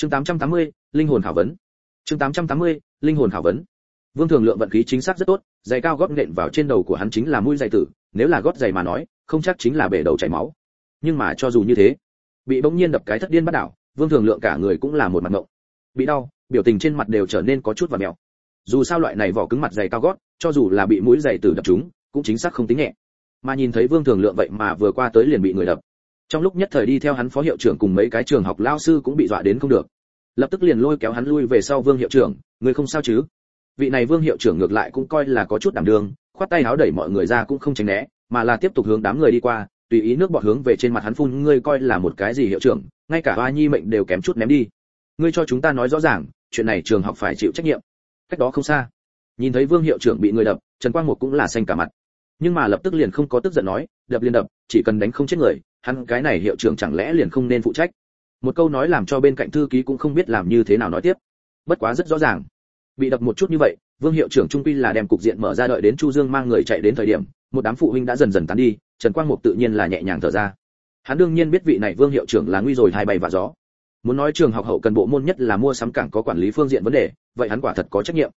chương 880, linh hồn khảo vấn. Chương 880, linh hồn khảo vấn. Vương thường lượng vận khí chính xác rất tốt giày cao gót nện vào trên đầu của hắn chính là mũi giày tử nếu là gót giày mà nói không chắc chính là bể đầu chảy máu. Nhưng mà cho dù như thế bị bỗng nhiên đập cái thất điên bắt đảo vương thường lượng cả người cũng là một mặt ngộng. Bị đau biểu tình trên mặt đều trở nên có chút và mèo. Dù sao loại này vỏ cứng mặt dày cao gót cho dù là bị mũi giày tử đập chúng cũng chính xác không tính nhẹ. Mà nhìn thấy vương thường lượng vậy mà vừa qua tới liền bị người đập trong lúc nhất thời đi theo hắn phó hiệu trưởng cùng mấy cái trường học lao sư cũng bị dọa đến không được. Lập tức liền lôi kéo hắn lui về sau vương hiệu trưởng, người không sao chứ? Vị này vương hiệu trưởng ngược lại cũng coi là có chút đảm đường khoát tay háo đẩy mọi người ra cũng không tránh né, mà là tiếp tục hướng đám người đi qua, tùy ý nước bọt hướng về trên mặt hắn phun, ngươi coi là một cái gì hiệu trưởng, ngay cả hoa nhi mệnh đều kém chút ném đi. Ngươi cho chúng ta nói rõ ràng, chuyện này trường học phải chịu trách nhiệm. Cách đó không xa, nhìn thấy vương hiệu trưởng bị người đập, trần quang mục cũng là xanh cả mặt. Nhưng mà lập tức liền không có tức giận nói, đập liền đập, chỉ cần đánh không chết người hắn cái này hiệu trưởng chẳng lẽ liền không nên phụ trách? Một câu nói làm cho bên cạnh thư ký cũng không biết làm như thế nào nói tiếp. Bất quá rất rõ ràng. Bị đập một chút như vậy, vương hiệu trưởng trung quy là đem cục diện mở ra đợi đến chu dương mang người chạy đến thời điểm, một đám phụ huynh đã dần dần tán đi, trần quang mục tự nhiên là nhẹ nhàng thở ra. Hắn đương nhiên biết vị này vương hiệu trưởng là nguy rồi hai bay và gió. Muốn nói trường học hậu cần bộ môn nhất là mua sắm cảng có quản lý phương diện vấn đề, vậy hắn quả thật có trách nhiệm.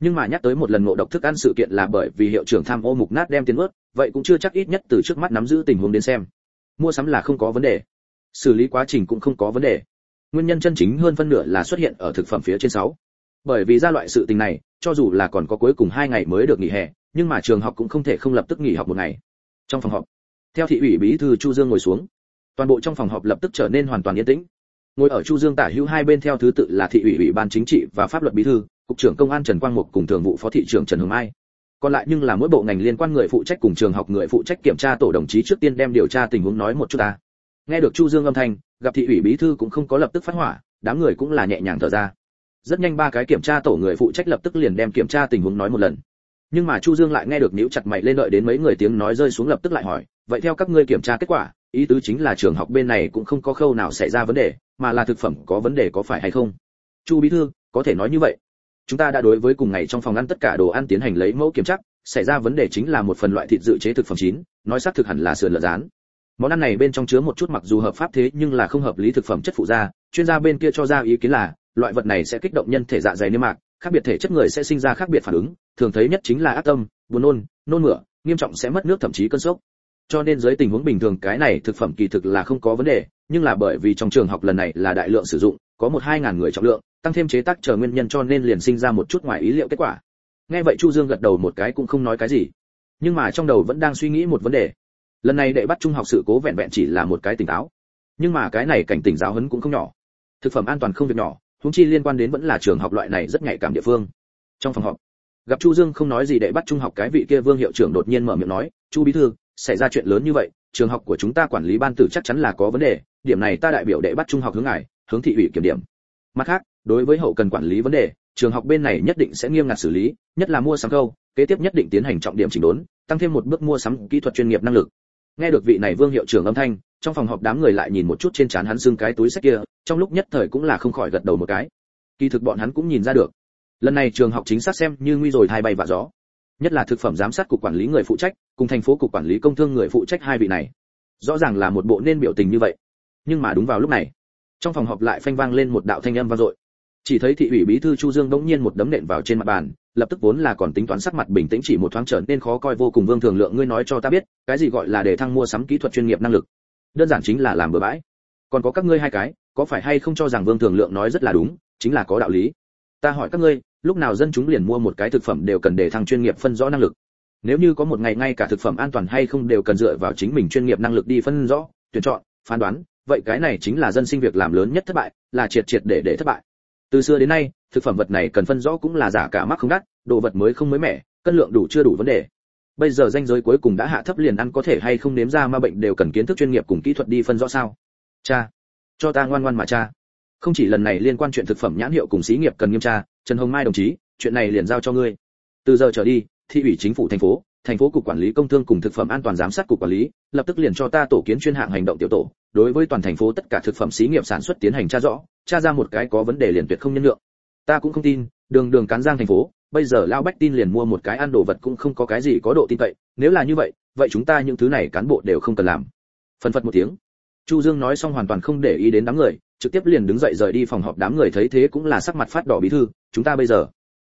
Nhưng mà nhắc tới một lần ngộ độc thức ăn sự kiện là bởi vì hiệu trưởng tham ô mục nát đem tiền ướt, vậy cũng chưa chắc ít nhất từ trước mắt nắm giữ tình huống đến xem mua sắm là không có vấn đề. Xử lý quá trình cũng không có vấn đề. Nguyên nhân chân chính hơn phân nửa là xuất hiện ở thực phẩm phía trên 6. bởi vì ra loại sự tình này, cho dù là còn có cuối cùng hai ngày mới được nghỉ hè, nhưng mà trường học cũng không thể không lập tức nghỉ học một ngày. Trong phòng họp, theo thị ủy bí thư chu dương ngồi xuống, toàn bộ trong phòng họp lập tức trở nên hoàn toàn yên tĩnh. Ngồi ở chu dương tả hữu hai bên theo thứ tự là thị ủy ủy ban chính trị và pháp luật bí thư, cục trưởng công an trần quang mục cùng thường vụ phó thị trưởng trần hồng mai còn lại nhưng là mỗi bộ ngành liên quan người phụ trách cùng trường học người phụ trách kiểm tra tổ đồng chí trước tiên đem điều tra tình huống nói một chút ta. Nghe được chu dương âm thanh, gặp thị ủy bí thư cũng không có lập tức phát hỏa, đám người cũng là nhẹ nhàng thở ra. Rất nhanh ba cái kiểm tra tổ người phụ trách lập tức liền đem kiểm tra tình huống nói một lần. Nhưng mà chu dương lại nghe được níu chặt mày lên đợi đến mấy người tiếng nói rơi xuống lập tức lại hỏi, vậy theo các ngươi kiểm tra kết quả, ý tứ chính là trường học bên này cũng không có khâu nào xảy ra vấn đề, mà là thực phẩm có vấn đề có phải hay không? Chu bí thư, có thể nói như vậy chúng ta đã đối với cùng ngày trong phòng ăn tất cả đồ ăn tiến hành lấy mẫu kiểm tra, xảy ra vấn đề chính là một phần loại thịt dự chế thực phẩm chín, nói xác thực hẳn là sườn lợn rán. Món ăn này bên trong chứa một chút mặc dù hợp pháp thế nhưng là không hợp lý thực phẩm chất phụ da chuyên gia bên kia cho ra ý kiến là, loại vật này sẽ kích động nhân thể dạ dày niêm mạc, khác biệt thể chất người sẽ sinh ra khác biệt phản ứng, thường thấy nhất chính là ác tâm, buồn nôn nôn mửa, nghiêm trọng sẽ mất nước thậm chí cơn sốc. Cho nên dưới tình huống bình thường cái này thực phẩm kỳ thực là không có vấn đề, nhưng là bởi vì trong trường học lần này là đại lượng sử dụng có một hai ngàn người trọng lượng, tăng thêm chế tác chờ nguyên nhân cho nên liền sinh ra một chút ngoài ý liệu kết quả. Nghe vậy chu dương gật đầu một cái cũng không nói cái gì. Nhưng mà trong đầu vẫn đang suy nghĩ một vấn đề. Lần này đệ bắt trung học sự cố vẹn vẹn chỉ là một cái tỉnh táo. Nhưng mà cái này cảnh tỉnh giáo hấn cũng không nhỏ. Thực phẩm an toàn không việc nhỏ, huống chi liên quan đến vẫn là trường học loại này rất nhạy cảm địa phương. Trong phòng họp, gặp chu dương không nói gì đệ bắt trung học cái vị kia vương hiệu trưởng đột nhiên mở miệng nói, chu bí thư, xảy ra chuyện lớn như vậy, trường học của chúng ta quản lý ban tử chắc chắn là có vấn đề, điểm này ta đại biểu đệ bắt trung học hướng ngài hướng thị ủy kiểm điểm. Mặt khác, đối với hậu cần quản lý vấn đề, trường học bên này nhất định sẽ nghiêm ngặt xử lý, nhất là mua sắm câu kế tiếp nhất định tiến hành trọng điểm chỉnh đốn, tăng thêm một bước mua sắm kỹ thuật chuyên nghiệp năng lực. Nghe được vị này vương hiệu trưởng âm thanh, trong phòng họp đám người lại nhìn một chút trên trán hắn xương cái túi sách kia, trong lúc nhất thời cũng là không khỏi gật đầu một cái. Kỳ thực bọn hắn cũng nhìn ra được. Lần này trường học chính xác xem như nguy rồi hai bay vạ gió. Nhất là thực phẩm giám sát cục quản lý người phụ trách, cùng thành phố cục quản lý công thương người phụ trách hai vị này. Rõ ràng là một bộ nên biểu tình như vậy. Nhưng mà đúng vào lúc này trong phòng họp lại phanh vang lên một đạo thanh âm vang dội. Chỉ thấy thị ủy bí thư chu dương đống nhiên một đấm nện vào trên mặt bàn, lập tức vốn là còn tính toán sắc mặt bình tĩnh chỉ một thoáng trở nên khó coi vô cùng vương thường lượng, ngươi nói cho ta biết, cái gì gọi là để thăng mua sắm kỹ thuật chuyên nghiệp năng lực? Đơn giản chính là làm bừa bãi. Còn có các ngươi hai cái, có phải hay không cho rằng vương thường lượng nói rất là đúng, chính là có đạo lý. Ta hỏi các ngươi, lúc nào dân chúng liền mua một cái thực phẩm đều cần để thăng chuyên nghiệp phân rõ năng lực? Nếu như có một ngày ngay cả thực phẩm an toàn hay không đều cần dựa vào chính mình chuyên nghiệp năng lực đi phân rõ, tuyển chọn, phán đoán vậy cái này chính là dân sinh việc làm lớn nhất thất bại, là triệt triệt để để thất bại. Từ xưa đến nay, thực phẩm vật này cần phân rõ cũng là giả cả mắc không đắt, đồ vật mới không mới mẻ, cân lượng đủ chưa đủ vấn đề. Bây giờ danh giới cuối cùng đã hạ thấp liền ăn có thể hay không nếm ra ma bệnh đều cần kiến thức chuyên nghiệp cùng kỹ thuật đi phân rõ sao? Cha, cho ta ngoan ngoan mà cha. Không chỉ lần này liên quan chuyện thực phẩm nhãn hiệu cùng xí nghiệp cần nghiêm tra, trần hồng mai đồng chí, chuyện này liền giao cho ngươi. Từ giờ trở đi, thị ủy chính phủ thành phố thành phố cục quản lý công thương cùng thực phẩm an toàn giám sát cục quản lý, lập tức liền cho ta tổ kiến chuyên hạng hành động tiểu tổ đối với toàn thành phố tất cả thực phẩm xí nghiệp sản xuất tiến hành tra rõ, tra ra một cái có vấn đề liền tuyệt không nhân lượng ta cũng không tin, đường đường cán giang thành phố, bây giờ lao bách tin liền mua một cái ăn đồ vật cũng không có cái gì có độ tin cậy, nếu là như vậy vậy chúng ta những thứ này cán bộ đều không cần làm. Phần phật một tiếng. Chu dương nói xong hoàn toàn không để ý đến đám người, trực tiếp liền đứng dậy rời đi phòng họp đám người thấy thế cũng là sắc mặt phát đỏ bí thư, chúng ta bây giờ.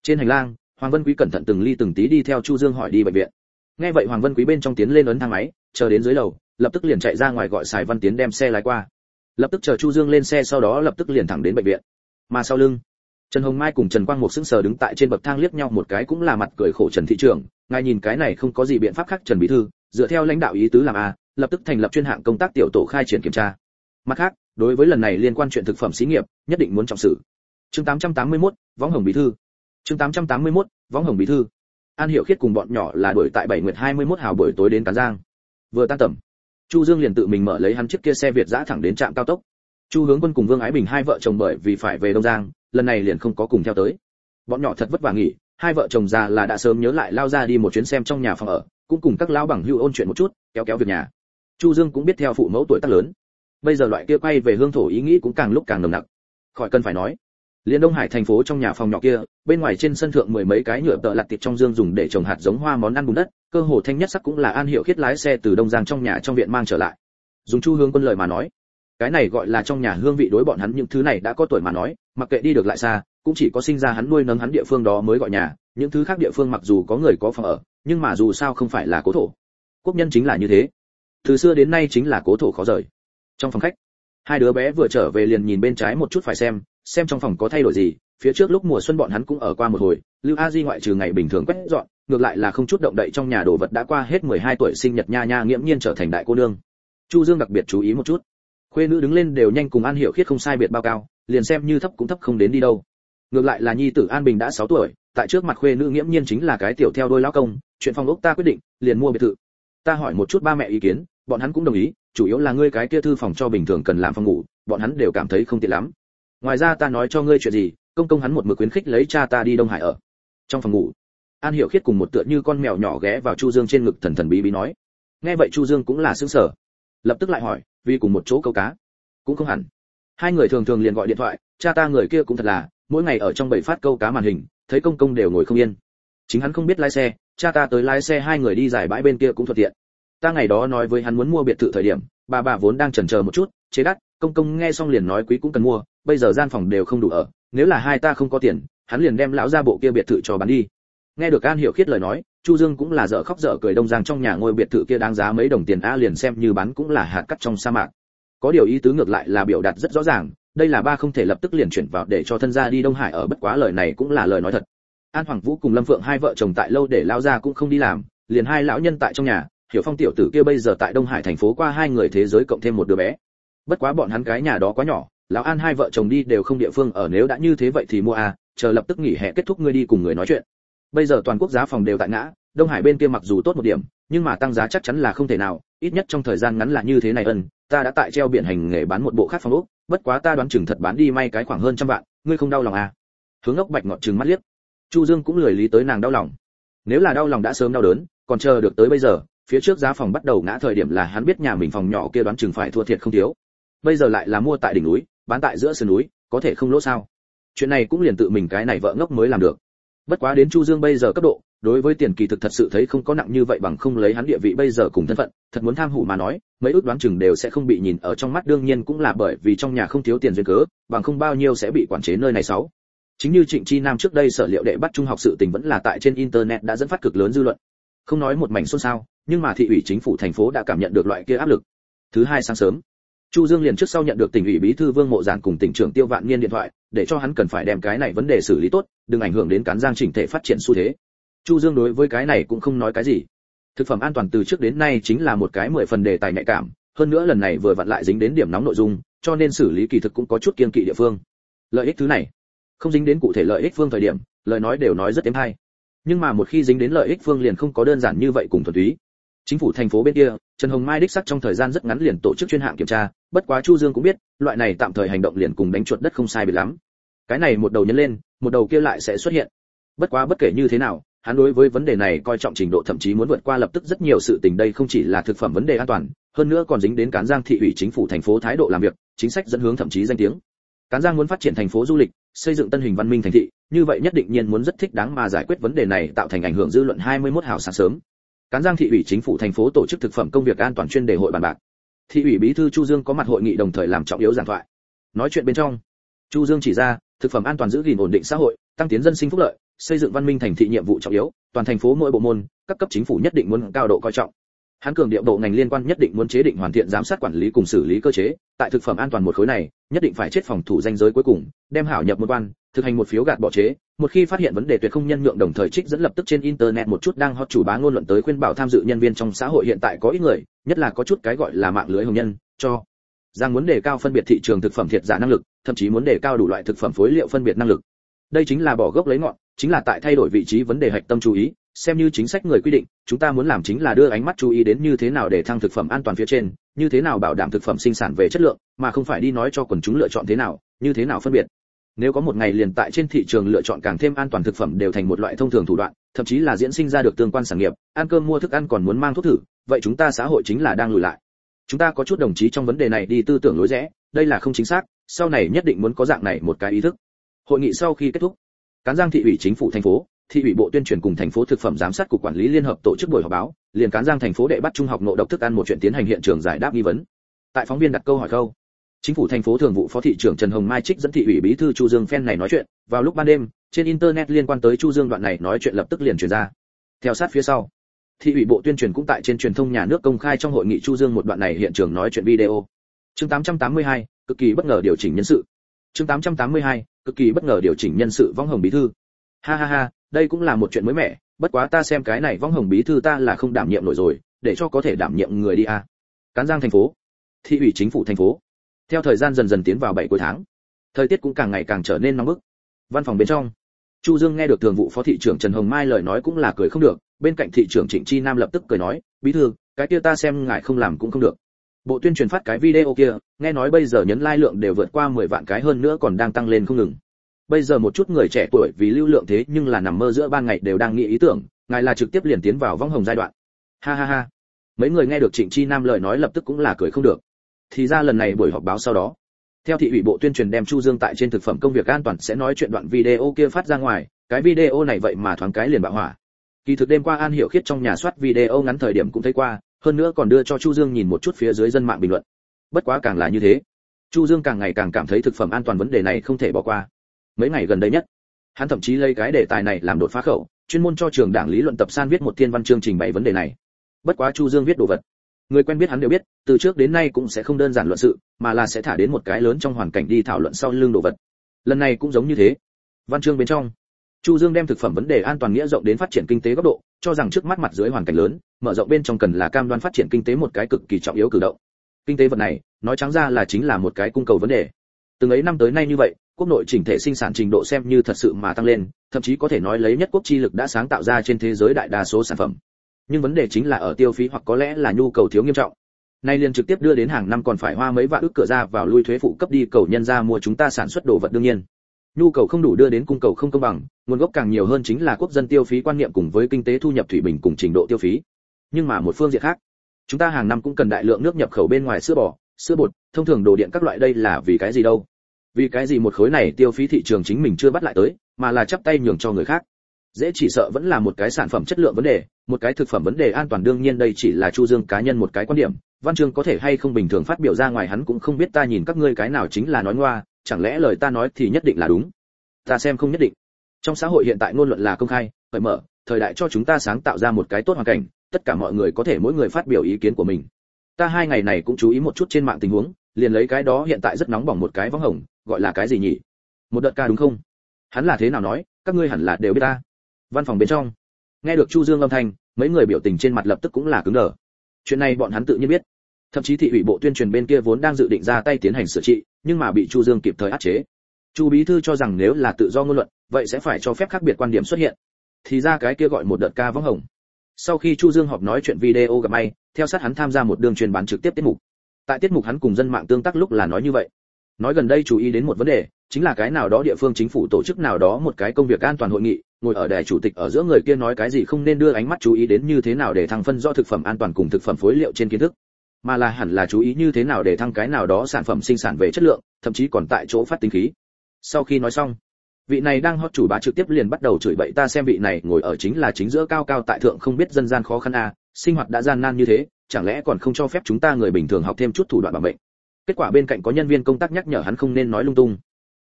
Trên hành lang, hoàng vân quý cẩn thận từng ly từng tí đi theo chu dương hỏi đi bệnh viện. Nghe vậy hoàng vân quý bên trong tiến lên ấn thang máy, chờ đến dưới lầu lập tức liền chạy ra ngoài gọi sài văn tiến đem xe lái qua. Lập tức chờ chu dương lên xe sau đó lập tức liền thẳng đến bệnh viện. Mà sau lưng trần hồng mai cùng trần quang mục sững sờ đứng tại trên bậc thang liếc nhau một cái cũng là mặt cười khổ trần thị trưởng ngài nhìn cái này không có gì biện pháp khác trần bí thư dựa theo lãnh đạo ý tứ làm a lập tức thành lập chuyên hạng công tác tiểu tổ khai triển kiểm tra. Mặt khác đối với lần này liên quan chuyện thực phẩm xí nghiệp nhất định muốn trọng xử chương 881, võng hồng bí thư. Chương 881, võng hồng bí thư. An Hiểu khiết cùng bọn nhỏ là đuổi tại bảy nguyệt 21 hào buổi tối đến cán giang. Vừa tan tầm chu dương liền tự mình mở lấy hắn chiếc kia xe việt dã thẳng đến trạm cao tốc. Chu hướng quân cùng vương ái bình hai vợ chồng bởi vì phải về đông giang, lần này liền không có cùng theo tới. Bọn nhỏ thật vất vả nghỉ, hai vợ chồng già là đã sớm nhớ lại lao ra đi một chuyến xem trong nhà phòng ở, cũng cùng các lão bằng hưu ôn chuyện một chút, kéo kéo việc nhà. Chu dương cũng biết theo phụ mẫu tuổi tác lớn. Bây giờ loại kia quay về hương thổ ý nghĩ cũng càng lúc càng nồng nặc. Khỏi cần phải nói liên đông hải thành phố trong nhà phòng nhỏ kia, bên ngoài trên sân thượng mười mấy cái nhựa tợ lặt tiệp trong dương dùng để trồng hạt giống hoa món ăn bùn đất, cơ hồ thanh nhất sắc cũng là an hiệu khiết lái xe từ đông giang trong nhà trong viện mang trở lại. Dùng chu hương quân lời mà nói, cái này gọi là trong nhà hương vị đối bọn hắn những thứ này đã có tuổi mà nói, mặc kệ đi được lại xa, cũng chỉ có sinh ra hắn nuôi nấng hắn địa phương đó mới gọi nhà, những thứ khác địa phương mặc dù có người có phòng ở, nhưng mà dù sao không phải là cố thổ. Quốc nhân chính là như thế. Từ xưa đến nay chính là cố thổ khó rời. Trong phòng khách, hai đứa bé vừa trở về liền nhìn bên trái một chút phải xem xem trong phòng có thay đổi gì, phía trước lúc mùa xuân bọn hắn cũng ở qua một hồi, lưu a di ngoại trừ ngày bình thường quét dọn, ngược lại là không chút động đậy trong nhà đồ vật đã qua hết 12 tuổi sinh nhật nha nha nghiễm nhiên trở thành đại cô nương. Chu dương đặc biệt chú ý một chút. Khuê nữ đứng lên đều nhanh cùng an hiểu khiết không sai biệt bao cao, liền xem như thấp cũng thấp không đến đi đâu. Ngược lại là nhi tử an bình đã 6 tuổi, tại trước mặt khuê nữ nghiễm nhiên chính là cái tiểu theo đôi lão công, chuyện phòng ốc ta quyết định, liền mua biệt thự. Ta hỏi một chút ba mẹ ý kiến, bọn hắn cũng đồng ý, chủ yếu là ngươi cái kia thư phòng cho bình thường cần làm phòng ngủ, bọn hắn đều cảm thấy không tiện lắm ngoài ra ta nói cho ngươi chuyện gì, công công hắn một mực khuyến khích lấy cha ta đi đông hải ở. Trong phòng ngủ, an hiểu khiết cùng một tựa như con mèo nhỏ ghé vào chu dương trên ngực thần thần bí bí nói. Nghe vậy chu dương cũng là sững sờ. Lập tức lại hỏi, vì cùng một chỗ câu cá. Cũng không hẳn. Hai người thường thường liền gọi điện thoại, cha ta người kia cũng thật là, mỗi ngày ở trong bầy phát câu cá màn hình, thấy công công đều ngồi không yên. Chính hắn không biết lái xe, cha ta tới lái xe hai người đi giải bãi bên kia cũng thuận tiện. Ta ngày đó nói với hắn muốn mua biệt thự thời điểm, bà bà vốn đang chần chờ một chút, chế đắt, công công nghe xong liền nói quý cũng cần mua bây giờ gian phòng đều không đủ ở, nếu là hai ta không có tiền, hắn liền đem lão gia bộ kia biệt thự cho bán đi. Nghe được an hiểu khiết lời nói, chu dương cũng là dở khóc dở cười đông giang trong nhà ngôi biệt thự kia đáng giá mấy đồng tiền a liền xem như bán cũng là hạt cắt trong sa mạc. Có điều ý tứ ngược lại là biểu đạt rất rõ ràng, đây là ba không thể lập tức liền chuyển vào để cho thân gia đi đông hải ở bất quá lời này cũng là lời nói thật. An hoàng vũ cùng lâm phượng hai vợ chồng tại lâu để lao ra cũng không đi làm, liền hai lão nhân tại trong nhà, hiểu phong tiểu tử kia bây giờ tại đông hải thành phố qua hai người thế giới cộng thêm một đứa bé. Bất quá bọn hắn cái nhà đó quá nhỏ lão an hai vợ chồng đi đều không địa phương, ở nếu đã như thế vậy thì mua à chờ lập tức nghỉ hè kết thúc ngươi đi cùng người nói chuyện. Bây giờ toàn quốc giá phòng đều tại ngã, đông hải bên kia mặc dù tốt một điểm, nhưng mà tăng giá chắc chắn là không thể nào, ít nhất trong thời gian ngắn là như thế này ân, ta đã tại treo biển hành nghề bán một bộ khác phòng ốc, bất quá ta đoán chừng thật bán đi may cái khoảng hơn trăm vạn, ngươi không đau lòng à? Hướng ốc bạch ngọt trừng mắt liếc. Chu dương cũng lười lý tới nàng đau lòng. Nếu là đau lòng đã sớm đau đớn, còn chờ được tới bây giờ, phía trước giá phòng bắt đầu ngã thời điểm là hắn biết nhà mình phòng nhỏ kia đoán chừng phải thua thiệt không thiếu. Bây giờ lại là mua tại đỉnh núi bán tại giữa sườn núi, có thể không lỗ sao? Chuyện này cũng liền tự mình cái này vợ ngốc mới làm được. Bất quá đến chu dương bây giờ cấp độ, đối với tiền kỳ thực thật sự thấy không có nặng như vậy bằng không lấy hắn địa vị bây giờ cùng thân phận, thật muốn tham hủ mà nói, mấy ước đoán chừng đều sẽ không bị nhìn ở trong mắt, đương nhiên cũng là bởi vì trong nhà không thiếu tiền duyên cớ, bằng không bao nhiêu sẽ bị quản chế nơi này sáu. Chính như trịnh chi nam trước đây sở liệu đệ bắt trung học sự tình vẫn là tại trên internet đã dẫn phát cực lớn dư luận. Không nói một mảnh xôn xao, nhưng mà thị ủy chính phủ thành phố đã cảm nhận được loại kia áp lực. Thứ hai sáng sớm chu dương liền trước sau nhận được tỉnh ủy bí thư vương mộ giản cùng tỉnh trưởng tiêu vạn niên điện thoại, để cho hắn cần phải đem cái này vấn đề xử lý tốt, đừng ảnh hưởng đến cán giang chỉnh thể phát triển xu thế. Chu dương đối với cái này cũng không nói cái gì. Thực phẩm an toàn từ trước đến nay chính là một cái mười phần đề tài nhạy cảm, hơn nữa lần này vừa vặn lại dính đến điểm nóng nội dung, cho nên xử lý kỳ thực cũng có chút kiên kỵ địa phương. Lợi ích thứ này, không dính đến cụ thể lợi ích phương thời điểm, lời nói đều nói rất êm hay. Nhưng mà một khi dính đến lợi ích phương liền không có đơn giản như vậy cùng thuần túy. Chính phủ thành phố bên kia, trần hồng mai đích sắc trong thời gian rất ngắn liền tổ chức chuyên hạng kiểm tra bất quá chu dương cũng biết, loại này tạm thời hành động liền cùng đánh chuột đất không sai biệt lắm. Cái này một đầu nhấn lên, một đầu kia lại sẽ xuất hiện. Bất quá bất kể như thế nào, hắn đối với vấn đề này coi trọng trình độ thậm chí muốn vượt qua lập tức rất nhiều sự tình đây không chỉ là thực phẩm vấn đề an toàn, hơn nữa còn dính đến cán giang thị ủy chính phủ thành phố thái độ làm việc, chính sách dẫn hướng thậm chí danh tiếng. Cán giang muốn phát triển thành phố du lịch, xây dựng tân hình văn minh thành thị, như vậy nhất định nhiên muốn rất thích đáng mà giải quyết vấn đề này tạo thành ảnh hưởng dư luận 21 hào sáng sớm. Cán giang thị ủy chính phủ thành phố tổ chức thực phẩm công việc an toàn chuyên đề hội bàn bạc thị ủy bí thư chu dương có mặt hội nghị đồng thời làm trọng yếu giảng thoại. Nói chuyện bên trong, chu dương chỉ ra, thực phẩm an toàn giữ gìn ổn định xã hội, tăng tiến dân sinh phúc lợi, xây dựng văn minh thành thị nhiệm vụ trọng yếu, toàn thành phố mỗi bộ môn, các cấp chính phủ nhất định muốn cao độ coi trọng. Hắn cường điệu bộ ngành liên quan nhất định muốn chế định hoàn thiện giám sát quản lý cùng xử lý cơ chế, tại thực phẩm an toàn một khối này, nhất định phải chết phòng thủ danh giới cuối cùng, đem hảo nhập một quan, thực hành một phiếu gạt bỏ chế một khi phát hiện vấn đề tuyệt không nhân nhượng đồng thời trích dẫn lập tức trên internet một chút đang hot chủ bá ngôn luận tới khuyên bảo tham dự nhân viên trong xã hội hiện tại có ít người, nhất là có chút cái gọi là mạng lưới hồng nhân, cho rằng muốn đề cao phân biệt thị trường thực phẩm thiệt giả năng lực, thậm chí muốn đề cao đủ loại thực phẩm phối liệu phân biệt năng lực. Đây chính là bỏ gốc lấy ngọn, chính là tại thay đổi vị trí vấn đề hạch tâm chú ý, xem như chính sách người quy định, chúng ta muốn làm chính là đưa ánh mắt chú ý đến như thế nào để thăng thực phẩm an toàn phía trên, như thế nào bảo đảm thực phẩm sinh sản về chất lượng, mà không phải đi nói cho quần chúng lựa chọn thế nào, như thế nào phân biệt nếu có một ngày liền tại trên thị trường lựa chọn càng thêm an toàn thực phẩm đều thành một loại thông thường thủ đoạn, thậm chí là diễn sinh ra được tương quan sản nghiệp, ăn cơm mua thức ăn còn muốn mang thuốc thử, vậy chúng ta xã hội chính là đang lùi lại. Chúng ta có chút đồng chí trong vấn đề này đi tư tưởng lối rẽ, đây là không chính xác, sau này nhất định muốn có dạng này một cái ý thức. Hội nghị sau khi kết thúc, cán giang thị ủy chính phủ thành phố, thị ủy bộ tuyên truyền cùng thành phố thực phẩm giám sát cục quản lý liên hợp tổ chức buổi họp báo, liền cán giang thành phố đệ bắt trung học ngộ độc thức ăn một chuyện tiến hành hiện trường giải đáp nghi vấn. Tại phóng viên đặt câu hỏi câu chính phủ thành phố thường vụ phó thị trưởng trần hồng mai trích dẫn thị ủy bí thư chu dương phen này nói chuyện. Vào lúc ban đêm trên internet liên quan tới chu dương đoạn này nói chuyện lập tức liền truyền ra. Theo sát phía sau thị ủy bộ tuyên truyền cũng tại trên truyền thông nhà nước công khai trong hội nghị chu dương một đoạn này hiện trường nói chuyện video. Chương 882, cực kỳ bất ngờ điều chỉnh nhân sự. Chương 882, cực kỳ bất ngờ điều chỉnh nhân sự vong hồng bí thư. Ha ha ha đây cũng là một chuyện mới mẻ bất quá ta xem cái này vong hồng bí thư ta là không đảm nhiệm nổi rồi để cho có thể đảm nhiệm người đi a à. cán giang thành phố thị ủy chính phủ thành phố theo thời gian dần dần tiến vào bảy cuối tháng, thời tiết cũng càng ngày càng trở nên nóng bức. Văn phòng bên trong, chu dương nghe được thường vụ phó thị trưởng trần hồng mai lời nói cũng là cười không được, bên cạnh thị trưởng trịnh chi nam lập tức cười nói, bí thư, cái kia ta xem ngài không làm cũng không được. Bộ tuyên truyền phát cái video kia, nghe nói bây giờ nhấn like lượng đều vượt qua 10 vạn cái hơn nữa còn đang tăng lên không ngừng. Bây giờ một chút người trẻ tuổi vì lưu lượng thế nhưng là nằm mơ giữa ban ngày đều đang nghĩ ý tưởng, ngài là trực tiếp liền tiến vào vong hồng giai đoạn. Ha ha ha. Mấy người nghe được trịnh chi nam lời nói lập tức cũng là cười không được thì ra lần này buổi họp báo sau đó. Theo thị ủy bộ tuyên truyền đem chu dương tại trên thực phẩm công việc an toàn sẽ nói chuyện đoạn video kia phát ra ngoài, cái video này vậy mà thoáng cái liền bạo hỏa. Kỳ thực đêm qua an hiểu khiết trong nhà soát video ngắn thời điểm cũng thấy qua, hơn nữa còn đưa cho chu dương nhìn một chút phía dưới dân mạng bình luận. Bất quá càng là như thế, chu dương càng ngày càng cảm thấy thực phẩm an toàn vấn đề này không thể bỏ qua. Mấy ngày gần đây nhất, hắn thậm chí lấy cái đề tài này làm đột phá khẩu, chuyên môn cho trường đảng lý luận tập san viết một thiên văn chương trình bày vấn đề này. Bất quá chu dương viết đồ vật người quen biết hắn đều biết, từ trước đến nay cũng sẽ không đơn giản luận sự, mà là sẽ thả đến một cái lớn trong hoàn cảnh đi thảo luận sau lưng đồ vật. Lần này cũng giống như thế. Văn chương bên trong. Chu dương đem thực phẩm vấn đề an toàn nghĩa rộng đến phát triển kinh tế góc độ, cho rằng trước mắt mặt dưới hoàn cảnh lớn, mở rộng bên trong cần là cam đoan phát triển kinh tế một cái cực kỳ trọng yếu cử động. Kinh tế vật này, nói trắng ra là chính là một cái cung cầu vấn đề. Từng ấy năm tới nay như vậy, quốc nội chỉnh thể sinh sản trình độ xem như thật sự mà tăng lên, thậm chí có thể nói lấy nhất quốc chi lực đã sáng tạo ra trên thế giới đại đa số sản phẩm nhưng vấn đề chính là ở tiêu phí hoặc có lẽ là nhu cầu thiếu nghiêm trọng. Nay liền trực tiếp đưa đến hàng năm còn phải hoa mấy vạn ước cửa ra vào lui thuế phụ cấp đi cầu nhân ra mua chúng ta sản xuất đồ vật đương nhiên. Nhu cầu không đủ đưa đến cung cầu không công bằng, nguồn gốc càng nhiều hơn chính là quốc dân tiêu phí quan niệm cùng với kinh tế thu nhập thủy bình cùng trình độ tiêu phí. Nhưng mà một phương diện khác, chúng ta hàng năm cũng cần đại lượng nước nhập khẩu bên ngoài sữa bò, sữa bột, thông thường đồ điện các loại đây là vì cái gì đâu? Vì cái gì một khối này tiêu phí thị trường chính mình chưa bắt lại tới, mà là chắp tay nhường cho người khác? Dễ chỉ sợ vẫn là một cái sản phẩm chất lượng vấn đề, một cái thực phẩm vấn đề an toàn đương nhiên đây chỉ là chu dương cá nhân một cái quan điểm. Văn chương có thể hay không bình thường phát biểu ra ngoài hắn cũng không biết ta nhìn các ngươi cái nào chính là nói ngoa, chẳng lẽ lời ta nói thì nhất định là đúng? Ta xem không nhất định. Trong xã hội hiện tại ngôn luận là công khai, cởi mở, thời đại cho chúng ta sáng tạo ra một cái tốt hoàn cảnh, tất cả mọi người có thể mỗi người phát biểu ý kiến của mình. Ta hai ngày này cũng chú ý một chút trên mạng tình huống, liền lấy cái đó hiện tại rất nóng bỏng một cái vắng hồng, gọi là cái gì nhỉ? Một đợt ca đúng không? Hắn là thế nào nói, các ngươi hẳn là đều biết ta văn phòng bên trong. Nghe được chu dương âm thanh, mấy người biểu tình trên mặt lập tức cũng là cứng đờ. Chuyện này bọn hắn tự nhiên biết. Thậm chí thị ủy bộ tuyên truyền bên kia vốn đang dự định ra tay tiến hành sửa trị, nhưng mà bị chu dương kịp thời áp chế. Chu bí thư cho rằng nếu là tự do ngôn luận, vậy sẽ phải cho phép khác biệt quan điểm xuất hiện. Thì ra cái kia gọi một đợt ca vắng hồng. Sau khi chu dương họp nói chuyện video gặp may, theo sát hắn tham gia một đường truyền bán trực tiếp tiết mục. Tại tiết mục hắn cùng dân mạng tương tác lúc là nói như vậy nói gần đây chú ý đến một vấn đề chính là cái nào đó địa phương chính phủ tổ chức nào đó một cái công việc an toàn hội nghị ngồi ở đài chủ tịch ở giữa người kia nói cái gì không nên đưa ánh mắt chú ý đến như thế nào để thăng phân rõ thực phẩm an toàn cùng thực phẩm phối liệu trên kiến thức mà là hẳn là chú ý như thế nào để thăng cái nào đó sản phẩm sinh sản về chất lượng thậm chí còn tại chỗ phát tính khí. Sau khi nói xong vị này đang hot chủ bá trực tiếp liền bắt đầu chửi bậy ta xem vị này ngồi ở chính là chính giữa cao cao tại thượng không biết dân gian khó khăn à, sinh hoạt đã gian nan như thế chẳng lẽ còn không cho phép chúng ta người bình thường học thêm chút thủ đoạn bảo mệnh? Kết quả bên cạnh có nhân viên công tác nhắc nhở hắn không nên nói lung tung.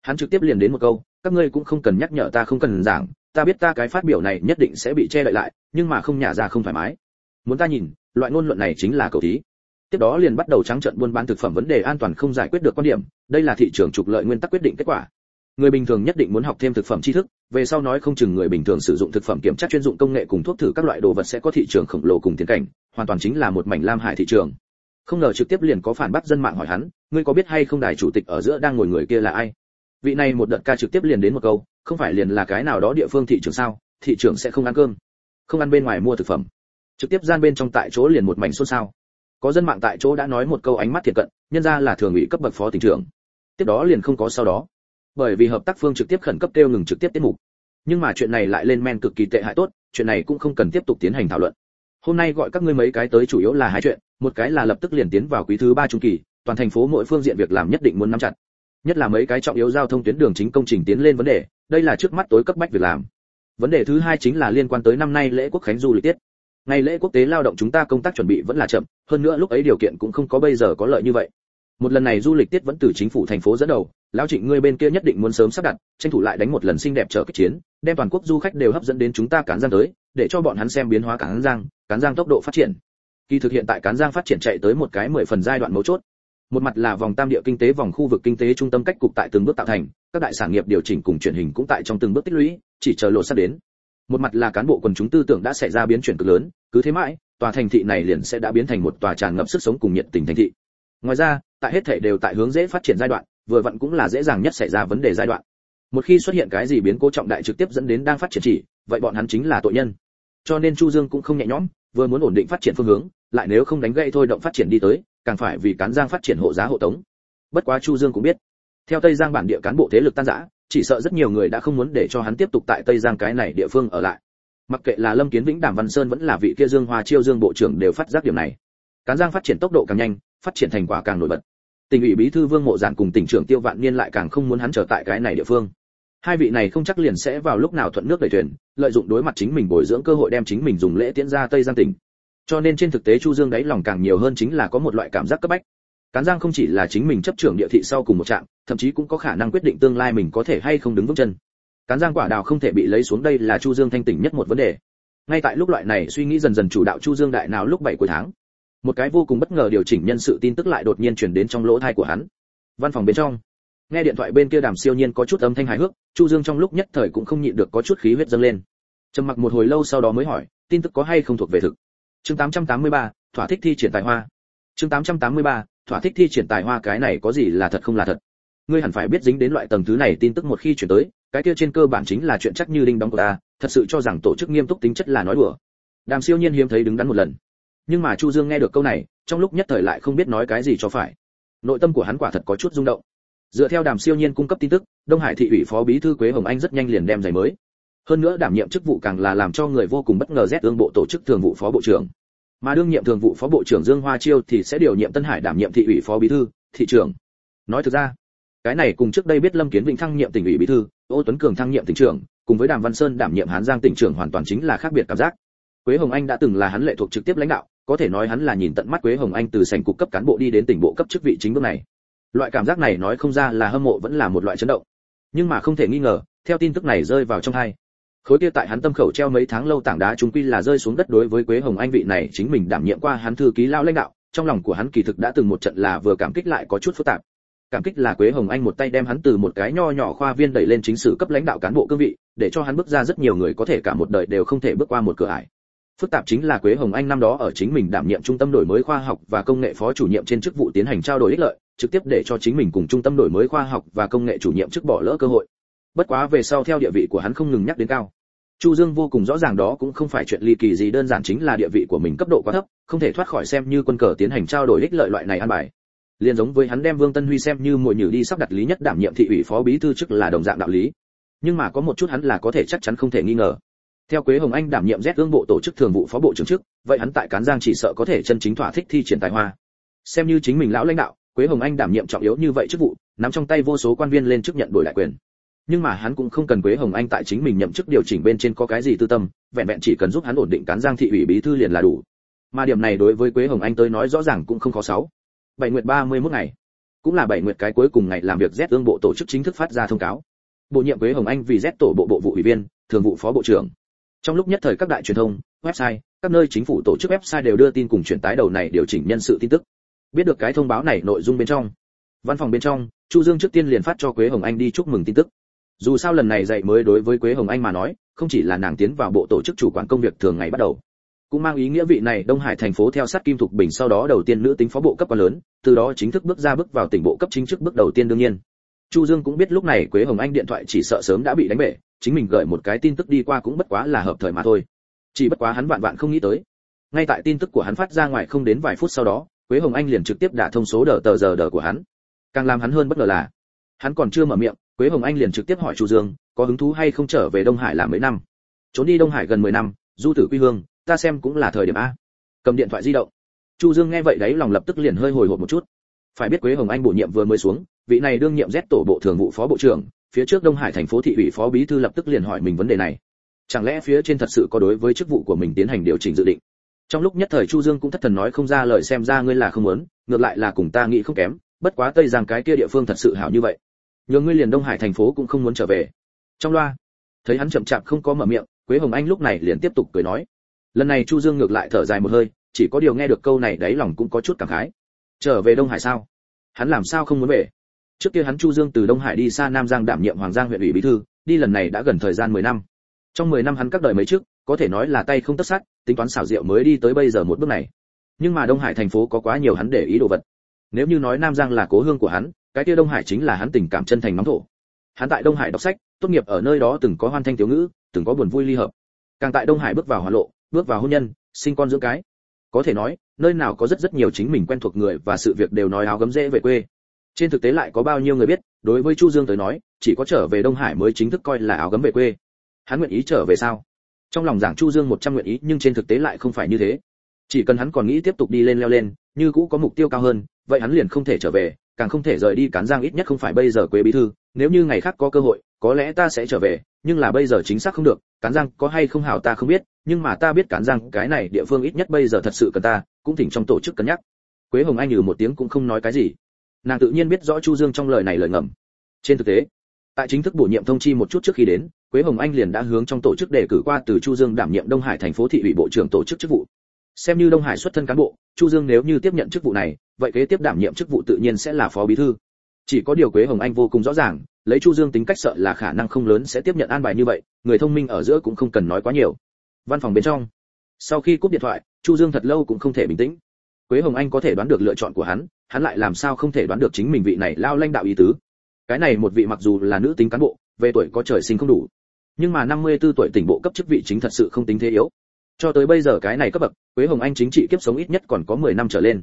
Hắn trực tiếp liền đến một câu, các ngươi cũng không cần nhắc nhở ta không cần giảng, ta biết ta cái phát biểu này nhất định sẽ bị che đậy lại, nhưng mà không nhả ra không thoải mái. Muốn ta nhìn, loại ngôn luận này chính là cầu thí. Tiếp đó liền bắt đầu trắng trợn buôn bán thực phẩm vấn đề an toàn không giải quyết được quan điểm, đây là thị trường trục lợi nguyên tắc quyết định kết quả. Người bình thường nhất định muốn học thêm thực phẩm tri thức, về sau nói không chừng người bình thường sử dụng thực phẩm kiểm tra chuyên dụng công nghệ cùng thuốc thử các loại đồ vật sẽ có thị trường khổng lồ cùng tiến cảnh, hoàn toàn chính là một mảnh lam hải thị trường không ngờ trực tiếp liền có phản bác dân mạng hỏi hắn, ngươi có biết hay không đài chủ tịch ở giữa đang ngồi người kia là ai? Vị này một đợt ca trực tiếp liền đến một câu, không phải liền là cái nào đó địa phương thị trường sao? Thị trường sẽ không ăn cơm. Không ăn bên ngoài mua thực phẩm. Trực tiếp gian bên trong tại chỗ liền một mảnh xôn xao. Có dân mạng tại chỗ đã nói một câu ánh mắt thiệt cận, nhân ra là thường ủy cấp bậc phó tỉnh trưởng. Tiếp đó liền không có sau đó. Bởi vì hợp tác phương trực tiếp khẩn cấp kêu ngừng trực tiếp tiết mục. Nhưng mà chuyện này lại lên men cực kỳ tệ hại tốt, chuyện này cũng không cần tiếp tục tiến hành thảo luận. Hôm nay gọi các ngươi mấy cái tới chủ yếu là hai chuyện một cái là lập tức liền tiến vào quý thứ ba trung kỳ, toàn thành phố mỗi phương diện việc làm nhất định muốn nắm chặt. Nhất là mấy cái trọng yếu giao thông tuyến đường chính công trình tiến lên vấn đề, đây là trước mắt tối cấp bách việc làm. Vấn đề thứ hai chính là liên quan tới năm nay lễ quốc khánh du lịch tiết. Ngày lễ quốc tế lao động chúng ta công tác chuẩn bị vẫn là chậm, hơn nữa lúc ấy điều kiện cũng không có bây giờ có lợi như vậy. Một lần này du lịch tiết vẫn từ chính phủ thành phố dẫn đầu, lão trịnh ngươi bên kia nhất định muốn sớm sắp đặt, tranh thủ lại đánh một lần xinh đẹp trở kích chiến, đem toàn quốc du khách đều hấp dẫn đến chúng ta cán giang tới, để cho bọn hắn xem biến hóa cán giang cán giang tốc độ phát triển kỳ thực hiện tại cán giang phát triển chạy tới một cái mười phần giai đoạn mấu chốt. Một mặt là vòng tam địa kinh tế, vòng khu vực kinh tế trung tâm cách cục tại từng bước tạo thành, các đại sản nghiệp điều chỉnh cùng truyền hình cũng tại trong từng bước tích lũy, chỉ chờ lộ sắp đến. Một mặt là cán bộ quần chúng tư tưởng đã xảy ra biến chuyển cực lớn, cứ thế mãi, tòa thành thị này liền sẽ đã biến thành một tòa tràn ngập sức sống cùng nhiệt tình thành thị. Ngoài ra, tại hết thể đều tại hướng dễ phát triển giai đoạn, vừa vặn cũng là dễ dàng nhất xảy ra vấn đề giai đoạn. Một khi xuất hiện cái gì biến cố trọng đại trực tiếp dẫn đến đang phát triển chỉ, vậy bọn hắn chính là tội nhân. Cho nên chu dương cũng không nhẹ nhõm vừa muốn ổn định phát triển phương hướng, lại nếu không đánh gãy thôi động phát triển đi tới, càng phải vì cán giang phát triển hộ giá hộ tống. Bất quá chu dương cũng biết, theo tây giang bản địa cán bộ thế lực tan rã, chỉ sợ rất nhiều người đã không muốn để cho hắn tiếp tục tại tây giang cái này địa phương ở lại. Mặc kệ là lâm kiến vĩnh, đàm văn sơn vẫn là vị kia dương hoa chiêu dương bộ trưởng đều phát giác điểm này. Cán giang phát triển tốc độ càng nhanh, phát triển thành quả càng nổi bật. Tỉnh ủy bí thư vương mộ giản cùng tỉnh trưởng tiêu vạn niên lại càng không muốn hắn trở tại cái này địa phương hai vị này không chắc liền sẽ vào lúc nào thuận nước đẩy thuyền, lợi dụng đối mặt chính mình bồi dưỡng cơ hội đem chính mình dùng lễ tiễn ra tây giang tỉnh. Cho nên trên thực tế chu dương đáy lòng càng nhiều hơn chính là có một loại cảm giác cấp bách. Cán giang không chỉ là chính mình chấp trưởng địa thị sau cùng một trạm, thậm chí cũng có khả năng quyết định tương lai mình có thể hay không đứng vững chân. Cán giang quả đào không thể bị lấy xuống đây là chu dương thanh tỉnh nhất một vấn đề. Ngay tại lúc loại này suy nghĩ dần dần chủ đạo chu dương đại nào lúc bảy cuối tháng, một cái vô cùng bất ngờ điều chỉnh nhân sự tin tức lại đột nhiên chuyển đến trong lỗ thai của hắn. Văn phòng bên trong nghe điện thoại bên kia đàm siêu nhiên có chút âm thanh hài hước chu dương trong lúc nhất thời cũng không nhịn được có chút khí huyết dâng lên. Trầm mặc một hồi lâu sau đó mới hỏi tin tức có hay không thuộc về thực? Chương 883, thỏa thích thi triển tài hoa. Chương 883, thỏa thích thi triển tài hoa cái này có gì là thật không là thật? Ngươi hẳn phải biết dính đến loại tầng thứ này tin tức một khi chuyển tới cái kia trên cơ bản chính là chuyện chắc như đinh đóng của ta thật sự cho rằng tổ chức nghiêm túc tính chất là nói đùa. Đàm siêu nhiên hiếm thấy đứng đắn một lần. Nhưng mà chu dương nghe được câu này trong lúc nhất thời lại không biết nói cái gì cho phải. Nội tâm của hắn quả thật có chút rung động dựa theo đàm siêu nhiên cung cấp tin tức, đông hải thị ủy phó bí thư quế hồng anh rất nhanh liền đem giày mới. Hơn nữa đảm nhiệm chức vụ càng là làm cho người vô cùng bất ngờ rét ương bộ tổ chức thường vụ phó bộ trưởng. Mà đương nhiệm thường vụ phó bộ trưởng dương hoa chiêu thì sẽ điều nhiệm tân hải đảm nhiệm thị ủy phó bí thư, thị trưởng. Nói thực ra, cái này cùng trước đây biết lâm kiến vĩnh thăng nhiệm tỉnh ủy bí thư, ô tuấn cường thăng nhiệm tỉnh trưởng, cùng với đàm văn sơn đảm nhiệm hán giang tỉnh trưởng hoàn toàn chính là khác biệt cảm giác. Quế hồng anh đã từng là hắn lệ thuộc trực tiếp lãnh đạo, có thể nói hắn là nhìn tận mắt quế hồng anh từ sảnh cục cấp cán bộ đi đến tỉnh bộ cấp chức vị chính bước này loại cảm giác này nói không ra là hâm mộ vẫn là một loại chấn động. Nhưng mà không thể nghi ngờ, theo tin tức này rơi vào trong hai. Khối kia tại hắn tâm khẩu treo mấy tháng lâu tảng đá chúng quy là rơi xuống đất đối với quế hồng anh vị này chính mình đảm nhiệm qua hắn thư ký lao lãnh đạo, trong lòng của hắn kỳ thực đã từng một trận là vừa cảm kích lại có chút phức tạp. Cảm kích là quế hồng anh một tay đem hắn từ một cái nho nhỏ khoa viên đẩy lên chính sử cấp lãnh đạo cán bộ cương vị, để cho hắn bước ra rất nhiều người có thể cả một đời đều không thể bước qua một cửa ải phức tạp chính là quế hồng anh năm đó ở chính mình đảm nhiệm trung tâm đổi mới khoa học và công nghệ phó chủ nhiệm trên chức vụ tiến hành trao đổi ích lợi, trực tiếp để cho chính mình cùng trung tâm đổi mới khoa học và công nghệ chủ nhiệm chức bỏ lỡ cơ hội. Bất quá về sau theo địa vị của hắn không ngừng nhắc đến cao. Chu dương vô cùng rõ ràng đó cũng không phải chuyện ly kỳ gì, đơn giản chính là địa vị của mình cấp độ quá thấp, không thể thoát khỏi xem như quân cờ tiến hành trao đổi ích lợi loại này ăn bài. Liền giống với hắn đem vương tân huy xem như mồi nhử đi sắp đặt lý nhất đảm nhiệm thị ủy phó bí thư chức là đồng dạng đạo lý. Nhưng mà có một chút hắn là có thể chắc chắn không thể nghi ngờ theo quế hồng anh đảm nhiệm rét ương bộ tổ chức thường vụ phó bộ trưởng chức vậy hắn tại cán giang chỉ sợ có thể chân chính thỏa thích thi triển tài hoa. Xem như chính mình lão lãnh đạo, quế hồng anh đảm nhiệm trọng yếu như vậy chức vụ, nắm trong tay vô số quan viên lên chức nhận đổi lại quyền. Nhưng mà hắn cũng không cần quế hồng anh tại chính mình nhậm chức điều chỉnh bên trên có cái gì tư tâm, vẹn vẹn chỉ cần giúp hắn ổn định cán giang thị ủy bí thư liền là đủ. Mà điểm này đối với quế hồng anh tới nói rõ ràng cũng không khó sáu. Bảy nguyệt ba mươi 31 ngày. Cũng là bảy nguyệt cái cuối cùng ngày làm việc Z tương bộ tổ chức chính thức phát ra thông cáo. Bộ nhiệm quế hồng anh vì Z tổ bộ bộ vụ ủy viên, thường vụ phó bộ trưởng trong lúc nhất thời các đại truyền thông, website, các nơi chính phủ tổ chức website đều đưa tin cùng chuyển tái đầu này điều chỉnh nhân sự tin tức. Biết được cái thông báo này nội dung bên trong. Văn phòng bên trong, chu dương trước tiên liền phát cho quế hồng anh đi chúc mừng tin tức. Dù sao lần này dạy mới đối với quế hồng anh mà nói, không chỉ là nàng tiến vào bộ tổ chức chủ quản công việc thường ngày bắt đầu, cũng mang ý nghĩa vị này đông hải thành phố theo sát kim thục bình sau đó đầu tiên nữ tính phó bộ cấp quá lớn, từ đó chính thức bước ra bước vào tỉnh bộ cấp chính chức bước đầu tiên đương nhiên chu dương cũng biết lúc này quế hồng anh điện thoại chỉ sợ sớm đã bị đánh bể, chính mình gửi một cái tin tức đi qua cũng bất quá là hợp thời mà thôi. Chỉ bất quá hắn vạn vạn không nghĩ tới. Ngay tại tin tức của hắn phát ra ngoài không đến vài phút sau đó, quế hồng anh liền trực tiếp đả thông số đờ tờ giờ đờ của hắn. Càng làm hắn hơn bất ngờ là, hắn còn chưa mở miệng, quế hồng anh liền trực tiếp hỏi chu dương, có hứng thú hay không trở về đông hải làm mấy năm? Trốn đi đông hải gần 10 năm, du tử quy hương, ta xem cũng là thời điểm a. Cầm điện thoại di động. Chu dương nghe vậy đấy lòng lập tức liền hơi hồi hộp một chút phải biết quế hồng anh bổ nhiệm vừa mới xuống, vị này đương nhiệm z tổ bộ thường vụ phó bộ trưởng, phía trước đông hải thành phố thị ủy phó bí thư lập tức liền hỏi mình vấn đề này. Chẳng lẽ phía trên thật sự có đối với chức vụ của mình tiến hành điều chỉnh dự định? Trong lúc nhất thời chu dương cũng thất thần nói không ra lời xem ra ngươi là không muốn, ngược lại là cùng ta nghĩ không kém, bất quá tây giang cái kia địa phương thật sự hảo như vậy. Nhường ngươi liền đông hải thành phố cũng không muốn trở về. Trong loa, thấy hắn chậm chạp không có mở miệng, quế hồng anh lúc này liền tiếp tục cười nói. Lần này chu dương ngược lại thở dài một hơi, chỉ có điều nghe được câu này đáy lòng cũng có chút cảm khái trở về đông hải sao? Hắn làm sao không muốn về? Trước kia hắn chu dương từ đông hải đi xa nam giang đảm nhiệm hoàng giang huyện ủy bí thư, đi lần này đã gần thời gian 10 năm. Trong 10 năm hắn các đời mấy trước, có thể nói là tay không tất sát, tính toán xảo diệu mới đi tới bây giờ một bước này. Nhưng mà đông hải thành phố có quá nhiều hắn để ý đồ vật. Nếu như nói nam giang là cố hương của hắn, cái kia đông hải chính là hắn tình cảm chân thành nóng thổ. Hắn tại đông hải đọc sách, tốt nghiệp ở nơi đó từng có hoan thanh thiếu ngữ, từng có buồn vui ly hợp. Càng tại đông hải bước vào hòa lộ, bước vào hôn nhân, sinh con dưỡng cái có thể nói, nơi nào có rất rất nhiều chính mình quen thuộc người và sự việc đều nói áo gấm dễ về quê. Trên thực tế lại có bao nhiêu người biết, đối với chu dương tới nói, chỉ có trở về đông hải mới chính thức coi là áo gấm về quê. Hắn nguyện ý trở về sao? Trong lòng giảng chu dương một trăm nguyện ý, nhưng trên thực tế lại không phải như thế. Chỉ cần hắn còn nghĩ tiếp tục đi lên leo lên, như cũ có mục tiêu cao hơn, vậy hắn liền không thể trở về càng không thể rời đi cán giang ít nhất không phải bây giờ quế bí thư, nếu như ngày khác có cơ hội, có lẽ ta sẽ trở về, nhưng là bây giờ chính xác không được, cán giang có hay không hảo ta không biết, nhưng mà ta biết cán giang cái này địa phương ít nhất bây giờ thật sự cần ta, cũng thỉnh trong tổ chức cân nhắc. Quế hồng anh nhừ một tiếng cũng không nói cái gì. Nàng tự nhiên biết rõ chu dương trong lời này lời ngầm. Trên thực tế, tại chính thức bổ nhiệm thông chi một chút trước khi đến, quế hồng anh liền đã hướng trong tổ chức đề cử qua từ chu dương đảm nhiệm đông hải thành phố thị ủy bộ trưởng tổ chức chức vụ. Xem như đông hải xuất thân cán bộ, chu dương nếu như tiếp nhận chức vụ này vậy kế tiếp đảm nhiệm chức vụ tự nhiên sẽ là phó bí thư. Chỉ có điều quế hồng anh vô cùng rõ ràng, lấy chu dương tính cách sợ là khả năng không lớn sẽ tiếp nhận an bài như vậy, người thông minh ở giữa cũng không cần nói quá nhiều. Văn phòng bên trong, sau khi cúp điện thoại, chu dương thật lâu cũng không thể bình tĩnh. Quế hồng anh có thể đoán được lựa chọn của hắn hắn lại làm sao không thể đoán được chính mình vị này lao lãnh đạo ý tứ. Cái này một vị mặc dù là nữ tính cán bộ, về tuổi có trời sinh không đủ, nhưng mà 54 tuổi tỉnh bộ cấp chức vị chính thật sự không tính thế yếu. Cho tới bây giờ cái này cấp bậc, quế hồng anh chính trị kiếp sống ít nhất còn có 10 năm trở lên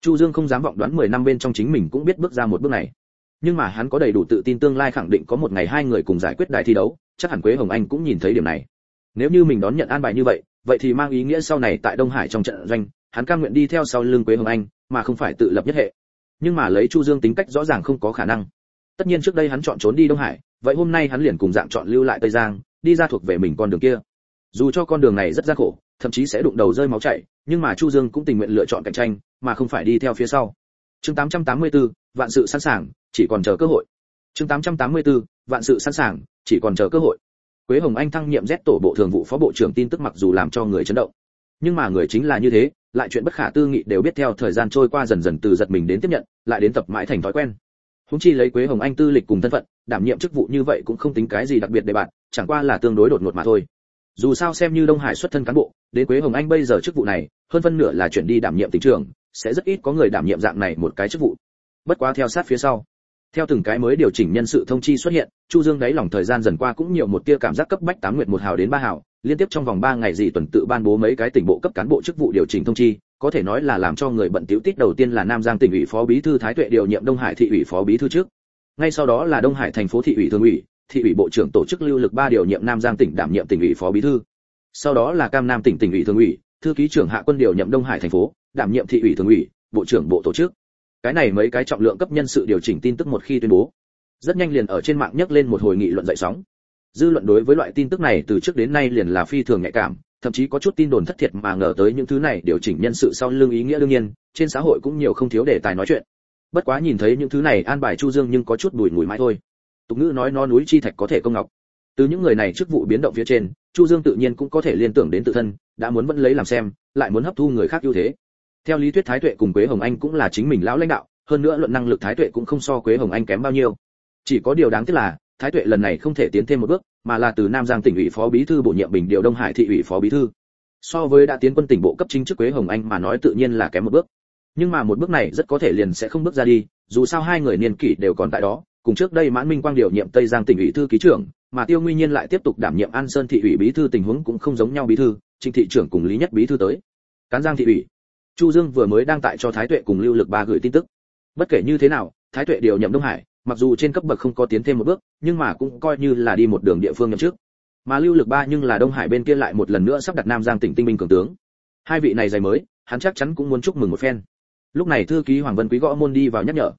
chu dương không dám vọng đoán 10 năm bên trong chính mình cũng biết bước ra một bước này. Nhưng mà hắn có đầy đủ tự tin tương lai khẳng định có một ngày hai người cùng giải quyết đại thi đấu, chắc hẳn quế hồng anh cũng nhìn thấy điểm này. Nếu như mình đón nhận an bài như vậy vậy thì mang ý nghĩa sau này tại đông hải trong trận doanh, hắn cam nguyện đi theo sau lưng quế hồng anh, mà không phải tự lập nhất hệ. Nhưng mà lấy chu dương tính cách rõ ràng không có khả năng. Tất nhiên trước đây hắn chọn trốn đi đông hải, vậy hôm nay hắn liền cùng dạng chọn lưu lại tây giang, đi ra thuộc về mình con đường kia. Dù cho con đường này rất gian khổ thậm chí sẽ đụng đầu rơi máu chảy nhưng mà chu dương cũng tình nguyện lựa chọn cạnh tranh mà không phải đi theo phía sau. Chương 884, vạn sự sẵn sàng chỉ còn chờ cơ hội. Chương 884, vạn sự sẵn sàng chỉ còn chờ cơ hội. Quế hồng anh thăng nhiệm z tổ bộ thường vụ phó bộ trưởng tin tức mặc dù làm cho người chấn động nhưng mà người chính là như thế lại chuyện bất khả tư nghị đều biết theo thời gian trôi qua dần dần từ giật mình đến tiếp nhận lại đến tập mãi thành thói quen. Húng chi lấy quế hồng anh tư lịch cùng thân phận đảm nhiệm chức vụ như vậy cũng không tính cái gì đặc biệt để bạn chẳng qua là tương đối đột ngột mà thôi. Dù sao xem như đông hải xuất thân cán bộ đến quế hồng anh bây giờ chức vụ này, hơn phân nửa là chuyển đi đảm nhiệm tỉnh trưởng, sẽ rất ít có người đảm nhiệm dạng này một cái chức vụ. Bất quá theo sát phía sau, theo từng cái mới điều chỉnh nhân sự thông chi xuất hiện, chu dương đáy lòng thời gian dần qua cũng nhiều một tia cảm giác cấp bách tám nguyệt một hào đến ba hào, liên tiếp trong vòng 3 ngày gì tuần tự ban bố mấy cái tỉnh bộ cấp cán bộ chức vụ điều chỉnh thông chi, có thể nói là làm cho người bận tiểu tít đầu tiên là nam giang tỉnh ủy phó bí thư thái tuệ điều nhiệm đông hải thị ủy phó bí thư trước. Ngay sau đó là đông hải thành phố thị ủy thường ủy, thị ủy bộ trưởng tổ chức lưu lực ba điều nhiệm nam giang tỉnh đảm nhiệm tỉnh ủy phó bí thư sau đó là cam nam tỉnh tỉnh ủy thường ủy, thư ký trưởng hạ quân điều nhiệm đông hải thành phố, đảm nhiệm thị ủy thường ủy, bộ trưởng bộ tổ chức. Cái này mấy cái trọng lượng cấp nhân sự điều chỉnh tin tức một khi tuyên bố. Rất nhanh liền ở trên mạng nhấc lên một hồi nghị luận dậy sóng. Dư luận đối với loại tin tức này từ trước đến nay liền là phi thường nhạy cảm, thậm chí có chút tin đồn thất thiệt mà ngờ tới những thứ này điều chỉnh nhân sự sau lưng ý nghĩa đương nhiên, trên xã hội cũng nhiều không thiếu đề tài nói chuyện. Bất quá nhìn thấy những thứ này an bài chu dương nhưng có chút bùi ngùi mãi thôi. Tục ngữ nói nó núi chi thạch có thể công ngọc. Từ những người này chức vụ biến động phía trên chu dương tự nhiên cũng có thể liên tưởng đến tự thân, đã muốn vẫn lấy làm xem, lại muốn hấp thu người khác ưu thế. Theo lý thuyết thái tuệ cùng quế hồng anh cũng là chính mình lão lãnh đạo, hơn nữa luận năng lực thái tuệ cũng không so quế hồng anh kém bao nhiêu. Chỉ có điều đáng tiếc là, thái tuệ lần này không thể tiến thêm một bước, mà là từ nam giang tỉnh ủy phó bí thư bổ nhiệm bình điều đông hải thị ủy phó bí thư. So với đã tiến quân tỉnh bộ cấp chính chức quế hồng anh mà nói tự nhiên là kém một bước. Nhưng mà một bước này rất có thể liền sẽ không bước ra đi, dù sao hai người niên kỷ đều còn tại đó, cùng trước đây mãn minh quang điều nhiệm tây giang tỉnh ủy thư ký trưởng mà tiêu nguy nhiên lại tiếp tục đảm nhiệm an sơn thị ủy bí thư tình huống cũng không giống nhau bí thư, trịnh thị trưởng cùng lý nhất bí thư tới. Cán giang thị ủy. Chu dương vừa mới đang tại cho thái tuệ cùng lưu lực ba gửi tin tức. Bất kể như thế nào, thái tuệ điều nhậm đông hải, mặc dù trên cấp bậc không có tiến thêm một bước, nhưng mà cũng coi như là đi một đường địa phương nhậm trước. Mà lưu lực ba nhưng là đông hải bên kia lại một lần nữa sắp đặt nam giang tỉnh tinh binh cường tướng. Hai vị này giày mới, hắn chắc chắn cũng muốn chúc mừng một phen. Lúc này thư ký hoàng vân quý gõ môn đi vào nhắc nhở.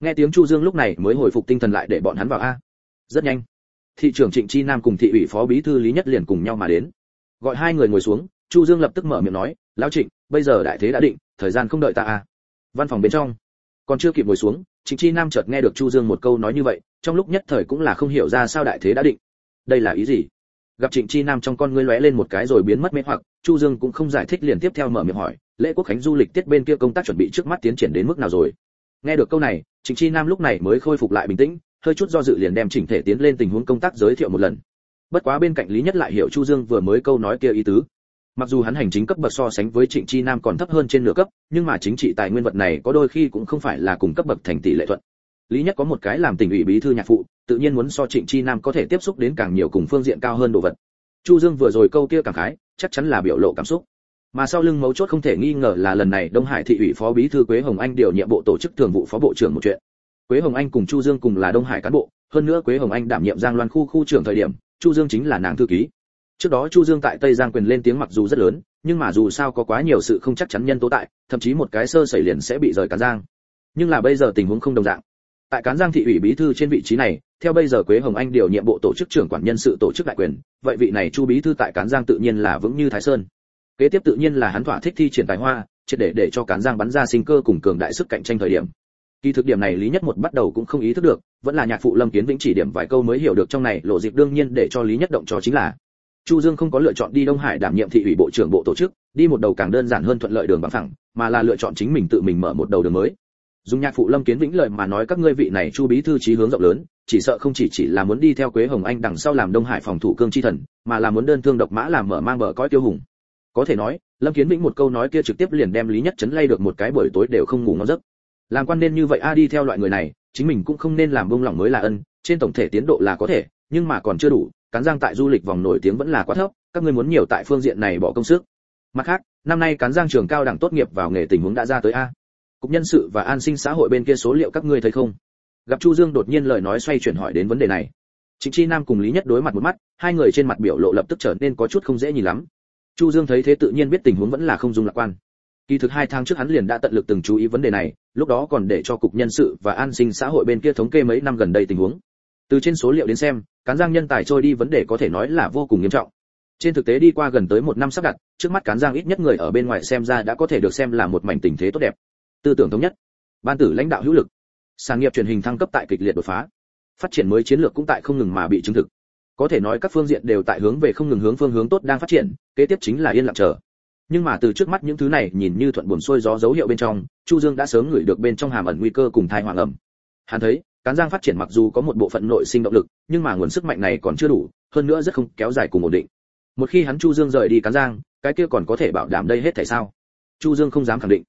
Nghe tiếng chu dương lúc này mới hồi phục tinh thần lại để bọn hắn vào a. Rất nhanh thị trưởng trịnh chi nam cùng thị ủy phó bí thư lý nhất liền cùng nhau mà đến. Gọi hai người ngồi xuống, chu dương lập tức mở miệng nói, lão trịnh, bây giờ đại thế đã định, thời gian không đợi ta à. Văn phòng bên trong, còn chưa kịp ngồi xuống, trịnh chi nam chợt nghe được chu dương một câu nói như vậy, trong lúc nhất thời cũng là không hiểu ra sao đại thế đã định. Đây là ý gì? Gặp trịnh chi nam trong con ngươi lóe lên một cái rồi biến mất mê hoặc, chu dương cũng không giải thích liền tiếp theo mở miệng hỏi, lễ quốc khánh du lịch tiết bên kia công tác chuẩn bị trước mắt tiến triển đến mức nào rồi? Nghe được câu này, trịnh chi nam lúc này mới khôi phục lại bình tĩnh hơi chút do dự liền đem chỉnh thể tiến lên tình huống công tác giới thiệu một lần. Bất quá bên cạnh lý nhất lại hiểu chu dương vừa mới câu nói kia ý tứ. Mặc dù hắn hành chính cấp bậc so sánh với trịnh chi nam còn thấp hơn trên nửa cấp, nhưng mà chính trị tài nguyên vật này có đôi khi cũng không phải là cùng cấp bậc thành tỷ lệ thuận. Lý nhất có một cái làm tỉnh ủy bí thư nhạc phụ, tự nhiên muốn so trịnh chi nam có thể tiếp xúc đến càng nhiều cùng phương diện cao hơn đồ vật. Chu dương vừa rồi câu kia cảm khái, chắc chắn là biểu lộ cảm xúc. Mà sau lưng mấu chốt không thể nghi ngờ là lần này đông hải thị ủy phó bí thư quế hồng anh điều nhiệm bộ tổ chức thường vụ phó bộ trưởng một chuyện quế hồng anh cùng chu dương cùng là đông hải cán bộ, hơn nữa quế hồng anh đảm nhiệm giang loan khu khu trưởng thời điểm, chu dương chính là nàng thư ký. Trước đó chu dương tại tây giang quyền lên tiếng mặc dù rất lớn, nhưng mà dù sao có quá nhiều sự không chắc chắn nhân tố tại, thậm chí một cái sơ sẩy liền sẽ bị rời cán giang. Nhưng là bây giờ tình huống không đồng dạng. Tại cán giang thị ủy bí thư trên vị trí này, theo bây giờ quế hồng anh điều nhiệm bộ tổ chức trưởng quản nhân sự tổ chức đại quyền, vậy vị này chu bí thư tại cán giang tự nhiên là vững như thái sơn. Kế tiếp tự nhiên là hắn thỏa thích thi triển tài hoa, triệt để để cho cán giang bắn ra sinh cơ cùng cường đại sức cạnh tranh thời điểm kỳ thực điểm này lý nhất một bắt đầu cũng không ý thức được, vẫn là nhạc phụ lâm kiến vĩnh chỉ điểm vài câu mới hiểu được trong này, lộ dịp đương nhiên để cho lý nhất động cho chính là chu dương không có lựa chọn đi đông hải đảm nhiệm thị ủy bộ trưởng bộ tổ chức, đi một đầu càng đơn giản hơn thuận lợi đường bằng phẳng, mà là lựa chọn chính mình tự mình mở một đầu đường mới. Dùng nhạc phụ lâm kiến vĩnh lời mà nói các ngươi vị này chu bí thư trí hướng rộng lớn, chỉ sợ không chỉ chỉ là muốn đi theo quế hồng anh đằng sau làm đông hải phòng thủ cương chi thần, mà là muốn đơn thương độc mã làm mở mang bờ cõi tiêu hùng. Có thể nói, lâm kiến vĩnh một câu nói kia trực tiếp liền đem lý nhất chấn lay được một cái buổi tối đều không ngủ ngon giấc làm quan nên như vậy, a, đi theo loại người này, chính mình cũng không nên làm bông lòng mới là ân, trên tổng thể tiến độ là có thể, nhưng mà còn chưa đủ, cán giang tại du lịch vòng nổi tiếng vẫn là quá thấp, các ngươi muốn nhiều tại phương diện này bỏ công sức. Mặt khác, năm nay cán giang trường cao đẳng tốt nghiệp vào nghề tình huống đã ra tới a. Cục nhân sự và an sinh xã hội bên kia số liệu các ngươi thấy không? Gặp chu dương đột nhiên lời nói xoay chuyển hỏi đến vấn đề này. Trịnh chi nam cùng lý nhất đối mặt một mắt, hai người trên mặt biểu lộ lập tức trở nên có chút không dễ nhìn lắm. Chu dương thấy thế tự nhiên biết tình huống vẫn là không dung lạc quan kỳ thực hai tháng trước hắn liền đã tận lực từng chú ý vấn đề này, lúc đó còn để cho cục nhân sự và an sinh xã hội bên kia thống kê mấy năm gần đây tình huống. Từ trên số liệu đến xem, cán giang nhân tài trôi đi vấn đề có thể nói là vô cùng nghiêm trọng. Trên thực tế đi qua gần tới một năm sắp đặt, trước mắt cán giang ít nhất người ở bên ngoài xem ra đã có thể được xem là một mảnh tình thế tốt đẹp. Tư tưởng thống nhất. Ban tử lãnh đạo hữu lực. Sản nghiệp truyền hình thăng cấp tại kịch liệt đột phá. Phát triển mới chiến lược cũng tại không ngừng mà bị chứng thực. Có thể nói các phương diện đều tại hướng về không ngừng hướng phương hướng tốt đang phát triển, kế tiếp chính là yên lặng chờ nhưng mà từ trước mắt những thứ này nhìn như thuận buồn xuôi gió dấu hiệu bên trong, chu dương đã sớm ngửi được bên trong hàm ẩn nguy cơ cùng thai hoàng ẩm. Hắn thấy, cán giang phát triển mặc dù có một bộ phận nội sinh động lực, nhưng mà nguồn sức mạnh này còn chưa đủ, hơn nữa rất không kéo dài cùng ổn định. Một khi hắn chu dương rời đi cán giang, cái kia còn có thể bảo đảm đây hết tại sao? Chu dương không dám khẳng định.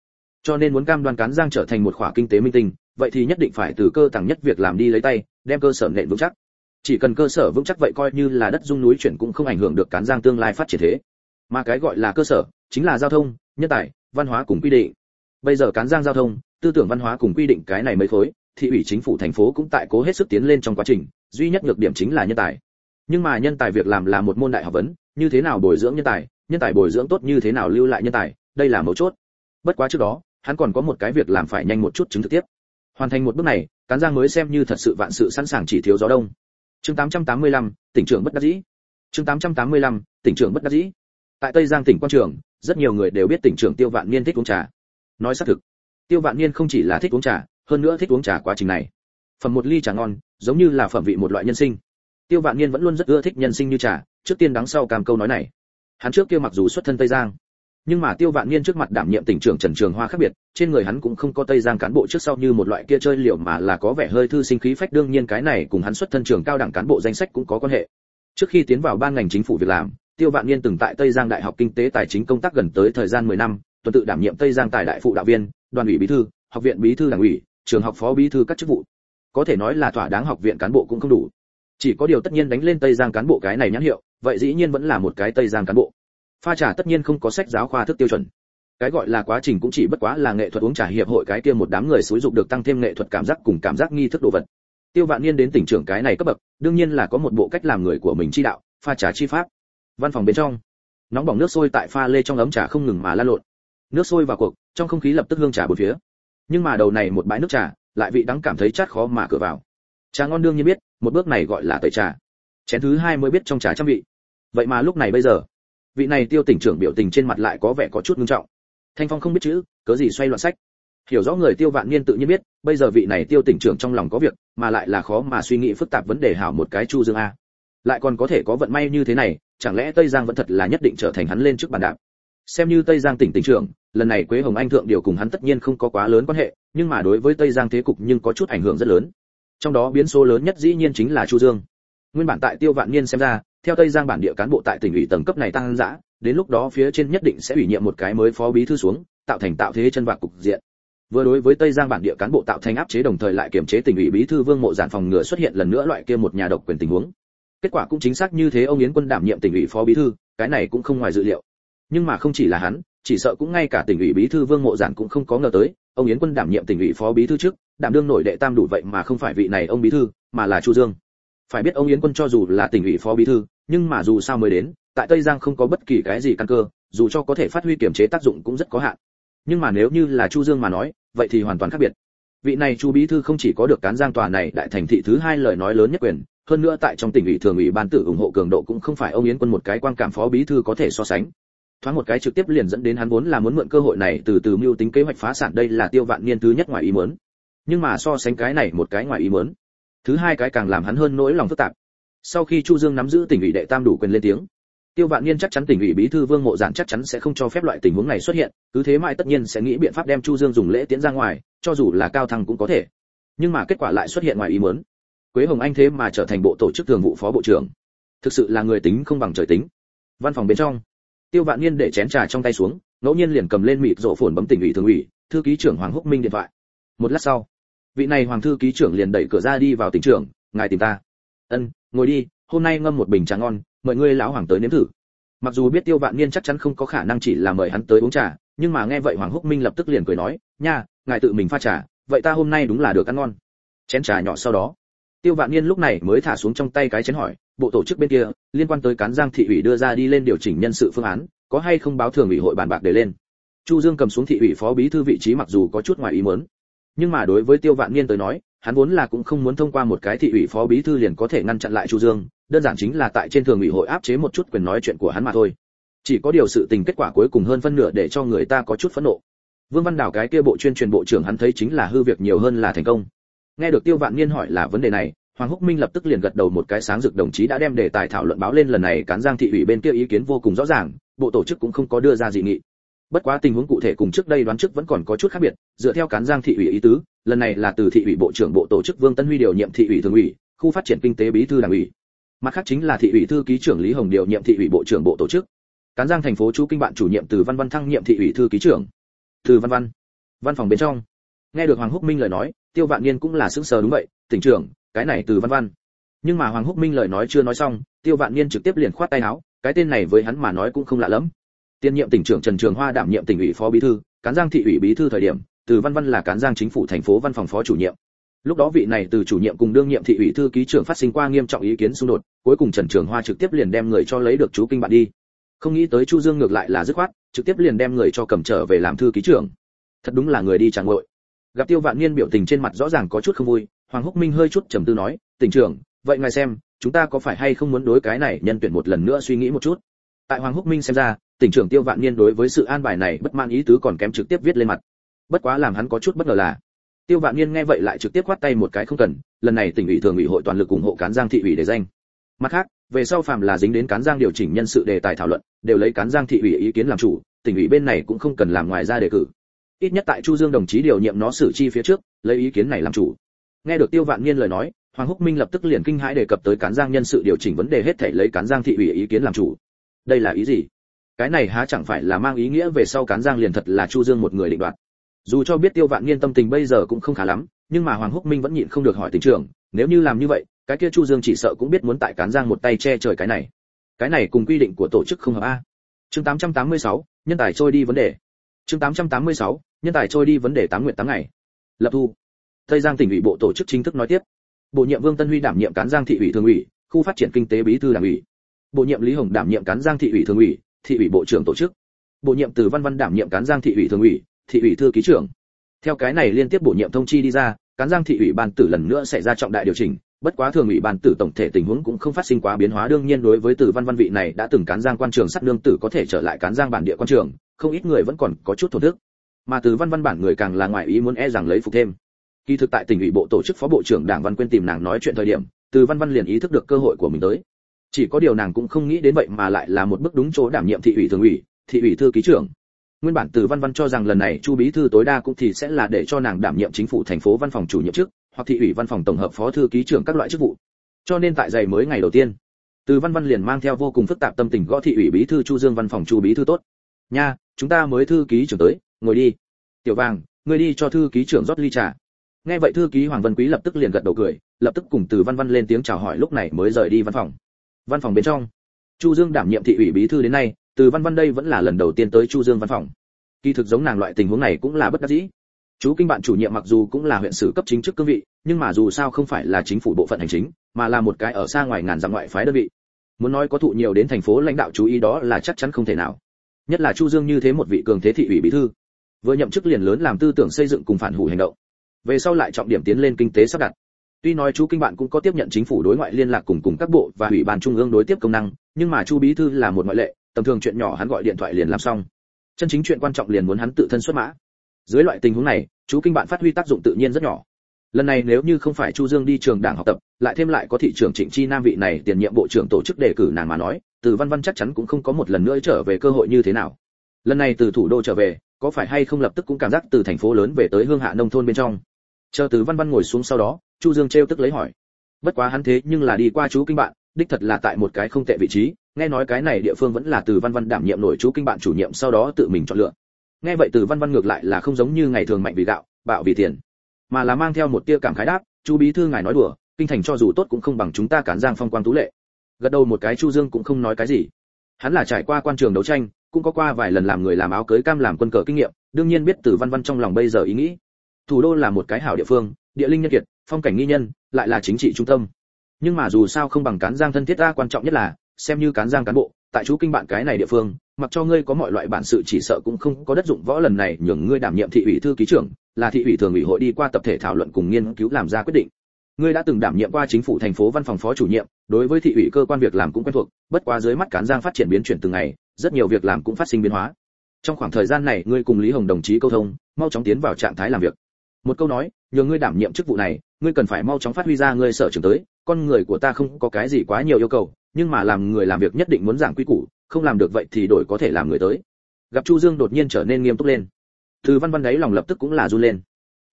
Cho nên muốn cam đoan cán giang trở thành một khỏa kinh tế minh tinh, vậy thì nhất định phải từ cơ tầng nhất việc làm đi lấy tay, đem cơ sở nền vững chắc. Chỉ cần cơ sở vững chắc vậy coi như là đất dung núi chuyển cũng không ảnh hưởng được cán giang tương lai phát triển thế mà cái gọi là cơ sở chính là giao thông nhân tài văn hóa cùng quy định. Bây giờ cán giang giao thông tư tưởng văn hóa cùng quy định cái này mới khối thị ủy chính phủ thành phố cũng tại cố hết sức tiến lên trong quá trình duy nhất nhược điểm chính là nhân tài. Nhưng mà nhân tài việc làm là một môn đại học vấn như thế nào bồi dưỡng nhân tài nhân tài bồi dưỡng tốt như thế nào lưu lại nhân tài đây là mấu chốt. Bất quá trước đó hắn còn có một cái việc làm phải nhanh một chút chứng thực tiếp. Hoàn thành một bước này cán giang mới xem như thật sự vạn sự sẵn sàng chỉ thiếu gió đông. Chương 885, tỉnh trưởng bất đắc dĩ. Chương 885, tỉnh trưởng bất đắc dĩ tại tây giang tỉnh quan trường, rất nhiều người đều biết tỉnh trưởng tiêu vạn niên thích uống trà. Nói xác thực, tiêu vạn niên không chỉ là thích uống trà, hơn nữa thích uống trà quá trình này. Phẩm một ly trà ngon, giống như là phẩm vị một loại nhân sinh. Tiêu vạn niên vẫn luôn rất ưa thích nhân sinh như trà, trước tiên đắng sau cảm câu nói này. Hắn trước kia mặc dù xuất thân tây giang, nhưng mà tiêu vạn niên trước mặt đảm nhiệm tỉnh trưởng trần trường hoa khác biệt, trên người hắn cũng không có tây giang cán bộ trước sau như một loại kia chơi liệu mà là có vẻ hơi thư sinh khí phách, đương nhiên cái này cùng hắn xuất thân trường cao đẳng cán bộ danh sách cũng có quan hệ. Trước khi tiến vào ban ngành chính phủ việc làm tiêu vạn niên từng tại tây giang đại học kinh tế tài chính công tác gần tới thời gian 10 năm, tuần tự đảm nhiệm tây giang tài đại phụ đạo viên, đoàn ủy bí thư, học viện bí thư đảng ủy, trường học phó bí thư các chức vụ. Có thể nói là thỏa đáng học viện cán bộ cũng không đủ. Chỉ có điều tất nhiên đánh lên tây giang cán bộ cái này nhãn hiệu, vậy dĩ nhiên vẫn là một cái tây giang cán bộ. Pha trà tất nhiên không có sách giáo khoa thức tiêu chuẩn. Cái gọi là quá trình cũng chỉ bất quá là nghệ thuật uống trà hiệp hội cái kia một đám người xúi dục được tăng thêm nghệ thuật cảm giác cùng cảm giác nghi thức đồ vật. Tiêu vạn niên đến tỉnh trưởng cái này cấp bậc, đương nhiên là có một bộ cách làm người của mình chi đạo, pha trà chi pháp văn phòng bên trong, nóng bỏng nước sôi tại pha lê trong ấm trà không ngừng mà lan lộn. Nước sôi vào cuộc, trong không khí lập tức hương trà bốn phía. Nhưng mà đầu này một bãi nước trà, lại vị đắng cảm thấy chát khó mà cửa vào. Trà ngon đương nhiên biết, một bước này gọi là tẩy trà. Chén thứ hai mới biết trong trà trăm vị. Vậy mà lúc này bây giờ, vị này tiêu tỉnh trưởng biểu tình trên mặt lại có vẻ có chút nghiêm trọng. Thanh phong không biết chữ, cớ gì xoay loạn sách. Hiểu rõ người tiêu vạn niên tự nhiên biết, bây giờ vị này tiêu tỉnh trưởng trong lòng có việc, mà lại là khó mà suy nghĩ phức tạp vấn đề hảo một cái chu dương a lại còn có thể có vận may như thế này, chẳng lẽ tây giang vẫn thật là nhất định trở thành hắn lên trước bàn đạp? Xem như tây giang tỉnh tỉnh trưởng, lần này quế hồng anh thượng điều cùng hắn tất nhiên không có quá lớn quan hệ, nhưng mà đối với tây giang thế cục nhưng có chút ảnh hưởng rất lớn. Trong đó biến số lớn nhất dĩ nhiên chính là chu dương. Nguyên bản tại tiêu vạn niên xem ra, theo tây giang bản địa cán bộ tại tỉnh ủy tầng cấp này tăng dã, đến lúc đó phía trên nhất định sẽ ủy nhiệm một cái mới phó bí thư xuống, tạo thành tạo thế chân vạc cục diện. Vừa đối với tây giang bản địa cán bộ tạo thành áp chế đồng thời lại kiểm chế tỉnh ủy bí thư vương mộ giản phòng ngừa xuất hiện lần nữa loại kia một nhà độc quyền tình huống kết quả cũng chính xác như thế ông yến quân đảm nhiệm tỉnh ủy phó bí thư, cái này cũng không ngoài dự liệu. Nhưng mà không chỉ là hắn, chỉ sợ cũng ngay cả tỉnh ủy bí thư vương mộ giản cũng không có ngờ tới, ông yến quân đảm nhiệm tỉnh ủy phó bí thư trước, đảm đương nổi đệ tam đủ vậy mà không phải vị này ông bí thư, mà là chu dương. Phải biết ông yến quân cho dù là tỉnh ủy phó bí thư, nhưng mà dù sao mới đến, tại tây giang không có bất kỳ cái gì căn cơ, dù cho có thể phát huy kiểm chế tác dụng cũng rất có hạn. Nhưng mà nếu như là chu dương mà nói, vậy thì hoàn toàn khác biệt. Vị này chu bí thư không chỉ có được cán giang tòa này đại thành thị thứ hai lời nói lớn nhất quyền hơn nữa tại trong tỉnh ủy thường ủy ban tử ủng hộ cường độ cũng không phải ông yến quân một cái quan cảm phó bí thư có thể so sánh. Thoáng một cái trực tiếp liền dẫn đến hắn vốn là muốn mượn cơ hội này từ từ mưu tính kế hoạch phá sản đây là tiêu vạn niên thứ nhất ngoài ý muốn. Nhưng mà so sánh cái này một cái ngoài ý muốn, thứ hai cái càng làm hắn hơn nỗi lòng phức tạp. Sau khi chu dương nắm giữ tỉnh ủy đệ tam đủ quyền lên tiếng, tiêu vạn niên chắc chắn tỉnh ủy bí thư vương mộ giản chắc chắn sẽ không cho phép loại tình huống này xuất hiện, cứ thế mãi tất nhiên sẽ nghĩ biện pháp đem chu dương dùng lễ tiến ra ngoài, cho dù là cao thăng cũng có thể. Nhưng mà kết quả lại xuất hiện ngoài ý muốn quế hồng anh thế mà trở thành bộ tổ chức thường vụ phó bộ trưởng. Thực sự là người tính không bằng trời tính. Văn phòng bên trong, tiêu vạn niên để chén trà trong tay xuống, ngẫu nhiên liền cầm lên mịt rộ phồn bấm tỉnh ủy thường ủy, thư ký trưởng hoàng húc minh điện thoại. Một lát sau, vị này hoàng thư ký trưởng liền đẩy cửa ra đi vào tỉnh trưởng, ngài tìm ta. Ân, ngồi đi, hôm nay ngâm một bình trà ngon, mời ngươi lão hoàng tới nếm thử. Mặc dù biết tiêu vạn niên chắc chắn không có khả năng chỉ là mời hắn tới uống trà, nhưng mà nghe vậy hoàng húc minh lập tức liền cười nói, nha, ngài tự mình pha trà, vậy ta hôm nay đúng là được ăn ngon. Chén trà nhỏ sau đó tiêu vạn niên lúc này mới thả xuống trong tay cái chén hỏi, bộ tổ chức bên kia, liên quan tới cán giang thị ủy đưa ra đi lên điều chỉnh nhân sự phương án, có hay không báo thường ủy hội bàn bạc để lên? Chu dương cầm xuống thị ủy phó bí thư vị trí mặc dù có chút ngoài ý muốn, nhưng mà đối với tiêu vạn niên tới nói, hắn vốn là cũng không muốn thông qua một cái thị ủy phó bí thư liền có thể ngăn chặn lại chu dương, đơn giản chính là tại trên thường ủy hội áp chế một chút quyền nói chuyện của hắn mà thôi. Chỉ có điều sự tình kết quả cuối cùng hơn phân nửa để cho người ta có chút phẫn nộ. Vương văn đào cái kia bộ chuyên truyền bộ trưởng hắn thấy chính là hư việc nhiều hơn là thành công nghe được tiêu vạn niên hỏi là vấn đề này, hoàng húc minh lập tức liền gật đầu một cái sáng rực đồng chí đã đem đề tài thảo luận báo lên lần này cán giang thị ủy bên kia ý kiến vô cùng rõ ràng, bộ tổ chức cũng không có đưa ra dị nghị. Bất quá tình huống cụ thể cùng trước đây đoán trước vẫn còn có chút khác biệt, dựa theo cán giang thị ủy ý tứ, lần này là từ thị ủy bộ trưởng bộ tổ chức vương tân huy điều nhiệm thị ủy thường ủy, khu phát triển kinh tế bí thư đảng ủy. Mặt khác chính là thị ủy thư ký trưởng lý hồng điều nhiệm thị ủy bộ trưởng bộ tổ chức. Cán giang thành phố chú kinh bạn chủ nhiệm từ văn văn thăng nhiệm thị ủy thư ký trưởng. Từ văn văn văn phòng bên trong. Nghe được hoàng húc minh lời nói tiêu vạn niên cũng là sững sờ đúng vậy, tỉnh trưởng, cái này từ văn văn. Nhưng mà hoàng húc minh lời nói chưa nói xong, tiêu vạn niên trực tiếp liền khoát tay áo, cái tên này với hắn mà nói cũng không lạ lắm tiên nhiệm tỉnh trưởng trần trường hoa đảm nhiệm tỉnh ủy phó bí thư, cán giang thị ủy bí thư thời điểm, từ văn văn là cán giang chính phủ thành phố văn phòng phó chủ nhiệm. Lúc đó vị này từ chủ nhiệm cùng đương nhiệm thị ủy thư ký trưởng phát sinh qua nghiêm trọng ý kiến xung đột, cuối cùng trần trường hoa trực tiếp liền đem người cho lấy được chú kinh bạn đi. Không nghĩ tới chu dương ngược lại là dứt khoát, trực tiếp liền đem người cho cầm trở về làm thư ký trưởng. Thật đúng là người đi chẳng ngội gặp tiêu vạn niên biểu tình trên mặt rõ ràng có chút không vui, hoàng húc minh hơi chút trầm tư nói, tỉnh trưởng, vậy ngài xem, chúng ta có phải hay không muốn đối cái này nhân tuyển một lần nữa suy nghĩ một chút? Tại hoàng húc minh xem ra, tỉnh trưởng tiêu vạn niên đối với sự an bài này bất mãn ý tứ còn kém trực tiếp viết lên mặt. Bất quá làm hắn có chút bất ngờ là, tiêu vạn niên nghe vậy lại trực tiếp quát tay một cái không cần, lần này tỉnh ủy thường ủy hội toàn lực ủng hộ cán giang thị ủy để danh. Mặt khác, về sau phàm là dính đến cán giang điều chỉnh nhân sự đề tài thảo luận, đều lấy cán giang thị ủy ý kiến làm chủ, tỉnh ủy bên này cũng không cần làm ngoài ra đề cử ít nhất tại chu dương đồng chí điều nhiệm nó xử chi phía trước lấy ý kiến này làm chủ. Nghe được tiêu vạn niên lời nói hoàng húc minh lập tức liền kinh hãi đề cập tới cán giang nhân sự điều chỉnh vấn đề hết thể lấy cán giang thị ủy ý kiến làm chủ. Đây là ý gì? Cái này há chẳng phải là mang ý nghĩa về sau cán giang liền thật là chu dương một người định đoạt. Dù cho biết tiêu vạn niên tâm tình bây giờ cũng không khá lắm nhưng mà hoàng húc minh vẫn nhịn không được hỏi tình trưởng nếu như làm như vậy cái kia chu dương chỉ sợ cũng biết muốn tại cán giang một tay che trời cái này. Cái này cùng quy định của tổ chức không hợp a. Chương 886, nhân tài trôi đi vấn đề. Chương 886, nhân tài trôi đi vấn đề tám nguyện tám ngày. Lập thu. Tây giang tỉnh ủy bộ tổ chức chính thức nói tiếp. Bộ nhiệm vương tân huy đảm nhiệm cán giang thị ủy thường ủy, khu phát triển kinh tế bí thư đảng ủy. Bộ nhiệm lý hồng đảm nhiệm cán giang thị ủy thường ủy, thị ủy bộ trưởng tổ chức. Bộ nhiệm từ văn văn đảm nhiệm cán giang thị ủy thường ủy, thị ủy thư ký trưởng. Theo cái này liên tiếp bổ nhiệm thông chi đi ra, cán giang thị ủy ban tử lần nữa sẽ ra trọng đại điều chỉnh. Bất quá thường ủy ban tử tổng thể tình huống cũng không phát sinh quá biến hóa đương nhiên đối với từ văn văn vị này đã từng cán giang quan trường sắt lương tử có thể trở lại cán giang bản địa quan trường, không ít người vẫn còn có chút thổn thức mà từ văn văn bản người càng là ngoại ý muốn e rằng lấy phục thêm. Kỳ thực tại tỉnh ủy bộ tổ chức phó bộ trưởng đảng văn quyên tìm nàng nói chuyện thời điểm, từ văn văn liền ý thức được cơ hội của mình tới. Chỉ có điều nàng cũng không nghĩ đến vậy mà lại là một bước đúng chỗ đảm nhiệm thị ủy thường ủy, thị ủy thư ký trưởng. Nguyên bản từ văn văn cho rằng lần này chu bí thư tối đa cũng thì sẽ là để cho nàng đảm nhiệm chính phủ thành phố văn phòng chủ nhiệm chức, hoặc thị ủy văn phòng tổng hợp phó thư ký trưởng các loại chức vụ. Cho nên tại giày mới ngày đầu tiên, từ văn văn liền mang theo vô cùng phức tạp tâm tình gõ thị ủy bí thư chu dương văn phòng chu bí thư tốt. Nha, chúng ta mới thư ký trưởng tới ngồi đi. Tiểu vàng, ngươi đi cho thư ký trưởng rót ly trà. Nghe vậy thư ký hoàng văn quý lập tức liền gật đầu cười, lập tức cùng từ văn văn lên tiếng chào hỏi lúc này mới rời đi văn phòng. Văn phòng bên trong, chu dương đảm nhiệm thị ủy bí thư đến nay, từ văn văn đây vẫn là lần đầu tiên tới chu dương văn phòng. Kỳ thực giống nàng loại tình huống này cũng là bất đắc dĩ. Chú kinh bạn chủ nhiệm mặc dù cũng là huyện sử cấp chính chức cương vị, nhưng mà dù sao không phải là chính phủ bộ phận hành chính, mà là một cái ở xa ngoài ngàn dặm ngoại phái đơn vị. Muốn nói có thụ nhiều đến thành phố lãnh đạo chú ý đó là chắc chắn không thể nào. Nhất là chu dương như thế một vị cường thế thị ủy bí thư vừa nhậm chức liền lớn làm tư tưởng xây dựng cùng phản hủ hành động. Về sau lại trọng điểm tiến lên kinh tế sắp đặt. Tuy nói chú kinh bạn cũng có tiếp nhận chính phủ đối ngoại liên lạc cùng cùng các bộ và ủy ban trung ương đối tiếp công năng, nhưng mà chu bí thư là một ngoại lệ, tầm thường chuyện nhỏ hắn gọi điện thoại liền làm xong. Chân chính chuyện quan trọng liền muốn hắn tự thân xuất mã. Dưới loại tình huống này, chú kinh bạn phát huy tác dụng tự nhiên rất nhỏ. Lần này nếu như không phải chu dương đi trường đảng học tập, lại thêm lại có thị trưởng trịnh chi nam vị này tiền nhiệm bộ trưởng tổ chức đề cử nàng mà nói, từ văn văn chắc chắn cũng không có một lần nữa trở về cơ hội như thế nào. Lần này từ thủ đô trở về có phải hay không lập tức cũng cảm giác từ thành phố lớn về tới hương hạ nông thôn bên trong. Chờ từ văn văn ngồi xuống sau đó, chu dương trêu tức lấy hỏi. Bất quá hắn thế nhưng là đi qua chú kinh bạn, đích thật là tại một cái không tệ vị trí, nghe nói cái này địa phương vẫn là từ văn văn đảm nhiệm nổi chú kinh bạn chủ nhiệm sau đó tự mình chọn lựa. Nghe vậy từ văn văn ngược lại là không giống như ngày thường mạnh vì gạo, bạo vì tiền, mà là mang theo một tia cảm khái đáp, chu bí thư ngài nói đùa, kinh thành cho dù tốt cũng không bằng chúng ta cản giang phong quang tú lệ. Gật đầu một cái chu dương cũng không nói cái gì. Hắn là trải qua quan trường đấu tranh cũng có qua vài lần làm người làm áo cưới cam làm quân cờ kinh nghiệm, đương nhiên biết từ văn văn trong lòng bây giờ ý nghĩ. Thủ đô là một cái hảo địa phương, địa linh nhân kiệt, phong cảnh nghi nhân, lại là chính trị trung tâm. Nhưng mà dù sao không bằng cán giang thân thiết ra quan trọng nhất là, xem như cán giang cán bộ, tại chú kinh bạn cái này địa phương, mặc cho ngươi có mọi loại bản sự chỉ sợ cũng không có đất dụng võ lần này nhường ngươi đảm nhiệm thị ủy thư ký trưởng, là thị ủy thường ủy hội đi qua tập thể thảo luận cùng nghiên cứu làm ra quyết định ngươi đã từng đảm nhiệm qua chính phủ thành phố văn phòng phó chủ nhiệm, đối với thị ủy cơ quan việc làm cũng quen thuộc, bất quá dưới mắt cán giang phát triển biến chuyển từng ngày, rất nhiều việc làm cũng phát sinh biến hóa. Trong khoảng thời gian này, ngươi cùng lý hồng đồng chí câu thông, mau chóng tiến vào trạng thái làm việc. Một câu nói, nhờ ngươi đảm nhiệm chức vụ này, ngươi cần phải mau chóng phát huy ra ngươi sở trường tới, con người của ta không có cái gì quá nhiều yêu cầu, nhưng mà làm người làm việc nhất định muốn giảng quy củ, không làm được vậy thì đổi có thể làm người tới. Gặp chu dương đột nhiên trở nên nghiêm túc lên. Từ văn văn đấy lòng lập tức cũng là run lên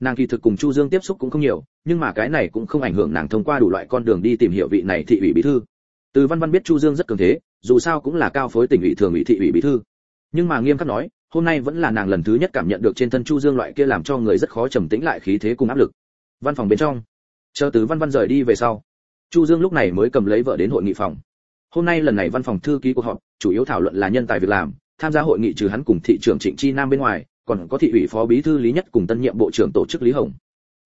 nàng kỳ thực cùng chu dương tiếp xúc cũng không nhiều, nhưng mà cái này cũng không ảnh hưởng nàng thông qua đủ loại con đường đi tìm hiểu vị này thị ủy bí thư. Từ văn văn biết chu dương rất cường thế, dù sao cũng là cao phối tỉnh ủy thường ủy thị ủy bí thư. Nhưng mà nghiêm khắc nói, hôm nay vẫn là nàng lần thứ nhất cảm nhận được trên thân chu dương loại kia làm cho người rất khó trầm tĩnh lại khí thế cùng áp lực. Văn phòng bên trong, chờ từ văn văn rời đi về sau, chu dương lúc này mới cầm lấy vợ đến hội nghị phòng. Hôm nay lần này văn phòng thư ký của họ chủ yếu thảo luận là nhân tài việc làm, tham gia hội nghị trừ hắn cùng thị trưởng trịnh chi nam bên ngoài còn có thị ủy phó bí thư lý nhất cùng tân nhiệm bộ trưởng tổ chức lý hồng.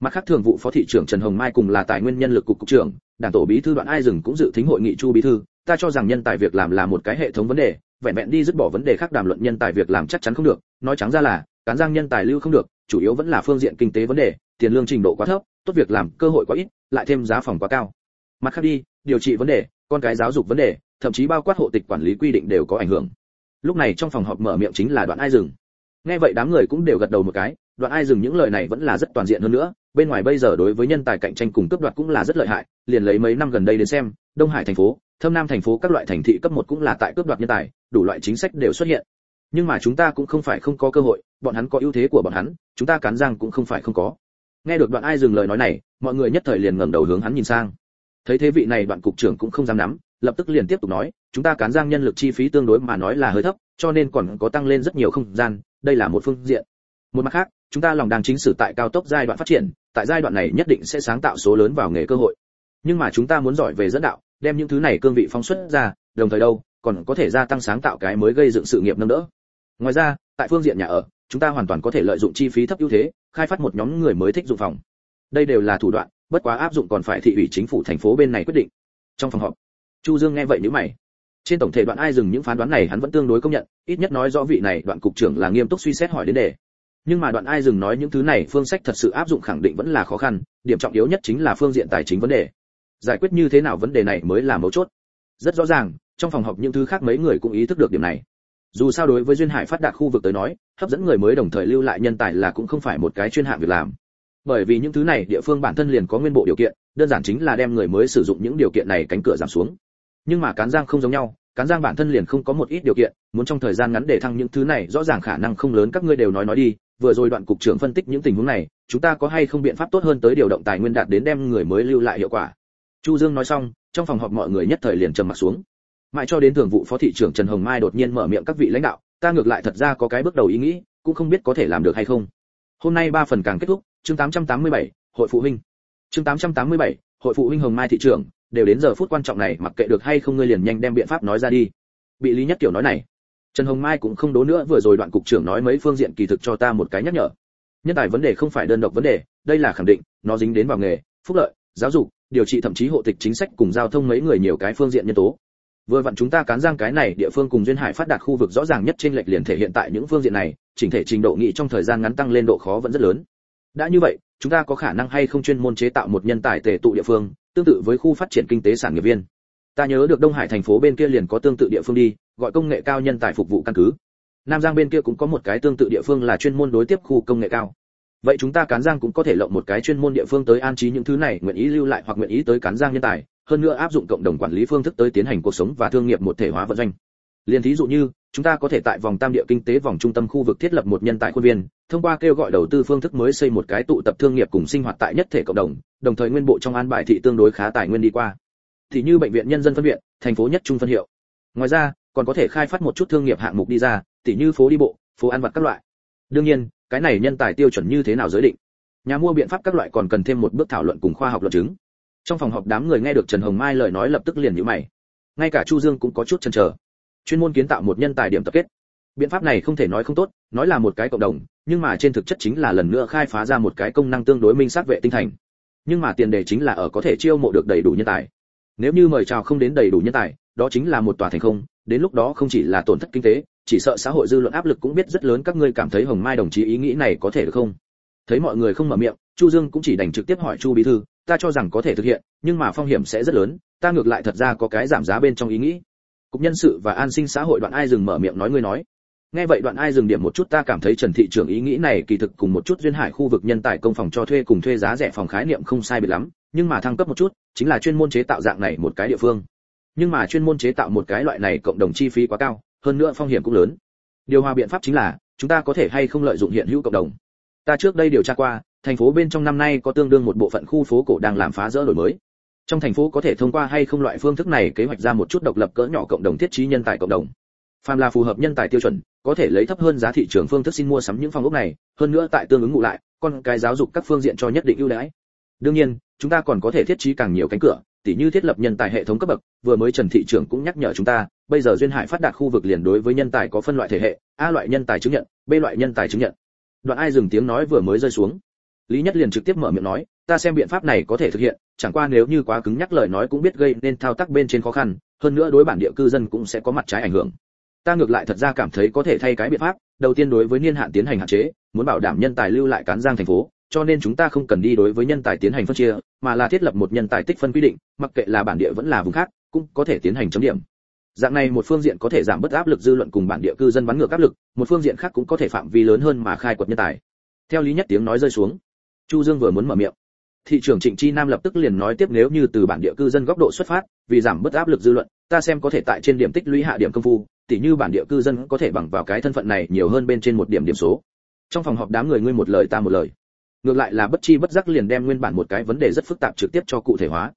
Mặt khác thường vụ phó thị trưởng trần hồng mai cùng là tài nguyên nhân lực cục cục trưởng, đảng tổ bí thư đoạn ai dừng cũng dự thính hội nghị chu bí thư, ta cho rằng nhân tài việc làm là một cái hệ thống vấn đề, vẹn vẹn đi dứt bỏ vấn đề khác đàm luận nhân tài việc làm chắc chắn không được, nói trắng ra là, cán giang nhân tài lưu không được, chủ yếu vẫn là phương diện kinh tế vấn đề, tiền lương trình độ quá thấp, tốt việc làm cơ hội quá ít, lại thêm giá phòng quá cao. Mặt khác đi, điều trị vấn đề, con cái giáo dục vấn đề, thậm chí bao quát hộ tịch quản lý quy định đều có ảnh hưởng. Lúc này trong phòng họp mở miệng chính là đoạn ai dừng nghe vậy đám người cũng đều gật đầu một cái, đoạn ai dừng những lời này vẫn là rất toàn diện hơn nữa, bên ngoài bây giờ đối với nhân tài cạnh tranh cùng cướp đoạt cũng là rất lợi hại, liền lấy mấy năm gần đây đến xem, đông hải thành phố, thâm nam thành phố các loại thành thị cấp một cũng là tại cướp đoạt nhân tài, đủ loại chính sách đều xuất hiện. Nhưng mà chúng ta cũng không phải không có cơ hội, bọn hắn có ưu thế của bọn hắn, chúng ta cán giang cũng không phải không có. Nghe được đoạn ai dừng lời nói này, mọi người nhất thời liền ngẩng đầu hướng hắn nhìn sang. Thấy thế vị này đoạn cục trưởng cũng không dám nắm, lập tức liền tiếp tục nói, chúng ta cán giang nhân lực chi phí tương đối mà nói là hơi thấp, cho nên còn có tăng lên rất nhiều không gian đây là một phương diện. Một mặt khác, chúng ta lòng đang chính sử tại cao tốc giai đoạn phát triển, tại giai đoạn này nhất định sẽ sáng tạo số lớn vào nghề cơ hội. Nhưng mà chúng ta muốn giỏi về dẫn đạo, đem những thứ này cương vị phóng xuất ra, đồng thời đâu, còn có thể gia tăng sáng tạo cái mới gây dựng sự nghiệp nâng đỡ. Ngoài ra, tại phương diện nhà ở, chúng ta hoàn toàn có thể lợi dụng chi phí thấp ưu thế, khai phát một nhóm người mới thích dụng phòng. Đây đều là thủ đoạn, bất quá áp dụng còn phải thị ủy chính phủ thành phố bên này quyết định. Trong phòng họp, chu dương nghe vậy nhíu mày trên tổng thể đoạn ai dừng những phán đoán này hắn vẫn tương đối công nhận, ít nhất nói rõ vị này đoạn cục trưởng là nghiêm túc suy xét hỏi đến đề. Nhưng mà đoạn ai dừng nói những thứ này phương sách thật sự áp dụng khẳng định vẫn là khó khăn, điểm trọng yếu nhất chính là phương diện tài chính vấn đề. Giải quyết như thế nào vấn đề này mới là mấu chốt. Rất rõ ràng, trong phòng họp những thứ khác mấy người cũng ý thức được điểm này. Dù sao đối với duyên hải phát đạt khu vực tới nói, hấp dẫn người mới đồng thời lưu lại nhân tài là cũng không phải một cái chuyên hạng việc làm. Bởi vì những thứ này, địa phương bản thân liền có nguyên bộ điều kiện, đơn giản chính là đem người mới sử dụng những điều kiện này cánh cửa giảm xuống. Nhưng mà cán giang không giống nhau cán giang bản thân liền không có một ít điều kiện muốn trong thời gian ngắn để thăng những thứ này rõ ràng khả năng không lớn các ngươi đều nói nói đi vừa rồi đoạn cục trưởng phân tích những tình huống này chúng ta có hay không biện pháp tốt hơn tới điều động tài nguyên đạt đến đem người mới lưu lại hiệu quả. Chu dương nói xong trong phòng họp mọi người nhất thời liền trầm mặt xuống. Mãi cho đến thường vụ phó thị trưởng trần hồng mai đột nhiên mở miệng các vị lãnh đạo ta ngược lại thật ra có cái bước đầu ý nghĩ cũng không biết có thể làm được hay không. Hôm nay ba phần càng kết thúc chương 887, hội phụ huynh. Chương 887, hội phụ huynh hồng mai thị trưởng đều đến giờ phút quan trọng này, mặc kệ được hay không ngươi liền nhanh đem biện pháp nói ra đi. Bị lý nhất kiểu nói này, trần hồng mai cũng không đố nữa, vừa rồi đoạn cục trưởng nói mấy phương diện kỳ thực cho ta một cái nhắc nhở. Nhân tài vấn đề không phải đơn độc vấn đề, đây là khẳng định, nó dính đến vào nghề, phúc lợi, giáo dục, điều trị thậm chí hộ tịch chính sách cùng giao thông mấy người nhiều cái phương diện nhân tố. Vừa vặn chúng ta cán giang cái này, địa phương cùng duyên hải phát đạt khu vực rõ ràng nhất trên lệch liền thể hiện tại những phương diện này, chỉnh thể trình độ nghị trong thời gian ngắn tăng lên độ khó vẫn rất lớn. Đã như vậy chúng ta có khả năng hay không chuyên môn chế tạo một nhân tài tề tụ địa phương, tương tự với khu phát triển kinh tế sản nghiệp viên. Ta nhớ được đông hải thành phố bên kia liền có tương tự địa phương đi, gọi công nghệ cao nhân tài phục vụ căn cứ. Nam giang bên kia cũng có một cái tương tự địa phương là chuyên môn đối tiếp khu công nghệ cao. Vậy chúng ta cán giang cũng có thể lộng một cái chuyên môn địa phương tới an trí những thứ này, nguyện ý lưu lại hoặc nguyện ý tới cán giang nhân tài, hơn nữa áp dụng cộng đồng quản lý phương thức tới tiến hành cuộc sống và thương nghiệp một thể hóa vận doanh. Liên thí dụ như chúng ta có thể tại vòng tam địa kinh tế vòng trung tâm khu vực thiết lập một nhân tài khuôn viên, thông qua kêu gọi đầu tư phương thức mới xây một cái tụ tập thương nghiệp cùng sinh hoạt tại nhất thể cộng đồng đồng thời nguyên bộ trong an bài thị tương đối khá tài nguyên đi qua. Thì như bệnh viện nhân dân phân viện, thành phố nhất trung phân hiệu. Ngoài ra, còn có thể khai phát một chút thương nghiệp hạng mục đi ra, tỉ như phố đi bộ, phố ăn vặt các loại. Đương nhiên, cái này nhân tài tiêu chuẩn như thế nào giới định? Nhà mua biện pháp các loại còn cần thêm một bước thảo luận cùng khoa học luận chứng. Trong phòng họp đám người nghe được trần hồng mai lời nói lập tức liền nhíu mày. Ngay cả chu dương cũng có chút chần chờ chuyên môn kiến tạo một nhân tài điểm tập kết. Biện pháp này không thể nói không tốt, nói là một cái cộng đồng, nhưng mà trên thực chất chính là lần nữa khai phá ra một cái công năng tương đối minh xác vệ tinh thành. Nhưng mà tiền đề chính là ở có thể chiêu mộ được đầy đủ nhân tài. Nếu như mời chào không đến đầy đủ nhân tài, đó chính là một tòa thành không, đến lúc đó không chỉ là tổn thất kinh tế, chỉ sợ xã hội dư luận áp lực cũng biết rất lớn, các ngươi cảm thấy hồng mai đồng chí ý nghĩ này có thể được không? Thấy mọi người không mở miệng, chu dương cũng chỉ đành trực tiếp hỏi chu bí thư, ta cho rằng có thể thực hiện, nhưng mà phong hiểm sẽ rất lớn, ta ngược lại thật ra có cái giảm giá bên trong ý nghĩ cục nhân sự và an sinh xã hội đoạn ai dừng mở miệng nói ngươi nói. Nghe vậy đoạn ai dừng điểm một chút ta cảm thấy trần thị trưởng ý nghĩ này kỳ thực cùng một chút duyên hải khu vực nhân tài công phòng cho thuê cùng thuê giá rẻ phòng khái niệm không sai biệt lắm, nhưng mà thăng cấp một chút, chính là chuyên môn chế tạo dạng này một cái địa phương. Nhưng mà chuyên môn chế tạo một cái loại này cộng đồng chi phí quá cao, hơn nữa phong hiểm cũng lớn. Điều hòa biện pháp chính là, chúng ta có thể hay không lợi dụng hiện hữu cộng đồng. Ta trước đây điều tra qua, thành phố bên trong năm nay có tương đương một bộ phận khu phố cổ đang làm phá rỡ đổi mới trong thành phố có thể thông qua hay không loại phương thức này kế hoạch ra một chút độc lập cỡ nhỏ cộng đồng thiết trí nhân tài cộng đồng. Phàm là phù hợp nhân tài tiêu chuẩn, có thể lấy thấp hơn giá thị trường phương thức xin mua sắm những phòng ốc này, hơn nữa tại tương ứng ngụ lại còn cái giáo dục các phương diện cho nhất định ưu đãi. Đương nhiên, chúng ta còn có thể thiết trí càng nhiều cánh cửa, tỉ như thiết lập nhân tài hệ thống cấp bậc, vừa mới trần thị trưởng cũng nhắc nhở chúng ta, bây giờ duyên hải phát đạt khu vực liền đối với nhân tài có phân loại thể hệ, a loại nhân tài chứng nhận, b loại nhân tài chứng nhận. Đoạn ai dừng tiếng nói vừa mới rơi xuống. Lý nhất liền trực tiếp mở miệng nói ta xem biện pháp này có thể thực hiện, chẳng qua nếu như quá cứng nhắc lời nói cũng biết gây nên thao tác bên trên khó khăn, hơn nữa đối bản địa cư dân cũng sẽ có mặt trái ảnh hưởng. Ta ngược lại thật ra cảm thấy có thể thay cái biện pháp, đầu tiên đối với niên hạn tiến hành hạn chế, muốn bảo đảm nhân tài lưu lại cán giang thành phố, cho nên chúng ta không cần đi đối với nhân tài tiến hành phân chia, mà là thiết lập một nhân tài tích phân quy định, mặc kệ là bản địa vẫn là vùng khác, cũng có thể tiến hành chấm điểm. Dạng này một phương diện có thể giảm bớt áp lực dư luận cùng bản địa cư dân bắn ngược áp lực, một phương diện khác cũng có thể phạm vi lớn hơn mà khai quật nhân tài. Theo lý nhất tiếng nói rơi xuống, chu dương vừa muốn mở miệng thị trưởng trịnh chi nam lập tức liền nói tiếp nếu như từ bản địa cư dân góc độ xuất phát, vì giảm bớt áp lực dư luận, ta xem có thể tại trên điểm tích lũy hạ điểm công phu, tỉ như bản địa cư dân có thể bằng vào cái thân phận này nhiều hơn bên trên một điểm điểm số. Trong phòng họp đám người ngươi một lời ta một lời. Ngược lại là bất chi bất giác liền đem nguyên bản một cái vấn đề rất phức tạp trực tiếp cho cụ thể hóa.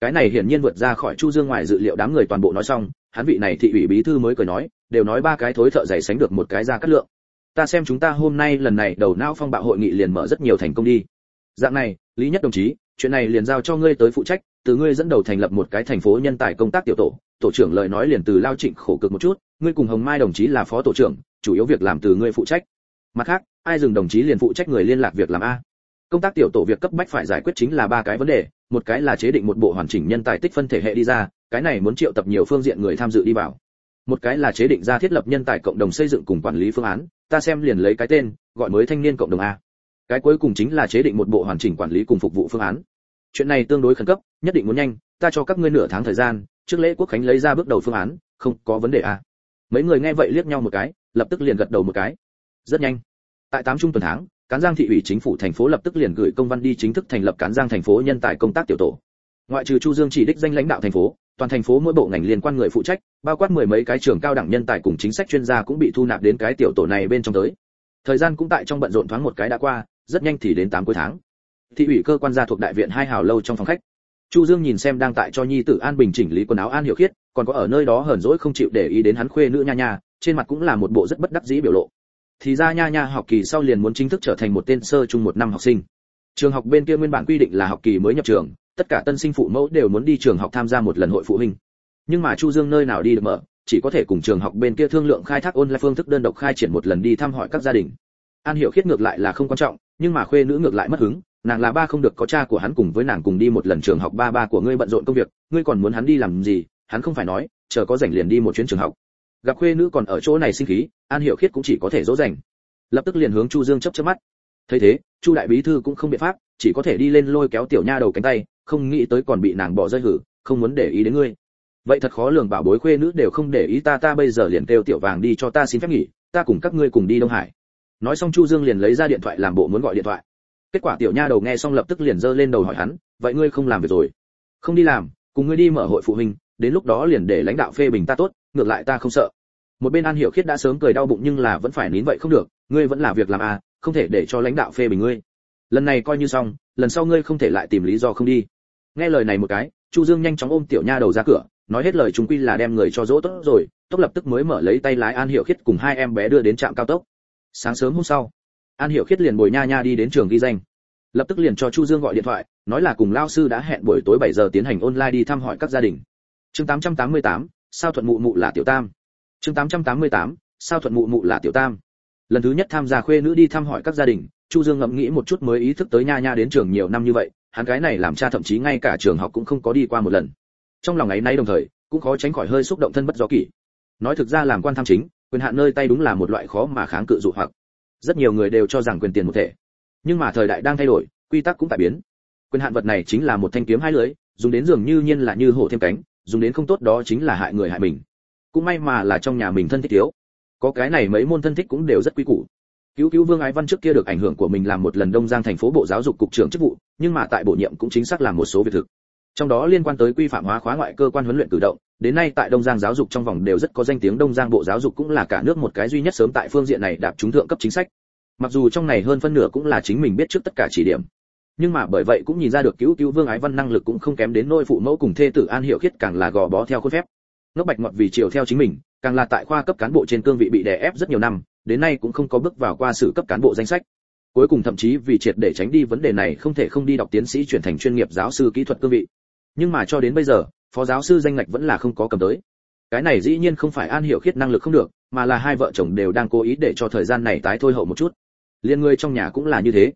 Cái này hiển nhiên vượt ra khỏi chu dương ngoài dự liệu đám người toàn bộ nói xong, hắn vị này thị ủy bí thư mới cười nói, đều nói ba cái thối thợ giày sánh được một cái ra cắt lượng. Ta xem chúng ta hôm nay lần này đầu não phong bạo hội nghị liền mở rất nhiều thành công đi dạng này, lý nhất đồng chí, chuyện này liền giao cho ngươi tới phụ trách, từ ngươi dẫn đầu thành lập một cái thành phố nhân tài công tác tiểu tổ. Tổ trưởng lời nói liền từ lao trịnh khổ cực một chút, ngươi cùng hồng mai đồng chí là phó tổ trưởng, chủ yếu việc làm từ ngươi phụ trách. Mặt khác, ai dừng đồng chí liền phụ trách người liên lạc việc làm a. Công tác tiểu tổ việc cấp bách phải giải quyết chính là ba cái vấn đề, một cái là chế định một bộ hoàn chỉnh nhân tài tích phân thể hệ đi ra, cái này muốn triệu tập nhiều phương diện người tham dự đi vào. Một cái là chế định ra thiết lập nhân tài cộng đồng xây dựng cùng quản lý phương án, ta xem liền lấy cái tên, gọi mới thanh niên cộng đồng a cái cuối cùng chính là chế định một bộ hoàn chỉnh quản lý cùng phục vụ phương án. Chuyện này tương đối khẩn cấp, nhất định muốn nhanh, ta cho các ngươi nửa tháng thời gian, trước lễ quốc khánh lấy ra bước đầu phương án, không có vấn đề à? mấy người nghe vậy liếc nhau một cái, lập tức liền gật đầu một cái. Rất nhanh. Tại tám trung tuần tháng, cán giang thị ủy chính phủ thành phố lập tức liền gửi công văn đi chính thức thành lập cán giang thành phố nhân tài công tác tiểu tổ. Ngoại trừ chu dương chỉ đích danh lãnh đạo thành phố, toàn thành phố mỗi bộ ngành liên quan người phụ trách, bao quát mười mấy cái trường cao đẳng nhân tài cùng chính sách chuyên gia cũng bị thu nạp đến cái tiểu tổ này bên trong tới. Thời gian cũng tại trong bận rộn thoáng một cái đã qua rất nhanh thì đến tám cuối tháng. Thị ủy cơ quan gia thuộc đại viện hai hào lâu trong phòng khách. Chu dương nhìn xem đang tại cho nhi tử an bình chỉnh lý quần áo an hiểu khiết, còn có ở nơi đó hờn dỗi không chịu để ý đến hắn khuê nữ nha nha, trên mặt cũng là một bộ rất bất đắc dĩ biểu lộ. Thì ra nha nha học kỳ sau liền muốn chính thức trở thành một tên sơ trung một năm học sinh. Trường học bên kia nguyên bản quy định là học kỳ mới nhập trường, tất cả tân sinh phụ mẫu đều muốn đi trường học tham gia một lần hội phụ huynh. Nhưng mà chu dương nơi nào đi được mở, chỉ có thể cùng trường học bên kia thương lượng khai thác ôn lại phương thức đơn độc khai triển một lần đi thăm hỏi các gia đình an hiểu khiết ngược lại là không quan trọng, nhưng mà khuê nữ ngược lại mất hứng, nàng là ba không được có cha của hắn cùng với nàng cùng đi một lần trường học ba ba của ngươi bận rộn công việc, ngươi còn muốn hắn đi làm gì, hắn không phải nói, chờ có rảnh liền đi một chuyến trường học. Gặp khuê nữ còn ở chỗ này sinh khí, an hiểu khiết cũng chỉ có thể dỗ dành. Lập tức liền hướng chu dương chớp chớp mắt. Thấy thế, chu đại bí thư cũng không biện pháp, chỉ có thể đi lên lôi kéo tiểu nha đầu cánh tay, không nghĩ tới còn bị nàng bỏ rơi hử, không muốn để ý đến ngươi. Vậy thật khó lường bảo bối khuê nữ đều không để ý ta ta bây giờ liền kêu tiểu vàng đi cho ta xin phép nghỉ, ta cùng các ngươi cùng đi đông hải nói xong chu dương liền lấy ra điện thoại làm bộ muốn gọi điện thoại. Kết quả tiểu nha đầu nghe xong lập tức liền giơ lên đầu hỏi hắn, vậy ngươi không làm việc rồi? Không đi làm, cùng ngươi đi mở hội phụ huynh, đến lúc đó liền để lãnh đạo phê bình ta tốt, ngược lại ta không sợ. Một bên an hiểu khiết đã sớm cười đau bụng nhưng là vẫn phải nín vậy không được, ngươi vẫn là việc làm à không thể để cho lãnh đạo phê bình ngươi. Lần này coi như xong, lần sau ngươi không thể lại tìm lý do không đi. Nghe lời này một cái, chu dương nhanh chóng ôm tiểu nha đầu ra cửa, nói hết lời chúng quy là đem người cho dỗ tốt rồi, tốc lập tức mới mở lấy tay lái an hiểu khiết cùng hai em bé đưa đến trạm cao tốc sáng sớm hôm sau an hiểu khiết liền bồi nha nha đi đến trường ghi danh. Lập tức liền cho chu dương gọi điện thoại nói là cùng lao sư đã hẹn buổi tối 7 giờ tiến hành online đi thăm hỏi các gia đình. Chương 888, sao thuận mụ mụ là tiểu tam? Chương 888, sao thuận mụ mụ là tiểu tam? Lần thứ nhất tham gia khuê nữ đi thăm hỏi các gia đình chu dương ngẫm nghĩ một chút mới ý thức tới nha nha đến trường nhiều năm như vậy hắn cái này làm cha thậm chí ngay cả trường học cũng không có đi qua một lần. Trong lòng ấy nay đồng thời cũng khó tránh khỏi hơi xúc động thân bất do kỷ. Nói thực ra làm quan tham chính quyền hạn nơi tay đúng là một loại khó mà kháng cự dụ hoặc. Rất nhiều người đều cho rằng quyền tiền một thể. Nhưng mà thời đại đang thay đổi, quy tắc cũng tại biến. Quyền hạn vật này chính là một thanh kiếm hai lưỡi, dùng đến dường như nhiên là như hổ thêm cánh, dùng đến không tốt đó chính là hại người hại mình. Cũng may mà là trong nhà mình thân thích thiếu. Có cái này mấy môn thân thích cũng đều rất quý củ. Cứu cứu vương ái văn trước kia được ảnh hưởng của mình làm một lần đông giang thành phố bộ giáo dục cục trưởng chức vụ, nhưng mà tại bổ nhiệm cũng chính xác làm một số việc thực. Trong đó liên quan tới quy phạm hóa khóa ngoại cơ quan huấn luyện cử động đến nay tại đông giang giáo dục trong vòng đều rất có danh tiếng, đông giang bộ giáo dục cũng là cả nước một cái duy nhất sớm tại phương diện này đạp trúng thượng cấp chính sách. Mặc dù trong này hơn phân nửa cũng là chính mình biết trước tất cả chỉ điểm, nhưng mà bởi vậy cũng nhìn ra được cứu cứu vương ái văn năng lực cũng không kém đến nôi phụ mẫu cùng thê tử an hiệu khiết càng là gò bó theo khuôn phép. Ngốc bạch ngọt vì chiều theo chính mình, càng là tại khoa cấp cán bộ trên cương vị bị đè ép rất nhiều năm, đến nay cũng không có bước vào qua sự cấp cán bộ danh sách. Cuối cùng thậm chí vì triệt để tránh đi vấn đề này không thể không đi đọc tiến sĩ chuyển thành chuyên nghiệp giáo sư kỹ thuật cương vị. Nhưng mà cho đến bây giờ phó giáo sư danh ngạch vẫn là không có cầm tới. Cái này dĩ nhiên không phải an hiểu khiết năng lực không được, mà là hai vợ chồng đều đang cố ý để cho thời gian này tái thôi hậu một chút. Liên người trong nhà cũng là như thế.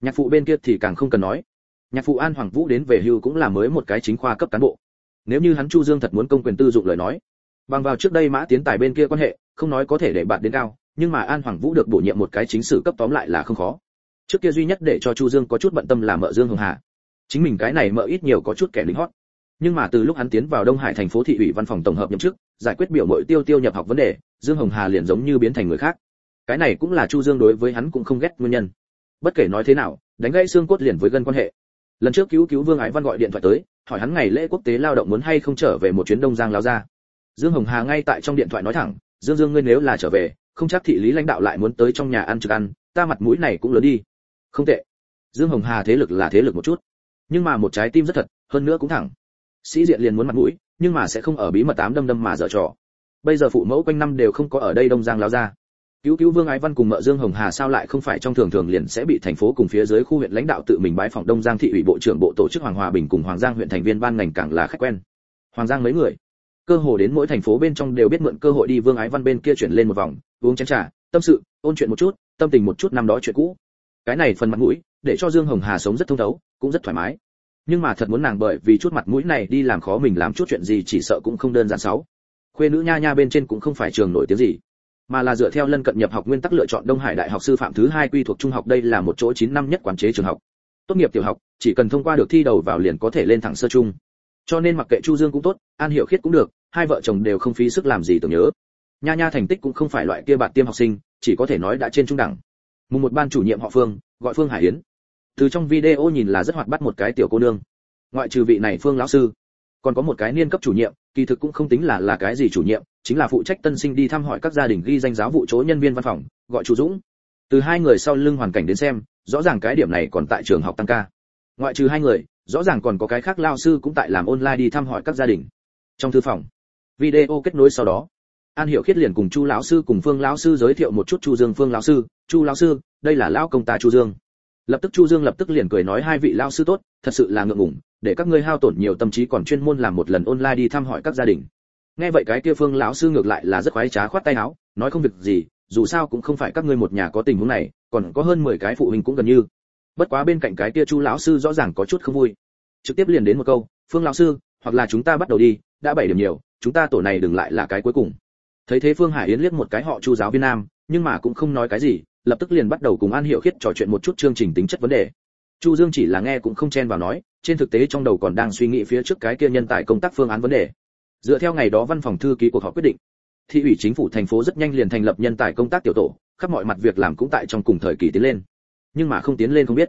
Nhạc phụ bên kia thì càng không cần nói. Nhạc phụ an hoàng vũ đến về hưu cũng là mới một cái chính khoa cấp cán bộ. Nếu như hắn chu dương thật muốn công quyền tư dụng lời nói, bằng vào trước đây mã tiến tài bên kia quan hệ, không nói có thể để bạn đến cao, nhưng mà an hoàng vũ được bổ nhiệm một cái chính sử cấp tóm lại là không khó. Trước kia duy nhất để cho chu dương có chút bận tâm là mợ dương hồng hà. Chính mình cái này mợ ít nhiều có chút kẻ lính hót nhưng mà từ lúc hắn tiến vào đông hải thành phố thị ủy văn phòng tổng hợp nhậm chức, giải quyết biểu mội tiêu tiêu nhập học vấn đề, dương hồng hà liền giống như biến thành người khác. Cái này cũng là chu dương đối với hắn cũng không ghét nguyên nhân. Bất kể nói thế nào, đánh gãy xương cốt liền với gân quan hệ. Lần trước cứu cứu vương ái văn gọi điện thoại tới, hỏi hắn ngày lễ quốc tế lao động muốn hay không trở về một chuyến đông giang lao ra dương hồng hà ngay tại trong điện thoại nói thẳng, dương dương ngươi nếu là trở về, không chắc thị lý lãnh đạo lại muốn tới trong nhà ăn trực ăn, ta mặt mũi này cũng lớn đi. Không tệ. Dương hồng hà thế lực là thế lực một chút. Nhưng mà một trái tim rất thật, hơn nữa cũng thẳng sĩ diện liền muốn mặt mũi, nhưng mà sẽ không ở bí mật tám đâm đâm mà dở trò. Bây giờ phụ mẫu quanh năm đều không có ở đây đông giang lao ra. Cứu cứu vương ái văn cùng mợ dương hồng hà sao lại không phải trong thường thường liền sẽ bị thành phố cùng phía dưới khu huyện lãnh đạo tự mình bái phòng đông giang thị ủy bộ trưởng bộ tổ chức hoàng hòa bình cùng hoàng giang huyện thành viên ban ngành càng là khách quen. Hoàng giang mấy người? Cơ hồ đến mỗi thành phố bên trong đều biết mượn cơ hội đi vương ái văn bên kia chuyển lên một vòng, uống chén trà, tâm sự, ôn chuyện một chút, tâm tình một chút năm đó chuyện cũ. Cái này phần mặt mũi, để cho dương hồng hà sống rất thông thấu, cũng rất thoải mái nhưng mà thật muốn nàng bởi vì chút mặt mũi này đi làm khó mình làm chút chuyện gì chỉ sợ cũng không đơn giản sáu. Khuê nữ nha nha bên trên cũng không phải trường nổi tiếng gì, mà là dựa theo lân cận nhập học nguyên tắc lựa chọn đông hải đại học sư phạm thứ hai quy thuộc trung học đây là một chỗ chín năm nhất quản chế trường học. Tốt nghiệp tiểu học, chỉ cần thông qua được thi đầu vào liền có thể lên thẳng sơ trung. Cho nên mặc kệ chu dương cũng tốt, an hiểu khiết cũng được, hai vợ chồng đều không phí sức làm gì tưởng nhớ. Nha nha thành tích cũng không phải loại kia bạn tiêm học sinh, chỉ có thể nói đã trên trung đẳng. Mùng một ban chủ nhiệm họ phương, gọi phương hải yến từ trong video nhìn là rất hoạt bắt một cái tiểu cô nương. Ngoại trừ vị này phương lão sư, còn có một cái niên cấp chủ nhiệm, kỳ thực cũng không tính là là cái gì chủ nhiệm, chính là phụ trách tân sinh đi thăm hỏi các gia đình ghi danh giáo vụ chỗ nhân viên văn phòng, gọi chủ dũng. Từ hai người sau lưng hoàn cảnh đến xem, rõ ràng cái điểm này còn tại trường học tăng ca. Ngoại trừ hai người, rõ ràng còn có cái khác lao sư cũng tại làm online đi thăm hỏi các gia đình. Trong thư phòng, video kết nối sau đó, an hiểu khiết liền cùng chu lão sư cùng phương lão sư giới thiệu một chút chu dương phương lão sư. Chu lão sư, đây là lão công ta chu dương lập tức chu dương lập tức liền cười nói hai vị lão sư tốt, thật sự là ngượng ngùng, để các ngươi hao tổn nhiều tâm trí còn chuyên môn làm một lần online đi thăm hỏi các gia đình. Nghe vậy cái kia phương lão sư ngược lại là rất khoái trá khoát tay áo, nói không việc gì, dù sao cũng không phải các ngươi một nhà có tình huống này, còn có hơn 10 cái phụ huynh cũng gần như. Bất quá bên cạnh cái kia chu lão sư rõ ràng có chút không vui. Trực tiếp liền đến một câu, phương lão sư, hoặc là chúng ta bắt đầu đi, đã bảy điểm nhiều, chúng ta tổ này đừng lại là cái cuối cùng. Thấy thế phương hải yến liếc một cái họ chu giáo viên nam, nhưng mà cũng không nói cái gì lập tức liền bắt đầu cùng an hiểu khiết trò chuyện một chút chương trình tính chất vấn đề. Chu dương chỉ là nghe cũng không chen vào nói, trên thực tế trong đầu còn đang suy nghĩ phía trước cái kia nhân tài công tác phương án vấn đề. Dựa theo ngày đó văn phòng thư ký cuộc họp quyết định, thị ủy chính phủ thành phố rất nhanh liền thành lập nhân tài công tác tiểu tổ, khắp mọi mặt việc làm cũng tại trong cùng thời kỳ tiến lên. Nhưng mà không tiến lên không biết.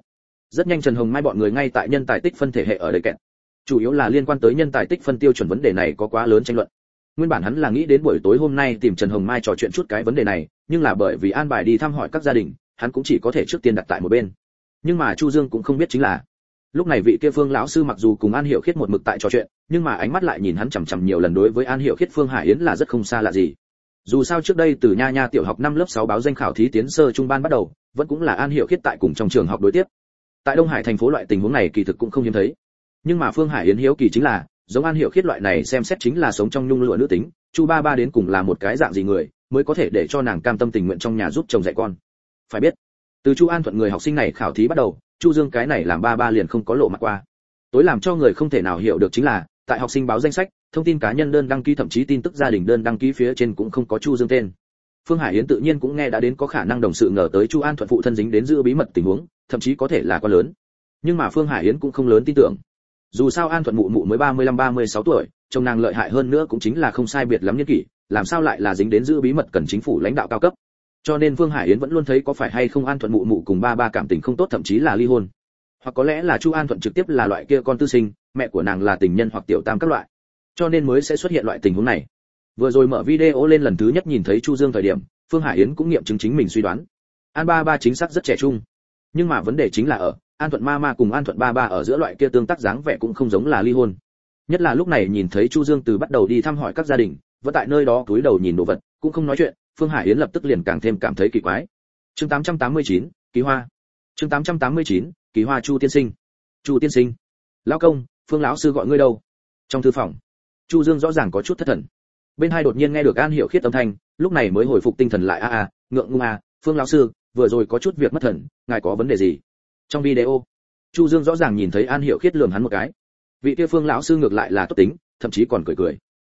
Rất nhanh trần hồng mai bọn người ngay tại nhân tài tích phân thể hệ ở đây kẹt. Chủ yếu là liên quan tới nhân tài tích phân tiêu chuẩn vấn đề này có quá lớn tranh luận nguyên bản hắn là nghĩ đến buổi tối hôm nay tìm trần hồng mai trò chuyện chút cái vấn đề này, nhưng là bởi vì an bài đi thăm hỏi các gia đình, hắn cũng chỉ có thể trước tiên đặt tại một bên. Nhưng mà chu dương cũng không biết chính là, lúc này vị kia phương lão sư mặc dù cùng an hiểu khiết một mực tại trò chuyện, nhưng mà ánh mắt lại nhìn hắn chằm chằm nhiều lần đối với an hiểu khiết phương hải yến là rất không xa lạ gì. Dù sao trước đây từ nha nha tiểu học năm lớp 6 báo danh khảo thí tiến sơ trung ban bắt đầu, vẫn cũng là an hiểu khiết tại cùng trong trường học đối tiếp. Tại đông hải thành phố loại tình huống này kỳ thực cũng không hiếm thấy. Nhưng mà phương hải yến hiếu kỳ chính là giống an hiểu khiết loại này xem xét chính là sống trong nhung lụa nữ tính, chu ba ba đến cùng là một cái dạng gì người, mới có thể để cho nàng cam tâm tình nguyện trong nhà giúp chồng dạy con. Phải biết, từ chu an thuận người học sinh này khảo thí bắt đầu, chu dương cái này làm ba ba liền không có lộ mặt qua. Tối làm cho người không thể nào hiểu được chính là, tại học sinh báo danh sách, thông tin cá nhân đơn đăng ký thậm chí tin tức gia đình đơn đăng ký phía trên cũng không có chu dương tên. Phương hải yến tự nhiên cũng nghe đã đến có khả năng đồng sự ngờ tới chu an thuận phụ thân dính đến giữ bí mật tình huống, thậm chí có thể là con lớn. Nhưng mà phương hải yến cũng không lớn tin tưởng dù sao an thuận mụ mụ mới ba mươi lăm, ba mươi sáu tuổi, chồng nàng lợi hại hơn nữa cũng chính là không sai biệt lắm nhân kỷ, làm sao lại là dính đến giữ bí mật cần chính phủ lãnh đạo cao cấp? Cho nên phương hải yến vẫn luôn thấy có phải hay không an thuận mụ mụ cùng ba ba cảm tình không tốt thậm chí là ly hôn. Hoặc có lẽ là chu an thuận trực tiếp là loại kia con tư sinh, mẹ của nàng là tình nhân hoặc tiểu tam các loại. Cho nên mới sẽ xuất hiện loại tình huống này. Vừa rồi mở video lên lần thứ nhất nhìn thấy chu dương thời điểm, phương hải yến cũng nghiệm chứng chính mình suy đoán. An ba ba chính xác rất trẻ trung. Nhưng mà vấn đề chính là ở an thuận ma ma cùng an thuận ba ba ở giữa loại kia tương tác dáng vẻ cũng không giống là ly hôn. Nhất là lúc này nhìn thấy chu dương từ bắt đầu đi thăm hỏi các gia đình vẫn tại nơi đó túi đầu nhìn đồ vật cũng không nói chuyện phương hải yến lập tức liền càng thêm cảm thấy kỳ quái. Chương 889, ký hoa. Chương 889, ký hoa chu tiên sinh. Chu tiên sinh. Lão công phương lão sư gọi ngươi đâu? Trong thư phòng chu dương rõ ràng có chút thất thần. Bên hai đột nhiên nghe được an hiểu khiết âm thanh lúc này mới hồi phục tinh thần lại a a ngượng ngung a à, phương lão sư vừa rồi có chút việc mất thần ngài có vấn đề gì? Trong video. Chu dương rõ ràng nhìn thấy an hiểu khiết lườm hắn một cái. Vị kia phương lão sư ngược lại là tốt tính, thậm chí còn cười cười.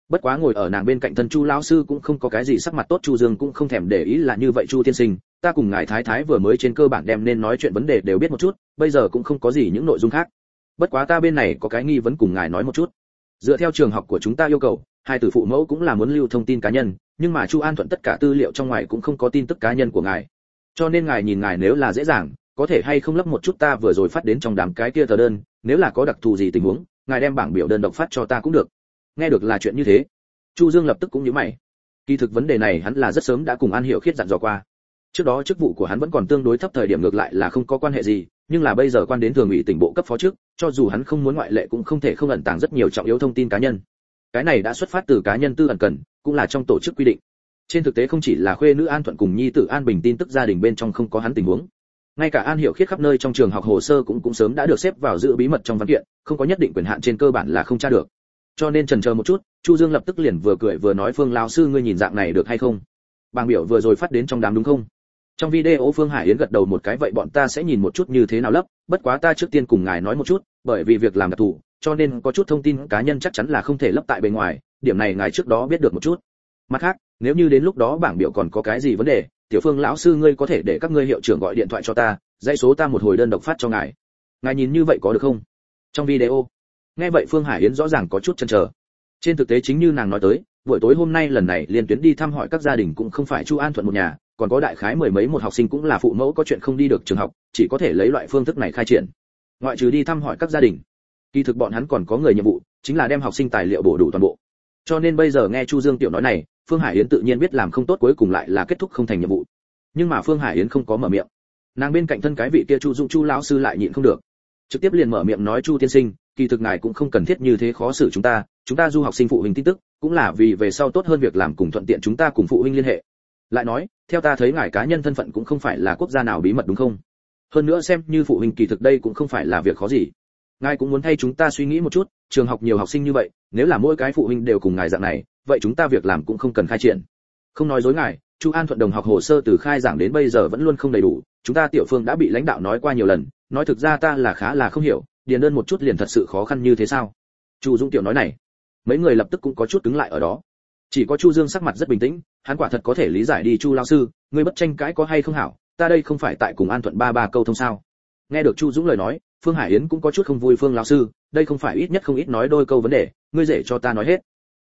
Bất quá ngồi ở nàng bên cạnh thân chu lão sư cũng không có cái gì sắc mặt tốt, chu dương cũng không thèm để ý là như vậy chu tiên sinh, ta cùng ngài thái thái vừa mới trên cơ bản đem nên nói chuyện vấn đề đều biết một chút, bây giờ cũng không có gì những nội dung khác. Bất quá ta bên này có cái nghi vấn cùng ngài nói một chút. Dựa theo trường học của chúng ta yêu cầu, hai tử phụ mẫu cũng là muốn lưu thông tin cá nhân, nhưng mà chu an thuận tất cả tư liệu trong ngoài cũng không có tin tức cá nhân của ngài. Cho nên ngài nhìn ngài nếu là dễ dàng có thể hay không lấp một chút ta vừa rồi phát đến trong đám cái kia tờ đơn, nếu là có đặc thù gì tình huống, ngài đem bảng biểu đơn độc phát cho ta cũng được. Nghe được là chuyện như thế, chu dương lập tức cũng nhíu mày. Kỳ thực vấn đề này hắn là rất sớm đã cùng an hiểu khiết dặn dò qua. Trước đó chức vụ của hắn vẫn còn tương đối thấp, thời điểm ngược lại là không có quan hệ gì, nhưng là bây giờ quan đến thường ủy tỉnh bộ cấp phó trước, cho dù hắn không muốn ngoại lệ cũng không thể không ẩn tàng rất nhiều trọng yếu thông tin cá nhân. Cái này đã xuất phát từ cá nhân tư ẩn cần, cũng là trong tổ chức quy định. Trên thực tế không chỉ là khuê nữ an thuận cùng nhi tử an bình tin tức gia đình bên trong không có hắn tình huống ngay cả an hiểu khiết khắp nơi trong trường học hồ sơ cũng cũng sớm đã được xếp vào giữ bí mật trong văn kiện, không có nhất định quyền hạn trên cơ bản là không tra được. Cho nên trần chờ một chút, chu dương lập tức liền vừa cười vừa nói, phương lão sư ngươi nhìn dạng này được hay không? Bảng biểu vừa rồi phát đến trong đám đúng không? Trong video phương hải yến gật đầu một cái, vậy bọn ta sẽ nhìn một chút như thế nào lấp, bất quá ta trước tiên cùng ngài nói một chút, bởi vì việc làm đặc thù, cho nên có chút thông tin cá nhân chắc chắn là không thể lấp tại bên ngoài, điểm này ngài trước đó biết được một chút. Mặt khác, nếu như đến lúc đó bảng biểu còn có cái gì vấn đề tiểu phương lão sư ngươi có thể để các ngươi hiệu trưởng gọi điện thoại cho ta, dãy số ta một hồi đơn độc phát cho ngài. Ngài nhìn như vậy có được không? Trong video. Nghe vậy phương hải yến rõ ràng có chút chần chờ. Trên thực tế chính như nàng nói tới, buổi tối hôm nay lần này liên tuyến đi thăm hỏi các gia đình cũng không phải chu an thuận một nhà, còn có đại khái mười mấy một học sinh cũng là phụ mẫu có chuyện không đi được trường học, chỉ có thể lấy loại phương thức này khai triển. Ngoại trừ đi thăm hỏi các gia đình, kỳ thực bọn hắn còn có người nhiệm vụ, chính là đem học sinh tài liệu bổ đủ toàn bộ. Cho nên bây giờ nghe chu dương tiểu nói này phương hải yến tự nhiên biết làm không tốt cuối cùng lại là kết thúc không thành nhiệm vụ. Nhưng mà phương hải yến không có mở miệng. Nàng bên cạnh thân cái vị kia chu dũng chu lão sư lại nhịn không được. Trực tiếp liền mở miệng nói, chu tiên sinh, kỳ thực ngài cũng không cần thiết như thế khó xử chúng ta chúng ta du học sinh phụ huynh tin tức, cũng là vì về sau tốt hơn việc làm cùng thuận tiện chúng ta cùng phụ huynh liên hệ. Lại nói, theo ta thấy ngài cá nhân thân phận cũng không phải là quốc gia nào bí mật đúng không? Hơn nữa xem như phụ huynh kỳ thực đây cũng không phải là việc khó gì. Ngài cũng muốn thay chúng ta suy nghĩ một chút, trường học nhiều học sinh như vậy, nếu là mỗi cái phụ huynh đều cùng ngài dạng này vậy chúng ta việc làm cũng không cần khai triển. Không nói dối ngài, chu an thuận đồng học hồ sơ từ khai giảng đến bây giờ vẫn luôn không đầy đủ, chúng ta tiểu phương đã bị lãnh đạo nói qua nhiều lần, nói thực ra ta là khá là không hiểu, điền đơn một chút liền thật sự khó khăn như thế sao? Chu dung tiểu nói này, mấy người lập tức cũng có chút cứng lại ở đó. Chỉ có chu dương sắc mặt rất bình tĩnh, hắn quả thật có thể lý giải đi chu lao sư, ngươi bất tranh cãi có hay không hảo, ta đây không phải tại cùng an thuận ba ba câu thông sao? Nghe được chu dũng lời nói, phương hải yến cũng có chút không vui phương lao sư, đây không phải ít nhất không ít nói đôi câu vấn đề, ngươi dễ cho ta nói hết.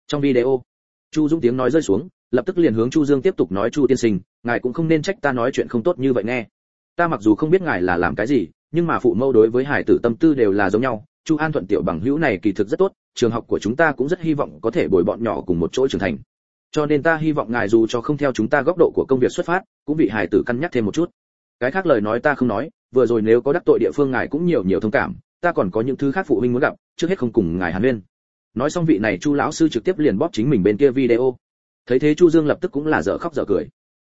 Trong video chu dũng tiếng nói rơi xuống, lập tức liền hướng chu dương tiếp tục nói, chu tiên sinh, ngài cũng không nên trách ta nói chuyện không tốt như vậy nghe. Ta mặc dù không biết ngài là làm cái gì, nhưng mà phụ mẫu đối với hải tử tâm tư đều là giống nhau. Chu an thuận tiểu bằng hữu này kỳ thực rất tốt, trường học của chúng ta cũng rất hy vọng có thể bồi bọn nhỏ cùng một chỗ trưởng thành. Cho nên ta hy vọng ngài dù cho không theo chúng ta góc độ của công việc xuất phát, cũng vị hải tử cân nhắc thêm một chút. Cái khác lời nói ta không nói, vừa rồi nếu có đắc tội địa phương ngài cũng nhiều nhiều thông cảm, ta còn có những thứ khác phụ huynh muốn gặp, trước hết không cùng ngài hàn huyên nói xong vị này chu lão sư trực tiếp liền bóp chính mình bên kia video. Thấy thế chu dương lập tức cũng là dở khóc dở cười.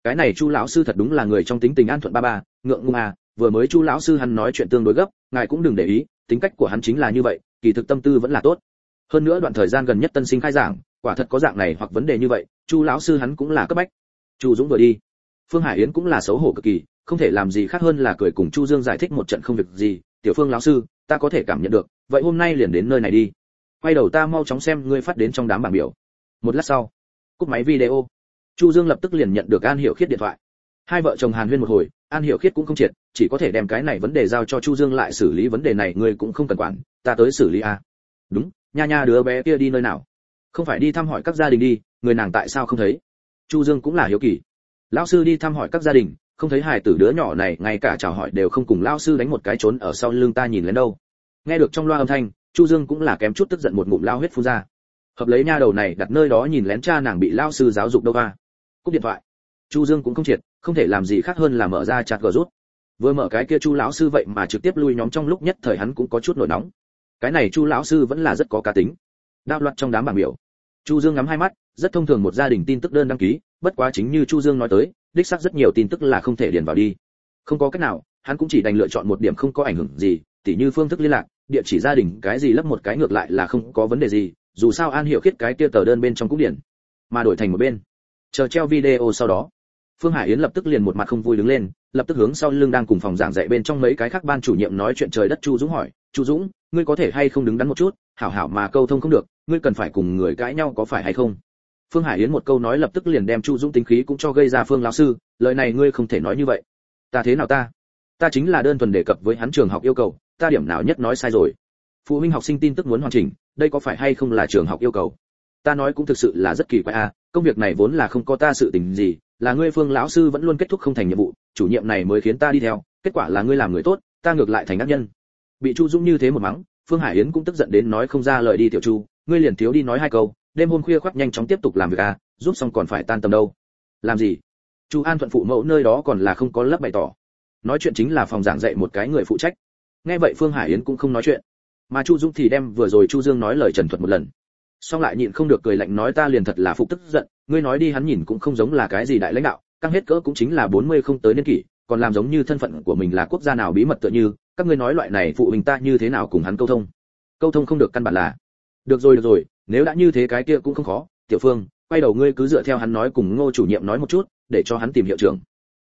Cái này chu lão sư thật đúng là người trong tính tình an thuận ba ba, ngượng ngùng à vừa mới chu lão sư hắn nói chuyện tương đối gấp, ngài cũng đừng để ý, tính cách của hắn chính là như vậy, kỳ thực tâm tư vẫn là tốt. Hơn nữa đoạn thời gian gần nhất tân sinh khai giảng, quả thật có dạng này hoặc vấn đề như vậy, chu lão sư hắn cũng là cấp bách. Chu dũng vừa đi, phương hải yến cũng là xấu hổ cực kỳ, không thể làm gì khác hơn là cười cùng chu dương giải thích một trận không việc gì, tiểu phương lão sư, ta có thể cảm nhận được, vậy hôm nay liền đến nơi này đi quay đầu ta mau chóng xem ngươi phát đến trong đám bảng biểu. Một lát sau, cúp máy video, chu dương lập tức liền nhận được an hiểu khiết điện thoại. Hai vợ chồng hàn huyên một hồi, an hiểu khiết cũng không triệt, chỉ có thể đem cái này vấn đề giao cho chu dương lại xử lý vấn đề này, ngươi cũng không cần quản, ta tới xử lý à. đúng, nha nha đứa bé kia đi nơi nào? Không phải đi thăm hỏi các gia đình đi, người nàng tại sao không thấy? Chu dương cũng là hiếu kỳ. Lão sư đi thăm hỏi các gia đình, không thấy hài tử đứa nhỏ này, ngay cả chào hỏi đều không cùng lão sư đánh một cái trốn ở sau lưng ta nhìn lên đâu. Nghe được trong loa âm thanh chu dương cũng là kém chút tức giận một ngụm lao huyết phun ra. Hợp lấy nha đầu này đặt nơi đó nhìn lén cha nàng bị lao sư giáo dục đâu ra. cúp điện thoại. Chu dương cũng không triệt, không thể làm gì khác hơn là mở ra chặt gờ rút. Vừa mở cái kia chu lão sư vậy mà trực tiếp lui nhóm trong lúc nhất thời hắn cũng có chút nổi nóng. Cái này chu lão sư vẫn là rất có cá tính. Đao loạt trong đám bảng biểu. Chu dương ngắm hai mắt, rất thông thường một gia đình tin tức đơn đăng ký, bất quá chính như chu dương nói tới, đích xác rất nhiều tin tức là không thể điền vào đi. Không có cách nào, hắn cũng chỉ đành lựa chọn một điểm không có ảnh hưởng gì, tỉ như phương thức liên lạc địa chỉ gia đình, cái gì lấp một cái ngược lại là không có vấn đề gì, dù sao an hiểu khiết cái kia tờ đơn bên trong cũng điển mà đổi thành một bên. Chờ treo video sau đó, phương hải yến lập tức liền một mặt không vui đứng lên, lập tức hướng sau lưng đang cùng phòng giảng dạy bên trong mấy cái khác ban chủ nhiệm nói chuyện trời đất chu dũng hỏi, chu dũng, ngươi có thể hay không đứng đắn một chút? Hảo hảo mà câu thông không được, ngươi cần phải cùng người cãi nhau có phải hay không? Phương hải yến một câu nói lập tức liền đem chu dũng tính khí cũng cho gây ra phương lão sư, lời này ngươi không thể nói như vậy. Ta thế nào ta? Ta chính là đơn thuần đề cập với hắn trường học yêu cầu ta điểm nào nhất nói sai rồi? Phụ huynh học sinh tin tức muốn hoàn chỉnh, đây có phải hay không là trường học yêu cầu? Ta nói cũng thực sự là rất kỳ quái a công việc này vốn là không có ta sự tình gì, là ngươi phương lão sư vẫn luôn kết thúc không thành nhiệm vụ, chủ nhiệm này mới khiến ta đi theo, kết quả là ngươi làm người tốt, ta ngược lại thành ác nhân. Bị chu dũng như thế một mắng, phương hải yến cũng tức giận đến nói không ra lời đi tiểu chu, ngươi liền thiếu đi nói hai câu, đêm hôm khuya khoác nhanh chóng tiếp tục làm việc a giúp xong còn phải tan tầm đâu. Làm gì? Chu an thuận phụ mẫu nơi đó còn là không có lớp bày tỏ. Nói chuyện chính là phòng giảng dạy một cái người phụ trách nghe vậy phương hải yến cũng không nói chuyện. Mà chu dũng thì đem vừa rồi chu dương nói lời trần thuật một lần. Xong lại nhịn không được cười lạnh nói ta liền thật là phục tức giận, ngươi nói đi hắn nhìn cũng không giống là cái gì đại lãnh đạo, căng hết cỡ cũng chính là 40 không tới niên kỷ, còn làm giống như thân phận của mình là quốc gia nào bí mật tựa như, các ngươi nói loại này phụ huynh ta như thế nào cùng hắn câu thông? Câu thông không được căn bản là, được rồi được rồi, nếu đã như thế cái kia cũng không khó, tiểu phương, quay đầu ngươi cứ dựa theo hắn nói cùng ngô chủ nhiệm nói một chút, để cho hắn tìm hiệu trưởng.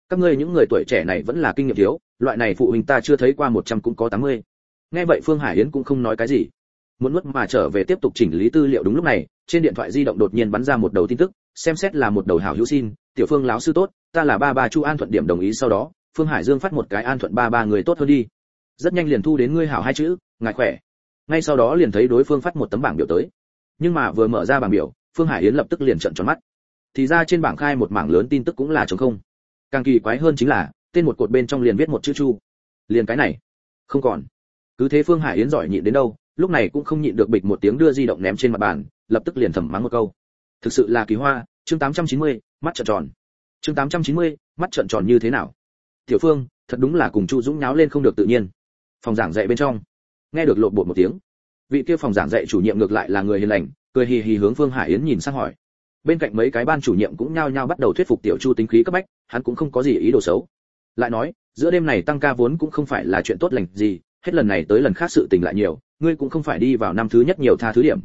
Các ngươi những người tuổi trẻ này vẫn là kinh nghiệm thiếu loại này phụ huynh ta chưa thấy qua 100 cũng có 80. nghe vậy phương hải yến cũng không nói cái gì. Muốn nuốt mà trở về tiếp tục chỉnh lý tư liệu đúng lúc này, trên điện thoại di động đột nhiên bắn ra một đầu tin tức, xem xét là một đầu hảo hữu xin, tiểu phương Lão sư tốt, ta là ba ba chu an thuận điểm đồng ý sau đó, phương hải dương phát một cái an thuận ba ba người tốt hơn đi. Rất nhanh liền thu đến ngươi hảo hai chữ, ngài khỏe. Ngay sau đó liền thấy đối phương phát một tấm bảng biểu tới. Nhưng mà vừa mở ra bảng biểu, phương hải yến lập tức liền trợn tròn mắt. Thì ra trên bảng khai một mảng lớn tin tức cũng là trống không. Càng kỳ quái hơn chính là tên một cột bên trong liền viết một chữ chu. Liền cái này. Không còn. Cứ thế phương hải yến giỏi nhịn đến đâu lúc này cũng không nhịn được bịch một tiếng đưa di động ném trên mặt bàn lập tức liền thầm mắng một câu. Thực sự là kỳ hoa chương 890, mắt trợn tròn. Chương 890, mắt trợn tròn như thế nào? Tiểu phương thật đúng là cùng chu dũng nháo lên không được tự nhiên. Phòng giảng dạy bên trong. Nghe được lộn bột một tiếng. Vị kia phòng giảng dạy chủ nhiệm ngược lại là người hiền lành cười hì hì hướng phương hải yến nhìn sang hỏi. Bên cạnh mấy cái ban chủ nhiệm cũng nhao nhao bắt đầu thuyết phục tiểu chu tính khí cấp bách hắn cũng không có gì ý đồ xấu lại nói, giữa đêm này tăng ca vốn cũng không phải là chuyện tốt lành gì, hết lần này tới lần khác sự tình lại nhiều, ngươi cũng không phải đi vào năm thứ nhất nhiều tha thứ điểm.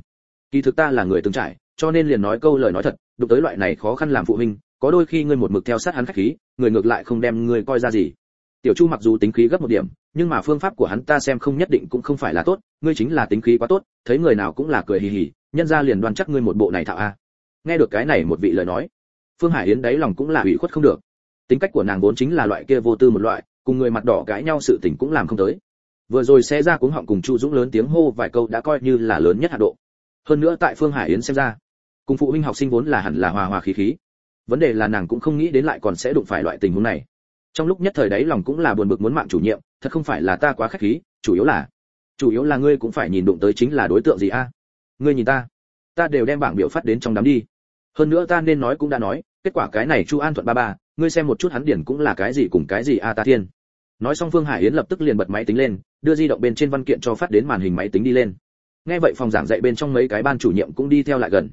Kỳ thực ta là người từng trải, cho nên liền nói câu lời nói thật, đụng tới loại này khó khăn làm phụ huynh, có đôi khi ngươi một mực theo sát hắn khách khí, người ngược lại không đem ngươi coi ra gì. Tiểu chu mặc dù tính khí gấp một điểm, nhưng mà phương pháp của hắn ta xem không nhất định cũng không phải là tốt, ngươi chính là tính khí quá tốt, thấy người nào cũng là cười hì hì, nhân ra liền đoan chắc ngươi một bộ này thạo a. Nghe được cái này một vị lời nói, phương hải yến đáy lòng cũng là ủy khuất không được tính cách của nàng vốn chính là loại kia vô tư một loại, cùng người mặt đỏ cãi nhau sự tình cũng làm không tới. Vừa rồi xe ra cuống họng cùng chu dũng lớn tiếng hô vài câu đã coi như là lớn nhất hạ độ. Hơn nữa tại phương hải yến xem ra, cùng phụ huynh học sinh vốn là hẳn là hòa hòa khí khí. Vấn đề là nàng cũng không nghĩ đến lại còn sẽ đụng phải loại tình huống này. Trong lúc nhất thời đấy lòng cũng là buồn bực muốn mạng chủ nhiệm, thật không phải là ta quá khách khí, chủ yếu là, chủ yếu là ngươi cũng phải nhìn đụng tới chính là đối tượng gì a? Ngươi nhìn ta ta đều đem bảng biểu phát đến trong đám đi. Hơn nữa ta nên nói cũng đã nói, kết quả cái này chu an thuận ba ba ngươi xem một chút hắn điển cũng là cái gì cùng cái gì a ta thiên. Nói xong phương hải yến lập tức liền bật máy tính lên, đưa di động bên trên văn kiện cho phát đến màn hình máy tính đi lên. Nghe vậy phòng giảng dạy bên trong mấy cái ban chủ nhiệm cũng đi theo lại gần.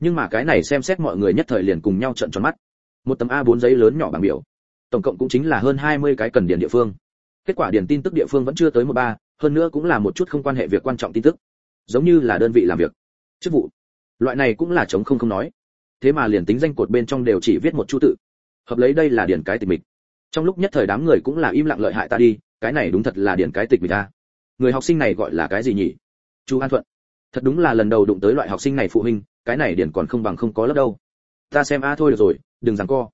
Nhưng mà cái này xem xét mọi người nhất thời liền cùng nhau trợn tròn mắt. Một tấm a 4 giấy lớn nhỏ bảng biểu. Tổng cộng cũng chính là hơn 20 cái cần điền địa phương. Kết quả điền tin tức địa phương vẫn chưa tới một ba, hơn nữa cũng là một chút không quan hệ việc quan trọng tin tức. Giống như là đơn vị làm việc. Chức vụ. Loại này cũng là chống không không nói. Thế mà liền tính danh cột bên trong đều chỉ viết một chu tự hợp lấy đây là điển cái tịch mịch. Trong lúc nhất thời đám người cũng là im lặng lợi hại ta đi, cái này đúng thật là điển cái tịch mịch ta. Người học sinh này gọi là cái gì nhỉ? Chu an thuận. Thật đúng là lần đầu đụng tới loại học sinh này phụ huynh, cái này điển còn không bằng không có lớp đâu. Ta xem a thôi được rồi, đừng giằng co.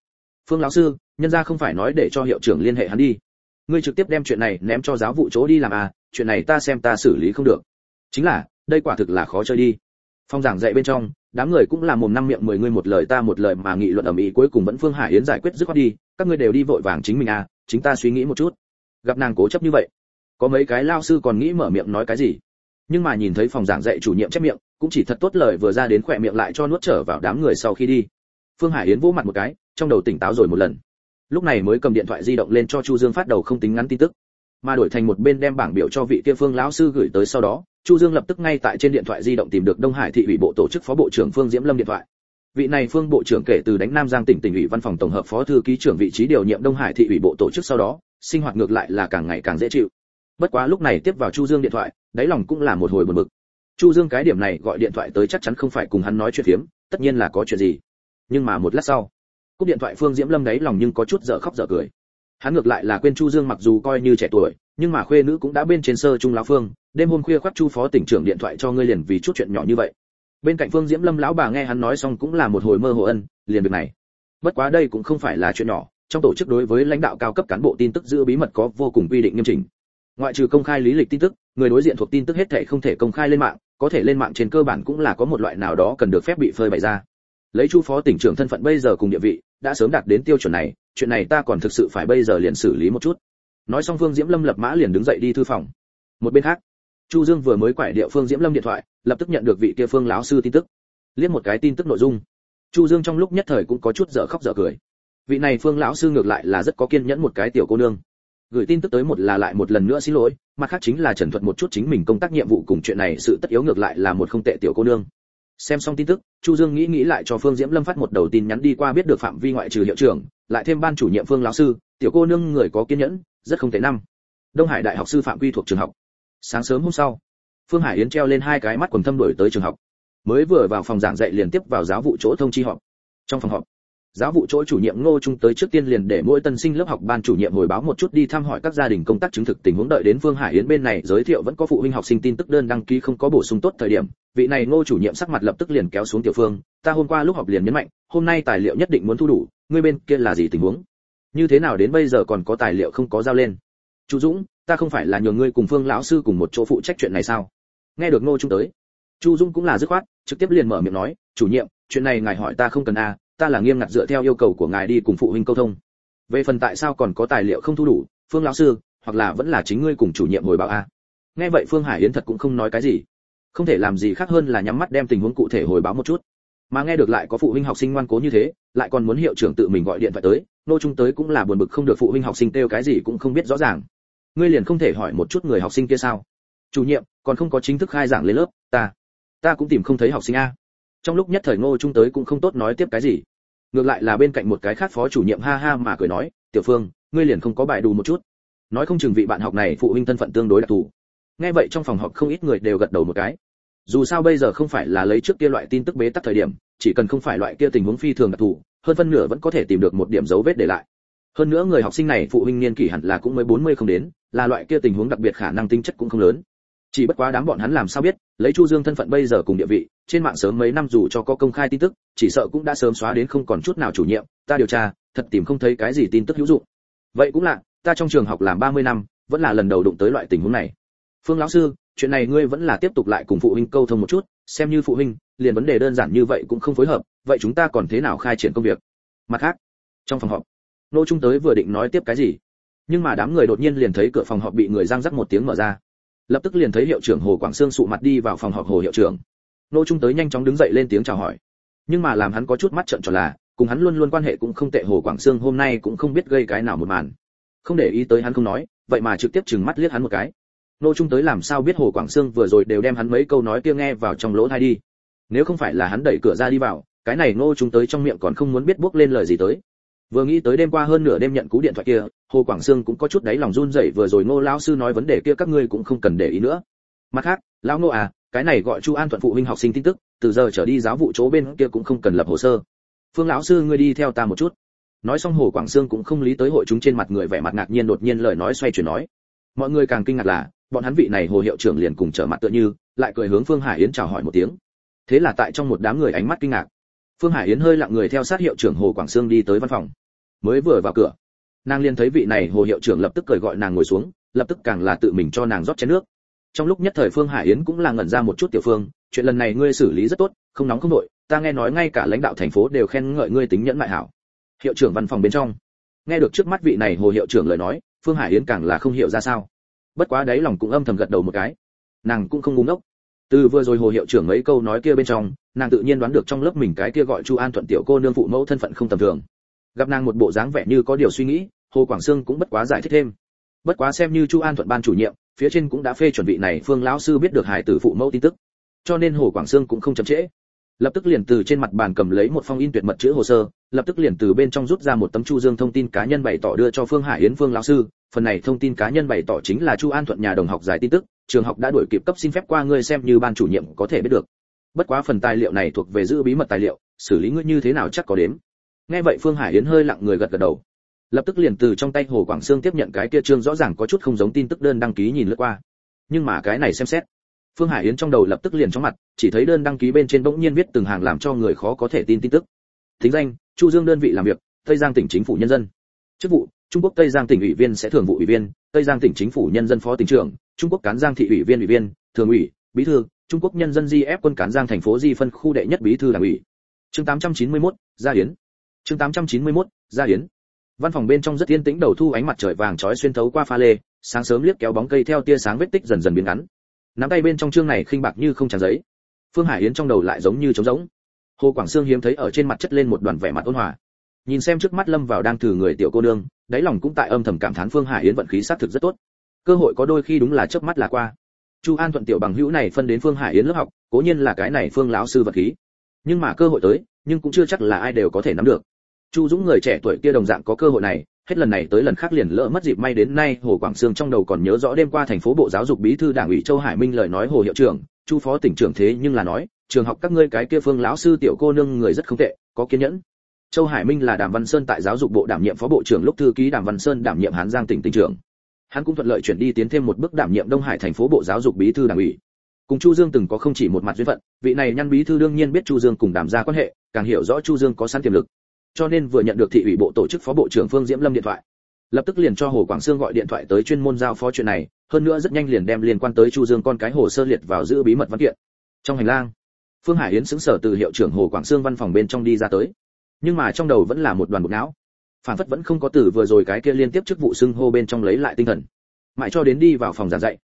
Phương lão sư, nhân gia không phải nói để cho hiệu trưởng liên hệ hắn đi. Ngươi trực tiếp đem chuyện này ném cho giáo vụ chỗ đi làm à chuyện này ta xem ta xử lý không được. Chính là, đây quả thực là khó chơi đi. Phong giảng dạy bên trong đám người cũng là mồm năm miệng mười người một lời ta một lời mà nghị luận ầm ĩ cuối cùng vẫn phương hải yến giải quyết dứt khoát đi, các ngươi đều đi vội vàng chính mình à chính ta suy nghĩ một chút. Gặp nàng cố chấp như vậy, có mấy cái lao sư còn nghĩ mở miệng nói cái gì? Nhưng mà nhìn thấy phòng giảng dạy chủ nhiệm chép miệng, cũng chỉ thật tốt lời vừa ra đến khỏe miệng lại cho nuốt trở vào đám người sau khi đi. Phương hải yến vỗ mặt một cái, trong đầu tỉnh táo rồi một lần. Lúc này mới cầm điện thoại di động lên cho chu dương phát đầu không tính ngắn tin tức, mà đổi thành một bên đem bảng biểu cho vị kia phương lão sư gửi tới sau đó chu dương lập tức ngay tại trên điện thoại di động tìm được đông hải thị ủy bộ tổ chức phó bộ trưởng phương diễm lâm điện thoại. Vị này phương bộ trưởng kể từ đánh nam giang tỉnh tỉnh ủy văn phòng tổng hợp phó thư ký trưởng vị trí điều nhiệm đông hải thị ủy bộ tổ chức sau đó, sinh hoạt ngược lại là càng ngày càng dễ chịu. Bất quá lúc này tiếp vào chu dương điện thoại, đáy lòng cũng là một hồi buồn bực. Chu dương cái điểm này gọi điện thoại tới chắc chắn không phải cùng hắn nói chuyện phiếm, tất nhiên là có chuyện gì. Nhưng mà một lát sau, cúp điện thoại phương diễm lâm đáy lòng nhưng có chút dở khóc dở cười. Hắn ngược lại là quên chu dương mặc dù coi như trẻ tuổi, nhưng mà khuê nữ cũng đã bên trên sơ trung lão phương đêm hôm khuya khoác chu phó tỉnh trưởng điện thoại cho ngươi liền vì chút chuyện nhỏ như vậy. Bên cạnh phương diễm lâm lão bà nghe hắn nói xong cũng là một hồi mơ hồ ân, liền việc này. Bất quá đây cũng không phải là chuyện nhỏ, trong tổ chức đối với lãnh đạo cao cấp cán bộ tin tức giữ bí mật có vô cùng quy định nghiêm chỉnh. Ngoại trừ công khai lý lịch tin tức, người đối diện thuộc tin tức hết thể không thể công khai lên mạng, có thể lên mạng trên cơ bản cũng là có một loại nào đó cần được phép bị phơi bày ra. Lấy chu phó tỉnh trưởng thân phận bây giờ cùng địa vị, đã sớm đạt đến tiêu chuẩn này, chuyện này ta còn thực sự phải bây giờ liền xử lý một chút. Nói xong phương diễm lâm lập mã liền đứng dậy đi thư phòng. Một bên khác chu dương vừa mới quải địa phương diễm lâm điện thoại, lập tức nhận được vị kia phương lão sư tin tức. Liếc một cái tin tức nội dung. Chu dương trong lúc nhất thời cũng có chút dở khóc dở cười. Vị này phương lão sư ngược lại là rất có kiên nhẫn một cái tiểu cô nương. Gửi tin tức tới một là lại một lần nữa xin lỗi, mặt khác chính là trần thuật một chút chính mình công tác nhiệm vụ cùng chuyện này sự tất yếu ngược lại là một không tệ tiểu cô nương. Xem xong tin tức, chu dương nghĩ nghĩ lại cho phương diễm lâm phát một đầu tin nhắn đi qua biết được phạm vi ngoại trừ hiệu trưởng, lại thêm ban chủ nhiệm phương lão sư, tiểu cô nương người có kiên nhẫn, rất không tệ năm. Đông hải đại học sư phạm quy thuộc trường học sáng sớm hôm sau, phương hải yến treo lên hai cái mắt quần thâm đổi tới trường học. Mới vừa vào phòng giảng dạy liền tiếp vào giáo vụ chỗ thông chi họp. Trong phòng họp, giáo vụ chỗ chủ nhiệm ngô trung tới trước tiên liền để mỗi tân sinh lớp học ban chủ nhiệm hồi báo một chút đi thăm hỏi các gia đình công tác chứng thực tình huống đợi đến phương hải yến bên này giới thiệu vẫn có phụ huynh học sinh tin tức đơn đăng ký không có bổ sung tốt thời điểm. Vị này ngô chủ nhiệm sắc mặt lập tức liền kéo xuống tiểu phương, ta hôm qua lúc học liền nhấn mạnh, hôm nay tài liệu nhất định muốn thu đủ, ngươi bên kia là gì tình huống? Như thế nào đến bây giờ còn có tài liệu không có giao lên? Chu dũng, ta không phải là nhờ ngươi cùng phương lão sư cùng một chỗ phụ trách chuyện này sao? Nghe được ngô trung tới, chu dũng cũng là dứt khoát, trực tiếp liền mở miệng nói, chủ nhiệm, chuyện này ngài hỏi ta không cần a, ta là nghiêm ngặt dựa theo yêu cầu của ngài đi cùng phụ huynh câu thông. Về phần tại sao còn có tài liệu không thu đủ, phương lão sư, hoặc là vẫn là chính ngươi cùng chủ nhiệm hồi báo a. Nghe vậy phương hải yến thật cũng không nói cái gì. Không thể làm gì khác hơn là nhắm mắt đem tình huống cụ thể hồi báo một chút mà nghe được lại có phụ huynh học sinh ngoan cố như thế, lại còn muốn hiệu trưởng tự mình gọi điện thoại tới, nô trung tới cũng là buồn bực không được phụ huynh học sinh kêu cái gì cũng không biết rõ ràng. Ngươi liền không thể hỏi một chút người học sinh kia sao? Chủ nhiệm, còn không có chính thức khai giảng lên lớp, ta ta cũng tìm không thấy học sinh a. Trong lúc nhất thời ngô trung tới cũng không tốt nói tiếp cái gì. Ngược lại là bên cạnh một cái khác phó chủ nhiệm ha ha mà cười nói, tiểu phương, ngươi liền không có bài đủ một chút. Nói không chừng vị bạn học này phụ huynh thân phận tương đối đặc thù. Nghe vậy trong phòng họp không ít người đều gật đầu một cái dù sao bây giờ không phải là lấy trước kia loại tin tức bế tắc thời điểm, chỉ cần không phải loại kia tình huống phi thường đặc thù, hơn phân nửa vẫn có thể tìm được một điểm dấu vết để lại. Hơn nữa người học sinh này phụ huynh niên kỷ hẳn là cũng mới 40 không đến, là loại kia tình huống đặc biệt khả năng tính chất cũng không lớn. Chỉ bất quá đám bọn hắn làm sao biết, lấy chu dương thân phận bây giờ cùng địa vị, trên mạng sớm mấy năm dù cho có công khai tin tức, chỉ sợ cũng đã sớm xóa đến không còn chút nào chủ nhiệm, ta điều tra, thật tìm không thấy cái gì tin tức hữu dụng. Vậy cũng là, ta trong trường học làm 30 năm, vẫn là lần đầu đụng tới loại tình huống này. Phương lão sư chuyện này ngươi vẫn là tiếp tục lại cùng phụ huynh câu thông một chút, xem như phụ huynh, liền vấn đề đơn giản như vậy cũng không phối hợp, vậy chúng ta còn thế nào khai triển công việc? Mặt khác, trong phòng họp, nô trung tới vừa định nói tiếp cái gì, nhưng mà đám người đột nhiên liền thấy cửa phòng họp bị người giang rắc một tiếng mở ra. Lập tức liền thấy hiệu trưởng hồ quảng sương sụ mặt đi vào phòng họp hồ hiệu trưởng. Nô trung tới nhanh chóng đứng dậy lên tiếng chào hỏi. Nhưng mà làm hắn có chút mắt trợn tròn là, cùng hắn luôn luôn quan hệ cũng không tệ, hồ quảng sương hôm nay cũng không biết gây cái nào một màn. Không để ý tới hắn không nói, vậy mà trực tiếp chừng mắt liếc hắn một cái nô trung tới làm sao biết hồ quảng sương vừa rồi đều đem hắn mấy câu nói kia nghe vào trong lỗ tai đi? Nếu không phải là hắn đẩy cửa ra đi vào, cái này nô trung tới trong miệng còn không muốn biết bước lên lời gì tới. Vừa nghĩ tới đêm qua hơn nửa đêm nhận cú điện thoại kia, hồ quảng sương cũng có chút đáy lòng run rẩy vừa rồi ngô lão sư nói vấn đề kia các ngươi cũng không cần để ý nữa. Mặt khác, lão ngô à cái này gọi chu an thuận phụ huynh học sinh tin tức, từ giờ trở đi giáo vụ chỗ bên kia cũng không cần lập hồ sơ. Phương lão sư ngươi đi theo ta một chút. Nói xong hồ quảng sương cũng không lý tới hội chúng trên mặt người vẻ mặt ngạc nhiên đột nhiên lời nói xoay chuyển nói mọi người càng kinh ngạc là, bọn hắn vị này hồ hiệu trưởng liền cùng trở mặt tựa như, lại cười hướng phương hải yến chào hỏi một tiếng. Thế là tại trong một đám người ánh mắt kinh ngạc, phương hải yến hơi lặng người theo sát hiệu trưởng hồ quảng sương đi tới văn phòng. Mới vừa vào cửa, nàng liền thấy vị này hồ hiệu trưởng lập tức cười gọi nàng ngồi xuống, lập tức càng là tự mình cho nàng rót chén nước. Trong lúc nhất thời phương hải yến cũng là ngẩn ra một chút tiểu phương, chuyện lần này ngươi xử lý rất tốt, không nóng không nội ta nghe nói ngay cả lãnh đạo thành phố đều khen ngợi ngươi tính nhẫn mại hảo. Hiệu trưởng văn phòng bên trong, nghe được trước mắt vị này hồ hiệu trưởng lời nói phương hải yến càng là không hiểu ra sao. Bất quá đấy lòng cũng âm thầm gật đầu một cái. Nàng cũng không ngu ngốc. Từ vừa rồi hồ hiệu trưởng mấy câu nói kia bên trong, nàng tự nhiên đoán được trong lớp mình cái kia gọi chu an thuận tiểu cô nương phụ mẫu thân phận không tầm thường. Gặp nàng một bộ dáng vẻ như có điều suy nghĩ, hồ quảng sương cũng bất quá giải thích thêm. Bất quá xem như chu an thuận ban chủ nhiệm, phía trên cũng đã phê chuẩn bị này phương lão sư biết được hải tử phụ mẫu tin tức. Cho nên hồ quảng sương cũng không chậm trễ. Lập tức liền từ trên mặt bàn cầm lấy một phong in tuyệt mật chữ hồ sơ lập tức liền từ bên trong rút ra một tấm chu dương thông tin cá nhân bày tỏ đưa cho phương hải yến phương lão sư. Phần này thông tin cá nhân bày tỏ chính là chu an thuận nhà đồng học giải tin tức, trường học đã đuổi kịp cấp xin phép qua ngươi xem như ban chủ nhiệm có thể biết được. Bất quá phần tài liệu này thuộc về giữ bí mật tài liệu, xử lý ngươi như thế nào chắc có đếm. Nghe vậy phương hải yến hơi lặng người gật gật đầu. Lập tức liền từ trong tay hồ quảng sương tiếp nhận cái kia trương rõ ràng có chút không giống tin tức đơn đăng ký nhìn lướt qua. Nhưng mà cái này xem xét, phương hải yến trong đầu lập tức liền chóng mặt, chỉ thấy đơn đăng ký bên trên bỗng nhiên viết từng hàng làm cho người khó có thể tin tin tức. Thính danh chu dương đơn vị làm việc tây giang tỉnh chính phủ nhân dân. Chức vụ trung quốc tây giang tỉnh ủy viên sẽ thường vụ ủy viên tây giang tỉnh chính phủ nhân dân phó tỉnh trưởng trung quốc cán giang thị ủy viên ủy viên thường ủy bí thư trung quốc nhân dân di ép quân cán giang thành phố di phân khu đệ nhất bí thư đảng ủy. Chương 891, gia hiến chương 891, gia hiến văn phòng bên trong rất yên tĩnh đầu thu ánh mặt trời vàng chói xuyên thấu qua pha lê sáng sớm liếc kéo bóng cây theo tia sáng vết tích dần dần biến ngắn. Nắm tay bên trong chương này khinh bạc như không tràn giấy. Phương hải yến trong đầu lại giống như trống rỗng hồ quảng sương hiếm thấy ở trên mặt chất lên một đoàn vẻ mặt ôn hòa. Nhìn xem trước mắt lâm vào đang thử người tiểu cô nương, đáy lòng cũng tại âm thầm cảm thán phương hải yến vận khí sát thực rất tốt. Cơ hội có đôi khi đúng là chớp mắt là qua. Chu an thuận tiểu bằng hữu này phân đến phương hải yến lớp học, cố nhiên là cái này phương lão sư vật khí. Nhưng mà cơ hội tới, nhưng cũng chưa chắc là ai đều có thể nắm được. Chu dũng người trẻ tuổi kia đồng dạng có cơ hội này, hết lần này tới lần khác liền lỡ mất dịp may đến nay, hồ quảng sương trong đầu còn nhớ rõ đêm qua thành phố bộ giáo dục bí thư đảng ủy châu hải minh lời nói hồ hiệu trưởng, chu phó tỉnh trưởng thế nhưng là nói trường học các ngươi cái kia phương lão sư tiểu cô nương người rất không tệ, có kiên nhẫn. Châu hải minh là đàm văn sơn tại giáo dục bộ đảm nhiệm phó bộ trưởng lúc thư ký đàm văn sơn đảm nhiệm hán giang tỉnh tỉnh trưởng. Hắn cũng thuận lợi chuyển đi tiến thêm một bước đảm nhiệm đông hải thành phố bộ giáo dục bí thư đảng ủy. Cùng chu dương từng có không chỉ một mặt duyên phận, vị này nhăn bí thư đương nhiên biết chu dương cùng đàm gia quan hệ, càng hiểu rõ chu dương có sẵn tiềm lực. Cho nên vừa nhận được thị ủy bộ tổ chức phó bộ trưởng phương diễm lâm điện thoại, lập tức liền cho hồ quảng sương gọi điện thoại tới chuyên môn giao phó chuyện này, hơn nữa rất nhanh liền đem liên quan tới chu dương con cái hồ sơ liệt vào giữ bí mật văn kiện. Trong hành lang phương hải yến xứng sở từ hiệu trưởng hồ quảng sương văn phòng bên trong đi ra tới. Nhưng mà trong đầu vẫn là một đoàn bột não. Phản phất vẫn không có từ vừa rồi cái kia liên tiếp chức vụ xưng hô bên trong lấy lại tinh thần. Mãi cho đến đi vào phòng giảng dạy,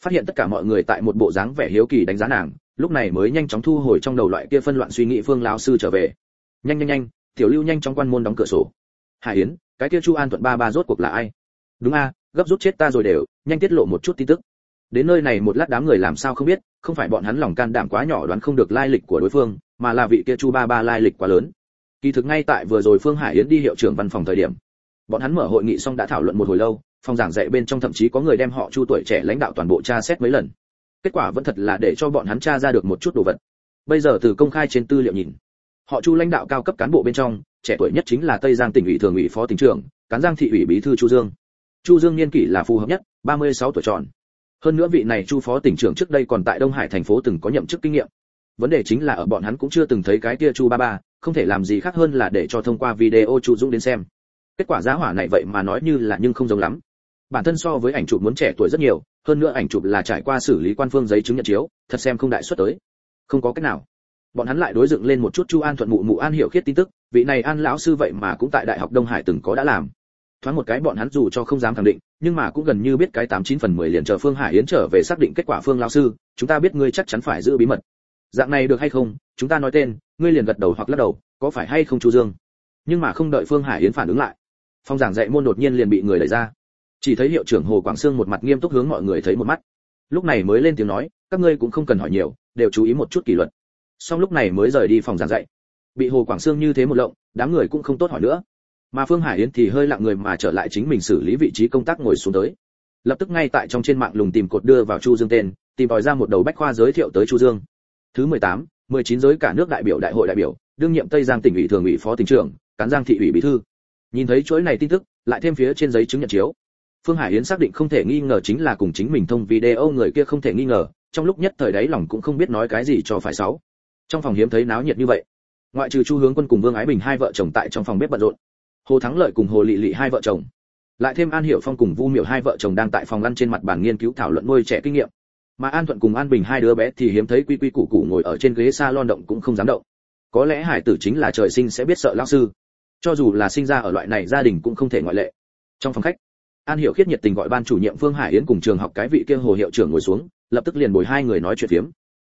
phát hiện tất cả mọi người tại một bộ dáng vẻ hiếu kỳ đánh giá nàng, lúc này mới nhanh chóng thu hồi trong đầu loại kia phân loạn suy nghĩ phương lão sư trở về. Nhanh nhanh nhanh, tiểu lưu nhanh chóng quan môn đóng cửa sổ. Hải yến, cái kia chu an thuận ba ba rốt cuộc là ai? Đúng a, gấp rút chết ta rồi đều, nhanh tiết lộ một chút tin tức. Đến nơi này một lát đám người làm sao không biết không phải bọn hắn lòng can đảm quá nhỏ đoán không được lai lịch của đối phương, mà là vị kia chu ba ba lai lịch quá lớn. Kỳ thực ngay tại vừa rồi phương hải yến đi hiệu trưởng văn phòng thời điểm, bọn hắn mở hội nghị xong đã thảo luận một hồi lâu, phòng giảng dạy bên trong thậm chí có người đem họ chu tuổi trẻ lãnh đạo toàn bộ tra xét mấy lần. Kết quả vẫn thật là để cho bọn hắn tra ra được một chút đồ vật. Bây giờ từ công khai trên tư liệu nhìn, họ chu lãnh đạo cao cấp cán bộ bên trong, trẻ tuổi nhất chính là tây giang tỉnh ủy thường ủy phó tỉnh trưởng, cán giang thị ủy bí thư chu dương. Chu dương niên kỷ là phù hợp nhất 36 tuổi tròn hơn nữa vị này chu phó tỉnh trưởng trước đây còn tại đông hải thành phố từng có nhậm chức kinh nghiệm. Vấn đề chính là ở bọn hắn cũng chưa từng thấy cái kia chu ba ba, không thể làm gì khác hơn là để cho thông qua video chu dũng đến xem. Kết quả giá hỏa này vậy mà nói như là nhưng không giống lắm. Bản thân so với ảnh chụp muốn trẻ tuổi rất nhiều, hơn nữa ảnh chụp là trải qua xử lý quan phương giấy chứng nhận chiếu, thật xem không đại xuất tới. Không có cách nào. Bọn hắn lại đối dựng lên một chút chu an thuận mụ mụ an hiểu khiết tin tức, vị này an lão sư vậy mà cũng tại đại học đông hải từng có đã làm thoáng một cái bọn hắn dù cho không dám khẳng định, nhưng mà cũng gần như biết cái tám chín phần mười liền chờ phương hải yến trở về xác định kết quả phương lão sư, chúng ta biết ngươi chắc chắn phải giữ bí mật. Dạng này được hay không? Chúng ta nói tên, ngươi liền gật đầu hoặc lắc đầu, có phải hay không chu dương? Nhưng mà không đợi phương hải yến phản ứng lại, phong giảng dạy môn đột nhiên liền bị người đẩy ra. Chỉ thấy hiệu trưởng hồ quảng sương một mặt nghiêm túc hướng mọi người thấy một mắt. Lúc này mới lên tiếng nói, các ngươi cũng không cần hỏi nhiều, đều chú ý một chút kỷ luật. Xong lúc này mới rời đi phòng giảng dạy. Bị hồ quảng sương như thế một lộng, đám người cũng không tốt hỏi nữa mà phương hải yến thì hơi lặng người mà trở lại chính mình xử lý vị trí công tác ngồi xuống tới. Lập tức ngay tại trong trên mạng lùng tìm cột đưa vào chu dương tên tìm tòi ra một đầu bách khoa giới thiệu tới chu dương. Thứ 18, 19 giới cả nước đại biểu đại hội đại biểu đương nhiệm tây giang tỉnh ủy thường ủy phó tỉnh trưởng cán giang thị ủy bí thư. Nhìn thấy chuỗi này tin tức lại thêm phía trên giấy chứng nhận chiếu. Phương hải yến xác định không thể nghi ngờ chính là cùng chính mình thông video người kia không thể nghi ngờ trong lúc nhất thời đấy lòng cũng không biết nói cái gì cho phải sáu trong phòng hiếm thấy náo nhiệt như vậy. Ngoại trừ chu hướng quân cùng vương ái bình hai vợ chồng tại trong phòng bếp bận rộn hồ thắng lợi cùng hồ lị lị hai vợ chồng. Lại thêm an hiểu phong cùng vu miểu hai vợ chồng đang tại phòng ăn trên mặt bàn nghiên cứu thảo luận nuôi trẻ kinh nghiệm. Mà an thuận cùng an bình hai đứa bé thì hiếm thấy quy quy củ củ ngồi ở trên ghế salon động cũng không dám động. Có lẽ hải tử chính là trời sinh sẽ biết sợ lão sư. Cho dù là sinh ra ở loại này gia đình cũng không thể ngoại lệ. Trong phòng khách, an hiểu khiết nhiệt tình gọi ban chủ nhiệm phương hải yến cùng trường học cái vị kia hồ hiệu trưởng ngồi xuống, lập tức liền bồi hai người nói chuyện phiếm.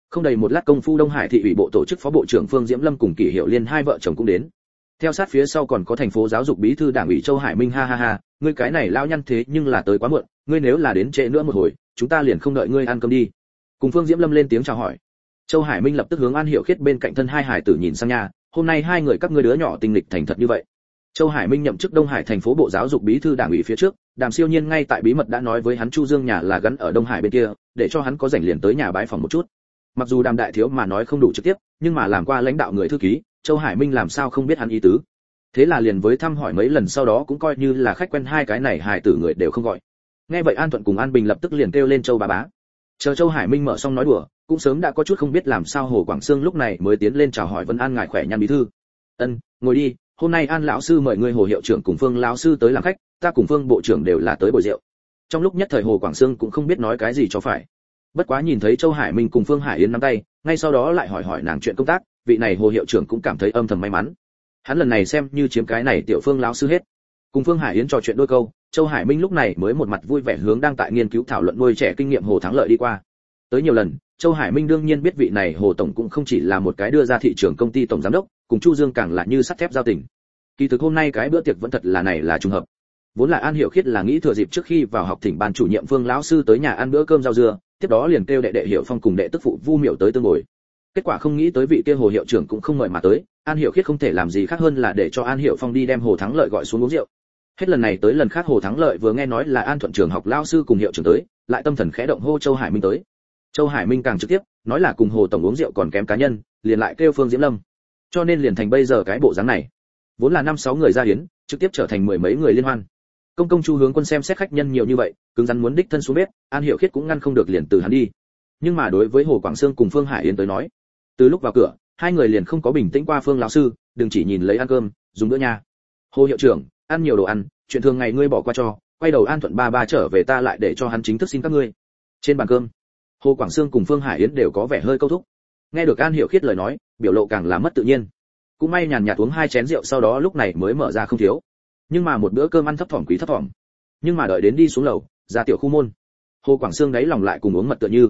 Không đầy một lát công phu đông hải thị ủy bộ tổ chức phó bộ trưởng phương diễm lâm cùng kỷ hiệu liên hai vợ chồng cũng đến theo sát phía sau còn có thành phố giáo dục bí thư đảng ủy châu hải minh, ha ha ha, ngươi cái này lao nhăn thế nhưng là tới quá muộn, ngươi nếu là đến trễ nữa một hồi, chúng ta liền không đợi ngươi ăn cơm đi. Cùng phương diễm lâm lên tiếng chào hỏi. Châu hải minh lập tức hướng an hiểu khiết bên cạnh thân hai hải tử nhìn sang nhà, hôm nay hai người các ngươi đứa nhỏ tinh lịch thành thật như vậy. Châu hải minh nhậm chức đông hải thành phố bộ giáo dục bí thư đảng ủy phía trước, đàm siêu nhiên ngay tại bí mật đã nói với hắn chu dương nhà là gắn ở đông hải bên kia, để cho hắn có rảnh liền tới nhà bãi phòng một chút. Mặc dù đàm đại thiếu mà nói không đủ trực tiếp, nhưng mà làm qua lãnh đạo người thư ký châu hải minh làm sao không biết hắn ý tứ. Thế là liền với thăm hỏi mấy lần sau đó cũng coi như là khách quen hai cái này hải tử người đều không gọi. Nghe vậy an thuận cùng an bình lập tức liền kêu lên châu bà bá. Chờ châu hải minh mở xong nói đùa, cũng sớm đã có chút không biết làm sao hồ quảng sương lúc này mới tiến lên chào hỏi Vân an ngài khỏe nhăn bí thư. Ân, ngồi đi, hôm nay an lão sư mời ngươi hồ hiệu trưởng cùng phương lão sư tới làm khách, ta cùng phương bộ trưởng đều là tới bồi rượu. Trong lúc nhất thời hồ quảng sương cũng không biết nói cái gì cho phải. Bất quá nhìn thấy châu hải minh cùng phương hải yến nắm tay, ngay sau đó lại hỏi hỏi nàng chuyện công tác vị này hồ hiệu trưởng cũng cảm thấy âm thầm may mắn. Hắn lần này xem như chiếm cái này tiểu phương lão sư hết. Cùng phương hải yến trò chuyện đôi câu, châu hải minh lúc này mới một mặt vui vẻ hướng đang tại nghiên cứu thảo luận nuôi trẻ kinh nghiệm hồ thắng lợi đi qua. Tới nhiều lần, châu hải minh đương nhiên biết vị này hồ tổng cũng không chỉ là một cái đưa ra thị trường công ty tổng giám đốc, cùng chu dương càng là như sắt thép giao tình. Kỳ thực hôm nay cái bữa tiệc vẫn thật là này là trùng hợp. Vốn là an hiểu khiết là nghĩ thừa dịp trước khi vào học thỉnh ban chủ nhiệm phương lão sư tới nhà ăn bữa cơm rau dưa, tiếp đó liền kêu đệ đệ hiệu phong cùng đệ tức phụ vu miểu tới tương ngồi kết quả không nghĩ tới vị kia hồ hiệu trưởng cũng không mời mà tới, an hiệu khiết không thể làm gì khác hơn là để cho an hiệu phong đi đem hồ thắng lợi gọi xuống uống rượu. Hết lần này tới lần khác hồ thắng lợi vừa nghe nói là an thuận trường học lao sư cùng hiệu trưởng tới, lại tâm thần khẽ động hô châu hải minh tới. Châu hải minh càng trực tiếp, nói là cùng hồ tổng uống rượu còn kém cá nhân, liền lại kêu phương diễm lâm. Cho nên liền thành bây giờ cái bộ dáng này. Vốn là năm sáu người ra hiến, trực tiếp trở thành mười mấy người liên hoan. Công công chu hướng quân xem xét khách nhân nhiều như vậy, cứng rắn muốn đích thân xuống bếp, an hiệu khiết cũng ngăn không được liền từ hắn đi. Nhưng mà đối với hồ quảng sương cùng phương hải yến tới nói từ lúc vào cửa, hai người liền không có bình tĩnh qua phương lão sư, đừng chỉ nhìn lấy ăn cơm, dùng bữa nha. Hồ hiệu trưởng, ăn nhiều đồ ăn, chuyện thường ngày ngươi bỏ qua cho, quay đầu an thuận ba ba trở về ta lại để cho hắn chính thức xin các ngươi. Trên bàn cơm, hồ quảng sương cùng phương hải yến đều có vẻ hơi câu thúc. Nghe được an hiểu khiết lời nói, biểu lộ càng là mất tự nhiên. Cũng may nhàn nhạt uống hai chén rượu sau đó lúc này mới mở ra không thiếu. Nhưng mà một bữa cơm ăn thấp thỏm quý thấp thỏm. Nhưng mà đợi đến đi xuống lầu, ra tiểu khu môn. Hồ quảng sương đấy lòng lại cùng uống mật tựa như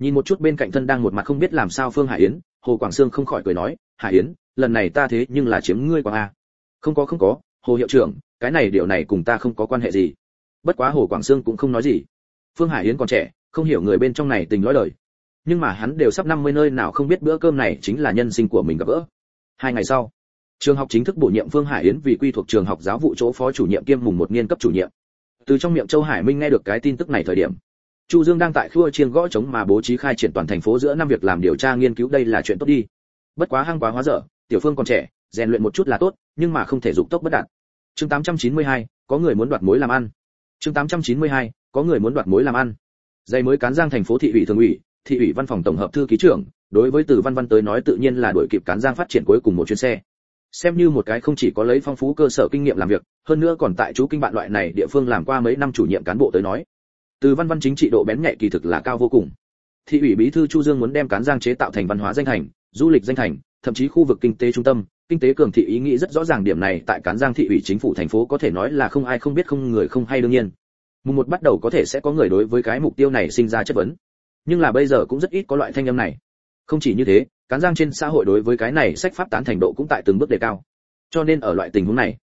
nhìn một chút bên cạnh thân đang một mặt không biết làm sao phương hải yến, hồ quảng sương không khỏi cười nói, hải yến, lần này ta thế nhưng là chiếm ngươi quảng a. Không có không có, hồ hiệu trưởng, cái này điều này cùng ta không có quan hệ gì. Bất quá hồ quảng sương cũng không nói gì. Phương hải yến còn trẻ, không hiểu người bên trong này tình lõi lời nhưng mà hắn đều sắp 50 nơi nào không biết bữa cơm này chính là nhân sinh của mình gặp gỡ. Hai ngày sau, trường học chính thức bổ nhiệm phương hải yến vì quy thuộc trường học giáo vụ chỗ phó chủ nhiệm kiêm mùng một niên cấp chủ nhiệm. Từ trong miệng châu hải minh nghe được cái tin tức này thời điểm chu dương đang tại khu chiên gõ chống mà bố trí khai triển toàn thành phố giữa năm việc làm điều tra nghiên cứu đây là chuyện tốt đi. Bất quá hăng quá hóa dở tiểu phương còn trẻ rèn luyện một chút là tốt nhưng mà không thể dục tốc bất đạt. Chương 892, có người muốn đoạt mối làm ăn. Chương 892, có người muốn đoạt mối làm ăn. Dây mới cán giang thành phố thị ủy thường ủy thị ủy văn phòng tổng hợp thư ký trưởng đối với từ văn văn tới nói tự nhiên là đuổi kịp cán giang phát triển cuối cùng một chuyến xe. Xem như một cái không chỉ có lấy phong phú cơ sở kinh nghiệm làm việc hơn nữa còn tại chú kinh bạn loại này địa phương làm qua mấy năm chủ nhiệm cán bộ tới nói từ văn văn chính trị độ bén nhạy kỳ thực là cao vô cùng. Thị ủy bí thư chu dương muốn đem cán giang chế tạo thành văn hóa danh thành, du lịch danh thành, thậm chí khu vực kinh tế trung tâm. Kinh tế cường thị ý nghĩ rất rõ ràng điểm này tại cán giang thị ủy chính phủ thành phố có thể nói là không ai không biết không người không hay đương nhiên. Mùng một bắt đầu có thể sẽ có người đối với cái mục tiêu này sinh ra chất vấn. Nhưng là bây giờ cũng rất ít có loại thanh âm này. Không chỉ như thế, cán giang trên xã hội đối với cái này sách pháp tán thành độ cũng tại từng bước đề cao. Cho nên ở loại tình huống này,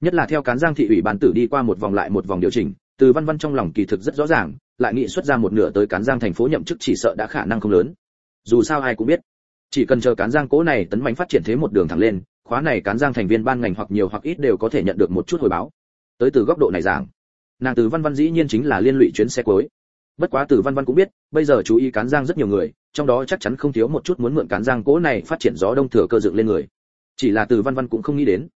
nhất là theo cán giang thị ủy ban tử đi qua một vòng lại một vòng điều chỉnh từ văn văn trong lòng kỳ thực rất rõ ràng, lại nghị xuất ra một nửa tới cán giang thành phố nhậm chức chỉ sợ đã khả năng không lớn. Dù sao ai cũng biết, chỉ cần chờ cán giang cố này tấn mạnh phát triển thế một đường thẳng lên, khóa này cán giang thành viên ban ngành hoặc nhiều hoặc ít đều có thể nhận được một chút hồi báo. Tới từ góc độ này giảng, nàng từ văn văn dĩ nhiên chính là liên lụy chuyến xe cuối. Bất quá từ văn văn cũng biết, bây giờ chú ý cán giang rất nhiều người, trong đó chắc chắn không thiếu một chút muốn mượn cán giang cố này phát triển gió đông thừa cơ dựng lên người. Chỉ là từ văn văn cũng không nghĩ đến.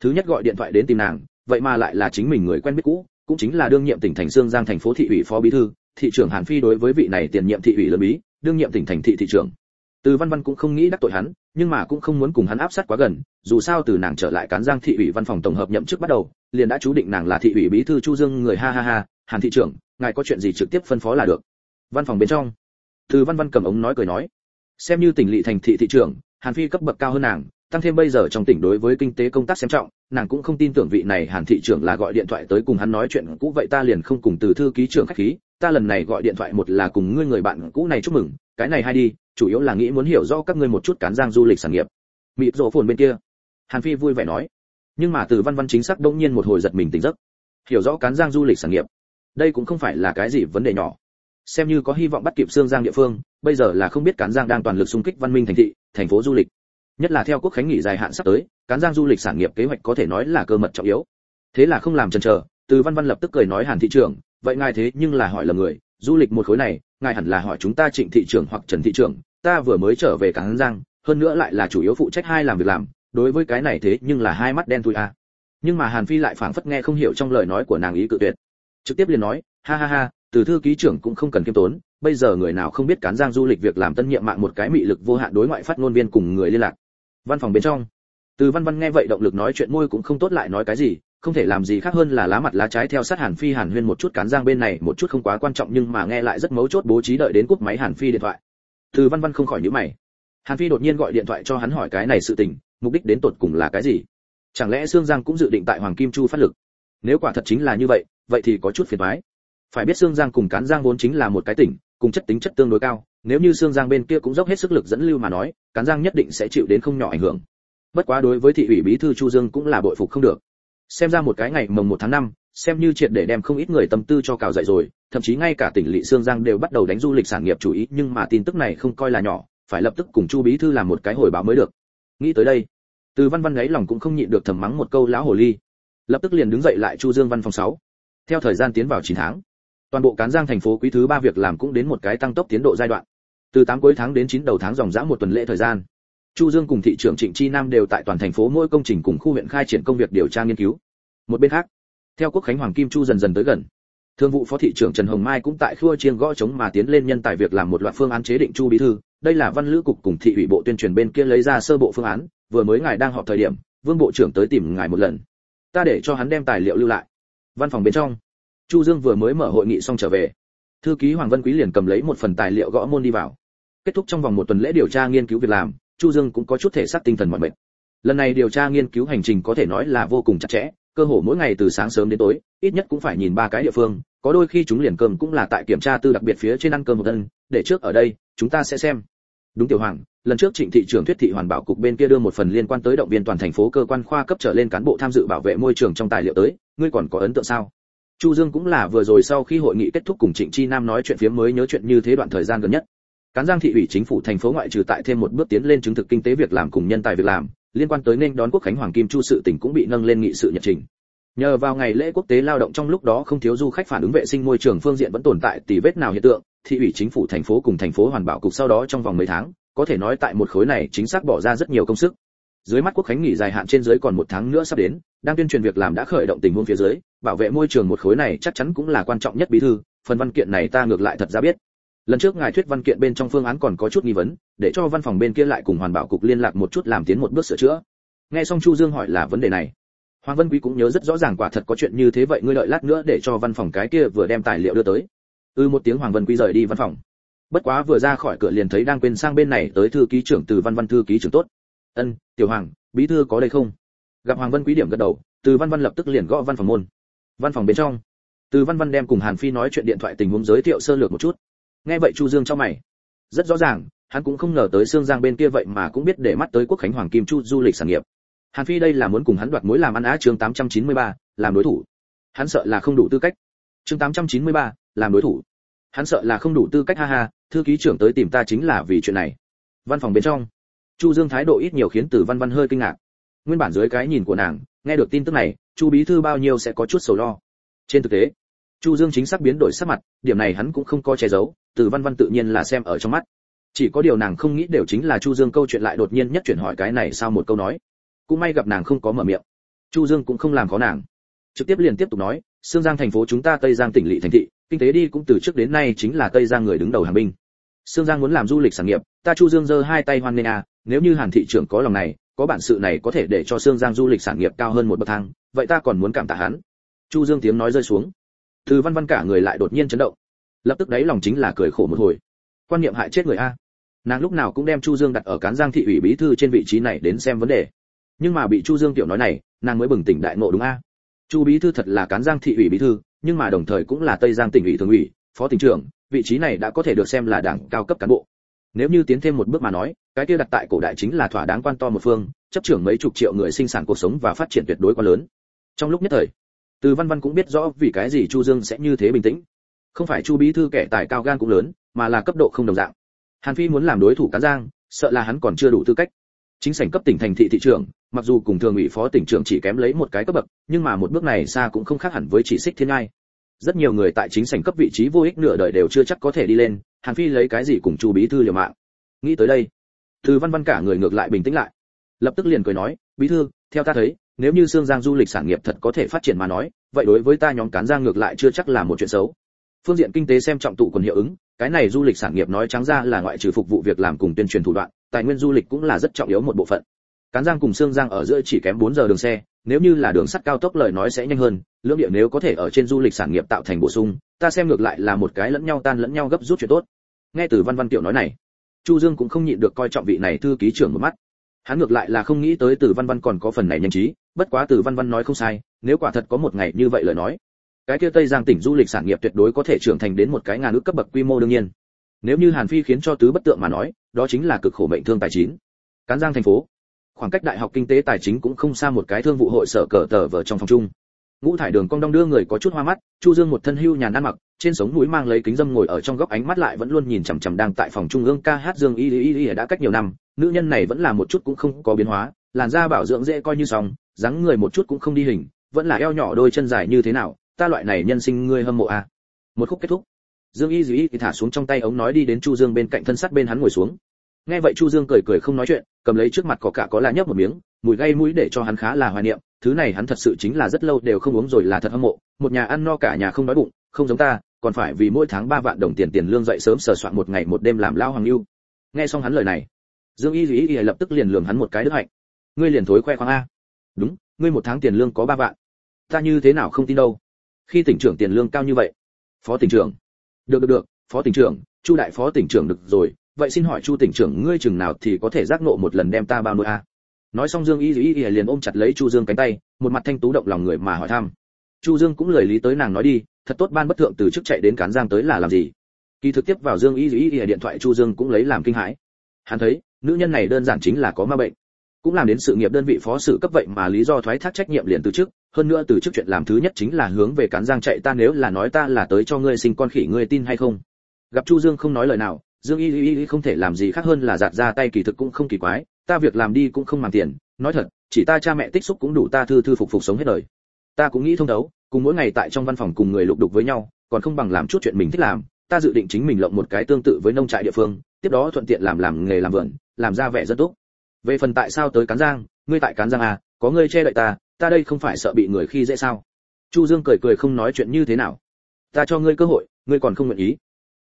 Thứ nhất gọi điện thoại đến tìm nàng, vậy mà lại là chính mình người quen biết cũ cũng chính là đương nhiệm tỉnh thành sương giang thành phố thị ủy phó bí thư, thị trưởng hàn phi đối với vị này tiền nhiệm thị ủy lớn bí, đương nhiệm tỉnh thành thị thị trưởng. Từ văn văn cũng không nghĩ đắc tội hắn, nhưng mà cũng không muốn cùng hắn áp sát quá gần, dù sao từ nàng trở lại cán giang thị ủy văn phòng tổng hợp nhậm chức bắt đầu, liền đã chú định nàng là thị ủy bí thư chu dương người ha ha ha, hàn thị trưởng, ngài có chuyện gì trực tiếp phân phó là được. Văn phòng bên trong, từ văn văn cầm ống nói cười nói, xem như tỉnh lỵ thành thị thị trưởng, hàn phi cấp bậc cao hơn nàng tăng thêm bây giờ trong tỉnh đối với kinh tế công tác xem trọng, nàng cũng không tin tưởng vị này hàn thị trưởng là gọi điện thoại tới cùng hắn nói chuyện cũ vậy ta liền không cùng từ thư ký trưởng khách khí, ta lần này gọi điện thoại một là cùng ngươi người bạn cũ này chúc mừng, cái này hay đi, chủ yếu là nghĩ muốn hiểu rõ các ngươi một chút cán giang du lịch sản nghiệp. Mịt rộ phồn bên kia. Hàn phi vui vẻ nói. Nhưng mà từ văn văn chính xác đông nhiên một hồi giật mình tỉnh giấc. Hiểu rõ cán giang du lịch sản nghiệp. Đây cũng không phải là cái gì vấn đề nhỏ. Xem như có hy vọng bắt kịp xương giang địa phương, bây giờ là không biết cán giang đang toàn lực xung kích văn minh thành thị, thành phố du lịch nhất là theo quốc khánh nghỉ dài hạn sắp tới, cán giang du lịch sản nghiệp kế hoạch có thể nói là cơ mật trọng yếu. Thế là không làm chần chờ, từ văn văn lập tức cười nói hàn thị trưởng, vậy ngài thế nhưng là hỏi là người, du lịch một khối này, ngài hẳn là hỏi chúng ta trịnh thị trưởng hoặc trần thị trưởng, ta vừa mới trở về cán giang, hơn nữa lại là chủ yếu phụ trách hai làm việc làm, đối với cái này thế nhưng là hai mắt đen thui a. À. nhưng mà hàn phi lại phảng phất nghe không hiểu trong lời nói của nàng ý cự tuyệt. Trực tiếp liền nói, ha ha ha, từ thư ký trưởng cũng không cần kiêm tốn, bây giờ người nào không biết cán giang du lịch việc làm tân nhiệm mạng một cái mị lực vô hạn đối ngoại phát ngôn viên cùng người liên lạc văn phòng bên trong. Từ văn văn nghe vậy động lực nói chuyện môi cũng không tốt lại nói cái gì, không thể làm gì khác hơn là lá mặt lá trái theo sát hàn phi, hàn huyên một chút cán giang bên này, một chút không quá quan trọng nhưng mà nghe lại rất mấu chốt bố trí đợi đến cúp máy hàn phi điện thoại. Từ văn văn không khỏi nhíu mày. Hàn phi đột nhiên gọi điện thoại cho hắn hỏi cái này sự tình, mục đích đến tột cùng là cái gì? Chẳng lẽ sương giang cũng dự định tại hoàng kim chu phát lực? Nếu quả thật chính là như vậy vậy thì có chút phiền toái. Phải biết sương giang cùng cán giang vốn chính là một cái tỉnh, cùng chất tính chất tương đối cao nếu như xương giang bên kia cũng dốc hết sức lực dẫn lưu mà nói cán giang nhất định sẽ chịu đến không nhỏ ảnh hưởng. Bất quá đối với thị ủy bí thư chu dương cũng là bội phục không được. Xem ra một cái ngày mồng 1 tháng 5, xem như triệt để đem không ít người tâm tư cho cào dậy rồi thậm chí ngay cả tỉnh lỵ xương giang đều bắt đầu đánh du lịch sản nghiệp chủ ý nhưng mà tin tức này không coi là nhỏ phải lập tức cùng chu bí thư làm một cái hồi báo mới được. Nghĩ tới đây từ văn văn ấy lòng cũng không nhịn được thầm mắng một câu lão hồ ly. Lập tức liền đứng dậy lại chu dương văn phòng 6. theo thời gian tiến vào 9 tháng toàn bộ cán giang thành phố quý thứ ba việc làm cũng đến một cái tăng tốc tiến độ giai đoạn từ tám cuối tháng đến chín đầu tháng dòng dã một tuần lễ thời gian, chu dương cùng thị trưởng trịnh chi nam đều tại toàn thành phố mỗi công trình cùng khu huyện khai triển công việc điều tra nghiên cứu. Một bên khác, theo quốc khánh hoàng kim chu dần dần tới gần, thương vụ phó thị trưởng trần hồng mai cũng tại khua chiêng gõ chống mà tiến lên nhân tài việc làm một loạt phương án chế định chu bí thư. Đây là văn lữ cục cùng thị ủy bộ tuyên truyền bên kia lấy ra sơ bộ phương án, vừa mới ngài đang họp thời điểm, vương bộ trưởng tới tìm ngài một lần. Ta để cho hắn đem tài liệu lưu lại. Văn phòng bên trong, chu dương vừa mới mở hội nghị xong trở về thư ký hoàng văn quý liền cầm lấy một phần tài liệu gõ môn đi vào. Kết thúc trong vòng một tuần lễ điều tra nghiên cứu việc làm, chu dương cũng có chút thể xác tinh thần mọi mệt. Lần này điều tra nghiên cứu hành trình có thể nói là vô cùng chặt chẽ, cơ hồ mỗi ngày từ sáng sớm đến tối, ít nhất cũng phải nhìn ba cái địa phương, có đôi khi chúng liền cơm cũng là tại kiểm tra tư đặc biệt phía trên ăn cơm một thân để trước ở đây, chúng ta sẽ xem. Đúng tiểu hoàng, lần trước trịnh thị trưởng thuyết thị hoàn bảo cục bên kia đưa một phần liên quan tới động viên toàn thành phố cơ quan khoa cấp trở lên cán bộ tham dự bảo vệ môi trường trong tài liệu tới, ngươi còn có ấn tượng sao? Chu dương cũng là vừa rồi sau khi hội nghị kết thúc cùng trịnh chi nam nói chuyện phía mới nhớ chuyện như thế đoạn thời gian gần nhất. Cán giang thị ủy chính phủ thành phố ngoại trừ tại thêm một bước tiến lên chứng thực kinh tế việc làm cùng nhân tài việc làm, liên quan tới nên đón quốc khánh hoàng kim chu sự tỉnh cũng bị nâng lên nghị sự nhật trình. Nhờ vào ngày lễ quốc tế lao động trong lúc đó không thiếu du khách phản ứng vệ sinh môi trường phương diện vẫn tồn tại tỷ vết nào hiện tượng, thị ủy chính phủ thành phố cùng thành phố hoàn bảo cục sau đó trong vòng mấy tháng, có thể nói tại một khối này chính xác bỏ ra rất nhiều công sức dưới mắt quốc khánh nghỉ dài hạn trên dưới còn một tháng nữa sắp đến, đang tuyên truyền việc làm đã khởi động tình huống phía dưới, bảo vệ môi trường một khối này chắc chắn cũng là quan trọng nhất bí thư, phần văn kiện này ta ngược lại thật ra biết. Lần trước ngài thuyết văn kiện bên trong phương án còn có chút nghi vấn, để cho văn phòng bên kia lại cùng hoàn bảo cục liên lạc một chút làm tiến một bước sửa chữa. Nghe xong chu dương hỏi là vấn đề này, hoàng vân quý cũng nhớ rất rõ ràng quả thật có chuyện như thế vậy ngươi đợi lát nữa để cho văn phòng cái kia vừa đem tài liệu đưa tới. Ư ừ một tiếng hoàng vân quý rời đi văn phòng. Bất quá vừa ra khỏi cửa liền thấy đang quên sang bên này tới thư ký trưởng từ văn văn thư ký trưởng tốt ân tiểu hoàng bí thư có đây không? Gặp hoàng vân quý điểm gật đầu từ văn văn lập tức liền gõ văn phòng môn. Văn phòng bên trong từ văn văn đem cùng hàn phi nói chuyện điện thoại tình huống giới thiệu sơ lược một chút. Nghe vậy chu dương cho mày. Rất rõ ràng hắn cũng không ngờ tới xương giang bên kia vậy mà cũng biết để mắt tới quốc khánh hoàng kim chu du lịch sản nghiệp. Hàn phi đây là muốn cùng hắn đoạt mối làm ăn á chương 893, làm đối thủ. Hắn sợ là không đủ tư cách. Chương 893, làm đối thủ. Hắn sợ là không đủ tư cách ha ha thư ký trưởng tới tìm ta chính là vì chuyện này. Văn phòng bên trong chu dương thái độ ít nhiều khiến tử văn văn hơi kinh ngạc. Nguyên bản dưới cái nhìn của nàng, nghe được tin tức này, chu bí thư bao nhiêu sẽ có chút sầu lo. Trên thực tế, chu dương chính xác biến đổi sắc mặt, điểm này hắn cũng không có che giấu, từ văn văn tự nhiên là xem ở trong mắt. Chỉ có điều nàng không nghĩ đều chính là chu dương câu chuyện lại đột nhiên nhất chuyển hỏi cái này sao một câu nói. Cũng may gặp nàng không có mở miệng. Chu dương cũng không làm khó nàng. Trực tiếp liền tiếp tục nói, sương giang thành phố chúng ta tây giang tỉnh lỵ thành thị, kinh tế đi cũng từ trước đến nay chính là tây giang người đứng đầu hàng binh. Sương giang muốn làm du lịch sản nghiệp, ta chu dương giơ hai tay hoan nghênh à nếu như hàn thị trưởng có lòng này, có bản sự này có thể để cho sương giang du lịch sản nghiệp cao hơn một bậc thang, vậy ta còn muốn cảm tạ hắn. Chu dương tiếng nói rơi xuống. Từ văn văn cả người lại đột nhiên chấn động. Lập tức đấy lòng chính là cười khổ một hồi. Quan niệm hại chết người a. Nàng lúc nào cũng đem chu dương đặt ở cán giang thị ủy bí thư trên vị trí này đến xem vấn đề. Nhưng mà bị chu dương tiểu nói này, nàng mới bừng tỉnh đại ngộ đúng a. Chu bí thư thật là cán giang thị ủy bí thư, nhưng mà đồng thời cũng là tây giang tỉnh ủy thường ủy, phó tỉnh trưởng, vị trí này đã có thể được xem là đảng cao cấp cán bộ. Nếu như tiến thêm một bước mà nói cái kia đặt tại cổ đại chính là thỏa đáng quan to một phương, chấp trưởng mấy chục triệu người sinh sản cuộc sống và phát triển tuyệt đối quá lớn. Trong lúc nhất thời, từ văn văn cũng biết rõ vì cái gì chu dương sẽ như thế bình tĩnh. Không phải chu bí thư kẻ tài cao gan cũng lớn, mà là cấp độ không đồng dạng. Hàn phi muốn làm đối thủ cán giang, sợ là hắn còn chưa đủ tư cách. Chính sảnh cấp tỉnh thành thị thị trưởng, mặc dù cùng thường ủy phó tỉnh trưởng chỉ kém lấy một cái cấp bậc, nhưng mà một bước này xa cũng không khác hẳn với chỉ xích thiên ngai. Rất nhiều người tại chính sảnh cấp vị trí vô ích nửa đời đều chưa chắc có thể đi lên, hàn phi lấy cái gì cùng chu bí thư liều mạng? Nghĩ tới đây từ văn văn cả người ngược lại bình tĩnh lại. Lập tức liền cười nói, bí thư, theo ta thấy, nếu như xương giang du lịch sản nghiệp thật có thể phát triển mà nói, vậy đối với ta nhóm cán giang ngược lại chưa chắc là một chuyện xấu. Phương diện kinh tế xem trọng tụ còn hiệu ứng, cái này du lịch sản nghiệp nói trắng ra là ngoại trừ phục vụ việc làm cùng tuyên truyền thủ đoạn, tài nguyên du lịch cũng là rất trọng yếu một bộ phận. Cán giang cùng xương giang ở giữa chỉ kém 4 giờ đường xe, nếu như là đường sắt cao tốc lời nói sẽ nhanh hơn, lưỡng địa nếu có thể ở trên du lịch sản nghiệp tạo thành bổ sung, ta xem ngược lại là một cái lẫn nhau tan lẫn nhau gấp rút chuyện tốt. Nghe từ văn văn tiểu nói này chu dương cũng không nhịn được coi trọng vị này thư ký trưởng một mắt. Hắn ngược lại là không nghĩ tới từ văn văn còn có phần này nhanh trí, bất quá từ văn văn nói không sai, nếu quả thật có một ngày như vậy lời nói, cái kia tây giang tỉnh du lịch sản nghiệp tuyệt đối có thể trưởng thành đến một cái ngàn ước cấp bậc quy mô đương nhiên. Nếu như hàn phi khiến cho tứ bất tượng mà nói, đó chính là cực khổ mệnh thương tài chính. Cán giang thành phố, khoảng cách đại học kinh tế tài chính cũng không xa một cái thương vụ hội sở cờ tờ vờ trong phòng chung ngũ thải đường cong đong đưa người có chút hoa mắt, chu dương một thân hưu nhàn ăn mặc, trên sống mũi mang lấy kính dâm ngồi ở trong góc ánh mắt lại vẫn luôn nhìn chằm chằm đang tại phòng trung ương ca hát dương y y y đã cách nhiều năm, nữ nhân này vẫn là một chút cũng không có biến hóa, làn da bảo dưỡng dễ coi như xong, dáng người một chút cũng không đi hình, vẫn là eo nhỏ đôi chân dài như thế nào, ta loại này nhân sinh ngươi hâm mộ à. Một khúc kết thúc. Dương y dĩ thả xuống trong tay ống nói đi đến chu dương bên cạnh thân sắt bên hắn ngồi xuống nghe vậy chu dương cười cười không nói chuyện, cầm lấy trước mặt có cả có là nhấp một miếng, mùi gây mũi để cho hắn khá là hoài niệm, thứ này hắn thật sự chính là rất lâu đều không uống rồi là thật hâm mộ, một nhà ăn no cả nhà không đói bụng, không giống ta, còn phải vì mỗi tháng ba vạn đồng tiền tiền lương dậy sớm sờ soạn một ngày một đêm làm lao hoàng lưu. Nghe xong hắn lời này, dương y dĩ lập tức liền lườm hắn một cái đức hạnh. Ngươi liền thối khoe khoang a. Đúng, ngươi một tháng tiền lương có ba vạn. Ta như thế nào không tin đâu? Khi tỉnh trưởng tiền lương cao như vậy, phó tỉnh trưởng. Được được được, phó tỉnh trưởng, chu đại phó tỉnh trưởng được rồi vậy xin hỏi chu tỉnh trưởng, ngươi chừng nào thì có thể giác nộ một lần đem ta bao nuôi a? Nói xong dương y y y liền ôm chặt lấy chu dương cánh tay, một mặt thanh tú động lòng người mà hỏi thăm. Chu dương cũng lời lý tới nàng nói đi, thật tốt ban bất thượng từ trước chạy đến cán giang tới là làm gì? Kỳ thực tiếp vào dương y y y điện thoại chu dương cũng lấy làm kinh hãi. Hắn thấy, nữ nhân này đơn giản chính là có ma bệnh. Cũng làm đến sự nghiệp đơn vị phó sự cấp vậy mà lý do thoái thác trách nhiệm liền từ trước. Hơn nữa từ trước chuyện làm thứ nhất chính là hướng về cán giang chạy, ta nếu là nói ta là tới cho ngươi sinh con khỉ, ngươi tin hay không? Gặp chu dương không nói lời nào dương y y y không thể làm gì khác hơn là giạt ra tay kỳ thực cũng không kỳ quái, ta việc làm đi cũng không màng tiền, nói thật, chỉ ta cha mẹ tích xúc cũng đủ ta thư thư phục phục sống hết đời. Ta cũng nghĩ thông đấu cùng mỗi ngày tại trong văn phòng cùng người lục đục với nhau, còn không bằng làm chút chuyện mình thích làm, ta dự định chính mình lộng một cái tương tự với nông trại địa phương, tiếp đó thuận tiện làm làm nghề làm vườn, làm ra vẻ rất tốt. Về phần tại sao tới cán giang, ngươi tại cán giang à có ngươi che đậy ta ta đây không phải sợ bị người khi dễ sao? Chu dương cười cười không nói chuyện như thế nào. Ta cho ngươi cơ hội, ngươi còn không nguyện ý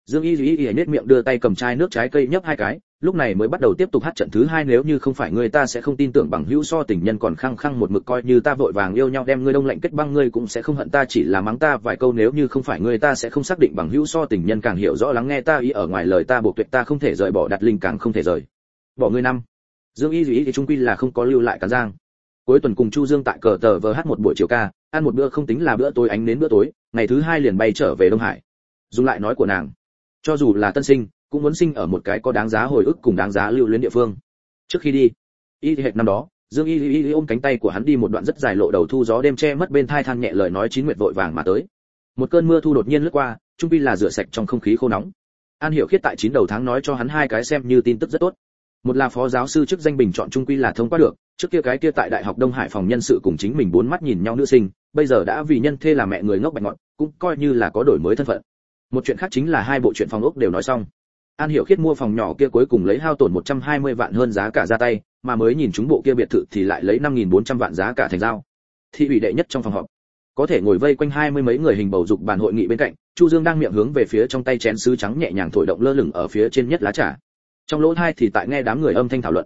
dương y duy y nết miệng đưa tay cầm chai nước trái cây nhấp hai cái, lúc này mới bắt đầu tiếp tục hát trận thứ hai nếu như không phải ngươi ta sẽ không tin tưởng bằng hữu so tình nhân còn khăng khăng một mực coi như ta vội vàng yêu nhau đem ngươi đông lạnh kết băng ngươi cũng sẽ không hận ta chỉ là mắng ta vài câu nếu như không phải ngươi ta sẽ không xác định bằng hữu so tình nhân càng hiểu rõ lắng nghe ta ý ở ngoài lời ta buộc tuyệt ta không thể rời bỏ đặt linh càng không thể rời. Bỏ ngươi năm. Dương y duy thì trung quy là không có lưu lại cả giang. Cuối tuần cùng chu dương tại cờ tờ vờ hát một buổi chiều ca, ăn một bữa không tính là bữa tối ánh đến bữa tối, ngày thứ hai liền bay trở về đông hải. Dùng lại nói của nàng cho dù là tân sinh cũng muốn sinh ở một cái có đáng giá hồi ức cùng đáng giá lưu luyến địa phương. Trước khi đi y hệt năm đó dương y, y, y ôm cánh tay của hắn đi một đoạn rất dài lộ đầu thu gió đêm che mất bên thai than nhẹ lời nói chín nguyệt vội vàng mà tới. Một cơn mưa thu đột nhiên lướt qua trung pi là rửa sạch trong không khí khô nóng. An hiểu khiết tại chín đầu tháng nói cho hắn hai cái xem như tin tức rất tốt. Một là phó giáo sư chức danh bình chọn trung quy là thông qua được trước kia cái kia tại đại học đông hải phòng nhân sự cùng chính mình bốn mắt nhìn nhau nữ sinh bây giờ đã vì nhân thê là mẹ người ngốc bạch ngọn cũng coi như là có đổi mới thân phận một chuyện khác chính là hai bộ chuyện phòng ốc đều nói xong. An hiểu khiết mua phòng nhỏ kia cuối cùng lấy hao tổn 120 vạn hơn giá cả ra tay, mà mới nhìn chúng bộ kia biệt thự thì lại lấy 5.400 vạn giá cả thành giao. Thị ủy đệ nhất trong phòng họp. Có thể ngồi vây quanh hai mươi mấy người hình bầu dục bàn hội nghị bên cạnh, chu dương đang miệng hướng về phía trong tay chén sứ trắng nhẹ nhàng thổi động lơ lửng ở phía trên nhất lá trà. Trong lỗ hai thì tại nghe đám người âm thanh thảo luận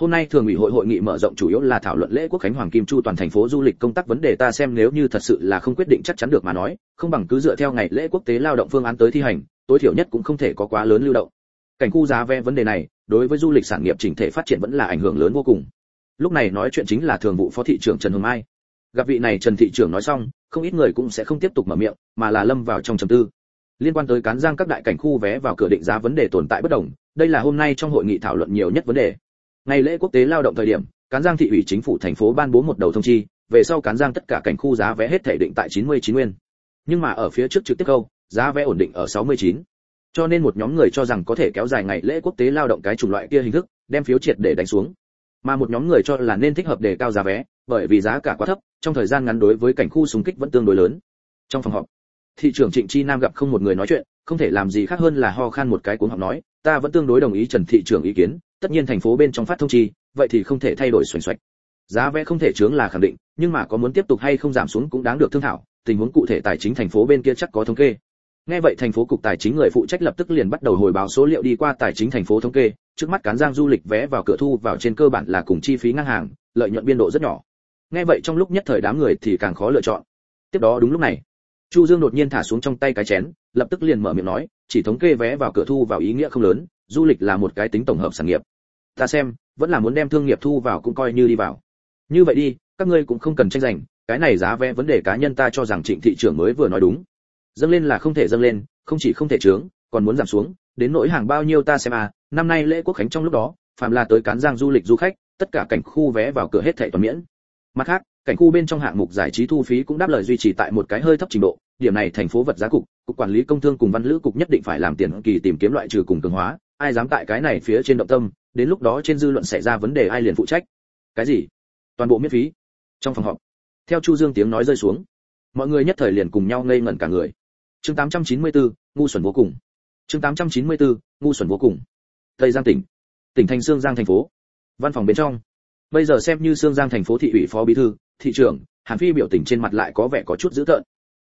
hôm nay thường ủy hội hội nghị mở rộng chủ yếu là thảo luận lễ quốc khánh hoàng kim chu toàn thành phố du lịch công tác vấn đề ta xem nếu như thật sự là không quyết định chắc chắn được mà nói, không bằng cứ dựa theo ngày lễ quốc tế lao động phương án tới thi hành, tối thiểu nhất cũng không thể có quá lớn lưu động. Cảnh khu giá vé vấn đề này, đối với du lịch sản nghiệp chỉnh thể phát triển vẫn là ảnh hưởng lớn vô cùng. Lúc này nói chuyện chính là thường vụ phó thị trưởng trần hồng mai. Gặp vị này trần thị trưởng nói xong, không ít người cũng sẽ không tiếp tục mở miệng, mà là lâm vào trong trầm tư. Liên quan tới cán giang các đại cảnh khu vé vào cửa định giá vấn đề tồn tại bất đồng, đây là hôm nay trong hội nghị thảo luận nhiều nhất vấn đề ngày lễ quốc tế lao động thời điểm, cán giang thị ủy chính phủ thành phố ban bố một đầu thông chi, về sau cán giang tất cả cảnh khu giá vé hết thể định tại 99 nguyên. Nhưng mà ở phía trước trực tiếp câu, giá vé ổn định ở 69. cho nên một nhóm người cho rằng có thể kéo dài ngày lễ quốc tế lao động cái chủng loại kia hình thức, đem phiếu triệt để đánh xuống. Mà một nhóm người cho là nên thích hợp để cao giá vé, bởi vì giá cả quá thấp, trong thời gian ngắn đối với cảnh khu súng kích vẫn tương đối lớn. Trong phòng họp, thị trưởng trịnh chi nam gặp không một người nói chuyện, không thể làm gì khác hơn là ho khan một cái cuốn họp nói ta vẫn tương đối đồng ý trần thị trưởng ý kiến, tất nhiên thành phố bên trong phát thông chi, vậy thì không thể thay đổi xoành xoạch. Giá vé không thể chướng là khẳng định, nhưng mà có muốn tiếp tục hay không giảm xuống cũng đáng được thương thảo, tình huống cụ thể tài chính thành phố bên kia chắc có thống kê. Nghe vậy thành phố cục tài chính người phụ trách lập tức liền bắt đầu hồi báo số liệu đi qua tài chính thành phố thống kê, trước mắt cán giang du lịch vé vào cửa thu vào trên cơ bản là cùng chi phí ngang hàng, lợi nhuận biên độ rất nhỏ. Nghe vậy trong lúc nhất thời đám người thì càng khó lựa chọn. Tiếp đó đúng lúc này chu dương đột nhiên thả xuống trong tay cái chén, lập tức liền mở miệng nói, chỉ thống kê vé vào cửa thu vào ý nghĩa không lớn, du lịch là một cái tính tổng hợp sản nghiệp. Ta xem, vẫn là muốn đem thương nghiệp thu vào cũng coi như đi vào. Như vậy đi, các ngươi cũng không cần tranh giành, cái này giá vé vấn đề cá nhân ta cho rằng trịnh thị trưởng mới vừa nói đúng. Dâng lên là không thể dâng lên, không chỉ không thể trướng, còn muốn giảm xuống, đến nỗi hàng bao nhiêu ta xem à năm nay lễ quốc khánh trong lúc đó, phàm là tới cán giang du lịch du khách, tất cả cảnh khu vé vào cửa hết thảy toàn miễn mặt khác cảnh khu bên trong hạng mục giải trí thu phí cũng đáp lời duy trì tại một cái hơi thấp trình độ điểm này thành phố vật giá cục cục quản lý công thương cùng văn lữ cục nhất định phải làm tiền kỳ tìm kiếm loại trừ cùng cường hóa ai dám tại cái này phía trên động tâm đến lúc đó trên dư luận xảy ra vấn đề ai liền phụ trách. Cái gì? Toàn bộ miễn phí. Trong phòng họp theo chu dương tiếng nói rơi xuống mọi người nhất thời liền cùng nhau ngây ngẩn cả người. Chương 894, ngu xuẩn vô cùng. Chương 894, ngu xuẩn vô cùng. Tây giang tỉnh tỉnh thành sương giang thành phố. Văn phòng bên trong bây giờ xem như sương giang thành phố thị ủy phó bí thư, thị trưởng, hàn phi biểu tình trên mặt lại có vẻ có chút dữ tợn.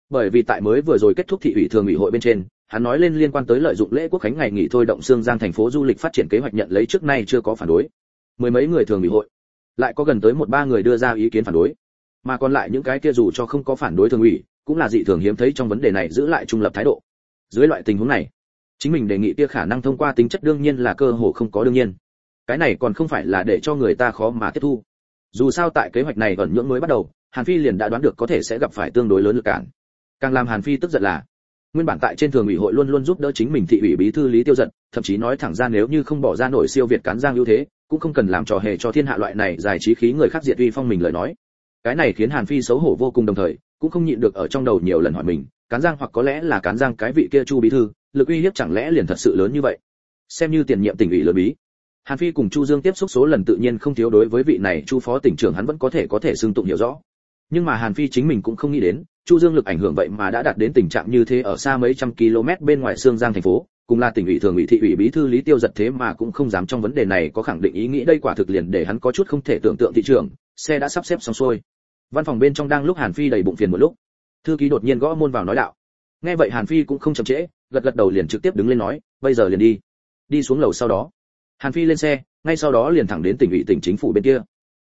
Bởi vì tại mới vừa rồi kết thúc thị ủy thường ủy hội bên trên, hắn nói lên liên quan tới lợi dụng lễ quốc khánh ngày nghỉ thôi động sương giang thành phố du lịch phát triển kế hoạch nhận lấy trước nay chưa có phản đối. Mười mấy người thường ủy hội, lại có gần tới một ba người đưa ra ý kiến phản đối. Mà còn lại những cái kia dù cho không có phản đối thường ủy, cũng là dị thường hiếm thấy trong vấn đề này giữ lại trung lập thái độ. Dưới loại tình huống này, chính mình đề nghị kia khả năng thông qua tính chất đương nhiên là cơ hồ không có đương nhiên cái này còn không phải là để cho người ta khó mà tiếp thu. Dù sao tại kế hoạch này ẩn nhưỡng mới bắt đầu, hàn phi liền đã đoán được có thể sẽ gặp phải tương đối lớn lực cản. Càng làm hàn phi tức giận là, nguyên bản tại trên thường ủy hội luôn luôn giúp đỡ chính mình thị ủy bí thư lý tiêu giận thậm chí nói thẳng ra nếu như không bỏ ra nổi siêu việt cán giang ưu thế, cũng không cần làm trò hề cho thiên hạ loại này giải trí khí người khác diệt uy phong mình lời nói. Cái này khiến hàn phi xấu hổ vô cùng đồng thời, cũng không nhịn được ở trong đầu nhiều lần hỏi mình, cán giang hoặc có lẽ là cán giang cái vị kia chu bí thư, lực uy hiếp chẳng lẽ liền thật sự lớn như vậy? Xem như tiền nhiệm tỉnh ủy lớn bí hàn phi cùng chu dương tiếp xúc số lần tự nhiên không thiếu đối với vị này chu phó tỉnh trưởng hắn vẫn có thể có thể xưng tụng hiểu rõ. Nhưng mà hàn phi chính mình cũng không nghĩ đến, chu dương lực ảnh hưởng vậy mà đã đạt đến tình trạng như thế ở xa mấy trăm km bên ngoài sương giang thành phố, cùng là tỉnh ủy thường ủy thị ủy bí thư lý tiêu giật thế mà cũng không dám trong vấn đề này có khẳng định ý nghĩ đây quả thực liền để hắn có chút không thể tưởng tượng thị trường, xe đã sắp xếp xong xuôi. Văn phòng bên trong đang lúc hàn phi đầy bụng phiền một lúc. Thư ký đột nhiên gõ môn vào nói đạo. Nghe vậy hàn phi cũng không chậm trễ, gật gật đầu liền trực tiếp đứng lên nói, bây giờ liền đi. Đi xuống lầu sau đó hàn phi lên xe ngay sau đó liền thẳng đến tỉnh ủy tỉnh chính phủ bên kia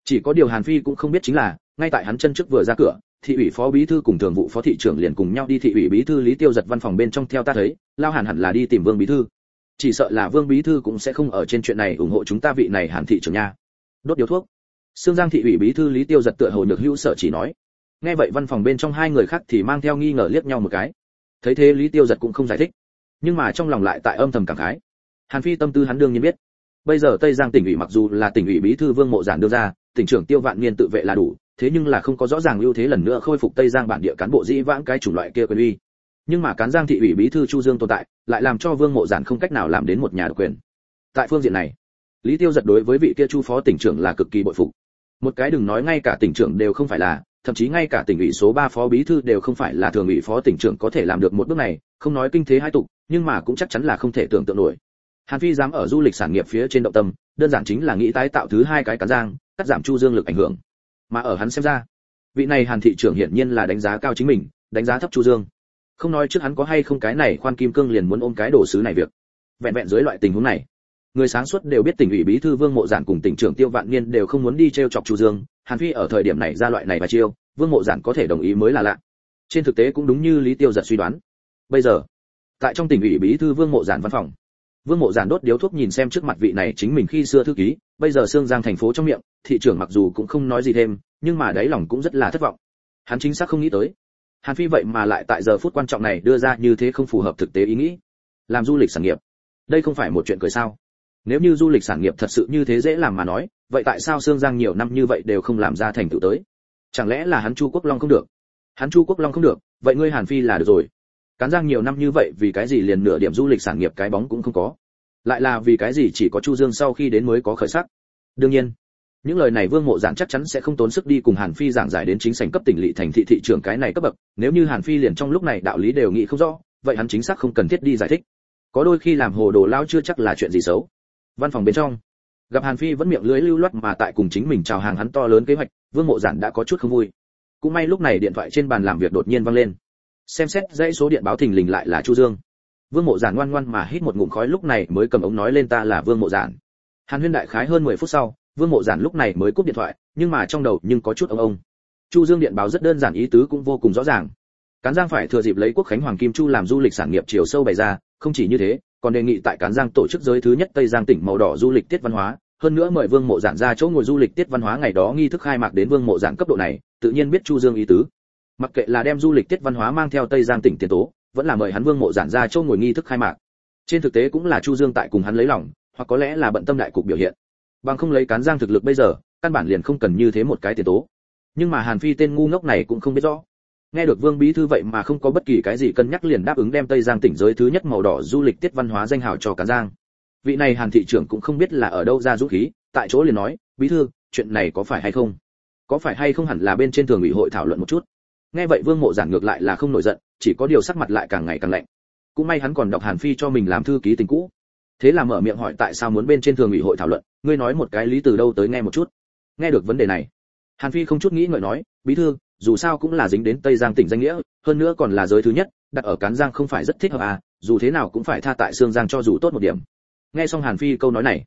chỉ có điều hàn phi cũng không biết chính là ngay tại hắn chân trước vừa ra cửa thị ủy phó bí thư cùng thường vụ phó thị trưởng liền cùng nhau đi thị ủy bí thư lý tiêu giật văn phòng bên trong theo ta thấy lao hàn hẳn là đi tìm vương bí thư chỉ sợ là vương bí thư cũng sẽ không ở trên chuyện này ủng hộ chúng ta vị này hàn thị trưởng nha đốt điếu thuốc Sương Giang thị ủy bí thư Lý Tiêu giật tựa hồ được hữu sợ chỉ nói. Nghe vậy văn phòng bên trong hai người khác thì mang theo nghi ngờ liếc nhau một cái. Thấy thế Lý Tiêu giật cũng không giải thích, nhưng mà trong lòng lại tại âm thầm cảm khái. Hàn Phi tâm tư hắn đương nhiên biết. Bây giờ Tây Giang tỉnh ủy mặc dù là tỉnh ủy bí thư Vương Mộ Giản đưa ra, tỉnh trưởng Tiêu Vạn Niên tự vệ là đủ, thế nhưng là không có rõ ràng ưu thế lần nữa khôi phục Tây Giang bản địa cán bộ dĩ vãng cái chủng loại kia quyền uy. Nhưng mà cán Giang thị ủy bí thư Chu Dương tồn tại, lại làm cho Vương Mộ Giản không cách nào làm đến một nhà độc quyền. Tại phương diện này, Lý Tiêu giật đối với vị kia Chu phó tỉnh trưởng là cực kỳ bội phục một cái đừng nói ngay cả tỉnh trưởng đều không phải là thậm chí ngay cả tỉnh ủy số 3 phó bí thư đều không phải là thường ủy phó tỉnh trưởng có thể làm được một bước này không nói kinh thế hai tục nhưng mà cũng chắc chắn là không thể tưởng tượng nổi hàn phi dám ở du lịch sản nghiệp phía trên động tâm, đơn giản chính là nghĩ tái tạo thứ hai cái cán giang, cắt giảm chu dương lực ảnh hưởng. Mà ở hắn xem ra, vị này hàn thị trưởng hiển nhiên là đánh giá cao chính mình, đánh giá thấp chu dương. Không nói trước hắn có hay không cái này khoan kim cương liền muốn ôm cái đồ sứ này việc. Vẹn vẹn dưới loại tình huống này, người sáng suốt đều biết tỉnh ủy bí thư vương mộ giản cùng tỉnh trưởng tiêu vạn niên đều không muốn đi treo chọc chu dương. Hàn phi ở thời điểm này ra loại này và chiêu, vương mộ giản có thể đồng ý mới là lạ. Trên thực tế cũng đúng như lý tiêu giật suy đoán. Bây giờ, tại trong tỉnh ủy bí thư vương mộ giản văn phòng vương mộ giản đốt điếu thuốc nhìn xem trước mặt vị này chính mình khi xưa thư ký, bây giờ xương giang thành phố trong miệng, thị trưởng mặc dù cũng không nói gì thêm, nhưng mà đáy lòng cũng rất là thất vọng. Hắn chính xác không nghĩ tới. Hàn phi vậy mà lại tại giờ phút quan trọng này đưa ra như thế không phù hợp thực tế ý nghĩ. Làm du lịch sản nghiệp. Đây không phải một chuyện cười sao? Nếu như du lịch sản nghiệp thật sự như thế dễ làm mà nói, vậy tại sao sương giang nhiều năm như vậy đều không làm ra thành tựu tới? Chẳng lẽ là hắn chu quốc long không được? Hắn chu quốc long không được, vậy ngươi hàn phi là được rồi cán giang nhiều năm như vậy vì cái gì liền nửa điểm du lịch sản nghiệp cái bóng cũng không có? Lại là vì cái gì chỉ có chu dương sau khi đến mới có khởi sắc? Đương nhiên, những lời này vương mộ giản chắc chắn sẽ không tốn sức đi cùng hàn phi giảng giải đến chính sảnh cấp tỉnh lỵ thành thị thị trường cái này cấp bậc. Nếu như hàn phi liền trong lúc này đạo lý đều nghĩ không rõ, vậy hắn chính xác không cần thiết đi giải thích. Có đôi khi làm hồ đồ lao chưa chắc là chuyện gì xấu. Văn phòng bên trong, gặp hàn phi vẫn miệng lưới lưu loát mà tại cùng chính mình chào hàng hắn to lớn kế hoạch, vương mộ giản đã có chút không vui. Cũng may lúc này điện thoại trên bàn làm việc đột nhiên vang lên xem xét dãy số điện báo thình lình lại là chu dương. Vương mộ giản ngoan ngoan mà hít một ngụm khói lúc này mới cầm ống nói lên ta là vương mộ giản. Hàn huyên đại khái hơn 10 phút sau, vương mộ giản lúc này mới cúp điện thoại, nhưng mà trong đầu nhưng có chút ông ông. Chu dương điện báo rất đơn giản ý tứ cũng vô cùng rõ ràng. Cán giang phải thừa dịp lấy quốc khánh hoàng kim chu làm du lịch sản nghiệp chiều sâu bày ra, không chỉ như thế, còn đề nghị tại cán giang tổ chức giới thứ nhất tây giang tỉnh màu đỏ du lịch tiết văn hóa. Hơn nữa mời vương mộ giản ra chỗ ngồi du lịch tiết văn hóa ngày đó nghi thức khai mạc đến vương mộ giản cấp độ này, tự nhiên biết chu dương ý tứ mặc kệ là đem du lịch tiết văn hóa mang theo tây giang tỉnh tiền tố, vẫn là mời hắn vương mộ giản ra châu ngồi nghi thức khai mạc. Trên thực tế cũng là chu dương tại cùng hắn lấy lòng, hoặc có lẽ là bận tâm đại cục biểu hiện. Bằng không lấy cán giang thực lực bây giờ, căn bản liền không cần như thế một cái tiền tố. Nhưng mà hàn phi tên ngu ngốc này cũng không biết rõ. Nghe được vương bí thư vậy mà không có bất kỳ cái gì cân nhắc liền đáp ứng đem tây giang tỉnh giới thứ nhất màu đỏ du lịch tiết văn hóa danh hào cho cán giang. Vị này hàn thị trưởng cũng không biết là ở đâu ra dũng khí, tại chỗ liền nói, bí thư, chuyện này có phải hay không? Có phải hay không hẳn là bên trên thường ủy hội thảo luận một chút? Nghe vậy vương mộ giản ngược lại là không nổi giận, chỉ có điều sắc mặt lại càng ngày càng lạnh. Cũng may hắn còn đọc hàn phi cho mình làm thư ký tình cũ. Thế là mở miệng hỏi tại sao muốn bên trên thường ủy hội thảo luận, ngươi nói một cái lý từ đâu tới nghe một chút. Nghe được vấn đề này, hàn phi không chút nghĩ ngợi nói, bí thư, dù sao cũng là dính đến tây giang tỉnh danh nghĩa, hơn nữa còn là giới thứ nhất, đặt ở cán giang không phải rất thích hợp à dù thế nào cũng phải tha tại xương giang cho dù tốt một điểm. Nghe xong hàn phi câu nói này,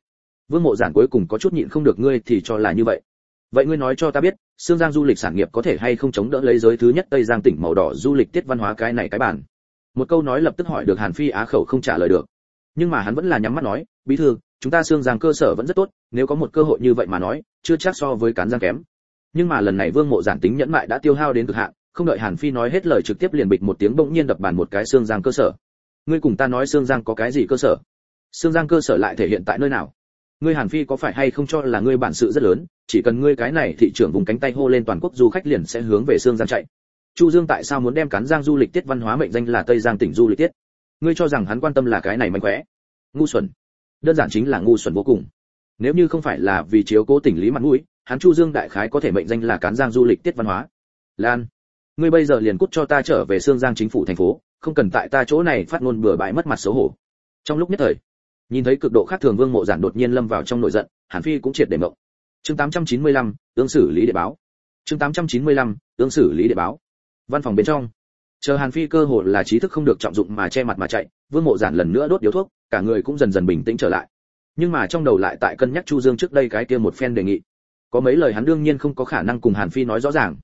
vương mộ giản cuối cùng có chút nhịn không được, ngươi thì cho là như vậy vậy ngươi nói cho ta biết xương giang du lịch sản nghiệp có thể hay không chống đỡ lấy giới thứ nhất tây giang tỉnh màu đỏ du lịch tiết văn hóa cái này cái bản? Một câu nói lập tức hỏi được hàn phi á khẩu không trả lời được. Nhưng mà hắn vẫn là nhắm mắt nói, bí thư, chúng ta xương giang cơ sở vẫn rất tốt, nếu có một cơ hội như vậy mà nói, chưa chắc so với cán giang kém. Nhưng mà lần này vương mộ giản tính nhẫn mại đã tiêu hao đến cực hạn, không đợi hàn phi nói hết lời trực tiếp liền bịch một tiếng bỗng nhiên đập bàn một cái xương giang cơ sở. Ngươi cùng ta nói xương giang có cái gì cơ sở? Xương giang cơ sở lại thể hiện tại nơi nào? Ngươi hàn phi có phải hay không cho là ngươi bản sự rất lớn, chỉ cần ngươi cái này thị trưởng vùng cánh tay hô lên toàn quốc du khách liền sẽ hướng về Sương giang chạy. Chu dương tại sao muốn đem cán giang du lịch tiết văn hóa mệnh danh là tây giang tỉnh du lịch tiết? Ngươi cho rằng hắn quan tâm là cái này mạnh khỏe? Ngu xuẩn. Đơn giản chính là ngu xuẩn vô cùng. Nếu như không phải là vì chiếu cố tỉnh lý mặt mũi, hắn chu dương đại khái có thể mệnh danh là cán giang du lịch tiết văn hóa. Lan, ngươi bây giờ liền cút cho ta trở về Sương giang chính phủ thành phố, không cần tại ta chỗ này phát ngôn bừa bãi mất mặt xấu hổ. Trong lúc nhất thời nhìn thấy cực độ khác thường vương mộ giản đột nhiên lâm vào trong nội giận hàn phi cũng triệt để mộng. Chương 895, tương xử lý đệ báo. Chương 895, tương xử lý đệ báo. Văn phòng bên trong. Chờ hàn phi cơ hồ là trí thức không được trọng dụng mà che mặt mà chạy vương mộ giản lần nữa đốt điếu thuốc cả người cũng dần dần bình tĩnh trở lại. Nhưng mà trong đầu lại tại cân nhắc chu dương trước đây cái kia một phen đề nghị. Có mấy lời hắn đương nhiên không có khả năng cùng hàn phi nói rõ ràng.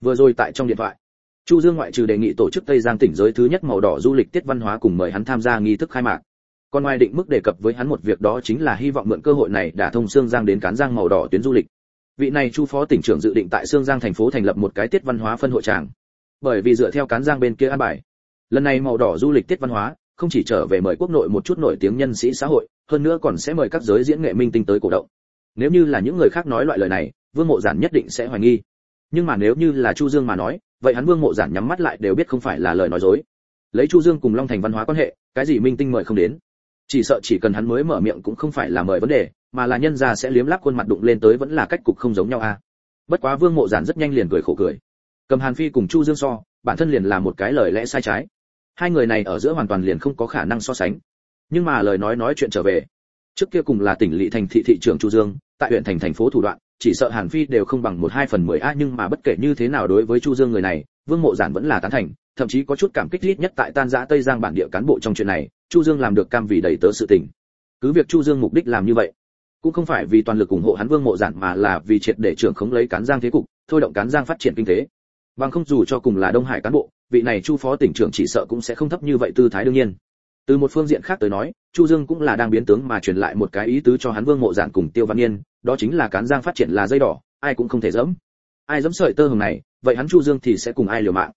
Vừa rồi tại trong điện thoại chu dương ngoại trừ đề nghị tổ chức tây giang tỉnh giới thứ nhất màu đỏ du lịch tiết văn hóa cùng mời hắn tham gia nghi thức khai mạc còn ngoài định mức đề cập với hắn một việc đó chính là hy vọng mượn cơ hội này đả thông xương giang đến cán giang màu đỏ tuyến du lịch. Vị này chu phó tỉnh trưởng dự định tại xương giang thành phố thành lập một cái tiết văn hóa phân hội tràng. Bởi vì dựa theo cán giang bên kia an bài, lần này màu đỏ du lịch tiết văn hóa không chỉ trở về mời quốc nội một chút nổi tiếng nhân sĩ xã hội, hơn nữa còn sẽ mời các giới diễn nghệ minh tinh tới cổ động. Nếu như là những người khác nói loại lời này, vương mộ giản nhất định sẽ hoài nghi. Nhưng mà nếu như là chu dương mà nói, vậy hắn vương mộ giản nhắm mắt lại đều biết không phải là lời nói dối. Lấy chu dương cùng long thành văn hóa quan hệ, cái gì minh tinh mời không đến? Chỉ sợ chỉ cần hắn mới mở miệng cũng không phải là mời vấn đề, mà là nhân gia sẽ liếm láp khuôn mặt đụng lên tới vẫn là cách cục không giống nhau a. Bất quá vương mộ giản rất nhanh liền cười khổ cười. Cầm hàn phi cùng chu dương so, bản thân liền là một cái lời lẽ sai trái. Hai người này ở giữa hoàn toàn liền không có khả năng so sánh. Nhưng mà lời nói nói chuyện trở về. Trước kia cùng là tỉnh lỵ thành thị thị trưởng chu dương, tại huyện thành thành phố thủ đoạn, chỉ sợ hàn phi đều không bằng một hai phần mười a, nhưng mà bất kể như thế nào đối với chu dương người này, vương mộ giản vẫn là tán thành, thậm chí có chút cảm kích ít nhất tại tan giã tây giang bản địa cán bộ trong chuyện này chu dương làm được cam vì đầy tớ sự tình. Cứ việc chu dương mục đích làm như vậy, cũng không phải vì toàn lực ủng hộ hắn vương mộ giản mà là vì triệt để trưởng khống lấy cán giang thế cục, thôi động cán giang phát triển kinh tế. Bằng không dù cho cùng là đông hải cán bộ, vị này chu phó tỉnh trưởng chỉ sợ cũng sẽ không thấp như vậy tư thái đương nhiên. Từ một phương diện khác tới nói, chu dương cũng là đang biến tướng mà truyền lại một cái ý tứ cho hắn vương mộ giản cùng tiêu văn yên đó chính là cán giang phát triển là dây đỏ, ai cũng không thể dẫm. Ai dẫm sợi tơ hồng này, vậy hắn chu dương thì sẽ cùng ai liều mạng?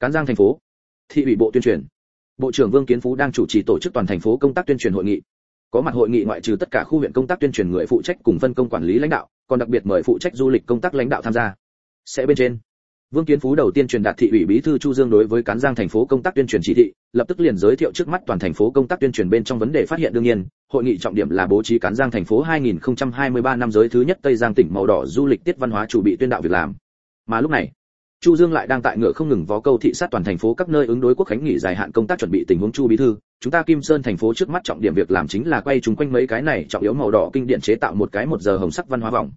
Cán giang thành phố, thị ủy bộ tuyên truyền bộ trưởng vương kiến phú đang chủ trì tổ chức toàn thành phố công tác tuyên truyền hội nghị có mặt hội nghị ngoại trừ tất cả khu huyện công tác tuyên truyền người phụ trách cùng phân công quản lý lãnh đạo còn đặc biệt mời phụ trách du lịch công tác lãnh đạo tham gia sẽ bên trên Vương Kiến Phú đầu tiên truyền đạt thị ủy bí thư Chu Dương đối với cán Giang thành phố công tác tuyên truyền chỉ thị, lập tức liền giới thiệu trước mắt toàn thành phố công tác tuyên truyền bên trong vấn đề phát hiện đương nhiên, hội nghị trọng điểm là bố trí cán Giang thành phố 2023 năm giới thứ nhất Tây Giang tỉnh màu đỏ du lịch tiết văn hóa chủ bị tuyên đạo việc làm. Mà lúc này, Chu Dương lại đang tại ngựa không ngừng vó câu thị sát toàn thành phố các nơi ứng đối quốc khánh nghỉ dài hạn công tác chuẩn bị tình huống Chu bí thư, chúng ta Kim Sơn thành phố trước mắt trọng điểm việc làm chính là quay chúng quanh mấy cái này trọng yếu màu đỏ kinh điển chế tạo một cái một giờ hồng sắc văn hóa vòng.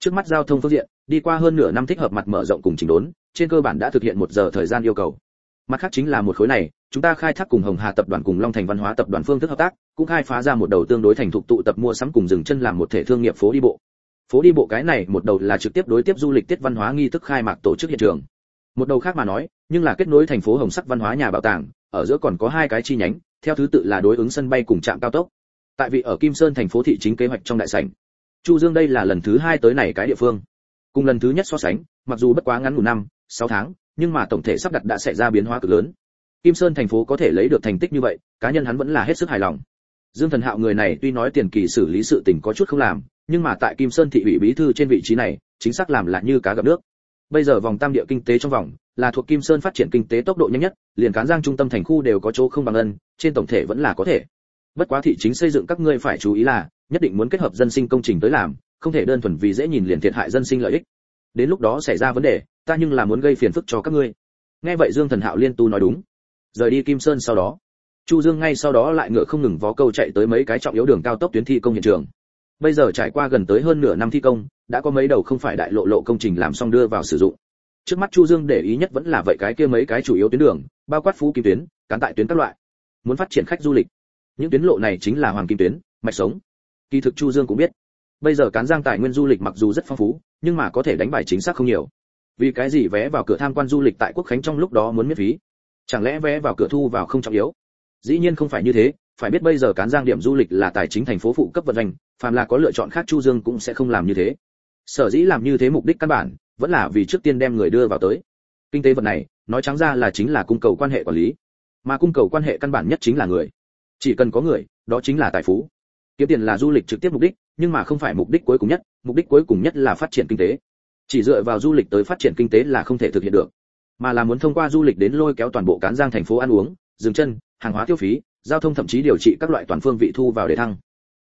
Trước mắt giao thông phương diện, đi qua hơn nửa năm thích hợp mặt mở rộng cùng chỉnh đốn, trên cơ bản đã thực hiện một giờ thời gian yêu cầu. Mặt khác chính là một khối này chúng ta khai thác cùng hồng hà tập đoàn cùng long thành văn hóa tập đoàn phương thức hợp tác cũng khai phá ra một đầu tương đối thành thục tụ tập mua sắm cùng dừng chân làm một thể thương nghiệp phố đi bộ phố đi bộ cái này một đầu là trực tiếp đối tiếp du lịch tiết văn hóa nghi thức khai mạc tổ chức hiện trường. Một đầu khác mà nói, nhưng là kết nối thành phố hồng sắc văn hóa nhà bảo tàng, ở giữa còn có hai cái chi nhánh, theo thứ tự là đối ứng sân bay cùng trạm cao tốc. Tại vị ở kim sơn thành phố thị chính kế hoạch trong đại sảnh, chu dương đây là lần thứ hai tới này cái địa phương. Cùng lần thứ nhất so sánh, mặc dù bất quá ngắn ngủ năm, sáu tháng, nhưng mà tổng thể sắp đặt đã xảy ra biến hóa cực lớn. Kim sơn thành phố có thể lấy được thành tích như vậy, cá nhân hắn vẫn là hết sức hài lòng dương thần hạo người này tuy nói tiền kỳ xử lý sự tình có chút không làm, nhưng mà tại kim sơn thị ủy bí thư trên vị trí này, chính xác làm là như cá gặp nước. Bây giờ vòng tam địa kinh tế trong vòng, là thuộc kim sơn phát triển kinh tế tốc độ nhanh nhất, liền cán giang trung tâm thành khu đều có chỗ không bằng ân, trên tổng thể vẫn là có thể. Bất quá thị chính xây dựng các ngươi phải chú ý là, nhất định muốn kết hợp dân sinh công trình tới làm, không thể đơn thuần vì dễ nhìn liền thiệt hại dân sinh lợi ích. Đến lúc đó xảy ra vấn đề, ta nhưng là muốn gây phiền phức cho các ngươi. Nghe vậy dương thần hạo liên tu nói đúng. Rời đi kim sơn sau đó chu dương ngay sau đó lại ngựa không ngừng vó câu chạy tới mấy cái trọng yếu đường cao tốc tuyến thi công hiện trường. Bây giờ trải qua gần tới hơn nửa năm thi công, đã có mấy đầu không phải đại lộ lộ công trình làm xong đưa vào sử dụng. Trước mắt chu dương để ý nhất vẫn là vậy cái kia mấy cái chủ yếu tuyến đường, bao quát phú kim tuyến, cán tại tuyến các loại. Muốn phát triển khách du lịch. Những tuyến lộ này chính là hoàng kim tuyến, mạch sống. Kỳ thực chu dương cũng biết, bây giờ cán giang tài nguyên du lịch mặc dù rất phong phú, nhưng mà có thể đánh bài chính xác không nhiều. Vì cái gì vé vào cửa tham quan du lịch tại quốc khánh trong lúc đó muốn miễn phí? Chẳng lẽ vé vào cửa thu vào không trọng yếu? Dĩ nhiên không phải như thế, phải biết bây giờ cán giang điểm du lịch là tài chính thành phố phụ cấp vận doanh, phàm là có lựa chọn khác chu dương cũng sẽ không làm như thế. Sở dĩ làm như thế mục đích căn bản, vẫn là vì trước tiên đem người đưa vào tới. Kinh tế vật này, nói trắng ra là chính là cung cầu quan hệ quản lý. Mà cung cầu quan hệ căn bản nhất chính là người. Chỉ cần có người, đó chính là tài phú. Kiếm tiền là du lịch trực tiếp mục đích, nhưng mà không phải mục đích cuối cùng nhất, mục đích cuối cùng nhất là phát triển kinh tế. Chỉ dựa vào du lịch tới phát triển kinh tế là không thể thực hiện được. Mà là muốn thông qua du lịch đến lôi kéo toàn bộ cán giang thành phố ăn uống, dừng chân hàng hóa tiêu phí, giao thông thậm chí điều trị các loại toàn phương vị thu vào để thăng.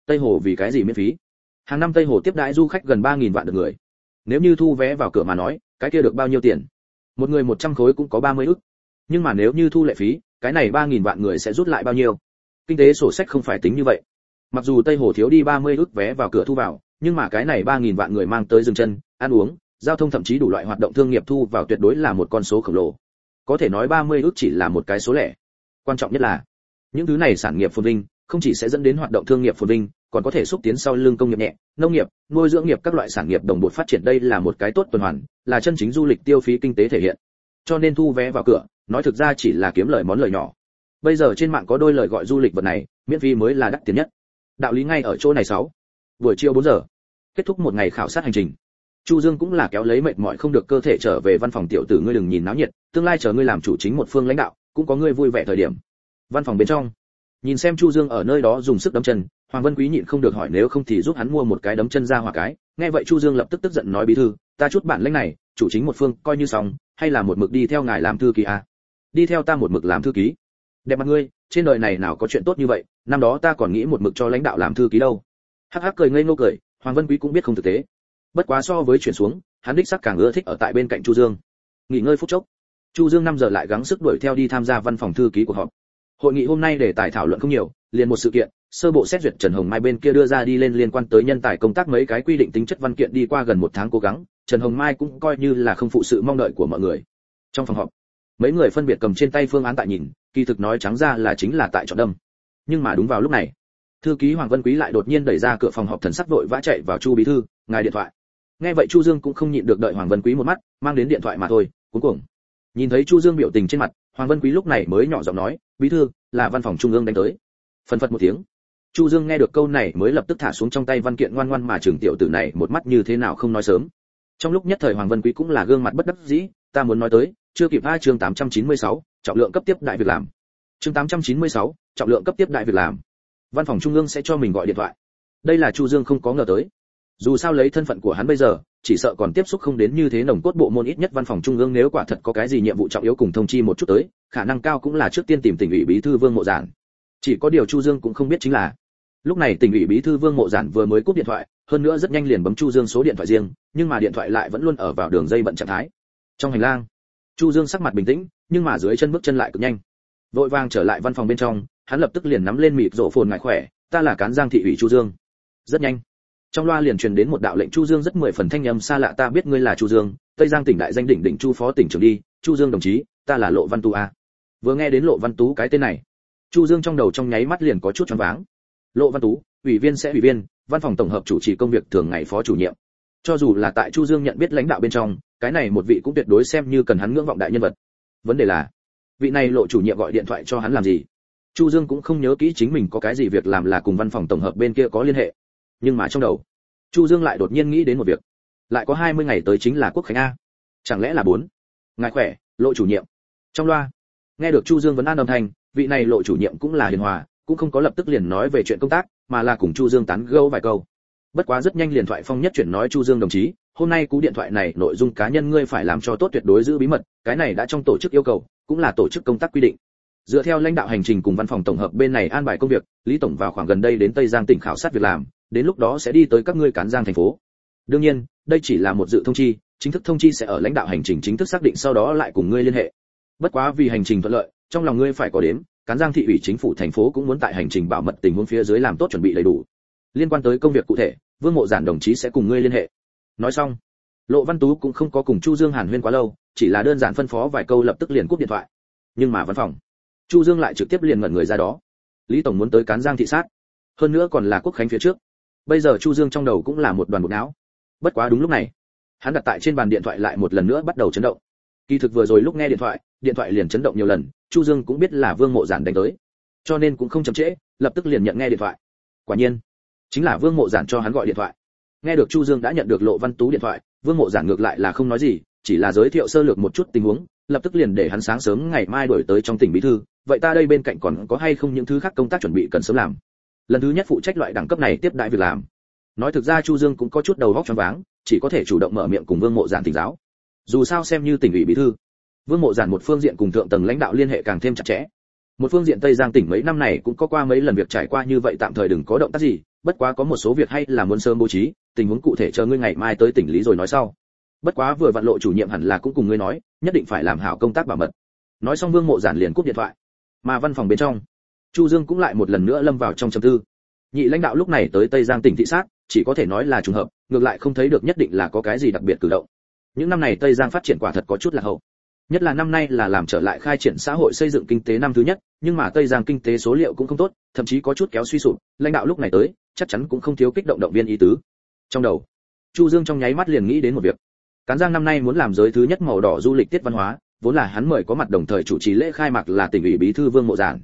Tây hồ vì cái gì miễn phí? Hàng năm tây hồ tiếp đãi du khách gần ba nghìn vạn được người. Nếu như thu vé vào cửa mà nói, cái kia được bao nhiêu tiền? Một người một trăm khối cũng có ba mươi ức. Nhưng mà nếu như thu lệ phí, cái này ba nghìn vạn người sẽ rút lại bao nhiêu? Kinh tế sổ sách không phải tính như vậy. Mặc dù tây hồ thiếu đi ba mươi ức vé vào cửa thu vào, nhưng mà cái này ba nghìn vạn người mang tới dừng chân, ăn uống, giao thông thậm chí đủ loại hoạt động thương nghiệp thu vào tuyệt đối là một con số khổng lồ. Có thể nói ba mươi ức chỉ là một cái số lẻ quan trọng nhất là, những thứ này sản nghiệp phồn vinh, không chỉ sẽ dẫn đến hoạt động thương nghiệp phồn vinh, còn có thể xúc tiến sau lưng công nghiệp nhẹ, nông nghiệp, nuôi dưỡng nghiệp các loại sản nghiệp đồng bộ phát triển. Đây là một cái tốt tuần hoàn, là chân chính du lịch tiêu phí kinh tế thể hiện. Cho nên thu vé vào cửa, nói thực ra chỉ là kiếm lời món lời nhỏ. Bây giờ trên mạng có đôi lời gọi du lịch vật này, miễn phí mới là đắt tiền nhất. Đạo lý ngay ở chỗ này sáu. Buổi chiều 4 giờ. Kết thúc một ngày khảo sát hành trình. Chu dương cũng là kéo lấy mệt mỏi không được cơ thể trở về văn phòng tiểu tử, ngươi đừng nhìn náo nhiệt, tương lai chờ ngươi làm chủ chính một phương lãnh đạo cũng có ngươi vui vẻ thời điểm. Văn phòng bên trong. Nhìn xem chu dương ở nơi đó dùng sức đấm chân, hoàng vân quý nhịn không được hỏi nếu không thì giúp hắn mua một cái đấm chân ra hỏa cái. Nghe vậy chu dương lập tức tức giận nói bí thư, ta chút bản lãnh này, chủ chính một phương, coi như xong, hay là một mực đi theo ngài làm thư ký à? đi theo ta một mực làm thư ký. Đẹp mặt ngươi, trên đời này nào có chuyện tốt như vậy, năm đó ta còn nghĩ một mực cho lãnh đạo làm thư ký đâu. Hắc hắc cười ngây ngô cười, hoàng vân quý cũng biết không thực tế. Bất quá so với chuyển xuống, hắn đích sắc càng ưa thích ở tại bên cạnh chu dương. Nghỉ ngơi phút chốc chu dương 5 giờ lại gắng sức đuổi theo đi tham gia văn phòng thư ký của họ hội nghị hôm nay để tài thảo luận không nhiều, liền một sự kiện, sơ bộ xét duyệt trần hồng mai bên kia đưa ra đi lên liên quan tới nhân tài công tác mấy cái quy định tính chất văn kiện đi qua gần một tháng cố gắng, trần hồng mai cũng coi như là không phụ sự mong đợi của mọi người. Trong phòng họp, mấy người phân biệt cầm trên tay phương án tại nhìn, kỳ thực nói trắng ra là chính là tại chọn đâm. Nhưng mà đúng vào lúc này, thư ký hoàng vân quý lại đột nhiên đẩy ra cửa phòng họp thần sắc vội vã chạy vào chu bí thư, ngài điện thoại. Nghe vậy chu dương cũng không nhịn được đợi hoàng vân quý một mắt, mang đến điện thoại mà thôi cuối cùng nhìn thấy chu dương biểu tình trên mặt hoàng vân quý lúc này mới nhỏ giọng nói bí thư là văn phòng trung ương đánh tới. Phần phật một tiếng. Chu dương nghe được câu này mới lập tức thả xuống trong tay văn kiện ngoan ngoan mà trường tiểu tử này một mắt như thế nào không nói sớm. Trong lúc nhất thời hoàng vân quý cũng là gương mặt bất đắc dĩ ta muốn nói tới chưa kịp hai chương 896, trọng lượng cấp tiếp đại việc làm. Chương 896, trọng lượng cấp tiếp đại việc làm. Văn phòng trung ương sẽ cho mình gọi điện thoại. Đây là chu dương không có ngờ tới dù sao lấy thân phận của hắn bây giờ, chỉ sợ còn tiếp xúc không đến như thế nồng cốt bộ môn ít nhất văn phòng trung ương nếu quả thật có cái gì nhiệm vụ trọng yếu cùng thông chi một chút tới, khả năng cao cũng là trước tiên tìm tỉnh ủy bí thư vương mộ giản. Chỉ có điều chu dương cũng không biết chính là. Lúc này tỉnh ủy bí thư vương mộ giản vừa mới cúp điện thoại, hơn nữa rất nhanh liền bấm chu dương số điện thoại riêng, nhưng mà điện thoại lại vẫn luôn ở vào đường dây bận trạng thái. Trong hành lang, chu dương sắc mặt bình tĩnh, nhưng mà dưới chân bước chân lại cực nhanh. Vội vàng trở lại văn phòng bên trong, hắn lập tức liền nắm lên mịt rộ phồn ngại khỏe, ta là cán giang thị ủy chu dương. Rất nhanh trong loa liền truyền đến một đạo lệnh chu dương rất mười phần thanh âm xa lạ, ta biết ngươi là chu dương, tây giang tỉnh đại danh đỉnh đỉnh chu phó tỉnh trưởng đi, chu dương đồng chí, ta là lộ văn tu a. Vừa nghe đến lộ văn tú cái tên này, chu dương trong đầu trong nháy mắt liền có chút choáng váng. Lộ văn tú, ủy viên sẽ ủy viên, văn phòng tổng hợp chủ trì công việc thường ngày phó chủ nhiệm. Cho dù là tại chu dương nhận biết lãnh đạo bên trong, cái này một vị cũng tuyệt đối xem như cần hắn ngưỡng vọng đại nhân vật. Vấn đề là, vị này lộ chủ nhiệm gọi điện thoại cho hắn làm gì? Chu dương cũng không nhớ kỹ chính mình có cái gì việc làm là cùng văn phòng tổng hợp bên kia có liên hệ nhưng mà trong đầu, chu dương lại đột nhiên nghĩ đến một việc. Lại có 20 ngày tới chính là quốc khánh a. Chẳng lẽ là bốn? Ngài khỏe, lộ chủ nhiệm. Trong loa, nghe được chu dương vấn an âm thanh, vị này lộ chủ nhiệm cũng là hiền hòa, cũng không có lập tức liền nói về chuyện công tác, mà là cùng chu dương tán gẫu vài câu. Bất quá rất nhanh liền thoại phong nhất chuyển nói chu dương đồng chí, hôm nay cú điện thoại này nội dung cá nhân ngươi phải làm cho tốt tuyệt đối giữ bí mật, cái này đã trong tổ chức yêu cầu, cũng là tổ chức công tác quy định. Dựa theo lãnh đạo hành trình cùng văn phòng tổng hợp bên này an bài công việc, lý tổng vào khoảng gần đây đến tây giang tỉnh khảo sát việc làm đến lúc đó sẽ đi tới các ngươi cán giang thành phố. Đương nhiên, đây chỉ là một dự thông chi, chính thức thông chi sẽ ở lãnh đạo hành trình chính thức xác định sau đó lại cùng ngươi liên hệ. Bất quá vì hành trình thuận lợi, trong lòng ngươi phải có đến cán giang thị ủy chính phủ thành phố cũng muốn tại hành trình bảo mật tình huống phía dưới làm tốt chuẩn bị đầy đủ. Liên quan tới công việc cụ thể, vương mộ giản đồng chí sẽ cùng ngươi liên hệ. Nói xong, lộ văn tú cũng không có cùng chu dương hàn huyên quá lâu, chỉ là đơn giản phân phó vài câu lập tức liền cúp điện thoại. Nhưng mà văn phòng, chu dương lại trực tiếp liền ngẩn người ra đó. Lý tổng muốn tới cán giang thị sát. Hơn nữa còn là quốc khánh phía trước bây giờ chu dương trong đầu cũng là một đoàn bột não. Bất quá đúng lúc này, hắn đặt tại trên bàn điện thoại lại một lần nữa bắt đầu chấn động. Kỳ thực vừa rồi lúc nghe điện thoại điện thoại liền chấn động nhiều lần, chu dương cũng biết là vương mộ giản đánh tới. Cho nên cũng không chậm trễ, lập tức liền nhận nghe điện thoại. Quả nhiên, chính là vương mộ giản cho hắn gọi điện thoại. Nghe được chu dương đã nhận được lộ văn tú điện thoại, vương mộ giản ngược lại là không nói gì, chỉ là giới thiệu sơ lược một chút tình huống, lập tức liền để hắn sáng sớm ngày mai đổi tới trong tỉnh bí thư. Vậy ta đây bên cạnh còn có hay không những thứ khác công tác chuẩn bị cần sớm làm? Lần thứ nhất phụ trách loại đẳng cấp này tiếp đại việc làm. Nói thực ra chu dương cũng có chút đầu óc choáng váng, chỉ có thể chủ động mở miệng cùng vương mộ giản tỉnh giáo. Dù sao xem như tỉnh ủy bí thư, vương mộ giản một phương diện cùng thượng tầng lãnh đạo liên hệ càng thêm chặt chẽ. Một phương diện tây giang tỉnh mấy năm này cũng có qua mấy lần việc trải qua như vậy tạm thời đừng có động tác gì, bất quá có một số việc hay là muốn sớm bố trí, tình huống cụ thể chờ ngươi ngày mai tới tỉnh lý rồi nói sau. Bất quá vừa vặn lộ chủ nhiệm hẳn là cũng cùng ngươi nói, nhất định phải làm hảo công tác bảo mật. Nói xong vương mộ giản liền cúp điện thoại. Mà văn phòng bên trong chu dương cũng lại một lần nữa lâm vào trong trầm tư. Nhị lãnh đạo lúc này tới tây giang tỉnh thị sát, chỉ có thể nói là trùng hợp, ngược lại không thấy được nhất định là có cái gì đặc biệt cử động. Những năm này tây giang phát triển quả thật có chút là hậu. Nhất là năm nay là làm trở lại khai triển xã hội xây dựng kinh tế năm thứ nhất, nhưng mà tây giang kinh tế số liệu cũng không tốt, thậm chí có chút kéo suy sụp, lãnh đạo lúc này tới, chắc chắn cũng không thiếu kích động động viên ý tứ. Trong đầu, chu dương trong nháy mắt liền nghĩ đến một việc. Cán giang năm nay muốn làm giới thứ nhất màu đỏ du lịch tiết văn hóa, vốn là hắn mời có mặt đồng thời chủ trì lễ khai mạc là tỉnh ủy bí thư vương mộ giản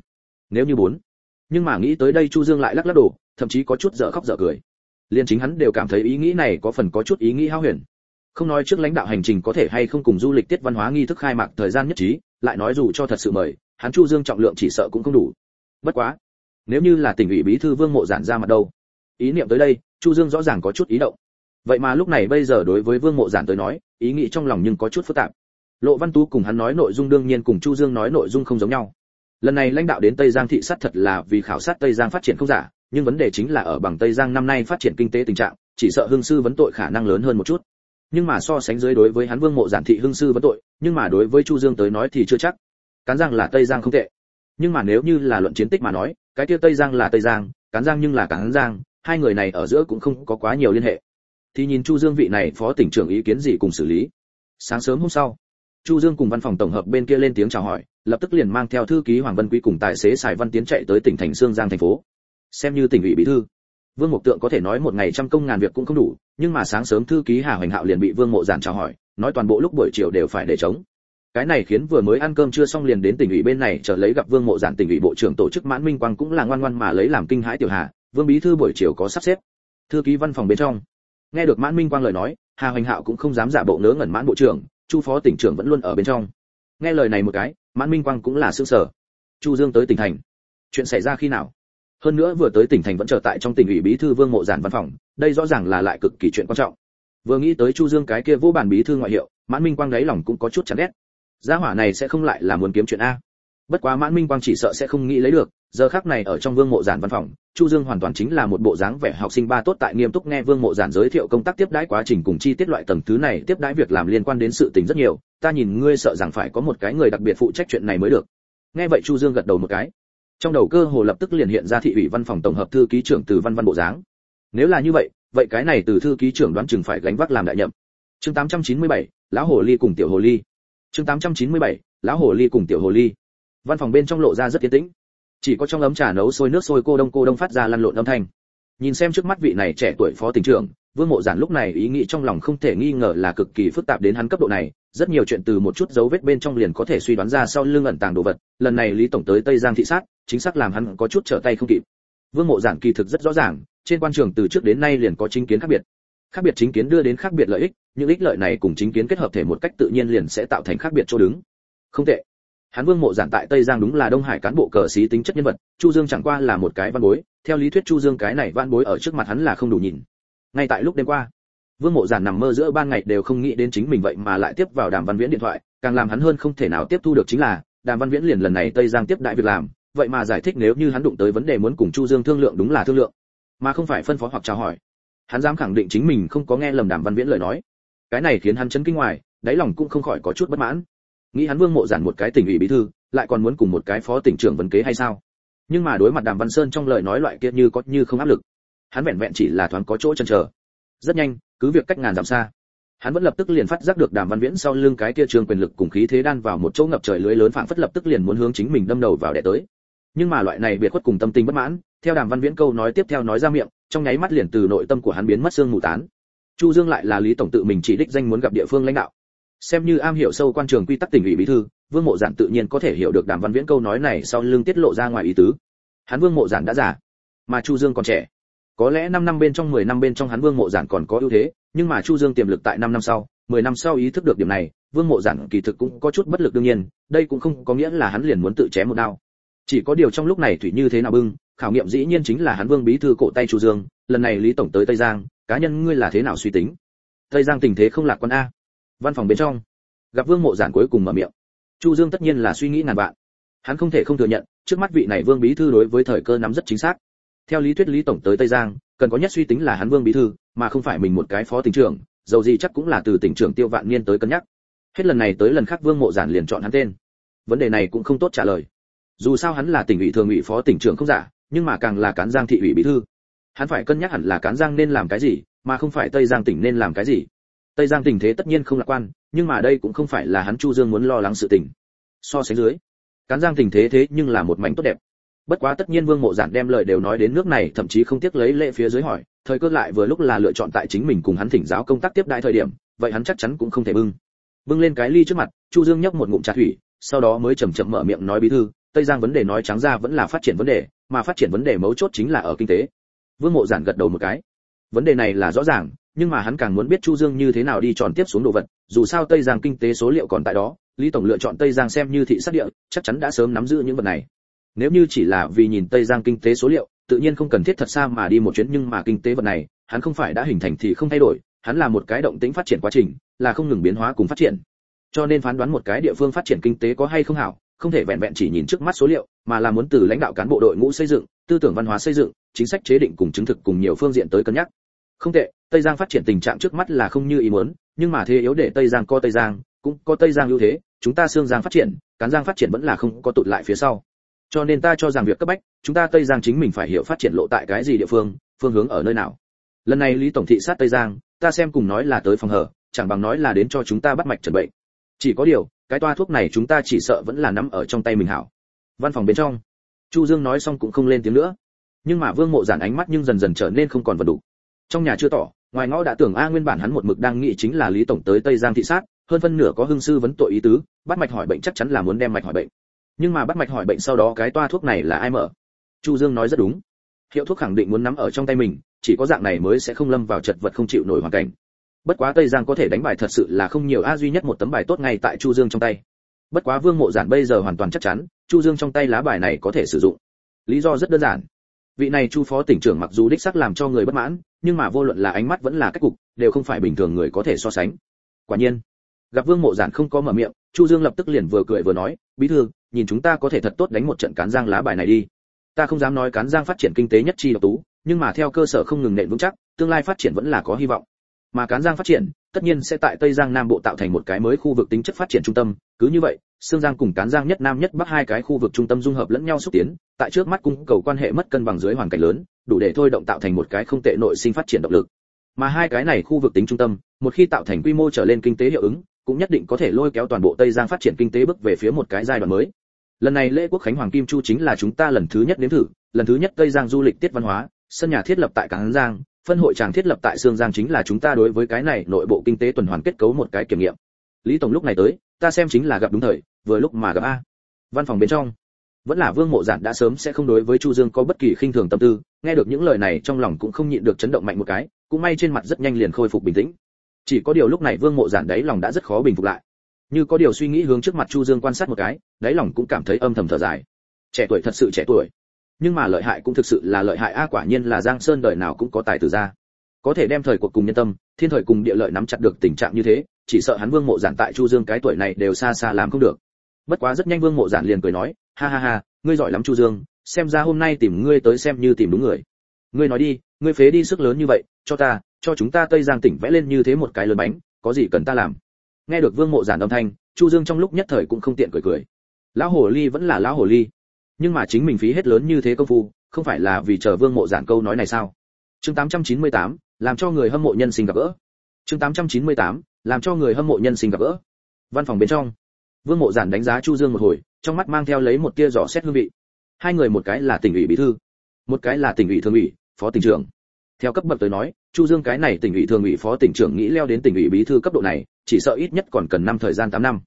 nếu như bốn. Nhưng mà nghĩ tới đây chu dương lại lắc lắc đổ thậm chí có chút dở khóc dở cười. Liên chính hắn đều cảm thấy ý nghĩ này có phần có chút ý nghĩ hao huyền. Không nói trước lãnh đạo hành trình có thể hay không cùng du lịch tiết văn hóa nghi thức khai mạc thời gian nhất trí, lại nói dù cho thật sự mời, hắn chu dương trọng lượng chỉ sợ cũng không đủ. Bất quá, nếu như là tỉnh ủy bí thư vương mộ giản ra mặt đâu, ý niệm tới đây, chu dương rõ ràng có chút ý động. Vậy mà lúc này bây giờ đối với vương mộ giản tới nói, ý nghĩ trong lòng nhưng có chút phức tạp. Lộ văn tú cùng hắn nói nội dung đương nhiên cùng chu dương nói nội dung không giống nhau lần này lãnh đạo đến tây giang thị sát thật là vì khảo sát tây giang phát triển không giả, nhưng vấn đề chính là ở bằng tây giang năm nay phát triển kinh tế tình trạng, chỉ sợ hương sư vấn tội khả năng lớn hơn một chút. Nhưng mà so sánh dưới đối với hắn vương mộ giản thị hương sư vấn tội, nhưng mà đối với chu dương tới nói thì chưa chắc. Cán giang là tây giang không tệ. Nhưng mà nếu như là luận chiến tích mà nói, cái kia tây giang là tây giang, cán giang nhưng là cán giang, hai người này ở giữa cũng không có quá nhiều liên hệ. Thì nhìn chu dương vị này phó tỉnh trưởng ý kiến gì cùng xử lý. Sáng sớm hôm sau chu dương cùng văn phòng tổng hợp bên kia lên tiếng chào hỏi, lập tức liền mang theo thư ký hoàng văn quý cùng tài xế sài văn tiến chạy tới tỉnh thành sương giang thành phố. Xem như tỉnh ủy bí thư, vương Mộc tượng có thể nói một ngày trăm công ngàn việc cũng không đủ, nhưng mà sáng sớm thư ký hà hoành hạo liền bị vương mộ giản chào hỏi, nói toàn bộ lúc buổi chiều đều phải để chống cái này khiến vừa mới ăn cơm chưa xong liền đến tỉnh ủy bên này chờ lấy gặp vương mộ giản tỉnh ủy bộ trưởng tổ chức mãn minh quang cũng là ngoan ngoan mà lấy làm kinh hãi tiểu hà, vương bí thư buổi chiều có sắp xếp. Thư ký văn phòng bên trong, nghe được mãn minh quang lời nói, hà hoành hạo cũng không dám giả bộ ngớ ngẩn mãn bộ trưởng chu phó tỉnh trưởng vẫn luôn ở bên trong. Nghe lời này một cái, mãn minh quang cũng là xương sở chu dương tới tỉnh thành. Chuyện xảy ra khi nào? Hơn nữa vừa tới tỉnh thành vẫn chờ tại trong tỉnh ủy bí thư vương mộ giản văn phòng, đây rõ ràng là lại cực kỳ chuyện quan trọng. Vừa nghĩ tới chu dương cái kia vô bản bí thư ngoại hiệu, mãn minh quang đáy lòng cũng có chút chán ghét. Gia hỏa này sẽ không lại là muốn kiếm chuyện a bất quá mãn minh quang chỉ sợ sẽ không nghĩ lấy được giờ khắc này ở trong vương mộ giản văn phòng chu dương hoàn toàn chính là một bộ dáng vẻ học sinh ba tốt tại nghiêm túc nghe vương mộ giản giới thiệu công tác tiếp đãi quá trình cùng chi tiết loại tầng thứ này tiếp đãi việc làm liên quan đến sự tình rất nhiều ta nhìn ngươi sợ rằng phải có một cái người đặc biệt phụ trách chuyện này mới được. Nghe vậy chu dương gật đầu một cái. Trong đầu cơ hồ lập tức liền hiện ra thị ủy văn phòng tổng hợp thư ký trưởng từ văn văn bộ dáng. Nếu là như vậy vậy cái này từ thư ký trưởng đoán chừng phải gánh vác làm đại nhậm. Chương 897, lão hồ ly cùng tiểu hồ ly. Chương 897, lão hồ ly cùng tiểu hồ ly văn phòng bên trong lộ ra rất yên tĩnh. Chỉ có trong ấm trà nấu sôi nước sôi cô đông cô đông phát ra lăn lộn âm thanh. Nhìn xem trước mắt vị này trẻ tuổi phó tỉnh trưởng, vương mộ giản lúc này ý nghĩ trong lòng không thể nghi ngờ là cực kỳ phức tạp đến hắn cấp độ này, rất nhiều chuyện từ một chút dấu vết bên trong liền có thể suy đoán ra sau lưng ẩn tàng đồ vật, lần này lý tổng tới tây giang thị sát, chính xác làm hắn có chút trở tay không kịp. Vương mộ giản kỳ thực rất rõ ràng, trên quan trường từ trước đến nay liền có chính kiến khác biệt. Khác biệt chính kiến đưa đến khác biệt lợi ích, những ích lợi này cùng chính kiến kết hợp thể một cách tự nhiên liền sẽ tạo thành khác biệt chỗ đứng. Không tệ hắn vương mộ giản tại tây giang đúng là đông hải cán bộ cờ sĩ tính chất nhân vật, chu dương chẳng qua là một cái văn bối, theo lý thuyết chu dương cái này văn bối ở trước mặt hắn là không đủ nhìn. Ngay tại lúc đêm qua, vương mộ giản nằm mơ giữa ban ngày đều không nghĩ đến chính mình vậy mà lại tiếp vào đàm văn viễn điện thoại, càng làm hắn hơn không thể nào tiếp thu được chính là, đàm văn viễn liền lần này tây giang tiếp đại việc làm, vậy mà giải thích nếu như hắn đụng tới vấn đề muốn cùng chu dương thương lượng đúng là thương lượng, mà không phải phân phó hoặc chào hỏi. Hắn dám khẳng định chính mình không có nghe lầm đàm văn viễn lời nói. Cái này khiến hắn chấn kinh ngoài, đáy lòng cũng không khỏi có chút bất mãn nghĩ hắn vương mộ giản một cái tỉnh ủy bí thư, lại còn muốn cùng một cái phó tỉnh trưởng vấn kế hay sao? Nhưng mà đối mặt đàm văn sơn trong lời nói loại kia như có như không áp lực, hắn vẹn vẹn chỉ là thoáng có chỗ chần chờ. Rất nhanh, cứ việc cách ngàn dặm xa, hắn vẫn lập tức liền phát giác được đàm văn viễn sau lưng cái kia trường quyền lực cùng khí thế đan vào một chỗ ngập trời lưới lớn phảng phất lập tức liền muốn hướng chính mình đâm đầu vào đẻ tới. Nhưng mà loại này biệt khuất cùng tâm tình bất mãn, theo đàm văn viễn câu nói tiếp theo nói ra miệng, trong nháy mắt liền từ nội tâm của hắn biến mất xương mù tán. Chu dương lại là lý tổng tự mình chỉ đích danh muốn gặp địa phương lãnh đạo xem như am hiểu sâu quan trường quy tắc tỉnh ủy bí thư, vương mộ giản tự nhiên có thể hiểu được đàm văn viễn câu nói này sau lưng tiết lộ ra ngoài ý tứ. Hắn vương mộ giản đã già, mà chu dương còn trẻ. Có lẽ 5 năm bên trong 10 năm bên trong hắn vương mộ giản còn có ưu thế, nhưng mà chu dương tiềm lực tại 5 năm sau 10 năm sau ý thức được điểm này, vương mộ giản kỳ thực cũng có chút bất lực đương nhiên, đây cũng không có nghĩa là hắn liền muốn tự chém một đao. Chỉ có điều trong lúc này thủy như thế nào bưng, khảo nghiệm dĩ nhiên chính là hắn vương bí thư cổ tay chu dương, lần này lý tổng tới tây giang, cá nhân ngươi là thế nào suy tính? Tây giang tình thế không lạc quan a văn phòng bên trong. Gặp vương mộ giản cuối cùng mở miệng. Chu dương tất nhiên là suy nghĩ ngàn vạn. Hắn không thể không thừa nhận, trước mắt vị này vương bí thư đối với thời cơ nắm rất chính xác. Theo lý thuyết lý tổng tới tây giang, cần có nhất suy tính là hắn vương bí thư, mà không phải mình một cái phó tỉnh trưởng, dầu gì chắc cũng là từ tỉnh trưởng tiêu vạn niên tới cân nhắc. Hết lần này tới lần khác vương mộ giản liền chọn hắn tên. Vấn đề này cũng không tốt trả lời. Dù sao hắn là tỉnh ủy thường ủy phó tỉnh trưởng không giả, nhưng mà càng là cán giang thị ủy bí thư. Hắn phải cân nhắc hẳn là cán giang nên làm cái gì, mà không phải tây giang tỉnh nên làm cái gì tây giang tình thế tất nhiên không lạc quan, nhưng mà đây cũng không phải là hắn chu dương muốn lo lắng sự tình. So sánh dưới, cán giang tình thế thế nhưng là một mảnh tốt đẹp. Bất quá tất nhiên vương mộ giản đem lời đều nói đến nước này, thậm chí không tiếc lấy lệ phía dưới hỏi, thời cơ lại vừa lúc là lựa chọn tại chính mình cùng hắn thỉnh giáo công tác tiếp đại thời điểm, vậy hắn chắc chắn cũng không thể bưng. Bưng lên cái ly trước mặt, chu dương nhấp một ngụm trà thủy, sau đó mới chậm chậm mở miệng nói bí thư, tây giang vấn đề nói trắng ra vẫn là phát triển vấn đề, mà phát triển vấn đề mấu chốt chính là ở kinh tế. Vương mộ giản gật đầu một cái. Vấn đề này là rõ ràng nhưng mà hắn càng muốn biết chu dương như thế nào đi tròn tiếp xuống đồ vật, dù sao tây giang kinh tế số liệu còn tại đó, lý tổng lựa chọn tây giang xem như thị sát địa, chắc chắn đã sớm nắm giữ những vật này. Nếu như chỉ là vì nhìn tây giang kinh tế số liệu, tự nhiên không cần thiết thật xa mà đi một chuyến, nhưng mà kinh tế vật này, hắn không phải đã hình thành thì không thay đổi, hắn là một cái động tĩnh phát triển quá trình, là không ngừng biến hóa cùng phát triển. Cho nên phán đoán một cái địa phương phát triển kinh tế có hay không hảo, không thể vẹn vẹn chỉ nhìn trước mắt số liệu, mà là muốn từ lãnh đạo cán bộ đội ngũ xây dựng, tư tưởng văn hóa xây dựng, chính sách chế định cùng chứng thực cùng nhiều phương diện tới cân nhắc. Không tệ tây giang phát triển tình trạng trước mắt là không như ý muốn, nhưng mà thế yếu để tây giang co tây giang, cũng có tây giang ưu thế, chúng ta xương giang phát triển, cán giang phát triển vẫn là không có tụt lại phía sau. Cho nên ta cho rằng việc cấp bách, chúng ta tây giang chính mình phải hiểu phát triển lộ tại cái gì địa phương phương hướng ở nơi nào. Lần này lý tổng thị sát tây giang, ta xem cùng nói là tới phòng hở, chẳng bằng nói là đến cho chúng ta bắt mạch chuẩn bệnh. Chỉ có điều, cái toa thuốc này chúng ta chỉ sợ vẫn là nắm ở trong tay mình hảo. Văn phòng bên trong, chu dương nói xong cũng không lên tiếng nữa. Nhưng mà vương mộ giản ánh mắt nhưng dần dần trở nên không còn vật đủ trong nhà chưa tỏ, ngoài ngõ đã tưởng a nguyên bản hắn một mực đang nghĩ chính là lý tổng tới tây giang thị sát, hơn phân nửa có hưng sư vấn tội ý tứ, bắt mạch hỏi bệnh chắc chắn là muốn đem mạch hỏi bệnh. Nhưng mà bắt mạch hỏi bệnh sau đó cái toa thuốc này là ai mở? Chu dương nói rất đúng. Hiệu thuốc khẳng định muốn nắm ở trong tay mình, chỉ có dạng này mới sẽ không lâm vào chật vật không chịu nổi hoàn cảnh. Bất quá tây giang có thể đánh bài thật sự là không nhiều, a duy nhất một tấm bài tốt ngay tại chu dương trong tay. Bất quá vương mộ giản bây giờ hoàn toàn chắc chắn, chu dương trong tay lá bài này có thể sử dụng. Lý do rất đơn giản. Vị này chu phó tỉnh trưởng mặc dù đích xác làm cho người bất mãn nhưng mà vô luận là ánh mắt vẫn là cách cục, đều không phải bình thường người có thể so sánh. Quả nhiên, gặp vương mộ giản không có mở miệng, chu dương lập tức liền vừa cười vừa nói, bí thư, nhìn chúng ta có thể thật tốt đánh một trận cán giang lá bài này đi. Ta không dám nói cán giang phát triển kinh tế nhất chi độc tú, nhưng mà theo cơ sở không ngừng nện vững chắc, tương lai phát triển vẫn là có hy vọng. Mà cán giang phát triển, tất nhiên sẽ tại tây giang nam bộ tạo thành một cái mới khu vực tính chất phát triển trung tâm, cứ như vậy sương giang cùng cán giang nhất nam nhất bắc hai cái khu vực trung tâm dung hợp lẫn nhau xúc tiến, tại trước mắt cung cầu quan hệ mất cân bằng dưới hoàn cảnh lớn, đủ để thôi động tạo thành một cái không tệ nội sinh phát triển động lực. Mà hai cái này khu vực tính trung tâm, một khi tạo thành quy mô trở lên kinh tế hiệu ứng, cũng nhất định có thể lôi kéo toàn bộ tây giang phát triển kinh tế bước về phía một cái giai đoạn mới. Lần này lễ quốc khánh hoàng kim chu chính là chúng ta lần thứ nhất nếm thử, lần thứ nhất tây giang du lịch tiết văn hóa, sân nhà thiết lập tại Cán giang, phân hội tràng thiết lập tại sương giang chính là chúng ta đối với cái này nội bộ kinh tế tuần hoàn kết cấu một cái kiểm nghiệm. Lý tổng lúc này tới ta xem chính là gặp đúng thời, vừa lúc mà gặp a. Văn phòng bên trong. Vẫn là vương mộ giản đã sớm sẽ không đối với chu dương có bất kỳ khinh thường tâm tư, nghe được những lời này trong lòng cũng không nhịn được chấn động mạnh một cái, cũng may trên mặt rất nhanh liền khôi phục bình tĩnh. Chỉ có điều lúc này vương mộ giản đấy lòng đã rất khó bình phục lại. Như có điều suy nghĩ hướng trước mặt chu dương quan sát một cái, đáy lòng cũng cảm thấy âm thầm thở dài. Trẻ tuổi thật sự trẻ tuổi. Nhưng mà lợi hại cũng thực sự là lợi hại a, quả nhiên là giang sơn đời nào cũng có tài tử ra. Có thể đem thời cuộc cùng nhân tâm, thiên thời cùng địa lợi nắm chặt được tình trạng như thế chỉ sợ hắn vương mộ giản tại chu dương cái tuổi này đều xa xa làm không được. Bất quá rất nhanh vương mộ giản liền cười nói ha ha ha ngươi giỏi lắm chu dương xem ra hôm nay tìm ngươi tới xem như tìm đúng người. Ngươi nói đi ngươi phế đi sức lớn như vậy cho ta cho chúng ta tây giang tỉnh vẽ lên như thế một cái lớn bánh có gì cần ta làm? Nghe được vương mộ giản âm thanh chu dương trong lúc nhất thời cũng không tiện cười cười. Lão hồ ly vẫn là lão hồ ly. Nhưng mà chính mình phí hết lớn như thế công phu không phải là vì chờ vương mộ giản câu nói này sao? Chương 898, làm cho người hâm mộ nhân sinh gặp gỡ. Chương 898, làm cho người hâm mộ nhân sinh gặp gỡ. Văn phòng bên trong, vương mộ giản đánh giá chu dương một hồi, trong mắt mang theo lấy một tia dò xét hương vị. Hai người một cái là tỉnh ủy bí thư, một cái là tỉnh ủy thường ủy, phó tỉnh trưởng. Theo cấp bậc tới nói, chu dương cái này tỉnh ủy thường ủy phó tỉnh trưởng nghĩ leo đến tỉnh ủy bí thư cấp độ này, chỉ sợ ít nhất còn cần năm thời gian 8 năm.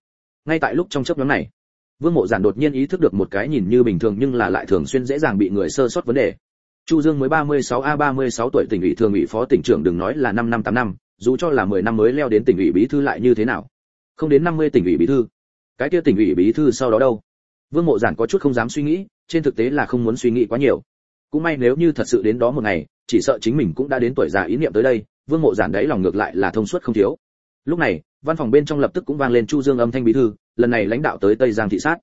Ngay tại lúc trong chấp nhóm này, vương mộ giản đột nhiên ý thức được một cái nhìn như bình thường nhưng là lại thường xuyên dễ dàng bị người sơ sót vấn đề. Chu dương mới 36 a 36 tuổi tỉnh ủy thường ủy phó tỉnh trưởng đừng nói là 5 năm 8 năm dù cho là 10 năm mới leo đến tỉnh ủy bí thư lại như thế nào? Không đến 50 tỉnh ủy bí thư. Cái kia tỉnh ủy bí thư sau đó đâu? Vương mộ giản có chút không dám suy nghĩ, trên thực tế là không muốn suy nghĩ quá nhiều. Cũng may nếu như thật sự đến đó một ngày, chỉ sợ chính mình cũng đã đến tuổi già ý niệm tới đây, vương mộ giản đấy lòng ngược lại là thông suốt không thiếu. Lúc này, văn phòng bên trong lập tức cũng vang lên chu dương âm thanh bí thư, lần này lãnh đạo tới tây giang thị sát.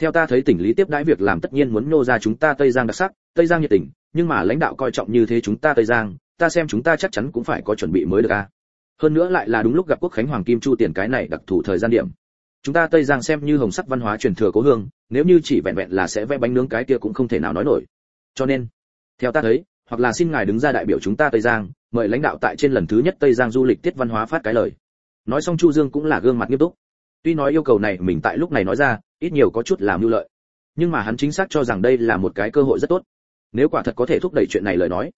Theo ta thấy tỉnh lý tiếp đãi việc làm tất nhiên muốn nô ra chúng ta tây giang đặc sắc, tây giang nhiệt tình, nhưng mà lãnh đạo coi trọng như thế chúng ta tây giang, ta xem chúng ta chắc chắn cũng phải có chuẩn bị mới được a hơn nữa lại là đúng lúc gặp quốc khánh hoàng kim chu tiền cái này đặc thù thời gian điểm. Chúng ta tây giang xem như hồng sắc văn hóa truyền thừa cố hương, nếu như chỉ vẹn vẹn là sẽ vẽ bánh nướng cái kia cũng không thể nào nói nổi. Cho nên, theo ta thấy, hoặc là xin ngài đứng ra đại biểu chúng ta tây giang, mời lãnh đạo tại trên lần thứ nhất tây giang du lịch tiết văn hóa phát cái lời. Nói xong chu dương cũng là gương mặt nghiêm túc. Tuy nói yêu cầu này mình tại lúc này nói ra, ít nhiều có chút làm mưu lợi. Nhưng mà hắn chính xác cho rằng đây là một cái cơ hội rất tốt. Nếu quả thật có thể thúc đẩy chuyện này lời nói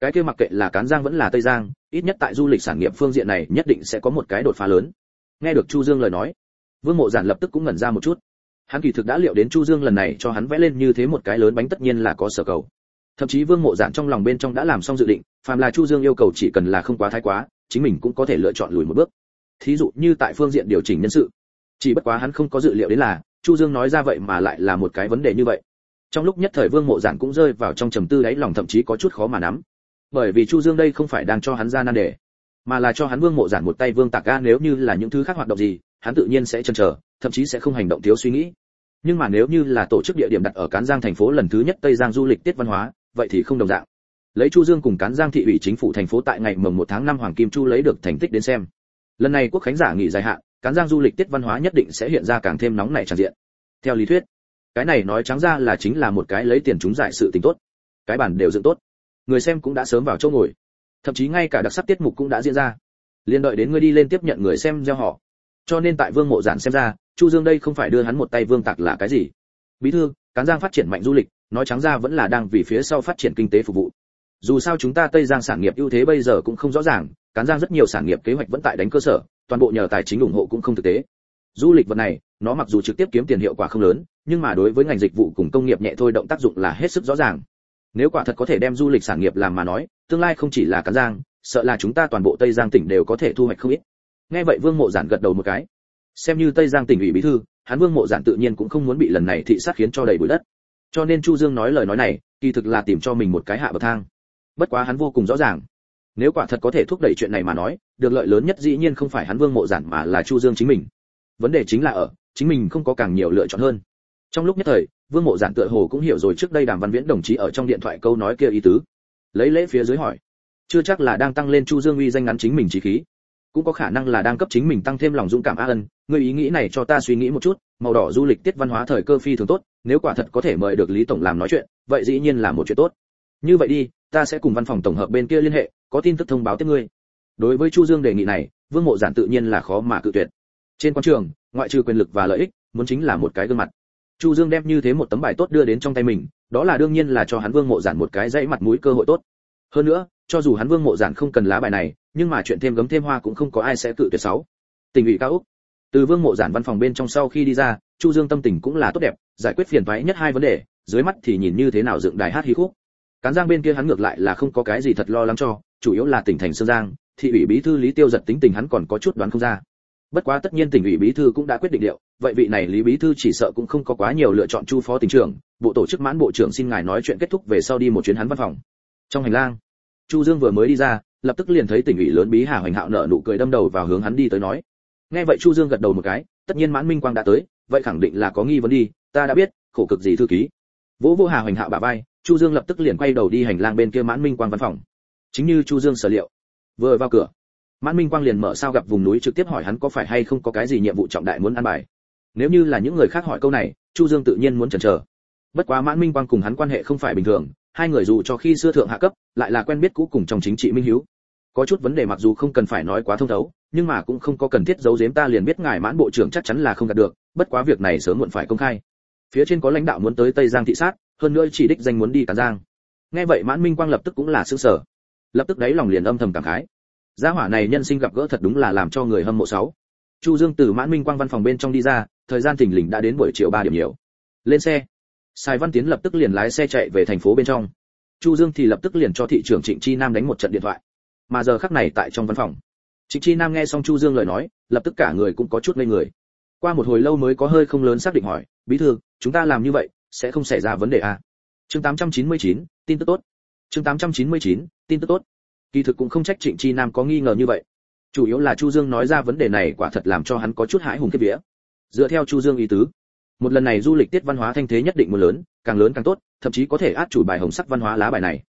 cái kia mặc kệ là cán giang vẫn là tây giang, ít nhất tại du lịch sản nghiệp phương diện này nhất định sẽ có một cái đột phá lớn. Nghe được chu dương lời nói, vương mộ giản lập tức cũng ngẩn ra một chút. Hắn kỳ thực đã liệu đến chu dương lần này cho hắn vẽ lên như thế một cái lớn bánh tất nhiên là có sở cầu. Thậm chí vương mộ giản trong lòng bên trong đã làm xong dự định, phàm là chu dương yêu cầu chỉ cần là không quá thái quá, chính mình cũng có thể lựa chọn lùi một bước. Thí dụ như tại phương diện điều chỉnh nhân sự, chỉ bất quá hắn không có dự liệu đến là chu dương nói ra vậy mà lại là một cái vấn đề như vậy. Trong lúc nhất thời vương mộ giản cũng rơi vào trong trầm tư đáy lòng thậm chí có chút khó mà nắm bởi vì chu dương đây không phải đang cho hắn ra nan đề, mà là cho hắn vương mộ giản một tay vương tạc ga nếu như là những thứ khác hoạt động gì, hắn tự nhiên sẽ chần chờ, thậm chí sẽ không hành động thiếu suy nghĩ. Nhưng mà nếu như là tổ chức địa điểm đặt ở cán giang thành phố lần thứ nhất tây giang du lịch tiết văn hóa, vậy thì không đồng dạng. Lấy chu dương cùng cán giang thị ủy chính phủ thành phố tại ngày mồng 1 tháng 5 hoàng kim chu lấy được thành tích đến xem. Lần này quốc khánh giả nghỉ dài hạn, cán giang du lịch tiết văn hóa nhất định sẽ hiện ra càng thêm nóng nảy tràn diện. Theo lý thuyết, cái này nói trắng ra là chính là một cái lấy tiền chúng giải sự tình tốt. Cái bản đều dựng tốt người xem cũng đã sớm vào chỗ ngồi. Thậm chí ngay cả đặc sắc tiết mục cũng đã diễn ra. Liên đợi đến ngươi đi lên tiếp nhận người xem gieo họ. Cho nên tại vương mộ giản xem ra, chu dương đây không phải đưa hắn một tay vương tạc là cái gì. Bí thư, cán giang phát triển mạnh du lịch, nói trắng ra vẫn là đang vì phía sau phát triển kinh tế phục vụ. Dù sao chúng ta tây giang sản nghiệp ưu thế bây giờ cũng không rõ ràng, cán giang rất nhiều sản nghiệp kế hoạch vẫn tại đánh cơ sở, toàn bộ nhờ tài chính ủng hộ cũng không thực tế. Du lịch vật này, nó mặc dù trực tiếp kiếm tiền hiệu quả không lớn, nhưng mà đối với ngành dịch vụ cùng công nghiệp nhẹ thôi động tác dụng là hết sức rõ ràng nếu quả thật có thể đem du lịch sản nghiệp làm mà nói, tương lai không chỉ là cán giang, sợ là chúng ta toàn bộ tây giang tỉnh đều có thể thu hoạch không ít. Nghe vậy vương mộ giản gật đầu một cái. Xem như tây giang tỉnh ủy bí thư, hắn vương mộ giản tự nhiên cũng không muốn bị lần này thị sát khiến cho đầy bụi đất. Cho nên chu dương nói lời nói này, kỳ thực là tìm cho mình một cái hạ bậc thang. Bất quá hắn vô cùng rõ ràng. Nếu quả thật có thể thúc đẩy chuyện này mà nói, được lợi lớn nhất dĩ nhiên không phải hắn vương mộ giản mà là chu dương chính mình. Vấn đề chính là ở, chính mình không có càng nhiều lựa chọn hơn. Trong lúc nhất thời vương mộ giản tựa hồ cũng hiểu rồi trước đây đàm văn viễn đồng chí ở trong điện thoại câu nói kia ý tứ. Lấy lễ phía dưới hỏi, chưa chắc là đang tăng lên chu dương uy danh ngắn chính mình trí khí. Cũng có khả năng là đang cấp chính mình tăng thêm lòng dũng cảm a ân người ý nghĩ này cho ta suy nghĩ một chút, màu đỏ du lịch tiết văn hóa thời cơ phi thường tốt, nếu quả thật có thể mời được lý tổng làm nói chuyện, vậy dĩ nhiên là một chuyện tốt. Như vậy đi, ta sẽ cùng văn phòng tổng hợp bên kia liên hệ, có tin tức thông báo tiếp ngươi. Đối với chu dương đề nghị này, vương mộ giản tự nhiên là khó mà cự tuyệt. Trên quan trường, ngoại trừ quyền lực và lợi ích, muốn chính là một cái gương mặt chu dương đem như thế một tấm bài tốt đưa đến trong tay mình, đó là đương nhiên là cho hắn vương mộ giản một cái dãy mặt mũi cơ hội tốt. Hơn nữa, cho dù hắn vương mộ giản không cần lá bài này, nhưng mà chuyện thêm gấm thêm hoa cũng không có ai sẽ tự tuyệt sáu. Tình ủy cao úc. Từ vương mộ giản văn phòng bên trong sau khi đi ra, chu dương tâm tình cũng là tốt đẹp, giải quyết phiền toái nhất hai vấn đề, dưới mắt thì nhìn như thế nào dựng đài hát hí khúc. Cán giang bên kia hắn ngược lại là không có cái gì thật lo lắng cho, chủ yếu là tỉnh thành sơn giang, thị ủy bí thư lý tiêu giật tính tình hắn còn có chút đoán không ra bất quá tất nhiên tỉnh ủy bí thư cũng đã quyết định liệu, vậy vị này lý bí thư chỉ sợ cũng không có quá nhiều lựa chọn chu phó tỉnh trưởng, bộ tổ chức mãn bộ trưởng xin ngài nói chuyện kết thúc về sau đi một chuyến hắn văn phòng. Trong hành lang, chu dương vừa mới đi ra, lập tức liền thấy tỉnh ủy lớn bí hà hoành hạo nợ nụ cười đâm đầu vào hướng hắn đi tới nói. Nghe vậy chu dương gật đầu một cái, tất nhiên mãn minh quang đã tới, vậy khẳng định là có nghi vấn đi, ta đã biết, khổ cực gì thư ký. Vỗ vô hà hoành hạo bà vai, chu dương lập tức liền quay đầu đi hành lang bên kia mãn minh quang văn phòng. Chính như chu dương sở liệu, vừa vào cửa mãn minh quang liền mở sao gặp vùng núi trực tiếp hỏi hắn có phải hay không có cái gì nhiệm vụ trọng đại muốn ăn bài. Nếu như là những người khác hỏi câu này, chu dương tự nhiên muốn chần chờ. Bất quá mãn minh quang cùng hắn quan hệ không phải bình thường, hai người dù cho khi xưa thượng hạ cấp, lại là quen biết cũ cùng trong chính trị minh hiếu. Có chút vấn đề mặc dù không cần phải nói quá thông thấu, nhưng mà cũng không có cần thiết giấu giếm ta liền biết ngài mãn bộ trưởng chắc chắn là không đạt được, bất quá việc này sớm muộn phải công khai. Phía trên có lãnh đạo muốn tới tây giang thị sát, hơn nữa chỉ đích danh muốn đi cả giang. Nghe vậy mãn minh quang lập tức cũng là sững sờ. Lập tức đấy lòng liền âm thầm cảm khái gia hỏa này nhân sinh gặp gỡ thật đúng là làm cho người hâm mộ sáu chu dương từ mãn minh quang văn phòng bên trong đi ra thời gian thỉnh lình đã đến buổi chiều ba điểm nhiều lên xe Sài Văn Tiến lập tức liền lái xe chạy về thành phố bên trong. Chu Dương thì lập tức liền cho thị trưởng Trịnh Chi Nam đánh một trận điện thoại. Mà giờ khắc này tại trong văn phòng, Trịnh Chi Nam nghe xong Chu Dương lời nói, lập tức cả người cũng có chút ngây người. Qua một hồi lâu mới có hơi không lớn xác định hỏi, "Bí thư, chúng ta làm như vậy sẽ không xảy ra vấn đề à?" Chương 899, tin tức tốt. Chương 899, tin tức tốt. Kỳ thực cũng không trách Trịnh Chi Nam có nghi ngờ như vậy. Chủ yếu là Chu Dương nói ra vấn đề này quả thật làm cho hắn có chút hãi hùng kết vía. Dựa theo Chu Dương ý tứ, một lần này du lịch tiết văn hóa thanh thế nhất định mưa lớn càng lớn càng tốt thậm chí có thể át chủ bài hồng sắc văn hóa lá bài này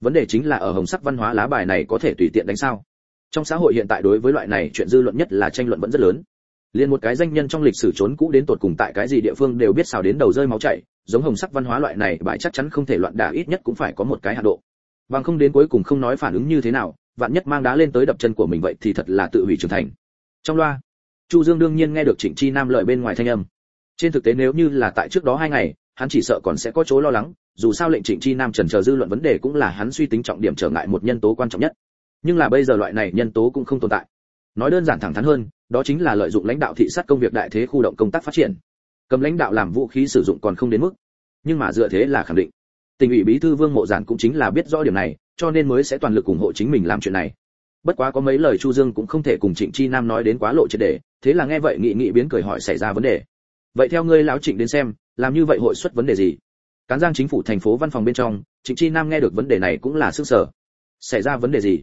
vấn đề chính là ở hồng sắc văn hóa lá bài này có thể tùy tiện đánh sao trong xã hội hiện tại đối với loại này chuyện dư luận nhất là tranh luận vẫn rất lớn liền một cái danh nhân trong lịch sử trốn cũ đến tột cùng tại cái gì địa phương đều biết xào đến đầu rơi máu chảy giống hồng sắc văn hóa loại này bài chắc chắn không thể loạn đả ít nhất cũng phải có một cái hạ độ bằng không đến cuối cùng không nói phản ứng như thế nào, vạn nhất mang đá lên tới đập chân của mình vậy thì thật là tự hủy trưởng thành. Trong loa, chu dương đương nhiên nghe được trịnh chi nam lợi bên ngoài thanh âm. Trên thực tế nếu như là tại trước đó hai ngày, hắn chỉ sợ còn sẽ có chỗ lo lắng, dù sao lệnh trịnh chi nam trần chờ dư luận vấn đề cũng là hắn suy tính trọng điểm trở ngại một nhân tố quan trọng nhất. Nhưng là bây giờ loại này nhân tố cũng không tồn tại. Nói đơn giản thẳng thắn hơn, đó chính là lợi dụng lãnh đạo thị sát công việc đại thế khu động công tác phát triển. Cầm lãnh đạo làm vũ khí sử dụng còn không đến mức. Nhưng mà dựa thế là khẳng định tỉnh ủy bí thư vương mộ giản cũng chính là biết rõ điểm này, cho nên mới sẽ toàn lực ủng hộ chính mình làm chuyện này. Bất quá có mấy lời chu dương cũng không thể cùng trịnh chi nam nói đến quá lộ triệt để, thế là nghe vậy nghị nghị biến cười hỏi xảy ra vấn đề. Vậy theo ngươi lão trịnh đến xem, làm như vậy hội xuất vấn đề gì? Cán giang chính phủ thành phố văn phòng bên trong, trịnh chi nam nghe được vấn đề này cũng là sức sở. Xảy ra vấn đề gì?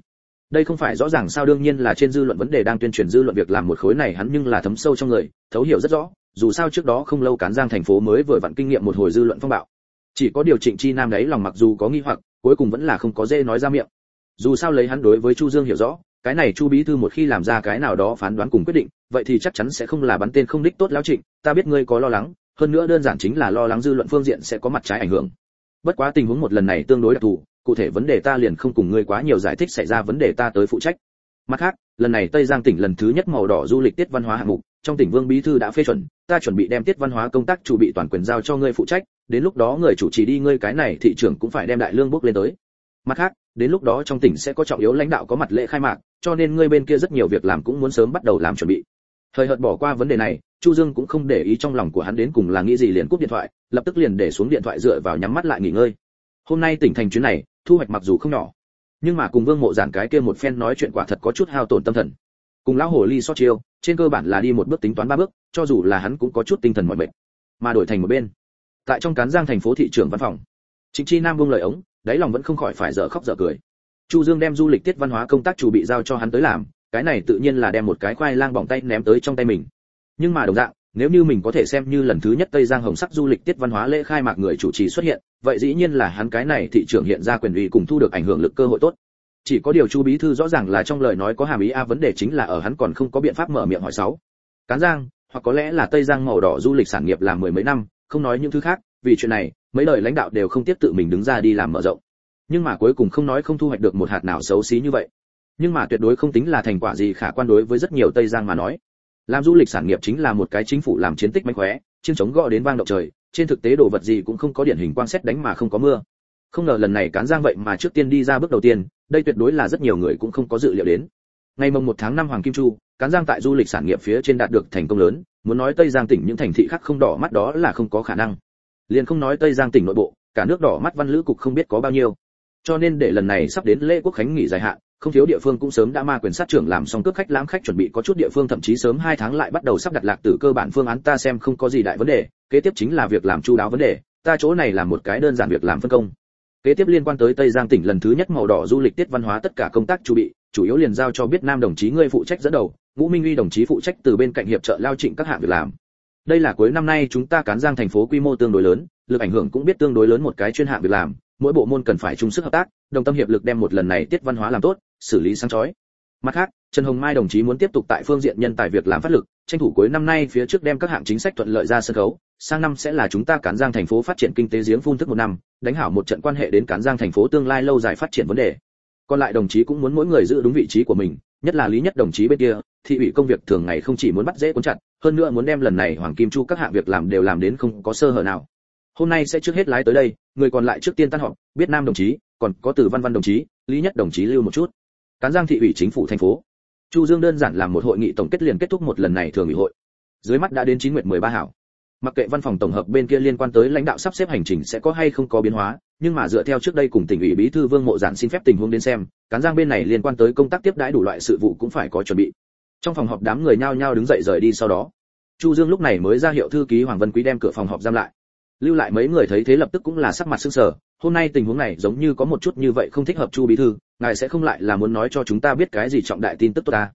Đây không phải rõ ràng sao đương nhiên là trên dư luận vấn đề đang tuyên truyền dư luận việc làm một khối này hắn nhưng là thấm sâu trong người, thấu hiểu rất rõ, dù sao trước đó không lâu cán giang thành phố mới vừa vặn kinh nghiệm một hồi dư luận phong bạo chỉ có điều trịnh chi nam đấy lòng mặc dù có nghi hoặc, cuối cùng vẫn là không có dễ nói ra miệng. Dù sao lấy hắn đối với chu dương hiểu rõ, cái này chu bí thư một khi làm ra cái nào đó phán đoán cùng quyết định, vậy thì chắc chắn sẽ không là bắn tên không đích tốt lão trịnh, ta biết ngươi có lo lắng, hơn nữa đơn giản chính là lo lắng dư luận phương diện sẽ có mặt trái ảnh hưởng. Bất quá tình huống một lần này tương đối đặc thù, cụ thể vấn đề ta liền không cùng ngươi quá nhiều giải thích xảy ra vấn đề ta tới phụ trách. Mặt khác, lần này tây giang tỉnh lần thứ nhất màu đỏ du lịch tiết văn hóa hạng mục trong tỉnh vương bí thư đã phê chuẩn, ta chuẩn bị đem tiết văn hóa công tác chủ bị toàn quyền giao cho ngươi phụ trách, đến lúc đó người chủ trì đi, ngươi cái này thị trưởng cũng phải đem đại lương bước lên tới. Mặt khác, đến lúc đó trong tỉnh sẽ có trọng yếu lãnh đạo có mặt lễ khai mạc, cho nên ngươi bên kia rất nhiều việc làm cũng muốn sớm bắt đầu làm chuẩn bị. Thời hợt bỏ qua vấn đề này, chu dương cũng không để ý trong lòng của hắn đến cùng là nghĩ gì liền cúp điện thoại, lập tức liền để xuống điện thoại dựa vào nhắm mắt lại nghỉ ngơi. Hôm nay tỉnh thành chuyến này, thu hoạch mặc dù không nhỏ, nhưng mà cùng vương mộ giản cái kia một phen nói chuyện quả thật có chút hao tổn tâm thần cùng lão hồ ly so chiêu, trên cơ bản là đi một bước tính toán ba bước, cho dù là hắn cũng có chút tinh thần mỏi mệt. Mà đổi thành một bên, tại trong cán giang thành phố thị trưởng văn phòng chính chi nam buông lời ống, đáy lòng vẫn không khỏi phải dở khóc dở cười. Chu dương đem du lịch tiết văn hóa công tác chủ bị giao cho hắn tới làm, cái này tự nhiên là đem một cái khoai lang bỏng tay ném tới trong tay mình. Nhưng mà đồng dạng, nếu như mình có thể xem như lần thứ nhất tây giang hồng sắc du lịch tiết văn hóa lễ khai mạc người chủ trì xuất hiện, vậy dĩ nhiên là hắn cái này thị trường hiện ra quyền uy cùng thu được ảnh hưởng lực cơ hội tốt chỉ có điều chu bí thư rõ ràng là trong lời nói có hàm ý, a, vấn đề chính là ở hắn còn không có biện pháp mở miệng hỏi sáu. Cán giang, hoặc có lẽ là tây giang màu đỏ du lịch sản nghiệp làm mười mấy năm, không nói những thứ khác, vì chuyện này, mấy đời lãnh đạo đều không tiếp tự mình đứng ra đi làm mở rộng. Nhưng mà cuối cùng không nói không thu hoạch được một hạt nào xấu xí như vậy. Nhưng mà tuyệt đối không tính là thành quả gì khả quan đối với rất nhiều tây giang mà nói. Làm du lịch sản nghiệp chính là một cái chính phủ làm chiến tích mạnh khóe chiến chống gõ đến vang động trời, trên thực tế đồ vật gì cũng không có điển hình quang xét đánh mà không có mưa không ngờ lần này cán giang vậy mà trước tiên đi ra bước đầu tiên, đây tuyệt đối là rất nhiều người cũng không có dự liệu đến. Ngày mồng một tháng năm hoàng kim chu, cán giang tại du lịch sản nghiệp phía trên đạt được thành công lớn, muốn nói tây giang tỉnh những thành thị khác không đỏ mắt đó là không có khả năng. Liền không nói tây giang tỉnh nội bộ, cả nước đỏ mắt văn lữ cục không biết có bao nhiêu. Cho nên để lần này sắp đến lễ quốc khánh nghỉ dài hạn, không thiếu địa phương cũng sớm đã ma quyền sát trưởng làm xong cướp khách lãm khách chuẩn bị có chút địa phương thậm chí sớm hai tháng lại bắt đầu sắp đặt lạc tử cơ bản phương án ta xem không có gì đại vấn đề, kế tiếp chính là việc làm chu đáo vấn đề, ta chỗ này là một cái đơn giản việc làm phân công kế tiếp liên quan tới tây giang tỉnh lần thứ nhất màu đỏ du lịch tiết văn hóa tất cả công tác chuẩn bị, chủ yếu liền giao cho biết nam đồng chí ngươi phụ trách dẫn đầu, ngũ minh uy đồng chí phụ trách từ bên cạnh hiệp trợ lao trịnh các hạng việc làm. Đây là cuối năm nay chúng ta cán giang thành phố quy mô tương đối lớn, lực ảnh hưởng cũng biết tương đối lớn một cái chuyên hạng việc làm, mỗi bộ môn cần phải chung sức hợp tác, đồng tâm hiệp lực đem một lần này tiết văn hóa làm tốt, xử lý sáng chói mặt khác, trần hồng mai đồng chí muốn tiếp tục tại phương diện nhân tài việc làm phát lực, tranh thủ cuối năm nay phía trước đem các hạng chính sách thuận lợi ra sân khấu, sang năm sẽ là chúng ta cán giang thành phố phát triển kinh tế giếng phun thức một năm, đánh hảo một trận quan hệ đến cán giang thành phố tương lai lâu dài phát triển vấn đề. Còn lại đồng chí cũng muốn mỗi người giữ đúng vị trí của mình, nhất là lý nhất đồng chí bên kia, thị ủy công việc thường ngày không chỉ muốn bắt dễ cuốn chặt, hơn nữa muốn đem lần này hoàng kim chu các hạng việc làm đều làm đến không có sơ hở nào. Hôm nay sẽ trước hết lái tới đây, người còn lại trước tiên tan họp, biết nam đồng chí, còn có từ văn văn đồng chí, lý nhất đồng chí lưu một chút cán giang thị ủy chính phủ thành phố. Chu dương đơn giản làm một hội nghị tổng kết liền kết thúc một lần này thường ủy hội. Dưới mắt đã đến chín nguyệt 13 hảo. Mặc kệ văn phòng tổng hợp bên kia liên quan tới lãnh đạo sắp xếp hành trình sẽ có hay không có biến hóa, nhưng mà dựa theo trước đây cùng tỉnh ủy bí thư vương mộ giản xin phép tình huống đến xem cán giang bên này liên quan tới công tác tiếp đãi đủ loại sự vụ cũng phải có chuẩn bị. Trong phòng họp đám người nhao nhao đứng dậy rời đi sau đó. Chu dương lúc này mới ra hiệu thư ký hoàng Văn quý đem cửa phòng họp giam lại. Lưu lại mấy người thấy thế lập tức cũng là sắc mặt sưng sờ, hôm nay tình huống này giống như có một chút như vậy không thích hợp chu bí thư ngài sẽ không lại là muốn nói cho chúng ta biết cái gì trọng đại tin tức tốt ta.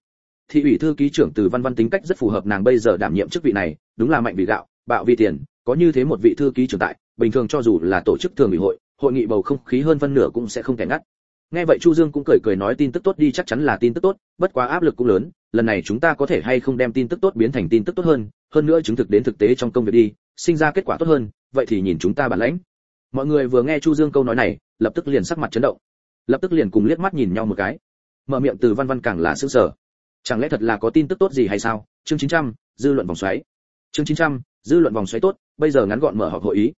Thị ủy thư ký trưởng từ văn văn tính cách rất phù hợp nàng bây giờ đảm nhiệm chức vị này, đúng là mạnh vì gạo, bạo vì tiền, có như thế một vị thư ký trưởng tại, bình thường cho dù là tổ chức thường ủy hội hội nghị bầu không khí hơn phân nửa cũng sẽ không kẻ ngắt. Nghe vậy chu dương cũng cười cười nói tin tức tốt đi, chắc chắn là tin tức tốt, bất quá áp lực cũng lớn, lần này chúng ta có thể hay không đem tin tức tốt biến thành tin tức tốt hơn hơn nữa chứng thực đến thực tế trong công việc đi, sinh ra kết quả tốt hơn, vậy thì nhìn chúng ta bản lãnh. Mọi người vừa nghe chu dương câu nói này, lập tức liền sắc mặt chấn động lập tức liền cùng liếc mắt nhìn nhau một cái. Mở miệng từ văn văn càng là sức sở chẳng lẽ thật là có tin tức tốt gì hay sao? Chương 900, dư luận vòng xoáy. Chương 900, dư luận vòng xoáy tốt bây giờ ngắn gọn mở họp hội ý.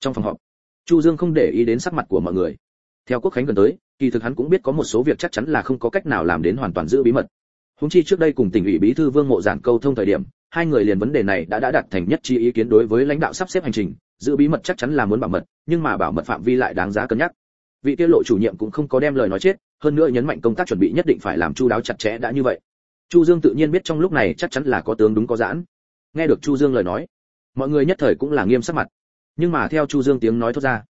Trong phòng họp chu dương không để ý đến sắc mặt của mọi người. Theo quốc khánh gần tới kỳ thực hắn cũng biết có một số việc chắc chắn là không có cách nào làm đến hoàn toàn giữ bí mật. Húng chi trước đây cùng tỉnh ủy bí thư vương mộ giảng câu thông thời điểm hai người liền vấn đề này đã đã đạt thành nhất trí ý kiến đối với lãnh đạo sắp xếp hành trình giữ bí mật chắc chắn là muốn bảo mật nhưng mà bảo mật phạm vi lại đáng giá cân nhắc vị tiết lộ chủ nhiệm cũng không có đem lời nói chết, hơn nữa nhấn mạnh công tác chuẩn bị nhất định phải làm chu đáo chặt chẽ đã như vậy. Chu dương tự nhiên biết trong lúc này chắc chắn là có tướng đúng có giãn. Nghe được chu dương lời nói, mọi người nhất thời cũng là nghiêm sắc mặt. Nhưng mà theo chu dương tiếng nói thốt ra,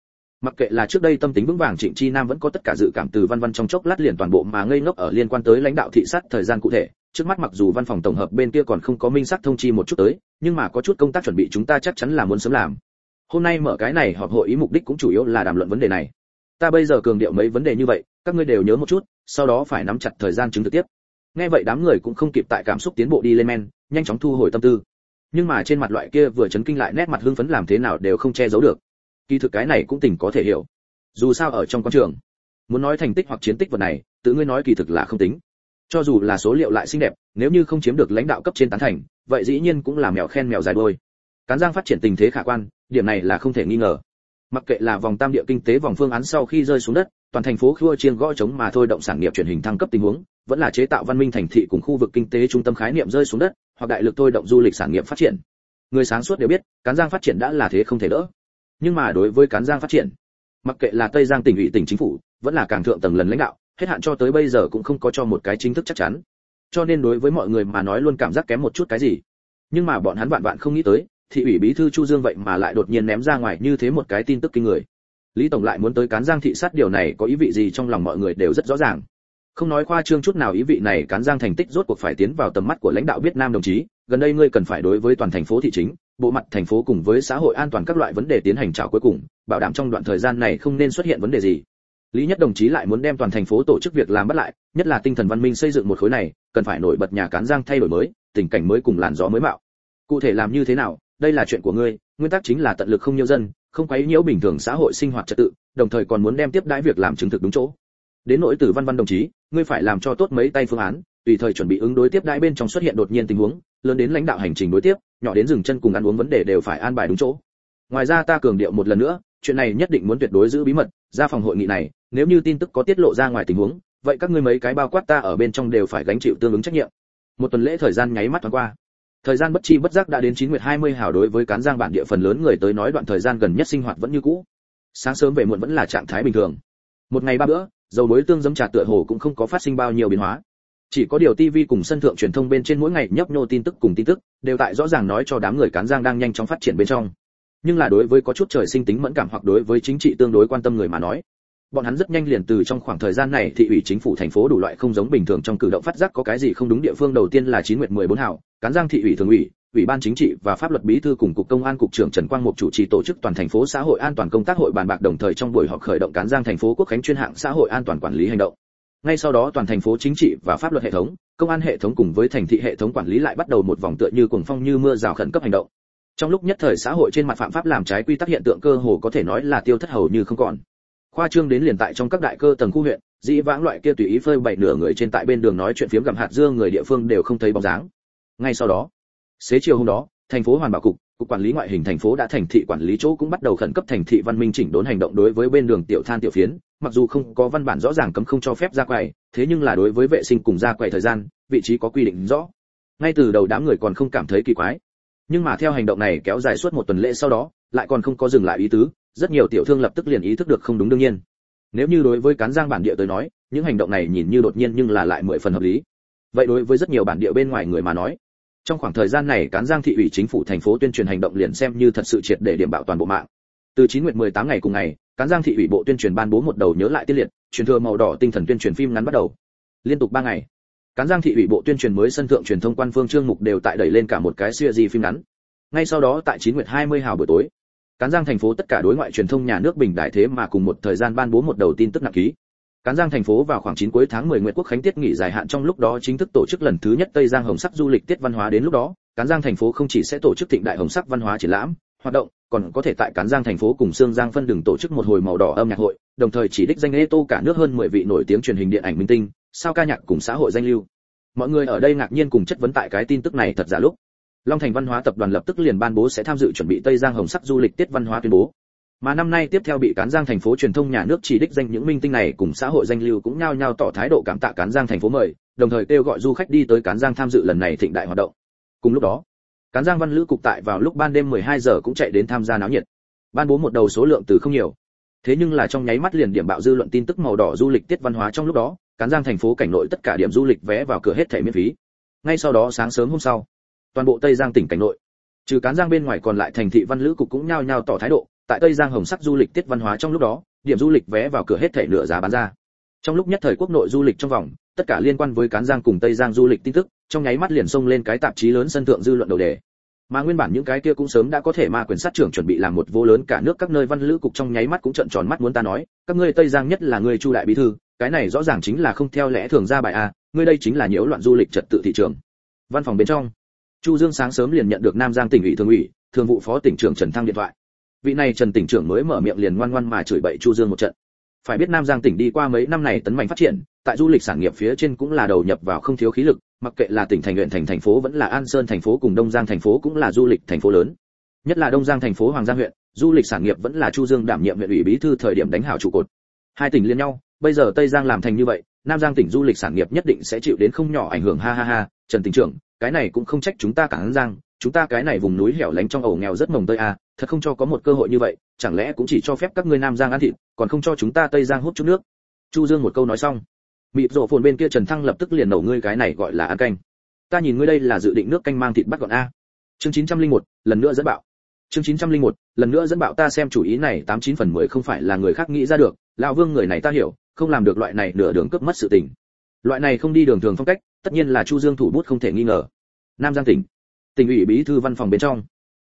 mặc kệ là trước đây tâm tính vững vàng trịnh chi nam vẫn có tất cả dự cảm từ văn văn trong chốc lát liền toàn bộ mà ngây ngốc ở liên quan tới lãnh đạo thị sát thời gian cụ thể, trước mắt mặc dù văn phòng tổng hợp bên kia còn không có minh xác thông chi một chút tới, nhưng mà có chút công tác chuẩn bị chúng ta chắc chắn là muốn sớm làm. Hôm nay mở cái này họp hội ý mục đích cũng chủ yếu là đàm luận vấn đề này ta bây giờ cường điệu mấy vấn đề như vậy, các ngươi đều nhớ một chút, sau đó phải nắm chặt thời gian chứng thực tiếp. Nghe vậy đám người cũng không kịp tại cảm xúc tiến bộ đi lên men, nhanh chóng thu hồi tâm tư. Nhưng mà trên mặt loại kia vừa chấn kinh lại nét mặt hưng phấn làm thế nào đều không che giấu được. Kỳ thực cái này cũng tỉnh có thể hiểu. Dù sao ở trong quan trường, muốn nói thành tích hoặc chiến tích vật này, tự ngươi nói kỳ thực là không tính. Cho dù là số liệu lại xinh đẹp, nếu như không chiếm được lãnh đạo cấp trên tán thành, vậy dĩ nhiên cũng là mèo khen mèo dài đôi. cán giang phát triển tình thế khả quan, điểm này là không thể nghi ngờ mặc kệ là vòng tam địa kinh tế vòng phương án sau khi rơi xuống đất, toàn thành phố khua chiên gõ chống mà thôi động sản nghiệp truyền hình thăng cấp tình huống, vẫn là chế tạo văn minh thành thị cùng khu vực kinh tế trung tâm khái niệm rơi xuống đất, hoặc đại lực thôi động du lịch sản nghiệp phát triển. Người sáng suốt đều biết, cán giang phát triển đã là thế không thể đỡ. Nhưng mà đối với cán giang phát triển, mặc kệ là tây giang tỉnh ủy tỉnh chính phủ, vẫn là càng thượng tầng lần lãnh đạo, hết hạn cho tới bây giờ cũng không có cho một cái chính thức chắc chắn. Cho nên đối với mọi người mà nói luôn cảm giác kém một chút cái gì. Nhưng mà bọn hắn vạn vạn không nghĩ tới thị ủy bí thư chu dương vậy mà lại đột nhiên ném ra ngoài như thế một cái tin tức kinh người lý tổng lại muốn tới cán giang thị sát điều này có ý vị gì trong lòng mọi người đều rất rõ ràng không nói khoa trương chút nào ý vị này cán giang thành tích rốt cuộc phải tiến vào tầm mắt của lãnh đạo Việt Nam đồng chí, gần đây ngươi cần phải đối với toàn thành phố thị chính, bộ mặt thành phố cùng với xã hội an toàn các loại vấn đề tiến hành trào cuối cùng, bảo đảm trong đoạn thời gian này không nên xuất hiện vấn đề gì. Lý Nhất đồng chí lại muốn đem toàn thành phố tổ chức việc làm bắt lại, nhất là tinh thần văn minh xây dựng một khối này, cần phải nổi bật nhà cán giang thay đổi mới, tình cảnh mới cùng làn gió mới mạo. Cụ thể làm như thế nào, đây là chuyện của ngươi, nguyên tắc chính là tận lực không nhiễu dân, không quấy nhiễu bình thường xã hội sinh hoạt trật tự, đồng thời còn muốn đem tiếp đãi việc làm chứng thực đúng chỗ. Đến nỗi từ văn văn đồng chí ngươi phải làm cho tốt mấy tay phương án tùy thời chuẩn bị ứng đối tiếp đãi bên trong xuất hiện đột nhiên tình huống lớn đến lãnh đạo hành trình đối tiếp nhỏ đến dừng chân cùng ăn uống vấn đề đều phải an bài đúng chỗ. Ngoài ra ta cường điệu một lần nữa chuyện này nhất định muốn tuyệt đối giữ bí mật ra phòng hội nghị này nếu như tin tức có tiết lộ ra ngoài tình huống vậy các ngươi mấy cái bao quát ta ở bên trong đều phải gánh chịu tương ứng trách nhiệm. Một tuần lễ thời gian nháy mắt thoáng qua thời gian bất chi bất giác đã đến chín nguyệt hai mươi hào đối với cán giang bản địa phần lớn người tới nói đoạn thời gian gần nhất sinh hoạt vẫn như cũ. Sáng sớm về muộn vẫn là trạng thái bình thường. Một ngày ba bữa, dầu muối tương giấm trà tựa hồ cũng không có phát sinh bao nhiêu biến hóa. Chỉ có điều TV cùng sân thượng truyền thông bên trên mỗi ngày nhấp nhô tin tức cùng tin tức, đều tại rõ ràng nói cho đám người cán giang đang nhanh chóng phát triển bên trong. Nhưng là đối với có chút trời sinh tính mẫn cảm hoặc đối với chính trị tương đối quan tâm người mà nói, bọn hắn rất nhanh liền từ trong khoảng thời gian này thị ủy chính phủ thành phố đủ loại không giống bình thường trong cử động phát giác có cái gì không đúng địa phương đầu tiên là chín nguyệt 14 hảo cán giang thị ủy thường ủy ủy ban chính trị và pháp luật bí thư cùng cục công an cục trưởng trần quang mục chủ trì tổ chức toàn thành phố xã hội an toàn công tác hội bàn bạc đồng thời trong buổi họp khởi động cán giang thành phố quốc khánh chuyên hạng xã hội an toàn quản lý hành động. Ngay sau đó toàn thành phố chính trị và pháp luật hệ thống, công an hệ thống cùng với thành thị hệ thống quản lý lại bắt đầu một vòng tựa như cuồng phong như mưa rào khẩn cấp hành động. Trong lúc nhất thời xã hội trên mặt phạm pháp làm trái quy tắc hiện tượng cơ hồ có thể nói là tiêu thất hầu như không còn. Khoa trương đến liền tại trong các đại cơ tầng khu huyện, dĩ vãng loại kia tùy ý phơi bày nửa người trên tại bên đường nói chuyện phiếm gặm hạt dưa người địa phương đều không thấy bóng dáng ngay sau đó, xế chiều hôm đó, thành phố hoàn bảo cục cục quản lý ngoại hình thành phố đã thành thị quản lý chỗ cũng bắt đầu khẩn cấp thành thị văn minh chỉnh đốn hành động đối với bên đường tiểu than tiểu phiến. Mặc dù không có văn bản rõ ràng cấm không cho phép ra quầy, thế nhưng là đối với vệ sinh cùng ra quầy thời gian, vị trí có quy định rõ. Ngay từ đầu đám người còn không cảm thấy kỳ quái. Nhưng mà theo hành động này kéo dài suốt một tuần lễ sau đó, lại còn không có dừng lại ý tứ, rất nhiều tiểu thương lập tức liền ý thức được không đúng đương nhiên. Nếu như đối với cán giang bản địa tới nói, những hành động này nhìn như đột nhiên nhưng là lại mười phần hợp lý. Vậy đối với rất nhiều bản địa bên ngoài người mà nói trong khoảng thời gian này, cán giang thị ủy chính phủ thành phố tuyên truyền hành động liền xem như thật sự triệt để điểm bạo toàn bộ mạng. Từ 9 nguyệt 18 ngày cùng ngày, cán giang thị ủy bộ tuyên truyền ban bố một đầu nhớ lại tiết liệt, truyền thừa màu đỏ tinh thần tuyên truyền phim ngắn bắt đầu. Liên tục ba ngày, cán giang thị ủy bộ tuyên truyền mới sân thượng truyền thông quan phương chương mục đều tại đẩy lên cả một cái series phim ngắn. Ngay sau đó, tại 9 nguyệt 20 hào buổi tối, cán giang thành phố tất cả đối ngoại truyền thông nhà nước bình đại thế mà cùng một thời gian ban bố một đầu tin tức nặng ký. Cán Giang thành phố vào khoảng 9 cuối tháng 10 Nguyệt Quốc khánh tiết nghỉ dài hạn trong lúc đó chính thức tổ chức lần thứ nhất Tây Giang Hồng Sắc du lịch tiết văn hóa đến lúc đó, Cán Giang thành phố không chỉ sẽ tổ chức thịnh đại hồng sắc văn hóa triển lãm, hoạt động, còn có thể tại Cán Giang thành phố cùng Sương Giang phân đường tổ chức một hồi màu đỏ âm nhạc hội, đồng thời chỉ đích danh lễ tô cả nước hơn 10 vị nổi tiếng truyền hình điện ảnh minh tinh, sao ca nhạc cùng xã hội danh lưu. Mọi người ở đây ngạc nhiên cùng chất vấn tại cái tin tức này thật giả lúc. Long Thành Văn hóa tập đoàn lập tức liền ban bố sẽ tham dự chuẩn bị Tây Giang Hồng Sắc du lịch tiết văn hóa tuyên bố, mà năm nay tiếp theo bị cán giang thành phố truyền thông nhà nước chỉ đích danh những minh tinh này cùng xã hội danh lưu cũng nhao nhao tỏ thái độ cảm tạ cán giang thành phố mời, đồng thời kêu gọi du khách đi tới cán giang tham dự lần này thịnh đại hoạt động. Cùng lúc đó, cán giang văn lữ cục tại vào lúc ban đêm 12 giờ cũng chạy đến tham gia náo nhiệt. Ban bố một đầu số lượng từ không nhiều. Thế nhưng là trong nháy mắt liền điểm bạo dư luận tin tức màu đỏ du lịch tiết văn hóa trong lúc đó, cán giang thành phố cảnh nội tất cả điểm du lịch vé vào cửa hết thẻ miễn phí. Ngay sau đó sáng sớm hôm sau, toàn bộ tây giang tỉnh cảnh nội, trừ cán giang bên ngoài còn lại thành thị văn lữ cục cũng nhao nhao tỏ thái độ tại tây giang hồng sắc du lịch tiết văn hóa trong lúc đó, điểm du lịch vé vào cửa hết thể nửa giá bán ra. Trong lúc nhất thời quốc nội du lịch trong vòng, tất cả liên quan với cán giang cùng tây giang du lịch tin tức, trong nháy mắt liền xông lên cái tạp chí lớn sân thượng dư luận đầu đề. Mà nguyên bản những cái kia cũng sớm đã có thể ma quyền sát trưởng chuẩn bị làm một vô lớn cả nước các nơi văn lữ cục trong nháy mắt cũng trợn tròn mắt muốn ta nói, các ngươi tây giang nhất là ngươi chu đại bí thư, cái này rõ ràng chính là không theo lẽ thường ra bài a, ngươi đây chính là nhiễu loạn du lịch trật tự thị trường. Văn phòng bên trong, chu dương sáng sớm liền nhận được nam giang tỉnh ủy thường ủy, thường vụ phó tỉnh trưởng trần thăng điện thoại vị này trần tỉnh trưởng mới mở miệng liền ngoan ngoan mà chửi bậy chu dương một trận. Phải biết nam giang tỉnh đi qua mấy năm này tấn mạnh phát triển, tại du lịch sản nghiệp phía trên cũng là đầu nhập vào không thiếu khí lực, mặc kệ là tỉnh thành, huyện thành thành phố vẫn là an sơn thành phố cùng đông giang thành phố cũng là du lịch thành phố lớn. Nhất là đông giang thành phố hoàng giang huyện, du lịch sản nghiệp vẫn là chu dương đảm nhiệm huyện ủy bí thư thời điểm đánh hảo trụ cột. Hai tỉnh liên nhau, bây giờ tây giang làm thành như vậy, nam giang tỉnh du lịch sản nghiệp nhất định sẽ chịu đến không nhỏ ảnh hưởng, ha ha ha, trần tỉnh trưởng, cái này cũng không trách chúng ta cả an giang chúng ta cái này vùng núi hẻo lánh trong ổ nghèo rất mồng tơi à, thật không cho có một cơ hội như vậy, chẳng lẽ cũng chỉ cho phép các ngươi Nam Giang ăn thịt, còn không cho chúng ta Tây Giang hút chút nước. Chu Dương một câu nói xong, mịp rộ phồn bên kia Trần Thăng lập tức liền nổ ngươi cái này gọi là ăn canh. Ta nhìn ngươi đây là dự định nước canh mang thịt bắt gọn a. Chương 901, lần nữa dẫn bạo. Chương 901, lần nữa dẫn bạo ta xem chủ ý này 89 phần 10 không phải là người khác nghĩ ra được, lão Vương người này ta hiểu, không làm được loại này nửa đường cướp mất sự tình. Loại này không đi đường thường phong cách, tất nhiên là Chu Dương thủ bút không thể nghi ngờ. Nam Giang tỉnh tỉnh ủy bí thư văn phòng bên trong.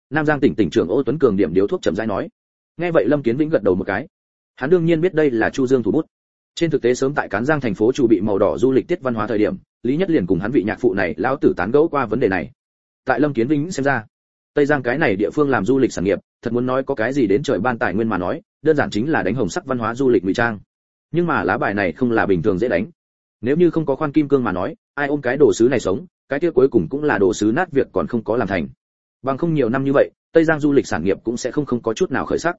Nam giang tỉnh tỉnh trưởng ô tuấn cường điểm điếu thuốc chậm rãi nói. Nghe vậy lâm kiến vĩnh gật đầu một cái. Hắn đương nhiên biết đây là chu dương thủ bút. Trên thực tế sớm tại cán giang thành phố chủ bị màu đỏ du lịch tiết văn hóa thời điểm, lý nhất liền cùng hắn vị nhạc phụ này lão tử tán gẫu qua vấn đề này. Tại lâm kiến vĩnh xem ra, tây giang cái này địa phương làm du lịch sản nghiệp, thật muốn nói có cái gì đến trời ban tài nguyên mà nói, đơn giản chính là đánh hồng sắc văn hóa du lịch ngụy trang. Nhưng mà lá bài này không là bình thường dễ đánh. Nếu như không có khoan kim cương mà nói, ai ôm cái đồ sứ này sống cái kia cuối cùng cũng là đồ sứ nát việc còn không có làm thành. Bằng không nhiều năm như vậy, tây giang du lịch sản nghiệp cũng sẽ không không có chút nào khởi sắc.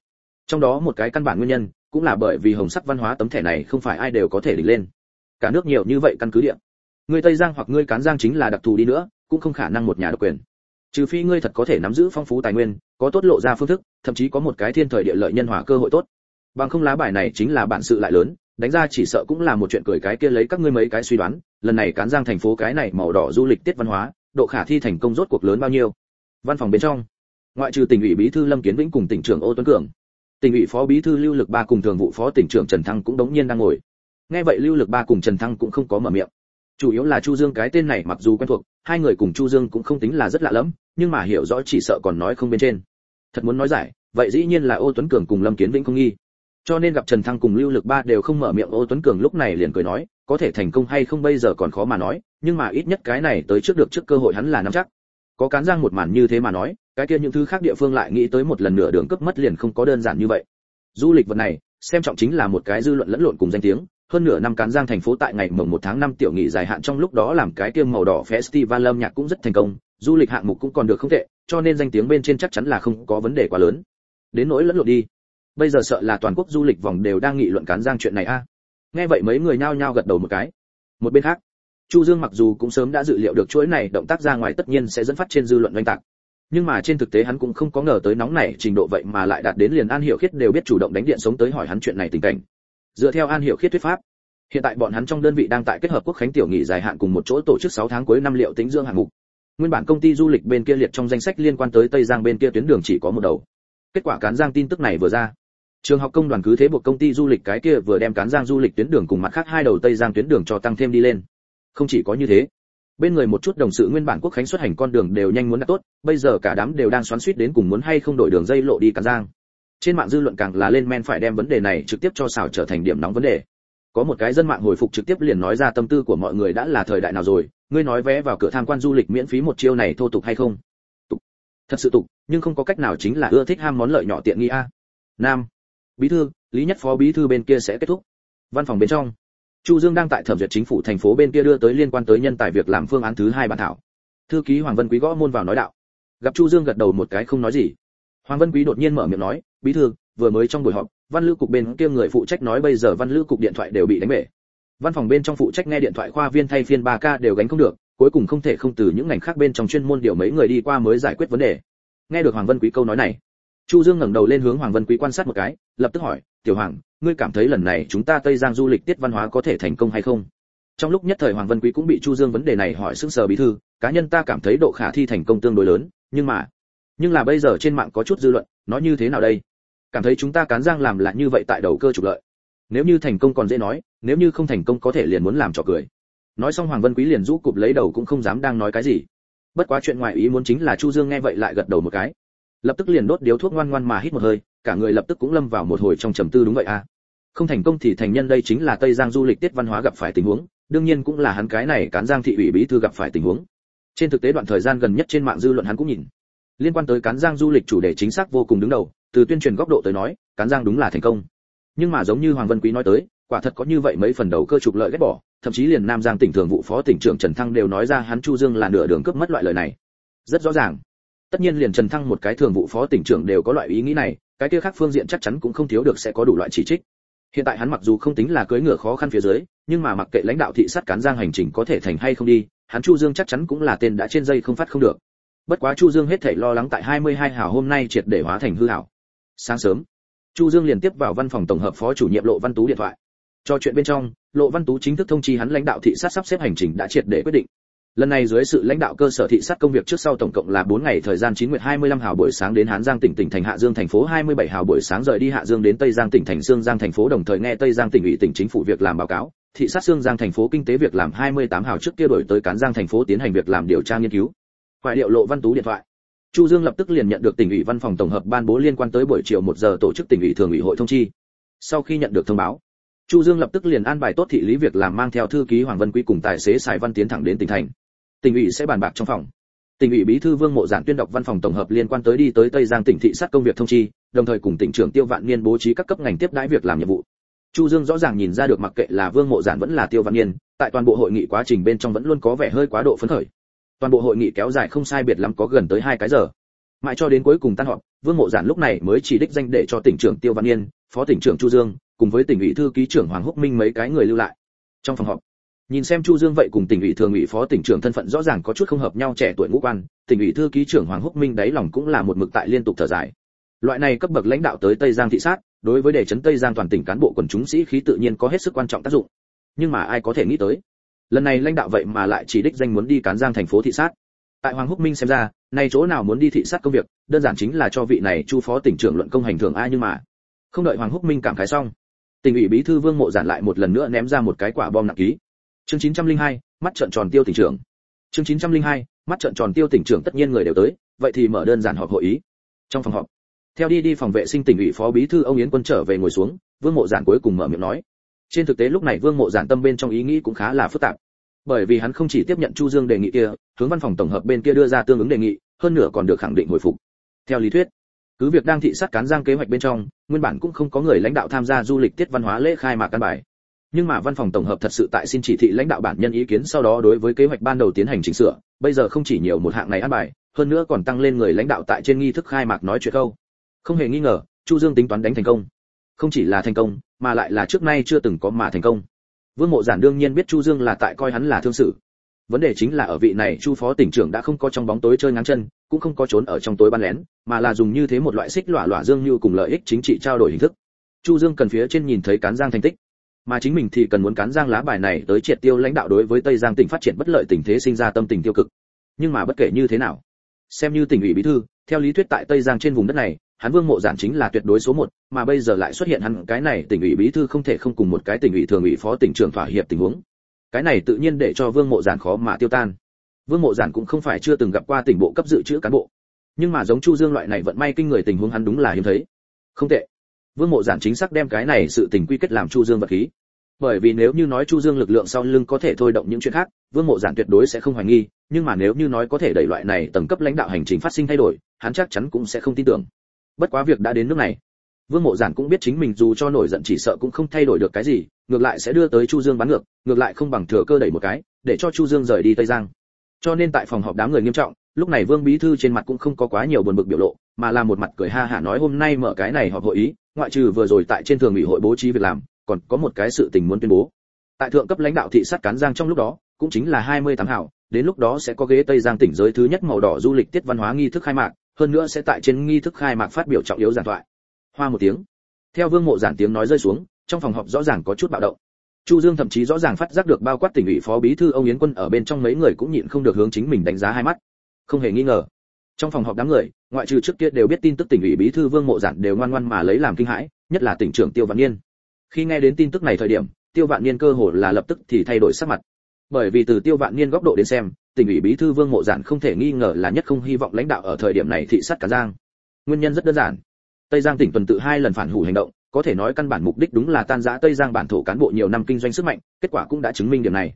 Trong đó một cái căn bản nguyên nhân, cũng là bởi vì hồng sắc văn hóa tấm thẻ này không phải ai đều có thể đỉnh lên. Cả nước nhiều như vậy căn cứ địa. Người tây giang hoặc ngươi cán giang chính là đặc thù đi nữa, cũng không khả năng một nhà độc quyền. Trừ phi ngươi thật có thể nắm giữ phong phú tài nguyên, có tốt lộ ra phương thức, thậm chí có một cái thiên thời địa lợi nhân hòa cơ hội tốt. Bằng không lá bài này chính là bản sự lại lớn đánh ra chỉ sợ cũng là một chuyện cười cái kia lấy các ngươi mấy cái suy đoán, lần này cán giang thành phố cái này màu đỏ du lịch tiết văn hóa, độ khả thi thành công rốt cuộc lớn bao nhiêu? Văn phòng bên trong, ngoại trừ tỉnh ủy bí thư lâm kiến vĩnh cùng tỉnh trưởng ô tuấn cường, tỉnh ủy phó bí thư lưu lực ba cùng thường vụ phó tỉnh trưởng trần thăng cũng đống nhiên đang ngồi. Nghe vậy lưu lực ba cùng trần thăng cũng không có mở miệng. Chủ yếu là chu dương cái tên này mặc dù quen thuộc, hai người cùng chu dương cũng không tính là rất lạ lẫm, nhưng mà hiểu rõ chỉ sợ còn nói không bên trên. Thật muốn nói giải, vậy dĩ nhiên là ô tuấn cường cùng lâm kiến vĩnh không nghi cho nên gặp trần thăng cùng lưu lực ba đều không mở miệng, ô tuấn cường lúc này liền cười nói, có thể thành công hay không bây giờ còn khó mà nói, nhưng mà ít nhất cái này tới trước được trước cơ hội hắn là nắm chắc. Có cán giang một màn như thế mà nói, cái kia những thứ khác địa phương lại nghĩ tới một lần nữa đường cướp mất liền không có đơn giản như vậy. Du lịch vật này, xem trọng chính là một cái dư luận lẫn lộn cùng danh tiếng, hơn nửa năm cán giang thành phố tại ngày mồng một tháng năm tiểu nghị dài hạn trong lúc đó làm cái kia màu đỏ festival âm nhạc cũng rất thành công, du lịch hạng mục cũng còn được không tệ, cho nên danh tiếng bên trên chắc chắn là không có vấn đề quá lớn. Đến nỗi lẫn lộn đi bây giờ sợ là toàn quốc du lịch vòng đều đang nghị luận cán giang chuyện này a. Nghe vậy mấy người nhao nhao gật đầu một cái. Một bên khác, chu dương mặc dù cũng sớm đã dự liệu được chuỗi này động tác ra ngoài tất nhiên sẽ dẫn phát trên dư luận oanh tạc. Nhưng mà trên thực tế hắn cũng không có ngờ tới nóng này trình độ vậy mà lại đạt đến liền an hiểu khiết đều biết chủ động đánh điện sống tới hỏi hắn chuyện này tình cảnh. Dựa theo an hiểu khiết thuyết pháp, hiện tại bọn hắn trong đơn vị đang tại kết hợp quốc khánh tiểu nghỉ dài hạn cùng một chỗ tổ chức 6 tháng cuối năm liệu tính dương hạng mục. Nguyên bản công ty du lịch bên kia liệt trong danh sách liên quan tới tây giang bên kia tuyến đường chỉ có một đầu. Kết quả cán giang tin tức này vừa ra trường học công đoàn cứ thế buộc công ty du lịch cái kia vừa đem cán giang du lịch tuyến đường cùng mặt khác hai đầu tây giang tuyến đường cho tăng thêm đi lên. Không chỉ có như thế, bên người một chút đồng sự nguyên bản quốc khánh xuất hành con đường đều nhanh muốn đã tốt, bây giờ cả đám đều đang xoắn suýt đến cùng muốn hay không đổi đường dây lộ đi cán giang. Trên mạng dư luận càng là lên men phải đem vấn đề này trực tiếp cho xảo trở thành điểm nóng vấn đề. Có một cái dân mạng hồi phục trực tiếp liền nói ra tâm tư của mọi người đã là thời đại nào rồi, ngươi nói vé vào cửa tham quan du lịch miễn phí một chiêu này thô tục hay không? Tục. Thật sự tục, nhưng không có cách nào chính là ưa thích ham món lợi nhỏ tiện nghi a. Nam bí thư, lý nhất phó bí thư bên kia sẽ kết thúc. Văn phòng bên trong, chu dương đang tại thẩm duyệt chính phủ thành phố bên kia đưa tới liên quan tới nhân tài việc làm phương án thứ hai bản thảo. Thư ký hoàng vân quý gõ môn vào nói đạo. Gặp chu dương gật đầu một cái không nói gì. Hoàng vân quý đột nhiên mở miệng nói, bí thư, vừa mới trong buổi họp, văn lữ cục bên kia người phụ trách nói bây giờ văn lữ cục điện thoại đều bị đánh bể. Văn phòng bên trong phụ trách nghe điện thoại khoa viên thay phiên 3 k đều gánh không được, cuối cùng không thể không từ những ngành khác bên trong chuyên môn điều mấy người đi qua mới giải quyết vấn đề. Nghe được hoàng vân quý câu nói này chu dương ngẩng đầu lên hướng hoàng vân quý quan sát một cái, lập tức hỏi, tiểu hoàng, ngươi cảm thấy lần này chúng ta tây giang du lịch tiết văn hóa có thể thành công hay không? Trong lúc nhất thời hoàng vân quý cũng bị chu dương vấn đề này hỏi sững sờ bí thư, cá nhân ta cảm thấy độ khả thi thành công tương đối lớn, nhưng mà, nhưng là bây giờ trên mạng có chút dư luận nói như thế nào đây? Cảm thấy chúng ta cán giang làm là như vậy tại đầu cơ trục lợi. Nếu như thành công còn dễ nói, nếu như không thành công có thể liền muốn làm trò cười. Nói xong hoàng vân quý liền rũ cụp lấy đầu cũng không dám đang nói cái gì. Bất quá chuyện ngoại ý muốn chính là chu dương nghe vậy lại gật đầu một cái lập tức liền đốt điếu thuốc ngoan ngoan mà hít một hơi, cả người lập tức cũng lâm vào một hồi trong trầm tư đúng vậy à. Không thành công thì thành nhân đây chính là tây giang du lịch tiết văn hóa gặp phải tình huống, đương nhiên cũng là hắn cái này cán giang thị ủy bí thư gặp phải tình huống. Trên thực tế đoạn thời gian gần nhất trên mạng dư luận hắn cũng nhìn. Liên quan tới cán giang du lịch chủ đề chính xác vô cùng đứng đầu, từ tuyên truyền góc độ tới nói, cán giang đúng là thành công. Nhưng mà giống như hoàng vân quý nói tới, quả thật có như vậy mấy phần đầu cơ trục lợi ghét bỏ, thậm chí liền nam giang tỉnh thường vụ phó tỉnh trưởng trần thăng đều nói ra hắn chu dương là nửa đường cướp mất loại lời này. Rất rõ ràng tất nhiên liền trần thăng một cái thường vụ phó tỉnh trưởng đều có loại ý nghĩ này, cái kia khác phương diện chắc chắn cũng không thiếu được sẽ có đủ loại chỉ trích. Hiện tại hắn mặc dù không tính là cưới ngựa khó khăn phía dưới, nhưng mà mặc kệ lãnh đạo thị sát cán giang hành trình có thể thành hay không đi, hắn chu dương chắc chắn cũng là tên đã trên dây không phát không được. Bất quá chu dương hết thảy lo lắng tại 22 hào hôm nay triệt để hóa thành hư hảo. Sáng sớm, chu dương liền tiếp vào văn phòng tổng hợp phó chủ nhiệm lộ văn tú điện thoại. Cho chuyện bên trong, lộ văn tú chính thức thông chi hắn lãnh đạo thị sát sắp xếp hành trình đã triệt để quyết định lần này dưới sự lãnh đạo cơ sở thị sát công việc trước sau tổng cộng là 4 ngày thời gian 9 nguyệt 25 hào buổi sáng đến Hán Giang tỉnh tỉnh thành Hạ Dương thành phố 27 hào buổi sáng rời đi Hạ Dương đến Tây Giang tỉnh thành Dương Giang thành phố đồng thời nghe Tây Giang tỉnh ủy tỉnh chính phủ việc làm báo cáo, thị sát Dương Giang thành phố kinh tế việc làm 28 hào trước kia đổi tới Cán Giang thành phố tiến hành việc làm điều tra nghiên cứu. Khoại điệu lộ văn tú điện thoại. Chu Dương lập tức liền nhận được tỉnh ủy văn phòng tổng hợp ban bố liên quan tới buổi chiều 1 giờ tổ chức tỉnh ủy thường ủy hội thông chi. Sau khi nhận được thông báo, Chu Dương lập tức liền an bài tốt thị lý việc làm mang theo thư ký Hoàng Vân Quý cùng tài xế Sài Văn tiến thẳng đến tỉnh thành. Tỉnh ủy sẽ bàn bạc trong phòng. Tỉnh ủy bí thư vương mộ giản tuyên đọc văn phòng tổng hợp liên quan tới đi tới tây giang tỉnh thị sát công việc thông chi, đồng thời cùng tỉnh trưởng tiêu vạn niên bố trí các cấp ngành tiếp đãi việc làm nhiệm vụ. Chu dương rõ ràng nhìn ra được mặc kệ là vương mộ giản vẫn là tiêu vạn niên, tại toàn bộ hội nghị quá trình bên trong vẫn luôn có vẻ hơi quá độ phấn khởi. Toàn bộ hội nghị kéo dài không sai biệt lắm có gần tới hai cái giờ. Mãi cho đến cuối cùng tan họp, vương mộ giản lúc này mới chỉ đích danh để cho tỉnh trưởng tiêu văn yên phó tỉnh trưởng chu dương cùng với tỉnh ủy thư ký trưởng hoàng húc minh mấy cái người lưu lại. Trong phòng họp, nhìn xem chu dương vậy cùng tỉnh ủy thường ủy phó tỉnh trưởng thân phận rõ ràng có chút không hợp nhau trẻ tuổi ngũ quan, tỉnh ủy thư ký trưởng hoàng húc minh đáy lòng cũng là một mực tại liên tục thở dài. Loại này cấp bậc lãnh đạo tới tây giang thị sát, đối với đề chấn tây giang toàn tỉnh cán bộ quần chúng sĩ khí tự nhiên có hết sức quan trọng tác dụng. Nhưng mà ai có thể nghĩ tới, lần này lãnh đạo vậy mà lại chỉ đích danh muốn đi cán giang thành phố thị sát. Tại hoàng húc minh xem ra, nay chỗ nào muốn đi thị sát công việc, đơn giản chính là cho vị này chu phó tỉnh trưởng luận công hành thường ai nhưng mà. Không đợi hoàng húc minh cảm khái xong tỉnh ủy bí thư vương mộ giản lại một lần nữa ném ra một cái quả bom nặng ký. Chương 902, mắt trợn tròn tiêu tỉnh trưởng. Chương 902, mắt trợn tròn tiêu tỉnh trưởng tất nhiên người đều tới vậy thì mở đơn giản họp hội ý. Trong phòng họp theo đi đi phòng vệ sinh tỉnh ủy phó bí thư ông yến quân trở về ngồi xuống vương mộ giản cuối cùng mở miệng nói. Trên thực tế lúc này vương mộ giản tâm bên trong ý nghĩ cũng khá là phức tạp. Bởi vì hắn không chỉ tiếp nhận chu dương đề nghị kia hướng văn phòng tổng hợp bên kia đưa ra tương ứng đề nghị hơn nữa còn được khẳng định hồi phục. Theo lý thuyết cứ việc đang thị sát cán giang kế hoạch bên trong, nguyên bản cũng không có người lãnh đạo tham gia du lịch tiết văn hóa lễ khai mạc căn bài. Nhưng mà văn phòng tổng hợp thật sự tại xin chỉ thị lãnh đạo bản nhân ý kiến sau đó đối với kế hoạch ban đầu tiến hành chỉnh sửa, bây giờ không chỉ nhiều một hạng này ăn bài, hơn nữa còn tăng lên người lãnh đạo tại trên nghi thức khai mạc nói chuyện câu. Không hề nghi ngờ, chu dương tính toán đánh thành công. Không chỉ là thành công, mà lại là trước nay chưa từng có mà thành công. Vương mộ giản đương nhiên biết chu dương là tại coi hắn là thương sự vấn đề chính là ở vị này chu phó tỉnh trưởng đã không có trong bóng tối chơi ngắn chân, cũng không có trốn ở trong tối ban lén, mà là dùng như thế một loại xích lọa lọa dương như cùng lợi ích chính trị trao đổi hình thức. Chu dương cần phía trên nhìn thấy cán giang thành tích. Mà chính mình thì cần muốn cán giang lá bài này tới triệt tiêu lãnh đạo đối với tây giang tỉnh phát triển bất lợi tình thế sinh ra tâm tình tiêu cực. Nhưng mà bất kể như thế nào, xem như tỉnh ủy bí thư, theo lý thuyết tại tây giang trên vùng đất này, hắn vương mộ giản chính là tuyệt đối số một, mà bây giờ lại xuất hiện hắn cái này tỉnh ủy bí thư không thể không cùng một cái tỉnh ủy thường ủy phó tỉnh trưởng thỏa hiệp tình huống cái này tự nhiên để cho vương mộ giản khó mà tiêu tan. Vương mộ giản cũng không phải chưa từng gặp qua tỉnh bộ cấp dự trữ cán bộ. Nhưng mà giống chu dương loại này vận may kinh người tình huống hắn đúng là hiếm thấy. Không tệ. Vương mộ giản chính xác đem cái này sự tình quy kết làm chu dương vật khí. Bởi vì nếu như nói chu dương lực lượng sau lưng có thể thôi động những chuyện khác, vương mộ giản tuyệt đối sẽ không hoài nghi, nhưng mà nếu như nói có thể đẩy loại này tầng cấp lãnh đạo hành trình phát sinh thay đổi, hắn chắc chắn cũng sẽ không tin tưởng. Bất quá việc đã đến nước này. Vương mộ giản cũng biết chính mình dù cho nổi giận chỉ sợ cũng không thay đổi được cái gì ngược lại sẽ đưa tới chu dương bắn ngược ngược lại không bằng thừa cơ đẩy một cái, để cho chu dương rời đi tây giang. Cho nên tại phòng họp đám người nghiêm trọng, lúc này vương bí thư trên mặt cũng không có quá nhiều buồn bực biểu lộ, mà là một mặt cười ha hả nói hôm nay mở cái này họp hội ý, ngoại trừ vừa rồi tại trên thường ủy hội bố trí việc làm, còn có một cái sự tình muốn tuyên bố. Tại thượng cấp lãnh đạo thị sát cán giang trong lúc đó, cũng chính là 20 tháng hảo, đến lúc đó sẽ có ghế tây giang tỉnh giới thứ nhất màu đỏ du lịch tiết văn hóa nghi thức khai mạc, hơn nữa sẽ tại trên nghi thức khai mạc phát biểu trọng yếu giảng thoại. Hoa một tiếng. Theo vương mộ giản tiếng nói rơi xuống trong phòng họp rõ ràng có chút bạo động. Chu dương thậm chí rõ ràng phát giác được bao quát tỉnh ủy phó bí thư ông yến quân ở bên trong mấy người cũng nhịn không được hướng chính mình đánh giá hai mắt. Không hề nghi ngờ, trong phòng họp đám người, ngoại trừ trước kia đều biết tin tức tỉnh ủy bí thư vương mộ giản đều ngoan ngoan mà lấy làm kinh hãi, nhất là tỉnh trưởng tiêu Vạn niên. Khi nghe đến tin tức này thời điểm, tiêu vạn niên cơ hồ là lập tức thì thay đổi sắc mặt. Bởi vì từ tiêu vạn niên góc độ đến xem, tỉnh ủy bí thư vương mộ giản không thể nghi ngờ là nhất không hy vọng lãnh đạo ở thời điểm này thị sát cả giang. Nguyên nhân rất đơn giản. Tây giang tỉnh tuần tự hai lần phản hủ hành động có thể nói căn bản mục đích đúng là tan rã tây giang bản thổ cán bộ nhiều năm kinh doanh sức mạnh, kết quả cũng đã chứng minh điểm này.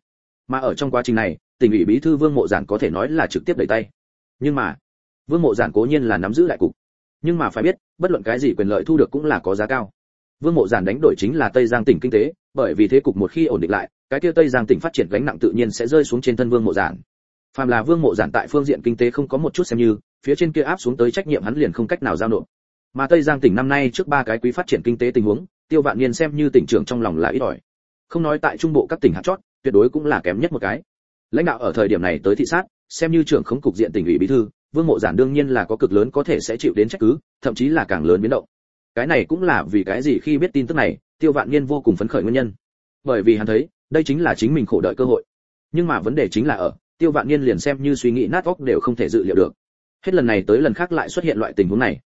Mà ở trong quá trình này, tỉnh ủy bí thư vương mộ giản có thể nói là trực tiếp đẩy tay. Nhưng mà, vương mộ giản cố nhiên là nắm giữ đại cục. Nhưng mà phải biết, bất luận cái gì quyền lợi thu được cũng là có giá cao. Vương mộ giản đánh đổi chính là tây giang tỉnh kinh tế, bởi vì thế cục một khi ổn định lại, cái kia tây giang tỉnh phát triển gánh nặng tự nhiên sẽ rơi xuống trên thân vương mộ giản. Phàm là vương mộ giản tại phương diện kinh tế không có một chút xem như, phía trên kia áp xuống tới trách nhiệm hắn liền không cách nào giao nộp mà tây giang tỉnh năm nay trước ba cái quý phát triển kinh tế tình huống, tiêu vạn niên xem như tỉnh trưởng trong lòng là ít ỏi. Không nói tại trung bộ các tỉnh hạt chót, tuyệt đối cũng là kém nhất một cái. Lãnh đạo ở thời điểm này tới thị sát, xem như trưởng không cục diện tỉnh ủy bí thư, vương mộ giản đương nhiên là có cực lớn có thể sẽ chịu đến trách cứ, thậm chí là càng lớn biến động. Cái này cũng là vì cái gì khi biết tin tức này, tiêu vạn niên vô cùng phấn khởi nguyên nhân. Bởi vì hắn thấy, đây chính là chính mình khổ đợi cơ hội. Nhưng mà vấn đề chính là ở, tiêu vạn niên liền xem như suy nghĩ nát óc đều không thể dự liệu được. Hết lần này tới lần khác lại xuất hiện loại tình huống này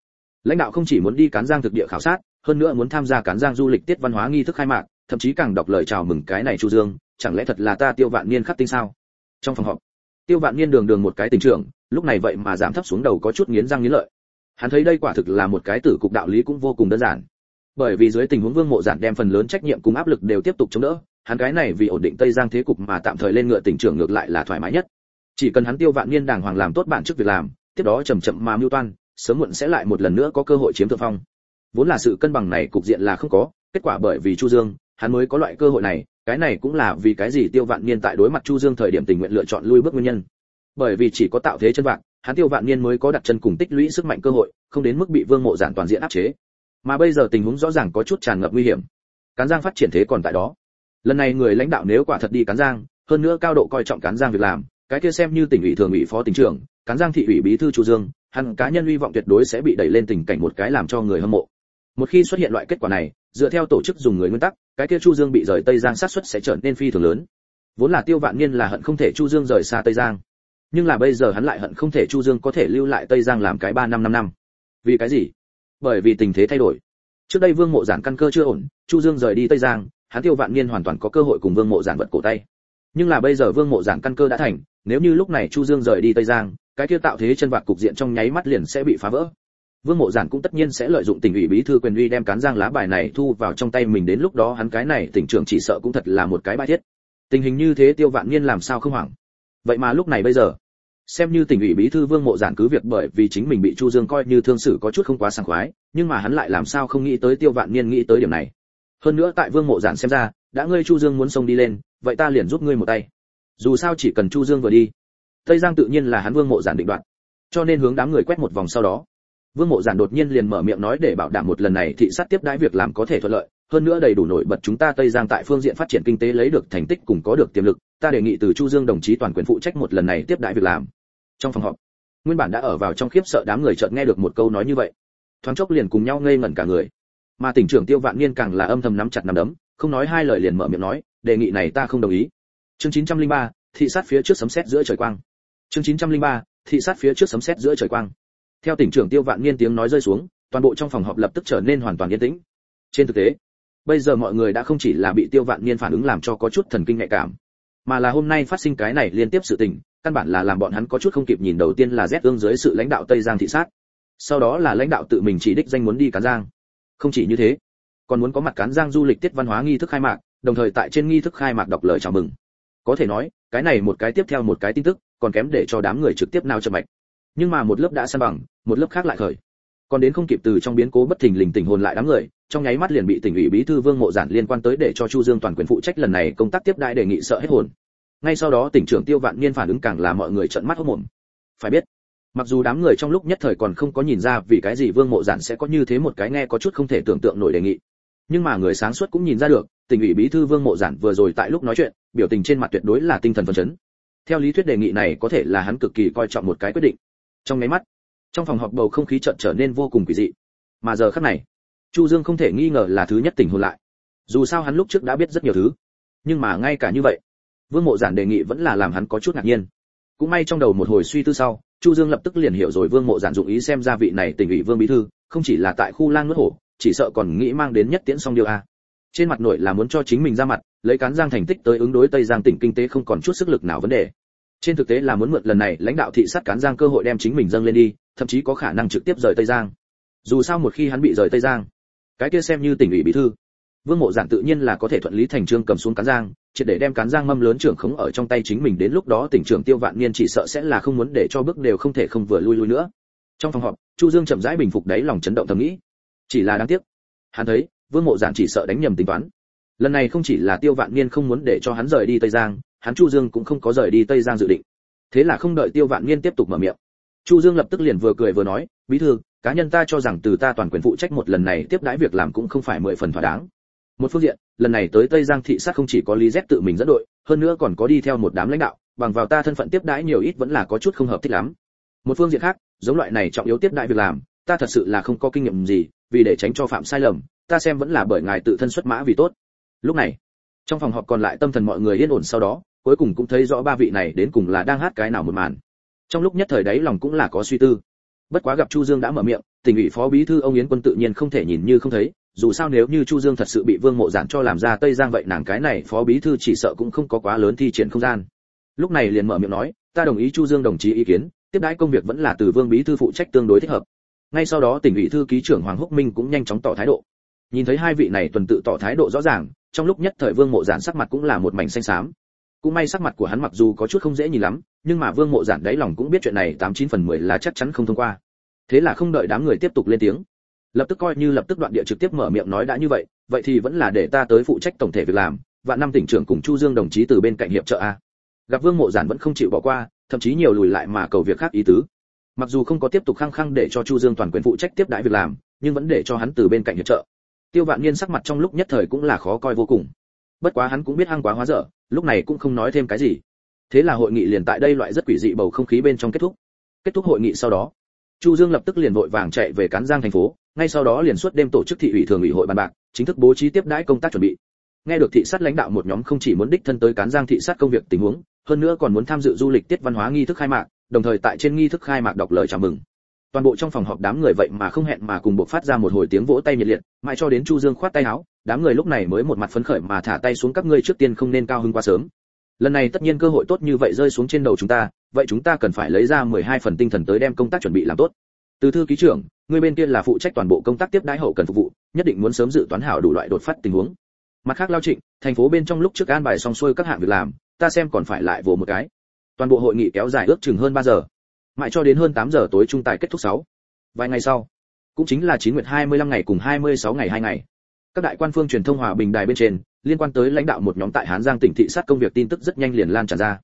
lãnh đạo không chỉ muốn đi cán giang thực địa khảo sát, hơn nữa muốn tham gia cán giang du lịch tiết văn hóa nghi thức khai mạc, thậm chí càng đọc lời chào mừng cái này chu dương, chẳng lẽ thật là ta tiêu vạn niên khắc tinh sao? Trong phòng họp, tiêu vạn niên đường đường một cái tình trưởng lúc này vậy mà giảm thấp xuống đầu có chút nghiến răng nghiến lợi. Hắn thấy đây quả thực là một cái tử cục đạo lý cũng vô cùng đơn giản. Bởi vì dưới tình huống vương mộ giản đem phần lớn trách nhiệm cùng áp lực đều tiếp tục chống đỡ, hắn cái này vì ổn định tây giang thế cục mà tạm thời lên ngựa tỉnh trưởng ngược lại là thoải mái nhất. Chỉ cần hắn tiêu vạn niên đàng hoàng làm tốt bản chức việc làm, tiếp đó chậm chậm mà mưu toan sớm muộn sẽ lại một lần nữa có cơ hội chiếm thượng phong. Vốn là sự cân bằng này cục diện là không có, kết quả bởi vì chu dương, hắn mới có loại cơ hội này, cái này cũng là vì cái gì tiêu vạn niên tại đối mặt chu dương thời điểm tình nguyện lựa chọn lui bước nguyên nhân. Bởi vì chỉ có tạo thế chân vạn, hắn tiêu vạn niên mới có đặt chân cùng tích lũy sức mạnh cơ hội, không đến mức bị vương mộ giản toàn diện áp chế. Mà bây giờ tình huống rõ ràng có chút tràn ngập nguy hiểm. Cán giang phát triển thế còn tại đó. Lần này người lãnh đạo nếu quả thật đi cán giang, hơn nữa cao độ coi trọng cán giang việc làm, cái kia xem như tỉnh ủy thường ủy phó tỉnh trưởng, cán giang thị ủy bí thư chu dương hắn cá nhân hy vọng tuyệt đối sẽ bị đẩy lên tình cảnh một cái làm cho người hâm mộ. Một khi xuất hiện loại kết quả này, dựa theo tổ chức dùng người nguyên tắc, cái kia chu dương bị rời tây giang sát suất sẽ trở nên phi thường lớn. Vốn là tiêu vạn niên là hận không thể chu dương rời xa tây giang. Nhưng là bây giờ hắn lại hận không thể chu dương có thể lưu lại tây giang làm cái ba năm năm năm. Vì cái gì? Bởi vì tình thế thay đổi. Trước đây vương mộ giản căn cơ chưa ổn, chu dương rời đi tây giang, hắn tiêu vạn niên hoàn toàn có cơ hội cùng vương mộ giản vật cổ tay nhưng là bây giờ vương mộ giản căn cơ đã thành, nếu như lúc này chu dương rời đi tây giang, cái kia tạo thế chân vạc cục diện trong nháy mắt liền sẽ bị phá vỡ. Vương mộ giản cũng tất nhiên sẽ lợi dụng tỉnh ủy bí thư quyền uy đem cán giang lá bài này thu vào trong tay mình, đến lúc đó hắn cái này tỉnh trưởng chỉ sợ cũng thật là một cái bài thiết. Tình hình như thế tiêu vạn niên làm sao không hoảng? Vậy mà lúc này bây giờ, xem như tỉnh ủy bí thư vương mộ giản cứ việc bởi vì chính mình bị chu dương coi như thương xử có chút không quá sảng khoái, nhưng mà hắn lại làm sao không nghĩ tới tiêu vạn niên nghĩ tới điểm này? Hơn nữa tại vương mộ giản xem ra đã ngươi chu dương muốn xông đi lên, vậy ta liền giúp ngươi một tay. Dù sao chỉ cần chu dương vừa đi, tây giang tự nhiên là hắn vương mộ giản định đoạt. Cho nên hướng đám người quét một vòng sau đó, vương mộ giản đột nhiên liền mở miệng nói để bảo đảm một lần này thị sát tiếp đãi việc làm có thể thuận lợi, hơn nữa đầy đủ nổi bật chúng ta tây giang tại phương diện phát triển kinh tế lấy được thành tích cùng có được tiềm lực, ta đề nghị từ chu dương đồng chí toàn quyền phụ trách một lần này tiếp đãi việc làm. Trong phòng họp, nguyên bản đã ở vào trong khiếp sợ đám người chợt nghe được một câu nói như vậy. Thoáng chốc liền cùng nhau ngây ngẩn cả người. Mà tỉnh trưởng tiêu vạn niên càng là âm thầm nắm chặt nắm đấm không nói hai lời liền mở miệng nói đề nghị này ta không đồng ý. Chương 903, thị sát phía trước sấm sét giữa trời quang. Chương 903, thị sát phía trước sấm sét giữa trời quang. Theo tỉnh trưởng tiêu vạn niên tiếng nói rơi xuống toàn bộ trong phòng họp lập tức trở nên hoàn toàn yên tĩnh. Trên thực tế bây giờ mọi người đã không chỉ là bị tiêu vạn niên phản ứng làm cho có chút thần kinh nhạy cảm mà là hôm nay phát sinh cái này liên tiếp sự tình căn bản là làm bọn hắn có chút không kịp nhìn đầu tiên là rét ương dưới sự lãnh đạo tây giang thị sát. Sau đó là lãnh đạo tự mình chỉ đích danh muốn đi cán giang. Không chỉ như thế còn muốn có mặt cán giang du lịch tiết văn hóa nghi thức khai mạc, đồng thời tại trên nghi thức khai mạc đọc lời chào mừng. Có thể nói, cái này một cái tiếp theo một cái tin tức, còn kém để cho đám người trực tiếp nào chậm mạch. Nhưng mà một lớp đã san bằng, một lớp khác lại khởi. Còn đến không kịp từ trong biến cố bất thình lình tình hồn lại đám người, trong nháy mắt liền bị tỉnh ủy bí thư vương mộ giản liên quan tới để cho chu dương toàn quyền phụ trách lần này công tác tiếp đại đề nghị sợ hết hồn. Ngay sau đó tỉnh trưởng tiêu vạn niên phản ứng càng là mọi người trợn mắt hốt mồm phải biết, mặc dù đám người trong lúc nhất thời còn không có nhìn ra vì cái gì vương mộ giản sẽ có như thế một cái nghe có chút không thể tưởng tượng nổi đề nghị nhưng mà người sáng suốt cũng nhìn ra được tỉnh ủy bí thư vương mộ giản vừa rồi tại lúc nói chuyện, biểu tình trên mặt tuyệt đối là tinh thần phấn chấn. Theo lý thuyết đề nghị này có thể là hắn cực kỳ coi trọng một cái quyết định. Trong máy mắt, trong phòng họp bầu không khí chợt trở nên vô cùng quỷ dị. Mà giờ khắc này, chu dương không thể nghi ngờ là thứ nhất tỉnh hồn lại. Dù sao hắn lúc trước đã biết rất nhiều thứ. Nhưng mà ngay cả như vậy, vương mộ giản đề nghị vẫn là làm hắn có chút ngạc nhiên. Cũng may trong đầu một hồi suy tư sau, chu dương lập tức liền hiểu rồi vương mộ giản dụng ý xem ra vị này tỉnh ủy vương bí thư, không chỉ là tại khu lang nước hổ chỉ sợ còn nghĩ mang đến nhất tiễn song điều a. Trên mặt nội là muốn cho chính mình ra mặt, lấy cán giang thành tích tới ứng đối tây giang tỉnh kinh tế không còn chút sức lực nào vấn đề. Trên thực tế là muốn mượn lần này lãnh đạo thị sát cán giang cơ hội đem chính mình dâng lên đi, thậm chí có khả năng trực tiếp rời tây giang. Dù sao một khi hắn bị rời tây giang, cái kia xem như tỉnh ủy bí thư, vương mộ giản tự nhiên là có thể thuận lý thành trương cầm xuống cán giang chỉ để đem cán giang mâm lớn trưởng khống ở trong tay chính mình đến lúc đó tỉnh trưởng tiêu vạn niên chỉ sợ sẽ là không muốn để cho bước đều không thể không vừa lui lui nữa. Trong phòng họp, chu dương chậm rãi bình phục đáy lòng chấn động thầm nghĩ chỉ là đáng tiếc. Hắn thấy, vương mộ giản chỉ sợ đánh nhầm tính toán. Lần này không chỉ là tiêu vạn niên không muốn để cho hắn rời đi tây giang, hắn chu dương cũng không có rời đi tây giang dự định. Thế là không đợi tiêu vạn niên tiếp tục mở miệng. Chu dương lập tức liền vừa cười vừa nói, bí thư, cá nhân ta cho rằng từ ta toàn quyền phụ trách một lần này tiếp đãi việc làm cũng không phải mười phần thỏa đáng. Một phương diện, lần này tới tây giang thị sát không chỉ có lý z tự mình dẫn đội, hơn nữa còn có đi theo một đám lãnh đạo, bằng vào ta thân phận tiếp đãi nhiều ít vẫn là có chút không hợp thích lắm. Một phương diện khác, giống loại này trọng yếu tiếp đãi việc làm, ta thật sự là không có kinh nghiệm gì vì để tránh cho phạm sai lầm, ta xem vẫn là bởi ngài tự thân xuất mã vì tốt. Lúc này, trong phòng họp còn lại tâm thần mọi người yên ổn sau đó, cuối cùng cũng thấy rõ ba vị này đến cùng là đang hát cái nào một màn. Trong lúc nhất thời đấy lòng cũng là có suy tư. Bất quá gặp chu dương đã mở miệng, tỉnh ủy phó bí thư ông yến quân tự nhiên không thể nhìn như không thấy, dù sao nếu như chu dương thật sự bị vương mộ giản cho làm ra tây giang vậy nàng cái này phó bí thư chỉ sợ cũng không có quá lớn thi triển không gian. Lúc này liền mở miệng nói, ta đồng ý chu dương đồng chí ý kiến, tiếp đãi công việc vẫn là từ vương bí thư phụ trách tương đối thích hợp ngay sau đó tỉnh ủy thư ký trưởng hoàng húc minh cũng nhanh chóng tỏ thái độ. Nhìn thấy hai vị này tuần tự tỏ thái độ rõ ràng, trong lúc nhất thời vương mộ giản sắc mặt cũng là một mảnh xanh xám. Cũng may sắc mặt của hắn mặc dù có chút không dễ nhìn lắm, nhưng mà vương mộ giản đáy lòng cũng biết chuyện này tám chín phần mười là chắc chắn không thông qua. Thế là không đợi đám người tiếp tục lên tiếng, lập tức coi như lập tức đoạn địa trực tiếp mở miệng nói đã như vậy vậy thì vẫn là để ta tới phụ trách tổng thể việc làm, và năm tỉnh trưởng cùng chu dương đồng chí từ bên cạnh hiệp trợ a. Gặp vương mộ giản vẫn không chịu bỏ qua, thậm chí nhiều lùi lại mà cầu việc khác ý tứ mặc dù không có tiếp tục khăng khăng để cho chu dương toàn quyền phụ trách tiếp đãi việc làm, nhưng vẫn để cho hắn từ bên cạnh hiệp trợ. Tiêu vạn niên sắc mặt trong lúc nhất thời cũng là khó coi vô cùng. Bất quá hắn cũng biết hăng quá hóa dở, lúc này cũng không nói thêm cái gì. Thế là hội nghị liền tại đây loại rất quỷ dị bầu không khí bên trong kết thúc. Kết thúc hội nghị sau đó, chu dương lập tức liền vội vàng chạy về cán giang thành phố, ngay sau đó liền suốt đêm tổ chức thị ủy thường ủy hội bàn bạc, chính thức bố trí tiếp đãi công tác chuẩn bị. Nghe được thị sát lãnh đạo một nhóm không chỉ muốn đích thân tới cán giang thị sát công việc tình huống, hơn nữa còn muốn tham dự du lịch tiết văn hóa nghi thức khai mạc đồng thời tại trên nghi thức khai mạc đọc lời chào mừng. Toàn bộ trong phòng họp đám người vậy mà không hẹn mà cùng buộc phát ra một hồi tiếng vỗ tay nhiệt liệt, mãi cho đến chu dương khoát tay áo, đám người lúc này mới một mặt phấn khởi mà thả tay xuống các ngươi trước tiên không nên cao hứng quá sớm. Lần này tất nhiên cơ hội tốt như vậy rơi xuống trên đầu chúng ta, vậy chúng ta cần phải lấy ra 12 phần tinh thần tới đem công tác chuẩn bị làm tốt. Từ thư ký trưởng, người bên kia là phụ trách toàn bộ công tác tiếp đãi hậu cần phục vụ, nhất định muốn sớm dự toán hảo đủ loại đột phát tình huống. Mặt khác lao trịnh, thành phố bên trong lúc trước an bài xong xuôi các hạng việc làm, ta xem còn phải lại vồ một cái toàn bộ hội nghị kéo dài ước chừng hơn 3 giờ. Mãi cho đến hơn 8 giờ tối trung tài kết thúc 6. vài ngày sau, cũng chính là 9 nguyệt 25 ngày cùng 26 ngày hai ngày. Các đại quan phương truyền thông hòa bình đài bên trên, liên quan tới lãnh đạo một nhóm tại hán giang tỉnh thị sát công việc tin tức rất nhanh liền lan tràn ra.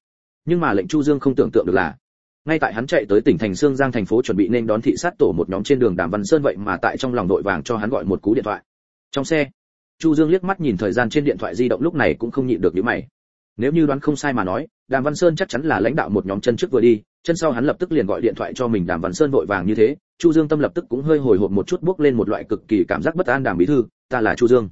Nhưng mà lệnh chu dương không tưởng tượng được là, ngay tại hắn chạy tới tỉnh thành sương giang thành phố chuẩn bị nên đón thị sát tổ một nhóm trên đường đàm văn sơn vậy mà tại trong lòng đội vàng cho hắn gọi một cú điện thoại. Trong xe, chu dương liếc mắt nhìn thời gian trên điện thoại di động lúc này cũng không nhịn được những mày nếu như đoán không sai mà nói, đàm văn sơn chắc chắn là lãnh đạo một nhóm chân trước vừa đi, chân sau hắn lập tức liền gọi điện thoại cho mình đàm văn sơn vội vàng như thế, chu dương tâm lập tức cũng hơi hồi hộp một chút bước lên một loại cực kỳ cảm giác bất an đàm bí thư, ta là chu dương.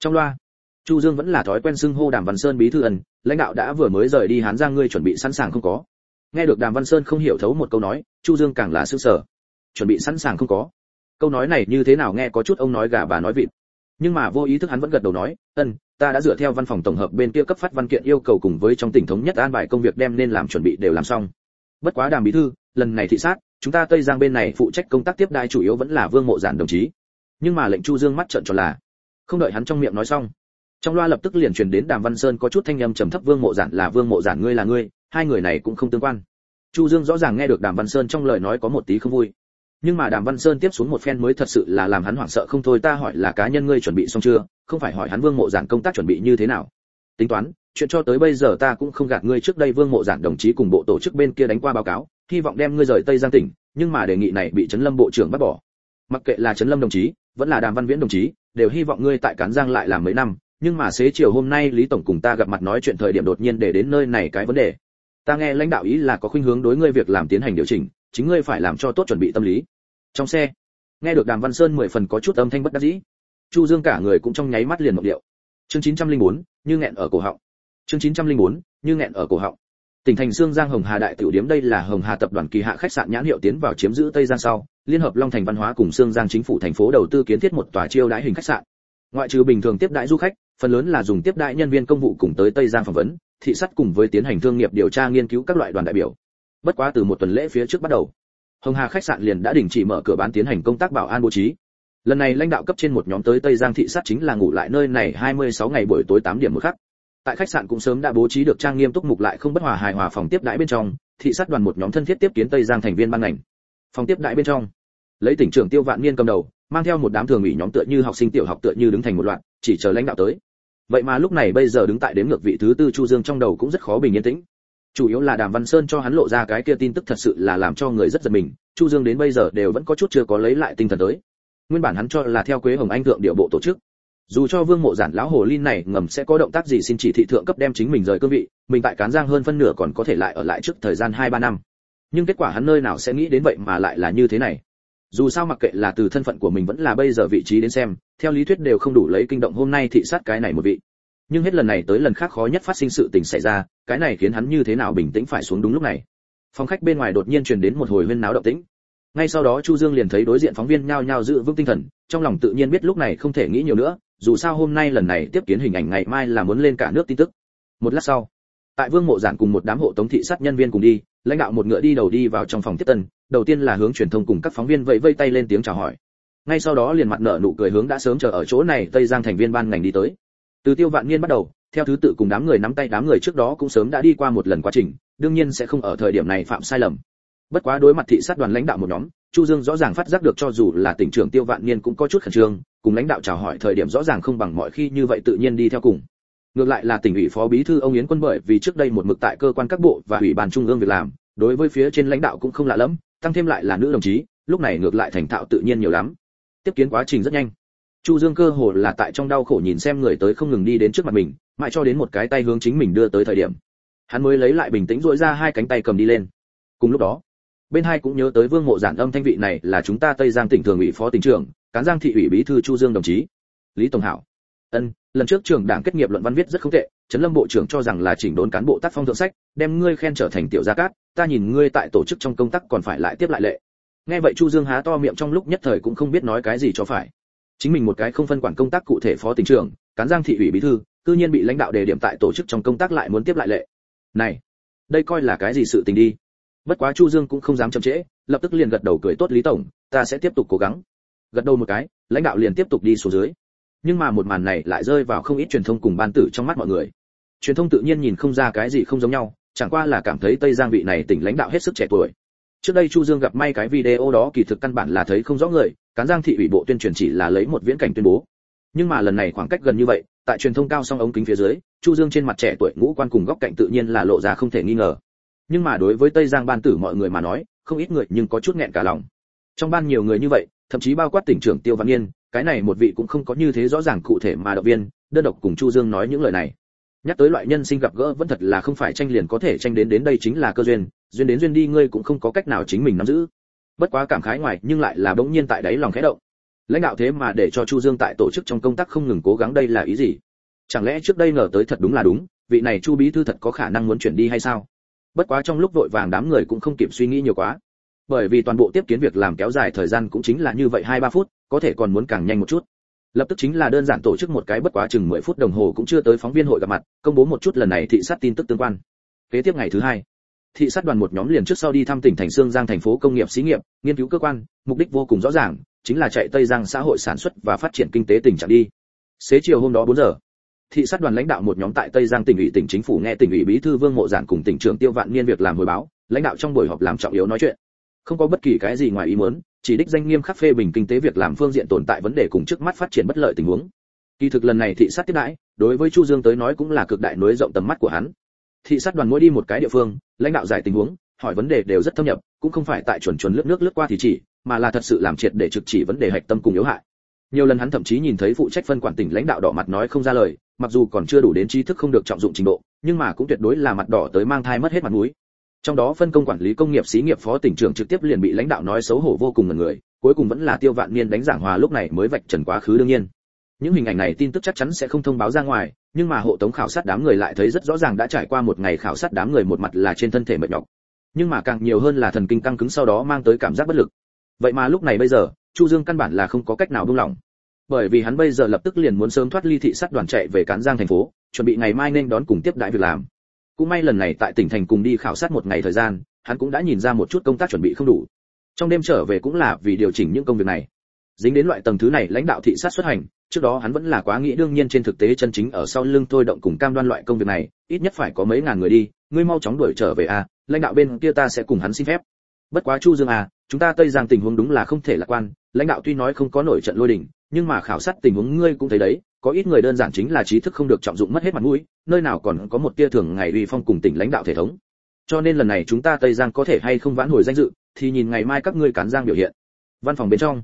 Trong loa, chu dương vẫn là thói quen xưng hô đàm văn sơn bí thư ẩn, lãnh đạo đã vừa mới rời đi hắn ra ngươi chuẩn bị sẵn sàng không có. Nghe được đàm văn sơn không hiểu thấu một câu nói, chu dương càng là sức sở chuẩn bị sẵn sàng không có. Câu nói này như thế nào nghe có chút ông nói gà bà nói vịt. Nhưng mà vô ý thức hắn vẫn gật đầu nói, ân ta đã dựa theo văn phòng tổng hợp bên kia cấp phát văn kiện yêu cầu cùng với trong tỉnh thống nhất an bài công việc đem nên làm chuẩn bị đều làm xong. Bất quá đàm bí thư, lần này thị sát, chúng ta tây giang bên này phụ trách công tác tiếp đai chủ yếu vẫn là vương mộ giản đồng chí. Nhưng mà lệnh chu dương mắt trợn tròn là, không đợi hắn trong miệng nói xong, trong loa lập tức liền truyền đến đàm văn sơn có chút thanh âm trầm thấp, vương mộ giản là vương mộ giản, ngươi là ngươi, hai người này cũng không tương quan. Chu dương rõ ràng nghe được đàm văn sơn trong lời nói có một tí không vui nhưng mà đàm văn sơn tiếp xuống một phen mới thật sự là làm hắn hoảng sợ không thôi, ta hỏi là cá nhân ngươi chuẩn bị xong chưa? Không phải hỏi hắn vương mộ giản công tác chuẩn bị như thế nào? Tính toán, chuyện cho tới bây giờ ta cũng không gạt ngươi trước đây vương mộ giản đồng chí cùng bộ tổ chức bên kia đánh qua báo cáo, hy vọng đem ngươi rời tây giang tỉnh, nhưng mà đề nghị này bị trấn lâm bộ trưởng bắt bỏ. Mặc kệ là trấn lâm đồng chí, vẫn là đàm văn viễn đồng chí, đều hy vọng ngươi tại cán giang lại làm mấy năm, nhưng mà xế chiều hôm nay lý tổng cùng ta gặp mặt nói chuyện thời điểm đột nhiên để đến nơi này cái vấn đề. Ta nghe lãnh đạo ý là có khuynh hướng đối ngươi việc làm tiến hành điều chỉnh, chính ngươi phải làm cho tốt chuẩn bị tâm lý trong xe nghe được đàm văn sơn mười phần có chút âm thanh bất đắc dĩ. Chu dương cả người cũng trong nháy mắt liền một điệu. Chương 904, như nghẹn ở cổ họng. Chương 904, như nghẹn ở cổ họng. Tỉnh thành dương giang hồng hà đại tiểu điếm đây là hồng hà tập đoàn kỳ hạ khách sạn nhãn hiệu tiến vào chiếm giữ tây giang sau liên hợp long thành văn hóa cùng dương giang chính phủ thành phố đầu tư kiến thiết một tòa chiêu đãi hình khách sạn. Ngoại trừ bình thường tiếp đãi du khách phần lớn là dùng tiếp đãi nhân viên công vụ cùng tới tây giang phỏng vấn thị sát cùng với tiến hành thương nghiệp điều tra nghiên cứu các loại đoàn đại biểu. Bất quá từ một tuần lễ phía trước bắt đầu hồng hà khách sạn liền đã đình chỉ mở cửa bán tiến hành công tác bảo an bố trí. Lần này lãnh đạo cấp trên một nhóm tới tây giang thị sát chính là ngủ lại nơi này 26 ngày buổi tối 8 điểm một khắc. Tại khách sạn cũng sớm đã bố trí được trang nghiêm túc mục lại không bất hòa hài hòa phòng tiếp đãi bên trong, thị sát đoàn một nhóm thân thiết tiếp kiến tây giang thành viên ban ngành. Phòng tiếp đãi bên trong, lấy tỉnh trưởng tiêu vạn niên cầm đầu, mang theo một đám thường ủy nhóm tựa như học sinh tiểu học tựa như đứng thành một loạt, chỉ chờ lãnh đạo tới. Vậy mà lúc này bây giờ đứng tại đếm ngược vị thứ tư chu dương trong đầu cũng rất khó bình yên tĩnh chủ yếu là đàm văn sơn cho hắn lộ ra cái kia tin tức thật sự là làm cho người rất giật mình, chu dương đến bây giờ đều vẫn có chút chưa có lấy lại tinh thần tới. Nguyên bản hắn cho là theo quế hồng anh thượng điệu bộ tổ chức. Dù cho vương mộ giản lão hồ linh này ngầm sẽ có động tác gì xin chỉ thị thượng cấp đem chính mình rời cương vị, mình tại cán giang hơn phân nửa còn có thể lại ở lại trước thời gian hai ba năm. Nhưng kết quả hắn nơi nào sẽ nghĩ đến vậy mà lại là như thế này. Dù sao mặc kệ là từ thân phận của mình vẫn là bây giờ vị trí đến xem, theo lý thuyết đều không đủ lấy kinh động hôm nay thị sát cái này một vị nhưng hết lần này tới lần khác khó nhất phát sinh sự tình xảy ra, cái này khiến hắn như thế nào bình tĩnh phải xuống đúng lúc này. Phòng khách bên ngoài đột nhiên truyền đến một hồi huyên náo động tĩnh. Ngay sau đó chu dương liền thấy đối diện phóng viên nhao nhao giữ vững tinh thần, trong lòng tự nhiên biết lúc này không thể nghĩ nhiều nữa, dù sao hôm nay lần này tiếp kiến hình ảnh ngày mai là muốn lên cả nước tin tức. Một lát sau, tại vương mộ giản cùng một đám hộ tống thị sát nhân viên cùng đi, lãnh đạo một ngựa đi đầu đi vào trong phòng tiếp tân, đầu tiên là hướng truyền thông cùng các phóng viên vẫy vây tay lên tiếng chào hỏi. Ngay sau đó liền mặt nở nụ cười hướng đã sớm chờ ở chỗ này tây giang thành viên ban ngành đi tới từ tiêu vạn niên bắt đầu, theo thứ tự cùng đám người nắm tay đám người trước đó cũng sớm đã đi qua một lần quá trình, đương nhiên sẽ không ở thời điểm này phạm sai lầm. Bất quá đối mặt thị sát đoàn lãnh đạo một nhóm, chu dương rõ ràng phát giác được cho dù là tỉnh trưởng tiêu vạn niên cũng có chút khẩn trương, cùng lãnh đạo chào hỏi thời điểm rõ ràng không bằng mọi khi như vậy tự nhiên đi theo cùng. Ngược lại là tỉnh ủy phó bí thư ông yến quân bởi vì trước đây một mực tại cơ quan các bộ và ủy ban trung ương việc làm, đối với phía trên lãnh đạo cũng không lạ lẫm, tăng thêm lại là nữ đồng chí, lúc này ngược lại thành thạo tự nhiên nhiều lắm. Tiếp kiến quá trình rất nhanh chu dương cơ hồ là tại trong đau khổ nhìn xem người tới không ngừng đi đến trước mặt mình, mãi cho đến một cái tay hướng chính mình đưa tới thời điểm. Hắn mới lấy lại bình tĩnh dội ra hai cánh tay cầm đi lên. Cùng lúc đó, bên hai cũng nhớ tới vương mộ giản âm thanh vị này là chúng ta tây giang tỉnh thường ủy phó tỉnh trưởng, cán giang thị ủy bí thư chu dương đồng chí. Lý tổng hảo. Ân, lần trước trường đảng kết nghiệp luận văn viết rất không tệ, trấn lâm bộ trưởng cho rằng là chỉnh đốn cán bộ tác phong thượng sách, đem ngươi khen trở thành tiểu gia cát, ta nhìn ngươi tại tổ chức trong công tác còn phải lại tiếp lại lệ. Nghe vậy chu dương há to miệng trong lúc nhất thời cũng không biết nói cái gì cho phải chính mình một cái không phân quản công tác cụ thể phó tỉnh trưởng, cán giang thị ủy bí thư, cư nhiên bị lãnh đạo đề điểm tại tổ chức trong công tác lại muốn tiếp lại lệ. Này, đây coi là cái gì sự tình đi? Bất quá chu dương cũng không dám chậm trễ, lập tức liền gật đầu cười tốt lý tổng, ta sẽ tiếp tục cố gắng. Gật đầu một cái, lãnh đạo liền tiếp tục đi xuống dưới. Nhưng mà một màn này lại rơi vào không ít truyền thông cùng ban tử trong mắt mọi người. Truyền thông tự nhiên nhìn không ra cái gì không giống nhau, chẳng qua là cảm thấy tây giang vị này tỉnh lãnh đạo hết sức trẻ tuổi trước đây chu dương gặp may cái video đó kỳ thực căn bản là thấy không rõ người, cán giang thị ủy bộ tuyên truyền chỉ là lấy một viễn cảnh tuyên bố. Nhưng mà lần này khoảng cách gần như vậy, tại truyền thông cao song ống kính phía dưới, chu dương trên mặt trẻ tuổi ngũ quan cùng góc cạnh tự nhiên là lộ ra không thể nghi ngờ. Nhưng mà đối với tây giang ban tử mọi người mà nói, không ít người nhưng có chút nghẹn cả lòng. Trong ban nhiều người như vậy, thậm chí bao quát tỉnh trưởng tiêu văn yên, cái này một vị cũng không có như thế rõ ràng cụ thể mà động viên, đơn độc cùng chu dương nói những lời này nhắc tới loại nhân sinh gặp gỡ vẫn thật là không phải tranh liền có thể tranh đến đến đây chính là cơ duyên duyên đến duyên đi ngươi cũng không có cách nào chính mình nắm giữ. Bất quá cảm khái ngoài nhưng lại là bỗng nhiên tại đấy lòng khẽ động. Lãnh đạo thế mà để cho chu dương tại tổ chức trong công tác không ngừng cố gắng đây là ý gì? Chẳng lẽ trước đây ngờ tới thật đúng là đúng, vị này chu bí thư thật có khả năng muốn chuyển đi hay sao? Bất quá trong lúc vội vàng đám người cũng không kịp suy nghĩ nhiều quá. Bởi vì toàn bộ tiếp kiến việc làm kéo dài thời gian cũng chính là như vậy hai ba phút, có thể còn muốn càng nhanh một chút lập tức chính là đơn giản tổ chức một cái bất quá chừng 10 phút đồng hồ cũng chưa tới phóng viên hội gặp mặt công bố một chút lần này thị sát tin tức tương quan kế tiếp ngày thứ hai thị sát đoàn một nhóm liền trước sau đi thăm tỉnh thành Sương Giang thành phố công nghiệp xí nghiệp, nghiên cứu cơ quan, mục đích vô cùng rõ ràng, chính là chạy Tây Giang xã hội sản xuất và phát triển kinh tế tỉnh trạng đi. Xế chiều hôm đó 4 giờ, thị sát đoàn lãnh đạo một nhóm tại Tây Giang tỉnh ủy tỉnh chính phủ nghe tỉnh ủy bí thư Vương Mộ Giản cùng tỉnh trưởng Tiêu Vạn Niên việc làm hồi báo, lãnh đạo trong buổi họp làm trọng yếu nói chuyện. Không có bất kỳ cái gì ngoài ý muốn, chỉ đích danh nghiêm khắc phê bình kinh tế việc làm phương diện tồn tại vấn đề cùng trước mắt phát triển bất lợi tình huống. Kỳ thực lần này thị sát tiếp đãi, đối với Chu Dương tới nói cũng là cực đại nối rộng tầm mắt của hắn. Thị sát đoàn mỗi đi một cái địa phương, lãnh đạo giải tình huống, hỏi vấn đề đều rất thâm nhập, cũng không phải tại chuẩn chuẩn lướt nước lướt qua thì chỉ, mà là thật sự làm triệt để trực chỉ vấn đề hạch tâm cùng yếu hại. Nhiều lần hắn thậm chí nhìn thấy phụ trách phân quản tỉnh lãnh đạo đỏ mặt nói không ra lời, mặc dù còn chưa đủ đến trí thức không được trọng dụng trình độ, nhưng mà cũng tuyệt đối là mặt đỏ tới mang thai mất hết mặt mũi. Trong đó phân công quản lý công nghiệp xí nghiệp phó tỉnh trưởng trực tiếp liền bị lãnh đạo nói xấu hổ vô cùng ngần người, cuối cùng vẫn là Tiêu Vạn Niên đánh giảng hòa lúc này mới vạch trần quá khứ đương nhiên. Những hình ảnh này tin tức chắc chắn sẽ không thông báo ra ngoài, nhưng mà hộ tống khảo sát đám người lại thấy rất rõ ràng đã trải qua một ngày khảo sát đám người một mặt là trên thân thể mệt nhọc, nhưng mà càng nhiều hơn là thần kinh căng cứng sau đó mang tới cảm giác bất lực. Vậy mà lúc này bây giờ, Chu Dương căn bản là không có cách nào buông lỏng bởi vì hắn bây giờ lập tức liền muốn sớm thoát ly thị sát đoàn chạy về cán giang thành phố chuẩn bị ngày mai nên đón cùng tiếp đại việc làm cũng may lần này tại tỉnh thành cùng đi khảo sát một ngày thời gian, hắn cũng đã nhìn ra một chút công tác chuẩn bị không đủ. Trong đêm trở về cũng là vì điều chỉnh những công việc này. Dính đến loại tầng thứ này, lãnh đạo thị sát xuất hành, trước đó hắn vẫn là quá nghĩ đương nhiên trên thực tế chân chính ở sau lưng thôi động cùng cam đoan loại công việc này, ít nhất phải có mấy ngàn người đi, ngươi mau chóng đuổi trở về a lãnh đạo bên kia ta sẽ cùng hắn xin phép. Bất quá chu dương à chúng ta tây giang tình huống đúng là không thể lạc quan, lãnh đạo tuy nói không có nổi trận lôi đình, nhưng mà khảo sát tình huống ngươi cũng thấy đấy có ít người đơn giản chính là trí thức không được trọng dụng mất hết mặt mũi, nơi nào còn có một tia thường ngày uy phong cùng tỉnh lãnh đạo thể thống. Cho nên lần này chúng ta tây giang có thể hay không vãn hồi danh dự, thì nhìn ngày mai các ngươi cán giang biểu hiện. Văn phòng bên trong,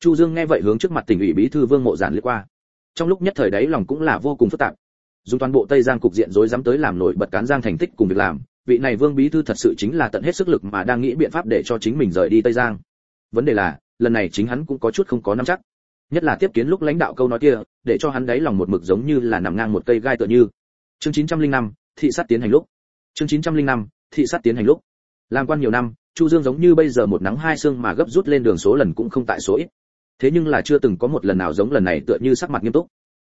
chu dương nghe vậy hướng trước mặt tỉnh ủy bí thư vương mộ giản liếc qua. Trong lúc nhất thời đấy lòng cũng là vô cùng phức tạp. Dùng toàn bộ tây giang cục diện rối dám tới làm nổi bật cán giang thành tích cùng việc làm, vị này vương bí thư thật sự chính là tận hết sức lực mà đang nghĩ biện pháp để cho chính mình rời đi tây giang. Vấn đề là, lần này chính hắn cũng có chút không có nắm chắc nhất là tiếp kiến lúc lãnh đạo câu nói kia để cho hắn đáy lòng một mực giống như là nằm ngang một cây gai tựa như. Chương 905, thị sát tiến hành lúc. Chương 905, thị sát tiến hành lúc. Làm quan nhiều năm chu dương giống như bây giờ một nắng hai sương mà gấp rút lên đường số lần cũng không tại số ít. Thế nhưng là chưa từng có một lần nào giống lần này tựa như sắc mặt nghiêm túc.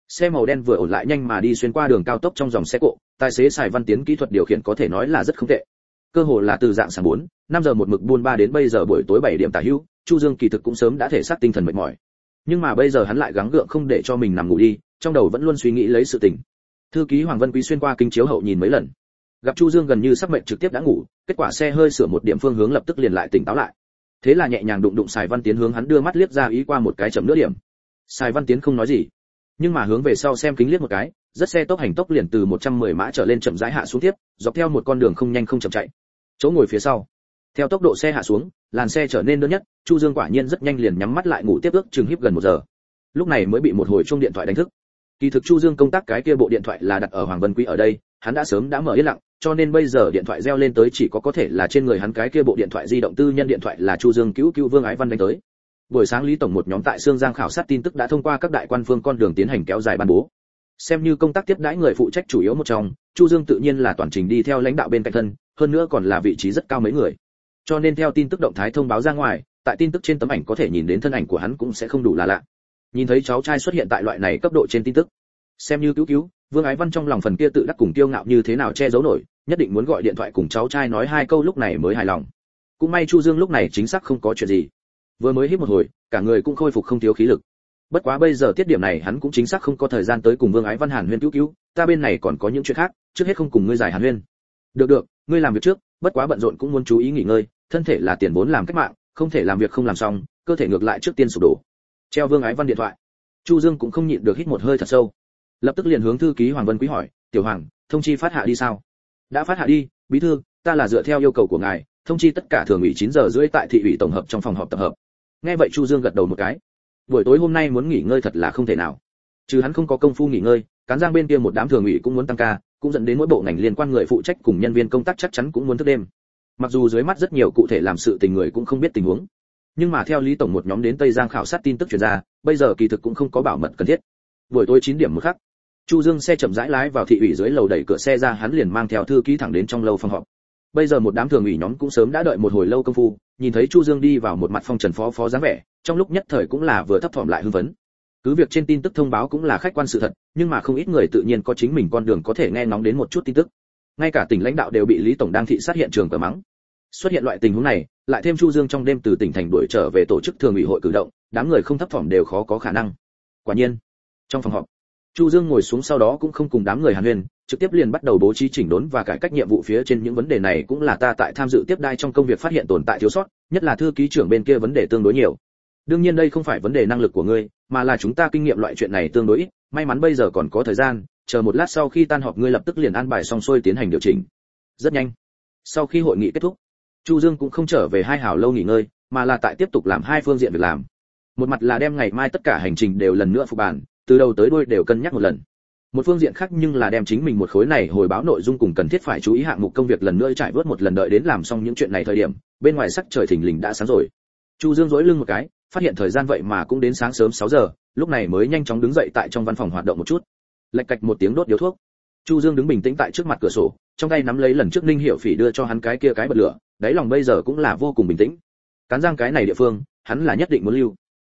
Xe màu đen vừa ổn lại nhanh mà đi xuyên qua đường cao tốc trong dòng xe cộ tài xế xài văn tiến kỹ thuật điều khiển có thể nói là rất không tệ. Cơ hồ là từ dạng sáng 4, 5 giờ một mực buôn ba đến bây giờ buổi tối 7 điểm tả hữu chu dương kỳ thực cũng sớm đã thể xác tinh thần mệt mỏi nhưng mà bây giờ hắn lại gắng gượng không để cho mình nằm ngủ đi, trong đầu vẫn luôn suy nghĩ lấy sự tình. Thư ký hoàng vân quý xuyên qua kính chiếu hậu nhìn mấy lần. Gặp chu dương gần như sắp mệnh trực tiếp đã ngủ, kết quả xe hơi sửa một điểm phương hướng lập tức liền lại tỉnh táo lại. Thế là nhẹ nhàng đụng đụng xài văn tiến hướng hắn đưa mắt liếc ra ý qua một cái chậm nữa điểm. Xài văn tiến không nói gì, nhưng mà hướng về sau xem kính liếc một cái, rất xe tốc hành tốc liền từ 110 mã trở lên chậm rãi hạ xuống tiếp, dọc theo một con đường không nhanh không chậm chạy. Chỗ ngồi phía sau theo tốc độ xe hạ xuống, làn xe trở nên đơn nhất, chu dương quả nhiên rất nhanh liền nhắm mắt lại ngủ tiếp ước chừng híp gần một giờ. Lúc này mới bị một hồi chuông điện thoại đánh thức. Kỳ thực chu dương công tác cái kia bộ điện thoại là đặt ở hoàng vân quý ở đây, hắn đã sớm đã mở yên lặng, cho nên bây giờ điện thoại reo lên tới chỉ có có thể là trên người hắn cái kia bộ điện thoại di động tư nhân điện thoại là chu dương cứu cứu vương ái văn đánh tới. Buổi sáng lý tổng một nhóm tại sương giang khảo sát tin tức đã thông qua các đại quan phương con đường tiến hành kéo dài ban bố. Xem như công tác tiếp đãi người phụ trách chủ yếu một trong, chu dương tự nhiên là toàn trình đi theo lãnh đạo bên cạnh thân, hơn nữa còn là vị trí rất cao mấy người cho nên theo tin tức động thái thông báo ra ngoài, tại tin tức trên tấm ảnh có thể nhìn đến thân ảnh của hắn cũng sẽ không đủ là lạ. Nhìn thấy cháu trai xuất hiện tại loại này cấp độ trên tin tức, xem như cứu cứu, vương ái văn trong lòng phần kia tự đắc cùng tiêu ngạo như thế nào che giấu nổi, nhất định muốn gọi điện thoại cùng cháu trai nói hai câu lúc này mới hài lòng. Cũng may chu dương lúc này chính xác không có chuyện gì. Vừa mới hít một hồi, cả người cũng khôi phục không thiếu khí lực. Bất quá bây giờ tiết điểm này hắn cũng chính xác không có thời gian tới cùng vương ái văn hàn huyên cứu cứu, ta bên này còn có những chuyện khác, trước hết không cùng ngươi giải hàn huyên. Được được, ngươi làm việc trước, bất quá bận rộn cũng muốn chú ý nghỉ ngơi thân thể là tiền vốn làm cách mạng, không thể làm việc không làm xong, cơ thể ngược lại trước tiên sụp đổ. Treo vương ái văn điện thoại. Chu dương cũng không nhịn được hít một hơi thật sâu. Lập tức liền hướng thư ký hoàng vân quý hỏi, tiểu hoàng, thông chi phát hạ đi sao? Đã phát hạ đi, bí thư, ta là dựa theo yêu cầu của ngài, thông chi tất cả thường ủy 9 giờ rưỡi tại thị ủy tổng hợp trong phòng họp tập hợp. Nghe vậy chu dương gật đầu một cái. Buổi tối hôm nay muốn nghỉ ngơi thật là không thể nào. Chứ hắn không có công phu nghỉ ngơi, cán giang bên kia một đám thường ủy cũng muốn tăng ca, cũng dẫn đến mỗi bộ ngành liên quan người phụ trách cùng nhân viên công tác chắc chắn cũng muốn thức đêm mặc dù dưới mắt rất nhiều cụ thể làm sự tình người cũng không biết tình huống, nhưng mà theo lý tổng một nhóm đến tây giang khảo sát tin tức truyền ra, bây giờ kỳ thực cũng không có bảo mật cần thiết. Buổi tối 9 điểm một khắc, chu dương xe chậm rãi lái vào thị ủy dưới lầu đẩy cửa xe ra, hắn liền mang theo thư ký thẳng đến trong lâu phòng họp. Bây giờ một đám thường ủy nhóm cũng sớm đã đợi một hồi lâu công phu, nhìn thấy chu dương đi vào một mặt phong trần phó phó dáng vẻ, trong lúc nhất thời cũng là vừa thấp thỏm lại hưng phấn. Cứ việc trên tin tức thông báo cũng là khách quan sự thật, nhưng mà không ít người tự nhiên có chính mình con đường có thể nghe ngóng đến một chút tin tức ngay cả tỉnh lãnh đạo đều bị lý tổng đang thị sát hiện trường cờ mắng. Xuất hiện loại tình huống này, lại thêm chu dương trong đêm từ tỉnh thành đuổi trở về tổ chức thường ủy hội cử động, đám người không thấp thỏm đều khó có khả năng. Quả nhiên, trong phòng họp, chu dương ngồi xuống sau đó cũng không cùng đám người hàn huyên, trực tiếp liền bắt đầu bố trí chỉnh đốn và cải cách nhiệm vụ phía trên những vấn đề này cũng là ta tại tham dự tiếp đai trong công việc phát hiện tồn tại thiếu sót, nhất là thư ký trưởng bên kia vấn đề tương đối nhiều. Đương nhiên đây không phải vấn đề năng lực của ngươi, mà là chúng ta kinh nghiệm loại chuyện này tương đối ít, may mắn bây giờ còn có thời gian chờ một lát sau khi tan họp ngươi lập tức liền an bài xong xuôi tiến hành điều chỉnh. Rất nhanh. Sau khi hội nghị kết thúc, chu dương cũng không trở về hai hào lâu nghỉ ngơi, mà là tại tiếp tục làm hai phương diện việc làm. Một mặt là đem ngày mai tất cả hành trình đều lần nữa phục bản từ đầu tới đuôi đều cân nhắc một lần. Một phương diện khác nhưng là đem chính mình một khối này hồi báo nội dung cùng cần thiết phải chú ý hạng mục công việc lần nữa trải vớt một lần đợi đến làm xong những chuyện này thời điểm, bên ngoài sắc trời thình lình đã sáng rồi. Chu dương dỗi lưng một cái, phát hiện thời gian vậy mà cũng đến sáng sớm 6 giờ, lúc này mới nhanh chóng đứng dậy tại trong văn phòng hoạt động một chút lạch cạch một tiếng đốt điếu thuốc. Chu dương đứng bình tĩnh tại trước mặt cửa sổ trong tay nắm lấy lần trước ninh hiểu phỉ đưa cho hắn cái kia cái bật lửa đáy lòng bây giờ cũng là vô cùng bình tĩnh. Cán giang cái này địa phương hắn là nhất định muốn lưu.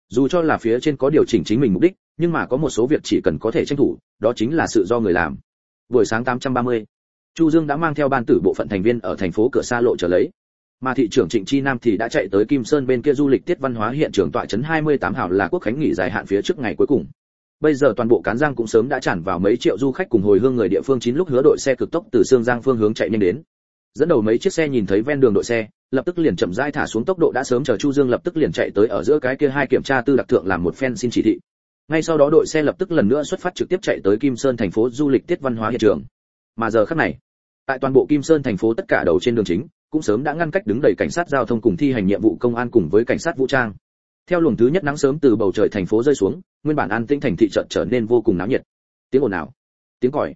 Dù cho là phía trên có điều chỉnh chính mình mục đích nhưng mà có một số việc chỉ cần có thể tranh thủ đó chính là sự do người làm. Buổi sáng 830, chu dương đã mang theo ban tử bộ phận thành viên ở thành phố cửa xa lộ trở lấy. Mà thị trưởng Trịnh Chi Nam thì đã chạy tới Kim Sơn bên kia du lịch tiết văn hóa hiện trường tọa trấn 28 hào là quốc khánh nghỉ dài hạn phía trước ngày cuối cùng. Bây giờ toàn bộ cán giang cũng sớm đã tràn vào mấy triệu du khách cùng hồi hương người địa phương chín lúc hứa đội xe cực tốc từ Sương Giang phương hướng chạy nhanh đến. Dẫn đầu mấy chiếc xe nhìn thấy ven đường đội xe, lập tức liền chậm rãi thả xuống tốc độ đã sớm chờ Chu Dương lập tức liền chạy tới ở giữa cái kia hai kiểm tra tư đặc thượng làm một phen xin chỉ thị. Ngay sau đó đội xe lập tức lần nữa xuất phát trực tiếp chạy tới Kim Sơn thành phố du lịch tiết văn hóa hiện trường. Mà giờ khắc này, tại toàn bộ Kim Sơn thành phố tất cả đầu trên đường chính, cũng sớm đã ngăn cách đứng đầy cảnh sát giao thông cùng thi hành nhiệm vụ công an cùng với cảnh sát vũ trang. Theo luồng thứ nhất nắng sớm từ bầu trời thành phố rơi xuống, nguyên bản an tĩnh thành thị trận trở nên vô cùng náo nhiệt. Tiếng ồn ào, tiếng còi,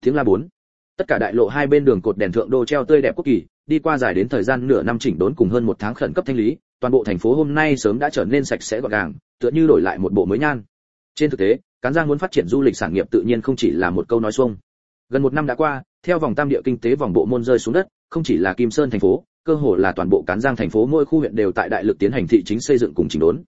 tiếng la bốn. Tất cả đại lộ hai bên đường cột đèn thượng đô treo tươi đẹp quốc kỳ, đi qua dài đến thời gian nửa năm chỉnh đốn cùng hơn một tháng khẩn cấp thanh lý, toàn bộ thành phố hôm nay sớm đã trở nên sạch sẽ gọn gàng, tựa như đổi lại một bộ mới nhan. Trên thực tế, Cán Giang muốn phát triển du lịch sản nghiệp tự nhiên không chỉ là một câu nói xuông. Gần một năm đã qua, theo vòng tam địa kinh tế vòng bộ môn rơi xuống đất, không chỉ là Kim Sơn thành phố, cơ hồ là toàn bộ cán giang thành phố mỗi khu huyện đều tại đại lực tiến hành thị chính xây dựng cùng chỉnh đốn.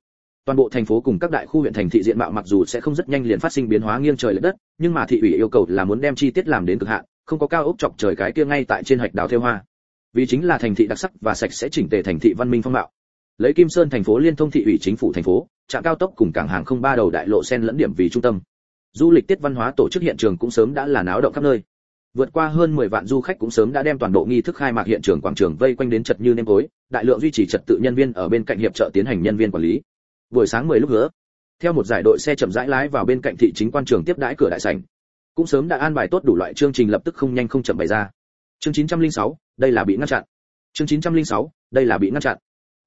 Toàn bộ thành phố cùng các đại khu huyện thành thị diện mạo mặc dù sẽ không rất nhanh liền phát sinh biến hóa nghiêng trời lệch đất, nhưng mà thị ủy yêu cầu là muốn đem chi tiết làm đến cực hạn, không có cao ốc chọc trời cái kia ngay tại trên hạch đào theo hoa. Vì chính là thành thị đặc sắc và sạch sẽ chỉnh tề thành thị văn minh phong mạo. Lấy Kim Sơn thành phố liên thông thị ủy chính phủ thành phố, trạm cao tốc cùng cảng hàng không ba đầu đại lộ sen lẫn điểm vì trung tâm. Du lịch tiết văn hóa tổ chức hiện trường cũng sớm đã là náo động khắp nơi vượt qua hơn 10 vạn du khách cũng sớm đã đem toàn bộ nghi thức khai mạc hiện trường quảng trường vây quanh đến chật như nêm tối, đại lượng duy trì trật tự nhân viên ở bên cạnh hiệp trợ tiến hành nhân viên quản lý. Buổi sáng 10 lúc nữa, theo một giải đội xe chậm rãi lái vào bên cạnh thị chính quan trường tiếp đãi cửa đại sảnh. Cũng sớm đã an bài tốt đủ loại chương trình lập tức không nhanh không chậm bày ra. Chương 906, đây là bị ngăn chặn. Chương 906, đây là bị ngăn chặn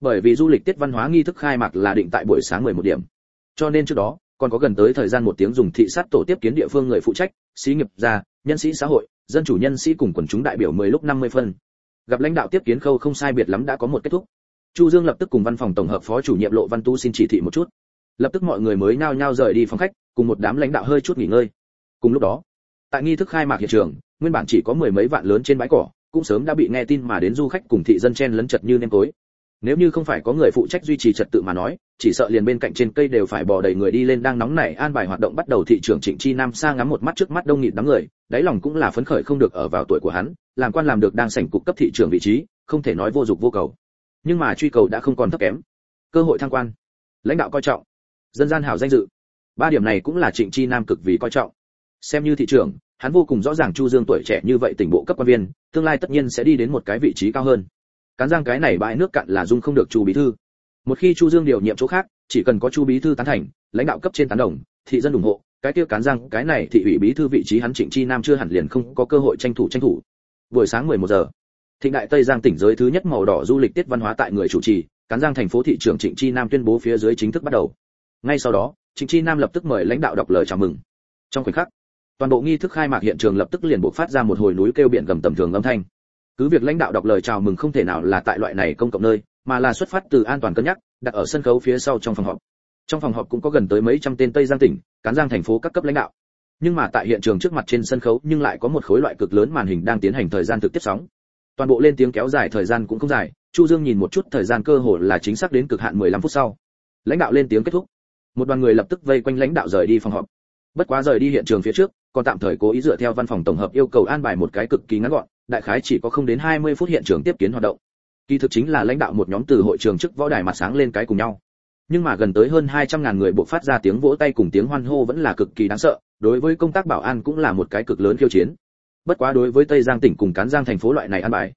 bởi vì du lịch tiết văn hóa nghi thức khai mạc là định tại buổi sáng 11 điểm cho nên trước đó còn có gần tới thời gian một tiếng dùng thị sát tổ tiếp kiến địa phương người phụ trách xí nghiệp gia nhân sĩ xã hội, dân chủ nhân sĩ cùng quần chúng đại biểu 10 lúc 50 phân. Gặp lãnh đạo tiếp kiến khâu không sai biệt lắm đã có một kết thúc. Chu dương lập tức cùng văn phòng tổng hợp phó chủ nhiệm lộ văn tu xin chỉ thị một chút. Lập tức mọi người mới nhao nhao rời đi phòng khách, cùng một đám lãnh đạo hơi chút nghỉ ngơi. Cùng lúc đó, tại nghi thức khai mạc hiện trường, nguyên bản chỉ có mười mấy vạn lớn trên bãi cỏ, cũng sớm đã bị nghe tin mà đến du khách cùng thị dân chen lấn chật như nêm tối nếu như không phải có người phụ trách duy trì trật tự mà nói, chỉ sợ liền bên cạnh trên cây đều phải bò đầy người đi lên đang nóng nảy, an bài hoạt động bắt đầu thị trường trịnh chi nam xa ngắm một mắt trước mắt đông nghịt đám người, đáy lòng cũng là phấn khởi không được ở vào tuổi của hắn, làm quan làm được đang sảnh cục cấp thị trường vị trí, không thể nói vô dụng vô cầu. Nhưng mà truy cầu đã không còn thấp kém. Cơ hội thăng quan. Lãnh đạo coi trọng. Dân gian hảo danh dự. Ba điểm này cũng là trịnh chi nam cực vì coi trọng. Xem như thị trường hắn vô cùng rõ ràng chu dương tuổi trẻ như vậy tỉnh bộ cấp quan viên, tương lai tất nhiên sẽ đi đến một cái vị trí cao hơn cán giang cái này bãi nước cạn là dung không được chu bí thư. Một khi chu dương điều nhiệm chỗ khác, chỉ cần có chu bí thư tán thành, lãnh đạo cấp trên tán đồng, thị dân ủng hộ, cái kia cán giang cái này thị ủy bí thư vị trí hắn trịnh chi nam chưa hẳn liền không có cơ hội tranh thủ tranh thủ. Buổi sáng 11 giờ, thịnh đại tây giang tỉnh giới thứ nhất màu đỏ du lịch tiết văn hóa tại người chủ trì cán giang thành phố thị trưởng trịnh chi nam tuyên bố phía dưới chính thức bắt đầu. Ngay sau đó, trịnh chi nam lập tức mời lãnh đạo đọc lời chào mừng. Trong khoảnh khắc, toàn bộ nghi thức khai mạc hiện trường lập tức liền bộc phát ra một hồi núi kêu biển gầm tầm thường âm thanh cứ việc lãnh đạo đọc lời chào mừng không thể nào là tại loại này công cộng nơi, mà là xuất phát từ an toàn cân nhắc, đặt ở sân khấu phía sau trong phòng họp. Trong phòng họp cũng có gần tới mấy trăm tên tây giang tỉnh, cán giang thành phố các cấp lãnh đạo. Nhưng mà tại hiện trường trước mặt trên sân khấu nhưng lại có một khối loại cực lớn màn hình đang tiến hành thời gian thực tiếp sóng. Toàn bộ lên tiếng kéo dài thời gian cũng không dài, chu dương nhìn một chút thời gian cơ hội là chính xác đến cực hạn 15 phút sau. Lãnh đạo lên tiếng kết thúc. Một đoàn người lập tức vây quanh lãnh đạo rời đi phòng họp. Bất quá rời đi hiện trường phía trước, còn tạm thời cố ý dựa theo văn phòng tổng hợp yêu cầu an bài một cái cực kỳ ngắn gọn đại khái chỉ có không đến 20 phút hiện trường tiếp kiến hoạt động. Kỳ thực chính là lãnh đạo một nhóm từ hội trường trước võ đài mặt sáng lên cái cùng nhau. Nhưng mà gần tới hơn 200 ngàn người buộc phát ra tiếng vỗ tay cùng tiếng hoan hô vẫn là cực kỳ đáng sợ, đối với công tác bảo an cũng là một cái cực lớn khiêu chiến. Bất quá đối với tây giang tỉnh cùng cán giang thành phố loại này an bài,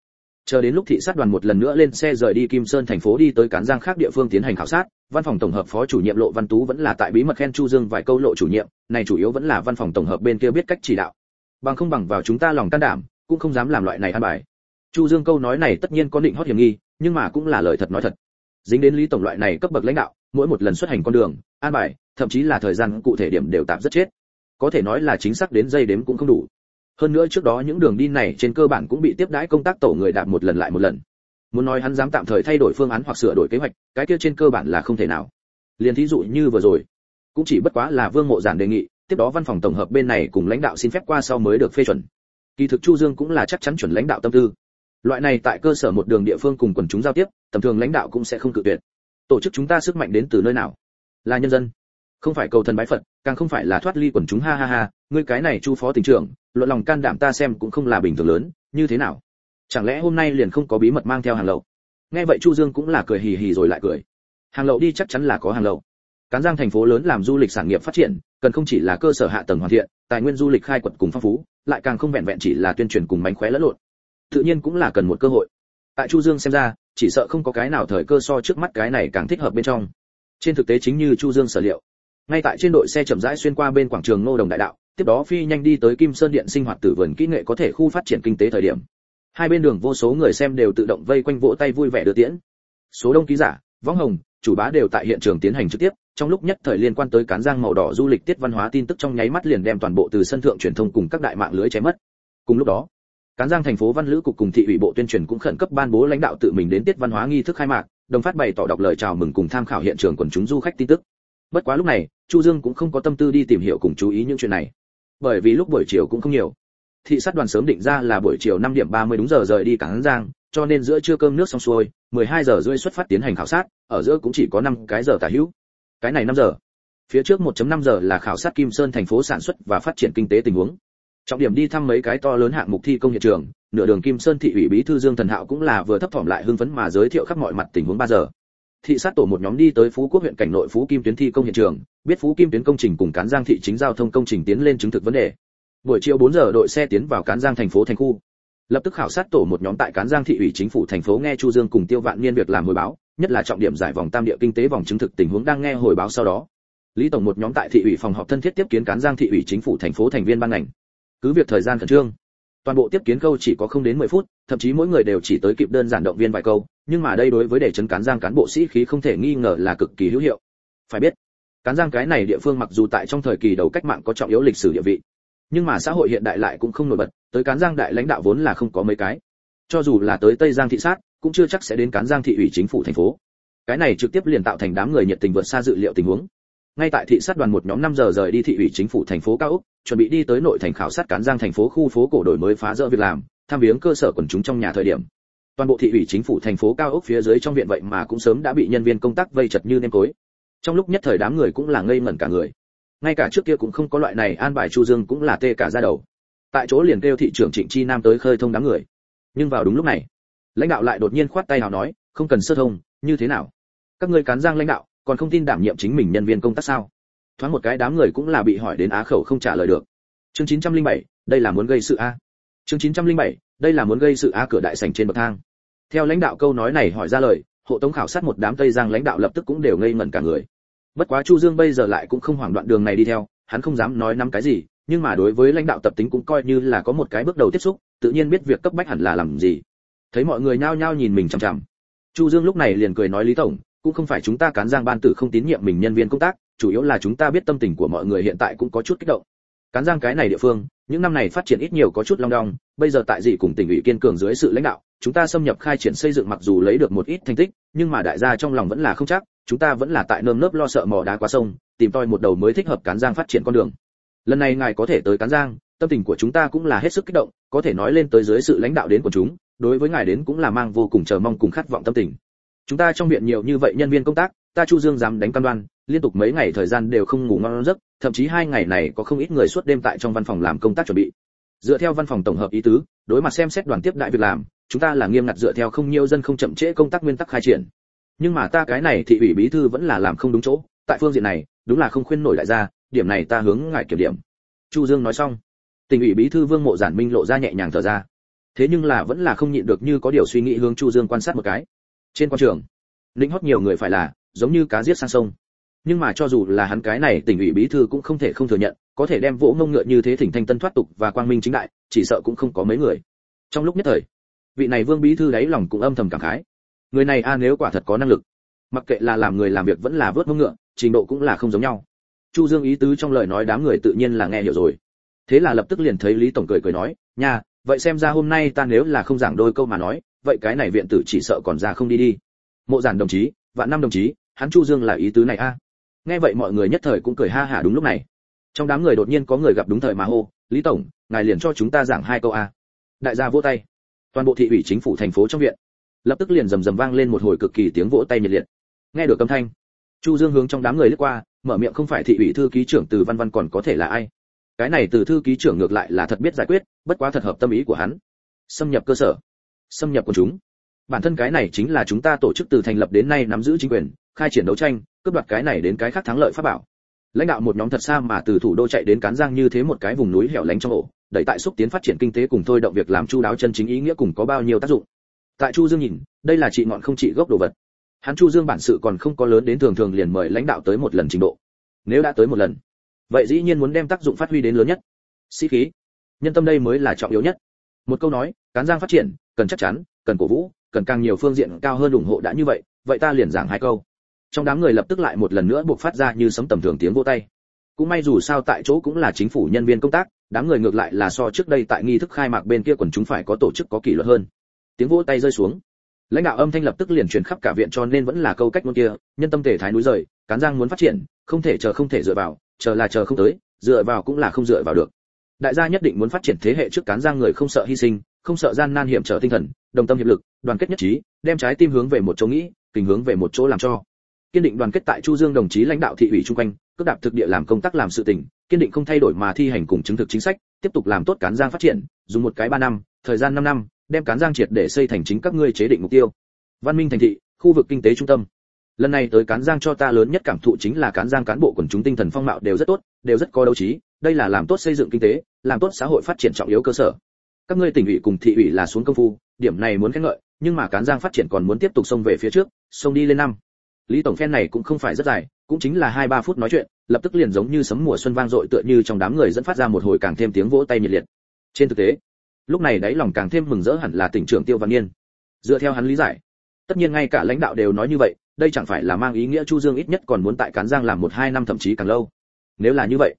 chờ đến lúc thị sát đoàn một lần nữa lên xe rời đi kim sơn thành phố đi tới cán giang khác địa phương tiến hành khảo sát, văn phòng tổng hợp phó chủ nhiệm lộ văn tú vẫn là tại bí mật khen chu dương vài câu lộ chủ nhiệm, này chủ yếu vẫn là văn phòng tổng hợp bên kia biết cách chỉ đạo. Bằng không bằng vào chúng ta lòng can đảm cũng không dám làm loại này an bài. Chu dương câu nói này tất nhiên có định hót hiểm nghi, nhưng mà cũng là lời thật nói thật. Dính đến lý tổng loại này cấp bậc lãnh đạo, mỗi một lần xuất hành con đường, an bài, thậm chí là thời gian cụ thể điểm đều tạm rất chết. Có thể nói là chính xác đến giây đếm cũng không đủ. Hơn nữa trước đó những đường đi này trên cơ bản cũng bị tiếp đãi công tác tổ người đạp một lần lại một lần. Muốn nói hắn dám tạm thời thay đổi phương án hoặc sửa đổi kế hoạch, cái kia trên cơ bản là không thể nào. Liền thí dụ như vừa rồi, cũng chỉ bất quá là vương mộ giản đề nghị, tiếp đó văn phòng tổng hợp bên này cùng lãnh đạo xin phép qua sau mới được phê chuẩn kỳ thực chu dương cũng là chắc chắn chuẩn lãnh đạo tâm tư. Loại này tại cơ sở một đường địa phương cùng quần chúng giao tiếp, tầm thường lãnh đạo cũng sẽ không cự tuyệt. Tổ chức chúng ta sức mạnh đến từ nơi nào? Là nhân dân. Không phải cầu thần bái phật, càng không phải là thoát ly quần chúng ha ha ha, ngươi cái này chu phó tỉnh trưởng, luận lòng can đảm ta xem cũng không là bình thường lớn, như thế nào? Chẳng lẽ hôm nay liền không có bí mật mang theo hàng lậu? Nghe vậy chu dương cũng là cười hì hì rồi lại cười. Hàng lậu đi chắc chắn là có hàng lậu. Cán giang thành phố lớn làm du lịch sản nghiệp phát triển, cần không chỉ là cơ sở hạ tầng hoàn thiện, tài nguyên du lịch khai quật cùng phong phú lại càng không vẹn vẹn chỉ là tuyên truyền cùng mánh khóe lẫn lộn. Tự nhiên cũng là cần một cơ hội. Tại chu dương xem ra, chỉ sợ không có cái nào thời cơ so trước mắt cái này càng thích hợp bên trong. Trên thực tế chính như chu dương sở liệu, ngay tại trên đội xe chậm rãi xuyên qua bên quảng trường ngô đồng đại đạo, tiếp đó phi nhanh đi tới kim sơn điện sinh hoạt tử vườn kỹ nghệ có thể khu phát triển kinh tế thời điểm. Hai bên đường vô số người xem đều tự động vây quanh vỗ tay vui vẻ đưa tiễn. Số đông ký giả, võng hồng, chủ bá đều tại hiện trường tiến hành trực tiếp trong lúc nhất thời liên quan tới cán giang màu đỏ du lịch tiết văn hóa tin tức trong nháy mắt liền đem toàn bộ từ sân thượng truyền thông cùng các đại mạng lưới cháy mất. Cùng lúc đó, cán giang thành phố văn lữ cục cùng thị ủy bộ tuyên truyền cũng khẩn cấp ban bố lãnh đạo tự mình đến tiết văn hóa nghi thức khai mạc, đồng phát bày tỏ đọc lời chào mừng cùng tham khảo hiện trường quần chúng du khách tin tức. Bất quá lúc này, chu dương cũng không có tâm tư đi tìm hiểu cùng chú ý những chuyện này. Bởi vì lúc buổi chiều cũng không nhiều. Thị sát đoàn sớm định ra là buổi chiều 5 điểm 30 đúng giờ rời đi cảng giang, cho nên giữa trưa cơm nước xong xuôi 12 giờ rưỡi xuất phát tiến hành khảo sát, ở giữa cũng chỉ có 5 cái giờ tả hữu cái này 5 giờ. Phía trước 1.5 giờ là khảo sát kim sơn thành phố sản xuất và phát triển kinh tế tình huống. Trọng điểm đi thăm mấy cái to lớn hạng mục thi công hiện trường, nửa đường kim sơn thị ủy bí thư dương thần hạo cũng là vừa thấp thỏm lại hưng phấn mà giới thiệu khắp mọi mặt tình huống 3 giờ. Thị sát tổ một nhóm đi tới phú quốc huyện cảnh nội phú kim tuyến thi công hiện trường, biết phú kim tuyến công trình cùng cán giang thị chính giao thông công trình tiến lên chứng thực vấn đề. Buổi chiều 4 giờ đội xe tiến vào cán giang thành phố thành khu. Lập tức khảo sát tổ một nhóm tại cán giang thị ủy chính phủ thành phố nghe chu dương cùng tiêu vạn niên việc làm hồi báo nhất là trọng điểm giải vòng tam địa kinh tế vòng chứng thực tình huống đang nghe hồi báo sau đó. Lý tổng một nhóm tại thị ủy phòng họp thân thiết tiếp kiến cán giang thị ủy chính phủ thành phố thành viên ban ngành. Cứ việc thời gian khẩn trương, toàn bộ tiếp kiến câu chỉ có không đến 10 phút, thậm chí mỗi người đều chỉ tới kịp đơn giản động viên vài câu, nhưng mà đây đối với để chấn cán giang cán bộ sĩ khí không thể nghi ngờ là cực kỳ hữu hiệu. Phải biết, cán giang cái này địa phương mặc dù tại trong thời kỳ đầu cách mạng có trọng yếu lịch sử địa vị, nhưng mà xã hội hiện đại lại cũng không nổi bật, tới cán giang đại lãnh đạo vốn là không có mấy cái. Cho dù là tới tây giang thị sát cũng chưa chắc sẽ đến cán giang thị ủy chính phủ thành phố. Cái này trực tiếp liền tạo thành đám người nhiệt tình vượt xa dự liệu tình huống. Ngay tại thị sát đoàn một nhóm 5 giờ rời đi thị ủy chính phủ thành phố cao úc chuẩn bị đi tới nội thành khảo sát cán giang thành phố khu phố cổ đổi mới phá rỡ việc làm, tham viếng cơ sở quần chúng trong nhà thời điểm. Toàn bộ thị ủy chính phủ thành phố cao úc phía dưới trong viện vậy mà cũng sớm đã bị nhân viên công tác vây chật như nêm cối. Trong lúc nhất thời đám người cũng là ngây ngẩn cả người. Ngay cả trước kia cũng không có loại này an bài chu dương cũng là tê cả ra đầu. Tại chỗ liền kêu thị trưởng trịnh chi nam tới khơi thông đám người. Nhưng vào đúng lúc này lãnh đạo lại đột nhiên khoát tay nào nói không cần sơ thông như thế nào? Các ngươi cán giang lãnh đạo còn không tin đảm nhiệm chính mình nhân viên công tác sao? Thoáng một cái đám người cũng là bị hỏi đến á khẩu không trả lời được. Chương 907, đây là muốn gây sự a. Chương 907, đây là muốn gây sự a cửa đại sảnh trên bậc thang. Theo lãnh đạo câu nói này hỏi ra lời hộ tống khảo sát một đám tây giang lãnh đạo lập tức cũng đều ngây ngẩn cả người. Bất quá chu dương bây giờ lại cũng không hoảng đoạn đường này đi theo hắn không dám nói năm cái gì nhưng mà đối với lãnh đạo tập tính cũng coi như là có một cái bước đầu tiếp xúc tự nhiên biết việc cấp bách hẳn là làm gì thấy mọi người nhao nhao nhìn mình chằm chằm. Chu dương lúc này liền cười nói lý tổng, cũng không phải chúng ta cán giang ban tử không tín nhiệm mình nhân viên công tác, chủ yếu là chúng ta biết tâm tình của mọi người hiện tại cũng có chút kích động. Cán giang cái này địa phương, những năm này phát triển ít nhiều có chút long đong, bây giờ tại dị cùng tỉnh ủy kiên cường dưới sự lãnh đạo, chúng ta xâm nhập khai triển xây dựng mặc dù lấy được một ít thành tích, nhưng mà đại gia trong lòng vẫn là không chắc, chúng ta vẫn là tại nơm nớp lo sợ mò đá qua sông, tìm toi một đầu mới thích hợp cán giang phát triển con đường. Lần này ngài có thể tới cán giang, tâm tình của chúng ta cũng là hết sức kích động, có thể nói lên tới dưới sự lãnh đạo đến của chúng đối với ngài đến cũng là mang vô cùng chờ mong cùng khát vọng tâm tình. Chúng ta trong viện nhiều như vậy nhân viên công tác, ta chu dương dám đánh cam đoan, liên tục mấy ngày thời gian đều không ngủ ngon giấc, thậm chí hai ngày này có không ít người suốt đêm tại trong văn phòng làm công tác chuẩn bị. Dựa theo văn phòng tổng hợp ý tứ, đối mặt xem xét đoàn tiếp đại việc làm, chúng ta là nghiêm ngặt dựa theo không nhiều dân không chậm trễ công tác nguyên tắc khai triển. Nhưng mà ta cái này thị ủy bí thư vẫn là làm không đúng chỗ, tại phương diện này, đúng là không khuyên nổi đại gia, điểm này ta hướng ngài kiểm điểm. Chu dương nói xong tỉnh ủy bí thư vương mộ giản minh lộ ra nhẹ nhàng thở ra thế nhưng là vẫn là không nhịn được như có điều suy nghĩ hướng chu dương quan sát một cái. Trên quan trường lĩnh hót nhiều người phải là giống như cá giết sang sông. Nhưng mà cho dù là hắn cái này tỉnh ủy bí thư cũng không thể không thừa nhận, có thể đem vỗ ngông ngựa như thế thỉnh thanh tân thoát tục và quang minh chính đại, chỉ sợ cũng không có mấy người. Trong lúc nhất thời, vị này vương bí thư đáy lòng cũng âm thầm cảm khái. Người này a, nếu quả thật có năng lực, mặc kệ là làm người làm việc vẫn là vớt ngông ngựa, trình độ cũng là không giống nhau. Chu dương ý tứ trong lời nói đám người tự nhiên là nghe hiểu rồi. Thế là lập tức liền thấy lý tổng cười cười nói, nha vậy xem ra hôm nay ta nếu là không giảng đôi câu mà nói, vậy cái này viện tử chỉ sợ còn ra không đi đi. Mộ giản đồng chí, vạn năm đồng chí, hắn chu dương là ý tứ này a. Nghe vậy mọi người nhất thời cũng cười ha hả đúng lúc này. Trong đám người đột nhiên có người gặp đúng thời mà hô, lý tổng, ngài liền cho chúng ta giảng hai câu a. Đại gia vỗ tay. Toàn bộ thị ủy chính phủ thành phố trong viện. Lập tức liền rầm rầm vang lên một hồi cực kỳ tiếng vỗ tay nhiệt liệt. Nghe được âm thanh, chu dương hướng trong đám người lướt qua, mở miệng không phải thị ủy thư ký trưởng từ văn văn còn có thể là ai cái này từ thư ký trưởng ngược lại là thật biết giải quyết, bất quá thật hợp tâm ý của hắn. Xâm nhập cơ sở. Xâm nhập quần chúng. Bản thân cái này chính là chúng ta tổ chức từ thành lập đến nay nắm giữ chính quyền, khai triển đấu tranh, cướp đoạt cái này đến cái khác thắng lợi pháp bảo. Lãnh đạo một nhóm thật xa mà từ thủ đô chạy đến cán giang như thế một cái vùng núi hẻo lánh trong ổ, đẩy tại xúc tiến phát triển kinh tế cùng thôi động việc làm chu đáo chân chính ý nghĩa cùng có bao nhiêu tác dụng. Tại chu dương nhìn, đây là trị ngọn không trị gốc đồ vật. Hắn chu dương bản sự còn không có lớn đến thường thường liền mời lãnh đạo tới một lần trình độ. Nếu đã tới một lần vậy dĩ nhiên muốn đem tác dụng phát huy đến lớn nhất. Sĩ khí. Nhân tâm đây mới là trọng yếu nhất. Một câu nói, cán giang phát triển, cần chắc chắn, cần cổ vũ, cần càng nhiều phương diện cao hơn ủng hộ đã như vậy vậy ta liền giảng hai câu. Trong đám người lập tức lại một lần nữa buộc phát ra như sấm tầm thường tiếng vỗ tay. Cũng may dù sao tại chỗ cũng là chính phủ nhân viên công tác, đám người ngược lại là so trước đây tại nghi thức khai mạc bên kia quần chúng phải có tổ chức có kỷ luật hơn. Tiếng vỗ tay rơi xuống. Lãnh đạo âm thanh lập tức liền truyền khắp cả viện cho nên vẫn là câu cách ngôn kia, nhân tâm thể thái núi rời, cán giang muốn phát triển, không thể chờ không thể dựa vào chờ là chờ không tới, dựa vào cũng là không dựa vào được. Đại gia nhất định muốn phát triển thế hệ trước cán giang người không sợ hy sinh, không sợ gian nan hiểm trở tinh thần, đồng tâm hiệp lực, đoàn kết nhất trí, đem trái tim hướng về một chỗ nghĩ, tình hướng về một chỗ làm cho. Kiên định đoàn kết tại chu dương đồng chí lãnh đạo thị ủy trung quanh, cước đạp thực địa làm công tác làm sự tình, kiên định không thay đổi mà thi hành cùng chứng thực chính sách, tiếp tục làm tốt cán giang phát triển, dùng một cái ba năm, thời gian 5 năm, đem cán giang triệt để xây thành chính các ngươi chế định mục tiêu. Văn minh thành thị, khu vực kinh tế trung tâm lần này tới cán giang cho ta lớn nhất cảm thụ chính là cán giang cán bộ quần chúng tinh thần phong mạo đều rất tốt, đều rất có đấu trí, đây là làm tốt xây dựng kinh tế, làm tốt xã hội phát triển trọng yếu cơ sở. Các ngươi tỉnh ủy cùng thị ủy là xuống công phu, điểm này muốn khen ngợi, nhưng mà cán giang phát triển còn muốn tiếp tục xông về phía trước, xông đi lên năm. Lý tổng phen này cũng không phải rất dài, cũng chính là hai ba phút nói chuyện, lập tức liền giống như sấm mùa xuân vang dội tựa như trong đám người dẫn phát ra một hồi càng thêm tiếng vỗ tay nhiệt liệt. Trên thực tế, lúc này đáy lòng càng thêm mừng rỡ hẳn là tỉnh trưởng tiêu văn niên dựa theo hắn lý giải, tất nhiên ngay cả lãnh đạo đều nói như vậy đây chẳng phải là mang ý nghĩa chu dương ít nhất còn muốn tại cán giang làm một hai năm thậm chí càng lâu. Nếu là như vậy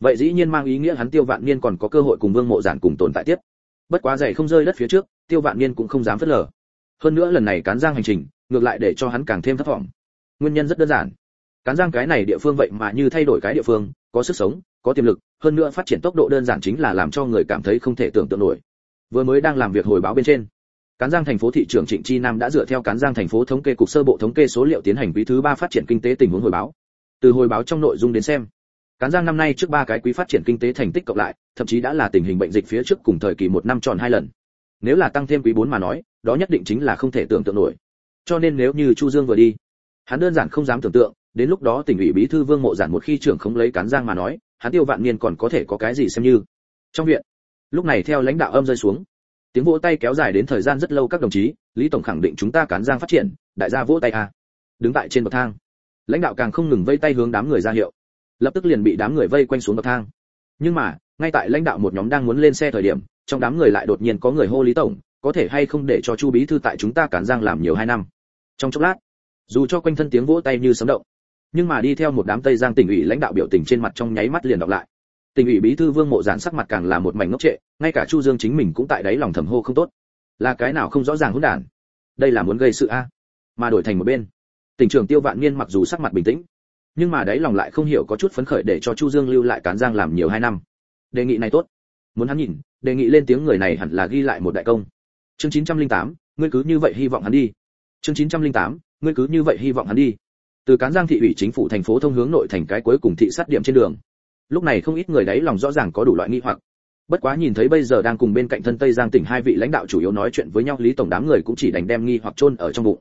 vậy dĩ nhiên mang ý nghĩa hắn tiêu vạn niên còn có cơ hội cùng vương mộ giản cùng tồn tại tiếp. Bất quá giày không rơi đất phía trước, tiêu vạn niên cũng không dám phớt lờ. Hơn nữa lần này cán giang hành trình, ngược lại để cho hắn càng thêm thất vọng. Nguyên nhân rất đơn giản. Cán giang cái này địa phương vậy mà như thay đổi cái địa phương, có sức sống, có tiềm lực, hơn nữa phát triển tốc độ đơn giản chính là làm cho người cảm thấy không thể tưởng tượng nổi. Vừa mới đang làm việc hồi báo bên trên cán giang thành phố thị trưởng trịnh chi nam đã dựa theo cán giang thành phố thống kê cục sơ bộ thống kê số liệu tiến hành quý thứ ba phát triển kinh tế tình huống hồi báo. Từ hồi báo trong nội dung đến xem, cán giang năm nay trước ba cái quý phát triển kinh tế thành tích cộng lại, thậm chí đã là tình hình bệnh dịch phía trước cùng thời kỳ một năm tròn hai lần. Nếu là tăng thêm quý bốn mà nói, đó nhất định chính là không thể tưởng tượng nổi. Cho nên nếu như chu dương vừa đi, hắn đơn giản không dám tưởng tượng, đến lúc đó tỉnh ủy bí thư vương mộ giản một khi trưởng không lấy cán giang mà nói, hắn tiêu vạn niên còn có thể có cái gì xem như. Trong viện, lúc này theo lãnh đạo âm rơi xuống tiếng vỗ tay kéo dài đến thời gian rất lâu các đồng chí, lý tổng khẳng định chúng ta cán giang phát triển, đại gia vỗ tay à. đứng tại trên bậc thang. Lãnh đạo càng không ngừng vây tay hướng đám người ra hiệu. Lập tức liền bị đám người vây quanh xuống bậc thang. Nhưng mà, ngay tại lãnh đạo một nhóm đang muốn lên xe thời điểm, trong đám người lại đột nhiên có người hô lý tổng, có thể hay không để cho chu bí thư tại chúng ta cản giang làm nhiều hai năm. Trong chốc lát, dù cho quanh thân tiếng vỗ tay như sấm động, nhưng mà đi theo một đám tây giang tỉnh ủy lãnh đạo biểu tình trên mặt trong nháy mắt liền đọc lại tỉnh ủy bí thư vương mộ giản sắc mặt càng là một mảnh ngốc trệ ngay cả chu dương chính mình cũng tại đấy lòng thầm hô không tốt. Là cái nào không rõ ràng hỗn đản? Đây là muốn gây sự a? Mà đổi thành một bên. Tỉnh trưởng tiêu vạn niên mặc dù sắc mặt bình tĩnh nhưng mà đấy lòng lại không hiểu có chút phấn khởi để cho chu dương lưu lại cán giang làm nhiều hai năm. Đề nghị này tốt. Muốn hắn nhìn đề nghị lên tiếng người này hẳn là ghi lại một đại công. Chương 908, ngươi cứ như vậy hy vọng hắn đi. Chương 908, ngươi cứ như vậy hy vọng hắn đi. Từ cán giang thị ủy chính phủ thành phố thông hướng nội thành cái cuối cùng thị sát điểm trên đường lúc này không ít người đấy lòng rõ ràng có đủ loại nghi hoặc. Bất quá nhìn thấy bây giờ đang cùng bên cạnh thân tây giang tỉnh hai vị lãnh đạo chủ yếu nói chuyện với nhau, lý tổng đám người cũng chỉ đành đem nghi hoặc chôn ở trong bụng.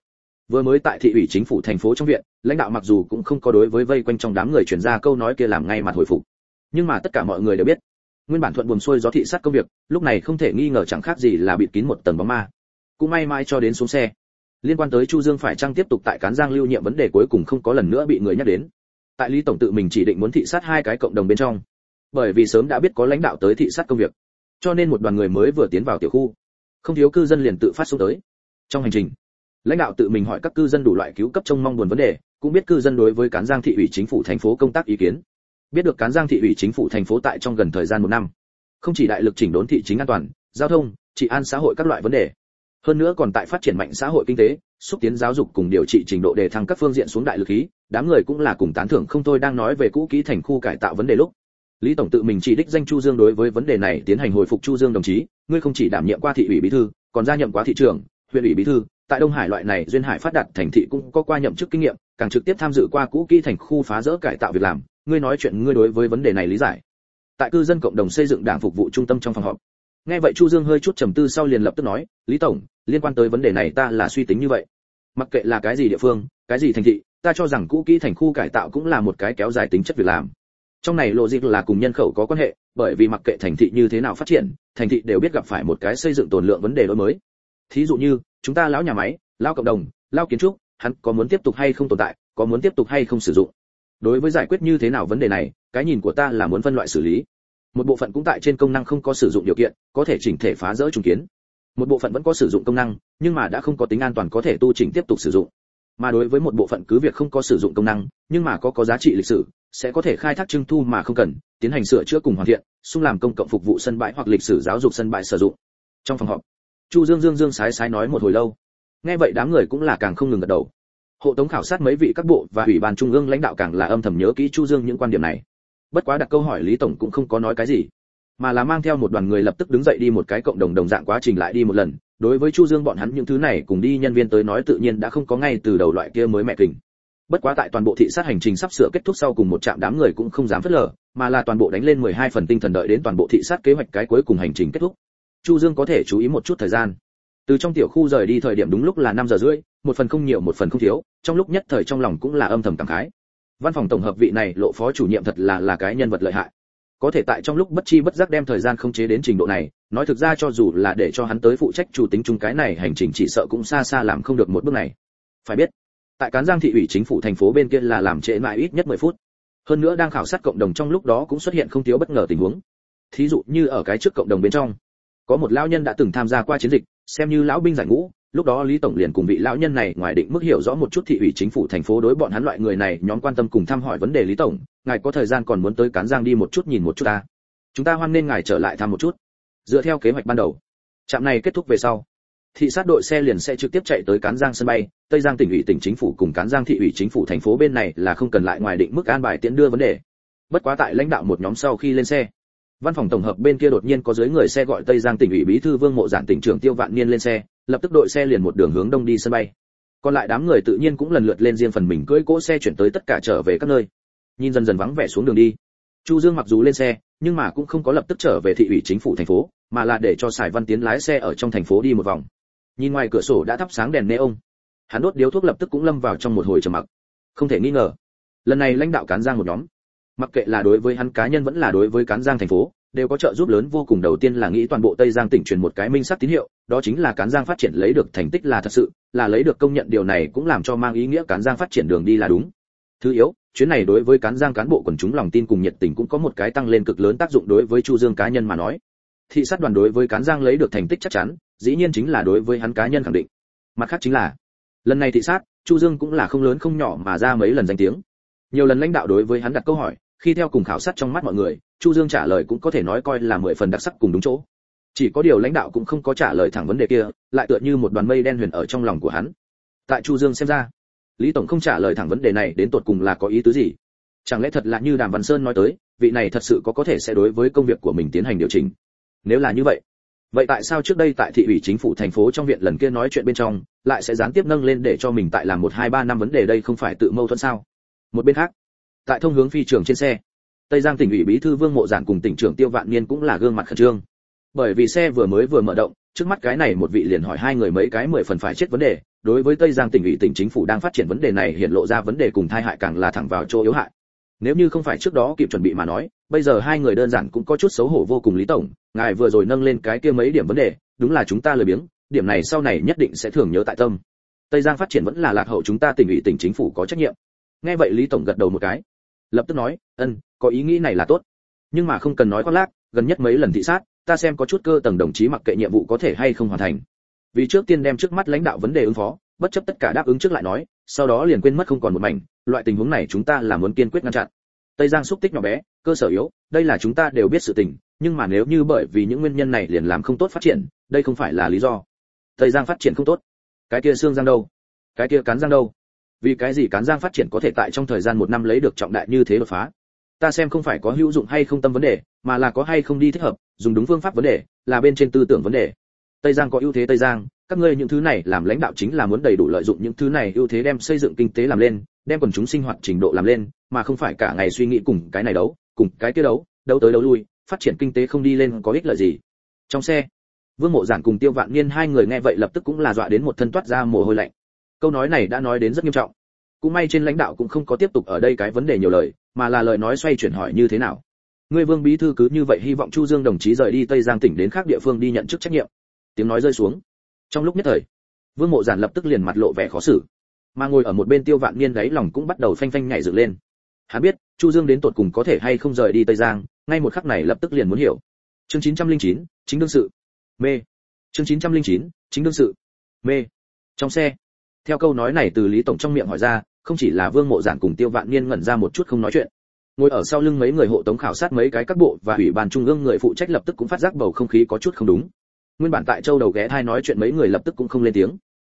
Vừa mới tại thị ủy chính phủ thành phố trong viện, lãnh đạo mặc dù cũng không có đối với vây quanh trong đám người truyền ra câu nói kia làm ngay mặt hồi phục. Nhưng mà tất cả mọi người đều biết, nguyên bản thuận buồn xuôi gió thị sát công việc, lúc này không thể nghi ngờ chẳng khác gì là bịt kín một tầng bóng ma. Cũng may mai cho đến xuống xe. Liên quan tới chu dương phải trang tiếp tục tại cán giang lưu nhiệm vấn đề cuối cùng không có lần nữa bị người nhắc đến tại lý tổng tự mình chỉ định muốn thị sát hai cái cộng đồng bên trong. Bởi vì sớm đã biết có lãnh đạo tới thị sát công việc. Cho nên một đoàn người mới vừa tiến vào tiểu khu. Không thiếu cư dân liền tự phát xuống tới. Trong hành trình, lãnh đạo tự mình hỏi các cư dân đủ loại cứu cấp trông mong buồn vấn đề, cũng biết cư dân đối với cán giang thị ủy chính phủ thành phố công tác ý kiến. Biết được cán giang thị ủy chính phủ thành phố tại trong gần thời gian một năm. Không chỉ đại lực chỉnh đốn thị chính an toàn, giao thông, trị an xã hội các loại vấn đề hơn nữa còn tại phát triển mạnh xã hội kinh tế, xúc tiến giáo dục cùng điều trị trình độ đề thăng các phương diện xuống đại lực khí, đám người cũng là cùng tán thưởng không thôi đang nói về cũ kỹ thành khu cải tạo vấn đề lúc. Lý tổng tự mình chỉ đích danh chu dương đối với vấn đề này tiến hành hồi phục chu dương đồng chí, ngươi không chỉ đảm nhiệm qua thị ủy bí thư, còn gia nhậm quá thị trưởng, huyện ủy bí thư, tại đông hải loại này duyên hải phát đạt thành thị cũng có qua nhậm chức kinh nghiệm, càng trực tiếp tham dự qua cũ kỹ thành khu phá rỡ cải tạo việc làm. Ngươi nói chuyện ngươi đối với vấn đề này lý giải. Tại cư dân cộng đồng xây dựng đảng phục vụ trung tâm trong phòng họp nghe vậy chu dương hơi chút trầm tư sau liền lập tức nói, lý tổng, liên quan tới vấn đề này ta là suy tính như vậy. Mặc kệ là cái gì địa phương, cái gì thành thị, ta cho rằng cũ kỹ thành khu cải tạo cũng là một cái kéo dài tính chất việc làm. Trong này lộ dịch là cùng nhân khẩu có quan hệ, bởi vì mặc kệ thành thị như thế nào phát triển, thành thị đều biết gặp phải một cái xây dựng tồn lượng vấn đề đổi mới. Thí dụ như, chúng ta lão nhà máy, lão cộng đồng, lão kiến trúc, hắn có muốn tiếp tục hay không tồn tại, có muốn tiếp tục hay không sử dụng? Đối với giải quyết như thế nào vấn đề này, cái nhìn của ta là muốn phân loại xử lý một bộ phận cũng tại trên công năng không có sử dụng điều kiện, có thể chỉnh thể phá rỡ trùng kiến. Một bộ phận vẫn có sử dụng công năng, nhưng mà đã không có tính an toàn có thể tu chỉnh tiếp tục sử dụng. Mà đối với một bộ phận cứ việc không có sử dụng công năng, nhưng mà có có giá trị lịch sử, sẽ có thể khai thác trưng thu mà không cần, tiến hành sửa chữa cùng hoàn thiện, xung làm công cộng phục vụ sân bãi hoặc lịch sử giáo dục sân bãi sử dụng. Trong phòng họp, chu dương dương dương sái sái nói một hồi lâu. Nghe vậy đám người cũng là càng không ngừng gật đầu. Hộ tống khảo sát mấy vị các bộ và ủy ban trung ương lãnh đạo càng là âm thầm nhớ kỹ chu dương những quan điểm này bất quá đặt câu hỏi lý tổng cũng không có nói cái gì, mà là mang theo một đoàn người lập tức đứng dậy đi một cái cộng đồng đồng dạng quá trình lại đi một lần. Đối với chu dương bọn hắn những thứ này cùng đi nhân viên tới nói tự nhiên đã không có ngay từ đầu loại kia mới mẹ kình. Bất quá tại toàn bộ thị sát hành trình sắp sửa kết thúc sau cùng một trạm đám người cũng không dám phớt lờ, mà là toàn bộ đánh lên 12 phần tinh thần đợi đến toàn bộ thị sát kế hoạch cái cuối cùng hành trình kết thúc. Chu dương có thể chú ý một chút thời gian. Từ trong tiểu khu rời đi thời điểm đúng lúc là 5 giờ rưỡi, một phần không nhiều một phần không thiếu, trong lúc nhất thời trong lòng cũng là âm thầm cảm khái văn phòng tổng hợp vị này lộ phó chủ nhiệm thật là là cái nhân vật lợi hại. Có thể tại trong lúc bất chi bất giác đem thời gian không chế đến trình độ này, nói thực ra cho dù là để cho hắn tới phụ trách chủ tính chung cái này hành trình chỉ sợ cũng xa xa làm không được một bước này. Phải biết, tại cán giang thị ủy chính phủ thành phố bên kia là làm trễ mãi ít nhất 10 phút. Hơn nữa đang khảo sát cộng đồng trong lúc đó cũng xuất hiện không thiếu bất ngờ tình huống. Thí dụ như ở cái trước cộng đồng bên trong, có một lão nhân đã từng tham gia qua chiến dịch, xem như lão binh giải ngũ lúc đó lý tổng liền cùng vị lão nhân này ngoài định mức hiểu rõ một chút thị ủy chính phủ thành phố đối bọn hắn loại người này, nhóm quan tâm cùng thăm hỏi vấn đề lý tổng, ngài có thời gian còn muốn tới cán giang đi một chút nhìn một chút ta. Chúng ta hoan nên ngài trở lại thăm một chút. Dựa theo kế hoạch ban đầu. Trạm này kết thúc về sau, thị sát đội xe liền sẽ trực tiếp chạy tới cán giang sân bay. Tây giang tỉnh ủy tỉnh chính phủ cùng cán giang thị ủy chính phủ thành phố bên này là không cần lại ngoài định mức an bài tiễn đưa vấn đề. Bất quá tại lãnh đạo một nhóm sau khi lên xe văn phòng tổng hợp bên kia đột nhiên có dưới người xe gọi tây giang tỉnh ủy bí thư vương mộ giản tỉnh trưởng tiêu vạn niên lên xe, lập tức đội xe liền một đường hướng đông đi sân bay. Còn lại đám người tự nhiên cũng lần lượt lên riêng phần mình cưỡi cỗ xe chuyển tới tất cả trở về các nơi. Nhìn dần dần vắng vẻ xuống đường đi. Chu dương mặc dù lên xe, nhưng mà cũng không có lập tức trở về thị ủy chính phủ thành phố, mà là để cho sài văn tiến lái xe ở trong thành phố đi một vòng. Nhìn ngoài cửa sổ đã thắp sáng đèn neon. Hắn đốt điếu thuốc lập tức cũng lâm vào trong một hồi trầm mặc. Không thể nghi ngờ, lần này lãnh đạo cán giang một nhóm mặc kệ là đối với hắn cá nhân vẫn là đối với cán giang thành phố, đều có trợ giúp lớn vô cùng. Đầu tiên là nghĩ toàn bộ tây giang tỉnh truyền một cái minh sắc tín hiệu, đó chính là cán giang phát triển lấy được thành tích là thật sự, là lấy được công nhận điều này cũng làm cho mang ý nghĩa cán giang phát triển đường đi là đúng. Thứ yếu, chuyến này đối với cán giang cán bộ quần chúng lòng tin cùng nhiệt tình cũng có một cái tăng lên cực lớn tác dụng đối với chu dương cá nhân mà nói. Thị sát đoàn đối với cán giang lấy được thành tích chắc chắn, dĩ nhiên chính là đối với hắn cá nhân khẳng định. Mặt khác chính là, lần này thị sát, chu dương cũng là không lớn không nhỏ mà ra mấy lần danh tiếng. Nhiều lần lãnh đạo đối với hắn đặt câu hỏi khi theo cùng khảo sát trong mắt mọi người, chu dương trả lời cũng có thể nói coi là mười phần đặc sắc cùng đúng chỗ. Chỉ có điều lãnh đạo cũng không có trả lời thẳng vấn đề kia, lại tựa như một đoàn mây đen huyền ở trong lòng của hắn. Tại chu dương xem ra, lý tổng không trả lời thẳng vấn đề này đến tột cùng là có ý tứ gì? Chẳng lẽ thật là như đàm văn sơn nói tới, vị này thật sự có có thể sẽ đối với công việc của mình tiến hành điều chỉnh? Nếu là như vậy vậy tại sao trước đây tại thị ủy chính phủ thành phố trong viện lần kia nói chuyện bên trong, lại sẽ gián tiếp nâng lên để cho mình tại làm một, hai, ba năm vấn đề đây không phải tự mâu thuẫn sao? Một bên khác tại thông hướng phi trường trên xe. Tây giang tỉnh ủy bí thư vương mộ giản cùng tỉnh trưởng tiêu vạn niên cũng là gương mặt khẩn trương. Bởi vì xe vừa mới vừa mở động, trước mắt cái này một vị liền hỏi hai người mấy cái mười phần phải chết vấn đề, đối với tây giang tỉnh ủy tỉnh chính phủ đang phát triển vấn đề này hiện lộ ra vấn đề cùng thai hại càng là thẳng vào chỗ yếu hại. Nếu như không phải trước đó kịp chuẩn bị mà nói, bây giờ hai người đơn giản cũng có chút xấu hổ vô cùng lý tổng, ngài vừa rồi nâng lên cái kia mấy điểm vấn đề, đúng là chúng ta lười biếng, điểm này sau này nhất định sẽ thường nhớ tại tâm. Tây giang phát triển vẫn là lạc hậu chúng ta tỉnh ủy tỉnh chính phủ có trách nhiệm. Nghe vậy lý tổng gật đầu một cái lập tức nói, ân, có ý nghĩ này là tốt, nhưng mà không cần nói khoác lác, gần nhất mấy lần thị sát, ta xem có chút cơ tầng đồng chí mặc kệ nhiệm vụ có thể hay không hoàn thành. Vì trước tiên đem trước mắt lãnh đạo vấn đề ứng phó, bất chấp tất cả đáp ứng trước lại nói, sau đó liền quên mất không còn một mảnh, loại tình huống này chúng ta là muốn kiên quyết ngăn chặn. Tây giang xúc tích nhỏ bé, cơ sở yếu, đây là chúng ta đều biết sự tình, nhưng mà nếu như bởi vì những nguyên nhân này liền làm không tốt phát triển, đây không phải là lý do. Tây giang phát triển không tốt. Cái kia xương giang đâu? Cái kia cán giang đâu? Vì cái gì cán giang phát triển có thể tại trong thời gian một năm lấy được trọng đại như thế đột phá? Ta xem không phải có hữu dụng hay không tâm vấn đề, mà là có hay không đi thích hợp, dùng đúng phương pháp vấn đề, là bên trên tư tưởng vấn đề. Tây giang có ưu thế tây giang, các ngươi những thứ này làm lãnh đạo chính là muốn đầy đủ lợi dụng những thứ này ưu thế đem xây dựng kinh tế làm lên, đem quần chúng sinh hoạt trình độ làm lên, mà không phải cả ngày suy nghĩ cùng cái này đấu, cùng cái kia đấu đấu tới đấu lui, phát triển kinh tế không đi lên có ích lợi gì. Trong xe, vương mộ giản cùng tiêu vạn niên hai người nghe vậy lập tức cũng là dọa đến một thân toát ra mồ hôi lạnh câu nói này đã nói đến rất nghiêm trọng. Cũng may trên lãnh đạo cũng không có tiếp tục ở đây cái vấn đề nhiều lời mà là lời nói xoay chuyển hỏi như thế nào. Ngươi vương bí thư cứ như vậy hy vọng chu dương đồng chí rời đi tây giang tỉnh đến khác địa phương đi nhận chức trách nhiệm. Tiếng nói rơi xuống. Trong lúc nhất thời vương mộ giản lập tức liền mặt lộ vẻ khó xử. Mà ngồi ở một bên tiêu vạn niên gáy lòng cũng bắt đầu phanh phanh nhảy dựng lên. Hắn biết chu dương đến tột cùng có thể hay không rời đi tây giang ngay một khắc này lập tức liền muốn hiểu. Chương 909, chính đương sự. Mê. Chương 909, chính đương sự. Mê. Trong xe theo câu nói này từ lý tổng trong miệng hỏi ra, không chỉ là vương mộ giản cùng tiêu vạn niên ngẩn ra một chút không nói chuyện. Ngồi ở sau lưng mấy người hộ tống khảo sát mấy cái các bộ và ủy ban trung ương người phụ trách lập tức cũng phát giác bầu không khí có chút không đúng. Nguyên bản tại châu đầu ghé thai nói chuyện mấy người lập tức cũng không lên tiếng.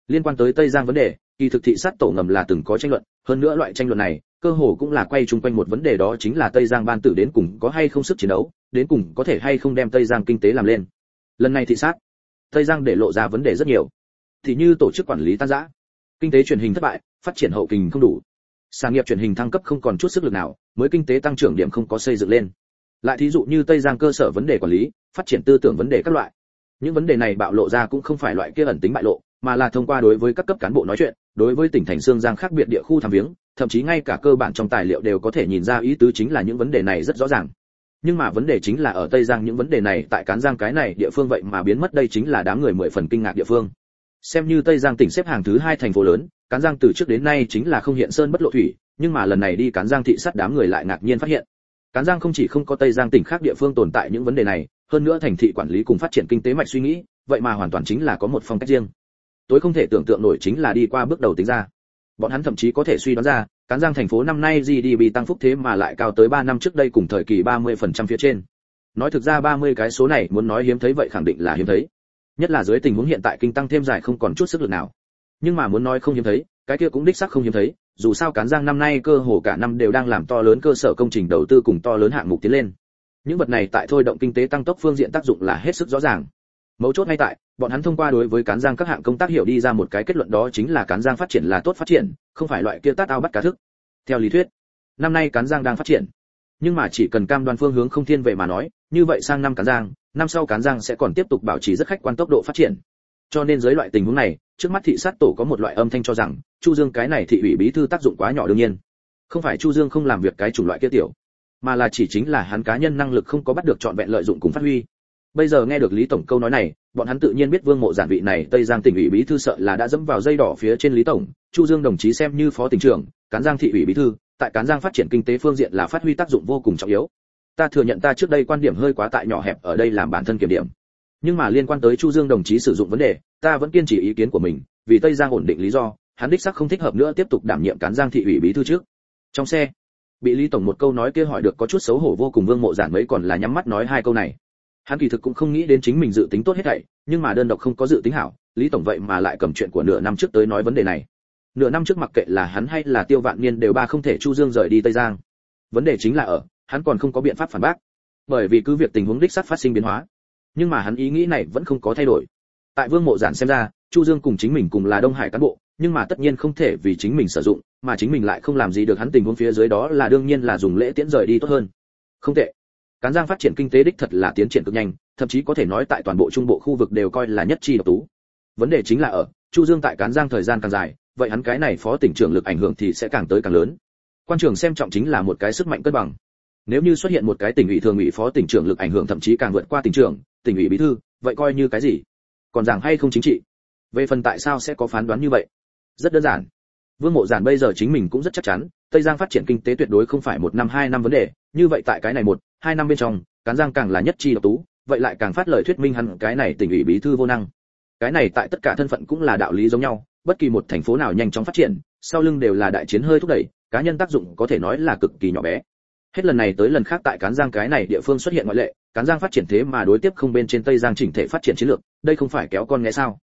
Liên quan tới tây giang vấn đề, kỳ thực thị sát tổ ngầm là từng có tranh luận, hơn nữa loại tranh luận này, cơ hồ cũng là quay chung quanh một vấn đề đó chính là tây giang ban tử đến cùng có hay không sức chiến đấu, đến cùng có thể hay không đem tây giang kinh tế làm lên. Lần này thị sát, tây giang để lộ ra vấn đề rất nhiều. Thì như tổ chức quản lý tan rã kinh tế truyền hình thất bại, phát triển hậu kình không đủ. Sản nghiệp truyền hình thăng cấp không còn chút sức lực nào, mới kinh tế tăng trưởng điểm không có xây dựng lên. Lại thí dụ như tây giang cơ sở vấn đề quản lý, phát triển tư tưởng vấn đề các loại. Những vấn đề này bạo lộ ra cũng không phải loại kia ẩn tính bại lộ, mà là thông qua đối với các cấp cán bộ nói chuyện, đối với tỉnh thành xương giang khác biệt địa khu tham viếng, thậm chí ngay cả cơ bản trong tài liệu đều có thể nhìn ra ý tứ chính là những vấn đề này rất rõ ràng. Nhưng mà vấn đề chính là ở tây giang những vấn đề này tại cán giang cái này địa phương vậy mà biến mất đây chính là đám người mười phần kinh ngạc địa phương xem như tây giang tỉnh xếp hàng thứ hai thành phố lớn, cán giang từ trước đến nay chính là không hiện sơn bất lộ thủy, nhưng mà lần này đi cán giang thị sát đám người lại ngạc nhiên phát hiện. Cán giang không chỉ không có tây giang tỉnh khác địa phương tồn tại những vấn đề này, hơn nữa thành thị quản lý cùng phát triển kinh tế mạch suy nghĩ, vậy mà hoàn toàn chính là có một phong cách riêng. Tối không thể tưởng tượng nổi chính là đi qua bước đầu tính ra. Bọn hắn thậm chí có thể suy đoán ra, cán giang thành phố năm nay gdp tăng phúc thế mà lại cao tới 3 năm trước đây cùng thời kỳ 30% phía trên. Nói thực ra 30 cái số này muốn nói hiếm thấy vậy khẳng định là hiếm thấy nhất là dưới tình huống hiện tại kinh tăng thêm dài không còn chút sức lực nào. Nhưng mà muốn nói không hiếm thấy, cái kia cũng đích xác không hiếm thấy, dù sao cán giang năm nay cơ hồ cả năm đều đang làm to lớn cơ sở công trình đầu tư cùng to lớn hạng mục tiến lên. Những vật này tại thôi động kinh tế tăng tốc phương diện tác dụng là hết sức rõ ràng. Mấu chốt ngay tại, bọn hắn thông qua đối với cán giang các hạng công tác hiểu đi ra một cái kết luận đó chính là cán giang phát triển là tốt phát triển, không phải loại kia tát ao bắt cá thức. Theo lý thuyết, năm nay cán giang đang phát triển nhưng mà chỉ cần cam đoan phương hướng không thiên về mà nói, như vậy sang năm cán giang, năm sau cán giang sẽ còn tiếp tục bảo trì rất khách quan tốc độ phát triển. Cho nên dưới loại tình huống này, trước mắt thị sát tổ có một loại âm thanh cho rằng, chu dương cái này thị ủy bí thư tác dụng quá nhỏ đương nhiên. Không phải chu dương không làm việc cái chủng loại kia tiểu, mà là chỉ chính là hắn cá nhân năng lực không có bắt được trọn vẹn lợi dụng cùng phát huy. Bây giờ nghe được lý tổng câu nói này, bọn hắn tự nhiên biết vương mộ giản vị này tây giang tỉnh ủy bí thư sợ là đã dẫm vào dây đỏ phía trên lý tổng. Chu dương đồng chí xem như phó tỉnh trưởng, cán giang thị ủy bí thư tại cán giang phát triển kinh tế phương diện là phát huy tác dụng vô cùng trọng yếu. Ta thừa nhận ta trước đây quan điểm hơi quá tại nhỏ hẹp, ở đây làm bản thân kiểm điểm. Nhưng mà liên quan tới chu dương đồng chí sử dụng vấn đề, ta vẫn kiên trì ý kiến của mình, vì tây giang ổn định lý do, hắn đích xác không thích hợp nữa tiếp tục đảm nhiệm cán giang thị ủy bí thư trước. Trong xe, bị lý tổng một câu nói kia hỏi được có chút xấu hổ vô cùng vương mộ giản mấy còn là nhắm mắt nói hai câu này. Hắn kỳ thực cũng không nghĩ đến chính mình dự tính tốt hết thảy, nhưng mà đơn độc không có dự tính hảo, lý tổng vậy mà lại cầm chuyện của nửa năm trước tới nói vấn đề này nửa năm trước mặc kệ là hắn hay là tiêu vạn niên đều ba không thể chu dương rời đi tây giang. Vấn đề chính là ở, hắn còn không có biện pháp phản bác. Bởi vì cứ việc tình huống đích xác phát sinh biến hóa, nhưng mà hắn ý nghĩ này vẫn không có thay đổi. Tại vương mộ giản xem ra, chu dương cùng chính mình cùng là đông hải cán bộ, nhưng mà tất nhiên không thể vì chính mình sử dụng, mà chính mình lại không làm gì được hắn tình huống phía dưới đó là đương nhiên là dùng lễ tiễn rời đi tốt hơn. Không tệ. Cán giang phát triển kinh tế đích thật là tiến triển cực nhanh, thậm chí có thể nói tại toàn bộ trung bộ khu vực đều coi là nhất chi độc tú. Vấn đề chính là ở, chu dương tại cán giang thời gian càng dài vậy hắn cái này phó tỉnh trưởng lực ảnh hưởng thì sẽ càng tới càng lớn. Quan trường xem trọng chính là một cái sức mạnh cân bằng. Nếu như xuất hiện một cái tỉnh ủy thường ủy phó tỉnh trưởng lực ảnh hưởng thậm chí càng vượt qua tỉnh trưởng, tỉnh ủy bí thư, vậy coi như cái gì? Còn giảng hay không chính trị? Về phần tại sao sẽ có phán đoán như vậy? Rất đơn giản. Vương mộ giản bây giờ chính mình cũng rất chắc chắn, tây giang phát triển kinh tế tuyệt đối không phải một năm, hai năm vấn đề. Như vậy tại cái này một, hai năm bên trong, cán giang càng là nhất chi độc tú, vậy lại càng phát lời thuyết minh hẳn cái này tỉnh ủy bí thư vô năng. Cái này tại tất cả thân phận cũng là đạo lý giống nhau bất kỳ một thành phố nào nhanh chóng phát triển, sau lưng đều là đại chiến hơi thúc đẩy, cá nhân tác dụng có thể nói là cực kỳ nhỏ bé. Hết lần này tới lần khác tại cán giang cái này địa phương xuất hiện ngoại lệ, cán giang phát triển thế mà đối tiếp không bên trên tây giang chỉnh thể phát triển chiến lược, đây không phải kéo con nghe sao?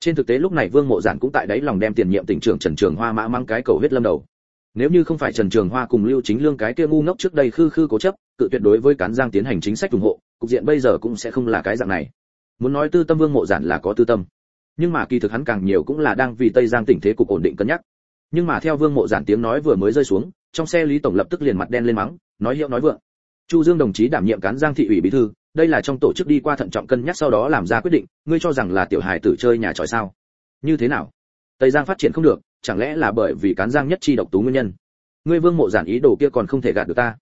Trên thực tế lúc này vương mộ giản cũng tại đấy lòng đem tiền nhiệm tỉnh trưởng trần trường hoa mã mang cái cầu huyết lâm đầu. Nếu như không phải trần trường hoa cùng lưu chính lương cái kia ngu ngốc trước đây khư khư cố chấp, cự tuyệt đối với cán giang tiến hành chính sách ủng hộ, cục diện bây giờ cũng sẽ không là cái dạng này. Muốn nói tư tâm vương mộ giản là có tư tâm nhưng mà kỳ thực hắn càng nhiều cũng là đang vì tây giang tỉnh thế cục ổn định cân nhắc. Nhưng mà theo vương mộ giản tiếng nói vừa mới rơi xuống, trong xe lý tổng lập tức liền mặt đen lên mắng, nói hiệu nói vượng. Chu dương đồng chí đảm nhiệm cán giang thị ủy bí thư, đây là trong tổ chức đi qua thận trọng cân nhắc sau đó làm ra quyết định, ngươi cho rằng là tiểu hài tử chơi nhà tròi sao? Như thế nào? Tây giang phát triển không được, chẳng lẽ là bởi vì cán giang nhất chi độc tú nguyên nhân? Ngươi vương mộ giản ý đồ kia còn không thể gạt được ta.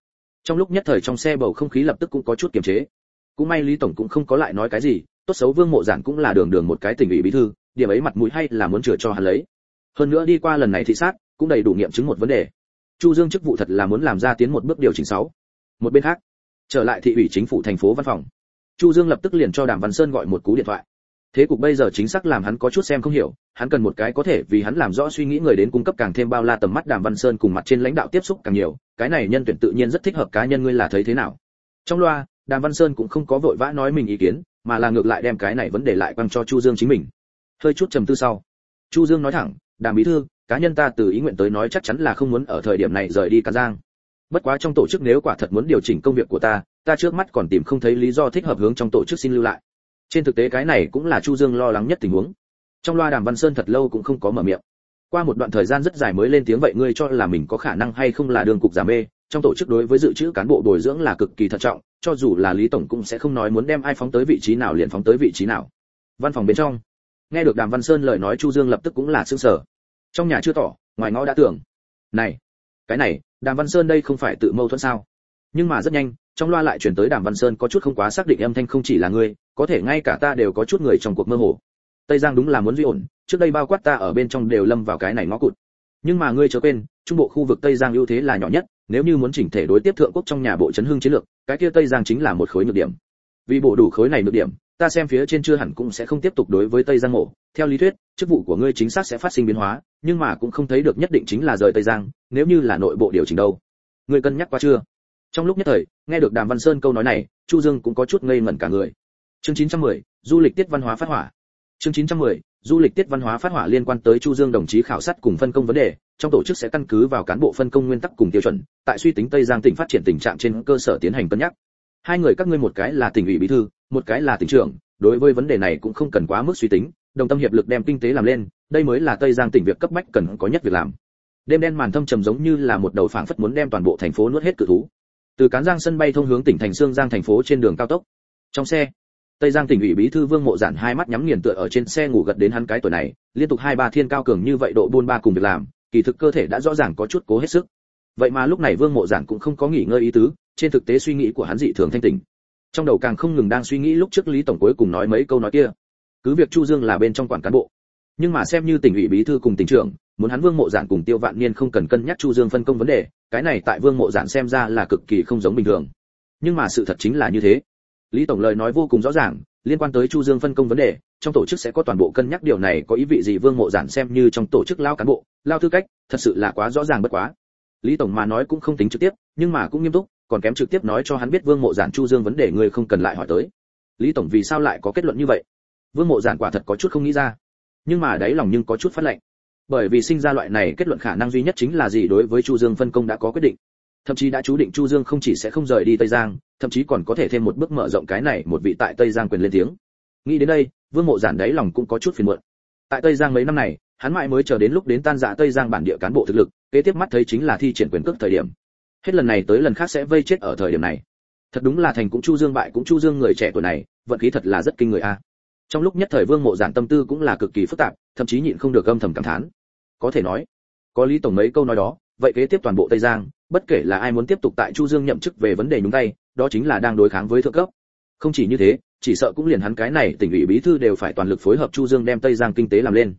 Trong lúc nhất thời trong xe bầu không khí lập tức cũng có chút kiềm chế. Cũng may lý tổng cũng không có lại nói cái gì tốt xấu vương mộ giản cũng là đường đường một cái tình ủy bí thư, điểm ấy mặt mũi hay là muốn chừa cho hắn lấy. Hơn nữa đi qua lần này thị sát, cũng đầy đủ nghiệm chứng một vấn đề. Chu dương chức vụ thật là muốn làm ra tiến một bước điều chỉnh sáu. Một bên khác, trở lại thị ủy chính phủ thành phố văn phòng. Chu dương lập tức liền cho đàm văn sơn gọi một cú điện thoại. Thế cục bây giờ chính xác làm hắn có chút xem không hiểu, hắn cần một cái có thể vì hắn làm rõ suy nghĩ người đến cung cấp càng thêm bao la tầm mắt đàm văn sơn cùng mặt trên lãnh đạo tiếp xúc càng nhiều, cái này nhân tuyển tự nhiên rất thích hợp cá nhân ngươi là thấy thế nào. Trong loa, đàm văn sơn cũng không có vội vã nói mình ý kiến mà là ngược lại đem cái này vấn đề lại quăng cho chu dương chính mình. Hơi chút trầm tư sau, chu dương nói thẳng, đàm bí thư, cá nhân ta từ ý nguyện tới nói chắc chắn là không muốn ở thời điểm này rời đi cả giang. Bất quá trong tổ chức nếu quả thật muốn điều chỉnh công việc của ta ta trước mắt còn tìm không thấy lý do thích hợp hướng trong tổ chức xin lưu lại. Trên thực tế cái này cũng là chu dương lo lắng nhất tình huống. Trong loa đàm văn sơn thật lâu cũng không có mở miệng. Qua một đoạn thời gian rất dài mới lên tiếng, vậy ngươi cho là mình có khả năng hay không là đường cục giả mê? Trong tổ chức đối với dự trữ cán bộ bồi dưỡng là cực kỳ thận trọng cho dù là lý tổng cũng sẽ không nói muốn đem ai phóng tới vị trí nào liền phóng tới vị trí nào. Văn phòng bên trong, nghe được đàm văn sơn lời nói chu dương lập tức cũng là sương sở trong nhà chưa tỏ, ngoài ngõ đã tưởng. Này, cái này, đàm văn sơn đây không phải tự mâu thuẫn sao? Nhưng mà rất nhanh, trong loa lại chuyển tới đàm văn sơn có chút không quá xác định âm thanh không chỉ là ngươi, có thể ngay cả ta đều có chút người trong cuộc mơ hồ. Tây giang đúng là muốn duy ổn, trước đây bao quát ta ở bên trong đều lâm vào cái này ngõ cụt. Nhưng mà ngươi chớ quên, trung bộ khu vực tây giang ưu thế là nhỏ nhất nếu như muốn chỉnh thể đối tiếp thượng quốc trong nhà bộ chấn hưng chiến lược cái kia tây giang chính là một khối nhược điểm. Vì bổ đủ khối này nhược điểm ta xem phía trên chưa hẳn cũng sẽ không tiếp tục đối với tây giang mổ. Theo lý thuyết chức vụ của ngươi chính xác sẽ phát sinh biến hóa nhưng mà cũng không thấy được nhất định chính là rời tây giang nếu như là nội bộ điều chỉnh đâu. Ngươi cân nhắc qua chưa? Trong lúc nhất thời nghe được đàm văn sơn câu nói này chu dương cũng có chút ngây ngẩn cả người. Chương 910, du lịch tiết văn hóa phát hỏa. Chương 910, du lịch tiết văn hóa phát hỏa liên quan tới chu dương đồng chí khảo sát cùng phân công vấn đề, trong tổ chức sẽ căn cứ vào cán bộ phân công nguyên tắc cùng tiêu chuẩn, tại suy tính tây giang tỉnh phát triển tình trạng trên cơ sở tiến hành cân nhắc. Hai người các ngươi một cái là tỉnh ủy bí thư, một cái là tỉnh trưởng, đối với vấn đề này cũng không cần quá mức suy tính, đồng tâm hiệp lực đem kinh tế làm lên, đây mới là tây giang tỉnh việc cấp bách cần có nhất việc làm. Đêm đen màn thâm trầm giống như là một đầu phảng phất muốn đem toàn bộ thành phố nuốt hết cự thú. Từ cán giang sân bay thông hướng tỉnh thành sương giang thành phố trên đường cao tốc. Trong xe tây giang tỉnh ủy bí thư vương mộ giản hai mắt nhắm nghiền tựa ở trên xe ngủ gật đến hắn cái tuổi này, liên tục hai ba thiên cao cường như vậy độ buôn ba cùng việc làm, kỳ thực cơ thể đã rõ ràng có chút cố hết sức. Vậy mà lúc này vương mộ giản cũng không có nghỉ ngơi ý tứ, trên thực tế suy nghĩ của hắn dị thường thanh tỉnh trong đầu càng không ngừng đang suy nghĩ lúc trước lý tổng cuối cùng nói mấy câu nói kia. Cứ việc chu dương là bên trong quản cán bộ, nhưng mà xem như tỉnh ủy bí thư cùng tỉnh trưởng, muốn hắn vương mộ giản cùng tiêu vạn niên không cần cân nhắc chu dương phân công vấn đề, cái này tại vương mộ giản xem ra là cực kỳ không giống bình thường. Nhưng mà sự thật chính là như thế lý tổng lời nói vô cùng rõ ràng, liên quan tới chu dương phân công vấn đề, trong tổ chức sẽ có toàn bộ cân nhắc điều này có ý vị gì vương mộ giản xem như trong tổ chức lao cán bộ, lao tư cách, thật sự là quá rõ ràng bất quá. Lý tổng mà nói cũng không tính trực tiếp, nhưng mà cũng nghiêm túc, còn kém trực tiếp nói cho hắn biết vương mộ giản chu dương vấn đề người không cần lại hỏi tới. Lý tổng vì sao lại có kết luận như vậy? Vương mộ giản quả thật có chút không nghĩ ra. Nhưng mà đáy lòng nhưng có chút phát lệnh. Bởi vì sinh ra loại này kết luận khả năng duy nhất chính là gì đối với chu dương phân công đã có quyết định thậm chí đã chú định chu dương không chỉ sẽ không rời đi tây giang, thậm chí còn có thể thêm một bước mở rộng cái này một vị tại tây giang quyền lên tiếng. Nghĩ đến đây, vương mộ giản đáy lòng cũng có chút phiền muộn. Tại tây giang mấy năm này, hắn mãi mới chờ đến lúc đến tan dạ tây giang bản địa cán bộ thực lực, kế tiếp mắt thấy chính là thi triển quyền cước thời điểm. Hết lần này tới lần khác sẽ vây chết ở thời điểm này. Thật đúng là thành cũng chu dương bại cũng chu dương người trẻ tuổi này, vận khí thật là rất kinh người a. Trong lúc nhất thời vương mộ giản tâm tư cũng là cực kỳ phức tạp, thậm chí nhịn không được âm thầm cảm thán. Có thể nói, có lý tổng mấy câu nói đó vậy kế tiếp toàn bộ tây giang, bất kể là ai muốn tiếp tục tại chu dương nhậm chức về vấn đề nhúng tay, đó chính là đang đối kháng với thượng cấp. Không chỉ như thế, chỉ sợ cũng liền hắn cái này tỉnh ủy bí thư đều phải toàn lực phối hợp chu dương đem tây giang kinh tế làm lên.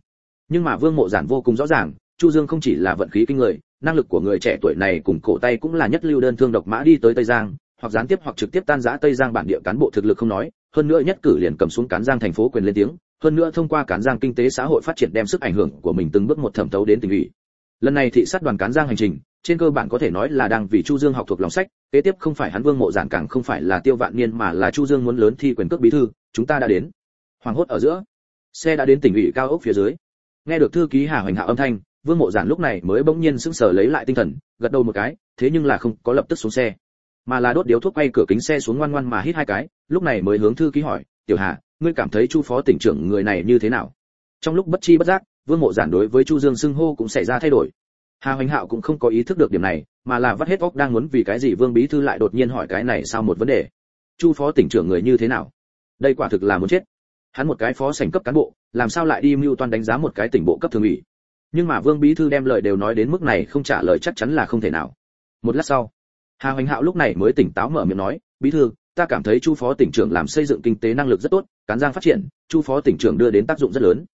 Nhưng mà vương mộ giản vô cùng rõ ràng, chu dương không chỉ là vận khí kinh người, năng lực của người trẻ tuổi này cùng cổ tay cũng là nhất lưu đơn thương độc mã đi tới tây giang, hoặc gián tiếp hoặc trực tiếp tan rã tây giang bản địa cán bộ thực lực không nói, hơn nữa nhất cử liền cầm xuống cán giang thành phố quyền lên tiếng, hơn nữa thông qua cán giang kinh tế xã hội phát triển đem sức ảnh hưởng của mình từng bước một thẩm thấu đến tỉnh ủy lần này thị sát đoàn cán giang hành trình, trên cơ bản có thể nói là đang vì chu dương học thuộc lòng sách, kế tiếp không phải hắn vương mộ giản càng không phải là tiêu vạn niên mà là chu dương muốn lớn thi quyền cước bí thư, chúng ta đã đến. Hoàng hốt ở giữa, xe đã đến tỉnh ủy cao ốc phía dưới. Nghe được thư ký hà hoành hạ âm thanh, vương mộ giản lúc này mới bỗng nhiên sững sờ lấy lại tinh thần, gật đầu một cái, thế nhưng là không có lập tức xuống xe. Mà là đốt điếu thuốc quay cửa kính xe xuống ngoan ngoan mà hít hai cái, lúc này mới hướng thư ký hỏi, tiểu hà, ngươi cảm thấy chu phó tỉnh trưởng người này như thế nào? Trong lúc bất chi bất giác vương mộ giản đối với chu dương xưng hô cũng xảy ra thay đổi. Hà hoành hạo cũng không có ý thức được điểm này, mà là vắt hết óc đang muốn vì cái gì vương bí thư lại đột nhiên hỏi cái này sao một vấn đề. Chu phó tỉnh trưởng người như thế nào? Đây quả thực là muốn chết. Hắn một cái phó sảnh cấp cán bộ, làm sao lại đi mưu toan đánh giá một cái tỉnh bộ cấp thường ủy? Nhưng mà vương bí thư đem lời đều nói đến mức này không trả lời chắc chắn là không thể nào. Một lát sau, hà hoành hạo lúc này mới tỉnh táo mở miệng nói, bí thư, ta cảm thấy chu phó tỉnh trưởng làm xây dựng kinh tế năng lực rất tốt, cán giang phát triển, chu phó tỉnh trưởng đưa đến tác dụng rất lớn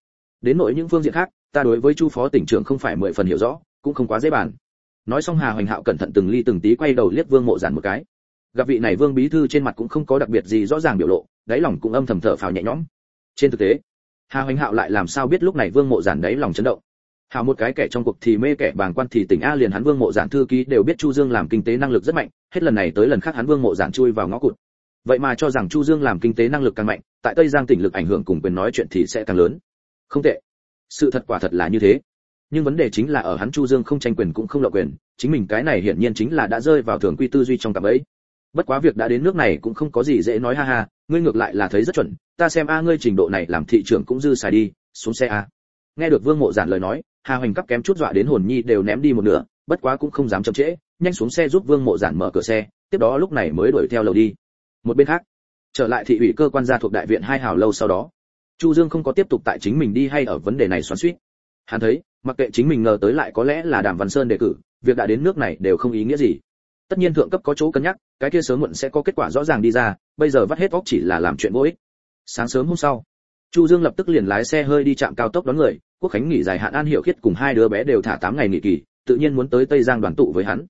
đến nội những phương diện khác, ta đối với chu phó tỉnh trưởng không phải mười phần hiểu rõ, cũng không quá dễ bàn. Nói xong hà hoành hạo cẩn thận từng ly từng tí quay đầu liếc vương mộ giản một cái. Gặp vị này vương bí thư trên mặt cũng không có đặc biệt gì rõ ràng biểu lộ, đáy lòng cũng âm thầm thở phào nhẹ nhõm. Trên thực tế, hà hoành hạo lại làm sao biết lúc này vương mộ giản đáy lòng chấn động? Hào một cái kẻ trong cuộc thì mê kẻ bàng quan thì tỉnh a liền hắn vương mộ giản thư ký đều biết chu dương làm kinh tế năng lực rất mạnh, hết lần này tới lần khác hắn vương mộ giản chui vào ngõ cụt. Vậy mà cho rằng chu dương làm kinh tế năng lực càng mạnh, tại tây giang tỉnh lực ảnh hưởng cùng quyền nói chuyện thì sẽ càng lớn không tệ. Sự thật quả thật là như thế. Nhưng vấn đề chính là ở hắn chu dương không tranh quyền cũng không lộ quyền, chính mình cái này hiển nhiên chính là đã rơi vào thường quy tư duy trong cặp ấy. Bất quá việc đã đến nước này cũng không có gì dễ nói ha ha, ngươi ngược lại là thấy rất chuẩn, ta xem a ngươi trình độ này làm thị trưởng cũng dư xài đi, xuống xe a. Nghe được vương mộ giản lời nói, hà hoành cấp kém chút dọa đến hồn nhi đều ném đi một nửa, bất quá cũng không dám chậm trễ, nhanh xuống xe giúp vương mộ giản mở cửa xe, tiếp đó lúc này mới đuổi theo lầu đi. Một bên khác, trở lại thị ủy cơ quan gia thuộc đại viện hai hào lâu sau đó chu dương không có tiếp tục tại chính mình đi hay ở vấn đề này xoắn xuýt. Hắn thấy, mặc kệ chính mình ngờ tới lại có lẽ là đàm văn sơn đề cử, việc đã đến nước này đều không ý nghĩa gì. Tất nhiên thượng cấp có chỗ cân nhắc, cái kia sớm muộn sẽ có kết quả rõ ràng đi ra, bây giờ vắt hết óc chỉ là làm chuyện vô ích. Sáng sớm hôm sau, chu dương lập tức liền lái xe hơi đi trạm cao tốc đón người, quốc khánh nghỉ dài hạn an Hiểu khiết cùng hai đứa bé đều thả 8 ngày nghỉ kỳ, tự nhiên muốn tới tây giang đoàn tụ với hắn.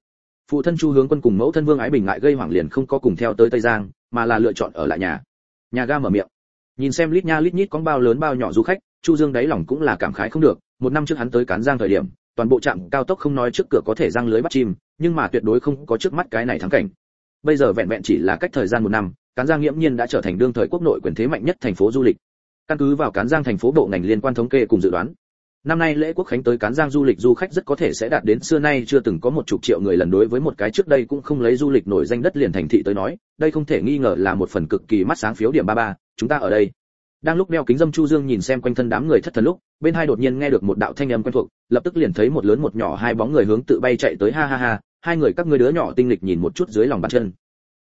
Phụ thân chu hướng quân cùng mẫu thân vương ái bình ngại gây hoảng liền không có cùng theo tới tây giang, mà là lựa chọn ở lại nhà. Nhà ga mở miệng nhìn xem lít nha lít nhít con bao lớn bao nhỏ du khách, chu dương đáy lòng cũng là cảm khái không được. Một năm trước hắn tới cán giang thời điểm, toàn bộ trạm cao tốc không nói trước cửa có thể răng lưới bắt chim, nhưng mà tuyệt đối không có trước mắt cái này thắng cảnh. Bây giờ vẹn vẹn chỉ là cách thời gian một năm, cán giang nghiễm nhiên đã trở thành đương thời quốc nội quyền thế mạnh nhất thành phố du lịch. Căn cứ vào cán giang thành phố bộ ngành liên quan thống kê cùng dự đoán, năm nay lễ quốc khánh tới cán giang du lịch du khách rất có thể sẽ đạt đến xưa nay chưa từng có một chục triệu người lần đối với một cái trước đây cũng không lấy du lịch nổi danh đất liền thành thị tới nói, đây không thể nghi ngờ là một phần cực kỳ mắt sáng phiếu điểm ba ba chúng ta ở đây. Đang lúc đeo kính dâm chu dương nhìn xem quanh thân đám người thất thần lúc, bên hai đột nhiên nghe được một đạo thanh âm quen thuộc, lập tức liền thấy một lớn một nhỏ hai bóng người hướng tự bay chạy tới, ha ha ha, hai người các ngươi đứa nhỏ tinh lịch nhìn một chút dưới lòng bàn chân.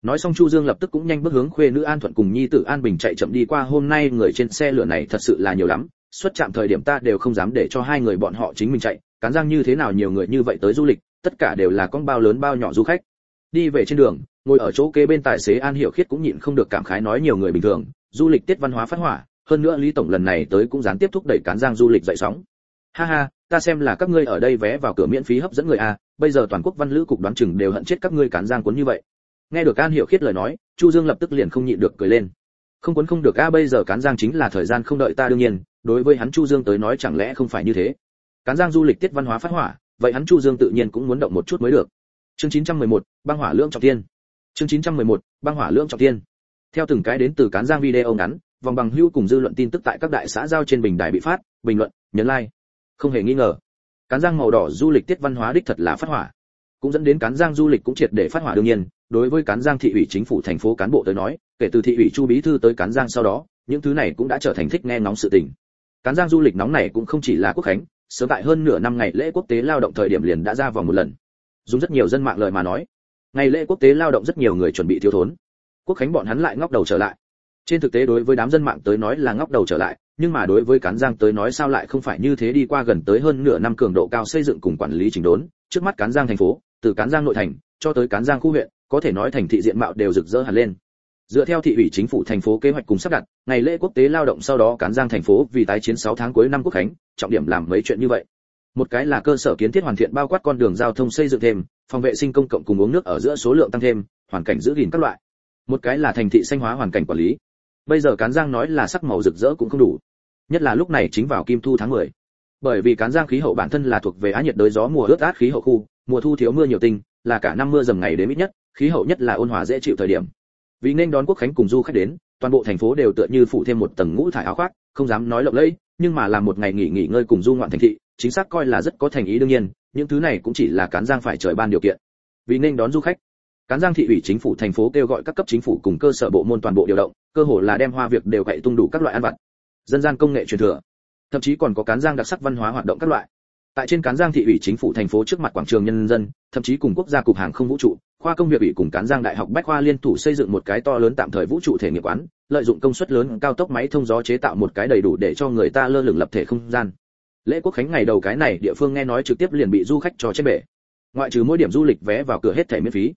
Nói xong chu dương lập tức cũng nhanh bước hướng khuê nữ an thuận cùng nhi tử an bình chạy chậm đi qua, hôm nay người trên xe lửa này thật sự là nhiều lắm xuất chạm thời điểm ta đều không dám để cho hai người bọn họ chính mình chạy, cán giang như thế nào nhiều người như vậy tới du lịch, tất cả đều là con bao lớn bao nhỏ du khách. Đi về trên đường, ngồi ở chỗ kế bên tài xế an hiểu khiết cũng nhịn không được cảm khái nói nhiều người bình thường du lịch tiết văn hóa phát hỏa hơn nữa lý tổng lần này tới cũng gián tiếp thúc đẩy cán giang du lịch dậy sóng. Ha ha ta xem là các ngươi ở đây vé vào cửa miễn phí hấp dẫn người a bây giờ toàn quốc văn lữ cục đoán chừng đều hận chết các ngươi cán giang cuốn như vậy. Nghe được an hiểu khiết lời nói chu dương lập tức liền không nhịn được cười lên. Không cuốn không được a bây giờ cán giang chính là thời gian không đợi ta đương nhiên đối với hắn chu dương tới nói chẳng lẽ không phải như thế? Cán giang du lịch tiết văn hóa phát hỏa vậy hắn chu dương tự nhiên cũng muốn động một chút mới được. Chương 911, băng hỏa lưỡng trọng thiên. Chương 911, băng hỏa lưỡng trọng thiên theo từng cái đến từ cán giang video ngắn, vòng bằng hữu cùng dư luận tin tức tại các đại xã giao trên bình đài bị phát, bình luận, nhấn like. Không hề nghi ngờ, cán giang màu đỏ du lịch tiết văn hóa đích thật là phát hỏa. Cũng dẫn đến cán giang du lịch cũng triệt để phát hỏa đương nhiên. Đối với cán giang thị ủy chính phủ thành phố cán bộ tới nói, kể từ thị ủy chu bí thư tới cán giang sau đó, những thứ này cũng đã trở thành thích nghe ngóng sự tình. Cán giang du lịch nóng này cũng không chỉ là quốc khánh, sớm tại hơn nửa năm ngày lễ quốc tế lao động thời điểm liền đã ra vòng một lần. Dùng rất nhiều dân mạng lời mà nói, ngày lễ quốc tế lao động rất nhiều người chuẩn bị thiếu thốn quốc khánh bọn hắn lại ngóc đầu trở lại. Trên thực tế đối với đám dân mạng tới nói là ngóc đầu trở lại, nhưng mà đối với cán giang tới nói sao lại không phải như thế đi qua gần tới hơn nửa năm cường độ cao xây dựng cùng quản lý chỉnh đốn. Trước mắt cán giang thành phố, từ cán giang nội thành, cho tới cán giang khu huyện, có thể nói thành thị diện mạo đều rực rỡ hẳn lên. Dựa theo thị ủy chính phủ thành phố kế hoạch cùng sắp đặt, ngày lễ quốc tế lao động sau đó cán giang thành phố vì tái chiến 6 tháng cuối năm quốc khánh, trọng điểm làm mấy chuyện như vậy. Một cái là cơ sở kiến thiết hoàn thiện bao quát con đường giao thông xây dựng thêm, phòng vệ sinh công cộng cùng uống nước ở giữa số lượng tăng thêm, hoàn cảnh giữ gìn các loại một cái là thành thị xanh hóa hoàn cảnh quản lý. Bây giờ cán giang nói là sắc màu rực rỡ cũng không đủ. Nhất là lúc này chính vào kim thu tháng 10. bởi vì cán giang khí hậu bản thân là thuộc về á nhiệt đới gió mùa ướt át khí hậu khu, mùa thu thiếu mưa nhiều tinh, là cả năm mưa dầm ngày đến ít nhất, khí hậu nhất là ôn hòa dễ chịu thời điểm. Vì nên đón quốc khánh cùng du khách đến, toàn bộ thành phố đều tựa như phụ thêm một tầng ngũ thải áo khoác, không dám nói lộng lẫy, nhưng mà làm một ngày nghỉ nghỉ ngơi cùng du ngoạn thành thị, chính xác coi là rất có thành ý đương nhiên, những thứ này cũng chỉ là cán giang phải trời ban điều kiện. Vì nên đón du khách cán giang thị ủy chính phủ thành phố kêu gọi các cấp chính phủ cùng cơ sở bộ môn toàn bộ điều động, cơ hội là đem hoa việc đều cậy tung đủ các loại ăn vặt, dân gian công nghệ truyền thừa. Thậm chí còn có cán giang đặc sắc văn hóa hoạt động các loại. Tại trên cán giang thị ủy chính phủ thành phố trước mặt quảng trường nhân dân, thậm chí cùng quốc gia cục hàng không vũ trụ, khoa công việc ủy cùng cán giang đại học bách khoa liên thủ xây dựng một cái to lớn tạm thời vũ trụ thể nghiệp quán, lợi dụng công suất lớn, cao tốc máy thông gió chế tạo một cái đầy đủ để cho người ta lơ lửng lập thể không gian. Lễ quốc khánh ngày đầu cái này, địa phương nghe nói trực tiếp liền bị du khách cho chết bể. Ngoại trừ mỗi điểm du lịch vé vào cửa hết thẻ miễn phí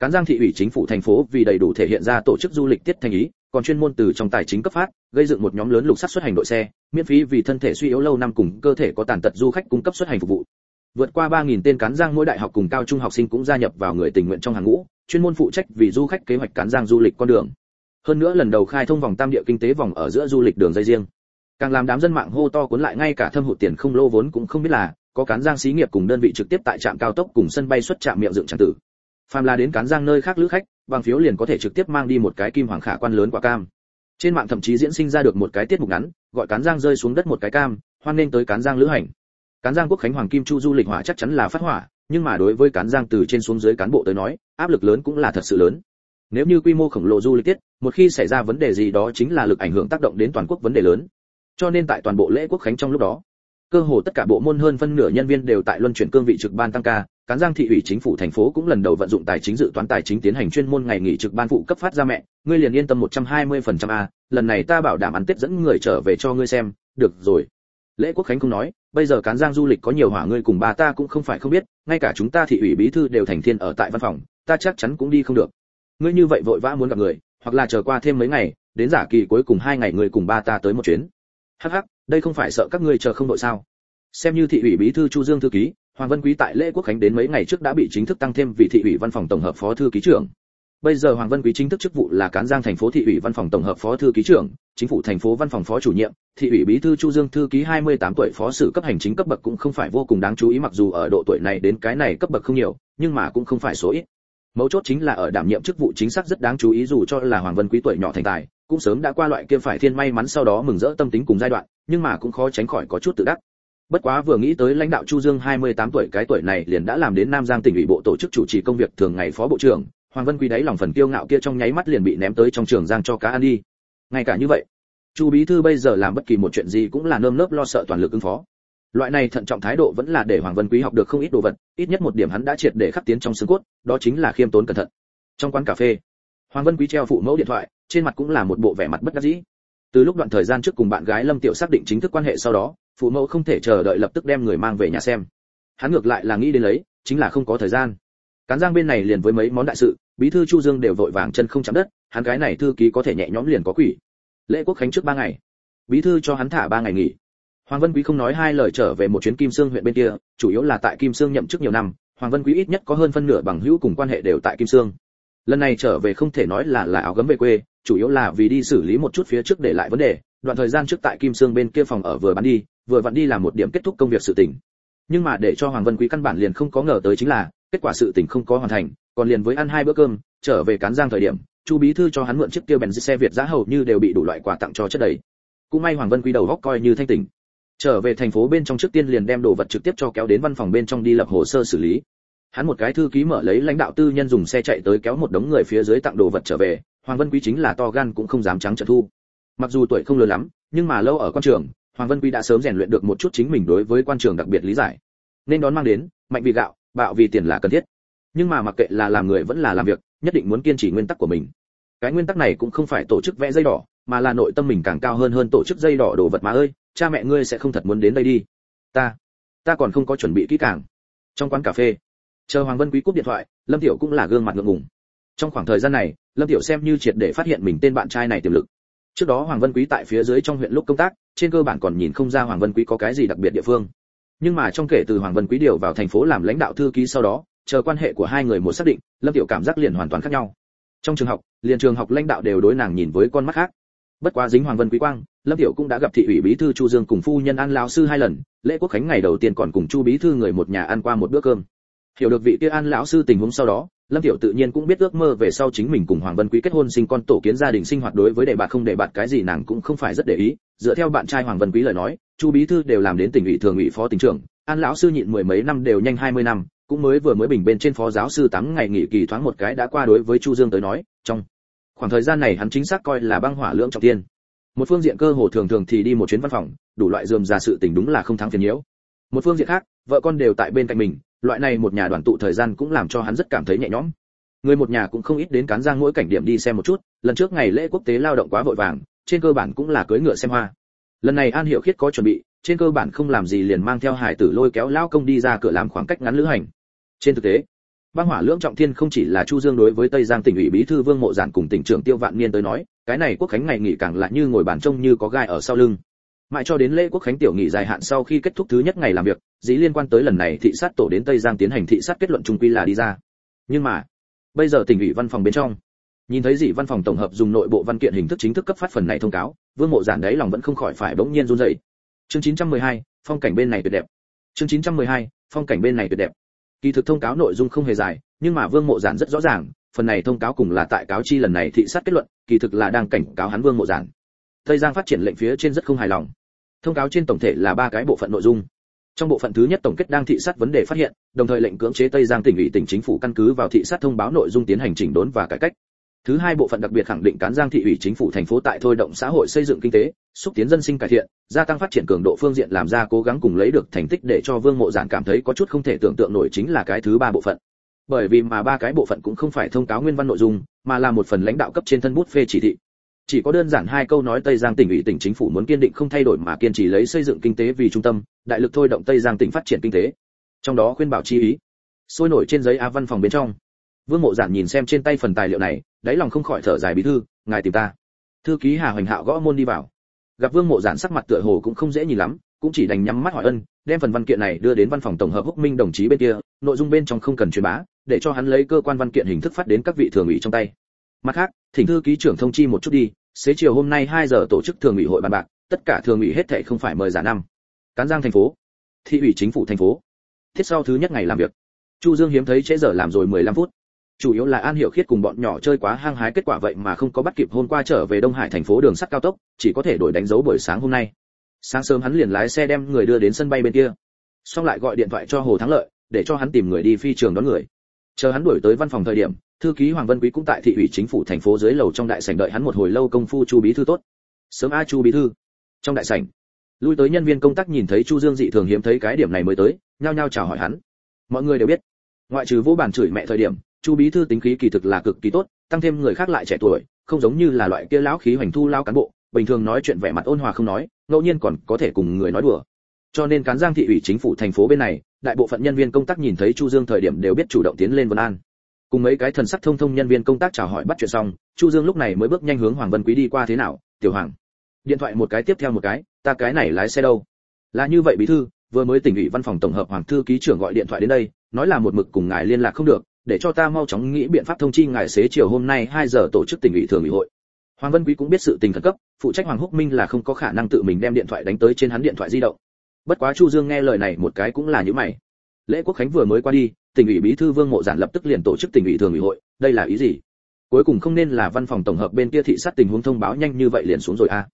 cán giang thị ủy chính phủ thành phố vì đầy đủ thể hiện ra tổ chức du lịch tiết thành ý, còn chuyên môn từ trong tài chính cấp phát, gây dựng một nhóm lớn lục sắt xuất hành đội xe, miễn phí vì thân thể suy yếu lâu năm cùng cơ thể có tàn tật du khách cung cấp xuất hành phục vụ. Vượt qua 3.000 tên cán giang mỗi đại học cùng cao trung học sinh cũng gia nhập vào người tình nguyện trong hàng ngũ, chuyên môn phụ trách vì du khách kế hoạch cán giang du lịch con đường. Hơn nữa lần đầu khai thông vòng tam địa kinh tế vòng ở giữa du lịch đường dây riêng. Càng làm đám dân mạng hô to cuốn lại ngay cả thâm hụt tiền không lô vốn cũng không biết là, có cán giang xí nghiệp cùng đơn vị trực tiếp tại trạm cao tốc cùng sân bay xuất trạm miệng dựng trang tử phàm là đến cán giang nơi khác lữ khách, bằng phiếu liền có thể trực tiếp mang đi một cái kim hoàng khả quan lớn quả cam. Trên mạng thậm chí diễn sinh ra được một cái tiết mục ngắn, gọi cán giang rơi xuống đất một cái cam, hoan nên tới cán giang lữ hành. Cán giang quốc khánh hoàng kim chu du lịch hỏa chắc chắn là phát hỏa, nhưng mà đối với cán giang từ trên xuống dưới cán bộ tới nói, áp lực lớn cũng là thật sự lớn. Nếu như quy mô khổng lồ du lịch tiết, một khi xảy ra vấn đề gì đó chính là lực ảnh hưởng tác động đến toàn quốc vấn đề lớn. Cho nên tại toàn bộ lễ quốc khánh trong lúc đó cơ hồ tất cả bộ môn hơn phân nửa nhân viên đều tại luân chuyển cương vị trực ban tăng ca. Cán giang thị ủy chính phủ thành phố cũng lần đầu vận dụng tài chính dự toán tài chính tiến hành chuyên môn ngày nghỉ trực ban phụ cấp phát ra mẹ. Ngươi liền yên tâm 120% a, lần này ta bảo đảm ăn tết dẫn người trở về cho ngươi xem. Được rồi. Lễ quốc khánh cũng nói, bây giờ cán giang du lịch có nhiều hỏa ngươi cùng bà ta cũng không phải không biết, ngay cả chúng ta thị ủy bí thư đều thành thiên ở tại văn phòng, ta chắc chắn cũng đi không được. Ngươi như vậy vội vã muốn gặp người, hoặc là chờ qua thêm mấy ngày, đến giả kỳ cuối cùng hai ngày ngươi cùng ba ta tới một chuyến hắc hắc, đây không phải sợ các ngươi chờ không đội sao? Xem như thị ủy bí thư chu dương thư ký, hoàng vân quý tại lễ quốc khánh đến mấy ngày trước đã bị chính thức tăng thêm vị thị ủy văn phòng tổng hợp phó thư ký trưởng. Bây giờ hoàng vân quý chính thức chức vụ là cán giang thành phố thị ủy văn phòng tổng hợp phó thư ký trưởng, chính phủ thành phố văn phòng phó chủ nhiệm, thị ủy bí thư chu dương thư ký 28 tuổi phó sự cấp hành chính cấp bậc cũng không phải vô cùng đáng chú ý mặc dù ở độ tuổi này đến cái này cấp bậc không nhiều, nhưng mà cũng không phải số ít mấu chốt chính là ở đảm nhiệm chức vụ chính xác rất đáng chú ý dù cho là hoàng vân quý tuổi nhỏ thành tài, cũng sớm đã qua loại kia phải thiên may mắn sau đó mừng rỡ tâm tính cùng giai đoạn, nhưng mà cũng khó tránh khỏi có chút tự đắc. Bất quá vừa nghĩ tới lãnh đạo chu dương 28 tuổi, cái tuổi này liền đã làm đến nam giang tỉnh ủy bộ tổ chức chủ trì công việc thường ngày phó bộ trưởng, hoàng vân quý đáy lòng phần kiêu ngạo kia trong nháy mắt liền bị ném tới trong trường giang cho cá ăn đi. Ngay cả như vậy, chu bí thư bây giờ làm bất kỳ một chuyện gì cũng là nơm nớp lo sợ toàn lực ứng phó loại này thận trọng thái độ vẫn là để hoàng vân quý học được không ít đồ vật, ít nhất một điểm hắn đã triệt để khắc tiến trong xương cốt, đó chính là khiêm tốn cẩn thận. Trong quán cà phê, hoàng vân quý treo phụ mẫu điện thoại, trên mặt cũng là một bộ vẻ mặt bất đắc dĩ. Từ lúc đoạn thời gian trước cùng bạn gái lâm tiểu xác định chính thức quan hệ sau đó, phụ mẫu không thể chờ đợi lập tức đem người mang về nhà xem. Hắn ngược lại là nghĩ đến lấy, chính là không có thời gian. Cán giang bên này liền với mấy món đại sự, bí thư chu dương đều vội vàng chân không chạm đất, hắn cái này thư ký có thể nhẹ nhõm liền có quỷ. Lễ quốc khánh trước ba ngày. Bí thư cho hắn thả ba ngày nghỉ hoàng vân quý không nói hai lời trở về một chuyến kim sương huyện bên kia, chủ yếu là tại kim sương nhậm chức nhiều năm, hoàng vân quý ít nhất có hơn phân nửa bằng hữu cùng quan hệ đều tại kim sương. Lần này trở về không thể nói là là áo gấm về quê, chủ yếu là vì đi xử lý một chút phía trước để lại vấn đề, đoạn thời gian trước tại kim sương bên kia phòng ở vừa bán đi, vừa vặn đi làm một điểm kết thúc công việc sự tình. Nhưng mà để cho hoàng vân quý căn bản liền không có ngờ tới chính là, kết quả sự tình không có hoàn thành, còn liền với ăn hai bữa cơm, trở về cán giang thời điểm, chu bí thư cho hắn mượn chiếc kia bèn xe việt giá hầu như đều bị đủ loại quà tặng cho chất đầy. Cũng may hoàng vân quý đầu góc coi như thanh tỉnh trở về thành phố bên trong trước tiên liền đem đồ vật trực tiếp cho kéo đến văn phòng bên trong đi lập hồ sơ xử lý. Hắn một cái thư ký mở lấy lãnh đạo tư nhân dùng xe chạy tới kéo một đống người phía dưới tặng đồ vật trở về, hoàng vân quý chính là to gan cũng không dám trắng trợ thu. Mặc dù tuổi không lớn lắm, nhưng mà lâu ở quan trường, hoàng vân quý đã sớm rèn luyện được một chút chính mình đối với quan trường đặc biệt lý giải. Nên đón mang đến, mạnh vì gạo, bạo vì tiền là cần thiết. Nhưng mà mặc kệ là làm người vẫn là làm việc, nhất định muốn kiên trì nguyên tắc của mình. Cái nguyên tắc này cũng không phải tổ chức vẽ dây đỏ mà là nội tâm mình càng cao hơn hơn tổ chức dây đỏ đồ vật mà ơi, cha mẹ ngươi sẽ không thật muốn đến đây đi. Ta ta còn không có chuẩn bị kỹ càng. Trong quán cà phê, chờ hoàng vân quý cúp điện thoại, lâm tiểu cũng là gương mặt ngượng ngùng. Trong khoảng thời gian này, lâm tiểu xem như triệt để phát hiện mình tên bạn trai này tiềm lực. Trước đó hoàng vân quý tại phía dưới trong huyện lúc công tác, trên cơ bản còn nhìn không ra hoàng vân quý có cái gì đặc biệt địa phương. Nhưng mà trong kể từ hoàng vân quý điều vào thành phố làm lãnh đạo thư ký sau đó, chờ quan hệ của hai người một xác định, lâm tiểu cảm giác liền hoàn toàn khác nhau. Trong trường học, liền trường học lãnh đạo đều đối nàng nhìn với con mắt khác bất quá dính hoàng vân quý quang, lâm tiểu cũng đã gặp thị ủy bí thư chu dương cùng phu nhân an lão sư hai lần, lễ quốc khánh ngày đầu tiên còn cùng chu bí thư người một nhà ăn qua một bữa cơm. Hiểu được vị kia an lão sư tình huống sau đó, lâm tiểu tự nhiên cũng biết ước mơ về sau chính mình cùng hoàng vân quý kết hôn sinh con tổ kiến gia đình sinh hoạt đối với đệ bạt không đệ bạt cái gì nàng cũng không phải rất để ý. Dựa theo bạn trai hoàng vân quý lời nói, chu bí thư đều làm đến tỉnh ủy thường ủy phó tỉnh trưởng, an lão sư nhịn mười mấy năm đều nhanh hai mươi năm, cũng mới vừa mới bình bên trên phó giáo sư tám ngày nghỉ kỳ thoáng một cái đã qua đối với chu dương tới nói, trong khoảng thời gian này hắn chính xác coi là băng hỏa lưỡng trọng tiên. Một phương diện cơ hồ thường thường thì đi một chuyến văn phòng, đủ loại dườm ra sự tình đúng là không thắng phiền nhiễu. Một phương diện khác, vợ con đều tại bên cạnh mình, loại này một nhà đoàn tụ thời gian cũng làm cho hắn rất cảm thấy nhẹ nhõm. Người một nhà cũng không ít đến cán giang mỗi cảnh điểm đi xem một chút, lần trước ngày lễ quốc tế lao động quá vội vàng, trên cơ bản cũng là cưỡi ngựa xem hoa. Lần này an hiệu khiết có chuẩn bị, trên cơ bản không làm gì liền mang theo hải tử lôi kéo lao công đi ra cửa làm khoảng cách ngắn lữ hành. Trên thực tế băng hỏa lưỡng trọng thiên không chỉ là chu dương đối với tây giang tỉnh ủy bí thư vương mộ giản cùng tỉnh trưởng tiêu vạn niên tới nói cái này quốc khánh ngày nghỉ càng lại như ngồi bàn trông như có gai ở sau lưng. Mãi cho đến lễ quốc khánh tiểu nghỉ dài hạn sau khi kết thúc thứ nhất ngày làm việc dĩ liên quan tới lần này thị sát tổ đến tây giang tiến hành thị sát kết luận trung quy là đi ra. Nhưng mà bây giờ tỉnh ủy văn phòng bên trong nhìn thấy dị văn phòng tổng hợp dùng nội bộ văn kiện hình thức chính thức cấp phát phần này thông cáo vương mộ giản đấy lòng vẫn không khỏi phải bỗng nhiên run rẩy. Chương 912, phong cảnh bên này tuyệt đẹp. Chương 912, phong cảnh bên này tuyệt đẹp kỳ thực thông cáo nội dung không hề dài, nhưng mà vương mộ giản rất rõ ràng, phần này thông cáo cùng là tại cáo chi lần này thị sát kết luận, kỳ thực là đang cảnh cáo hắn vương mộ giản. Tây giang phát triển lệnh phía trên rất không hài lòng. Thông cáo trên tổng thể là ba cái bộ phận nội dung. Trong bộ phận thứ nhất tổng kết đang thị sát vấn đề phát hiện, đồng thời lệnh cưỡng chế tây giang tỉnh ủy tỉnh chính phủ căn cứ vào thị sát thông báo nội dung tiến hành chỉnh đốn và cải cách thứ hai bộ phận đặc biệt khẳng định cán giang thị ủy chính phủ thành phố tại thôi động xã hội xây dựng kinh tế, xúc tiến dân sinh cải thiện, gia tăng phát triển cường độ phương diện làm ra cố gắng cùng lấy được thành tích để cho vương mộ giản cảm thấy có chút không thể tưởng tượng nổi chính là cái thứ ba bộ phận. Bởi vì mà ba cái bộ phận cũng không phải thông cáo nguyên văn nội dung, mà là một phần lãnh đạo cấp trên thân bút phê chỉ thị. Chỉ có đơn giản hai câu nói tây giang tỉnh ủy tỉnh chính phủ muốn kiên định không thay đổi mà kiên trì lấy xây dựng kinh tế vì trung tâm, đại lực thôi động tây giang tỉnh phát triển kinh tế. Trong đó khuyên bảo chi ý, sôi nổi trên giấy a văn phòng bên trong. Vương mộ giản nhìn xem trên tay phần tài liệu này đáy lòng không khỏi thở dài bí thư, ngài tìm ta. Thư ký hà hoành hạo gõ môn đi vào. Gặp vương mộ giản sắc mặt tựa hồ cũng không dễ nhìn lắm, cũng chỉ đành nhắm mắt hỏi ân, đem phần văn kiện này đưa đến văn phòng tổng hợp húc minh đồng chí bên kia, nội dung bên trong không cần truyền bá, để cho hắn lấy cơ quan văn kiện hình thức phát đến các vị thường ủy trong tay. Mặt khác, thỉnh thư ký trưởng thông chi một chút đi, xế chiều hôm nay 2 giờ tổ chức thường ủy hội bàn bạc, tất cả thường ủy hết thảy không phải mời giả năm. Cán giang thành phố, thị ủy chính phủ thành phố. Thiết sau thứ nhất ngày làm việc. Chu dương hiếm thấy trễ giờ làm rồi 15 phút chủ yếu là an hiểu khiết cùng bọn nhỏ chơi quá hăng hái, kết quả vậy mà không có bắt kịp hôm qua trở về đông hải thành phố đường sắt cao tốc, chỉ có thể đổi đánh dấu buổi sáng hôm nay. Sáng sớm hắn liền lái xe đem người đưa đến sân bay bên kia. Xong lại gọi điện thoại cho hồ thắng lợi, để cho hắn tìm người đi phi trường đón người. Chờ hắn đuổi tới văn phòng thời điểm, thư ký hoàng Văn quý cũng tại thị ủy chính phủ thành phố dưới lầu trong đại sảnh đợi hắn một hồi lâu công phu chu bí thư tốt. Sớm a chu bí thư. Trong đại sảnh, lui tới nhân viên công tác nhìn thấy chu dương dị thường hiếm thấy cái điểm này mới tới, nhao nhao chào hỏi hắn. Mọi người đều biết, ngoại trừ vô bản chửi mẹ thời điểm chu bí thư tính khí kỳ thực là cực kỳ tốt, tăng thêm người khác lại trẻ tuổi, không giống như là loại kia lão khí hoành thu lao cán bộ, bình thường nói chuyện vẻ mặt ôn hòa không nói, ngẫu nhiên còn có thể cùng người nói đùa. Cho nên cán giang thị ủy chính phủ thành phố bên này, đại bộ phận nhân viên công tác nhìn thấy chu dương thời điểm đều biết chủ động tiến lên vân an. Cùng mấy cái thần sắc thông thông nhân viên công tác chào hỏi bắt chuyện xong, chu dương lúc này mới bước nhanh hướng hoàng vân quý đi qua thế nào, tiểu hoàng, điện thoại một cái tiếp theo một cái, ta cái này lái xe đâu? Là như vậy, bí thư, vừa mới tỉnh ủy văn phòng tổng hợp hoàng thư ký trưởng gọi điện thoại đến đây, nói là một mực cùng ngài liên lạc không được để cho ta mau chóng nghĩ biện pháp thông chi ngài xế chiều hôm nay 2 giờ tổ chức tỉnh ủy thường ủy hội. Hoàng vân quý cũng biết sự tình khẩn cấp, phụ trách hoàng húc minh là không có khả năng tự mình đem điện thoại đánh tới trên hắn điện thoại di động. Bất quá chu dương nghe lời này một cái cũng là như mày. Lễ quốc khánh vừa mới qua đi, tỉnh ủy bí thư vương mộ giản lập tức liền tổ chức tỉnh ủy thường ủy hội, đây là ý gì? Cuối cùng không nên là văn phòng tổng hợp bên kia thị sát tình huống thông báo nhanh như vậy liền xuống rồi à?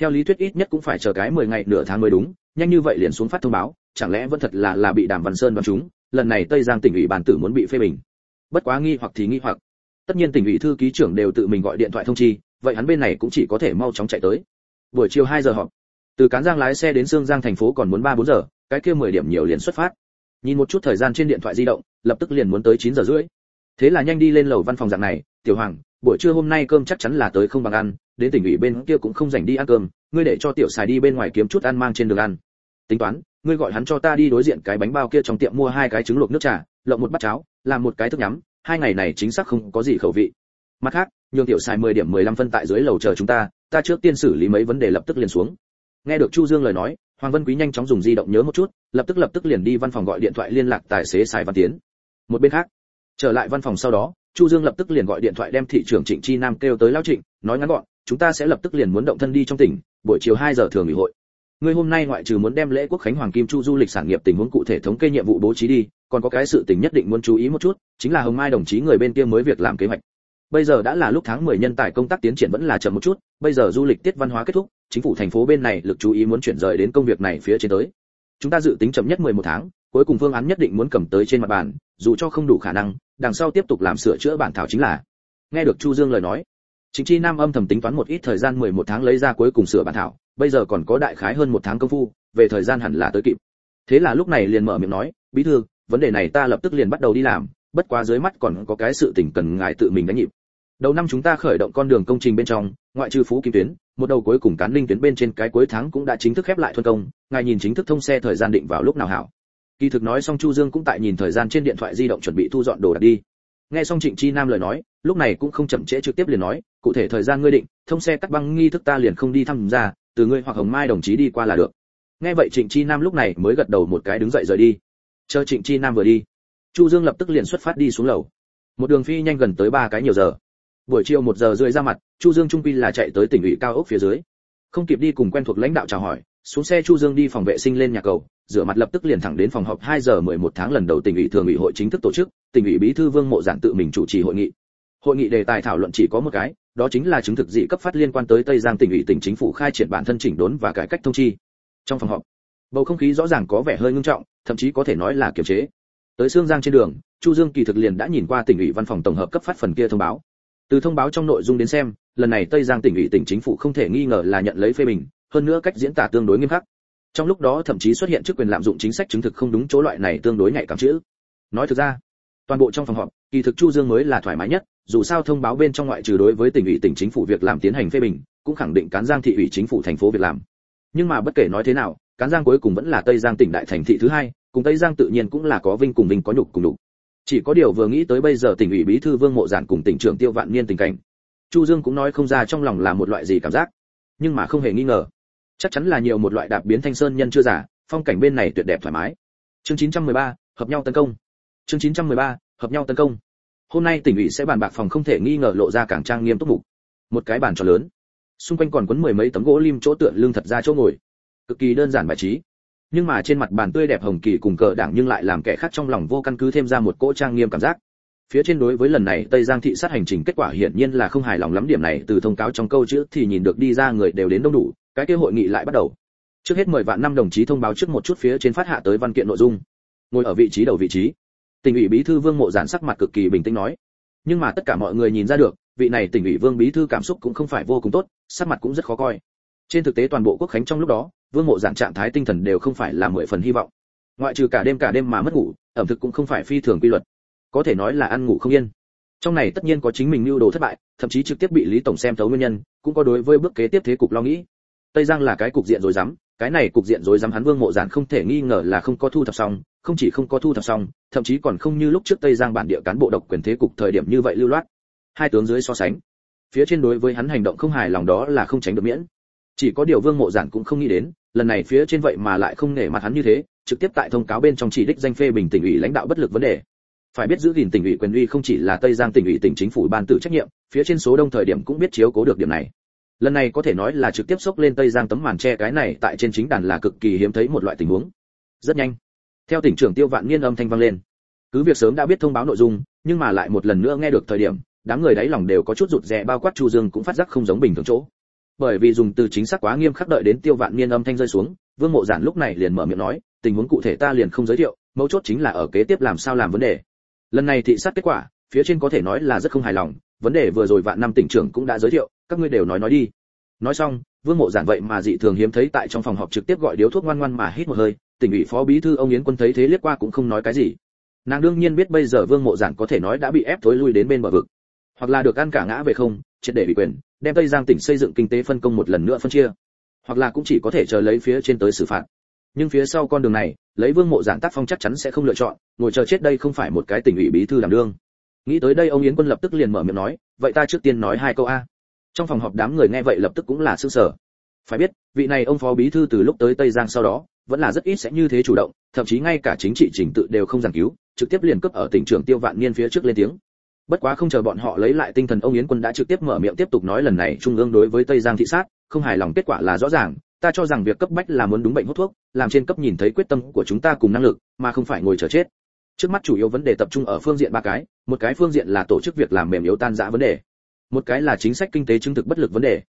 Theo lý thuyết ít nhất cũng phải chờ cái 10 ngày nửa tháng mới đúng, nhanh như vậy liền xuống phát thông báo, chẳng lẽ vẫn thật là là bị đàm văn sơn đoán chúng? Lần này tây giang tỉnh ủy bàn tử muốn bị phê bình bất quá nghi hoặc thì nghi hoặc. Tất nhiên tỉnh ủy thư ký trưởng đều tự mình gọi điện thoại thông chi, vậy hắn bên này cũng chỉ có thể mau chóng chạy tới. Buổi chiều 2 giờ họp. Từ cán giang lái xe đến sương giang thành phố còn muốn ba bốn giờ, cái kia 10 điểm nhiều liền xuất phát. Nhìn một chút thời gian trên điện thoại di động, lập tức liền muốn tới 9 giờ rưỡi. Thế là nhanh đi lên lầu văn phòng dạng này, tiểu hoàng, buổi trưa hôm nay cơm chắc chắn là tới không bằng ăn, đến tỉnh ủy bên kia cũng không rảnh đi ăn cơm, ngươi để cho tiểu xài đi bên ngoài kiếm chút ăn mang trên đường ăn. Tính toán ngươi gọi hắn cho ta đi đối diện cái bánh bao kia trong tiệm mua hai cái trứng luộc nước trà, lộng một bát cháo, làm một cái thức nhắm, hai ngày này chính xác không có gì khẩu vị. Mặt khác, nhường tiểu xài 10 điểm 15 phân tại dưới lầu chờ chúng ta ta trước tiên xử lý mấy vấn đề lập tức liền xuống. Nghe được chu dương lời nói, hoàng vân quý nhanh chóng dùng di động nhớ một chút, lập tức lập tức liền đi văn phòng gọi điện thoại liên lạc tài xế xài văn tiến. Một bên khác, trở lại văn phòng sau đó, chu dương lập tức liền gọi điện thoại đem thị trưởng trịnh chi nam kêu tới lao trịnh, nói ngắn gọn, chúng ta sẽ lập tức liền muốn động thân đi trong tỉnh, buổi chiều 2 giờ thường ủy hội ngươi hôm nay ngoại trừ muốn đem lễ quốc khánh hoàng kim chu du lịch sản nghiệp tình huống cụ thể thống kê nhiệm vụ bố trí đi, còn có cái sự tình nhất định muốn chú ý một chút, chính là hồng mai đồng chí người bên kia mới việc làm kế hoạch. Bây giờ đã là lúc tháng 10 nhân tài công tác tiến triển vẫn là chậm một chút, bây giờ du lịch tiết văn hóa kết thúc, chính phủ thành phố bên này lực chú ý muốn chuyển rời đến công việc này phía trên tới. Chúng ta dự tính chậm nhất 11 tháng, cuối cùng phương án nhất định muốn cầm tới trên mặt bàn, dù cho không đủ khả năng, đằng sau tiếp tục làm sửa chữa bản thảo chính là. Nghe được chu dương lời nói, chính chi nam âm thầm tính toán một ít thời gian 11 tháng lấy ra cuối cùng sửa bản thảo bây giờ còn có đại khái hơn một tháng công phu, về thời gian hẳn là tới kịp. Thế là lúc này liền mở miệng nói, bí thư, vấn đề này ta lập tức liền bắt đầu đi làm, bất quá dưới mắt còn có cái sự tình cần ngài tự mình đánh nhịp. Đầu năm chúng ta khởi động con đường công trình bên trong, ngoại trừ phú kim tuyến, một đầu cuối cùng cán linh tuyến bên trên cái cuối tháng cũng đã chính thức khép lại thuần công, ngài nhìn chính thức thông xe thời gian định vào lúc nào hảo. Kỳ thực nói xong chu dương cũng tại nhìn thời gian trên điện thoại di động chuẩn bị thu dọn đồ đạc đi. Nghe xong trịnh chi nam lời nói, lúc này cũng không chậm trễ trực tiếp liền nói, cụ thể thời gian ngươi định, thông xe cắt băng nghi thức ta liền không đi thăm ra từ ngươi hoặc hồng mai đồng chí đi qua là được. Nghe vậy trịnh chi nam lúc này mới gật đầu một cái đứng dậy rời đi. Chờ trịnh chi nam vừa đi, chu dương lập tức liền xuất phát đi xuống lầu. Một đường phi nhanh gần tới ba cái nhiều giờ. Buổi chiều một giờ rưỡi ra mặt, chu dương trung quy là chạy tới tỉnh ủy cao ốc phía dưới. Không kịp đi cùng quen thuộc lãnh đạo chào hỏi, xuống xe chu dương đi phòng vệ sinh lên nhà cầu, rửa mặt lập tức liền thẳng đến phòng họp 2 giờ 11 tháng lần đầu tỉnh ủy thường ủy hội chính thức tổ chức, tỉnh ủy bí thư vương mộ giản tự mình chủ trì hội nghị. Hội nghị đề tài thảo luận chỉ có một cái đó chính là chứng thực dị cấp phát liên quan tới tây giang tỉnh ủy tỉnh chính phủ khai triển bản thân chỉnh đốn và cải cách thông chi. Trong phòng họp, bầu không khí rõ ràng có vẻ hơi ngưng trọng, thậm chí có thể nói là kiềm chế. Tới Sương giang trên đường, chu dương kỳ thực liền đã nhìn qua tỉnh ủy văn phòng tổng hợp cấp phát phần kia thông báo. Từ thông báo trong nội dung đến xem, lần này tây giang tỉnh ủy tỉnh chính phủ không thể nghi ngờ là nhận lấy phê bình, hơn nữa cách diễn tả tương đối nghiêm khắc. Trong lúc đó thậm chí xuất hiện chức quyền lạm dụng chính sách chứng thực không đúng chỗ loại này tương đối nhạy cảm chữ. Nói thực ra toàn bộ trong phòng họp kỳ thực chu dương mới là thoải mái nhất dù sao thông báo bên trong ngoại trừ đối với tỉnh ủy tỉnh chính phủ việc làm tiến hành phê bình cũng khẳng định cán giang thị ủy chính phủ thành phố việc làm. Nhưng mà bất kể nói thế nào cán giang cuối cùng vẫn là tây giang tỉnh đại thành thị thứ hai cùng tây giang tự nhiên cũng là có vinh cùng vinh có nhục cùng nhục. Chỉ có điều vừa nghĩ tới bây giờ tỉnh ủy bí thư vương mộ giản cùng tỉnh trưởng tiêu vạn niên tình cảnh chu dương cũng nói không ra trong lòng là một loại gì cảm giác. Nhưng mà không hề nghi ngờ chắc chắn là nhiều một loại đạp biến thanh sơn nhân chưa giả phong cảnh bên này tuyệt đẹp thoải mái. Chương 913, hợp nhau tấn công chương 913, hợp nhau tấn công. Hôm nay tỉnh ủy sẽ bàn bạc phòng không thể nghi ngờ lộ ra càng trang nghiêm túc mục. Một cái bàn tròn lớn. Xung quanh còn quấn mười mấy tấm gỗ lim chỗ tựa lưng thật ra chỗ ngồi. Cực kỳ đơn giản bài trí. Nhưng mà trên mặt bàn tươi đẹp hồng kỳ cùng cờ đảng nhưng lại làm kẻ khác trong lòng vô căn cứ thêm ra một cỗ trang nghiêm cảm giác. Phía trên đối với lần này tây giang thị sát hành trình kết quả hiển nhiên là không hài lòng lắm điểm này từ thông cáo trong câu chữ thì nhìn được đi ra người đều đến đông đủ cái kia hội nghị lại bắt đầu. Trước hết mời vạn năm đồng chí thông báo trước một chút phía trên phát hạ tới văn kiện nội dung. Ngồi ở vị trí đầu vị trí tỉnh ủy bí thư vương mộ giản sắc mặt cực kỳ bình tĩnh nói. Nhưng mà tất cả mọi người nhìn ra được, vị này tỉnh ủy vương bí thư cảm xúc cũng không phải vô cùng tốt, sắc mặt cũng rất khó coi. Trên thực tế toàn bộ quốc khánh trong lúc đó, vương mộ giản trạng thái tinh thần đều không phải là mười phần hy vọng. Ngoại trừ cả đêm cả đêm mà mất ngủ, ẩm thực cũng không phải phi thường quy luật. Có thể nói là ăn ngủ không yên. Trong này tất nhiên có chính mình lưu đồ thất bại, thậm chí trực tiếp bị lý tổng xem thấu nguyên nhân, cũng có đối với bước kế tiếp thế cục lo nghĩ. Tây giang là cái cục diện rối rắm, cái này cục diện rối rắm hắn vương mộ giản không thể nghi ngờ là không có thu thập xong không chỉ không có thu thập xong, thậm chí còn không như lúc trước tây giang bản địa cán bộ độc quyền thế cục thời điểm như vậy lưu loát. Hai tướng dưới so sánh, phía trên đối với hắn hành động không hài lòng đó là không tránh được miễn. Chỉ có điều vương mộ giản cũng không nghĩ đến, lần này phía trên vậy mà lại không nể mặt hắn như thế, trực tiếp tại thông cáo bên trong chỉ đích danh phê bình tỉnh ủy lãnh đạo bất lực vấn đề. Phải biết giữ gìn tỉnh ủy quyền uy không chỉ là tây giang tỉnh ủy tỉnh chính phủ ban tự trách nhiệm, phía trên số đông thời điểm cũng biết chiếu cố được điểm này. Lần này có thể nói là trực tiếp xốc lên tây giang tấm màn che cái này tại trên chính đàn là cực kỳ hiếm thấy một loại tình huống. Rất nhanh theo tỉnh trưởng tiêu vạn niên âm thanh vang lên. Cứ việc sớm đã biết thông báo nội dung, nhưng mà lại một lần nữa nghe được thời điểm, đám người đáy lòng đều có chút rụt rè, bao quát chu dương cũng phát giác không giống bình thường chỗ. Bởi vì dùng từ chính xác quá nghiêm khắc đợi đến tiêu vạn niên âm thanh rơi xuống, vương mộ giản lúc này liền mở miệng nói, tình huống cụ thể ta liền không giới thiệu, mấu chốt chính là ở kế tiếp làm sao làm vấn đề. Lần này thị sát kết quả, phía trên có thể nói là rất không hài lòng, vấn đề vừa rồi vạn năm tỉnh trưởng cũng đã giới thiệu, các ngươi đều nói nói đi. Nói xong vương mộ giản vậy mà dị thường hiếm thấy tại trong phòng họp trực tiếp gọi điếu thuốc ngoan ngoan mà hít một hơi, tỉnh ủy phó bí thư ông yến quân thấy thế liếc qua cũng không nói cái gì. Nàng đương nhiên biết bây giờ vương mộ giản có thể nói đã bị ép thối lui đến bên bờ vực, hoặc là được ăn cả ngã về không, triệt để bị quyền, đem tây giang tỉnh xây dựng kinh tế phân công một lần nữa phân chia, hoặc là cũng chỉ có thể chờ lấy phía trên tới xử phạt. Nhưng phía sau con đường này, lấy vương mộ giản tác phong chắc chắn sẽ không lựa chọn, ngồi chờ chết đây không phải một cái tỉnh ủy bí thư làm đương. Nghĩ tới đây ông yến quân lập tức liền mở miệng nói, vậy ta trước tiên nói hai câu a trong phòng họp đám người nghe vậy lập tức cũng là sương sờ. Phải biết, vị này ông phó bí thư từ lúc tới tây giang sau đó, vẫn là rất ít sẽ như thế chủ động, thậm chí ngay cả chính trị trình tự đều không giảng cứu, trực tiếp liền cấp ở tỉnh trưởng tiêu vạn niên phía trước lên tiếng. Bất quá không chờ bọn họ lấy lại tinh thần, ông yến quân đã trực tiếp mở miệng tiếp tục nói lần này trung ương đối với tây giang thị sát, không hài lòng kết quả là rõ ràng, ta cho rằng việc cấp bách là muốn đúng bệnh hút thuốc, làm trên cấp nhìn thấy quyết tâm của chúng ta cùng năng lực, mà không phải ngồi chờ chết. Trước mắt chủ yếu vấn đề tập trung ở phương diện ba cái, một cái phương diện là tổ chức việc làm mềm yếu tan rã vấn đề một cái là chính sách kinh tế chứng thực bất lực vấn đề,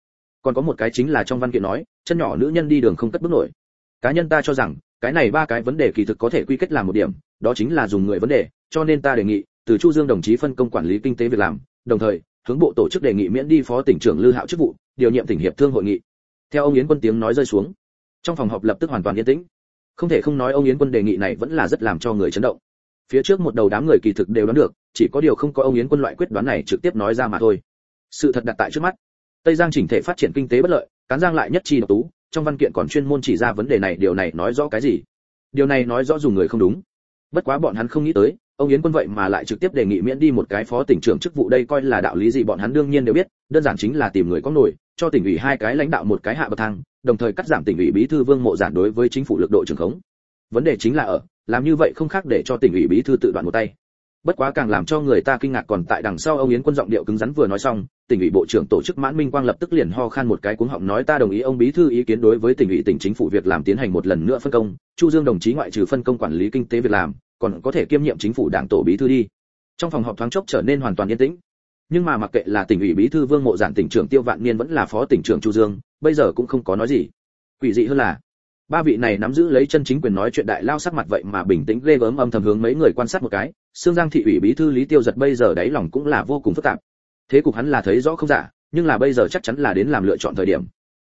còn có một cái chính là trong văn kiện nói, chân nhỏ nữ nhân đi đường không cất bước nổi. Cá nhân ta cho rằng, cái này ba cái vấn đề kỳ thực có thể quy kết làm một điểm, đó chính là dùng người vấn đề, cho nên ta đề nghị, từ chu dương đồng chí phân công quản lý kinh tế việc làm, đồng thời, hướng bộ tổ chức đề nghị miễn đi phó tỉnh trưởng lư hạo chức vụ, điều nhiệm tỉnh hiệp thương hội nghị. Theo ông yến quân tiếng nói rơi xuống, trong phòng họp lập tức hoàn toàn yên tĩnh. Không thể không nói ông yến quân đề nghị này vẫn là rất làm cho người chấn động. Phía trước một đầu đám người kỳ thực đều đoán được, chỉ có điều không có ông yến quân loại quyết đoán này trực tiếp nói ra mà thôi sự thật đặt tại trước mắt. Tây giang chỉnh thể phát triển kinh tế bất lợi, cán giang lại nhất chi độc tú, trong văn kiện còn chuyên môn chỉ ra vấn đề này, điều này nói rõ cái gì? Điều này nói rõ dùng người không đúng. Bất quá bọn hắn không nghĩ tới, ông yến quân vậy mà lại trực tiếp đề nghị miễn đi một cái phó tỉnh trưởng chức vụ đây coi là đạo lý gì bọn hắn đương nhiên đều biết, đơn giản chính là tìm người có nổi, cho tỉnh ủy hai cái lãnh đạo một cái hạ bậc thang, đồng thời cắt giảm tỉnh ủy bí thư vương mộ giản đối với chính phủ lực độ trường khống. Vấn đề chính là ở, làm như vậy không khác để cho tỉnh ủy bí thư tự đoạn một tay bất quá càng làm cho người ta kinh ngạc còn tại đằng sau ông yến quân giọng điệu cứng rắn vừa nói xong, tỉnh ủy bộ trưởng tổ chức mãn minh quang lập tức liền ho khan một cái cuống họng nói ta đồng ý ông bí thư ý kiến đối với tỉnh ủy tỉnh chính phủ việc làm tiến hành một lần nữa phân công, chu dương đồng chí ngoại trừ phân công quản lý kinh tế việc làm, còn có thể kiêm nhiệm chính phủ đảng tổ bí thư đi. Trong phòng họp thoáng chốc trở nên hoàn toàn yên tĩnh. Nhưng mà mặc kệ là tỉnh ủy bí thư vương mộ giản tỉnh trưởng tiêu vạn niên vẫn là phó tỉnh trưởng chu dương, bây giờ cũng không có nói gì. Quỷ dị hơn là, ba vị này nắm giữ lấy chân chính quyền nói chuyện đại lao sắc mặt vậy mà bình tĩnh ghê gớm âm thầm hướng mấy người quan sát một cái xương giang thị ủy bí thư lý tiêu giật bây giờ đáy lòng cũng là vô cùng phức tạp. Thế cục hắn là thấy rõ không giả, nhưng là bây giờ chắc chắn là đến làm lựa chọn thời điểm.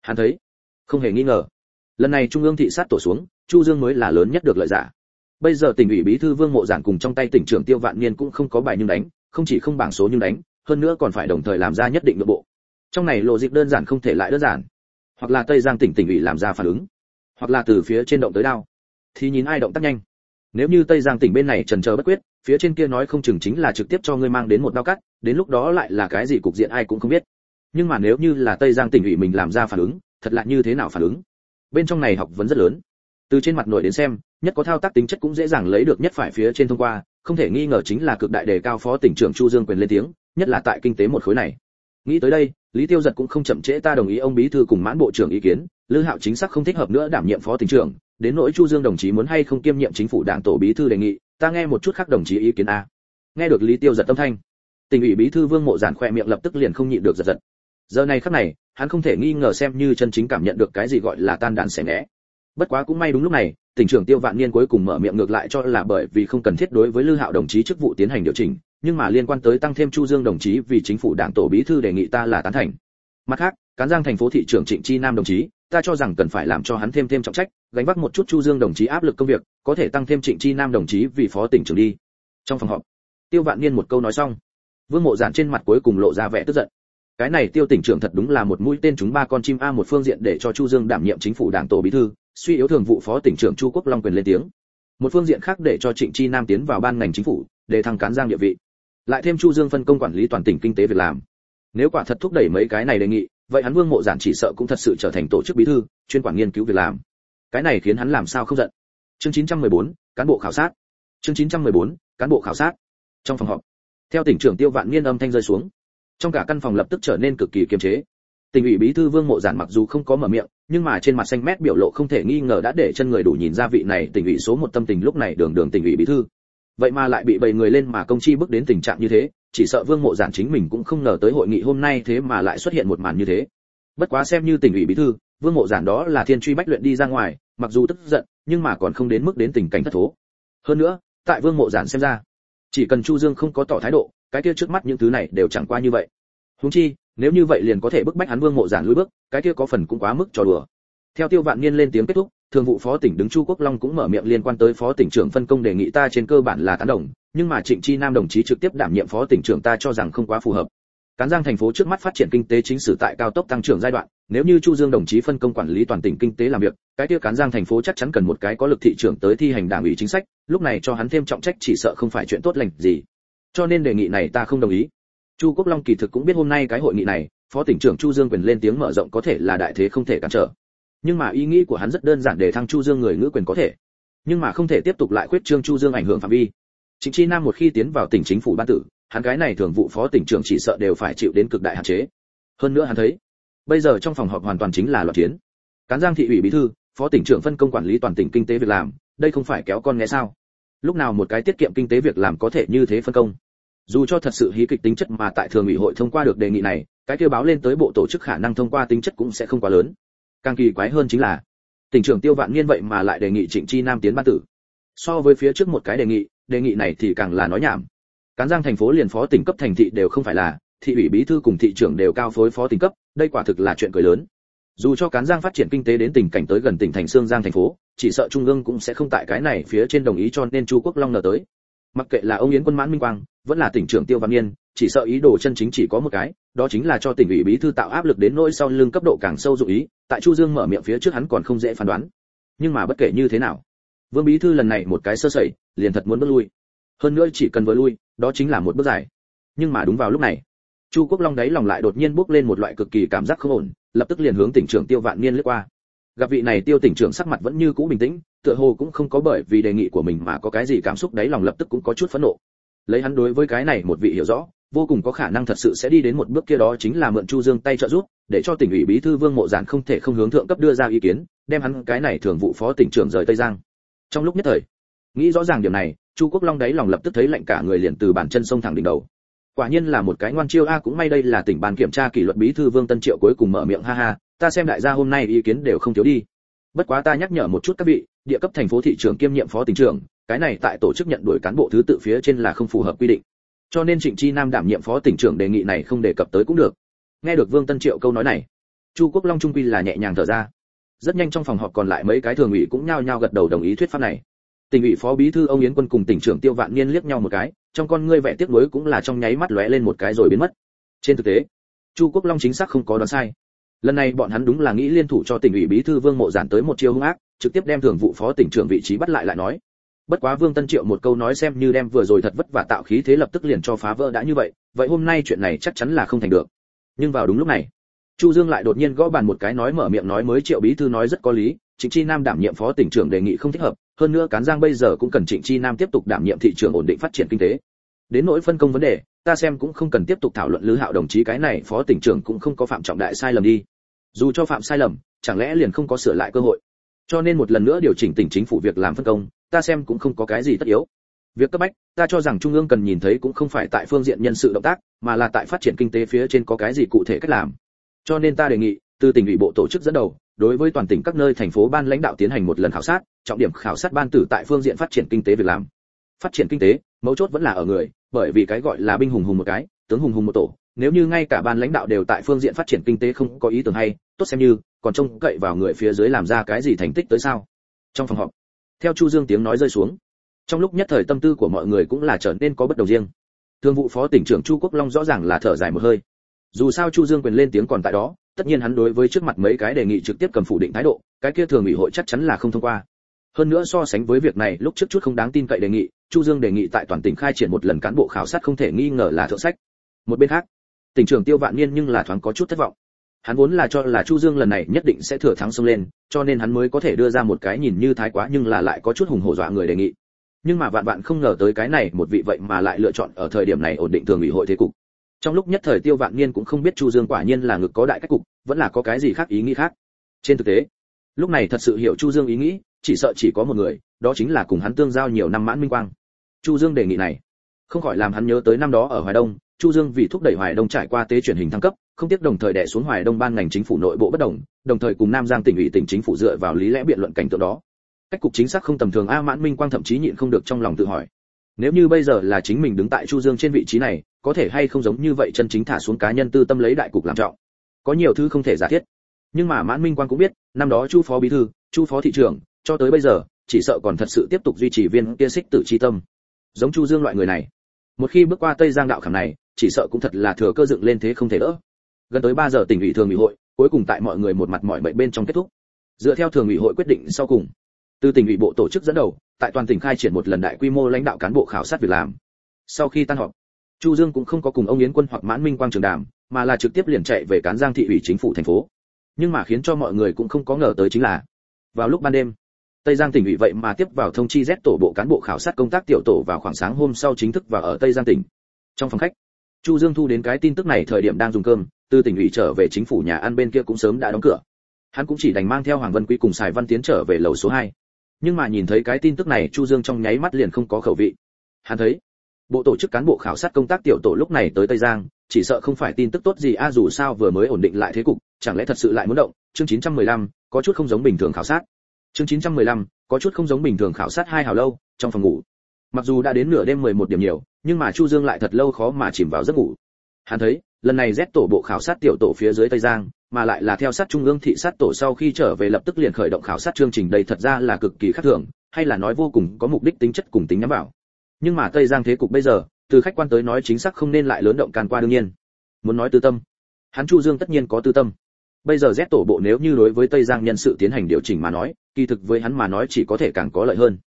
Hắn thấy, không hề nghi ngờ. Lần này trung ương thị sát tổ xuống, chu dương mới là lớn nhất được lợi giả. Bây giờ tỉnh ủy bí thư vương mộ giản cùng trong tay tỉnh trưởng tiêu vạn niên cũng không có bài nhưng đánh, không chỉ không bảng số nhưng đánh, hơn nữa còn phải đồng thời làm ra nhất định nội bộ. Trong này lộ dịch đơn giản không thể lại đơn giản. Hoặc là tây giang tỉnh tỉnh ủy làm ra phản ứng. Hoặc là từ phía trên động tới đao. Thì nhìn ai động tác nhanh nếu như tây giang tỉnh bên này trần chờ bất quyết, phía trên kia nói không chừng chính là trực tiếp cho ngươi mang đến một đao cắt, đến lúc đó lại là cái gì cục diện ai cũng không biết. Nhưng mà nếu như là tây giang tỉnh ủy mình làm ra phản ứng, thật là như thế nào phản ứng? Bên trong này học vấn rất lớn. Từ trên mặt nội đến xem, nhất có thao tác tính chất cũng dễ dàng lấy được nhất phải phía trên thông qua, không thể nghi ngờ chính là cực đại đề cao phó tỉnh trưởng chu dương quyền lên tiếng, nhất là tại kinh tế một khối này. Nghĩ tới đây, lý tiêu giật cũng không chậm trễ ta đồng ý ông bí thư cùng mãn bộ trưởng ý kiến, lư hạo chính xác không thích hợp nữa đảm nhiệm phó tỉnh trưởng đến nỗi chu dương đồng chí muốn hay không kiêm nhiệm chính phủ đảng tổ bí thư đề nghị, ta nghe một chút khác đồng chí ý kiến a. Nghe được lý tiêu giật tâm thanh tỉnh ủy bí thư vương mộ giản khoe miệng lập tức liền không nhịn được giật giật. Giờ này khắc này, hắn không thể nghi ngờ xem như chân chính cảm nhận được cái gì gọi là tan đàn xẻ né bất quá cũng may đúng lúc này, tỉnh trưởng tiêu vạn niên cuối cùng mở miệng ngược lại cho là bởi vì không cần thiết đối với lư hạo đồng chí chức vụ tiến hành điều chỉnh, nhưng mà liên quan tới tăng thêm chu dương đồng chí vì chính phủ đảng tổ bí thư đề nghị ta là tán thành. Mặt khác, cán giang thành phố thị trưởng trịnh chi nam đồng chí ta cho rằng cần phải làm cho hắn thêm thêm trọng trách, gánh vác một chút chu dương đồng chí áp lực công việc, có thể tăng thêm trịnh chi nam đồng chí vì phó tỉnh trưởng đi. Trong phòng họp, tiêu vạn niên một câu nói xong, vương mộ giản trên mặt cuối cùng lộ ra vẻ tức giận. Cái này tiêu tỉnh trưởng thật đúng là một mũi tên chúng ba con chim a một phương diện để cho chu dương đảm nhiệm chính phủ đảng tổ bí thư, suy yếu thường vụ phó tỉnh trưởng chu quốc long quyền lên tiếng. Một phương diện khác để cho trịnh chi nam tiến vào ban ngành chính phủ, để thăng cán giang địa vị. Lại thêm chu dương phân công quản lý toàn tỉnh kinh tế việc làm. Nếu quả thật thúc đẩy mấy cái này đề nghị vậy hắn vương mộ giản chỉ sợ cũng thật sự trở thành tổ chức bí thư chuyên quản nghiên cứu việc làm. Cái này khiến hắn làm sao không giận? Chương 914, cán bộ khảo sát. Chương 914, cán bộ khảo sát. Trong phòng họp theo tỉnh trưởng tiêu vạn niên âm thanh rơi xuống trong cả căn phòng lập tức trở nên cực kỳ kiềm chế. Tỉnh ủy bí thư vương mộ giản mặc dù không có mở miệng nhưng mà trên mặt xanh mét biểu lộ không thể nghi ngờ đã để chân người đủ nhìn ra vị này tỉnh ủy số một tâm tình lúc này đường đường tỉnh ủy bí thư. Vậy mà lại bị bầy người lên mà công chi bước đến tình trạng như thế chỉ sợ vương mộ giản chính mình cũng không ngờ tới hội nghị hôm nay thế mà lại xuất hiện một màn như thế. Bất quá xem như tỉnh ủy bí thư, vương mộ giản đó là thiên truy bách luyện đi ra ngoài, mặc dù tức giận, nhưng mà còn không đến mức đến tình cảnh thất thố. Hơn nữa, tại vương mộ giản xem ra, chỉ cần chu dương không có tỏ thái độ, cái kia trước mắt những thứ này đều chẳng qua như vậy. Huống chi, nếu như vậy liền có thể bức bách hắn vương mộ giản lùi bước, cái kia có phần cũng quá mức trò đùa. Theo tiêu vạn niên lên tiếng kết thúc, thường vụ phó tỉnh đứng chu quốc long cũng mở miệng liên quan tới phó tỉnh trưởng phân công đề nghị ta trên cơ bản là tán đồng nhưng mà trịnh chi nam đồng chí trực tiếp đảm nhiệm phó tỉnh trưởng ta cho rằng không quá phù hợp. Cán giang thành phố trước mắt phát triển kinh tế chính sử tại cao tốc tăng trưởng giai đoạn, nếu như chu dương đồng chí phân công quản lý toàn tỉnh kinh tế làm việc, cái tiêu cán giang thành phố chắc chắn cần một cái có lực thị trưởng tới thi hành đảng ủy chính sách, lúc này cho hắn thêm trọng trách chỉ sợ không phải chuyện tốt lành gì. Cho nên đề nghị này ta không đồng ý. Chu quốc long kỳ thực cũng biết hôm nay cái hội nghị này, phó tỉnh trưởng chu dương quyền lên tiếng mở rộng có thể là đại thế không thể cản trở. Nhưng mà ý nghĩ của hắn rất đơn giản để thăng chu dương người ngữ quyền có thể. Nhưng mà không thể tiếp tục lại khuyết trương chu dương ảnh hưởng phạm vi. Trịnh chi nam một khi tiến vào tỉnh chính phủ ban tử, hắn cái này thường vụ phó tỉnh trưởng chỉ sợ đều phải chịu đến cực đại hạn chế. Hơn nữa hắn thấy, bây giờ trong phòng họp hoàn toàn chính là loạn chiến. Cán giang thị ủy bí thư, phó tỉnh trưởng phân công quản lý toàn tỉnh kinh tế việc làm, đây không phải kéo con nghe sao? Lúc nào một cái tiết kiệm kinh tế việc làm có thể như thế phân công? Dù cho thật sự hí kịch tính chất mà tại thường ủy hội thông qua được đề nghị này, cái kêu báo lên tới bộ tổ chức khả năng thông qua tính chất cũng sẽ không quá lớn. Càng kỳ quái hơn chính là, tỉnh trưởng tiêu vạn niên vậy mà lại đề nghị trịnh chi nam tiến ban tử. So với phía trước một cái đề nghị đề nghị này thì càng là nói nhảm. Cán giang thành phố liền phó tỉnh cấp thành thị đều không phải là, thị ủy bí thư cùng thị trưởng đều cao phối phó tỉnh cấp, đây quả thực là chuyện cười lớn. Dù cho cán giang phát triển kinh tế đến tình cảnh tới gần tỉnh thành sương giang thành phố, chỉ sợ trung ương cũng sẽ không tại cái này phía trên đồng ý cho nên chu quốc long nở tới. Mặc kệ là ông yến quân mãn minh quang, vẫn là tỉnh trưởng tiêu văn niên chỉ sợ ý đồ chân chính chỉ có một cái, đó chính là cho tỉnh ủy bí thư tạo áp lực đến nỗi sau lưng cấp độ càng sâu dụ ý, tại chu dương mở miệng phía trước hắn còn không dễ phán đoán. Nhưng mà bất kể như thế nào, vương bí thư lần này một cái sơ sẩy liền thật muốn bước lui. Hơn nữa chỉ cần vừa lui, đó chính là một bước dài. Nhưng mà đúng vào lúc này, chu quốc long đấy lòng lại đột nhiên bước lên một loại cực kỳ cảm giác không ổn, lập tức liền hướng tỉnh trưởng tiêu vạn niên lướt qua. Gặp vị này tiêu tỉnh trưởng sắc mặt vẫn như cũ bình tĩnh, tựa hồ cũng không có bởi vì đề nghị của mình mà có cái gì cảm xúc đấy lòng lập tức cũng có chút phẫn nộ. Lấy hắn đối với cái này một vị hiểu rõ, vô cùng có khả năng thật sự sẽ đi đến một bước kia đó chính là mượn chu dương tay trợ giúp, để cho tỉnh ủy bí thư vương mộ giản không thể không hướng thượng cấp đưa ra ý kiến, đem hắn cái này thường vụ phó tỉnh trưởng rời tây giang. Trong lúc nhất thời nghĩ rõ ràng điều này, chu quốc long đấy lòng lập tức thấy lạnh cả người liền từ bàn chân sông thẳng đỉnh đầu. Quả nhiên là một cái ngoan chiêu a cũng may đây là tỉnh ban kiểm tra kỷ luật bí thư vương tân triệu cuối cùng mở miệng, ha ha, ta xem đại gia hôm nay ý kiến đều không thiếu đi. Bất quá ta nhắc nhở một chút các vị, địa cấp thành phố thị trưởng kiêm nhiệm phó tỉnh trưởng, cái này tại tổ chức nhận đuổi cán bộ thứ tự phía trên là không phù hợp quy định. Cho nên trịnh chi nam đảm nhiệm phó tỉnh trưởng đề nghị này không đề cập tới cũng được. Nghe được vương tân triệu câu nói này, chu quốc long trung quy là nhẹ nhàng thở ra. Rất nhanh trong phòng họp còn lại mấy cái thường ủy cũng nhao nhao gật đầu đồng ý thuyết pháp này tỉnh ủy phó bí thư ông yến quân cùng tỉnh trưởng tiêu vạn niên liếc nhau một cái, trong con ngươi vẻ tiếc nuối cũng là trong nháy mắt lóe lên một cái rồi biến mất. Trên thực tế, chu quốc long chính xác không có đoán sai. Lần này bọn hắn đúng là nghĩ liên thủ cho tỉnh ủy bí thư vương mộ giản tới một chiêu hung ác, trực tiếp đem thường vụ phó tỉnh trưởng vị trí bắt lại lại nói. Bất quá vương tân triệu một câu nói xem như đem vừa rồi thật vất vả tạo khí thế lập tức liền cho phá vỡ đã như vậy vậy hôm nay chuyện này chắc chắn là không thành được. Nhưng vào đúng lúc này, chu dương lại đột nhiên gõ bàn một cái nói mở miệng nói mới triệu bí thư nói rất có lý chính chi nam đảm nhiệm phó tỉnh trưởng đề nghị không thích hợp hơn nữa cán giang bây giờ cũng cần trịnh chi nam tiếp tục đảm nhiệm thị trường ổn định phát triển kinh tế. Đến nỗi phân công vấn đề, ta xem cũng không cần tiếp tục thảo luận lữ hạo đồng chí cái này phó tỉnh trưởng cũng không có phạm trọng đại sai lầm đi. Dù cho phạm sai lầm, chẳng lẽ liền không có sửa lại cơ hội? Cho nên một lần nữa điều chỉnh tỉnh chính phủ việc làm phân công, ta xem cũng không có cái gì tất yếu. Việc cấp bách, ta cho rằng trung ương cần nhìn thấy cũng không phải tại phương diện nhân sự động tác, mà là tại phát triển kinh tế phía trên có cái gì cụ thể cách làm. Cho nên ta đề nghị, từ tỉnh ủy bộ tổ chức dẫn đầu đối với toàn tỉnh các nơi thành phố ban lãnh đạo tiến hành một lần khảo sát, trọng điểm khảo sát ban tử tại phương diện phát triển kinh tế việc làm. Phát triển kinh tế, mấu chốt vẫn là ở người, bởi vì cái gọi là binh hùng hùng một cái, tướng hùng hùng một tổ. Nếu như ngay cả ban lãnh đạo đều tại phương diện phát triển kinh tế không có ý tưởng hay, tốt xem như, còn trông cậy vào người phía dưới làm ra cái gì thành tích tới sao? Trong phòng họp, theo chu dương tiếng nói rơi xuống, trong lúc nhất thời tâm tư của mọi người cũng là trở nên có bất đồng riêng. Thương vụ phó tỉnh trưởng chu quốc long rõ ràng là thở dài một hơi. Dù sao chu dương quyền lên tiếng còn tại đó tất nhiên hắn đối với trước mặt mấy cái đề nghị trực tiếp cầm phủ định thái độ, cái kia thường ủy hội chắc chắn là không thông qua. Hơn nữa so sánh với việc này, lúc trước chút không đáng tin cậy đề nghị, chu dương đề nghị tại toàn tỉnh khai triển một lần cán bộ khảo sát không thể nghi ngờ là thượng sách. Một bên khác, tỉnh trưởng tiêu vạn niên nhưng là thoáng có chút thất vọng. Hắn vốn là cho là chu dương lần này nhất định sẽ thừa thắng xông lên, cho nên hắn mới có thể đưa ra một cái nhìn như thái quá nhưng là lại có chút hùng hổ dọa người đề nghị. Nhưng mà vạn vạn không ngờ tới cái này, một vị vậy mà lại lựa chọn ở thời điểm này ổn định thường ủy hội thế cục trong lúc nhất thời tiêu vạn niên cũng không biết chu dương quả nhiên là ngực có đại cách cục, vẫn là có cái gì khác ý nghĩ khác. Trên thực tế, lúc này thật sự hiểu chu dương ý nghĩ, chỉ sợ chỉ có một người, đó chính là cùng hắn tương giao nhiều năm mãn minh quang. Chu dương đề nghị này, không khỏi làm hắn nhớ tới năm đó ở hoài đông, chu dương vì thúc đẩy hoài đông trải qua tế truyền hình thăng cấp, không tiếc đồng thời đè xuống hoài đông ban ngành chính phủ nội bộ bất đồng đồng thời cùng nam giang tỉnh ủy tỉnh chính phủ dựa vào lý lẽ biện luận cảnh tượng đó. Cách cục chính xác không tầm thường, a mãn minh quang thậm chí nhịn không được trong lòng tự hỏi nếu như bây giờ là chính mình đứng tại chu dương trên vị trí này, có thể hay không giống như vậy chân chính thả xuống cá nhân tư tâm lấy đại cục làm trọng? Có nhiều thứ không thể giả thiết. Nhưng mà mãn minh quang cũng biết, năm đó chu phó bí thư, chu phó thị trưởng, cho tới bây giờ, chỉ sợ còn thật sự tiếp tục duy trì viên kia xích tử chi tâm. Giống chu dương loại người này. Một khi bước qua tây giang đạo khảm này, chỉ sợ cũng thật là thừa cơ dựng lên thế không thể đỡ. Gần tới 3 giờ tỉnh ủy thường ủy hội, cuối cùng tại mọi người một mặt mọi mệnh bên trong kết thúc. Dựa theo thường ủy hội quyết định sau cùng từ tỉnh ủy bộ tổ chức dẫn đầu, tại toàn tỉnh khai triển một lần đại quy mô lãnh đạo cán bộ khảo sát việc làm. Sau khi tan họp, chu dương cũng không có cùng ông yến quân hoặc mãn minh quang trường đàm, mà là trực tiếp liền chạy về cán giang thị ủy chính phủ thành phố. Nhưng mà khiến cho mọi người cũng không có ngờ tới chính là, vào lúc ban đêm, tây giang tỉnh ủy vậy mà tiếp vào thông chi z tổ bộ cán bộ khảo sát công tác tiểu tổ vào khoảng sáng hôm sau chính thức vào ở tây giang tỉnh. Trong phòng khách, chu dương thu đến cái tin tức này thời điểm đang dùng cơm, từ tỉnh ủy trở về chính phủ nhà ăn bên kia cũng sớm đã đóng cửa. Hắn cũng chỉ đành mang theo hoàng vân quý cùng sài văn tiến trở về lầu số 2 nhưng mà nhìn thấy cái tin tức này chu dương trong nháy mắt liền không có khẩu vị. Hắn thấy bộ tổ chức cán bộ khảo sát công tác tiểu tổ lúc này tới tây giang chỉ sợ không phải tin tức tốt gì a dù sao vừa mới ổn định lại thế cục chẳng lẽ thật sự lại muốn động? Chương 915, có chút không giống bình thường khảo sát. Chương 915, có chút không giống bình thường khảo sát hai hào lâu trong phòng ngủ. Mặc dù đã đến nửa đêm 11 điểm nhiều nhưng mà chu dương lại thật lâu khó mà chìm vào giấc ngủ. Hắn thấy lần này Z tổ bộ khảo sát tiểu tổ phía dưới Tây Giang, mà lại là theo sát trung ương thị sát tổ sau khi trở về lập tức liền khởi động khảo sát chương trình đây thật ra là cực kỳ khác thường, hay là nói vô cùng có mục đích tính chất cùng tính nhắm vào. Nhưng mà Tây Giang thế cục bây giờ, từ khách quan tới nói chính xác không nên lại lớn động can qua đương nhiên. Muốn nói tư tâm, hắn Chu Dương tất nhiên có tư tâm. Bây giờ Z tổ bộ nếu như đối với Tây Giang nhân sự tiến hành điều chỉnh mà nói, kỳ thực với hắn mà nói chỉ có thể càng có lợi hơn.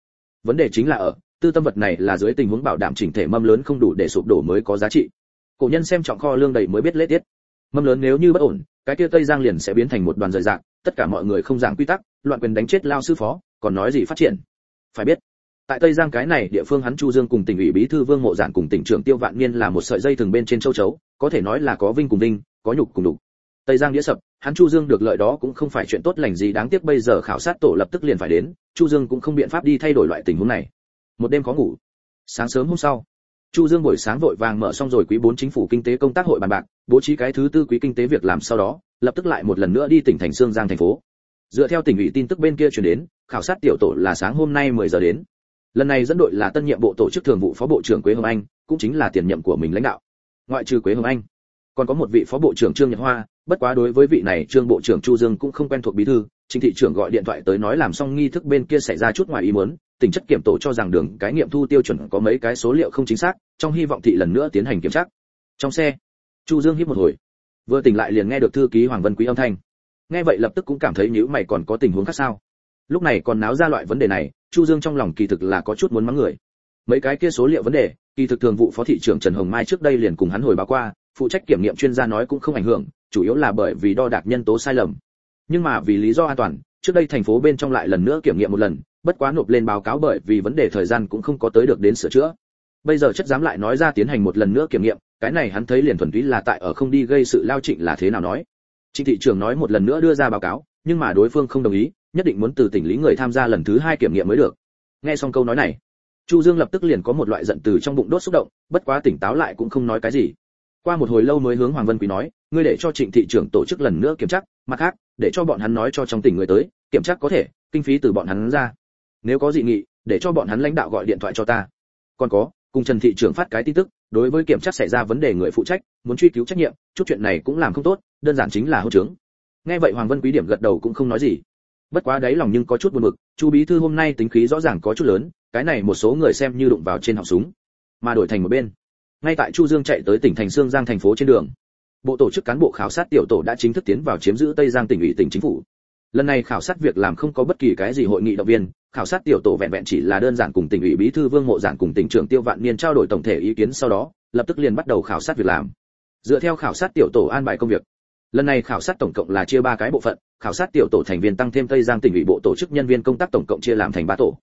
Vấn đề chính là ở, tư tâm vật này là dưới tình huống bảo đảm chỉnh thể mâm lớn không đủ để sụp đổ mới có giá trị cổ nhân xem trọng kho lương đầy mới biết lễ tiết mâm lớn nếu như bất ổn cái kia tây giang liền sẽ biến thành một đoàn rời rạc, tất cả mọi người không giảng quy tắc, loạn quyền đánh chết lao sư phó, còn nói gì phát triển? Phải biết, tại tây giang cái này địa phương hắn chu dương cùng tỉnh ủy bí thư vương mộ giản cùng tỉnh trưởng tiêu vạn niên là một sợi dây thường bên trên châu chấu, có thể nói là có vinh cùng vinh, có nhục cùng đục. Tây giang đĩa sập, hắn chu dương được lợi đó cũng không phải chuyện tốt lành gì đáng tiếc bây giờ khảo sát tổ lập tức liền phải đến, chu dương cũng không biện pháp đi thay đổi loại tình huống này. Một đêm khó ngủ. Sáng sớm hôm sau chu dương buổi sáng vội vàng mở xong rồi quý bốn chính phủ kinh tế công tác hội bàn bạc, bố trí cái thứ tư quý kinh tế việc làm sau đó, lập tức lại một lần nữa đi tỉnh thành sương giang thành phố. Dựa theo tỉnh ủy tin tức bên kia truyền đến, khảo sát tiểu tổ là sáng hôm nay 10 giờ đến. Lần này dẫn đội là tân nhiệm bộ tổ chức thường vụ phó bộ trưởng quế hồng anh, cũng chính là tiền nhiệm của mình lãnh đạo. Ngoại trừ quế hồng anh, còn có một vị phó bộ trưởng trương nhật hoa, bất quá đối với vị này trương bộ trưởng chu dương cũng không quen thuộc bí thư, chính thị trưởng gọi điện thoại tới nói làm xong nghi thức bên kia xảy ra chút ngoài ý muốn tỉnh chất kiểm tổ cho rằng đường cái nghiệm thu tiêu chuẩn có mấy cái số liệu không chính xác, trong hy vọng thị lần nữa tiến hành kiểm tra. Trong xe, chu dương hít một hồi. Vừa tỉnh lại liền nghe được thư ký hoàng vân quý âm thanh. Nghe vậy lập tức cũng cảm thấy nếu mày còn có tình huống khác sao. Lúc này còn náo ra loại vấn đề này, chu dương trong lòng kỳ thực là có chút muốn mắng người. Mấy cái kia số liệu vấn đề, kỳ thực thường vụ phó thị trưởng trần hồng mai trước đây liền cùng hắn hồi báo qua, phụ trách kiểm nghiệm chuyên gia nói cũng không ảnh hưởng, chủ yếu là bởi vì đo đạc nhân tố sai lầm. Nhưng mà vì lý do an toàn, trước đây thành phố bên trong lại lần nữa kiểm nghiệm một lần bất quá nộp lên báo cáo bởi vì vấn đề thời gian cũng không có tới được đến sửa chữa. Bây giờ chất dám lại nói ra tiến hành một lần nữa kiểm nghiệm, cái này hắn thấy liền thuần túy là tại ở không đi gây sự lao trịnh là thế nào nói. Trịnh thị trưởng nói một lần nữa đưa ra báo cáo, nhưng mà đối phương không đồng ý, nhất định muốn từ tỉnh lý người tham gia lần thứ hai kiểm nghiệm mới được. Nghe xong câu nói này, chu dương lập tức liền có một loại giận từ trong bụng đốt xúc động, bất quá tỉnh táo lại cũng không nói cái gì. Qua một hồi lâu mới hướng hoàng vân quý nói, ngươi để cho trịnh thị trưởng tổ chức lần nữa kiểm tra, mặt khác, để cho bọn hắn nói cho trong tỉnh người tới, kiểm tra có thể, kinh phí từ bọn hắn ra nếu có dị nghị, để cho bọn hắn lãnh đạo gọi điện thoại cho ta. Còn có, cùng trần thị trưởng phát cái tin tức, đối với kiểm tra xảy ra vấn đề người phụ trách, muốn truy cứu trách nhiệm, chút chuyện này cũng làm không tốt, đơn giản chính là hậu trướng. Nghe vậy hoàng vân quý điểm gật đầu cũng không nói gì. Bất quá đấy lòng nhưng có chút buồn bực, chu bí thư hôm nay tính khí rõ ràng có chút lớn, cái này một số người xem như đụng vào trên họng súng, mà đổi thành một bên. Ngay tại chu dương chạy tới tỉnh thành sương giang thành phố trên đường, bộ tổ chức cán bộ khảo sát tiểu tổ đã chính thức tiến vào chiếm giữ tây giang tỉnh ủy tỉnh chính phủ lần này khảo sát việc làm không có bất kỳ cái gì hội nghị động viên, khảo sát tiểu tổ vẹn vẹn chỉ là đơn giản cùng tỉnh ủy bí thư vương mộ giản cùng tỉnh trưởng tiêu vạn niên trao đổi tổng thể ý kiến sau đó, lập tức liền bắt đầu khảo sát việc làm. Dựa theo khảo sát tiểu tổ an bài công việc, lần này khảo sát tổng cộng là chia ba cái bộ phận, khảo sát tiểu tổ thành viên tăng thêm tây giang tỉnh ủy bộ tổ chức nhân viên công tác tổng cộng chia làm thành ba tổ.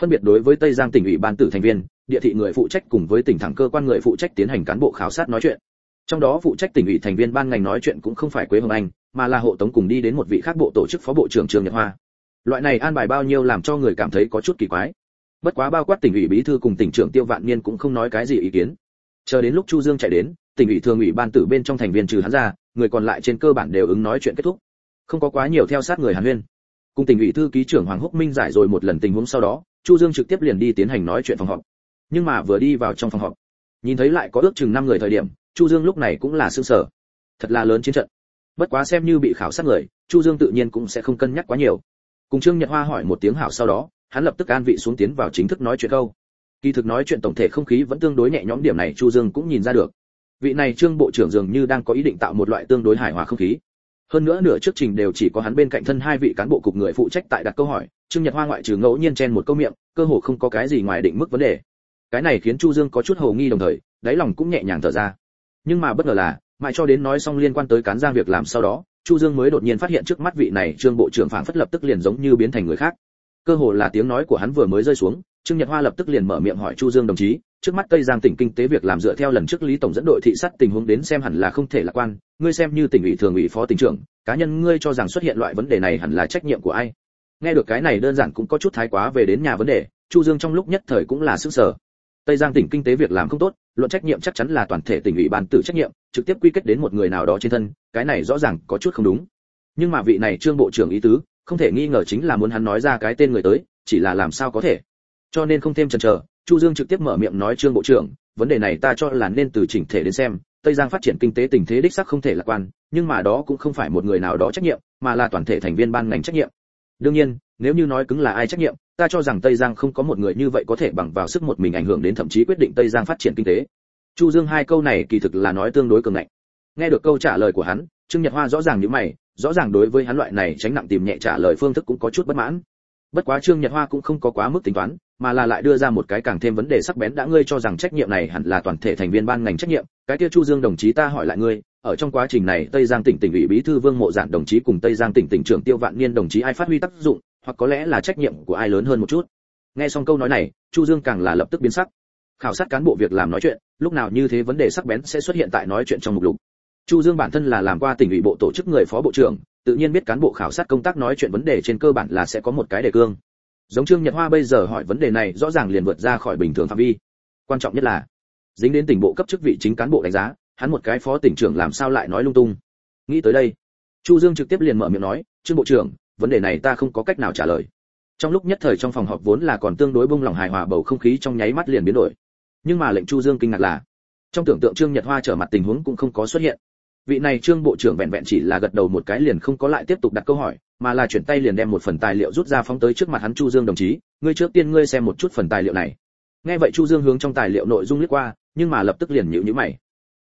Phân biệt đối với tây giang tỉnh ủy ban tử thành viên, địa thị người phụ trách cùng với tỉnh thẳng cơ quan người phụ trách tiến hành cán bộ khảo sát nói chuyện trong đó phụ trách tỉnh ủy thành viên ban ngành nói chuyện cũng không phải quế hồng anh, mà là hộ tống cùng đi đến một vị khác bộ tổ chức phó bộ trưởng trường nhật hoa. Loại này an bài bao nhiêu làm cho người cảm thấy có chút kỳ quái. Bất quá bao quát tỉnh ủy bí thư cùng tỉnh trưởng tiêu vạn niên cũng không nói cái gì ý kiến. Chờ đến lúc chu dương chạy đến, tỉnh ủy thường ủy ban tử bên trong thành viên trừ hắn ra, người còn lại trên cơ bản đều ứng nói chuyện kết thúc. Không có quá nhiều theo sát người hàn huyên. Cùng tỉnh ủy thư ký trưởng hoàng húc minh giải rồi một lần tình huống sau đó, chu dương trực tiếp liền đi tiến hành nói chuyện phòng họp. Nhưng mà vừa đi vào trong phòng họp, nhìn thấy lại có ước chừng năm người thời điểm chu dương lúc này cũng là sương sở thật là lớn chiến trận. Bất quá xem như bị khảo sát người, chu dương tự nhiên cũng sẽ không cân nhắc quá nhiều. Cùng trương nhật hoa hỏi một tiếng hảo sau đó, hắn lập tức an vị xuống tiến vào chính thức nói chuyện câu. Kỳ thực nói chuyện tổng thể không khí vẫn tương đối nhẹ nhõm, điểm này chu dương cũng nhìn ra được. Vị này trương bộ trưởng dường như đang có ý định tạo một loại tương đối hài hòa không khí. Hơn nữa nửa trước trình đều chỉ có hắn bên cạnh thân hai vị cán bộ cục người phụ trách tại đặt câu hỏi, trương nhật hoa ngoại trừ ngẫu nhiên chen một câu miệng, cơ hồ không có cái gì ngoài định mức vấn đề. Cái này khiến chu dương có chút hồ nghi đồng thời, đáy lòng cũng nhẹ nhàng thở ra nhưng mà bất ngờ là, mãi cho đến nói xong liên quan tới cán giang việc làm sau đó, chu dương mới đột nhiên phát hiện trước mắt vị này trương bộ trưởng phảng phất lập tức liền giống như biến thành người khác. Cơ hồ là tiếng nói của hắn vừa mới rơi xuống, trương nhật hoa lập tức liền mở miệng hỏi chu dương đồng chí, trước mắt tây giang tỉnh kinh tế việc làm dựa theo lần trước lý tổng dẫn đội thị sát tình huống đến xem hẳn là không thể lạc quan, ngươi xem như tỉnh ủy thường ủy phó tỉnh trưởng, cá nhân ngươi cho rằng xuất hiện loại vấn đề này hẳn là trách nhiệm của ai? Nghe được cái này đơn giản cũng có chút thái quá về đến nhà vấn đề, chu dương trong lúc nhất thời cũng là sức sở tây giang tỉnh kinh tế việc làm không tốt luận trách nhiệm chắc chắn là toàn thể tỉnh ủy ban tự trách nhiệm, trực tiếp quy kết đến một người nào đó trên thân, cái này rõ ràng có chút không đúng. Nhưng mà vị này trương bộ trưởng ý tứ, không thể nghi ngờ chính là muốn hắn nói ra cái tên người tới, chỉ là làm sao có thể. Cho nên không thêm chần chờ, chu dương trực tiếp mở miệng nói trương bộ trưởng, vấn đề này ta cho là nên từ chỉnh thể đến xem, tây giang phát triển kinh tế tình thế đích sắc không thể lạc quan, nhưng mà đó cũng không phải một người nào đó trách nhiệm, mà là toàn thể thành viên ban ngành trách nhiệm. Đương nhiên nếu như nói cứng là ai trách nhiệm, ta cho rằng tây giang không có một người như vậy có thể bằng vào sức một mình ảnh hưởng đến thậm chí quyết định tây giang phát triển kinh tế. Chu dương hai câu này kỳ thực là nói tương đối cường ngạnh. Nghe được câu trả lời của hắn, trương nhật hoa rõ ràng như mày, rõ ràng đối với hắn loại này tránh nặng tìm nhẹ trả lời phương thức cũng có chút bất mãn. Bất quá trương nhật hoa cũng không có quá mức tính toán mà là lại đưa ra một cái càng thêm vấn đề sắc bén đã ngươi cho rằng trách nhiệm này hẳn là toàn thể thành viên ban ngành trách nhiệm, cái kia chu dương đồng chí ta hỏi lại ngươi, ở trong quá trình này tây giang tỉnh tỉnh ủy bí thư vương mộ giản đồng chí cùng tây giang tỉnh tỉnh trưởng tiêu vạn niên đồng chí ai phát huy tác dụng, hoặc có lẽ là trách nhiệm của ai lớn hơn một chút. Nghe xong câu nói này, chu dương càng là lập tức biến sắc. Khảo sát cán bộ việc làm nói chuyện, lúc nào như thế vấn đề sắc bén sẽ xuất hiện tại nói chuyện trong mục lục. Chu dương bản thân là làm qua tỉnh ủy bộ tổ chức người phó bộ trưởng, tự nhiên biết cán bộ khảo sát công tác nói chuyện vấn đề trên cơ bản là sẽ có một cái đề cương giống trương nhật hoa bây giờ hỏi vấn đề này rõ ràng liền vượt ra khỏi bình thường phạm vi. Quan trọng nhất là, dính đến tỉnh bộ cấp chức vị chính cán bộ đánh giá, hắn một cái phó tỉnh trưởng làm sao lại nói lung tung. Nghĩ tới đây, chu dương trực tiếp liền mở miệng nói, trương bộ trưởng, vấn đề này ta không có cách nào trả lời. Trong lúc nhất thời trong phòng họp vốn là còn tương đối bông lòng hài hòa bầu không khí trong nháy mắt liền biến đổi. Nhưng mà lệnh chu dương kinh ngạc là, trong tưởng tượng trương nhật hoa trở mặt tình huống cũng không có xuất hiện vị này trương bộ trưởng vẹn vẹn chỉ là gật đầu một cái liền không có lại tiếp tục đặt câu hỏi mà là chuyển tay liền đem một phần tài liệu rút ra phóng tới trước mặt hắn chu dương đồng chí ngươi trước tiên ngươi xem một chút phần tài liệu này. Nghe vậy chu dương hướng trong tài liệu nội dung lướt qua nhưng mà lập tức liền nhíu nhíu mày.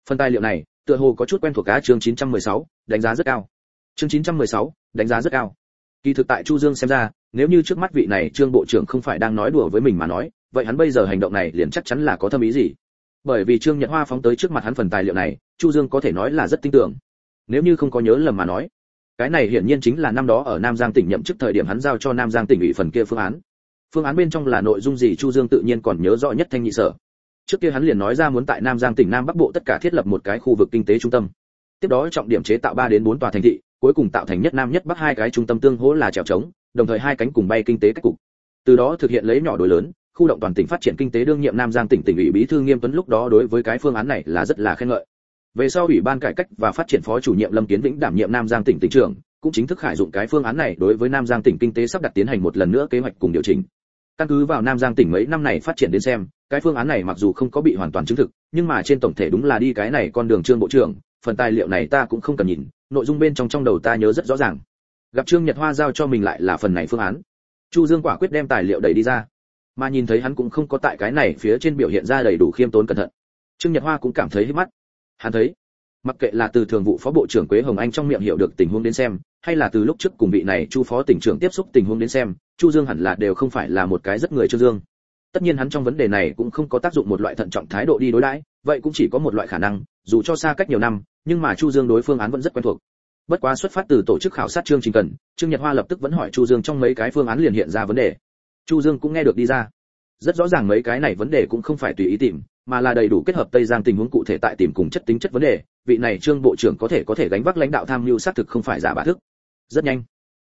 Phần tài liệu này tựa hồ có chút quen thuộc cá chương 916, đánh giá rất cao. Chương 916, đánh giá rất cao. Kỳ thực tại chu dương xem ra nếu như trước mắt vị này trương bộ trưởng không phải đang nói đùa với mình mà nói vậy hắn bây giờ hành động này liền chắc chắn là có thâm ý gì? Bởi vì trương nhật hoa phóng tới trước mặt hắn phần tài liệu này, chu dương có thể nói là rất tin tưởng. Nếu như không có nhớ lầm mà nói, cái này hiển nhiên chính là năm đó ở nam giang tỉnh nhậm chức thời điểm hắn giao cho nam giang tỉnh ủy phần kia phương án. Phương án bên trong là nội dung gì chu dương tự nhiên còn nhớ rõ nhất thanh nhị sở. Trước kia hắn liền nói ra muốn tại nam giang tỉnh nam bắc bộ tất cả thiết lập một cái khu vực kinh tế trung tâm. Tiếp đó trọng điểm chế tạo 3 đến 4 tòa thành thị, cuối cùng tạo thành nhất nam nhất bắc hai cái trung tâm tương hỗ là trèo trống, đồng thời hai cánh cùng bay kinh tế cách cục. Từ đó thực hiện lấy nhỏ đổi lớn khu động toàn tỉnh phát triển kinh tế đương nhiệm nam giang tỉnh tỉnh ủy bí thư nghiêm tuấn lúc đó đối với cái phương án này là rất là khen ngợi. Về sau ủy ban cải cách và phát triển phó chủ nhiệm lâm kiến vĩnh đảm nhiệm nam giang tỉnh tỉnh trưởng, cũng chính thức khải dụng cái phương án này đối với nam giang tỉnh kinh tế sắp đặt tiến hành một lần nữa kế hoạch cùng điều chỉnh. Căn cứ vào nam giang tỉnh mấy năm này phát triển đến xem, cái phương án này mặc dù không có bị hoàn toàn chứng thực, nhưng mà trên tổng thể đúng là đi cái này con đường trương bộ trưởng, phần tài liệu này ta cũng không cần nhìn, nội dung bên trong trong đầu ta nhớ rất rõ ràng. Gặp trương nhật hoa giao cho mình lại là phần này phương án. Chu dương quả quyết đem tài liệu đẩy đi ra mà nhìn thấy hắn cũng không có tại cái này phía trên biểu hiện ra đầy đủ khiêm tốn cẩn thận. Trương nhật hoa cũng cảm thấy hết mắt. Hắn thấy, mặc kệ là từ thường vụ phó bộ trưởng quế hồng anh trong miệng hiểu được tình huống đến xem, hay là từ lúc trước cùng vị này chu phó tỉnh trưởng tiếp xúc tình huống đến xem, chu dương hẳn là đều không phải là một cái rất người trương dương. Tất nhiên hắn trong vấn đề này cũng không có tác dụng một loại thận trọng thái độ đi đối đãi, vậy cũng chỉ có một loại khả năng, dù cho xa cách nhiều năm, nhưng mà chu dương đối phương án vẫn rất quen thuộc. Bất quá xuất phát từ tổ chức khảo sát chương trình cần, trương nhật hoa lập tức vẫn hỏi chu dương trong mấy cái phương án liền hiện ra vấn đề chu dương cũng nghe được đi ra. Rất rõ ràng mấy cái này vấn đề cũng không phải tùy ý tìm, mà là đầy đủ kết hợp tây giang tình huống cụ thể tại tìm cùng chất tính chất vấn đề. Vị này trương bộ trưởng có thể có thể gánh vác lãnh đạo tham mưu xác thực không phải giả bả thức. Rất nhanh,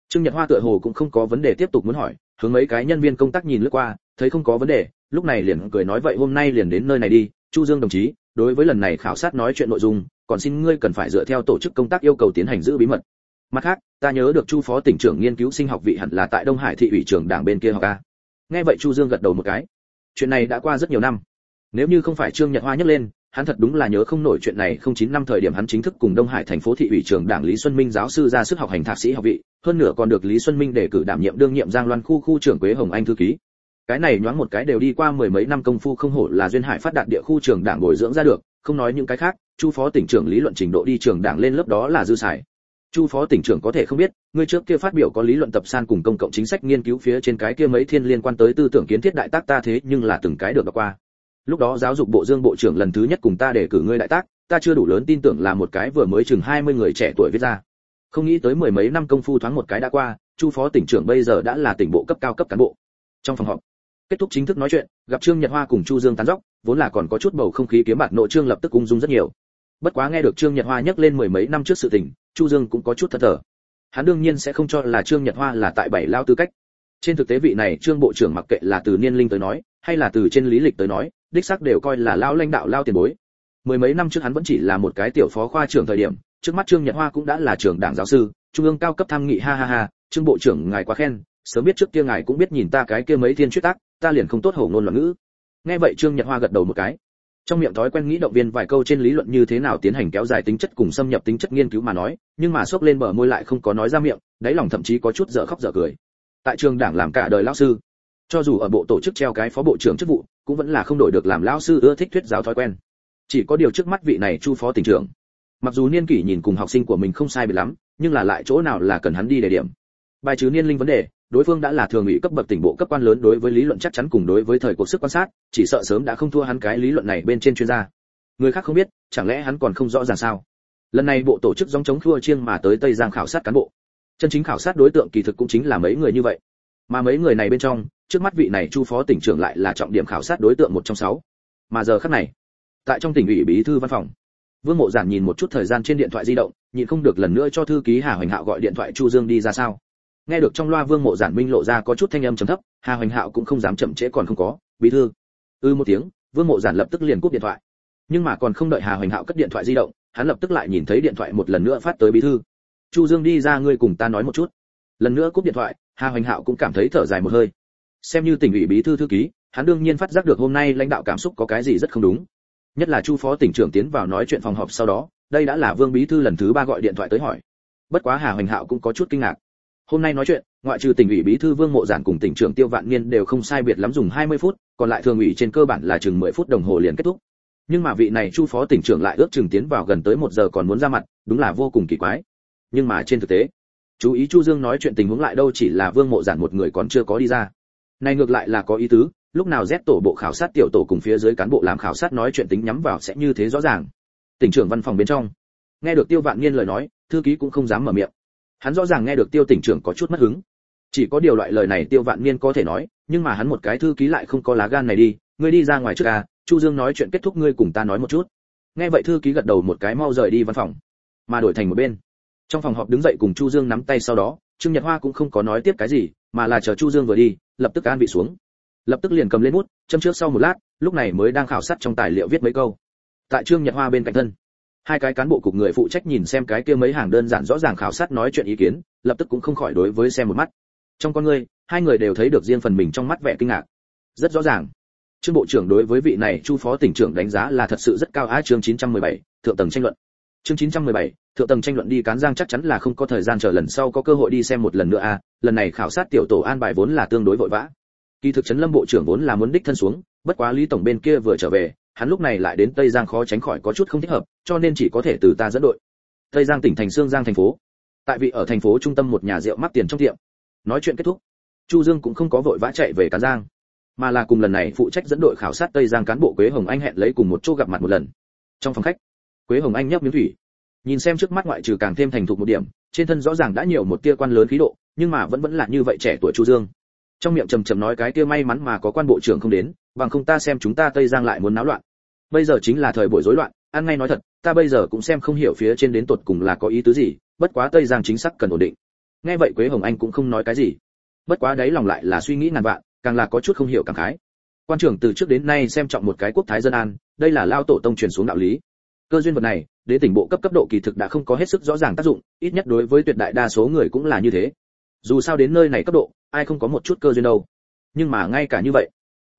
trương nhật hoa tựa hồ cũng không có vấn đề tiếp tục muốn hỏi, hướng mấy cái nhân viên công tác nhìn lướt qua, thấy không có vấn đề, lúc này liền cười nói vậy hôm nay liền đến nơi này đi. Chu dương đồng chí, đối với lần này khảo sát nói chuyện nội dung, còn xin ngươi cần phải dựa theo tổ chức công tác yêu cầu tiến hành giữ bí mật. Mặt khác, ta nhớ được chu phó tỉnh trưởng nghiên cứu sinh học vị hẳn là tại đông hải thị ủy trưởng đảng bên kia học a nghe vậy chu dương gật đầu một cái. Chuyện này đã qua rất nhiều năm. Nếu như không phải trương nhật hoa nhắc lên, hắn thật đúng là nhớ không nổi chuyện này không chín năm thời điểm hắn chính thức cùng đông hải thành phố thị ủy trưởng đảng lý xuân minh giáo sư ra sức học hành thạc sĩ học vị, hơn nữa còn được lý xuân minh đề cử đảm nhiệm đương nhiệm giang loan khu khu trưởng quế hồng anh thư ký. Cái này nhoáng một cái đều đi qua mười mấy năm công phu không hổ là duyên hải phát đạt địa khu trưởng đảng bồi dưỡng ra được, không nói những cái khác, chu phó tỉnh trưởng lý luận trình độ đi trường đảng lên lớp đó là dư xài chu phó tỉnh trưởng có thể không biết người trước kia phát biểu có lý luận tập san cùng công cộng chính sách nghiên cứu phía trên cái kia mấy thiên liên quan tới tư tưởng kiến thiết đại tác ta thế nhưng là từng cái được đọc qua. Lúc đó giáo dục bộ dương bộ trưởng lần thứ nhất cùng ta để cử ngươi đại tác, ta chưa đủ lớn tin tưởng là một cái vừa mới chừng 20 người trẻ tuổi viết ra. Không nghĩ tới mười mấy năm công phu thoáng một cái đã qua, chu phó tỉnh trưởng bây giờ đã là tỉnh bộ cấp cao cấp cán bộ. Trong phòng họp, kết thúc chính thức nói chuyện, gặp trương nhật hoa cùng chu dương tán dóc vốn là còn có chút bầu không khí kiếm bạc nội trương lập tức ung dung rất nhiều. Bất quá nghe được trương nhật hoa nhắc lên mười mấy năm trước sự tình chu dương cũng có chút thất thở hắn đương nhiên sẽ không cho là trương nhật hoa là tại bảy lao tư cách. Trên thực tế vị này trương bộ trưởng mặc kệ là từ niên linh tới nói, hay là từ trên lý lịch tới nói, đích xác đều coi là lao lãnh đạo, lao tiền bối. Mười mấy năm trước hắn vẫn chỉ là một cái tiểu phó khoa trưởng thời điểm, trước mắt trương nhật hoa cũng đã là trưởng đảng giáo sư, trung ương cao cấp tham nghị, ha ha ha, trương bộ trưởng ngài quá khen, sớm biết trước kia ngài cũng biết nhìn ta cái kia mấy thiên chuyết tác, ta liền không tốt hổ ngôn loạn ngữ. Nghe vậy trương nhật hoa gật đầu một cái trong miệng thói quen nghĩ động viên vài câu trên lý luận như thế nào tiến hành kéo dài tính chất cùng xâm nhập tính chất nghiên cứu mà nói, nhưng mà xốc lên bờ môi lại không có nói ra miệng, đáy lòng thậm chí có chút dở khóc dở cười. Tại trường đảng làm cả đời lão sư, cho dù ở bộ tổ chức treo cái phó bộ trưởng chức vụ, cũng vẫn là không đổi được làm lão sư ưa thích thuyết giáo thói quen. Chỉ có điều trước mắt vị này chu phó tỉnh trưởng, mặc dù niên kỷ nhìn cùng học sinh của mình không sai biệt lắm, nhưng là lại chỗ nào là cần hắn đi để điểm. Bài trừ niên linh vấn đề đối phương đã là thường ủy cấp bậc tỉnh bộ cấp quan lớn đối với lý luận chắc chắn cùng đối với thời cuộc sức quan sát, chỉ sợ sớm đã không thua hắn cái lý luận này bên trên chuyên gia. Người khác không biết, chẳng lẽ hắn còn không rõ ràng sao? Lần này bộ tổ chức giống chống thua chiêng mà tới tây giang khảo sát cán bộ. Chân chính khảo sát đối tượng kỳ thực cũng chính là mấy người như vậy. Mà mấy người này bên trong, trước mắt vị này chu phó tỉnh trưởng lại là trọng điểm khảo sát đối tượng một trong sáu. Mà giờ khắc này, tại trong tỉnh ủy bí thư văn phòng, vương mộ giản nhìn một chút thời gian trên điện thoại di động, nhịn không được lần nữa cho thư ký hà hoành hạo gọi điện thoại chu dương đi ra sao nghe được trong loa vương mộ giản minh lộ ra có chút thanh âm trầm thấp, hà hoành hạo cũng không dám chậm trễ còn không có. Bí thư. Ư ừ một tiếng, vương mộ giản lập tức liền cúp điện thoại. Nhưng mà còn không đợi hà hoành hạo cất điện thoại di động, hắn lập tức lại nhìn thấy điện thoại một lần nữa phát tới bí thư. Chu dương đi ra ngươi cùng ta nói một chút. Lần nữa cúp điện thoại, hà hoành hạo cũng cảm thấy thở dài một hơi. Xem như tỉnh ủy bí thư thư ký, hắn đương nhiên phát giác được hôm nay lãnh đạo cảm xúc có cái gì rất không đúng. Nhất là chu phó tỉnh trưởng tiến vào nói chuyện phòng họp sau đó, đây đã là vương bí thư lần thứ ba gọi điện thoại tới hỏi. Bất quá hà hoành hạo cũng có chút kinh ngạc hôm nay nói chuyện, ngoại trừ tỉnh ủy bí thư vương mộ giản cùng tỉnh trưởng tiêu vạn niên đều không sai biệt lắm dùng 20 phút, còn lại thường ủy trên cơ bản là chừng 10 phút đồng hồ liền kết thúc. Nhưng mà vị này chu phó tỉnh trưởng lại ước chừng tiến vào gần tới một giờ còn muốn ra mặt, đúng là vô cùng kỳ quái. Nhưng mà trên thực tế, chú ý chu dương nói chuyện tình huống lại đâu chỉ là vương mộ giản một người còn chưa có đi ra. Này ngược lại là có ý tứ, lúc nào Z tổ bộ khảo sát tiểu tổ cùng phía dưới cán bộ làm khảo sát nói chuyện tính nhắm vào sẽ như thế rõ ràng. Tỉnh trưởng văn phòng bên trong. Nghe được tiêu vạn niên lời nói, thư ký cũng không dám mở miệng hắn rõ ràng nghe được tiêu tỉnh trưởng có chút mất hứng. Chỉ có điều loại lời này tiêu vạn niên có thể nói, nhưng mà hắn một cái thư ký lại không có lá gan này đi. Ngươi đi ra ngoài trước à chu dương nói chuyện kết thúc ngươi cùng ta nói một chút. Nghe vậy thư ký gật đầu một cái mau rời đi văn phòng, mà đổi thành một bên. Trong phòng họp đứng dậy cùng chu dương nắm tay sau đó, trương nhật hoa cũng không có nói tiếp cái gì, mà là chờ chu dương vừa đi, lập tức an vị xuống. Lập tức liền cầm lên bút, châm trước sau một lát, lúc này mới đang khảo sát trong tài liệu viết mấy câu. Tại trương nhật hoa bên cạnh thân hai cái cán bộ cục người phụ trách nhìn xem cái kia mấy hàng đơn giản rõ ràng khảo sát nói chuyện ý kiến lập tức cũng không khỏi đối với xem một mắt. Trong con ngươi hai người đều thấy được riêng phần mình trong mắt vẻ kinh ngạc. Rất rõ ràng. Trương bộ trưởng đối với vị này chu phó tỉnh trưởng đánh giá là thật sự rất cao á chương 917, thượng tầng tranh luận. Chương 917, thượng tầng tranh luận đi cán giang chắc chắn là không có thời gian chờ lần sau có cơ hội đi xem một lần nữa a lần này khảo sát tiểu tổ an bài vốn là tương đối vội vã. Kỳ thực trấn lâm bộ trưởng vốn là muốn đích thân xuống bất quá lý tổng bên kia vừa trở về hắn lúc này lại đến tây giang khó tránh khỏi có chút không thích hợp, cho nên chỉ có thể từ ta dẫn đội. Tây giang tỉnh thành sương giang thành phố. Tại vị ở thành phố trung tâm một nhà rượu mắc tiền trong tiệm. Nói chuyện kết thúc, chu dương cũng không có vội vã chạy về cán giang, mà là cùng lần này phụ trách dẫn đội khảo sát tây giang cán bộ quế hồng anh hẹn lấy cùng một chỗ gặp mặt một lần. Trong phòng khách, quế hồng anh nhấp miếng thủy. Nhìn xem trước mắt ngoại trừ càng thêm thành thục một điểm, trên thân rõ ràng đã nhiều một tia quan lớn khí độ, nhưng mà vẫn vẫn là như vậy trẻ tuổi chu dương trong miệng trầm trầm nói cái kia may mắn mà có quan bộ trưởng không đến, bằng không ta xem chúng ta tây giang lại muốn náo loạn. Bây giờ chính là thời buổi rối loạn, ăn ngay nói thật, ta bây giờ cũng xem không hiểu phía trên đến tột cùng là có ý tứ gì, bất quá tây giang chính xác cần ổn định. Nghe vậy quế hồng anh cũng không nói cái gì. Bất quá đấy lòng lại là suy nghĩ ngàn vạn, càng là có chút không hiểu càng khái. Quan trưởng từ trước đến nay xem trọng một cái quốc thái dân an, đây là lao tổ tông truyền xuống đạo lý. Cơ duyên vật này, đến tỉnh bộ cấp cấp độ kỳ thực đã không có hết sức rõ ràng tác dụng, ít nhất đối với tuyệt đại đa số người cũng là như thế. Dù sao đến nơi này cấp độ ai không có một chút cơ duyên đâu. Nhưng mà ngay cả như vậy,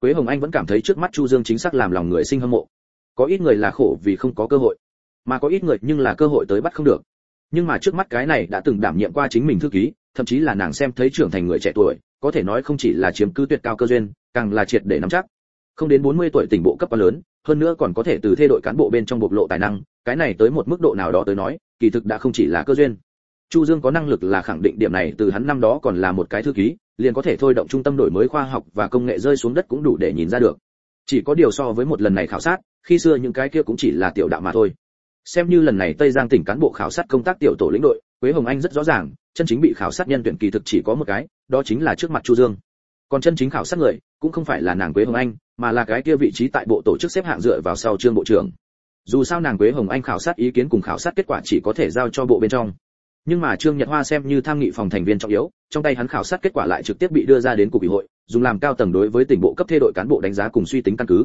quế hồng anh vẫn cảm thấy trước mắt chu dương chính xác làm lòng người sinh hâm mộ. Có ít người là khổ vì không có cơ hội, mà có ít người nhưng là cơ hội tới bắt không được. Nhưng mà trước mắt cái này đã từng đảm nhiệm qua chính mình thư ký, thậm chí là nàng xem thấy trưởng thành người trẻ tuổi, có thể nói không chỉ là chiếm cứ tuyệt cao cơ duyên, càng là triệt để nắm chắc. Không đến 40 tuổi tỉnh bộ cấp quá lớn, hơn nữa còn có thể từ thê đội cán bộ bên trong bộc lộ tài năng, cái này tới một mức độ nào đó tới nói, kỳ thực đã không chỉ là cơ duyên. Chu dương có năng lực là khẳng định điểm này, từ hắn năm đó còn là một cái thư ký liền có thể thôi động trung tâm đổi mới khoa học và công nghệ rơi xuống đất cũng đủ để nhìn ra được. Chỉ có điều so với một lần này khảo sát, khi xưa những cái kia cũng chỉ là tiểu đạo mà thôi. Xem như lần này tây giang tỉnh cán bộ khảo sát công tác tiểu tổ lĩnh đội, quế hồng anh rất rõ ràng, chân chính bị khảo sát nhân tuyển kỳ thực chỉ có một cái, đó chính là trước mặt chu dương. Còn chân chính khảo sát người, cũng không phải là nàng quế hồng anh, mà là cái kia vị trí tại bộ tổ chức xếp hạng dựa vào sau trương bộ trưởng. Dù sao nàng quế hồng anh khảo sát ý kiến cùng khảo sát kết quả chỉ có thể giao cho bộ bên trong nhưng mà trương nhật hoa xem như tham nghị phòng thành viên trọng yếu, trong tay hắn khảo sát kết quả lại trực tiếp bị đưa ra đến cục ủy hội, dùng làm cao tầng đối với tỉnh bộ cấp thê đội cán bộ đánh giá cùng suy tính căn cứ.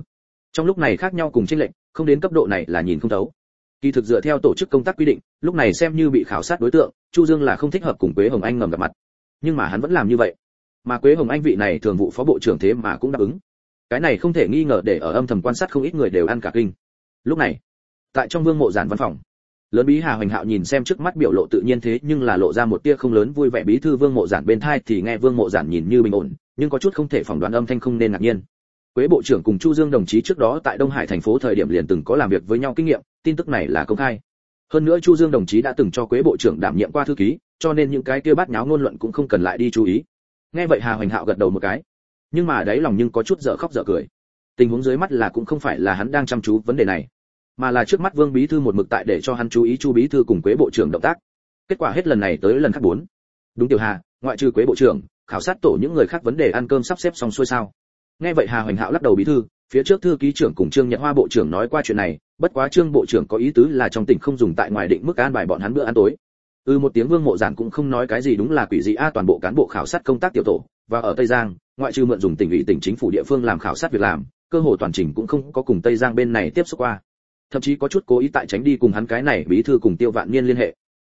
Trong lúc này khác nhau cùng chênh lệnh không đến cấp độ này là nhìn không thấu. Kỳ thực dựa theo tổ chức công tác quy định, lúc này xem như bị khảo sát đối tượng, chu dương là không thích hợp cùng quế hồng anh ngầm gặp mặt. Nhưng mà hắn vẫn làm như vậy. Mà quế hồng anh vị này thường vụ phó bộ trưởng thế mà cũng đáp ứng. Cái này không thể nghi ngờ để ở âm thầm quan sát không ít người đều ăn cả kinh. Lúc này, tại trong vương mộ giản văn phòng lớn bí hà hoành hạo nhìn xem trước mắt biểu lộ tự nhiên thế nhưng là lộ ra một tia không lớn vui vẻ. Bí thư vương mộ giản bên thai thì nghe vương mộ giản nhìn như bình ổn, nhưng có chút không thể phỏng đoán âm thanh không nên ngạc nhiên. Quế bộ trưởng cùng chu dương đồng chí trước đó tại đông hải thành phố thời điểm liền từng có làm việc với nhau kinh nghiệm, tin tức này là công khai. Hơn nữa chu dương đồng chí đã từng cho quế bộ trưởng đảm nhiệm qua thư ký, cho nên những cái kia bát nháo ngôn luận cũng không cần lại đi chú ý. Nghe vậy hà hoành hạo gật đầu một cái. Nhưng mà đáy lòng nhưng có chút dở khóc dở cười. Tình huống dưới mắt là cũng không phải là hắn đang chăm chú vấn đề này mà là trước mắt vương bí thư một mực tại để cho hắn chú ý chu bí thư cùng quế bộ trưởng động tác. Kết quả hết lần này tới lần khác bốn. Đúng tiểu hà, ngoại trừ quế bộ trưởng, khảo sát tổ những người khác vấn đề ăn cơm sắp xếp xong xuôi sao. Nghe vậy hà hoành hạo lắc đầu bí thư, phía trước thư ký trưởng cùng trương nhật hoa bộ trưởng nói qua chuyện này, bất quá trương bộ trưởng có ý tứ là trong tỉnh không dùng tại ngoài định mức an bài bọn hắn bữa ăn tối. Ừ một tiếng vương mộ giản cũng không nói cái gì đúng là quỷ dị a, toàn bộ cán bộ khảo sát công tác tiểu tổ, và ở tây giang, ngoại trừ mượn dùng tỉnh ủy, tỉnh chính phủ địa phương làm khảo sát việc làm, cơ hội toàn trình cũng không có cùng tây giang bên này tiếp xúc qua thậm chí có chút cố ý tại tránh đi cùng hắn cái này bí thư cùng tiêu vạn niên liên hệ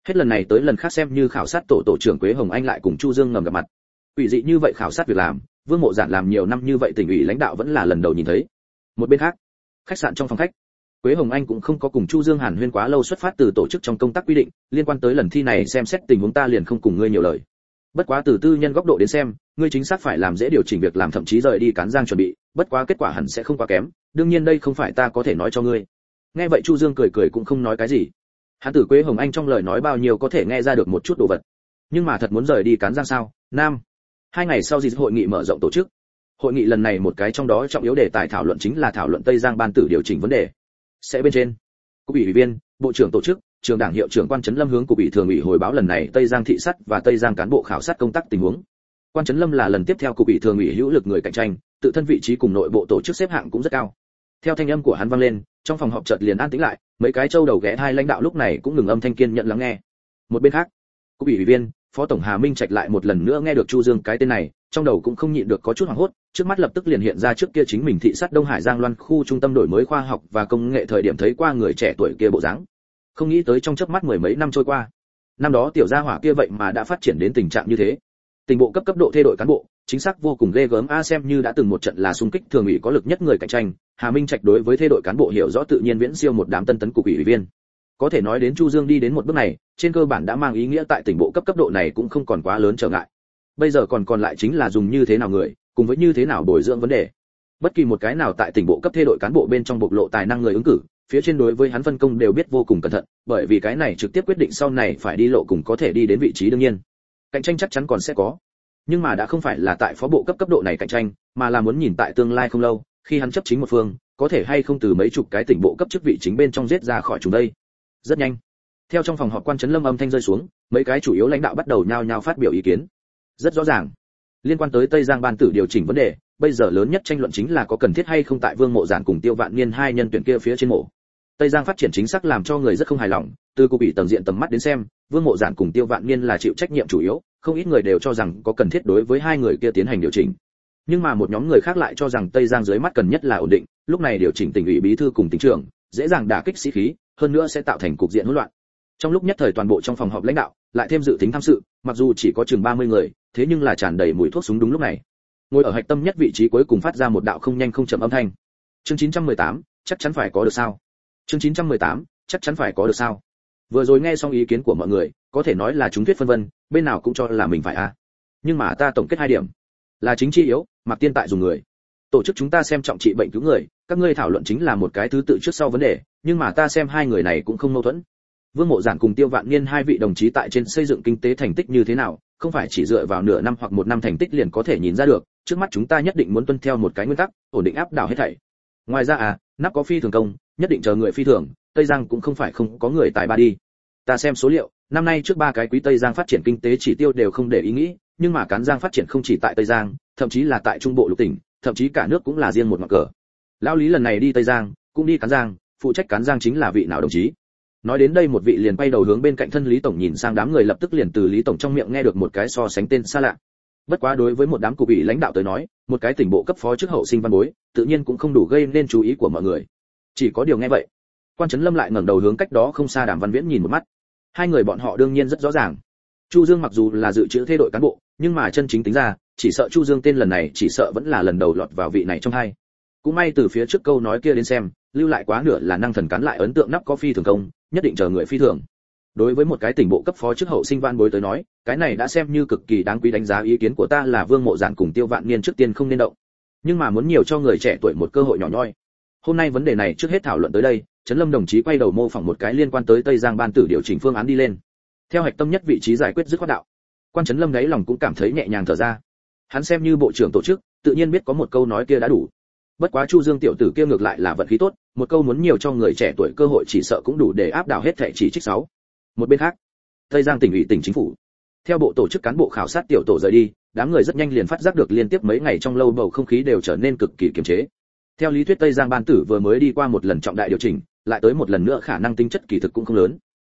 hết lần này tới lần khác xem như khảo sát tổ tổ trưởng quế hồng anh lại cùng chu dương ngầm gặp mặt ủy dị như vậy khảo sát việc làm vương mộ giản làm nhiều năm như vậy tỉnh ủy lãnh đạo vẫn là lần đầu nhìn thấy một bên khác khách sạn trong phòng khách Quế Hồng Anh cũng không có cùng Chu Dương Hàn huyên quá lâu xuất phát từ tổ chức trong công tác quy định, liên quan tới lần thi này xem xét tình huống ta liền không cùng ngươi nhiều lời. Bất quá từ tư nhân góc độ đến xem, ngươi chính xác phải làm dễ điều chỉnh việc làm thậm chí rời đi cán giang chuẩn bị, bất quá kết quả hẳn sẽ không quá kém, đương nhiên đây không phải ta có thể nói cho ngươi. Nghe vậy Chu Dương cười cười cũng không nói cái gì. Hắn tử Quế Hồng Anh trong lời nói bao nhiêu có thể nghe ra được một chút đồ vật. Nhưng mà thật muốn rời đi cán giang sao? Nam. Hai ngày sau dịp hội nghị mở rộng tổ chức. Hội nghị lần này một cái trong đó trọng yếu đề tài thảo luận chính là thảo luận Tây Giang ban tử điều chỉnh vấn đề sẽ bên trên, cục ủy viên, bộ trưởng tổ chức, trường đảng hiệu trưởng quan trấn lâm hướng cục ủy thường ủy hồi báo lần này tây giang thị sắt và tây giang cán bộ khảo sát công tác tình huống quan trấn lâm là lần tiếp theo cục ủy thường ủy hữu lực người cạnh tranh, tự thân vị trí cùng nội bộ tổ chức xếp hạng cũng rất cao theo thanh âm của hắn vang lên, trong phòng họp chợt liền an tĩnh lại, mấy cái châu đầu ghé hai lãnh đạo lúc này cũng ngừng âm thanh kiên nhận lắng nghe. Một bên khác, cục ủy viên, phó tổng hà minh trạch lại một lần nữa nghe được chu dương cái tên này, trong đầu cũng không nhịn được có chút hoảng hốt, trước mắt lập tức liền hiện ra trước kia chính mình thị sát đông hải giang loan khu trung tâm đổi mới khoa học và công nghệ thời điểm thấy qua người trẻ tuổi kia bộ dáng. Không nghĩ tới trong chớp mắt mười mấy năm trôi qua, năm đó tiểu gia hỏa kia vậy mà đã phát triển đến tình trạng như thế. Tình bộ cấp cấp độ thay đổi cán bộ chính xác vô cùng ghê gớm. A xem như đã từng một trận là xung kích thường ủy có lực nhất người cạnh tranh, hà minh trạch đối với thay đổi cán bộ hiểu rõ tự nhiên viễn siêu một đám tân tấn cục ủy viên. Có thể nói đến chu dương đi đến một bước này, trên cơ bản đã mang ý nghĩa tại tỉnh bộ cấp cấp độ này cũng không còn quá lớn trở ngại. Bây giờ còn còn lại chính là dùng như thế nào người, cùng với như thế nào bồi dưỡng vấn đề. Bất kỳ một cái nào tại tỉnh bộ cấp thay đổi cán bộ bên trong bộc lộ tài năng người ứng cử, phía trên đối với hắn phân công đều biết vô cùng cẩn thận, bởi vì cái này trực tiếp quyết định sau này phải đi lộ cùng có thể đi đến vị trí đương nhiên. Cạnh tranh chắc chắn còn sẽ có nhưng mà đã không phải là tại phó bộ cấp cấp độ này cạnh tranh, mà là muốn nhìn tại tương lai không lâu, khi hắn chấp chính một phương, có thể hay không từ mấy chục cái tỉnh bộ cấp chức vị chính bên trong giết ra khỏi chúng đây. Rất nhanh. Theo trong phòng họp quan trấn lâm âm thanh rơi xuống, mấy cái chủ yếu lãnh đạo bắt đầu nhao nhao phát biểu ý kiến. Rất rõ ràng. Liên quan tới tây giang ban tử điều chỉnh vấn đề, bây giờ lớn nhất tranh luận chính là có cần thiết hay không tại vương mộ giản cùng tiêu vạn niên hai nhân tuyển kia phía trên mộ. Tây giang phát triển chính xác làm cho người rất không hài lòng, từ cục bị tầng diện tầm mắt đến xem vương mộ giản cùng tiêu vạn niên là chịu trách nhiệm chủ yếu không ít người đều cho rằng có cần thiết đối với hai người kia tiến hành điều chỉnh. Nhưng mà một nhóm người khác lại cho rằng tây giang dưới mắt cần nhất là ổn định lúc này điều chỉnh tỉnh ủy bí thư cùng tỉnh trưởng dễ dàng đả kích sĩ khí hơn nữa sẽ tạo thành cục diện hỗn loạn. Trong lúc nhất thời toàn bộ trong phòng họp lãnh đạo lại thêm dự tính tham sự mặc dù chỉ có chừng 30 người thế nhưng là tràn đầy mùi thuốc súng đúng lúc này. Ngồi ở hạch tâm nhất vị trí cuối cùng phát ra một đạo không nhanh không chậm âm thanh. Chương 918, chắc chắn phải có được sao? Chương 918, chắc chắn phải có được sao? Vừa rồi nghe xong ý kiến của mọi người, có thể nói là chúng thuyết phân vân, bên nào cũng cho là mình phải a. Nhưng mà ta tổng kết hai điểm. Là chính trị yếu, mặc tiên tại dùng người. Tổ chức chúng ta xem trọng trị bệnh cứu người, các ngươi thảo luận chính là một cái thứ tự trước sau vấn đề, nhưng mà ta xem hai người này cũng không mâu thuẫn. Vương mộ giản cùng tiêu vạn niên hai vị đồng chí tại trên xây dựng kinh tế thành tích như thế nào, không phải chỉ dựa vào nửa năm hoặc một năm thành tích liền có thể nhìn ra được, trước mắt chúng ta nhất định muốn tuân theo một cái nguyên tắc, ổn định áp đảo hết thảy. Ngoài ra à nắp có phi thường công, nhất định chờ người phi thường, tây giang cũng không phải không có người tài ba đi ta xem số liệu, năm nay trước ba cái quý tây giang phát triển kinh tế chỉ tiêu đều không để ý nghĩ, nhưng mà cán giang phát triển không chỉ tại tây giang, thậm chí là tại trung bộ lục tỉnh, thậm chí cả nước cũng là riêng một mặt cờ. Lão lý lần này đi tây giang, cũng đi cán giang, phụ trách cán giang chính là vị nào đồng chí? Nói đến đây một vị liền bay đầu hướng bên cạnh thân lý tổng nhìn sang đám người lập tức liền từ lý tổng trong miệng nghe được một cái so sánh tên xa lạ. Bất quá đối với một đám cục ủy lãnh đạo tới nói, một cái tỉnh bộ cấp phó chức hậu sinh văn bối, tự nhiên cũng không đủ gây nên chú ý của mọi người. Chỉ có điều nghe vậy quan trấn lâm lại ngẩng đầu hướng cách đó không xa đàm văn viễn nhìn một mắt. Hai người bọn họ đương nhiên rất rõ ràng. Chu dương mặc dù là dự trữ thay đổi cán bộ, nhưng mà chân chính tính ra, chỉ sợ chu dương tên lần này chỉ sợ vẫn là lần đầu lọt vào vị này trong hai. Cũng may từ phía trước câu nói kia đến xem, lưu lại quá nửa là năng thần cán lại ấn tượng nắp có phi thường công, nhất định chờ người phi thường. Đối với một cái tỉnh bộ cấp phó chức hậu sinh văn bối tới nói, cái này đã xem như cực kỳ đáng quý đánh giá ý kiến của ta là vương mộ giản cùng tiêu vạn niên trước tiên không nên động. Nhưng mà muốn nhiều cho người trẻ tuổi một cơ hội nhỏ nhoi. Hôm nay vấn đề này trước hết thảo luận tới đây trấn lâm đồng chí quay đầu mô phỏng một cái liên quan tới tây giang ban tử điều chỉnh phương án đi lên. Theo hạch tâm nhất vị trí giải quyết dứt khoát đạo. Quan trấn lâm đấy lòng cũng cảm thấy nhẹ nhàng thở ra. Hắn xem như bộ trưởng tổ chức, tự nhiên biết có một câu nói kia đã đủ. Bất quá chu dương tiểu tử kia ngược lại là vận khí tốt, một câu muốn nhiều cho người trẻ tuổi cơ hội chỉ sợ cũng đủ để áp đảo hết thẻ chỉ trích sáu. Một bên khác, tây giang tỉnh ủy tỉnh chính phủ. Theo bộ tổ chức cán bộ khảo sát tiểu tổ rời đi, đám người rất nhanh liền phát giác được liên tiếp mấy ngày trong lâu bầu không khí đều trở nên cực kỳ kiềm chế. Theo lý thuyết tây giang ban tử vừa mới đi qua một lần trọng đại điều chỉnh lại tới một lần nữa khả năng tính chất kỳ thực cũng không lớn.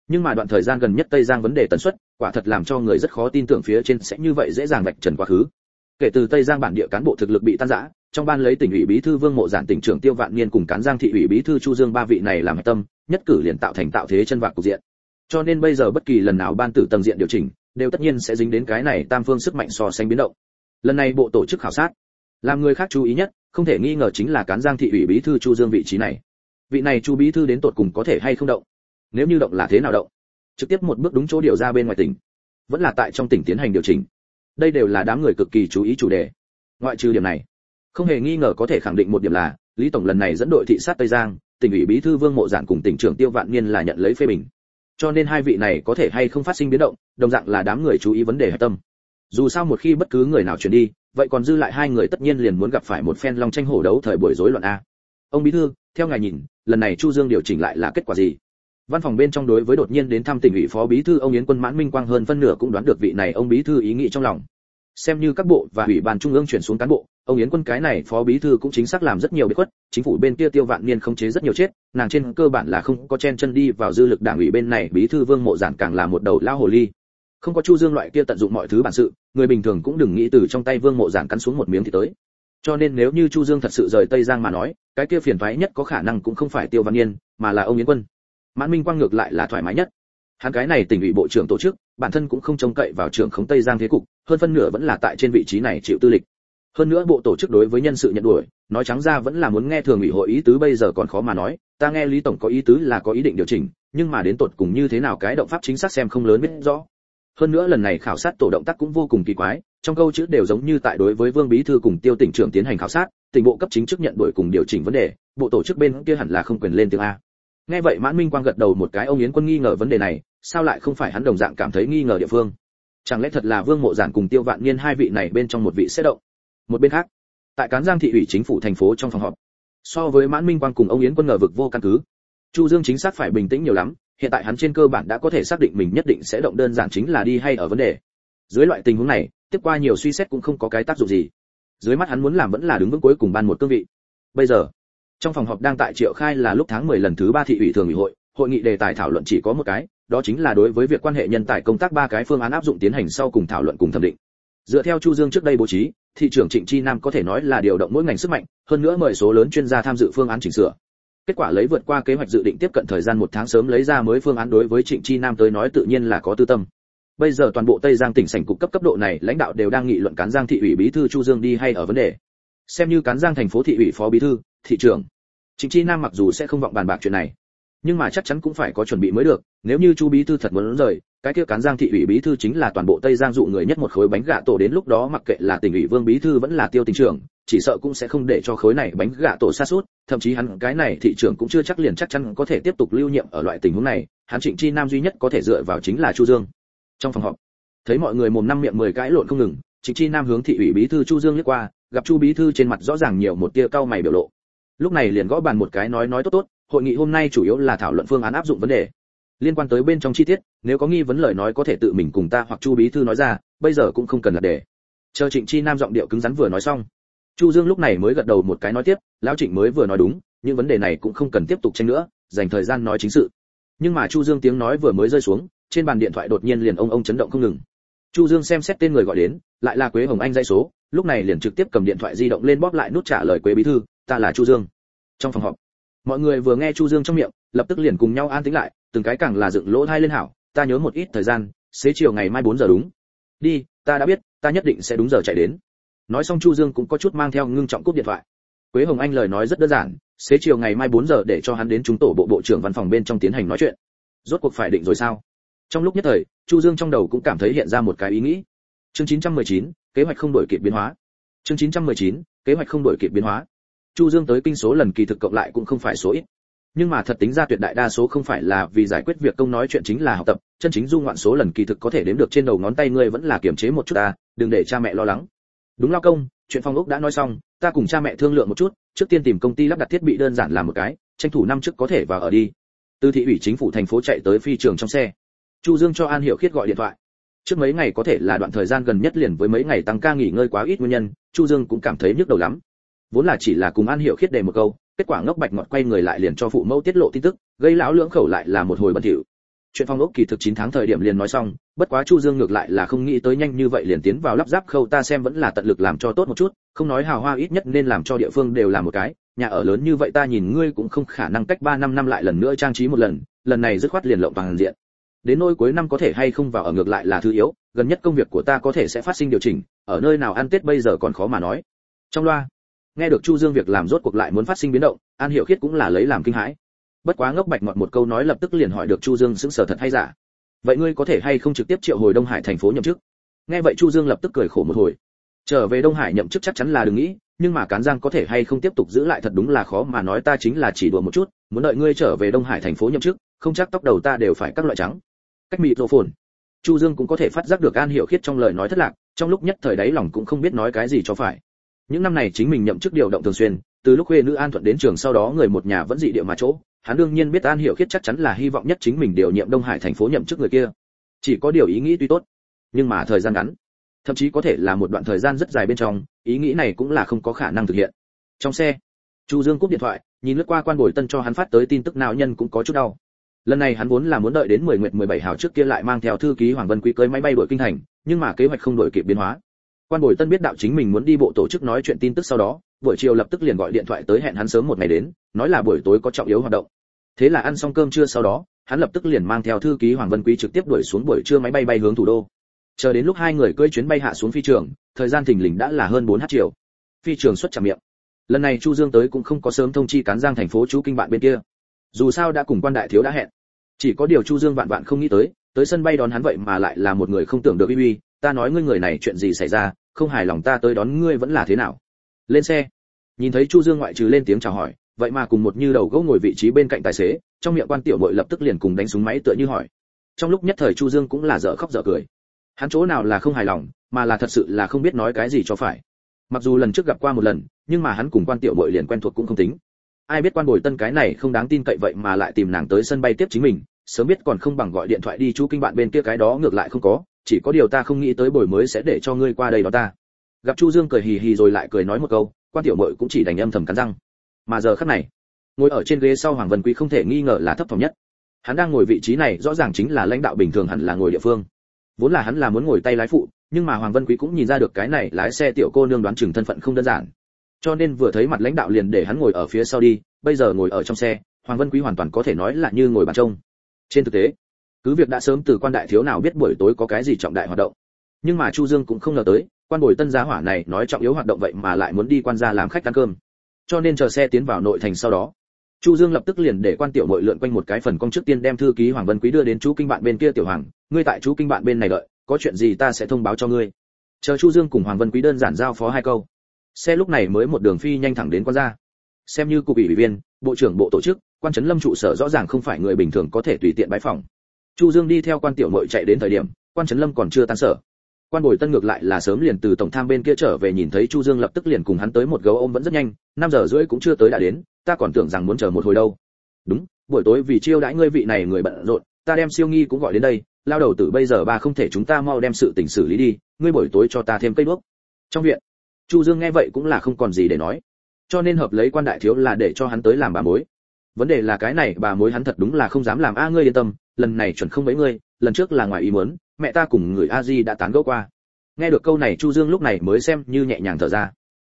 Nhưng mà đoạn thời gian gần nhất tây giang vấn đề tần suất, quả thật làm cho người rất khó tin tưởng phía trên sẽ như vậy dễ dàng vạch trần quá khứ. Kể từ tây giang bản địa cán bộ thực lực bị tan rã, trong ban lấy tỉnh ủy bí thư vương mộ giản tỉnh trưởng tiêu vạn niên cùng cán giang thị ủy bí thư chu dương ba vị này làm tâm, nhất cử liền tạo thành tạo thế chân vạc cục diện. Cho nên bây giờ bất kỳ lần nào ban tử tầng diện điều chỉnh, đều tất nhiên sẽ dính đến cái này tam phương sức mạnh so sánh biến động. Lần này bộ tổ chức khảo sát, làm người khác chú ý nhất, không thể nghi ngờ chính là cán giang thị ủy bí thư chu dương vị trí này vị này chu bí thư đến tột cùng có thể hay không động? Nếu như động là thế nào động? Trực tiếp một bước đúng chỗ điều ra bên ngoài tỉnh. Vẫn là tại trong tỉnh tiến hành điều chỉnh. Đây đều là đám người cực kỳ chú ý chủ đề. Ngoại trừ điểm này, không hề nghi ngờ có thể khẳng định một điểm là, lý tổng lần này dẫn đội thị sát tây giang, tỉnh ủy bí thư vương mộ giản cùng tỉnh trưởng tiêu vạn niên là nhận lấy phê bình. Cho nên hai vị này có thể hay không phát sinh biến động, đồng dạng là đám người chú ý vấn đề hạch tâm. Dù sao một khi bất cứ người nào chuyển đi, vậy còn dư lại hai người tất nhiên liền muốn gặp phải một phen long tranh hổ đấu thời buổi rối loạn a ông bí thư, theo ngài nhìn, lần này chu dương điều chỉnh lại là kết quả gì? Văn phòng bên trong đối với đột nhiên đến thăm tỉnh ủy phó bí thư ông yến quân mãn minh quang hơn phân nửa cũng đoán được vị này ông bí thư ý nghĩ trong lòng. Xem như các bộ và ủy ban trung ương chuyển xuống cán bộ, ông yến quân cái này phó bí thư cũng chính xác làm rất nhiều bí khuất, chính phủ bên kia tiêu vạn niên không chế rất nhiều chết, nàng trên cơ bản là không có chen chân đi vào dư lực đảng ủy bên này, bí thư vương mộ giản càng là một đầu lao hồ ly. Không có chu dương loại kia tận dụng mọi thứ bản sự, người bình thường cũng đừng nghĩ từ trong tay vương mộ giản cắn xuống một miếng thì tới cho nên nếu như chu dương thật sự rời tây giang mà nói, cái kia phiền toái nhất có khả năng cũng không phải tiêu văn niên mà là ông yến quân. Mãn minh quang ngược lại là thoải mái nhất. Hắn cái này tỉnh ủy bộ trưởng tổ chức, bản thân cũng không trông cậy vào trưởng khống tây giang thế cục, hơn phân nửa vẫn là tại trên vị trí này chịu tư lịch. Hơn nữa bộ tổ chức đối với nhân sự nhận đuổi, nói trắng ra vẫn là muốn nghe thường ủy hội ý tứ bây giờ còn khó mà nói, ta nghe lý tổng có ý tứ là có ý định điều chỉnh, nhưng mà đến tột cùng như thế nào cái động pháp chính xác xem không lớn biết rõ. Hơn nữa lần này khảo sát tổ động tác cũng vô cùng kỳ quái trong câu chữ đều giống như tại đối với vương bí thư cùng tiêu tỉnh trưởng tiến hành khảo sát tỉnh bộ cấp chính chức nhận đổi cùng điều chỉnh vấn đề, bộ tổ chức bên kia hẳn là không quyền lên tiếng a. Nghe vậy mãn minh quang gật đầu một cái, ông yến quân nghi ngờ vấn đề này, sao lại không phải hắn đồng dạng cảm thấy nghi ngờ địa phương? Chẳng lẽ thật là vương mộ giản cùng tiêu vạn niên hai vị này bên trong một vị sẽ động? Một bên khác, tại cán giang thị ủy chính phủ thành phố trong phòng họp, so với mãn minh quang cùng ông yến quân ngờ vực vô căn cứ. Chu dương chính xác phải bình tĩnh nhiều lắm, hiện tại hắn trên cơ bản đã có thể xác định mình nhất định sẽ động đơn giản chính là đi hay ở vấn đề. Dưới loại tình huống này tiếp qua nhiều suy xét cũng không có cái tác dụng gì. Dưới mắt hắn muốn làm vẫn là đứng vững cuối cùng ban một cương vị. Bây giờ, trong phòng họp đang tại triệu khai là lúc tháng 10 lần thứ ba thị ủy thường ủy hội hội nghị đề tài thảo luận chỉ có một cái, đó chính là đối với việc quan hệ nhân tài công tác ba cái phương án áp dụng tiến hành sau cùng thảo luận cùng thẩm định. Dựa theo chu dương trước đây bố trí, thị trưởng trịnh chi nam có thể nói là điều động mỗi ngành sức mạnh, hơn nữa mời số lớn chuyên gia tham dự phương án chỉnh sửa. Kết quả lấy vượt qua kế hoạch dự định tiếp cận thời gian một tháng sớm lấy ra mới phương án đối với trịnh chi nam tới nói tự nhiên là có tư tâm bây giờ toàn bộ tây giang tỉnh sảnh cục cấp cấp độ này, lãnh đạo đều đang nghị luận cán giang thị ủy bí thư chu dương đi hay ở vấn đề. Xem như cán giang thành phố thị ủy phó bí thư, thị trưởng. Trịnh chi nam mặc dù sẽ không vọng bàn bạc chuyện này, nhưng mà chắc chắn cũng phải có chuẩn bị mới được. Nếu như chu bí thư thật muốn rời, cái kia cán giang thị ủy bí thư chính là toàn bộ tây giang dụ người nhất một khối bánh gạ tổ đến lúc đó mặc kệ là tỉnh ủy vương bí thư vẫn là tiêu tỉnh trưởng, chỉ sợ cũng sẽ không để cho khối này bánh gạ tổ xa suốt thậm chí hắn, cái này thị trưởng cũng chưa chắc liền chắc chắn có thể tiếp tục lưu nhiệm ở loại tình huống này. Hắn trịnh chi nam duy nhất có thể dựa vào chính là chu dương trong phòng họp. Thấy mọi người mồm năm miệng mười cãi lộn không ngừng, trịnh chi nam hướng thị ủy bí thư chu dương liếc qua, gặp chu bí thư trên mặt rõ ràng nhiều một tia cau mày biểu lộ. Lúc này liền gõ bàn một cái nói nói tốt tốt, hội nghị hôm nay chủ yếu là thảo luận phương án áp dụng vấn đề. Liên quan tới bên trong chi tiết, nếu có nghi vấn lời nói có thể tự mình cùng ta hoặc chu bí thư nói ra, bây giờ cũng không cần là để chờ trịnh chi nam giọng điệu cứng rắn vừa nói xong. Chu dương lúc này mới gật đầu một cái nói tiếp, lão trịnh mới vừa nói đúng, những vấn đề này cũng không cần tiếp tục tranh nữa, dành thời gian nói chính sự. Nhưng mà chu dương tiếng nói vừa mới rơi xuống trên bàn điện thoại đột nhiên liền ông ông chấn động không ngừng. Chu dương xem xét tên người gọi đến, lại là quế hồng anh dây số, lúc này liền trực tiếp cầm điện thoại di động lên bóp lại nút trả lời quế bí thư, ta là chu dương. Trong phòng họp, mọi người vừa nghe chu dương trong miệng, lập tức liền cùng nhau an tĩnh lại, từng cái càng là dựng lỗ thai lên hảo, ta nhớ một ít thời gian, xế chiều ngày mai 4 giờ đúng. Đi, ta đã biết, ta nhất định sẽ đúng giờ chạy đến. Nói xong chu dương cũng có chút mang theo ngưng trọng cúp điện thoại. Quế hồng anh lời nói rất đơn giản, xế chiều ngày mai 4 giờ để cho hắn đến chúng tổ bộ bộ trưởng văn phòng bên trong tiến hành nói chuyện. Rốt cuộc phải định rồi sao? Trong lúc nhất thời chu dương trong đầu cũng cảm thấy hiện ra một cái ý nghĩ. Chương 919, kế hoạch không đổi kịp biến hóa. Chương 919, kế hoạch không đổi kịp biến hóa. Chu dương tới kinh số lần kỳ thực cộng lại cũng không phải số ít. Nhưng mà thật tính ra tuyệt đại đa số không phải là vì giải quyết việc công nói chuyện chính là học tập chân chính du ngoạn số lần kỳ thực có thể đếm được trên đầu ngón tay ngươi vẫn là kiềm chế một chút ta đừng để cha mẹ lo lắng. Đúng lao công chuyện phong ốc đã nói xong ta cùng cha mẹ thương lượng một chút trước tiên tìm công ty lắp đặt thiết bị đơn giản làm một cái tranh thủ năm trước có thể vào ở đi. Từ thị ủy chính phủ thành phố chạy tới phi trường trong xe chu dương cho an hiểu khiết gọi điện thoại. Trước mấy ngày có thể là đoạn thời gian gần nhất liền với mấy ngày tăng ca nghỉ ngơi quá ít nguyên nhân, chu dương cũng cảm thấy nhức đầu lắm. Vốn là chỉ là cùng an hiểu khiết đề một câu, kết quả ngốc bạch ngọt quay người lại liền cho phụ mẫu tiết lộ tin tức, gây lão lưỡng khẩu lại là một hồi bẩn thỉu. Chuyện phong ốc kỳ thực 9 tháng thời điểm liền nói xong, bất quá chu dương ngược lại là không nghĩ tới nhanh như vậy liền tiến vào lắp ráp khâu ta xem vẫn là tận lực làm cho tốt một chút, không nói hào hoa ít nhất nên làm cho địa phương đều là một cái, nhà ở lớn như vậy ta nhìn ngươi cũng không khả năng cách 3 năm năm lại lần nữa trang trí một lần lần này dứt khoát liền lộng toàn diện đến nôi cuối năm có thể hay không vào ở ngược lại là thứ yếu, gần nhất công việc của ta có thể sẽ phát sinh điều chỉnh, ở nơi nào ăn tết bây giờ còn khó mà nói. Trong loa, nghe được chu dương việc làm rốt cuộc lại muốn phát sinh biến động, an hiểu khiết cũng là lấy làm kinh hãi. Bất quá ngốc bạch ngọt một câu nói lập tức liền hỏi được chu dương sững sờ thật hay giả. Vậy ngươi có thể hay không trực tiếp triệu hồi đông hải thành phố nhậm chức? Nghe vậy chu dương lập tức cười khổ một hồi. Trở về đông hải nhậm chức chắc chắn là đừng nghĩ, nhưng mà cán giang có thể hay không tiếp tục giữ lại thật đúng là khó mà nói ta chính là chỉ đùa một chút, muốn đợi ngươi trở về đông hải thành phố nhậm chức, không chắc tóc đầu ta đều phải các loại trắng cách mịt rộ phồn chu dương cũng có thể phát giác được an hiểu khiết trong lời nói thất lạc, trong lúc nhất thời đấy lòng cũng không biết nói cái gì cho phải. Những năm này chính mình nhậm chức điều động thường xuyên, từ lúc khuê nữ an thuận đến trường sau đó người một nhà vẫn dị địa mà chỗ, hắn đương nhiên biết an hiểu khiết chắc chắn là hy vọng nhất chính mình điều nhiệm đông hải thành phố nhậm chức người kia. Chỉ có điều ý nghĩ tuy tốt, nhưng mà thời gian ngắn, thậm chí có thể là một đoạn thời gian rất dài bên trong, ý nghĩ này cũng là không có khả năng thực hiện. Trong xe, chu dương cúp điện thoại, nhìn lướt qua quan bồi tân cho hắn phát tới tin tức nào nhân cũng có chút đau lần này hắn vốn là muốn đợi đến 10 nguyệt 17 hào trước kia lại mang theo thư ký hoàng vân quý cưới máy bay đội kinh thành, nhưng mà kế hoạch không đổi kịp biến hóa. Quan bồi tân biết đạo chính mình muốn đi bộ tổ chức nói chuyện tin tức sau đó, buổi chiều lập tức liền gọi điện thoại tới hẹn hắn sớm một ngày đến, nói là buổi tối có trọng yếu hoạt động. Thế là ăn xong cơm trưa sau đó, hắn lập tức liền mang theo thư ký hoàng vân quý trực tiếp đuổi xuống buổi trưa máy bay bay hướng thủ đô. Chờ đến lúc hai người cưỡi chuyến bay hạ xuống phi trường, thời gian thình lình đã là hơn 4 h chiều. Phi trường xuất trả miệng. Lần này chu dương tới cũng không có sớm thông chi cán giang thành phố chú kinh bạn bên kia dù sao đã cùng quan đại thiếu đã hẹn. Chỉ có điều chu dương vạn vạn không nghĩ tới tới sân bay đón hắn vậy mà lại là một người không tưởng được uy uy, ta nói ngươi người này chuyện gì xảy ra, không hài lòng ta tới đón ngươi vẫn là thế nào? Lên xe. Nhìn thấy chu dương ngoại trừ lên tiếng chào hỏi, vậy mà cùng một như đầu gỗ ngồi vị trí bên cạnh tài xế, trong miệng quan tiểu muội lập tức liền cùng đánh súng máy tựa như hỏi. Trong lúc nhất thời chu dương cũng là dở khóc dở cười. Hắn chỗ nào là không hài lòng, mà là thật sự là không biết nói cái gì cho phải. Mặc dù lần trước gặp qua một lần, nhưng mà hắn cùng quan tiểu muội liền quen thuộc cũng không tính ai biết quan bồi tân cái này không đáng tin cậy vậy mà lại tìm nàng tới sân bay tiếp chính mình, sớm biết còn không bằng gọi điện thoại đi chú kinh bạn bên kia cái đó ngược lại không có, chỉ có điều ta không nghĩ tới buổi mới sẽ để cho ngươi qua đây đó ta. Gặp chu dương cười hì hì rồi lại cười nói một câu, quan tiểu mội cũng chỉ đành âm thầm cắn răng. Mà giờ khắc này, ngồi ở trên ghế sau hoàng vân quý không thể nghi ngờ là thấp thỏm nhất. Hắn đang ngồi vị trí này rõ ràng chính là lãnh đạo bình thường hẳn là ngồi địa phương. Vốn là hắn là muốn ngồi tay lái phụ, nhưng mà hoàng vân quý cũng nhìn ra được cái này lái xe tiểu cô nương đoán chừng thân phận không đơn giản cho nên vừa thấy mặt lãnh đạo liền để hắn ngồi ở phía sau đi, bây giờ ngồi ở trong xe, hoàng vân quý hoàn toàn có thể nói là như ngồi bàn trông. Trên thực tế, cứ việc đã sớm từ quan đại thiếu nào biết buổi tối có cái gì trọng đại hoạt động, nhưng mà chu dương cũng không ngờ tới, quan bồi tân giá hỏa này nói trọng yếu hoạt động vậy mà lại muốn đi quan gia làm khách ăn cơm. Cho nên chờ xe tiến vào nội thành sau đó, chu dương lập tức liền để quan tiểu nội lượn quanh một cái phần công trước tiên đem thư ký hoàng vân quý đưa đến chú kinh bạn bên kia tiểu hoàng, ngươi tại chú kinh bạn bên này đợi, có chuyện gì ta sẽ thông báo cho ngươi. Chờ chu dương cùng hoàng vân quý đơn giản giao phó hai câu xe lúc này mới một đường phi nhanh thẳng đến quan gia. Xem như cục ủy viên, bộ trưởng bộ tổ chức, quan trấn lâm trụ sở rõ ràng không phải người bình thường có thể tùy tiện bãi phòng chu dương đi theo quan tiểu nội chạy đến thời điểm, quan trấn lâm còn chưa tan sở. Quan bồi tân ngược lại là sớm liền từ tổng tham bên kia trở về nhìn thấy chu dương lập tức liền cùng hắn tới một gấu ôm vẫn rất nhanh, năm giờ rưỡi cũng chưa tới đã đến, ta còn tưởng rằng muốn chờ một hồi đâu. Đúng, buổi tối vì chiêu đãi ngươi vị này người bận rộn, ta đem siêu nghi cũng gọi đến đây, lao đầu từ bây giờ ba không thể chúng ta mau đem sự tình xử lý đi, ngươi buổi tối cho ta thêm cây đuốc. Trong viện chu dương nghe vậy cũng là không còn gì để nói. Cho nên hợp lấy quan đại thiếu là để cho hắn tới làm bà mối. Vấn đề là cái này, bà mối hắn thật đúng là không dám làm. A, ngươi yên tâm, lần này chuẩn không mấy ngươi, lần trước là ngoài ý muốn, mẹ ta cùng người a di đã tán gẫu qua. Nghe được câu này, chu dương lúc này mới xem như nhẹ nhàng thở ra.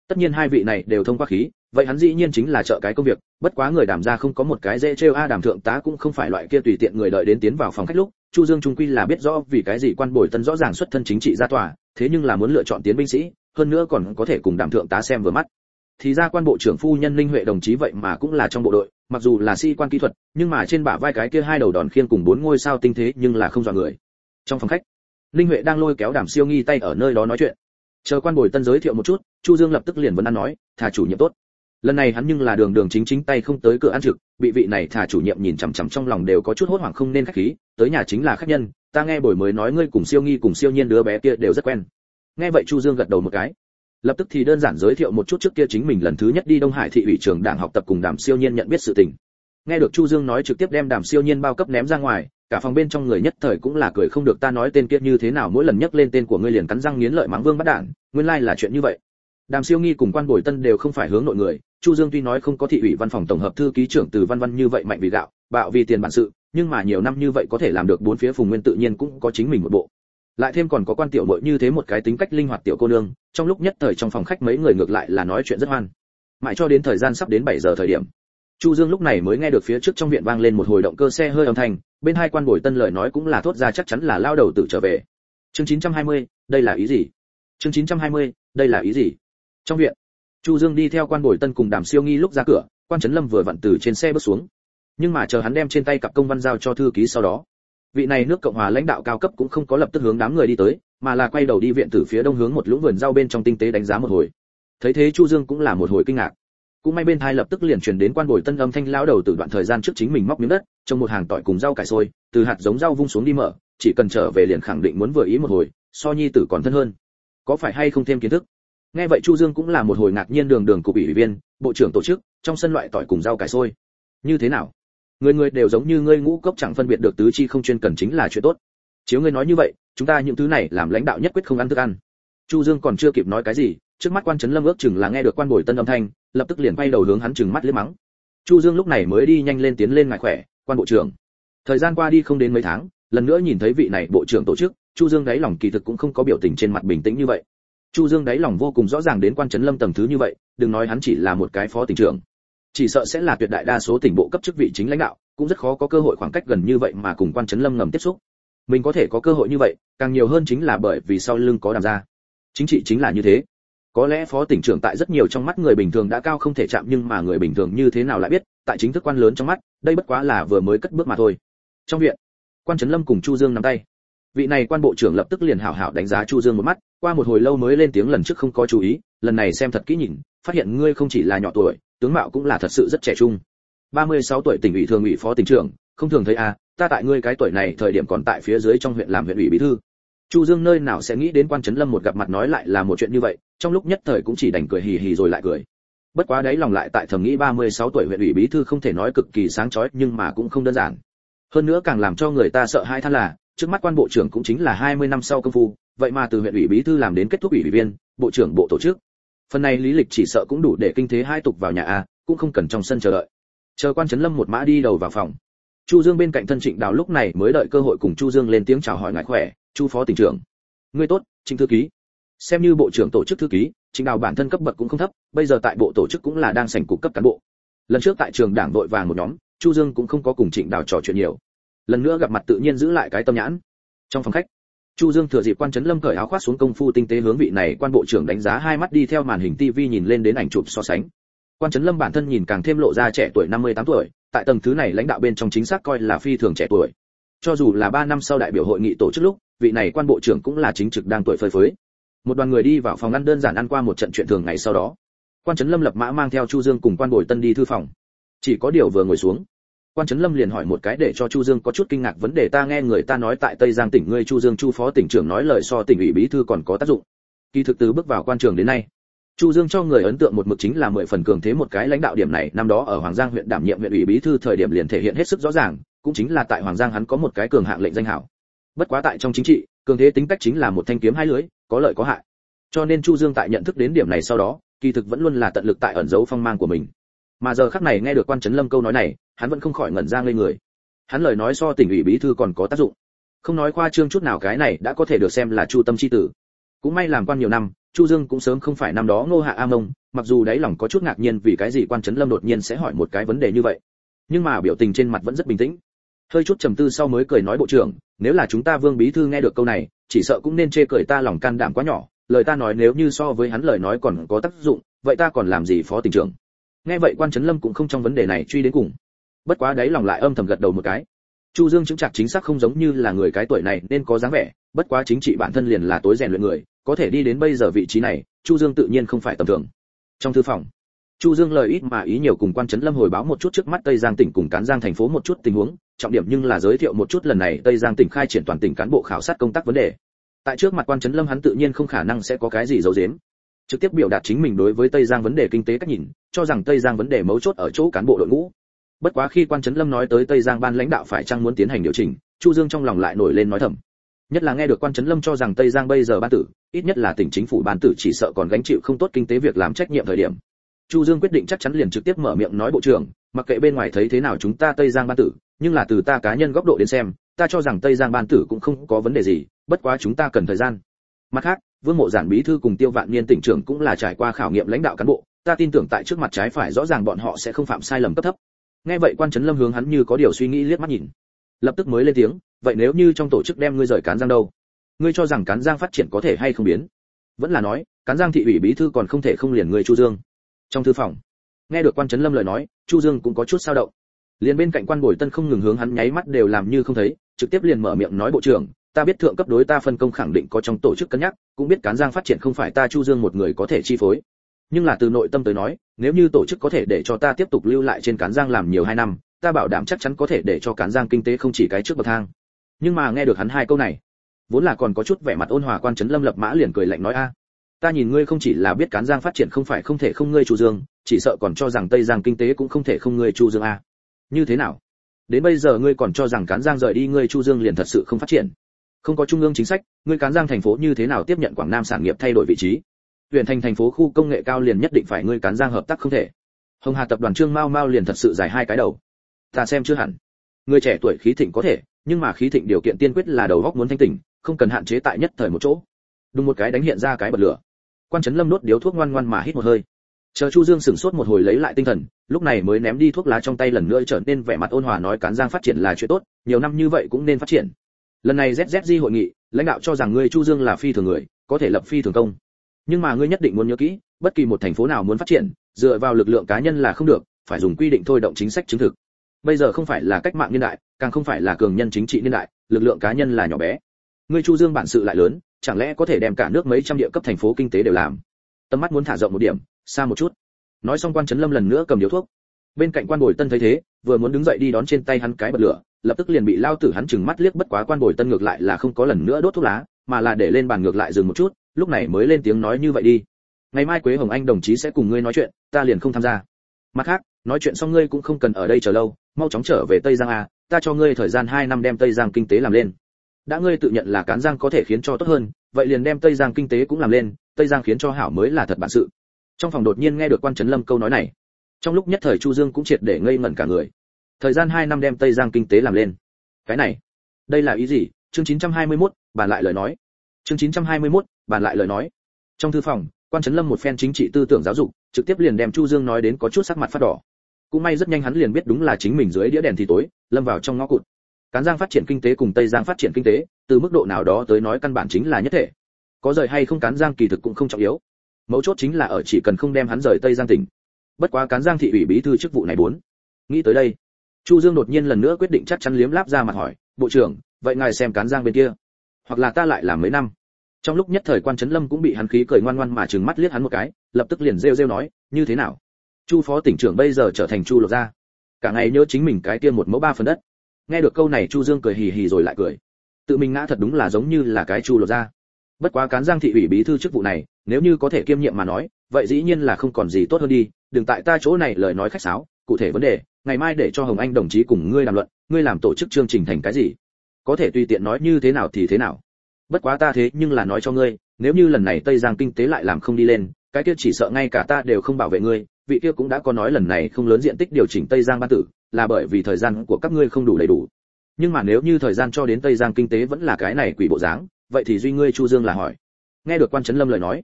Tất nhiên hai vị này đều thông qua khí, vậy hắn dĩ nhiên chính là trợ cái công việc, bất quá người đảm ra không có một cái dễ trêu a đàm thượng tá cũng không phải loại kia tùy tiện người đợi đến tiến vào phòng khách lúc, chu dương trung quy là biết rõ vì cái gì quan bồi tân rõ ràng xuất thân chính trị ra tòa, thế nhưng là muốn lựa chọn tiến binh sĩ hơn nữa còn có thể cùng đảm thượng tá xem vừa mắt. Thì ra quan bộ trưởng phu nhân linh huệ đồng chí vậy mà cũng là trong bộ đội, mặc dù là sĩ quan kỹ thuật, nhưng mà trên bả vai cái kia hai đầu đòn khiên cùng bốn ngôi sao tinh thế nhưng là không dọa người. Trong phòng khách linh huệ đang lôi kéo đàm siêu nghi tay ở nơi đó nói chuyện. Chờ quan bồi tân giới thiệu một chút, chu dương lập tức liền vấn ăn nói thà chủ nhiệm tốt. Lần này hắn nhưng là đường đường chính chính tay không tới cửa ăn trực, bị vị này thà chủ nhiệm nhìn chằm chằm trong lòng đều có chút hốt hoảng không nên khách khí, tới nhà chính là khách nhân, ta nghe buổi mới nói ngươi cùng siêu nghi cùng siêu nhiên đứa bé kia đều rất quen nghe vậy chu dương gật đầu một cái. Lập tức thì đơn giản giới thiệu một chút trước kia chính mình lần thứ nhất đi đông hải thị ủy trường đảng học tập cùng đàm siêu nhiên nhận biết sự tình. Nghe được chu dương nói trực tiếp đem đàm siêu nhiên bao cấp ném ra ngoài, cả phòng bên trong người nhất thời cũng là cười không được ta nói tên kia như thế nào mỗi lần nhắc lên tên của ngươi liền cắn răng nghiến lợi mắng vương bắt Đản. nguyên lai like là chuyện như vậy. Đàm siêu nghi cùng quan bồi tân đều không phải hướng nội người, chu dương tuy nói không có thị ủy văn phòng tổng hợp thư ký trưởng từ văn văn như vậy mạnh vì gạo, bạo vì tiền bản sự, nhưng mà nhiều năm như vậy có thể làm được bốn phía phùng nguyên tự nhiên cũng có chính mình một bộ lại thêm còn có quan tiểu muội như thế một cái tính cách linh hoạt tiểu cô nương trong lúc nhất thời trong phòng khách mấy người ngược lại là nói chuyện rất hoan. Mãi cho đến thời gian sắp đến 7 giờ thời điểm chu dương lúc này mới nghe được phía trước trong viện vang lên một hồi động cơ xe hơi âm thanh bên hai quan bồi tân lời nói cũng là thốt ra chắc chắn là lao đầu tự trở về. Chương 920, đây là ý gì? Chương 920, đây là ý gì? Trong viện chu dương đi theo quan bồi tân cùng đàm siêu nghi lúc ra cửa quan trấn lâm vừa vặn từ trên xe bước xuống. Nhưng mà chờ hắn đem trên tay cặp công văn giao cho thư ký sau đó vị này nước cộng hòa lãnh đạo cao cấp cũng không có lập tức hướng đám người đi tới, mà là quay đầu đi viện tử phía đông hướng một lũng vườn rau bên trong tinh tế đánh giá một hồi. Thấy thế chu dương cũng là một hồi kinh ngạc. Cũng may bên thai lập tức liền truyền đến quan bồi tân âm thanh lão đầu từ đoạn thời gian trước chính mình móc miếng đất trong một hàng tỏi cùng rau cải sôi từ hạt giống rau vung xuống đi mở, chỉ cần trở về liền khẳng định muốn vừa ý một hồi, so nhi tử còn thân hơn. Có phải hay không thêm kiến thức? Nghe vậy chu dương cũng là một hồi ngạc nhiên đường đường của ủy viên, bộ trưởng tổ chức, trong sân loại tỏi cùng rau cải sôi như thế nào? Người người đều giống như ngươi ngũ cốc chẳng phân biệt được tứ chi không chuyên cần chính là chuyện tốt. Chiếu ngươi nói như vậy, chúng ta những thứ này làm lãnh đạo nhất quyết không ăn thức ăn. Chu dương còn chưa kịp nói cái gì, trước mắt quan trấn lâm ước chừng là nghe được quan bồi tân âm thanh, lập tức liền quay đầu hướng hắn chừng mắt liếc mắng. Chu dương lúc này mới đi nhanh lên tiến lên ngại khỏe, quan bộ trưởng. Thời gian qua đi không đến mấy tháng, lần nữa nhìn thấy vị này bộ trưởng tổ chức, chu dương đáy lòng kỳ thực cũng không có biểu tình trên mặt bình tĩnh như vậy. Chu dương đáy lòng vô cùng rõ ràng đến quan trấn lâm tầng thứ như vậy, đừng nói hắn chỉ là một cái phó tỉnh trưởng chỉ sợ sẽ là tuyệt đại đa số tỉnh bộ cấp chức vị chính lãnh đạo, cũng rất khó có cơ hội khoảng cách gần như vậy mà cùng quan trấn lâm ngầm tiếp xúc. Mình có thể có cơ hội như vậy, càng nhiều hơn chính là bởi vì sau lưng có đàm gia. Chính trị chính là như thế. Có lẽ phó tỉnh trưởng tại rất nhiều trong mắt người bình thường đã cao không thể chạm, nhưng mà người bình thường như thế nào lại biết, tại chính thức quan lớn trong mắt, đây bất quá là vừa mới cất bước mà thôi. Trong viện, quan trấn lâm cùng chu dương nắm tay. Vị này quan bộ trưởng lập tức liền hảo hảo đánh giá chu dương một mắt, qua một hồi lâu mới lên tiếng lần trước không có chú ý, lần này xem thật kỹ nhìn, phát hiện ngươi không chỉ là nhỏ tuổi tướng mạo cũng là thật sự rất trẻ trung. 36 tuổi tỉnh ủy thường ủy phó tỉnh trưởng, không thường thấy à ta tại ngươi cái tuổi này thời điểm còn tại phía dưới trong huyện làm huyện ủy bí thư. Chu dương nơi nào sẽ nghĩ đến quan trấn lâm một gặp mặt nói lại là một chuyện như vậy, trong lúc nhất thời cũng chỉ đành cười hì hì rồi lại cười. Bất quá đấy lòng lại tại thầm nghĩ 36 tuổi huyện ủy bí thư không thể nói cực kỳ sáng chói, nhưng mà cũng không đơn giản. Hơn nữa càng làm cho người ta sợ hai than là, trước mắt quan bộ trưởng cũng chính là 20 năm sau công phu, vậy mà từ huyện ủy bí thư làm đến kết thúc ủy viên, bộ trưởng, bộ tổ chức phần này lý lịch chỉ sợ cũng đủ để kinh thế hai tục vào nhà a, cũng không cần trong sân chờ đợi. Chờ quan trấn lâm một mã đi đầu vào phòng. Chu dương bên cạnh thân trịnh đào lúc này mới đợi cơ hội cùng chu dương lên tiếng chào hỏi ngài khỏe, chu phó tỉnh trưởng. Ngươi tốt, trịnh thư ký. Xem như bộ trưởng tổ chức thư ký, trịnh đào bản thân cấp bậc cũng không thấp, bây giờ tại bộ tổ chức cũng là đang sành cục cấp cán bộ. Lần trước tại trường đảng đội vàng một nhóm, chu dương cũng không có cùng trịnh đào trò chuyện nhiều. Lần nữa gặp mặt tự nhiên giữ lại cái tâm nhãn. Trong phòng khách chu dương thừa dịp quan trấn lâm cởi áo khoác xuống công phu tinh tế hướng vị này quan bộ trưởng đánh giá hai mắt đi theo màn hình tivi nhìn lên đến ảnh chụp so sánh. Quan trấn lâm bản thân nhìn càng thêm lộ ra trẻ tuổi 58 tuổi, tại tầng thứ này lãnh đạo bên trong chính xác coi là phi thường trẻ tuổi. Cho dù là 3 năm sau đại biểu hội nghị tổ chức lúc, vị này quan bộ trưởng cũng là chính trực đang tuổi phơi phới. Một đoàn người đi vào phòng ăn đơn giản ăn qua một trận chuyện thường ngày sau đó. Quan trấn lâm lập mã mang theo chu dương cùng quan bồi tân đi thư phòng. Chỉ có điều vừa ngồi xuống quan trấn lâm liền hỏi một cái để cho chu dương có chút kinh ngạc vấn đề, ta nghe người ta nói tại tây giang tỉnh ngươi chu dương chu phó tỉnh trưởng nói lời so tỉnh ủy bí thư còn có tác dụng. Kỳ thực từ bước vào quan trường đến nay, chu dương cho người ấn tượng một mực chính là mười phần cường thế một cái lãnh đạo điểm này. Năm đó ở hoàng giang huyện đảm nhiệm huyện ủy bí thư thời điểm liền thể hiện hết sức rõ ràng, cũng chính là tại hoàng giang hắn có một cái cường hạng lệnh danh hảo. Bất quá tại trong chính trị, cường thế tính cách chính là một thanh kiếm hai lưỡi, có lợi có hại. Cho nên chu dương tại nhận thức đến điểm này sau đó, kỳ thực vẫn luôn là tận lực tại ẩn giấu phong mang của mình mà giờ khắc này nghe được quan trấn lâm câu nói này, hắn vẫn không khỏi ngẩn ra ngây người. Hắn lời nói so tỉnh ủy bí thư còn có tác dụng. Không nói khoa trương chút nào cái này đã có thể được xem là chu tâm chi tử. Cũng may làm quan nhiều năm, chu dương cũng sớm không phải năm đó ngô hạ a mông, mặc dù đáy lòng có chút ngạc nhiên vì cái gì quan trấn lâm đột nhiên sẽ hỏi một cái vấn đề như vậy. Nhưng mà biểu tình trên mặt vẫn rất bình tĩnh. Hơi chút trầm tư sau mới cười nói bộ trưởng, nếu là chúng ta vương bí thư nghe được câu này, chỉ sợ cũng nên chê cười ta lòng can đảm quá nhỏ, lời ta nói nếu như so với hắn lời nói còn có tác dụng, vậy ta còn làm gì phó tỉnh trưởng? Nghe vậy quan trấn lâm cũng không trong vấn đề này truy đến cùng. Bất quá đấy lòng lại âm thầm gật đầu một cái. Chu dương chứng chặt chính xác không giống như là người cái tuổi này nên có dáng vẻ, bất quá chính trị bản thân liền là tối rèn luyện người, có thể đi đến bây giờ vị trí này, chu dương tự nhiên không phải tầm thường. Trong thư phòng, chu dương lời ít mà ý nhiều cùng quan trấn lâm hồi báo một chút trước mắt tây giang tỉnh cùng cán giang thành phố một chút tình huống, trọng điểm nhưng là giới thiệu một chút lần này tây giang tỉnh khai triển toàn tỉnh cán bộ khảo sát công tác vấn đề. Tại trước mặt quan trấn lâm hắn tự nhiên không khả năng sẽ có cái gì giấu giếm trực tiếp biểu đạt chính mình đối với tây giang vấn đề kinh tế cách nhìn, cho rằng tây giang vấn đề mấu chốt ở chỗ cán bộ đội ngũ. Bất quá khi quan trấn lâm nói tới tây giang ban lãnh đạo phải chăng muốn tiến hành điều chỉnh, chu dương trong lòng lại nổi lên nói thầm. Nhất là nghe được quan trấn lâm cho rằng tây giang bây giờ ban tử, ít nhất là tỉnh chính phủ ban tử chỉ sợ còn gánh chịu không tốt kinh tế việc làm trách nhiệm thời điểm. Chu dương quyết định chắc chắn liền trực tiếp mở miệng nói bộ trưởng, mặc kệ bên ngoài thấy thế nào chúng ta tây giang ban tử, nhưng là từ ta cá nhân góc độ đến xem, ta cho rằng tây giang ban tử cũng không có vấn đề gì, bất quá chúng ta cần thời gian. Mặt khác vương mộ giản bí thư cùng tiêu vạn niên tỉnh trưởng cũng là trải qua khảo nghiệm lãnh đạo cán bộ, ta tin tưởng tại trước mặt trái phải rõ ràng bọn họ sẽ không phạm sai lầm cấp thấp. Nghe vậy quan trấn lâm hướng hắn như có điều suy nghĩ liếc mắt nhìn. Lập tức mới lên tiếng, vậy nếu như trong tổ chức đem ngươi rời cán giang đâu? Ngươi cho rằng cán giang phát triển có thể hay không biến? Vẫn là nói, cán giang thị ủy bí thư còn không thể không liền ngươi chu dương. Trong thư phòng, nghe được quan trấn lâm lời nói, chu dương cũng có chút sao động. Liền bên cạnh quan bồi tân không ngừng hướng hắn nháy mắt đều làm như không thấy, trực tiếp liền mở miệng nói bộ trưởng ta biết thượng cấp đối ta phân công khẳng định có trong tổ chức cân nhắc, cũng biết cán giang phát triển không phải ta chu dương một người có thể chi phối. Nhưng là từ nội tâm tới nói, nếu như tổ chức có thể để cho ta tiếp tục lưu lại trên cán giang làm nhiều hai năm, ta bảo đảm chắc chắn có thể để cho cán giang kinh tế không chỉ cái trước bậc thang. Nhưng mà nghe được hắn hai câu này, vốn là còn có chút vẻ mặt ôn hòa quan trấn lâm lập mã liền cười lạnh nói, a, ta nhìn ngươi không chỉ là biết cán giang phát triển không phải không thể không ngươi chu dương, chỉ sợ còn cho rằng tây giang kinh tế cũng không thể không ngươi chu dương a. Như thế nào? Đến bây giờ ngươi còn cho rằng cán giang rời đi ngươi chu dương liền thật sự không phát triển? Không có trung ương chính sách người cán giang thành phố như thế nào tiếp nhận quảng nam sản nghiệp thay đổi vị trí? Huyện thành thành phố khu công nghệ cao liền nhất định phải ngươi cán giang hợp tác không thể. Hồng hà tập đoàn trương mao mao liền thật sự dài hai cái đầu. Ta xem chưa hẳn. Người trẻ tuổi khí thịnh có thể, nhưng mà khí thịnh điều kiện tiên quyết là đầu góc muốn thanh tỉnh, không cần hạn chế tại nhất thời một chỗ. Đúng một cái đánh hiện ra cái bật lửa. Quan trấn lâm nốt điếu thuốc ngoan ngoan mà hít một hơi. Chờ chu dương sửng sốt một hồi lấy lại tinh thần, lúc này mới ném đi thuốc lá trong tay lần nữa trở nên vẻ mặt ôn hòa nói cán giang phát triển là chuyện tốt, nhiều năm như vậy cũng nên phát triển lần này zzg hội nghị, lãnh đạo cho rằng ngươi chu dương là phi thường người, có thể lập phi thường công. Nhưng mà ngươi nhất định muốn nhớ kỹ, bất kỳ một thành phố nào muốn phát triển, dựa vào lực lượng cá nhân là không được, phải dùng quy định thôi động chính sách chứng thực. Bây giờ không phải là cách mạng niên đại, càng không phải là cường nhân chính trị niên đại, lực lượng cá nhân là nhỏ bé. Ngươi chu dương bản sự lại lớn, chẳng lẽ có thể đem cả nước mấy trăm địa cấp thành phố kinh tế đều làm? Tầm mắt muốn thả rộng một điểm, xa một chút. Nói xong quan trấn lâm lần nữa cầm điếu thuốc. Bên cạnh quan bồi tân thấy thế, vừa muốn đứng dậy đi đón trên tay hắn cái bật lửa lập tức liền bị lao tử hắn chừng mắt liếc bất quá quan bồi tân ngược lại là không có lần nữa đốt thuốc lá, mà là để lên bàn ngược lại dừng một chút, lúc này mới lên tiếng nói như vậy đi. Ngày mai quế hồng anh đồng chí sẽ cùng ngươi nói chuyện, ta liền không tham gia. Mặt khác, nói chuyện xong ngươi cũng không cần ở đây chờ lâu, mau chóng trở về tây giang a, ta cho ngươi thời gian hai năm đem tây giang kinh tế làm lên. Đã ngươi tự nhận là cán giang có thể khiến cho tốt hơn, vậy liền đem tây giang kinh tế cũng làm lên, tây giang khiến cho hảo mới là thật bản sự. Trong phòng đột nhiên nghe được quan trấn lâm câu nói này. Trong lúc nhất thời chu dương cũng triệt để ngây ngẩn cả người thời gian 2 năm đem tây giang kinh tế làm lên. Cái này đây là ý gì? Chương 921, bàn lại lời nói. Chương 921, bàn lại lời nói. Trong thư phòng quan trấn lâm một phen chính trị tư tưởng giáo dục trực tiếp liền đem chu dương nói đến có chút sắc mặt phát đỏ. Cũng may rất nhanh hắn liền biết đúng là chính mình dưới đĩa đèn thì tối lâm vào trong ngõ cụt. Cán giang phát triển kinh tế cùng tây giang phát triển kinh tế từ mức độ nào đó tới nói căn bản chính là nhất thể. Có rời hay không cán giang kỳ thực cũng không trọng yếu. Mấu chốt chính là ở chỉ cần không đem hắn rời tây giang tỉnh. Bất quá cán giang thị ủy bí thư chức vụ này bốn. Nghĩ tới đây chu dương đột nhiên lần nữa quyết định chắc chắn liếm láp ra mặt hỏi, bộ trưởng, vậy ngài xem cán giang bên kia, hoặc là ta lại làm mấy năm? Trong lúc nhất thời quan trấn lâm cũng bị hắn khí cười ngoan ngoan mà trừng mắt liếc hắn một cái, lập tức liền rêu rêu nói, như thế nào? Chu phó tỉnh trưởng bây giờ trở thành chu lộc gia, cả ngày nhớ chính mình cái kia một mẫu ba phần đất. Nghe được câu này chu dương cười hì hì rồi lại cười. Tự mình ngã thật đúng là giống như là cái chu lột ra bất quá cán giang thị ủy bí thư chức vụ này, nếu như có thể kiêm nhiệm mà nói, vậy dĩ nhiên là không còn gì tốt hơn đi, đừng tại ta chỗ này lời nói khách sáo, cụ thể vấn đề ngày mai để cho hồng anh đồng chí cùng ngươi làm luận, ngươi làm tổ chức chương trình thành cái gì? Có thể tùy tiện nói như thế nào thì thế nào. Bất quá ta thế nhưng là nói cho ngươi, nếu như lần này tây giang kinh tế lại làm không đi lên, cái kia chỉ sợ ngay cả ta đều không bảo vệ ngươi, vị kia cũng đã có nói lần này không lớn diện tích điều chỉnh tây giang ban tử, là bởi vì thời gian của các ngươi không đủ đầy đủ. Nhưng mà nếu như thời gian cho đến tây giang kinh tế vẫn là cái này quỷ bộ dáng, vậy thì duy ngươi chu dương là hỏi. Nghe được quan trấn lâm lời nói,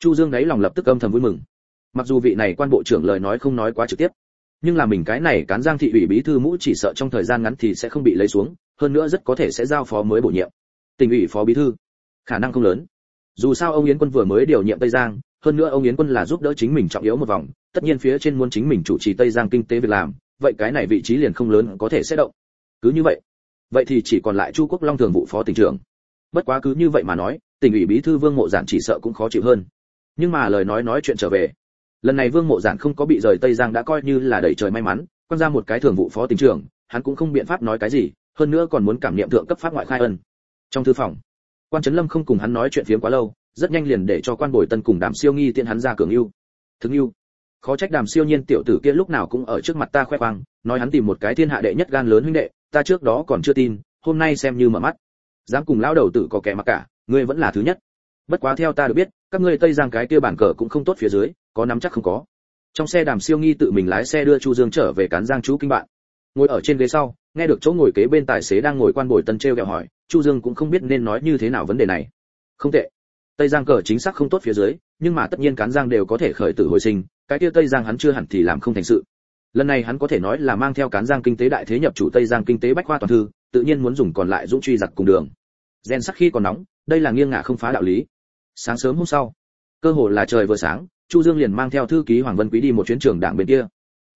chu dương đấy lòng lập tức âm thầm vui mừng. Mặc dù vị này quan bộ trưởng lời nói không nói quá trực tiếp nhưng là mình cái này cán giang thị ủy bí thư mũ chỉ sợ trong thời gian ngắn thì sẽ không bị lấy xuống, hơn nữa rất có thể sẽ giao phó mới bổ nhiệm. Tỉnh ủy phó bí thư, khả năng không lớn. Dù sao ông yến quân vừa mới điều nhiệm tây giang, hơn nữa ông yến quân là giúp đỡ chính mình trọng yếu một vòng, tất nhiên phía trên muốn chính mình chủ trì tây giang kinh tế việc làm, vậy cái này vị trí liền không lớn có thể sẽ động. Cứ như vậy vậy thì chỉ còn lại chu quốc long thường vụ phó tỉnh trưởng. Bất quá cứ như vậy mà nói, tỉnh ủy bí thư vương mộ giản chỉ sợ cũng khó chịu hơn. Nhưng mà lời nói nói chuyện trở về lần này vương mộ giản không có bị rời tây giang đã coi như là đẩy trời may mắn, quan ra một cái thường vụ phó tỉnh trưởng, hắn cũng không biện pháp nói cái gì, hơn nữa còn muốn cảm niệm thượng cấp pháp ngoại khai ân. Trong thư phòng, quan trấn lâm không cùng hắn nói chuyện phiếm quá lâu, rất nhanh liền để cho quan bồi tân cùng đàm siêu nghi tiện hắn ra cường ưu thương ưu khó trách đàm siêu nhiên tiểu tử kia lúc nào cũng ở trước mặt ta khoe khoang, nói hắn tìm một cái thiên hạ đệ nhất gan lớn huynh đệ, ta trước đó còn chưa tin, hôm nay xem như mở mắt. Dám cùng lão đầu tử có kẻ mặc cả, ngươi vẫn là thứ nhất. Bất quá theo ta được biết các ngươi tây giang cái kia bản cờ cũng không tốt phía dưới, có nắm chắc không có. Trong xe đàm siêu nghi tự mình lái xe đưa chu dương trở về cán giang chú kinh bạn. Ngồi ở trên ghế sau, nghe được chỗ ngồi kế bên tài xế đang ngồi quan bồi tân treo kẹo hỏi, chu dương cũng không biết nên nói như thế nào vấn đề này. Không tệ. Tây giang cờ chính xác không tốt phía dưới, nhưng mà tất nhiên cán giang đều có thể khởi tử hồi sinh, cái kia tây giang hắn chưa hẳn thì làm không thành sự. Lần này hắn có thể nói là mang theo cán giang kinh tế đại thế nhập chủ tây giang kinh tế bách khoa toàn thư, tự nhiên muốn dùng còn lại dũng truy giặc cùng đường. Gen sắc khi còn nóng, đây là nghiêng ngả không phá đạo lý sáng sớm hôm sau. Cơ hồ là trời vừa sáng, chu dương liền mang theo thư ký hoàng vân quý đi một chuyến trường đảng bên kia.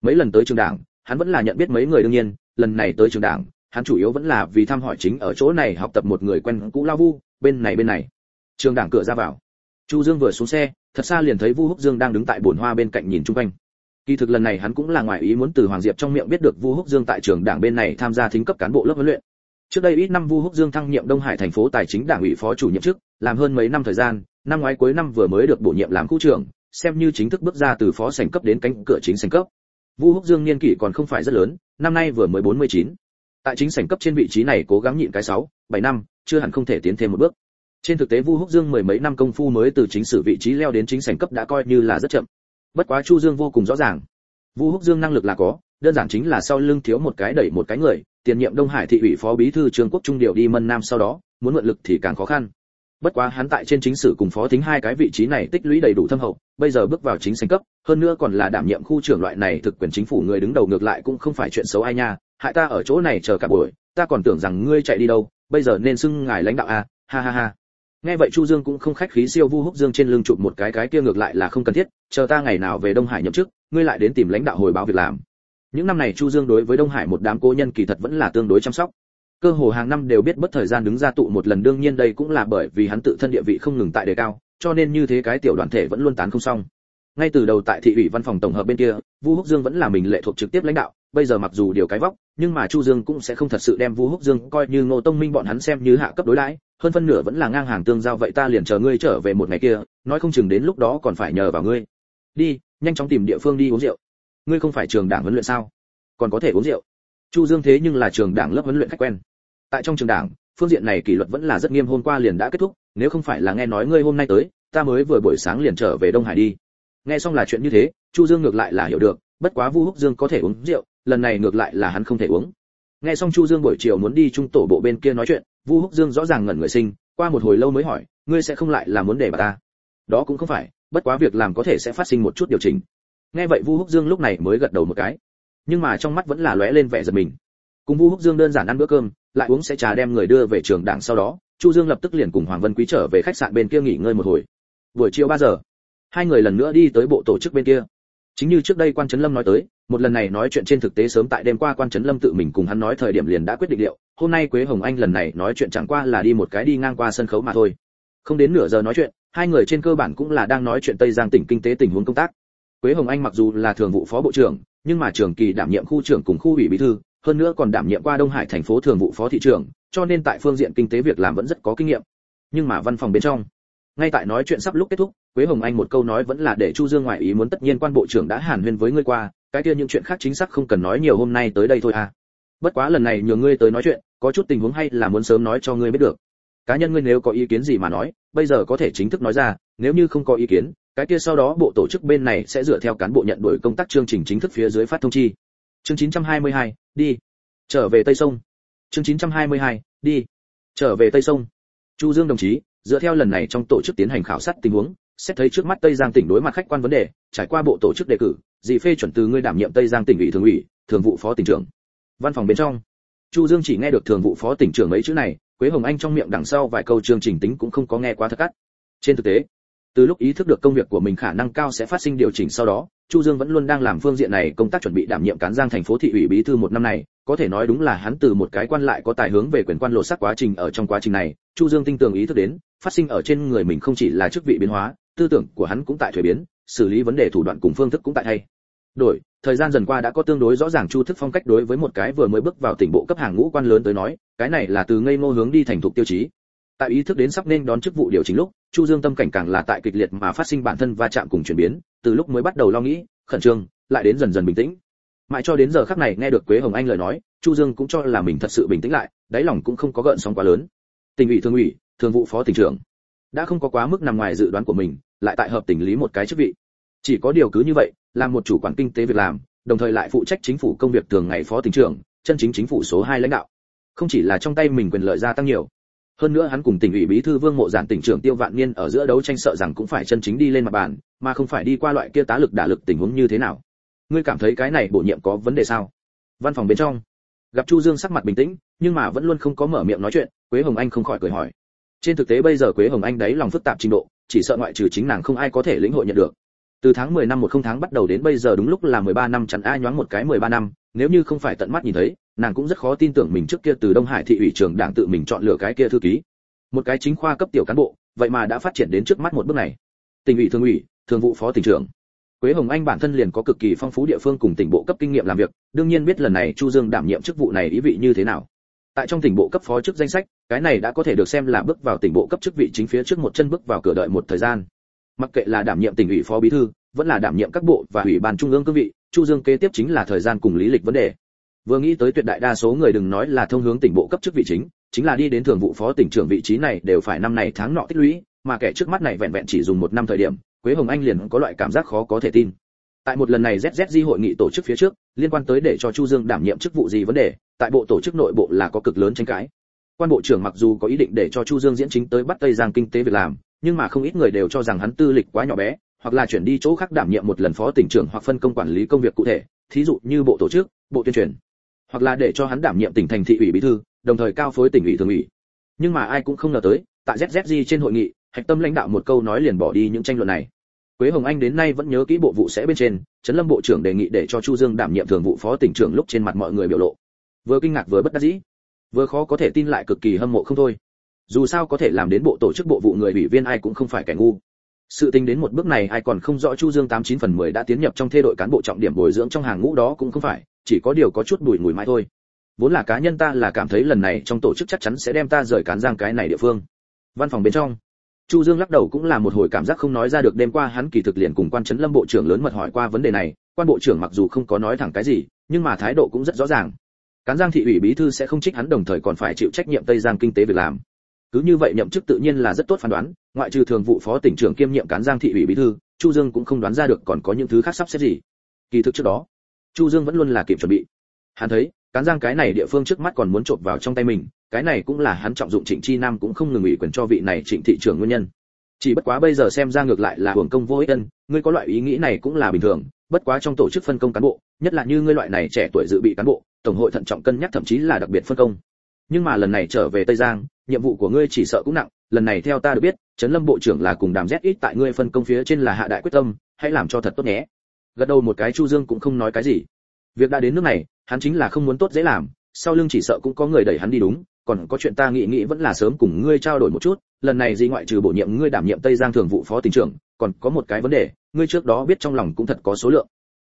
Mấy lần tới trường đảng, hắn vẫn là nhận biết mấy người đương nhiên, lần này tới trường đảng, hắn chủ yếu vẫn là vì thăm hỏi chính ở chỗ này học tập một người quen cũ lao vu, bên này bên này. Trường đảng cửa ra vào. Chu dương vừa xuống xe, thật xa liền thấy vu húc dương đang đứng tại bồn hoa bên cạnh nhìn chung quanh. Kỳ thực lần này hắn cũng là ngoài ý muốn từ hoàng diệp trong miệng biết được vu húc dương tại trường đảng bên này tham gia thính cấp cán bộ lớp huấn luyện. Trước đây ít năm vu húc dương thăng nhiệm đông hải thành phố tài chính đảng ủy phó chủ nhiệm chức, làm hơn mấy năm thời gian năm ngoái cuối năm vừa mới được bổ nhiệm làm khu trưởng, xem như chính thức bước ra từ phó sành cấp đến cánh cửa chính sành cấp. Vu húc dương niên kỷ còn không phải rất lớn, năm nay vừa mới 49. tại chính sảnh cấp trên vị trí này cố gắng nhịn cái sáu, bảy năm, chưa hẳn không thể tiến thêm một bước. Trên thực tế vu húc dương mười mấy năm công phu mới từ chính sử vị trí leo đến chính sảnh cấp đã coi như là rất chậm. Bất quá chu dương vô cùng rõ ràng. Vu húc dương năng lực là có, đơn giản chính là sau lưng thiếu một cái đẩy một cái người, tiền nhiệm đông hải thị ủy phó bí thư trương quốc trung điều đi mân nam sau đó, muốn mượn lực thì càng khó khăn bất quá hắn tại trên chính sử cùng phó thính hai cái vị trí này tích lũy đầy đủ thâm hậu, bây giờ bước vào chính sảnh cấp, hơn nữa còn là đảm nhiệm khu trưởng loại này thực quyền chính phủ người đứng đầu ngược lại cũng không phải chuyện xấu ai nha. Hại ta ở chỗ này chờ cả buổi, ta còn tưởng rằng ngươi chạy đi đâu, bây giờ nên xưng ngài lãnh đạo a ha ha ha. Nghe vậy chu dương cũng không khách khí siêu vu húc dương trên lưng chụp một cái cái kia ngược lại là không cần thiết, chờ ta ngày nào về đông hải nhậm chức, ngươi lại đến tìm lãnh đạo hồi báo việc làm. Những năm này chu dương đối với đông hải một đám cố nhân kỳ thật vẫn là tương đối chăm sóc cơ hồ hàng năm đều biết mất thời gian đứng ra tụ một lần, đương nhiên đây cũng là bởi vì hắn tự thân địa vị không ngừng tại đề cao, cho nên như thế cái tiểu đoàn thể vẫn luôn tán không xong. Ngay từ đầu tại thị ủy văn phòng tổng hợp bên kia, vu húc dương vẫn là mình lệ thuộc trực tiếp lãnh đạo, bây giờ mặc dù điều cái vóc, nhưng mà chu dương cũng sẽ không thật sự đem vu húc dương coi như ngô tông minh bọn hắn xem như hạ cấp đối đãi, hơn phân nửa vẫn là ngang hàng tương giao, vậy ta liền chờ ngươi trở về một ngày kia, nói không chừng đến lúc đó còn phải nhờ vào ngươi. Đi, nhanh chóng tìm địa phương đi uống rượu. Ngươi không phải trường đảng huấn luyện sao? Còn có thể uống rượu. Chu dương thế nhưng là trường đảng lớp huấn luyện khách quen tại trong trường đảng, phương diện này kỷ luật vẫn là rất nghiêm, hôm qua liền đã kết thúc, nếu không phải là nghe nói ngươi hôm nay tới, ta mới vừa buổi sáng liền trở về đông hải đi. Nghe xong là chuyện như thế, chu dương ngược lại là hiểu được, bất quá vu húc dương có thể uống rượu, lần này ngược lại là hắn không thể uống. Nghe xong chu dương buổi chiều muốn đi trung tổ bộ bên kia nói chuyện, vu húc dương rõ ràng ngẩn người sinh, qua một hồi lâu mới hỏi, ngươi sẽ không lại là muốn để bà ta? Đó cũng không phải, bất quá việc làm có thể sẽ phát sinh một chút điều chỉnh. Nghe vậy vu húc dương lúc này mới gật đầu một cái. Nhưng mà trong mắt vẫn là lóe lên vẻ giật mình. Cùng vu húc dương đơn giản ăn bữa cơm lại uống sẽ trà đem người đưa về trường đảng sau đó, chu dương lập tức liền cùng hoàng vân quý trở về khách sạn bên kia nghỉ ngơi một hồi. Buổi chiều 3 giờ, hai người lần nữa đi tới bộ tổ chức bên kia. Chính như trước đây quan trấn lâm nói tới, một lần này nói chuyện trên thực tế sớm tại đêm qua quan trấn lâm tự mình cùng hắn nói thời điểm liền đã quyết định liệu, hôm nay quế hồng anh lần này nói chuyện chẳng qua là đi một cái đi ngang qua sân khấu mà thôi. Không đến nửa giờ nói chuyện, hai người trên cơ bản cũng là đang nói chuyện tây giang tỉnh kinh tế tình huống công tác. Quế hồng anh mặc dù là thường vụ phó bộ trưởng, nhưng mà trường kỳ đảm nhiệm khu trưởng cùng khu ủy bí thư hơn nữa còn đảm nhiệm qua đông hải thành phố thường vụ phó thị trưởng, cho nên tại phương diện kinh tế việc làm vẫn rất có kinh nghiệm. Nhưng mà văn phòng bên trong, ngay tại nói chuyện sắp lúc kết thúc, quế hồng anh một câu nói vẫn là để chu dương ngoại ý muốn tất nhiên quan bộ trưởng đã hàn huyên với ngươi qua, cái kia những chuyện khác chính xác không cần nói nhiều hôm nay tới đây thôi à. Bất quá lần này nhờ ngươi tới nói chuyện, có chút tình huống hay là muốn sớm nói cho ngươi biết được. Cá nhân ngươi nếu có ý kiến gì mà nói, bây giờ có thể chính thức nói ra, nếu như không có ý kiến, cái kia sau đó bộ tổ chức bên này sẽ dựa theo cán bộ nhận đổi công tác chương trình chính thức phía dưới phát thông chi chương 922, đi. Trở về tây sông. Chương 922, đi. Trở về tây sông. Chu dương đồng chí dựa theo lần này trong tổ chức tiến hành khảo sát tình huống xét thấy trước mắt tây giang tỉnh đối mặt khách quan vấn đề trải qua bộ tổ chức đề cử dì phê chuẩn từ ngươi đảm nhiệm tây giang tỉnh ủy thường ủy thường vụ phó tỉnh trưởng. Văn phòng bên trong. Chu dương chỉ nghe được thường vụ phó tỉnh trưởng mấy chữ này quế hồng anh trong miệng đằng sau vài câu chương trình tính cũng không có nghe quá thật cắt. Trên thực tế từ lúc ý thức được công việc của mình khả năng cao sẽ phát sinh điều chỉnh sau đó chu dương vẫn luôn đang làm phương diện này công tác chuẩn bị đảm nhiệm cán giang thành phố thị ủy bí thư một năm này, có thể nói đúng là hắn từ một cái quan lại có tài hướng về quyền quan lộ sắc quá trình ở trong quá trình này, chu dương tinh tường ý thức đến, phát sinh ở trên người mình không chỉ là chức vị biến hóa, tư tưởng của hắn cũng tại thuế biến, xử lý vấn đề thủ đoạn cùng phương thức cũng tại thay đổi. Thời gian dần qua đã có tương đối rõ ràng chu thức phong cách đối với một cái vừa mới bước vào tỉnh bộ cấp hàng ngũ quan lớn tới nói, cái này là từ ngây ngô hướng đi thành thục tiêu chí tại ý thức đến sắp nên đón chức vụ điều chỉnh lúc, chu dương tâm cảnh càng là tại kịch liệt mà phát sinh bản thân va chạm cùng chuyển biến, từ lúc mới bắt đầu lo nghĩ, khẩn trương, lại đến dần dần bình tĩnh. Mãi cho đến giờ khắc này nghe được quế hồng anh lời nói, chu dương cũng cho là mình thật sự bình tĩnh lại, đáy lòng cũng không có gợn sóng quá lớn. Tỉnh ủy thường ủy, thường vụ phó tỉnh trưởng, đã không có quá mức nằm ngoài dự đoán của mình, lại tại hợp tỉnh lý một cái chức vị. Chỉ có điều cứ như vậy, làm một chủ quản kinh tế việc làm, đồng thời lại phụ trách chính phủ công việc thường ngày phó tỉnh trưởng, chân chính chính phủ số 2 lãnh đạo. Không chỉ là trong tay mình quyền lợi gia tăng nhiều hơn nữa hắn cùng tỉnh ủy bí thư vương mộ giản tỉnh trưởng tiêu vạn niên ở giữa đấu tranh sợ rằng cũng phải chân chính đi lên mặt bàn, mà không phải đi qua loại kia tá lực đả lực tình huống như thế nào. Ngươi cảm thấy cái này bổ nhiệm có vấn đề sao? Văn phòng bên trong, gặp chu dương sắc mặt bình tĩnh, nhưng mà vẫn luôn không có mở miệng nói chuyện, quế hồng anh không khỏi cười hỏi. Trên thực tế bây giờ quế hồng anh đấy lòng phức tạp trình độ, chỉ sợ ngoại trừ chính nàng không ai có thể lĩnh hội nhận được. Từ tháng 10 năm một không tháng bắt đầu đến bây giờ đúng lúc là 13 năm chẳng ai nhoáng một cái 13 năm, nếu như không phải tận mắt nhìn thấy nàng cũng rất khó tin tưởng mình trước kia từ đông hải thị ủy trưởng đảng tự mình chọn lựa cái kia thư ký. Một cái chính khoa cấp tiểu cán bộ, vậy mà đã phát triển đến trước mắt một bước này. Tỉnh ủy thường ủy, thường vụ phó tỉnh trưởng. Quế hồng anh bản thân liền có cực kỳ phong phú địa phương cùng tỉnh bộ cấp kinh nghiệm làm việc, đương nhiên biết lần này chu dương đảm nhiệm chức vụ này ý vị như thế nào. Tại trong tỉnh bộ cấp phó chức danh sách, cái này đã có thể được xem là bước vào tỉnh bộ cấp chức vị chính phía trước một chân bước vào cửa đợi một thời gian. Mặc kệ là đảm nhiệm tỉnh ủy phó bí thư, vẫn là đảm nhiệm các bộ và ủy ban trung ương cương vị, chu dương kế tiếp chính là thời gian cùng lý lịch vấn đề vừa nghĩ tới tuyệt đại đa số người đừng nói là thông hướng tỉnh bộ cấp chức vị chính chính là đi đến thường vụ phó tỉnh trưởng vị trí này đều phải năm này tháng nọ tích lũy, mà kẻ trước mắt này vẹn vẹn chỉ dùng một năm thời điểm, quế hồng anh liền có loại cảm giác khó có thể tin. Tại một lần này zzg hội nghị tổ chức phía trước, liên quan tới để cho chu dương đảm nhiệm chức vụ gì vấn đề, tại bộ tổ chức nội bộ là có cực lớn tranh cãi. Quan bộ trưởng mặc dù có ý định để cho chu dương diễn chính tới bắt tây giang kinh tế việc làm, nhưng mà không ít người đều cho rằng hắn tư lịch quá nhỏ bé, hoặc là chuyển đi chỗ khác đảm nhiệm một lần phó tỉnh trưởng hoặc phân công quản lý công việc cụ thể, thí dụ như bộ tổ chức, bộ tuyên truyền hoặc là để cho hắn đảm nhiệm tỉnh thành thị ủy bí thư đồng thời cao phối tỉnh ủy thường ủy nhưng mà ai cũng không ngờ tới tại zzg trên hội nghị hạch tâm lãnh đạo một câu nói liền bỏ đi những tranh luận này Quế Hồng Anh đến nay vẫn nhớ kỹ bộ vụ sẽ bên trên, Trấn Lâm bộ trưởng đề nghị để cho Chu Dương đảm nhiệm thường vụ phó tỉnh trưởng lúc trên mặt mọi người biểu lộ. Vừa kinh ngạc vừa bất đắc dĩ, vừa khó có thể tin lại cực kỳ hâm mộ không thôi. Dù sao có thể làm đến bộ tổ chức bộ vụ người ủy viên ai cũng không phải kẻ ngu. Sự tình đến một bước này ai còn không rõ Chu Dương 89 phần 10 đã tiến nhập trong thê đội cán bộ trọng điểm bồi dưỡng trong hàng ngũ đó cũng không phải, chỉ có điều có chút bùi mùi mãi thôi. Vốn là cá nhân ta là cảm thấy lần này trong tổ chức chắc chắn sẽ đem ta rời cán giang cái này địa phương. Văn phòng bên trong, Chu Dương lắc đầu cũng là một hồi cảm giác không nói ra được đêm qua hắn kỳ thực liền cùng quan trấn lâm bộ trưởng lớn mật hỏi qua vấn đề này, quan bộ trưởng mặc dù không có nói thẳng cái gì, nhưng mà thái độ cũng rất rõ ràng. Cán Giang thị ủy bí thư sẽ không trích hắn đồng thời còn phải chịu trách nhiệm Tây Giang kinh tế việc làm. Cứ như vậy nhậm chức tự nhiên là rất tốt phán đoán, ngoại trừ thường vụ phó tỉnh trưởng kiêm nhiệm Cán Giang thị ủy bí thư, Chu Dương cũng không đoán ra được còn có những thứ khác sắp xếp gì. Kỳ thực trước đó, Chu Dương vẫn luôn là kịp chuẩn bị. Hắn thấy, Cán Giang cái này địa phương trước mắt còn muốn trộn vào trong tay mình, cái này cũng là hắn trọng dụng Trịnh Chi Nam cũng không ngừng ủy quyền cho vị này Trịnh thị trưởng nguyên nhân chỉ bất quá bây giờ xem ra ngược lại là hưởng công vô ích ân ngươi có loại ý nghĩ này cũng là bình thường bất quá trong tổ chức phân công cán bộ nhất là như ngươi loại này trẻ tuổi dự bị cán bộ tổng hội thận trọng cân nhắc thậm chí là đặc biệt phân công nhưng mà lần này trở về tây giang nhiệm vụ của ngươi chỉ sợ cũng nặng, lần này theo ta được biết, trấn lâm bộ trưởng là cùng đàm z ít tại ngươi phân công phía trên là hạ đại quyết tâm, hãy làm cho thật tốt nhé. Gật đầu một cái chu dương cũng không nói cái gì. Việc đã đến nước này, hắn chính là không muốn tốt dễ làm, sau lưng chỉ sợ cũng có người đẩy hắn đi đúng, còn có chuyện ta nghĩ nghĩ vẫn là sớm cùng ngươi trao đổi một chút, lần này gì ngoại trừ bổ nhiệm ngươi đảm nhiệm tây giang thường vụ phó tỉnh trưởng, còn có một cái vấn đề, ngươi trước đó biết trong lòng cũng thật có số lượng.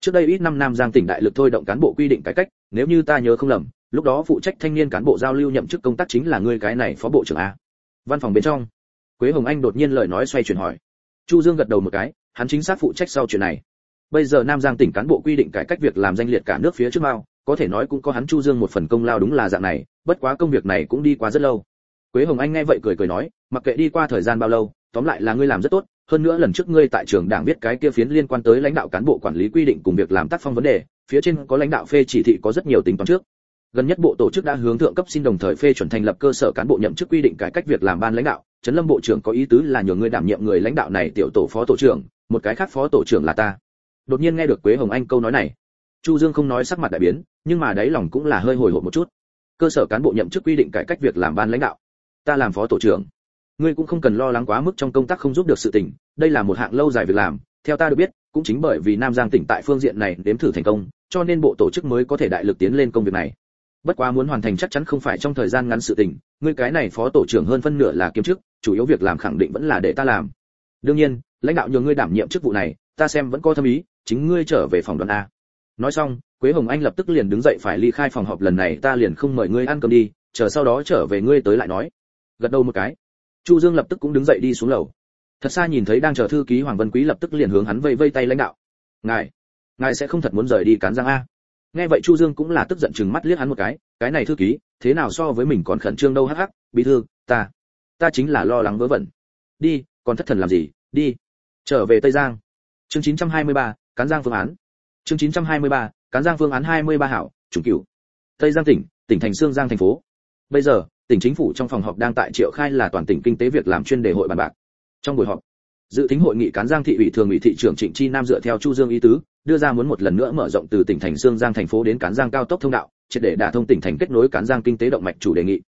Trước đây ít năm nam giang tỉnh đại lực thôi động cán bộ quy định cải cách, nếu như ta nhớ không lầm lúc đó phụ trách thanh niên cán bộ giao lưu nhậm chức công tác chính là ngươi cái này phó bộ trưởng a. Văn phòng bên trong, quế hồng anh đột nhiên lời nói xoay chuyển hỏi. Chu dương gật đầu một cái, hắn chính xác phụ trách sau chuyện này. Bây giờ nam giang tỉnh cán bộ quy định cải cách việc làm danh liệt cả nước phía trước mao có thể nói cũng có hắn chu dương một phần công lao đúng là dạng này, bất quá công việc này cũng đi qua rất lâu. Quế hồng anh nghe vậy cười cười nói, mặc kệ đi qua thời gian bao lâu, tóm lại là ngươi làm rất tốt, hơn nữa lần trước ngươi tại trường đảng viết cái kia phiến liên quan tới lãnh đạo cán bộ quản lý quy định cùng việc làm tác phong vấn đề, phía trên có lãnh đạo phê chỉ thị có rất nhiều tính toán trước gần nhất bộ tổ chức đã hướng thượng cấp xin đồng thời phê chuẩn thành lập cơ sở cán bộ nhậm chức quy định cải cách việc làm ban lãnh đạo. Trấn lâm bộ trưởng có ý tứ là nhường ngươi đảm nhiệm người lãnh đạo này tiểu tổ phó tổ trưởng, một cái khác phó tổ trưởng là ta. Đột nhiên nghe được quế hồng anh câu nói này, chu dương không nói sắc mặt đại biến, nhưng mà đáy lòng cũng là hơi hồi hộp một chút. Cơ sở cán bộ nhậm chức quy định cải cách việc làm ban lãnh đạo, ta làm phó tổ trưởng. Ngươi cũng không cần lo lắng quá mức trong công tác không giúp được sự tình, đây là một hạng lâu dài việc làm, theo ta được biết, cũng chính bởi vì nam giang tỉnh tại phương diện này đếm thử thành công, cho nên bộ tổ chức mới có thể đại lực tiến lên công việc này bất quá muốn hoàn thành chắc chắn không phải trong thời gian ngắn sự tình, ngươi cái này phó tổ trưởng hơn phân nửa là kiêm chức, chủ yếu việc làm khẳng định vẫn là để ta làm. Đương nhiên, lãnh đạo nhờ ngươi đảm nhiệm chức vụ này, ta xem vẫn có thâm ý, chính ngươi trở về phòng đoàn a. Nói xong, quế hồng anh lập tức liền đứng dậy phải ly khai phòng họp lần này, ta liền không mời ngươi ăn cơm đi, chờ sau đó trở về ngươi tới lại nói. Gật đầu một cái. Chu dương lập tức cũng đứng dậy đi xuống lầu. Thật xa nhìn thấy đang chờ thư ký hoàng Văn quý lập tức liền hướng hắn vây vây tay lãnh đạo. Ngài ngài sẽ không thật muốn rời đi cán giang a nghe vậy chu dương cũng là tức giận chừng mắt liếc hắn một cái cái này thư ký thế nào so với mình còn khẩn trương đâu hắc hắc bí thư ta ta chính là lo lắng vớ vẩn. Đi còn thất thần làm gì đi. Trở về tây giang. Chương 923, cán giang phương án. Chương 923, cán giang phương án 23 hảo chủ cửu. Tây giang tỉnh tỉnh thành Sương giang thành phố. Bây giờ tỉnh chính phủ trong phòng họp đang tại triệu khai là toàn tỉnh kinh tế việc làm chuyên đề hội bàn bạc. Trong buổi họp dự tính hội nghị cán giang thị ủy thường ủy thị trưởng trịnh chi nam dựa theo chu dương ý tứ, đưa ra muốn một lần nữa mở rộng từ tỉnh thành Dương giang thành phố đến cán giang cao tốc thông đạo, triệt để đả thông tỉnh thành kết nối cán giang kinh tế động mạch chủ đề nghị.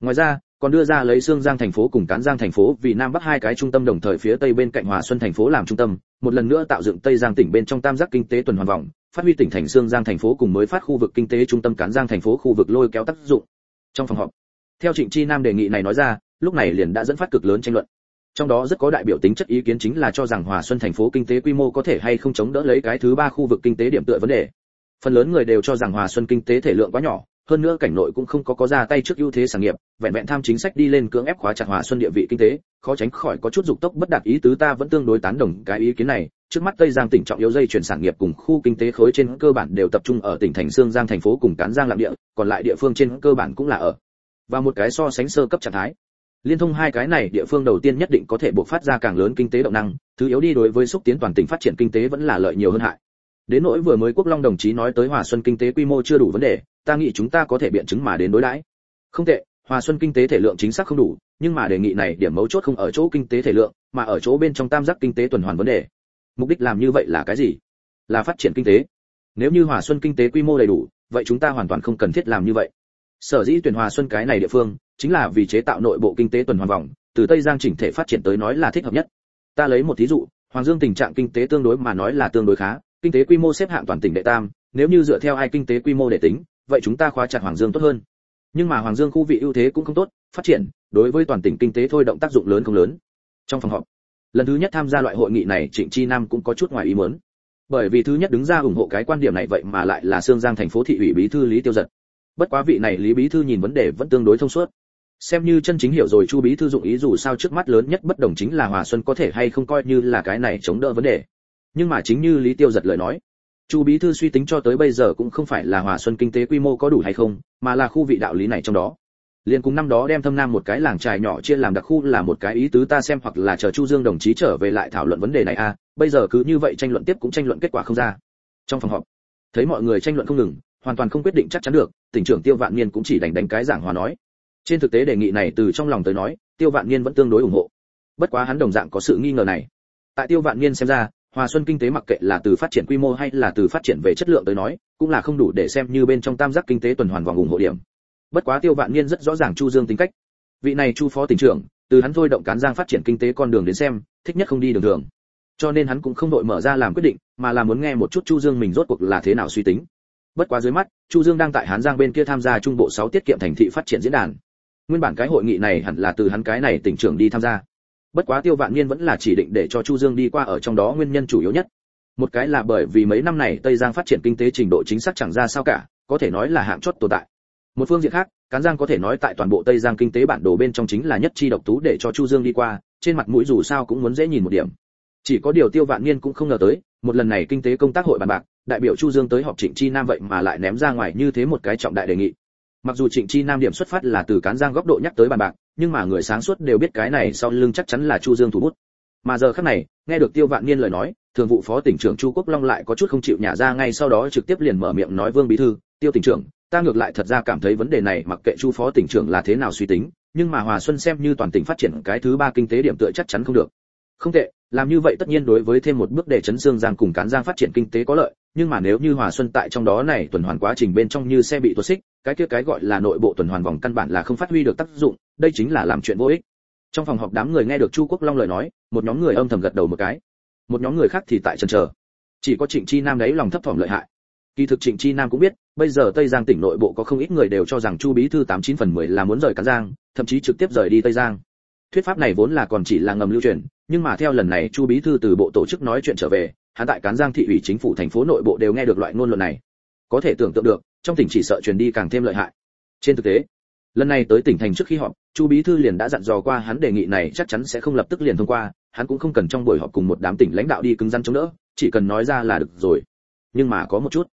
Ngoài ra, còn đưa ra lấy xương giang thành phố cùng cán giang thành phố vì nam bắc hai cái trung tâm đồng thời phía tây bên cạnh hòa xuân thành phố làm trung tâm, một lần nữa tạo dựng tây giang tỉnh bên trong tam giác kinh tế tuần hoàn vòng, phát huy tỉnh thành xương giang thành phố cùng mới phát khu vực kinh tế trung tâm cán giang thành phố khu vực lôi kéo tác dụng. Trong phòng họp, theo trịnh chi nam đề nghị này nói ra, lúc này liền đã dẫn phát cực lớn tranh luận trong đó rất có đại biểu tính chất ý kiến chính là cho rằng hòa xuân thành phố kinh tế quy mô có thể hay không chống đỡ lấy cái thứ ba khu vực kinh tế điểm tựa vấn đề. Phần lớn người đều cho rằng hòa xuân kinh tế thể lượng quá nhỏ, hơn nữa cảnh nội cũng không có có ra tay trước ưu thế sản nghiệp, vẹn vẹn tham chính sách đi lên cưỡng ép khóa chặt hòa xuân địa vị kinh tế, khó tránh khỏi có chút dục tốc bất đạt ý tứ ta vẫn tương đối tán đồng cái ý kiến này. Trước mắt tây giang tỉnh trọng yếu dây chuyển sản nghiệp cùng khu kinh tế khối trên cơ bản đều tập trung ở tỉnh thành sương giang thành phố cùng cán giang làm địa, còn lại địa phương trên cơ bản cũng là ở và một cái so sánh sơ cấp trạng thái liên thông hai cái này địa phương đầu tiên nhất định có thể buộc phát ra càng lớn kinh tế động năng, thứ yếu đi đối với xúc tiến toàn tỉnh phát triển kinh tế vẫn là lợi nhiều hơn hại. Đến nỗi vừa mới quốc long đồng chí nói tới hòa xuân kinh tế quy mô chưa đủ vấn đề, ta nghĩ chúng ta có thể biện chứng mà đến đối đãi. Không tệ, hòa xuân kinh tế thể lượng chính xác không đủ, nhưng mà đề nghị này điểm mấu chốt không ở chỗ kinh tế thể lượng, mà ở chỗ bên trong tam giác kinh tế tuần hoàn vấn đề. Mục đích làm như vậy là cái gì? Là phát triển kinh tế. Nếu như hòa xuân kinh tế quy mô đầy đủ, vậy chúng ta hoàn toàn không cần thiết làm như vậy. Sở dĩ tuyển hòa xuân cái này địa phương chính là vì chế tạo nội bộ kinh tế tuần hoàn vòng, từ tây giang chỉnh thể phát triển tới nói là thích hợp nhất. Ta lấy một thí dụ, hoàng dương tình trạng kinh tế tương đối mà nói là tương đối khá, kinh tế quy mô xếp hạng toàn tỉnh đệ tam, nếu như dựa theo ai kinh tế quy mô để tính, vậy chúng ta khóa chặt hoàng dương tốt hơn. Nhưng mà hoàng dương khu vị ưu thế cũng không tốt, phát triển, đối với toàn tỉnh kinh tế thôi động tác dụng lớn không lớn. Trong phòng họp, lần thứ nhất tham gia loại hội nghị này, trịnh chi nam cũng có chút ngoài ý muốn. Bởi vì thứ nhất đứng ra ủng hộ cái quan điểm này vậy mà lại là sương giang thành phố thị ủy bí thư lý tiêu giật. Bất quá vị này lý bí thư nhìn vấn đề vẫn tương đối thông suốt xem như chân chính hiểu rồi chu bí thư dụng ý dù sao trước mắt lớn nhất bất đồng chính là hòa xuân có thể hay không coi như là cái này chống đỡ vấn đề. Nhưng mà chính như lý tiêu giật lời nói chu bí thư suy tính cho tới bây giờ cũng không phải là hòa xuân kinh tế quy mô có đủ hay không mà là khu vị đạo lý này trong đó. Liền cùng năm đó đem thâm nam một cái làng trài nhỏ chia làm đặc khu là một cái ý tứ ta xem hoặc là chờ chu dương đồng chí trở về lại thảo luận vấn đề này a à, bây giờ cứ như vậy tranh luận tiếp cũng tranh luận kết quả không ra. Trong phòng họp thấy mọi người tranh luận không ngừng hoàn toàn không quyết định chắc chắn được tỉnh trưởng tiêu vạn niên cũng chỉ đánh đánh cái giảng hòa nói trên thực tế đề nghị này từ trong lòng tới nói, tiêu vạn niên vẫn tương đối ủng hộ. Bất quá hắn đồng dạng có sự nghi ngờ này. Tại tiêu vạn niên xem ra, hòa xuân kinh tế mặc kệ là từ phát triển quy mô hay là từ phát triển về chất lượng tới nói, cũng là không đủ để xem như bên trong tam giác kinh tế tuần hoàn vòng ủng hộ điểm. Bất quá tiêu vạn niên rất rõ ràng chu dương tính cách. Vị này chu phó tỉnh trưởng, từ hắn thôi động cán giang phát triển kinh tế con đường đến xem, thích nhất không đi đường thường. Cho nên hắn cũng không đội mở ra làm quyết định, mà là muốn nghe một chút chu dương mình rốt cuộc là thế nào suy tính. Bất quá dưới mắt, chu dương đang tại hán giang bên kia tham gia trung bộ 6 tiết kiệm thành thị phát triển diễn đàn nguyên bản cái hội nghị này hẳn là từ hắn cái này tỉnh trưởng đi tham gia. Bất quá tiêu vạn niên vẫn là chỉ định để cho chu dương đi qua ở trong đó nguyên nhân chủ yếu nhất. Một cái là bởi vì mấy năm này tây giang phát triển kinh tế trình độ chính xác chẳng ra sao cả, có thể nói là hạng chót tồn tại. Một phương diện khác, cán giang có thể nói tại toàn bộ tây giang kinh tế bản đồ bên trong chính là nhất chi độc tú để cho chu dương đi qua, trên mặt mũi dù sao cũng muốn dễ nhìn một điểm. Chỉ có điều tiêu vạn niên cũng không ngờ tới, một lần này kinh tế công tác hội bàn bạc, đại biểu chu dương tới họp trịnh chi nam vậy mà lại ném ra ngoài như thế một cái trọng đại đề nghị mặc dù trịnh chi nam điểm xuất phát là từ cán giang góc độ nhắc tới bàn bạc, nhưng mà người sáng suốt đều biết cái này sau lưng chắc chắn là chu dương thủ bút. Mà giờ khắc này, nghe được tiêu vạn niên lời nói, thường vụ phó tỉnh trưởng chu quốc long lại có chút không chịu nhả ra ngay sau đó trực tiếp liền mở miệng nói vương bí thư, tiêu tỉnh trưởng, ta ngược lại thật ra cảm thấy vấn đề này mặc kệ chu phó tỉnh trưởng là thế nào suy tính, nhưng mà hòa xuân xem như toàn tỉnh phát triển cái thứ ba kinh tế điểm tựa chắc chắn không được. Không tệ làm như vậy tất nhiên đối với thêm một bước để chấn xương giang cùng cán giang phát triển kinh tế có lợi, nhưng mà nếu như hòa xuân tại trong đó này tuần hoàn quá trình bên trong như xe bị tuột xích, cái kia cái gọi là nội bộ tuần hoàn vòng căn bản là không phát huy được tác dụng, đây chính là làm chuyện vô ích. Trong phòng họp đám người nghe được chu quốc long lời nói, một nhóm người âm thầm gật đầu một cái. Một nhóm người khác thì tại chần chờ. Chỉ có trịnh chi nam đấy lòng thấp thỏm lợi hại. Kỳ thực trịnh chi nam cũng biết, bây giờ tây giang tỉnh nội bộ có không ít người đều cho rằng chu bí thư tám chín phần mười là muốn rời cán giang, thậm chí trực tiếp rời đi tây giang. Thuyết pháp này vốn là còn chỉ là ngầm lưu truyền nhưng mà theo lần này chu bí thư từ bộ tổ chức nói chuyện trở về, hắn tại cán giang thị ủy chính phủ thành phố nội bộ đều nghe được loại ngôn luận này. Có thể tưởng tượng được, trong tỉnh chỉ sợ truyền đi càng thêm lợi hại. Trên thực tế, lần này tới tỉnh thành trước khi họp, chu bí thư liền đã dặn dò qua hắn đề nghị này chắc chắn sẽ không lập tức liền thông qua, hắn cũng không cần trong buổi họp cùng một đám tỉnh lãnh đạo đi cứng rắn chống đỡ, chỉ cần nói ra là được rồi. Nhưng mà có một chút,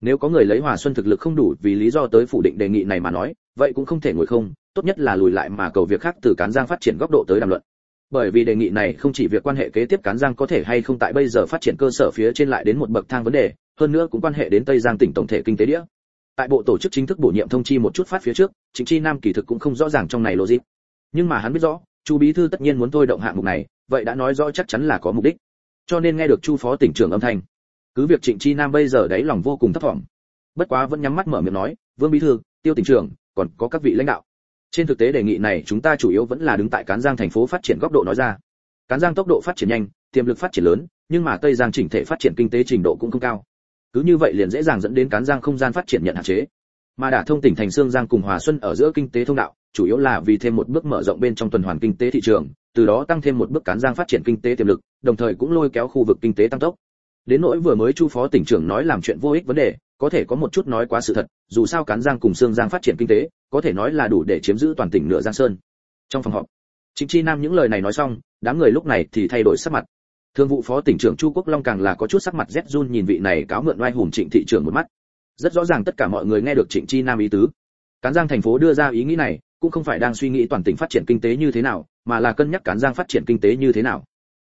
nếu có người lấy hòa xuân thực lực không đủ vì lý do tới phủ định đề nghị này mà nói, vậy cũng không thể ngồi không, tốt nhất là lùi lại mà cầu việc khác từ cán giang phát triển góc độ tới đàm luận bởi vì đề nghị này không chỉ việc quan hệ kế tiếp cán giang có thể hay không tại bây giờ phát triển cơ sở phía trên lại đến một bậc thang vấn đề, hơn nữa cũng quan hệ đến tây giang tỉnh tổng thể kinh tế đĩa. Tại bộ tổ chức chính thức bổ nhiệm thông chi một chút phát phía trước chính chi nam kỳ thực cũng không rõ ràng trong này logic. Nhưng mà hắn biết rõ, chu bí thư tất nhiên muốn thôi động hạng mục này, vậy đã nói rõ chắc chắn là có mục đích. Cho nên nghe được chu phó tỉnh trưởng âm thanh, cứ việc trịnh chi nam bây giờ đấy lòng vô cùng thấp thỏm, bất quá vẫn nhắm mắt mở miệng nói, vương bí thư, tiêu tỉnh trưởng, còn có các vị lãnh đạo trên thực tế đề nghị này chúng ta chủ yếu vẫn là đứng tại cán giang thành phố phát triển góc độ nói ra. Cán giang tốc độ phát triển nhanh, tiềm lực phát triển lớn, nhưng mà tây giang chỉnh thể phát triển kinh tế trình độ cũng không cao. Cứ như vậy liền dễ dàng dẫn đến cán giang không gian phát triển nhận hạn chế. Mà đả thông tỉnh thành sương giang cùng hòa xuân ở giữa kinh tế thông đạo, chủ yếu là vì thêm một bước mở rộng bên trong tuần hoàn kinh tế thị trường, từ đó tăng thêm một bước cán giang phát triển kinh tế tiềm lực, đồng thời cũng lôi kéo khu vực kinh tế tăng tốc. Đến nỗi vừa mới chu phó tỉnh trưởng nói làm chuyện vô ích vấn đề có thể có một chút nói quá sự thật, dù sao cán giang cùng sương giang phát triển kinh tế, có thể nói là đủ để chiếm giữ toàn tỉnh nửa giang sơn. Trong phòng họp chính chi nam những lời này nói xong, đám người lúc này thì thay đổi sắc mặt. Thương vụ phó tỉnh trưởng chu quốc long càng là có chút sắc mặt rét run nhìn vị này cáo mượn oai hùng trịnh thị trưởng một mắt. Rất rõ ràng tất cả mọi người nghe được trịnh chi nam ý tứ. Cán giang thành phố đưa ra ý nghĩ này, cũng không phải đang suy nghĩ toàn tỉnh phát triển kinh tế như thế nào, mà là cân nhắc cán giang phát triển kinh tế như thế nào.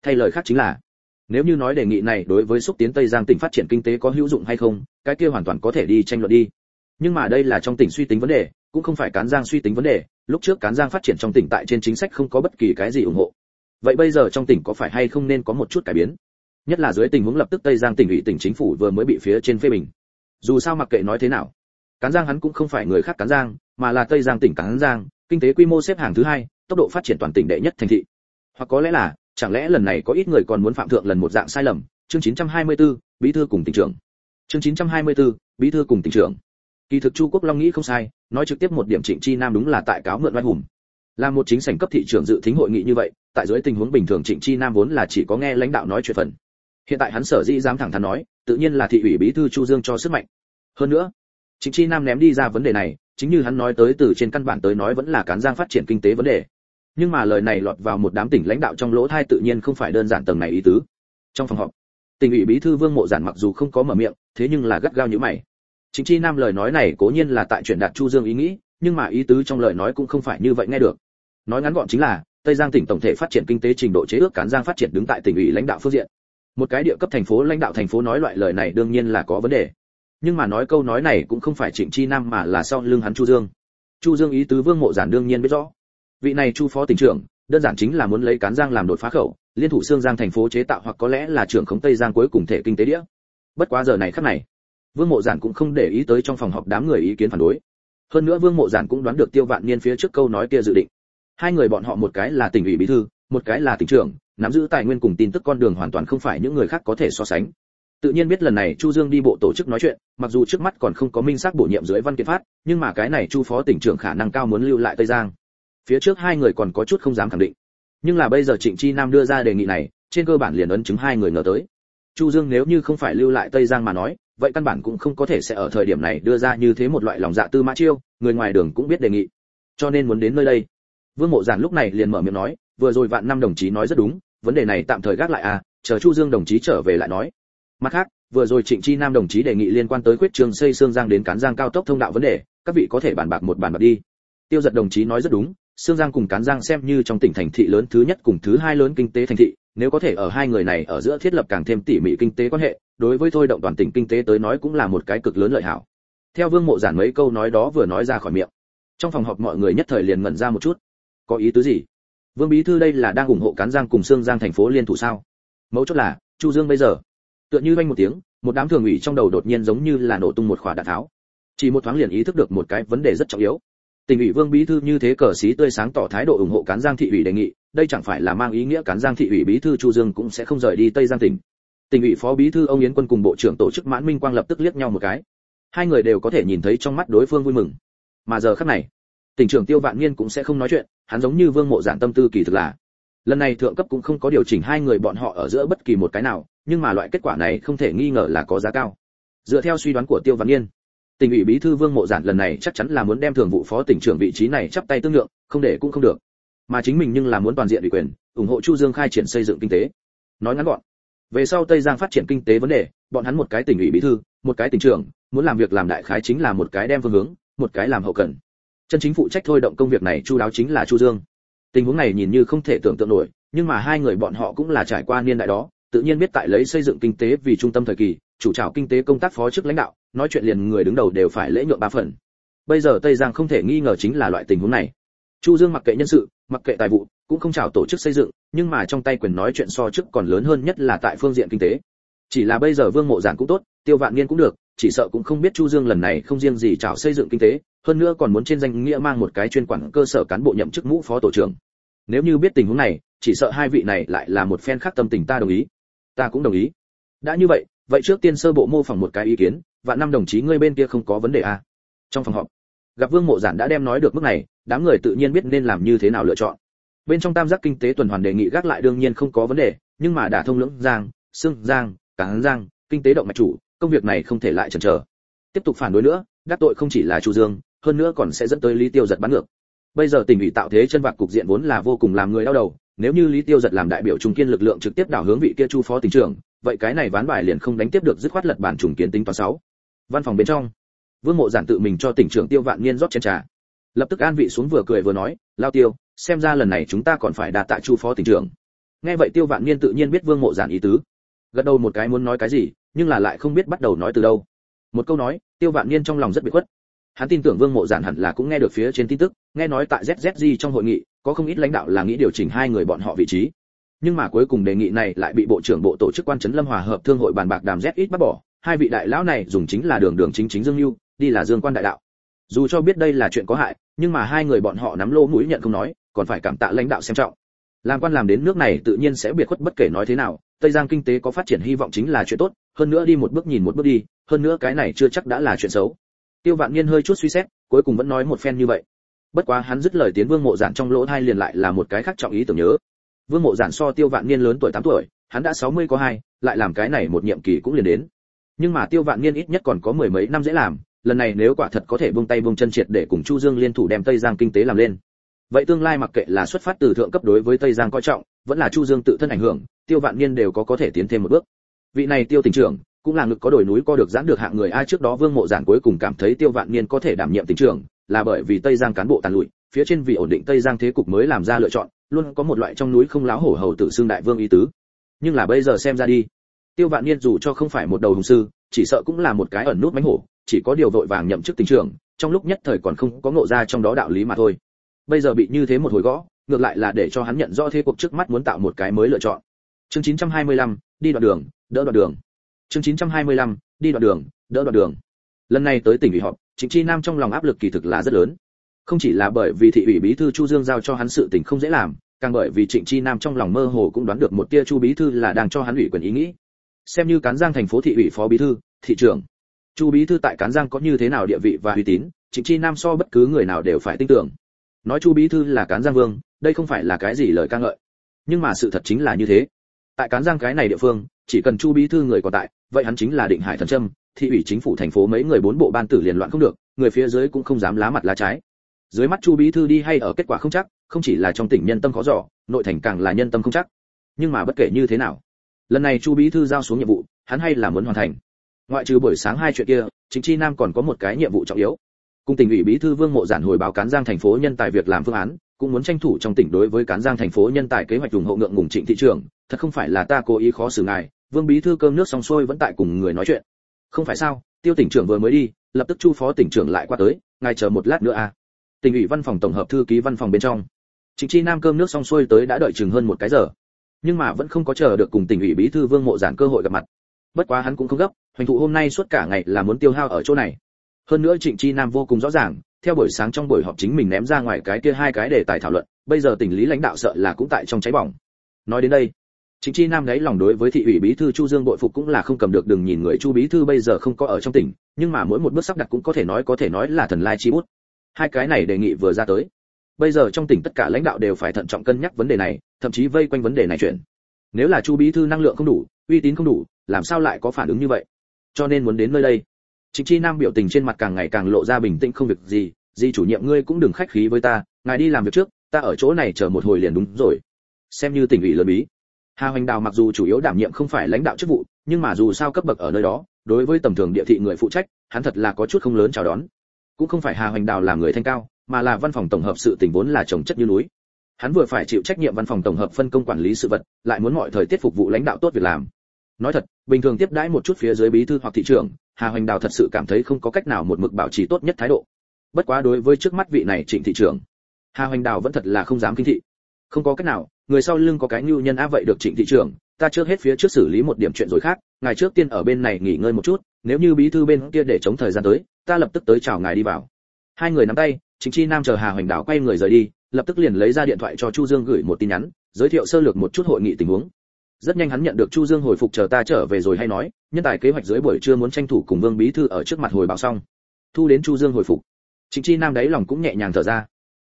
Thay lời khác chính là nếu như nói đề nghị này đối với xúc tiến tây giang tỉnh phát triển kinh tế có hữu dụng hay không, cái kia hoàn toàn có thể đi tranh luận đi. Nhưng mà đây là trong tỉnh suy tính vấn đề, cũng không phải cán giang suy tính vấn đề, lúc trước cán giang phát triển trong tỉnh tại trên chính sách không có bất kỳ cái gì ủng hộ. Vậy bây giờ trong tỉnh có phải hay không nên có một chút cải biến? Nhất là dưới tình huống lập tức tây giang tỉnh ủy tỉnh chính phủ vừa mới bị phía trên phê bình. Dù sao mặc kệ nói thế nào, cán giang hắn cũng không phải người khác cán giang, mà là tây giang tỉnh cán giang, kinh tế quy mô xếp hàng thứ hai, tốc độ phát triển toàn tỉnh đệ nhất thành thị. Hoặc có lẽ là chẳng lẽ lần này có ít người còn muốn phạm thượng lần một dạng sai lầm? Chương 924, bí thư cùng tỉnh trưởng. Chương 924, bí thư cùng tỉnh trưởng. Kỳ thực chu quốc long nghĩ không sai nói trực tiếp một điểm trịnh chi nam đúng là tại cáo mượn oai hùng. Là một chính sảnh cấp thị trưởng dự thính hội nghị như vậy tại dưới tình huống bình thường trịnh chi nam vốn là chỉ có nghe lãnh đạo nói chuyện phần. Hiện tại hắn sở dĩ dám thẳng thắn nói tự nhiên là thị ủy bí thư chu dương cho sức mạnh. Hơn nữa trịnh chi nam ném đi ra vấn đề này chính như hắn nói tới từ trên căn bản tới nói vẫn là cán giang phát triển kinh tế vấn đề nhưng mà lời này lọt vào một đám tỉnh lãnh đạo trong lỗ thai tự nhiên không phải đơn giản tầng này ý tứ. Trong phòng họp, tỉnh ủy bí thư vương mộ giản mặc dù không có mở miệng, thế nhưng là gắt gao như mày. Chính chi nam lời nói này cố nhiên là tại truyền đạt chu dương ý nghĩ, nhưng mà ý tứ trong lời nói cũng không phải như vậy nghe được. Nói ngắn gọn chính là, tây giang tỉnh tổng thể phát triển kinh tế trình độ chế ước cán giang phát triển đứng tại tỉnh ủy lãnh đạo phương diện. Một cái địa cấp thành phố, lãnh đạo thành phố nói loại lời này đương nhiên là có vấn đề. Nhưng mà nói câu nói này cũng không phải trịnh chi nam mà là sau lưng hắn chu dương. Chu dương ý tứ vương mộ giản đương nhiên biết rõ vị này chu phó tỉnh trưởng, đơn giản chính là muốn lấy cán giang làm đột phá khẩu, liên thủ xương giang thành phố chế tạo hoặc có lẽ là trưởng khống tây giang cuối cùng thể kinh tế đĩa. Bất quá giờ này khắc này, vương mộ giản cũng không để ý tới trong phòng họp đám người ý kiến phản đối. Hơn nữa vương mộ giản cũng đoán được tiêu vạn niên phía trước câu nói kia dự định. Hai người bọn họ một cái là tỉnh ủy bí thư, một cái là tỉnh trưởng, nắm giữ tài nguyên cùng tin tức con đường hoàn toàn không phải những người khác có thể so sánh. Tự nhiên biết lần này chu dương đi bộ tổ chức nói chuyện, mặc dù trước mắt còn không có minh xác bổ nhiệm dưới văn kiện phát, nhưng mà cái này chu phó tỉnh trưởng khả năng cao muốn lưu lại tây giang phía trước hai người còn có chút không dám khẳng định. Nhưng là bây giờ trịnh chi nam đưa ra đề nghị này, trên cơ bản liền ấn chứng hai người ngờ tới. Chu dương nếu như không phải lưu lại tây giang mà nói, vậy căn bản cũng không có thể sẽ ở thời điểm này đưa ra như thế một loại lòng dạ tư mã chiêu, người ngoài đường cũng biết đề nghị. Cho nên muốn đến nơi đây. Vương mộ giản lúc này liền mở miệng nói, vừa rồi vạn năm đồng chí nói rất đúng, vấn đề này tạm thời gác lại à chờ chu dương đồng chí trở về lại nói. Mặt khác, vừa rồi trịnh chi nam đồng chí đề nghị liên quan tới quyết trường xây xương giang đến cán giang cao tốc thông đạo vấn đề, các vị có thể bàn bạc một bàn bạc đi. Tiêu giật đồng chí nói rất đúng Sương giang cùng cán giang xem như trong tỉnh thành thị lớn thứ nhất cùng thứ hai lớn kinh tế thành thị, nếu có thể ở hai người này ở giữa thiết lập càng thêm tỉ mỉ kinh tế quan hệ, đối với thôi động toàn tỉnh kinh tế tới nói cũng là một cái cực lớn lợi hảo. Theo vương mộ giản mấy câu nói đó vừa nói ra khỏi miệng, trong phòng họp mọi người nhất thời liền ngẩn ra một chút. Có ý tứ gì? Vương bí thư đây là đang ủng hộ cán giang cùng Sương giang thành phố liên thủ sao? Mấu chốt là, chu dương bây giờ, tựa như vang một tiếng, một đám thường ủy trong đầu đột nhiên giống như là nổ tung một quả đạn tháo. Chỉ một thoáng liền ý thức được một cái vấn đề rất trọng yếu tỉnh ủy vương bí thư như thế cờ xí tươi sáng tỏ thái độ ủng hộ cán giang thị ủy đề nghị, đây chẳng phải là mang ý nghĩa cán giang thị ủy bí thư chu dương cũng sẽ không rời đi tây giang tỉnh. Tỉnh ủy phó bí thư ông yến quân cùng bộ trưởng tổ chức mãn minh quang lập tức liếc nhau một cái. Hai người đều có thể nhìn thấy trong mắt đối phương vui mừng. Mà giờ khắc này, tỉnh trưởng tiêu vạn niên cũng sẽ không nói chuyện, hắn giống như vương mộ giản tâm tư kỳ thực là. Lần này thượng cấp cũng không có điều chỉnh hai người bọn họ ở giữa bất kỳ một cái nào, nhưng mà loại kết quả này không thể nghi ngờ là có giá cao. Dựa theo suy đoán của tiêu vạn niên tỉnh ủy bí thư vương mộ giản lần này chắc chắn là muốn đem thường vụ phó tỉnh trưởng vị trí này chắp tay tương lượng, không để cũng không được. Mà chính mình nhưng là muốn toàn diện ủy quyền, ủng hộ chu dương khai triển xây dựng kinh tế. Nói ngắn gọn, về sau tây giang phát triển kinh tế vấn đề, bọn hắn một cái tỉnh ủy bí thư, một cái tỉnh trưởng, muốn làm việc làm đại khái chính là một cái đem phương hướng, một cái làm hậu cần. Chân chính phụ trách thôi động công việc này chu đáo chính là chu dương. Tình huống này nhìn như không thể tưởng tượng nổi, nhưng mà hai người bọn họ cũng là trải qua niên đại đó, tự nhiên biết tại lấy xây dựng kinh tế vì trung tâm thời kỳ, chủ trào kinh tế công tác phó chức lãnh đạo nói chuyện liền người đứng đầu đều phải lễ nhượng ba phần. Bây giờ tây giang không thể nghi ngờ chính là loại tình huống này. Chu dương mặc kệ nhân sự, mặc kệ tài vụ, cũng không chào tổ chức xây dựng, nhưng mà trong tay quyền nói chuyện so trước còn lớn hơn nhất là tại phương diện kinh tế. Chỉ là bây giờ vương mộ giản cũng tốt, tiêu vạn niên cũng được, chỉ sợ cũng không biết chu dương lần này không riêng gì chào xây dựng kinh tế, hơn nữa còn muốn trên danh nghĩa mang một cái chuyên quản cơ sở cán bộ nhậm chức mũ phó tổ trưởng. Nếu như biết tình huống này, chỉ sợ hai vị này lại là một phen khác tâm tình ta đồng ý. Ta cũng đồng ý. Đã như vậy vậy trước tiên sơ bộ mô phỏng một cái ý kiến, và năm đồng chí ngươi bên kia không có vấn đề à? Trong phòng họp, gặp vương mộ giản đã đem nói được mức này, đám người tự nhiên biết nên làm như thế nào lựa chọn. Bên trong tam giác kinh tế tuần hoàn đề nghị gác lại đương nhiên không có vấn đề, nhưng mà đả thông lưỡng giang, xương giang, cán giang, kinh tế động mạch chủ, công việc này không thể lại chần chờ. Tiếp tục phản đối nữa, đắc tội không chỉ là chu dương, hơn nữa còn sẽ dẫn tới lý tiêu giật bắn ngược. Bây giờ tỉnh ủy tạo thế chân vạc cục diện vốn là vô cùng làm người đau đầu, nếu như lý tiêu giật làm đại biểu trung kiên lực lượng trực tiếp đảo hướng vị kia chu phó tỉnh trưởng vậy cái này ván bài liền không đánh tiếp được dứt khoát lật bản trùng kiến tính toán sáu. Văn phòng bên trong, vương mộ giản tự mình cho tỉnh trưởng tiêu vạn niên rót chén trà. Lập tức an vị xuống vừa cười vừa nói, lao tiêu, xem ra lần này chúng ta còn phải đạt tại chu phó tỉnh trưởng. Nghe vậy tiêu vạn niên tự nhiên biết vương mộ giản ý tứ. Gật đầu một cái muốn nói cái gì, nhưng là lại không biết bắt đầu nói từ đâu. Một câu nói, tiêu vạn niên trong lòng rất bị khuất. Hắn tin tưởng vương mộ giản hẳn là cũng nghe được phía trên tin tức, nghe nói tại zzg trong hội nghị, có không ít lãnh đạo là nghĩ điều chỉnh hai người bọn họ vị trí nhưng mà cuối cùng đề nghị này lại bị bộ trưởng bộ tổ chức quan trấn lâm hòa hợp thương hội bàn bạc đàm z ít bắt bỏ. Hai vị đại lão này dùng chính là đường đường chính chính dương lưu đi là dương quan đại đạo. Dù cho biết đây là chuyện có hại, nhưng mà hai người bọn họ nắm lô mũi nhận không nói, còn phải cảm tạ lãnh đạo xem trọng. Làm quan làm đến nước này tự nhiên sẽ biệt khuất bất kể nói thế nào, tây giang kinh tế có phát triển hy vọng chính là chuyện tốt, hơn nữa đi một bước nhìn một bước đi, hơn nữa cái này chưa chắc đã là chuyện xấu. Tiêu vạn niên hơi chút suy xét, cuối cùng vẫn nói một phen như vậy. Bất quá hắn dứt lời tiến vương mộ giản trong lỗ thai liền lại là một cái khác trọng ý tưởng nhớ vương mộ giản so tiêu vạn niên lớn tuổi 8 tuổi, hắn đã 60 có hai, lại làm cái này một nhiệm kỳ cũng liền đến. Nhưng mà tiêu vạn niên ít nhất còn có mười mấy năm dễ làm, lần này nếu quả thật có thể buông tay buông chân triệt để cùng chu dương liên thủ đem tây giang kinh tế làm lên. Vậy tương lai mặc kệ là xuất phát từ thượng cấp đối với tây giang coi trọng, vẫn là chu dương tự thân ảnh hưởng, tiêu vạn niên đều có có thể tiến thêm một bước. Vị này tiêu tỉnh trưởng, cũng là ngực có đổi núi co được giãn được hạng người ai trước đó vương mộ giản cuối cùng cảm thấy tiêu vạn niên có thể đảm nhiệm tỉnh trưởng, là bởi vì tây giang cán bộ tàn lụi, phía trên vì ổn định tây giang thế cục mới làm ra lựa chọn luôn có một loại trong núi không láo hổ hầu tự xưng đại vương ý tứ. Nhưng là bây giờ xem ra đi tiêu vạn niên dù cho không phải một đầu hùng sư chỉ sợ cũng là một cái ẩn nút mánh hổ chỉ có điều vội vàng nhậm chức tỉnh trưởng trong lúc nhất thời còn không có ngộ ra trong đó đạo lý mà thôi. Bây giờ bị như thế một hồi gõ ngược lại là để cho hắn nhận rõ thế cuộc trước mắt muốn tạo một cái mới lựa chọn. Chương 925, đi đoạn đường đỡ đoạn đường. Chương 925, đi đoạn đường đỡ đoạn đường. Lần này tới tỉnh ủy họp chính chi nam trong lòng áp lực kỳ thực là rất lớn không chỉ là bởi vì thị ủy bí thư chu dương giao cho hắn sự tình không dễ làm, càng bởi vì trịnh chi nam trong lòng mơ hồ cũng đoán được một tia chu bí thư là đang cho hắn ủy quyền ý nghĩ. Xem như cán giang thành phố thị ủy phó bí thư, thị trưởng, chu bí thư tại cán giang có như thế nào địa vị và uy tín, trịnh chi nam so bất cứ người nào đều phải tin tưởng. Nói chu bí thư là cán giang vương, đây không phải là cái gì lời ca ngợi. Nhưng mà sự thật chính là như thế. Tại cán giang cái này địa phương, chỉ cần chu bí thư người còn tại, vậy hắn chính là định hải thần trâm thị ủy chính phủ thành phố mấy người bốn bộ ban tử liền loạn không được, người phía dưới cũng không dám lá mặt lá trái dưới mắt chu bí thư đi hay ở kết quả không chắc, không chỉ là trong tỉnh nhân tâm khó dò, nội thành càng là nhân tâm không chắc. Nhưng mà bất kể như thế nào, lần này chu bí thư giao xuống nhiệm vụ, hắn hay là muốn hoàn thành. Ngoại trừ buổi sáng hai chuyện kia, chính chi nam còn có một cái nhiệm vụ trọng yếu. Cùng tỉnh ủy bí thư vương mộ giản hồi báo cán giang thành phố nhân tài việc làm phương án, cũng muốn tranh thủ trong tỉnh đối với cán giang thành phố nhân tài kế hoạch ủng hộ ngượng ngùng trịnh thị trường, thật không phải là ta cố ý khó xử ngài, vương bí thư cơm nước xong xuôi vẫn tại cùng người nói chuyện. Không phải sao, tiêu tỉnh trưởng vừa mới đi, lập tức chu phó tỉnh trưởng lại qua tới, ngài chờ một lát nữa à tỉnh ủy văn phòng tổng hợp thư ký văn phòng bên trong. Trịnh chi nam cơm nước xong xuôi tới đã đợi chừng hơn một cái giờ. Nhưng mà vẫn không có chờ được cùng tỉnh ủy bí thư vương mộ giản cơ hội gặp mặt. Bất quá hắn cũng không gấp hoành thụ hôm nay suốt cả ngày là muốn tiêu hao ở chỗ này. Hơn nữa trịnh chi nam vô cùng rõ ràng theo buổi sáng trong buổi họp chính mình ném ra ngoài cái kia hai cái để tài thảo luận bây giờ tỉnh lý lãnh đạo sợ là cũng tại trong cháy bỏng. Nói đến đây Trịnh Chi Nam đấy lòng đối với thị ủy bí thư Chu Dương bội phục cũng là không cầm được đừng nhìn người Chu bí thư bây giờ không có ở trong tỉnh, nhưng mà mỗi một bước sắp đặt cũng có thể nói có thể nói là thần lai chi bút. Hai cái này đề nghị vừa ra tới. Bây giờ trong tỉnh tất cả lãnh đạo đều phải thận trọng cân nhắc vấn đề này, thậm chí vây quanh vấn đề này chuyển. Nếu là Chu bí thư năng lượng không đủ, uy tín không đủ, làm sao lại có phản ứng như vậy? Cho nên muốn đến nơi đây. Chính Chi Nam biểu tình trên mặt càng ngày càng lộ ra bình tĩnh không việc gì, di chủ nhiệm ngươi cũng đừng khách khí với ta, ngài đi làm việc trước, ta ở chỗ này chờ một hồi liền đúng rồi. Xem như tỉnh ủy lớn bí Hà Hoành Đào mặc dù chủ yếu đảm nhiệm không phải lãnh đạo chức vụ, nhưng mà dù sao cấp bậc ở nơi đó, đối với tầm thường địa thị người phụ trách, hắn thật là có chút không lớn chào đón. Cũng không phải Hà Hoành Đào là người thanh cao, mà là văn phòng tổng hợp sự tình vốn là trồng chất như núi. Hắn vừa phải chịu trách nhiệm văn phòng tổng hợp phân công quản lý sự vật, lại muốn mọi thời tiết phục vụ lãnh đạo tốt việc làm. Nói thật, bình thường tiếp đãi một chút phía dưới bí thư hoặc thị trưởng, Hà Hoành Đào thật sự cảm thấy không có cách nào một mực bảo trì tốt nhất thái độ. Bất quá đối với trước mắt vị này Trịnh thị trưởng, Hà Hoành Đào vẫn thật là không dám kinh thị. Không có cách nào, người sau lưng có cái nhu nhân á vậy được trịnh thị trưởng ta trước hết phía trước xử lý một điểm chuyện rồi khác ngài trước tiên ở bên này nghỉ ngơi một chút nếu như bí thư bên kia để chống thời gian tới, ta lập tức tới chào ngài đi vào. Hai người nắm tay, chính chi nam chờ hà hoành đảo quay người rời đi, lập tức liền lấy ra điện thoại cho chu dương gửi một tin nhắn, giới thiệu sơ lược một chút hội nghị tình huống. Rất nhanh hắn nhận được chu dương hồi phục chờ ta trở về rồi hay nói, nhân tài kế hoạch dưới buổi trưa muốn tranh thủ cùng vương bí thư ở trước mặt hồi báo xong. Thu đến chu dương hồi phục. Chính chi nam đáy lòng cũng nhẹ nhàng thở ra.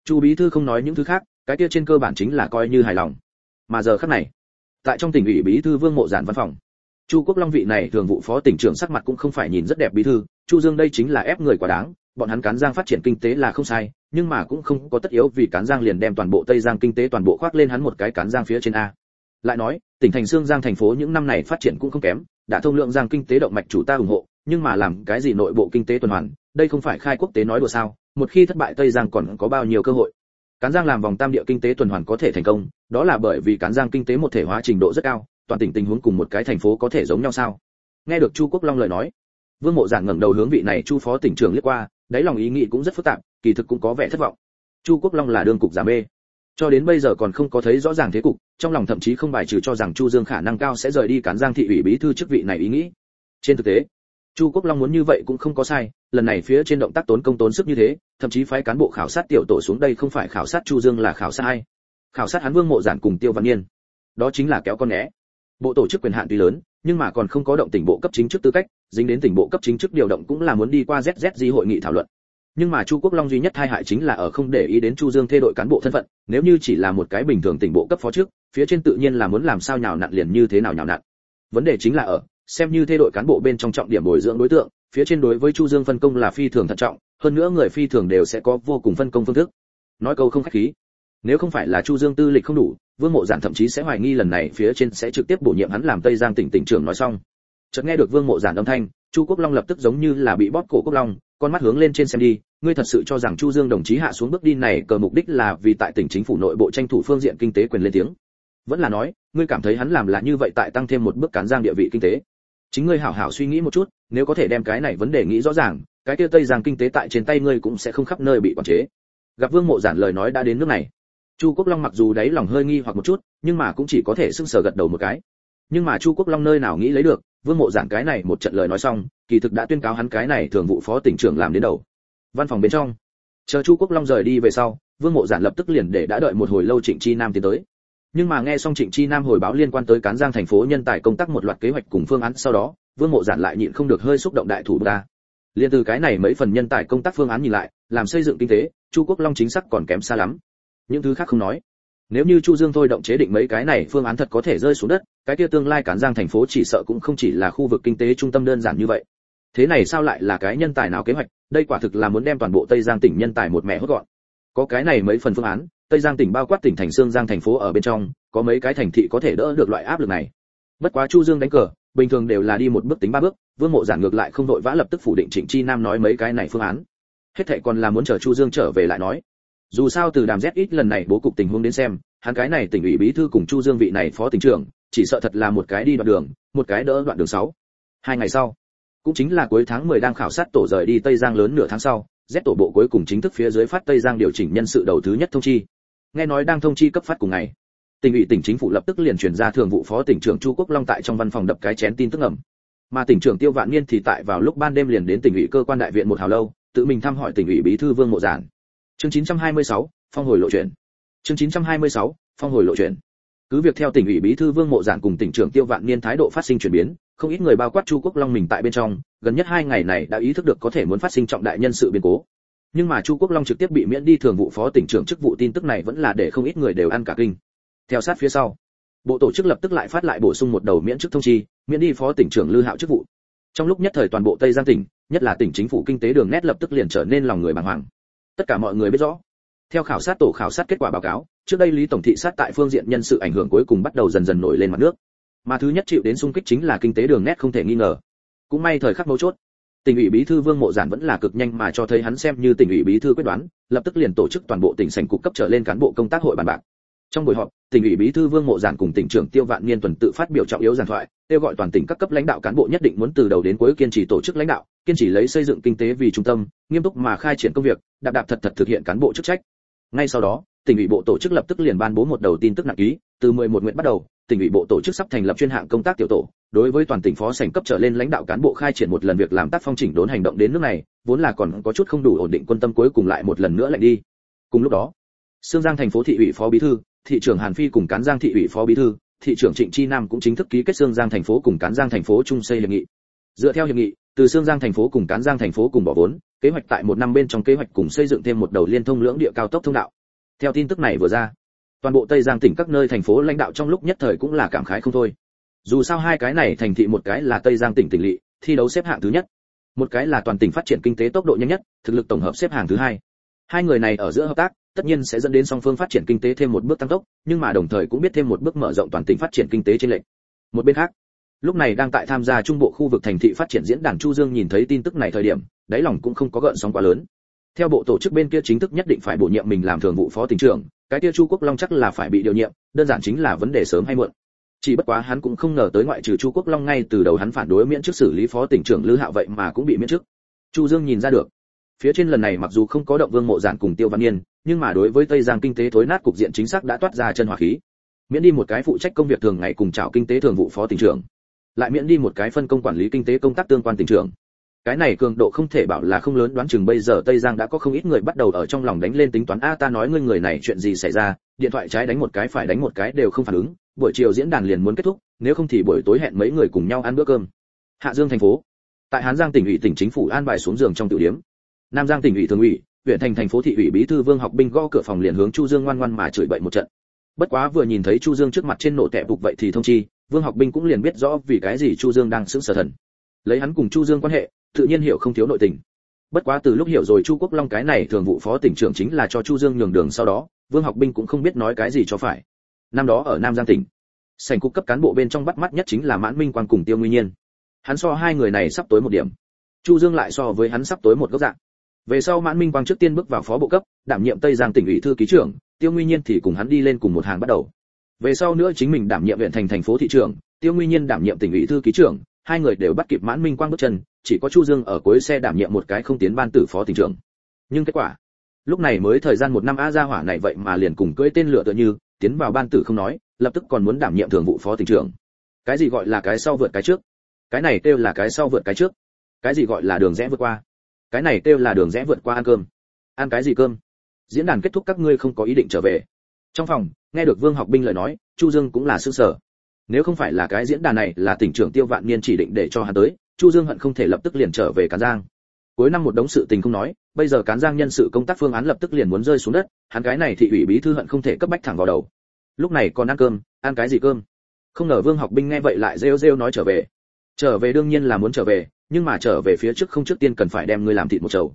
Chu bí thư không nói những thứ khác, cái kia trên cơ bản chính là coi như hài lòng. Mà giờ khắc này, tại trong tỉnh ủy bí thư vương mộ giản văn phòng chu quốc long vị này thường vụ phó tỉnh trưởng sắc mặt cũng không phải nhìn rất đẹp bí thư, chu dương đây chính là ép người quá đáng, bọn hắn cán giang phát triển kinh tế là không sai, nhưng mà cũng không có tất yếu vì cán giang liền đem toàn bộ tây giang kinh tế toàn bộ khoác lên hắn một cái cán giang phía trên a. Lại nói, tỉnh thành xương giang thành phố những năm này phát triển cũng không kém, đã thông lượng giang kinh tế động mạch chủ ta ủng hộ, nhưng mà làm cái gì nội bộ kinh tế tuần hoàn, đây không phải khai quốc tế nói đùa sao, một khi thất bại tây giang còn có bao nhiêu cơ hội. Cán giang làm vòng tam địa kinh tế tuần hoàn có thể thành công, đó là bởi vì cán giang kinh tế một thể hóa trình độ rất cao toàn tỉnh tình huống cùng một cái thành phố có thể giống nhau sao? Nghe được chu quốc long lời nói, vương mộ giản ngẩng đầu hướng vị này chu phó tỉnh trưởng liếc qua, đáy lòng ý nghĩ cũng rất phức tạp, kỳ thực cũng có vẻ thất vọng. Chu quốc long là đương cục giả mê cho đến bây giờ còn không có thấy rõ ràng thế cục, trong lòng thậm chí không bài trừ cho rằng chu dương khả năng cao sẽ rời đi cán giang thị ủy bí thư chức vị này ý nghĩ. Trên thực tế, chu quốc long muốn như vậy cũng không có sai, lần này phía trên động tác tốn công tốn sức như thế, thậm chí phái cán bộ khảo sát tiểu tổ xuống đây không phải khảo sát chu dương là khảo sát ai. Khảo sát hắn vương mộ giản cùng tiêu văn niên đó chính là kéo con né bộ tổ chức quyền hạn tuy lớn, nhưng mà còn không có động tỉnh bộ cấp chính chức tư cách, dính đến tỉnh bộ cấp chính chức điều động cũng là muốn đi qua zzg hội nghị thảo luận. Nhưng mà chu quốc long duy nhất hai hại chính là ở không để ý đến chu dương thay đổi cán bộ thân phận, nếu như chỉ là một cái bình thường tỉnh bộ cấp phó trước, phía trên tự nhiên là muốn làm sao nhào nặn liền như thế nào nhào nặn. Vấn đề chính là ở, xem như thay đổi cán bộ bên trong trọng điểm bồi dưỡng đối tượng, phía trên đối với chu dương phân công là phi thường thận trọng, hơn nữa người phi thường đều sẽ có vô cùng phân công phương thức. Nói câu không khách khí, nếu không phải là chu dương tư lịch không đủ vương mộ giản thậm chí sẽ hoài nghi lần này phía trên sẽ trực tiếp bổ nhiệm hắn làm tây giang tỉnh tỉnh trưởng nói xong. Chợt nghe được vương mộ giản âm thanh, chu quốc long lập tức giống như là bị bóp cổ quốc long, con mắt hướng lên trên xem đi, ngươi thật sự cho rằng chu dương đồng chí hạ xuống bước đi này cờ mục đích là vì tại tỉnh chính phủ nội bộ tranh thủ phương diện kinh tế quyền lên tiếng. Vẫn là nói, ngươi cảm thấy hắn làm là như vậy tại tăng thêm một bước cán giang địa vị kinh tế. Chính ngươi hảo hảo suy nghĩ một chút, nếu có thể đem cái này vấn đề nghĩ rõ ràng, cái kia tây giang kinh tế tại trên tay ngươi cũng sẽ không khắp nơi bị quản chế. Gặp vương mộ giản lời nói đã đến nước này chu quốc long mặc dù đáy lòng hơi nghi hoặc một chút, nhưng mà cũng chỉ có thể sưng sờ gật đầu một cái. Nhưng mà chu quốc long nơi nào nghĩ lấy được, vương mộ giản cái này một trận lời nói xong, kỳ thực đã tuyên cáo hắn cái này thường vụ phó tỉnh trưởng làm đến đầu. Văn phòng bên trong. Chờ chu quốc long rời đi về sau, vương mộ giản lập tức liền để đã đợi một hồi lâu trịnh chi nam tiến tới. Nhưng mà nghe xong trịnh chi nam hồi báo liên quan tới cán giang thành phố nhân tài công tác một loạt kế hoạch cùng phương án sau đó, vương mộ giản lại nhịn không được hơi xúc động đại thủ ra. Liên từ cái này mấy phần nhân tài công tác phương án nhìn lại, làm xây dựng kinh tế, chu quốc long chính xác còn kém xa lắm những thứ khác không nói. Nếu như chu dương thôi động chế định mấy cái này phương án thật có thể rơi xuống đất, cái kia tương lai cán giang thành phố chỉ sợ cũng không chỉ là khu vực kinh tế trung tâm đơn giản như vậy. Thế này sao lại là cái nhân tài nào kế hoạch? Đây quả thực là muốn đem toàn bộ tây giang tỉnh nhân tài một mẹ hốt gọn. Có cái này mấy phần phương án, tây giang tỉnh bao quát tỉnh thành sương giang thành phố ở bên trong, có mấy cái thành thị có thể đỡ được loại áp lực này. Bất quá chu dương đánh cờ, bình thường đều là đi một bước tính ba bước, vương mộ giản ngược lại không đội vã lập tức phủ định trịnh chi nam nói mấy cái này phương án. Hết thệ còn là muốn chờ chu dương trở về lại nói dù sao từ đàm z lần này bố cục tình huống đến xem, hắn cái này tỉnh ủy bí thư cùng chu dương vị này phó tỉnh trưởng, chỉ sợ thật là một cái đi đoạn đường, một cái đỡ đoạn đường sáu. Hai ngày sau, cũng chính là cuối tháng 10 đang khảo sát tổ rời đi tây giang lớn nửa tháng sau, z tổ bộ cuối cùng chính thức phía dưới phát tây giang điều chỉnh nhân sự đầu thứ nhất thông chi. Nghe nói đang thông chi cấp phát cùng ngày, tỉnh ủy tỉnh chính phủ lập tức liền truyền ra thường vụ phó tỉnh trưởng chu quốc long tại trong văn phòng đập cái chén tin tức ẩm mà tỉnh trưởng tiêu vạn niên thì tại vào lúc ban đêm liền đến tỉnh ủy cơ quan đại viện một hào lâu, tự mình thăm hỏi tỉnh ủy bí thư vương mộ giản chương 926, phong hồi lộ chuyển. Chương 926, phong hồi lộ chuyển. Cứ việc theo tỉnh ủy bí thư vương mộ giản cùng tỉnh trưởng tiêu vạn niên thái độ phát sinh chuyển biến không ít người bao quát chu quốc long mình tại bên trong gần nhất hai ngày này đã ý thức được có thể muốn phát sinh trọng đại nhân sự biến cố. Nhưng mà chu quốc long trực tiếp bị miễn đi thường vụ phó tỉnh trưởng chức vụ tin tức này vẫn là để không ít người đều ăn cả kinh. Theo sát phía sau bộ tổ chức lập tức lại phát lại bổ sung một đầu miễn chức thông chi miễn đi phó tỉnh trưởng lư hạo chức vụ. Trong lúc nhất thời toàn bộ tây giang tỉnh nhất là tỉnh chính phủ kinh tế đường nét lập tức liền trở nên lòng người bàng hoàng tất cả mọi người biết rõ. Theo khảo sát tổ khảo sát kết quả báo cáo, trước đây lý tổng thị sát tại phương diện nhân sự ảnh hưởng cuối cùng bắt đầu dần dần nổi lên mặt nước. Mà thứ nhất chịu đến xung kích chính là kinh tế đường nét không thể nghi ngờ. Cũng may thời khắc mấu chốt, tỉnh ủy bí thư vương mộ giản vẫn là cực nhanh mà cho thấy hắn xem như tỉnh ủy bí thư quyết đoán, lập tức liền tổ chức toàn bộ tỉnh sành cục cấp trở lên cán bộ công tác hội bàn bạc. Trong buổi họp, tỉnh ủy bí thư vương mộ giản cùng tỉnh trưởng tiêu vạn niên tuần tự phát biểu trọng yếu giảng thoại kêu gọi toàn tỉnh các cấp lãnh đạo cán bộ nhất định muốn từ đầu đến cuối kiên trì tổ chức lãnh đạo kiên trì lấy xây dựng kinh tế vì trung tâm nghiêm túc mà khai triển công việc đạp đạp thật thật thực hiện cán bộ chức trách. Ngay sau đó tỉnh ủy bộ tổ chức lập tức liền ban bố một đầu tin tức nặng ký từ 11 nguyện bắt đầu tỉnh ủy bộ tổ chức sắp thành lập chuyên hạng công tác tiểu tổ đối với toàn tỉnh phó sảnh cấp trở lên lãnh đạo cán bộ khai triển một lần việc làm tác phong chỉnh đốn hành động đến nước này vốn là còn có chút không đủ ổn định quân tâm cuối cùng lại một lần nữa lạnh đi. Cùng lúc đó Sương Giang thành phố thị ủy phó bí thư, thị trưởng Hàn Phi cùng cán Giang thị ủy phó bí thư, thị trưởng Trịnh Chi Nam cũng chính thức ký kết Sương Giang thành phố cùng cán Giang thành phố chung xây hiệp nghị. Dựa theo hiệp nghị, từ Sương Giang thành phố cùng cán Giang thành phố cùng bỏ vốn, kế hoạch tại một năm bên trong kế hoạch cùng xây dựng thêm một đầu liên thông lưỡng địa cao tốc thông đạo. Theo tin tức này vừa ra, toàn bộ Tây Giang tỉnh các nơi thành phố lãnh đạo trong lúc nhất thời cũng là cảm khái không thôi. Dù sao hai cái này thành thị một cái là Tây Giang tỉnh tỉnh lỵ, thi đấu xếp hạng thứ nhất, một cái là toàn tỉnh phát triển kinh tế tốc độ nhanh nhất, thực lực tổng hợp xếp hạng thứ hai. Hai người này ở giữa hợp tác, tất nhiên sẽ dẫn đến song phương phát triển kinh tế thêm một bước tăng tốc, nhưng mà đồng thời cũng biết thêm một bước mở rộng toàn tỉnh phát triển kinh tế trên lệnh. Một bên khác, lúc này đang tại tham gia trung bộ khu vực thành thị phát triển diễn đàn Chu Dương nhìn thấy tin tức này thời điểm, đáy lòng cũng không có gợn sóng quá lớn. Theo bộ tổ chức bên kia chính thức nhất định phải bổ nhiệm mình làm thường vụ phó tỉnh trưởng cái kia chu quốc long chắc là phải bị điều nhiệm đơn giản chính là vấn đề sớm hay muộn. Chỉ bất quá hắn cũng không ngờ tới ngoại trừ chu quốc long ngay từ đầu hắn phản đối miễn chức xử lý phó tỉnh trưởng lư hạo vậy mà cũng bị miễn chức. Chu dương nhìn ra được phía trên lần này mặc dù không có động vương mộ giản cùng tiêu văn niên, nhưng mà đối với tây giang kinh tế thối nát cục diện chính xác đã toát ra chân hỏa khí. Miễn đi một cái phụ trách công việc thường ngày cùng chào kinh tế thường vụ phó tỉnh trưởng, lại miễn đi một cái phân công quản lý kinh tế công tác tương quan tỉnh trưởng. Cái này cường độ không thể bảo là không lớn, đoán chừng bây giờ tây giang đã có không ít người bắt đầu ở trong lòng đánh lên tính toán, a, ta nói ngươi người này chuyện gì xảy ra, điện thoại trái đánh một cái, phải đánh một cái đều không phản ứng, buổi chiều diễn đàn liền muốn kết thúc, nếu không thì buổi tối hẹn mấy người cùng nhau ăn bữa cơm. Hạ dương thành phố, tại hán giang tỉnh ủy tỉnh chính phủ an bài xuống giường trong tiểu điểm nam giang tỉnh ủy thường ủy, huyện thành thành phố thị ủy bí thư vương học binh gõ cửa phòng liền hướng chu dương ngoan ngoan mà chửi bậy một trận. Bất quá vừa nhìn thấy chu dương trước mặt trên nổ tẹp bục vậy thì thông chi, vương học binh cũng liền biết rõ vì cái gì chu dương đang sững sờ thần. Lấy hắn cùng chu dương quan hệ, tự nhiên hiểu không thiếu nội tình. Bất quá từ lúc hiểu rồi chu quốc long cái này thường vụ phó tỉnh trưởng chính là cho chu dương nhường đường sau đó, vương học binh cũng không biết nói cái gì cho phải. Năm đó ở nam giang tỉnh sành cục cấp cán bộ bên trong bắt mắt nhất chính là mãn minh quan cùng tiêu nguyên nhiên. Hắn so hai người này sắp tối một điểm. Chu dương lại so với hắn sắp tối một góc dạng về sau mãn minh quang trước tiên bước vào phó bộ cấp, đảm nhiệm tây giang tỉnh ủy thư ký trưởng, tiêu nguyên nhiên thì cùng hắn đi lên cùng một hàng bắt đầu. Về sau nữa chính mình đảm nhiệm huyện thành thành phố thị trưởng, tiêu nguyên nhiên đảm nhiệm tỉnh ủy thư ký trưởng, hai người đều bắt kịp mãn minh quang bước chân, chỉ có chu dương ở cuối xe đảm nhiệm một cái không tiến ban tử phó tỉnh trưởng. Nhưng kết quả, lúc này mới thời gian một năm a gia hỏa này vậy mà liền cùng cưỡi tên lửa tựa như, tiến vào ban tử không nói, lập tức còn muốn đảm nhiệm thường vụ phó tỉnh trưởng. Cái gì gọi là cái sau vượt cái trước? Cái này kêu là cái sau vượt cái trước. Cái gì gọi là đường rẽ vượt qua? Cái này kêu là đường rẽ vượt qua ăn cơm. Ăn cái gì cơm? Diễn đàn kết thúc các ngươi không có ý định trở về. Trong phòng, nghe được vương học binh lời nói, chu dương cũng là sư sở nếu không phải là cái diễn đàn này là tỉnh trưởng tiêu vạn niên chỉ định để cho hắn tới, chu dương hận không thể lập tức liền trở về cán giang. Cuối năm một đống sự tình không nói, bây giờ cán giang nhân sự công tác phương án lập tức liền muốn rơi xuống đất, hắn cái này thị ủy bí thư hận không thể cấp bách thẳng vào đầu. Lúc này còn ăn cơm, ăn cái gì cơm? Không ngờ vương học binh nghe vậy lại rêu rêu nói trở về. Trở về đương nhiên là muốn trở về nhưng mà trở về phía trước không trước tiên cần phải đem ngươi làm thịt một chầu.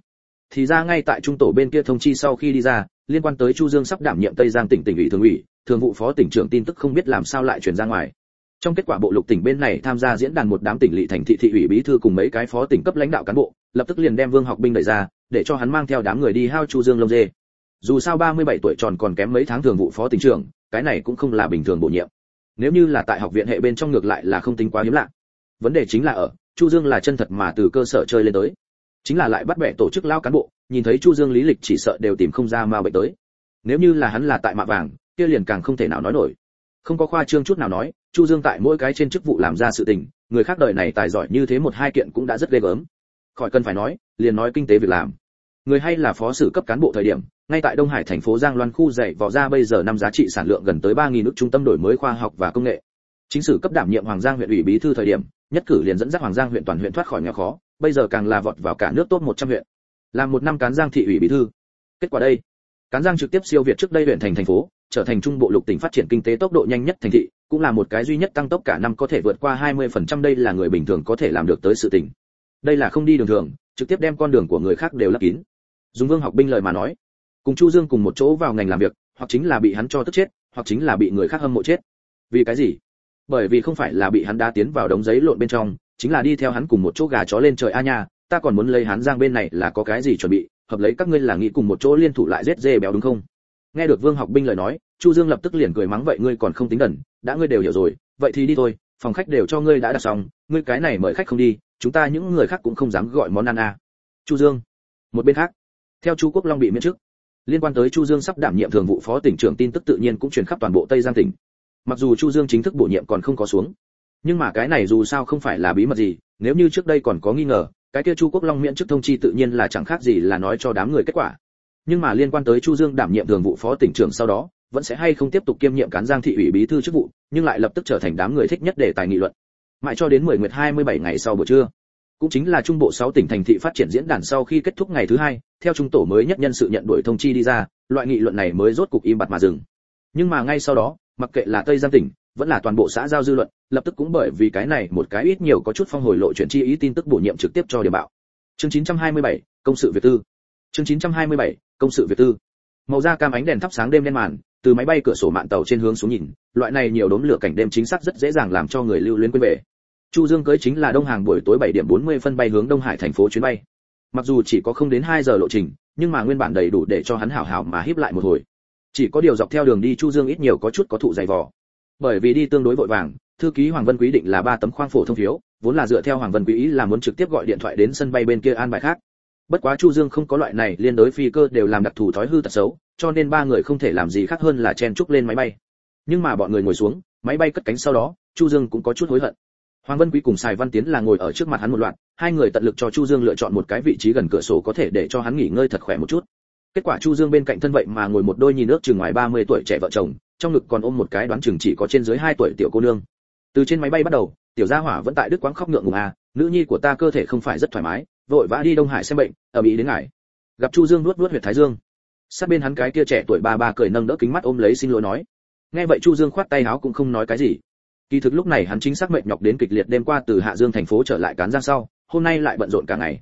Thì ra ngay tại trung tổ bên kia thông chi sau khi đi ra, liên quan tới chu dương sắp đảm nhiệm tây giang tỉnh tỉnh ủy thường ủy, thường vụ phó tỉnh trưởng tin tức không biết làm sao lại truyền ra ngoài. Trong kết quả bộ lục tỉnh bên này tham gia diễn đàn một đám tỉnh lỵ thành thị thị ủy bí thư cùng mấy cái phó tỉnh cấp lãnh đạo cán bộ, lập tức liền đem vương học binh đẩy ra, để cho hắn mang theo đám người đi hao chu dương lông dê. Dù sao 37 tuổi tròn còn kém mấy tháng thường vụ phó tỉnh trưởng, cái này cũng không là bình thường bổ nhiệm. Nếu như là tại học viện hệ bên trong ngược lại là không tính quá hiếm lạ. Vấn đề chính là ở chu dương là chân thật mà từ cơ sở chơi lên tới. Chính là lại bắt bẻ tổ chức lao cán bộ, nhìn thấy chu dương lý lịch chỉ sợ đều tìm không ra ma bệnh tới. Nếu như là hắn là tại mạ vàng, kia liền càng không thể nào nói nổi. Không có khoa trương chút nào nói, chu dương tại mỗi cái trên chức vụ làm ra sự tình, người khác đời này tài giỏi như thế một hai kiện cũng đã rất ghê gớm. Khỏi cần phải nói, liền nói kinh tế việc làm. Người hay là phó sử cấp cán bộ thời điểm, ngay tại đông hải thành phố giang loan khu dạy vỏ ra bây giờ năm giá trị sản lượng gần tới 3.000 nước trung tâm đổi mới khoa học và công nghệ. Chính sử cấp đảm nhiệm hoàng giang huyện ủy bí thư thời điểm nhất cử liền dẫn dắt hoàng giang huyện toàn huyện thoát khỏi nghèo khó, bây giờ càng là vọt vào cả nước top 100 huyện. Làm một năm cán giang thị ủy bí thư. Kết quả đây, cán giang trực tiếp siêu việt trước đây huyện thành thành phố, trở thành trung bộ lục tỉnh phát triển kinh tế tốc độ nhanh nhất thành thị, cũng là một cái duy nhất tăng tốc cả năm có thể vượt qua 20% đây là người bình thường có thể làm được tới sự tỉnh đây là không đi đường thường, trực tiếp đem con đường của người khác đều lấp kín. Dùng vương học binh lời mà nói, cùng chu dương cùng một chỗ vào ngành làm việc, hoặc chính là bị hắn cho tức chết, hoặc chính là bị người khác hâm mộ chết. Vì cái gì? Bởi vì không phải là bị hắn đá tiến vào đống giấy lộn bên trong, chính là đi theo hắn cùng một chỗ gà chó lên trời a nha, ta còn muốn lấy hắn giang bên này là có cái gì chuẩn bị, hợp lấy các ngươi là nghĩ cùng một chỗ liên thủ lại giết dê béo đúng không? Nghe được vương học binh lời nói, chu dương lập tức liền cười mắng vậy ngươi còn không tính đần đã ngươi đều hiểu rồi, vậy thì đi thôi, phòng khách đều cho ngươi đã đặt xong, ngươi cái này mời khách không đi, chúng ta những người khác cũng không dám gọi món ăn a. Chu dương, một bên khác, theo chu quốc long bị miễn chức liên quan tới chu dương sắp đảm nhiệm thường vụ phó tỉnh trưởng tin tức tự nhiên cũng truyền khắp toàn bộ tây giang tỉnh mặc dù chu dương chính thức bổ nhiệm còn không có xuống. Nhưng mà cái này dù sao không phải là bí mật gì, nếu như trước đây còn có nghi ngờ, cái kia chu quốc long miễn chức thông chi tự nhiên là chẳng khác gì là nói cho đám người kết quả. Nhưng mà liên quan tới chu dương đảm nhiệm thường vụ phó tỉnh trưởng sau đó, vẫn sẽ hay không tiếp tục kiêm nhiệm cán giang thị ủy bí thư chức vụ, nhưng lại lập tức trở thành đám người thích nhất để tài nghị luận. Mãi cho đến 10 nguyệt 27 ngày sau buổi trưa, cũng chính là trung bộ 6 tỉnh thành thị phát triển diễn đàn sau khi kết thúc ngày thứ hai, theo trung tổ mới nhất nhân sự nhận đổi thông chi đi ra, loại nghị luận này mới rốt cục im bặt mà dừng. Nhưng mà ngay sau đó mặc kệ là tây giang tỉnh vẫn là toàn bộ xã giao dư luận lập tức cũng bởi vì cái này một cái ít nhiều có chút phong hồi lộ chuyện chi ý tin tức bổ nhiệm trực tiếp cho điểm bạo. Chương 927, công sự việt tư. Chương 927, công sự việt tư. Màu da cam ánh đèn thắp sáng đêm đen màn từ máy bay cửa sổ mạn tàu trên hướng xuống nhìn loại này nhiều đốm lửa cảnh đêm chính xác rất dễ dàng làm cho người lưu luyến quên về. Chu dương cưới chính là đông hàng buổi tối 7 điểm 40 phân bay hướng đông hải thành phố chuyến bay. Mặc dù chỉ có không đến 2 giờ lộ trình nhưng mà nguyên bản đầy đủ để cho hắn hảo hảo mà híp lại một hồi chỉ có điều dọc theo đường đi chu dương ít nhiều có chút có thụ dày vò. Bởi vì đi tương đối vội vàng, thư ký hoàng vân quý định là ba tấm khoang phổ thông phiếu, vốn là dựa theo hoàng vân quý ý là muốn trực tiếp gọi điện thoại đến sân bay bên kia an bài khác. Bất quá chu dương không có loại này, liên đối phi cơ đều làm đặc thù thói hư tật xấu, cho nên ba người không thể làm gì khác hơn là chen chúc lên máy bay. Nhưng mà bọn người ngồi xuống, máy bay cất cánh sau đó, chu dương cũng có chút hối hận. Hoàng vân quý cùng sài văn tiến là ngồi ở trước mặt hắn một loạt, hai người tận lực cho chu dương lựa chọn một cái vị trí gần cửa sổ có thể để cho hắn nghỉ ngơi thật khỏe một chút kết quả chu dương bên cạnh thân vậy mà ngồi một đôi nhìn nước chừng ngoài 30 tuổi trẻ vợ chồng, trong ngực còn ôm một cái đoán chừng chỉ có trên dưới 2 tuổi tiểu cô nương. Từ trên máy bay bắt đầu, tiểu gia hỏa vẫn tại đức quáng khóc ngượng ngùng à nữ nhi của ta cơ thể không phải rất thoải mái, vội vã đi đông hải xem bệnh, ở mỹ đến ngải gặp chu dương nuốt nuốt huyệt thái dương. Sát bên hắn cái kia trẻ tuổi ba ba cười nâng đỡ kính mắt ôm lấy xin lỗi nói. Nghe vậy chu dương khoát tay áo cũng không nói cái gì. Kỳ thực lúc này hắn chính xác mệt nhọc đến kịch liệt đêm qua từ hạ dương thành phố trở lại cán giang sau, hôm nay lại bận rộn cả ngày.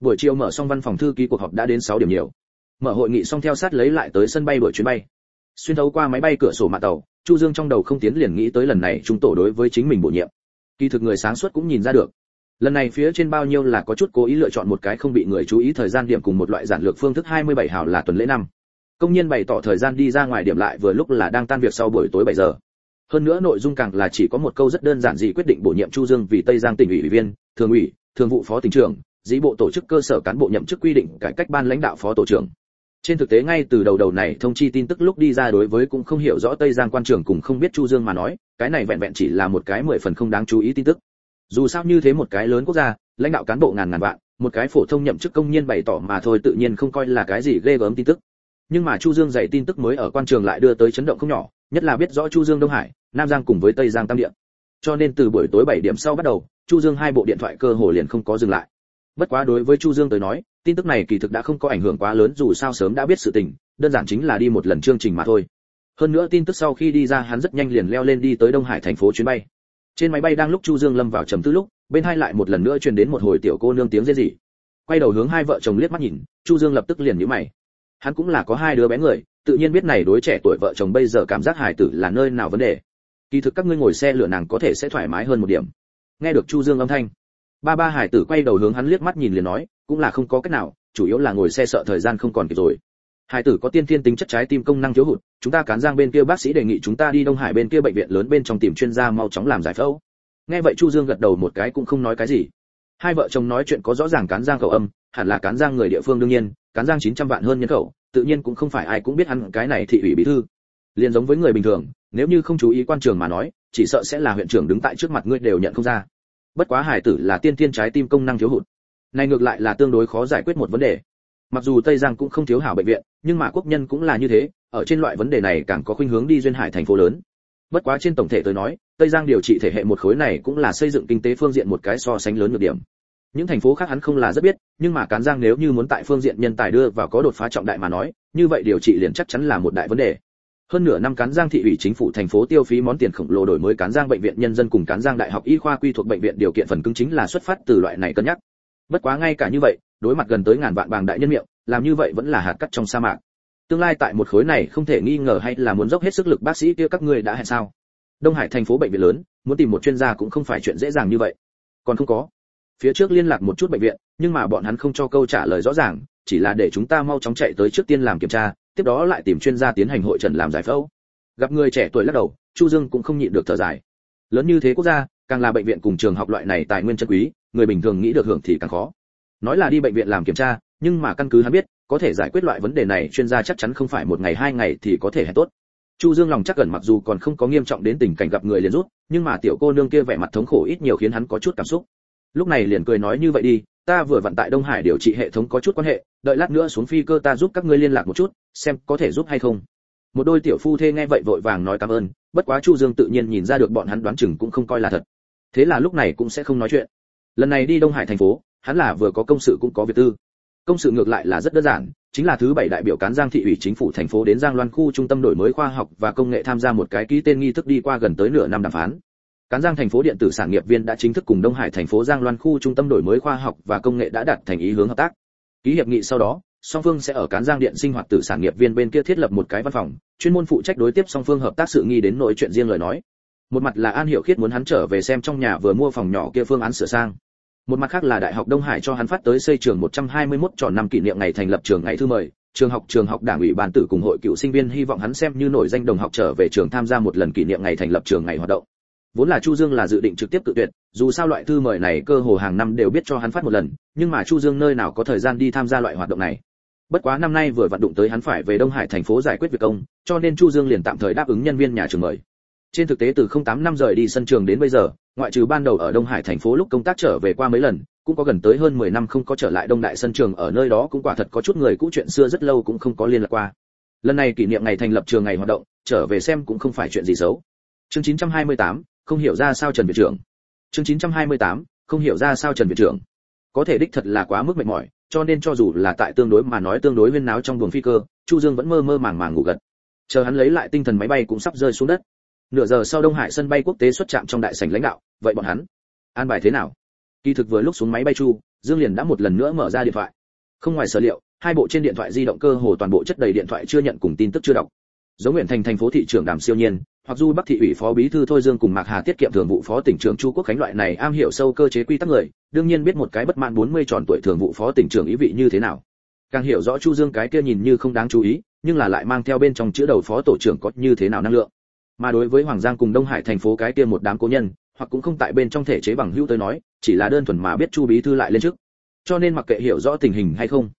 Buổi chiều mở xong văn phòng thư ký cuộc họp đã đến 6 điểm nhiều mở hội nghị xong theo sát lấy lại tới sân bay đuổi chuyến bay. Xuyên thấu qua máy bay cửa sổ mạ tàu, chu dương trong đầu không tiến liền nghĩ tới lần này chúng tổ đối với chính mình bổ nhiệm. Kỳ thực người sáng suốt cũng nhìn ra được. Lần này phía trên bao nhiêu là có chút cố ý lựa chọn một cái không bị người chú ý thời gian điểm cùng một loại giản lược phương thức 27 hào là tuần lễ năm. Công nhân bày tỏ thời gian đi ra ngoài điểm lại vừa lúc là đang tan việc sau buổi tối 7 giờ. Hơn nữa nội dung càng là chỉ có một câu rất đơn giản gì quyết định bổ nhiệm chu dương vì tây giang tỉnh ủy ủy viên, thường ủy, thường vụ phó tỉnh trưởng, dĩ bộ tổ chức cơ sở cán bộ nhậm chức quy định cải cách ban lãnh đạo phó tổ trưởng trên thực tế ngay từ đầu đầu này thông chi tin tức lúc đi ra đối với cũng không hiểu rõ tây giang quan trưởng cùng không biết chu dương mà nói, cái này vẹn vẹn chỉ là một cái mười phần không đáng chú ý tin tức. Dù sao như thế một cái lớn quốc gia, lãnh đạo cán bộ ngàn ngàn vạn, một cái phổ thông nhậm chức công nhân bày tỏ mà thôi tự nhiên không coi là cái gì ghê gớm tin tức. Nhưng mà chu dương dạy tin tức mới ở quan trường lại đưa tới chấn động không nhỏ, nhất là biết rõ chu dương đông hải, nam giang cùng với tây giang tam địa. Cho nên từ buổi tối 7 điểm sau bắt đầu, chu dương hai bộ điện thoại cơ hồ liền không có dừng lại bất quá đối với chu dương tới nói, tin tức này kỳ thực đã không có ảnh hưởng quá lớn, dù sao sớm đã biết sự tình, đơn giản chính là đi một lần chương trình mà thôi. Hơn nữa tin tức sau khi đi ra, hắn rất nhanh liền leo lên đi tới đông hải thành phố chuyến bay. Trên máy bay đang lúc chu dương lâm vào trầm tư lúc, bên hai lại một lần nữa truyền đến một hồi tiểu cô nương tiếng rên rỉ. Quay đầu hướng hai vợ chồng liếc mắt nhìn, chu dương lập tức liền nhíu mày. Hắn cũng là có hai đứa bé người, tự nhiên biết này đối trẻ tuổi vợ chồng bây giờ cảm giác hài tử là nơi nào vấn đề. Kỳ thực các ngươi ngồi xe lửa nàng có thể sẽ thoải mái hơn một điểm. Nghe được chu dương âm thanh ba ba hải tử quay đầu hướng hắn liếc mắt nhìn liền nói, cũng là không có cách nào, chủ yếu là ngồi xe sợ thời gian không còn kịp rồi. Hải tử có tiên thiên tính chất trái tim công năng thiếu hụt, chúng ta cán giang bên kia bác sĩ đề nghị chúng ta đi đông hải bên kia bệnh viện lớn bên trong tìm chuyên gia mau chóng làm giải phẫu. Nghe vậy chu dương gật đầu một cái cũng không nói cái gì. Hai vợ chồng nói chuyện có rõ ràng cán giang khẩu âm, hẳn là cán giang người địa phương đương nhiên, cán giang 900 vạn hơn nhân khẩu, tự nhiên cũng không phải ai cũng biết hắn cái này thị ủy bí thư. Liền giống với người bình thường, nếu như không chú ý quan trường mà nói, chỉ sợ sẽ là huyện trưởng đứng tại trước mặt ngươi đều nhận không ra bất quá hải tử là tiên tiên trái tim công năng thiếu hụt. Này ngược lại là tương đối khó giải quyết một vấn đề. Mặc dù tây giang cũng không thiếu hảo bệnh viện, nhưng mà quốc nhân cũng là như thế, ở trên loại vấn đề này càng có khuynh hướng đi duyên hải thành phố lớn. Bất quá trên tổng thể tôi nói, tây giang điều trị thể hệ một khối này cũng là xây dựng kinh tế phương diện một cái so sánh lớn nhược điểm. Những thành phố khác hắn không là rất biết, nhưng mà cán giang nếu như muốn tại phương diện nhân tài đưa vào có đột phá trọng đại mà nói, như vậy điều trị liền chắc chắn là một đại vấn đề hơn nửa năm cán giang thị ủy chính phủ thành phố tiêu phí món tiền khổng lồ đổi mới cán giang bệnh viện nhân dân cùng cán giang đại học y khoa quy thuộc bệnh viện điều kiện phần cứng chính là xuất phát từ loại này cân nhắc. Bất quá ngay cả như vậy, đối mặt gần tới ngàn vạn bàng đại nhân miệng, làm như vậy vẫn là hạt cắt trong sa mạc. Tương lai tại một khối này không thể nghi ngờ hay là muốn dốc hết sức lực bác sĩ kia các ngươi đã hẹn sao? Đông hải thành phố bệnh viện lớn, muốn tìm một chuyên gia cũng không phải chuyện dễ dàng như vậy. Còn không có. Phía trước liên lạc một chút bệnh viện, nhưng mà bọn hắn không cho câu trả lời rõ ràng, chỉ là để chúng ta mau chóng chạy tới trước tiên làm kiểm tra tiếp đó lại tìm chuyên gia tiến hành hội trần làm giải phẫu. Gặp người trẻ tuổi lắc đầu, chu dương cũng không nhịn được thở dài. Lớn như thế quốc gia, càng là bệnh viện cùng trường học loại này tài nguyên chân quý, người bình thường nghĩ được hưởng thì càng khó. Nói là đi bệnh viện làm kiểm tra, nhưng mà căn cứ hắn biết, có thể giải quyết loại vấn đề này, chuyên gia chắc chắn không phải một ngày hai ngày thì có thể hết tốt. Chu dương lòng chắc gần mặc dù còn không có nghiêm trọng đến tình cảnh gặp người liền rút, nhưng mà tiểu cô nương kia vẻ mặt thống khổ ít nhiều khiến hắn có chút cảm xúc. Lúc này liền cười nói như vậy đi ta vừa vận tại đông hải điều trị hệ thống có chút quan hệ, đợi lát nữa xuống phi cơ ta giúp các ngươi liên lạc một chút, xem có thể giúp hay không. Một đôi tiểu phu thê nghe vậy vội vàng nói cảm ơn, bất quá chu dương tự nhiên nhìn ra được bọn hắn đoán chừng cũng không coi là thật. Thế là lúc này cũng sẽ không nói chuyện. Lần này đi đông hải thành phố, hắn là vừa có công sự cũng có việc tư. Công sự ngược lại là rất đơn giản, chính là thứ bảy đại biểu cán giang thị ủy chính phủ thành phố đến giang loan khu trung tâm đổi mới khoa học và công nghệ tham gia một cái ký tên nghi thức đi qua gần tới nửa năm đàm phán cán giang thành phố điện tử sản nghiệp viên đã chính thức cùng đông hải thành phố giang loan khu trung tâm đổi mới khoa học và công nghệ đã đạt thành ý hướng hợp tác. Ký hiệp nghị sau đó, song phương sẽ ở cán giang điện sinh hoạt tử sản nghiệp viên bên kia thiết lập một cái văn phòng, chuyên môn phụ trách đối tiếp song phương hợp tác sự nghi đến nội chuyện riêng lời nói. Một mặt là an Hiểu khiết muốn hắn trở về xem trong nhà vừa mua phòng nhỏ kia phương án sửa sang. Một mặt khác là đại học đông hải cho hắn phát tới xây trường 121 tròn năm kỷ niệm ngày thành lập trường ngày thư mời. Trường học trường học đảng ủy ban tử cùng hội cựu sinh viên hy vọng hắn xem như nổi danh đồng học trở về trường tham gia một lần kỷ niệm ngày thành lập trường ngày hoạt động vốn là chu dương là dự định trực tiếp tự tuyệt dù sao loại thư mời này cơ hồ hàng năm đều biết cho hắn phát một lần nhưng mà chu dương nơi nào có thời gian đi tham gia loại hoạt động này. Bất quá năm nay vừa vận động tới hắn phải về đông hải thành phố giải quyết việc công cho nên chu dương liền tạm thời đáp ứng nhân viên nhà trường mời. Trên thực tế từ 08 năm rời đi sân trường đến bây giờ ngoại trừ ban đầu ở đông hải thành phố lúc công tác trở về qua mấy lần cũng có gần tới hơn 10 năm không có trở lại đông đại sân trường ở nơi đó cũng quả thật có chút người cũ chuyện xưa rất lâu cũng không có liên lạc qua. Lần này kỷ niệm ngày thành lập trường ngày hoạt động trở về xem cũng không phải chuyện gì xấu. Chương 928, không hiểu ra sao trần viện trưởng. Chương 928, không hiểu ra sao trần viện trưởng. Có thể đích thật là quá mức mệt mỏi cho nên cho dù là tại tương đối mà nói tương đối huyên náo trong buồng phi cơ chu dương vẫn mơ mơ màng màng ngủ gật. Chờ hắn lấy lại tinh thần máy bay cũng sắp rơi xuống đất. Nửa giờ sau đông hải sân bay quốc tế xuất trạm trong đại sảnh lãnh đạo vậy bọn hắn an bài thế nào? Kỳ thực vừa lúc xuống máy bay chu dương liền đã một lần nữa mở ra điện thoại. Không ngoài sở liệu hai bộ trên điện thoại di động cơ hồ toàn bộ chất đầy điện thoại chưa nhận cùng tin tức chưa đọc. Giống nguyện thành thành phố thị trưởng đàm siêu nhiên hoặc du bắc thị ủy phó bí thư thôi dương cùng mạc hà tiết kiệm thường vụ phó tỉnh trưởng chu quốc khánh loại này am hiểu sâu cơ chế quy tắc người, đương nhiên biết một cái bất mãn 40 tròn tuổi thường vụ phó tỉnh trưởng ý vị như thế nào. Càng hiểu rõ chu dương cái kia nhìn như không đáng chú ý, nhưng là lại mang theo bên trong chữ đầu phó tổ trưởng có như thế nào năng lượng. Mà đối với hoàng giang cùng đông hải thành phố cái kia một đám cố nhân, hoặc cũng không tại bên trong thể chế bằng hữu tới nói, chỉ là đơn thuần mà biết chu bí thư lại lên trước. Cho nên mặc kệ hiểu rõ tình hình hay không,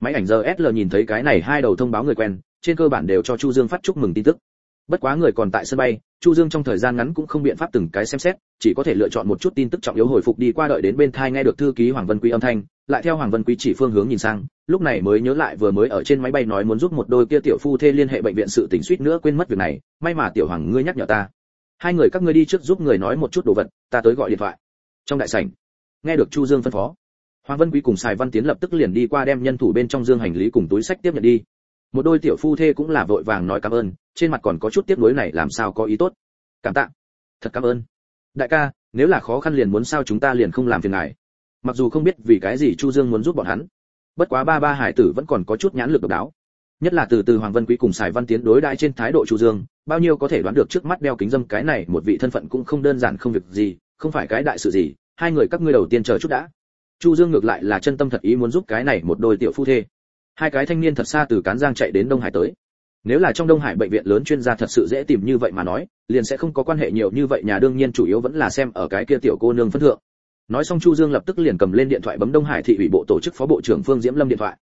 máy ảnh giờ sl nhìn thấy cái này hai đầu thông báo người quen, trên cơ bản đều cho chu dương phát chúc mừng tin tức bất quá người còn tại sân bay, chu dương trong thời gian ngắn cũng không biện pháp từng cái xem xét, chỉ có thể lựa chọn một chút tin tức trọng yếu hồi phục đi qua đợi đến bên thai nghe được thư ký hoàng vân quý âm thanh, lại theo hoàng vân quý chỉ phương hướng nhìn sang, lúc này mới nhớ lại vừa mới ở trên máy bay nói muốn giúp một đôi kia tiểu phu thê liên hệ bệnh viện sự tỉnh suýt nữa quên mất việc này, may mà tiểu hoàng ngươi nhắc nhở ta. Hai người các ngươi đi trước giúp người nói một chút đồ vật, ta tới gọi điện thoại. Trong đại sảnh, nghe được chu dương phân phó, hoàng vân quý cùng sài văn tiến lập tức liền đi qua đem nhân thủ bên trong dương hành lý cùng túi sách tiếp nhận đi một đôi tiểu phu thê cũng là vội vàng nói cảm ơn, trên mặt còn có chút tiếc nuối này làm sao có ý tốt. Cảm tạ. Thật cảm ơn. Đại ca, nếu là khó khăn liền muốn sao chúng ta liền không làm phiền ngài. Mặc dù không biết vì cái gì chu dương muốn giúp bọn hắn, bất quá ba ba hải tử vẫn còn có chút nhãn lực độc đáo. Nhất là từ từ hoàng vân quý cùng sài văn tiến đối đại trên thái độ chu dương, bao nhiêu có thể đoán được trước mắt đeo kính dâm cái này một vị thân phận cũng không đơn giản không việc gì, không phải cái đại sự gì, hai người các ngươi đầu tiên chờ chút đã. Chu dương ngược lại là chân tâm thật ý muốn giúp cái này một đôi tiểu phu thê hai cái thanh niên thật xa từ cán giang chạy đến đông hải tới. Nếu là trong đông hải bệnh viện lớn chuyên gia thật sự dễ tìm như vậy mà nói, liền sẽ không có quan hệ nhiều như vậy, nhà đương nhiên chủ yếu vẫn là xem ở cái kia tiểu cô nương phân thượng. Nói xong chu dương lập tức liền cầm lên điện thoại bấm đông hải thị ủy bộ tổ chức phó bộ trưởng phương diễm lâm điện thoại.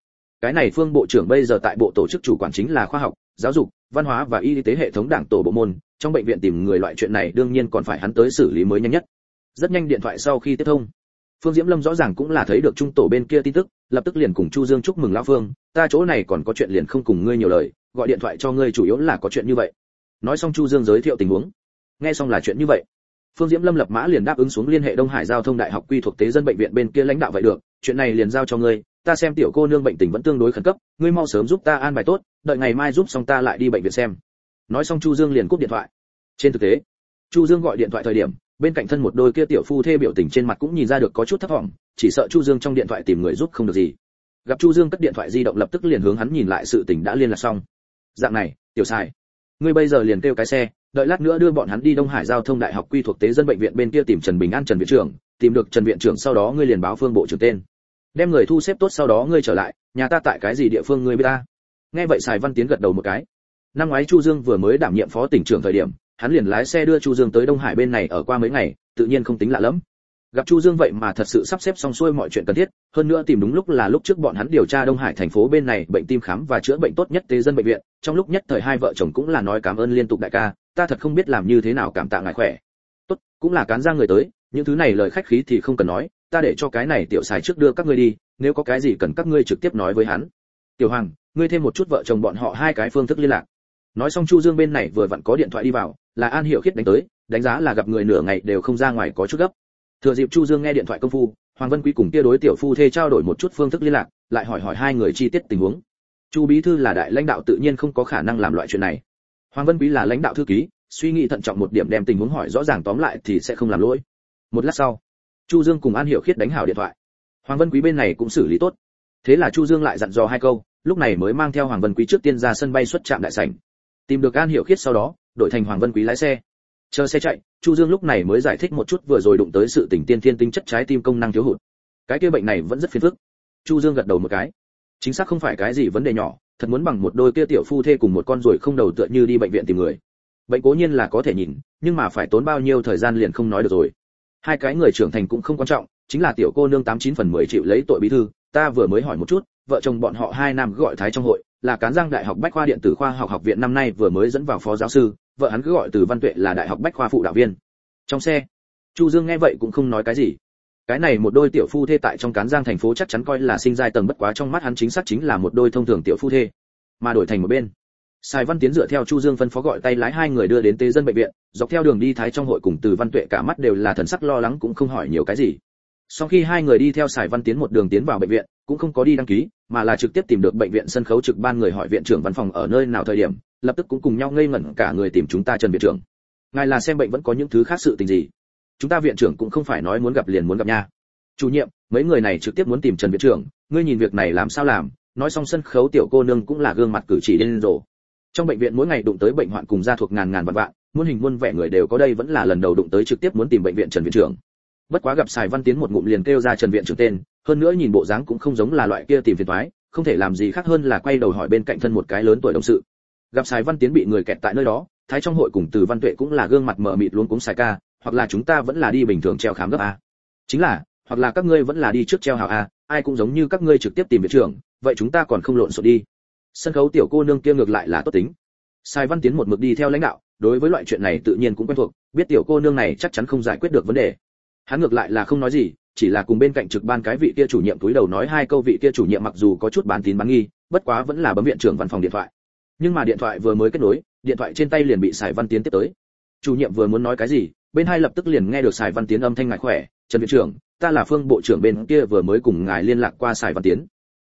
Cái này phương bộ trưởng bây giờ tại bộ tổ chức chủ quản chính là khoa học, giáo dục, văn hóa và y tế hệ thống đảng tổ bộ môn, trong bệnh viện tìm người loại chuyện này đương nhiên còn phải hắn tới xử lý mới nhanh nhất. Rất nhanh điện thoại sau khi tiếp thông phương diễm lâm rõ ràng cũng là thấy được trung tổ bên kia tin tức, lập tức liền cùng chu dương chúc mừng lão phương, ta chỗ này còn có chuyện liền không cùng ngươi nhiều lời, gọi điện thoại cho ngươi chủ yếu là có chuyện như vậy. Nói xong chu dương giới thiệu tình huống. Nghe xong là chuyện như vậy. Phương diễm lâm lập mã liền đáp ứng xuống liên hệ đông hải giao thông đại học quy thuộc tế dân bệnh viện bên kia lãnh đạo vậy được, chuyện này liền giao cho ngươi, ta xem tiểu cô nương bệnh tình vẫn tương đối khẩn cấp, ngươi mau sớm giúp ta an bài tốt, đợi ngày mai giúp xong ta lại đi bệnh viện xem. Nói xong chu dương liền cúp điện thoại. Trên thực tế, chu dương gọi điện thoại thời điểm bên cạnh thân một đôi kia tiểu phu thê biểu tình trên mặt cũng nhìn ra được có chút thất vọng chỉ sợ chu dương trong điện thoại tìm người giúp không được gì. Gặp chu dương cất điện thoại di động lập tức liền hướng hắn nhìn lại sự tình đã liên lạc xong. Dạng này, tiểu xài, ngươi bây giờ liền kêu cái xe, đợi lát nữa đưa bọn hắn đi đông hải giao thông đại học quy thuộc tế dân bệnh viện bên kia tìm trần bình an trần viện trưởng, tìm được trần viện trưởng sau đó ngươi liền báo phương bộ trưởng tên. Đem người thu xếp tốt sau đó ngươi trở lại, nhà ta tại cái gì địa phương ngươi biết ta? Nghe vậy sài văn tiến gật đầu một cái. Năm ngoái chu dương vừa mới đảm nhiệm phó tỉnh trưởng thời điểm hắn liền lái xe đưa chu dương tới đông hải bên này ở qua mấy ngày, tự nhiên không tính lạ lắm gặp chu dương vậy mà thật sự sắp xếp xong xuôi mọi chuyện cần thiết, hơn nữa tìm đúng lúc là lúc trước bọn hắn điều tra đông hải thành phố bên này bệnh tim khám và chữa bệnh tốt nhất tế dân bệnh viện, trong lúc nhất thời hai vợ chồng cũng là nói cảm ơn liên tục đại ca, ta thật không biết làm như thế nào cảm tạ ngài khỏe. Tốt, cũng là cán ra người tới, những thứ này lời khách khí thì không cần nói, ta để cho cái này tiểu xài trước đưa các ngươi đi, nếu có cái gì cần các ngươi trực tiếp nói với hắn. Tiểu hoàng, ngươi thêm một chút vợ chồng bọn họ hai cái phương thức liên lạc nói xong chu dương bên này vừa vặn có điện thoại đi vào, là an hiểu khiết đánh tới, đánh giá là gặp người nửa ngày đều không ra ngoài có chút gấp. Thừa dịp chu dương nghe điện thoại công phu, hoàng vân quý cùng kia đối tiểu phu thê trao đổi một chút phương thức liên lạc, lại hỏi hỏi hai người chi tiết tình huống. Chu bí thư là đại lãnh đạo tự nhiên không có khả năng làm loại chuyện này. Hoàng vân quý là lãnh đạo thư ký, suy nghĩ thận trọng một điểm đem tình huống hỏi rõ ràng tóm lại thì sẽ không làm lỗi. Một lát sau, chu dương cùng an hiểu khiết đánh hảo điện thoại. Hoàng vân quý bên này cũng xử lý tốt. Thế là chu dương lại dặn dò hai câu, lúc này mới mang theo hoàng vân quý trước tiên ra sân bay xuất trạm đại sảnh tìm được an hiểu khiết sau đó, đổi thành hoàng vân quý lái xe. Chờ xe chạy, chu dương lúc này mới giải thích một chút vừa rồi đụng tới sự tình tiên thiên tinh chất trái tim công năng thiếu hụt. Cái kia bệnh này vẫn rất phiền phức. Chu dương gật đầu một cái. Chính xác không phải cái gì vấn đề nhỏ, thật muốn bằng một đôi kia tiểu phu thê cùng một con ruồi không đầu tựa như đi bệnh viện tìm người. Bệnh cố nhiên là có thể nhìn, nhưng mà phải tốn bao nhiêu thời gian liền không nói được rồi. Hai cái người trưởng thành cũng không quan trọng, chính là tiểu cô nương tám chín phần mười chịu lấy tội bí thư, ta vừa mới hỏi một chút, vợ chồng bọn họ hai nam gọi thái trong hội là cán giang đại học bách khoa điện tử khoa học học viện năm nay vừa mới dẫn vào phó giáo sư vợ hắn cứ gọi từ văn tuệ là đại học bách khoa phụ đạo viên. Trong xe chu dương nghe vậy cũng không nói cái gì. Cái này một đôi tiểu phu thê tại trong cán giang thành phố chắc chắn coi là sinh giai tầng bất quá trong mắt hắn chính xác chính là một đôi thông thường tiểu phu thê mà đổi thành một bên. Sài Văn Tiến dựa theo Chu Dương phân phó gọi tay lái hai người đưa đến tế dân bệnh viện, dọc theo đường đi thái trong hội cùng Từ Văn Tuệ cả mắt đều là thần sắc lo lắng cũng không hỏi nhiều cái gì. Sau khi hai người đi theo Sài Văn Tiến một đường tiến vào bệnh viện, cũng không có đi đăng ký, mà là trực tiếp tìm được bệnh viện sân khấu trực ban người hỏi viện trưởng văn phòng ở nơi nào thời điểm, lập tức cũng cùng nhau ngây ngẩn cả người tìm chúng ta Trần viện trưởng. Ngài là xem bệnh vẫn có những thứ khác sự tình gì? Chúng ta viện trưởng cũng không phải nói muốn gặp liền muốn gặp nha. Chủ nhiệm, mấy người này trực tiếp muốn tìm Trần viện trưởng, ngươi nhìn việc này làm sao làm? Nói xong sân khấu tiểu cô nương cũng là gương mặt cử chỉ điên rồ trong bệnh viện mỗi ngày đụng tới bệnh hoạn cùng gia thuộc ngàn ngàn vạn vạn muôn hình muôn vẻ người đều có đây vẫn là lần đầu đụng tới trực tiếp muốn tìm bệnh viện trần viện trưởng bất quá gặp sài văn tiến một ngụm liền kêu ra trần viện trưởng tên, hơn nữa nhìn bộ dáng cũng không giống là loại kia tìm phiền toái, không thể làm gì khác hơn là quay đầu hỏi bên cạnh thân một cái lớn tuổi đồng sự. Gặp sài văn tiến bị người kẹt tại nơi đó, thái trong hội cùng từ văn tuệ cũng là gương mặt mờ mịt luôn cũng sài ca, hoặc là chúng ta vẫn là đi bình thường treo khám gấp a. Chính là, hoặc là các ngươi vẫn là đi trước treo hào a, ai cũng giống như các ngươi trực tiếp tìm viện trưởng, vậy chúng ta còn không lộn xộn đi. Sân khấu tiểu cô nương kia ngược lại là tốt tính. Sài văn tiến một mực đi theo lãnh đạo, đối với loại chuyện này tự nhiên cũng quen thuộc, biết tiểu cô nương này chắc chắn không giải quyết được vấn đề hắn ngược lại là không nói gì, chỉ là cùng bên cạnh trực ban cái vị kia chủ nhiệm túi đầu nói hai câu vị kia chủ nhiệm mặc dù có chút bán tín bán nghi, bất quá vẫn là bấm viện trưởng văn phòng điện thoại. Nhưng mà điện thoại vừa mới kết nối, điện thoại trên tay liền bị sài văn tiến tiếp tới. Chủ nhiệm vừa muốn nói cái gì, bên hai lập tức liền nghe được sài văn tiến âm thanh ngài khỏe, trần viện trưởng, ta là phương bộ trưởng bên kia vừa mới cùng ngài liên lạc qua sài văn tiến.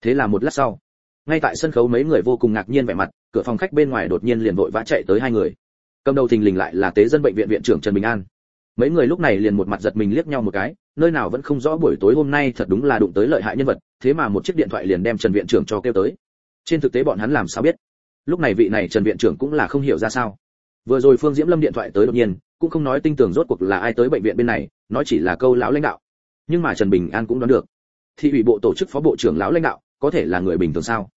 Thế là một lát sau, ngay tại sân khấu mấy người vô cùng ngạc nhiên vẻ mặt, cửa phòng khách bên ngoài đột nhiên liền vội vã chạy tới hai người. Cầm đầu thình lình lại là tế dân bệnh viện viện trưởng trần bình an mấy người lúc này liền một mặt giật mình liếc nhau một cái, nơi nào vẫn không rõ buổi tối hôm nay thật đúng là đụng tới lợi hại nhân vật, thế mà một chiếc điện thoại liền đem trần viện trưởng cho kêu tới. Trên thực tế bọn hắn làm sao biết? Lúc này vị này trần viện trưởng cũng là không hiểu ra sao. Vừa rồi phương diễm lâm điện thoại tới đột nhiên, cũng không nói tinh tường rốt cuộc là ai tới bệnh viện bên này, nói chỉ là câu lão lãnh đạo. Nhưng mà trần bình an cũng đoán được. Thị ủy bộ tổ chức phó bộ trưởng lão lãnh đạo có thể là người bình thường sao?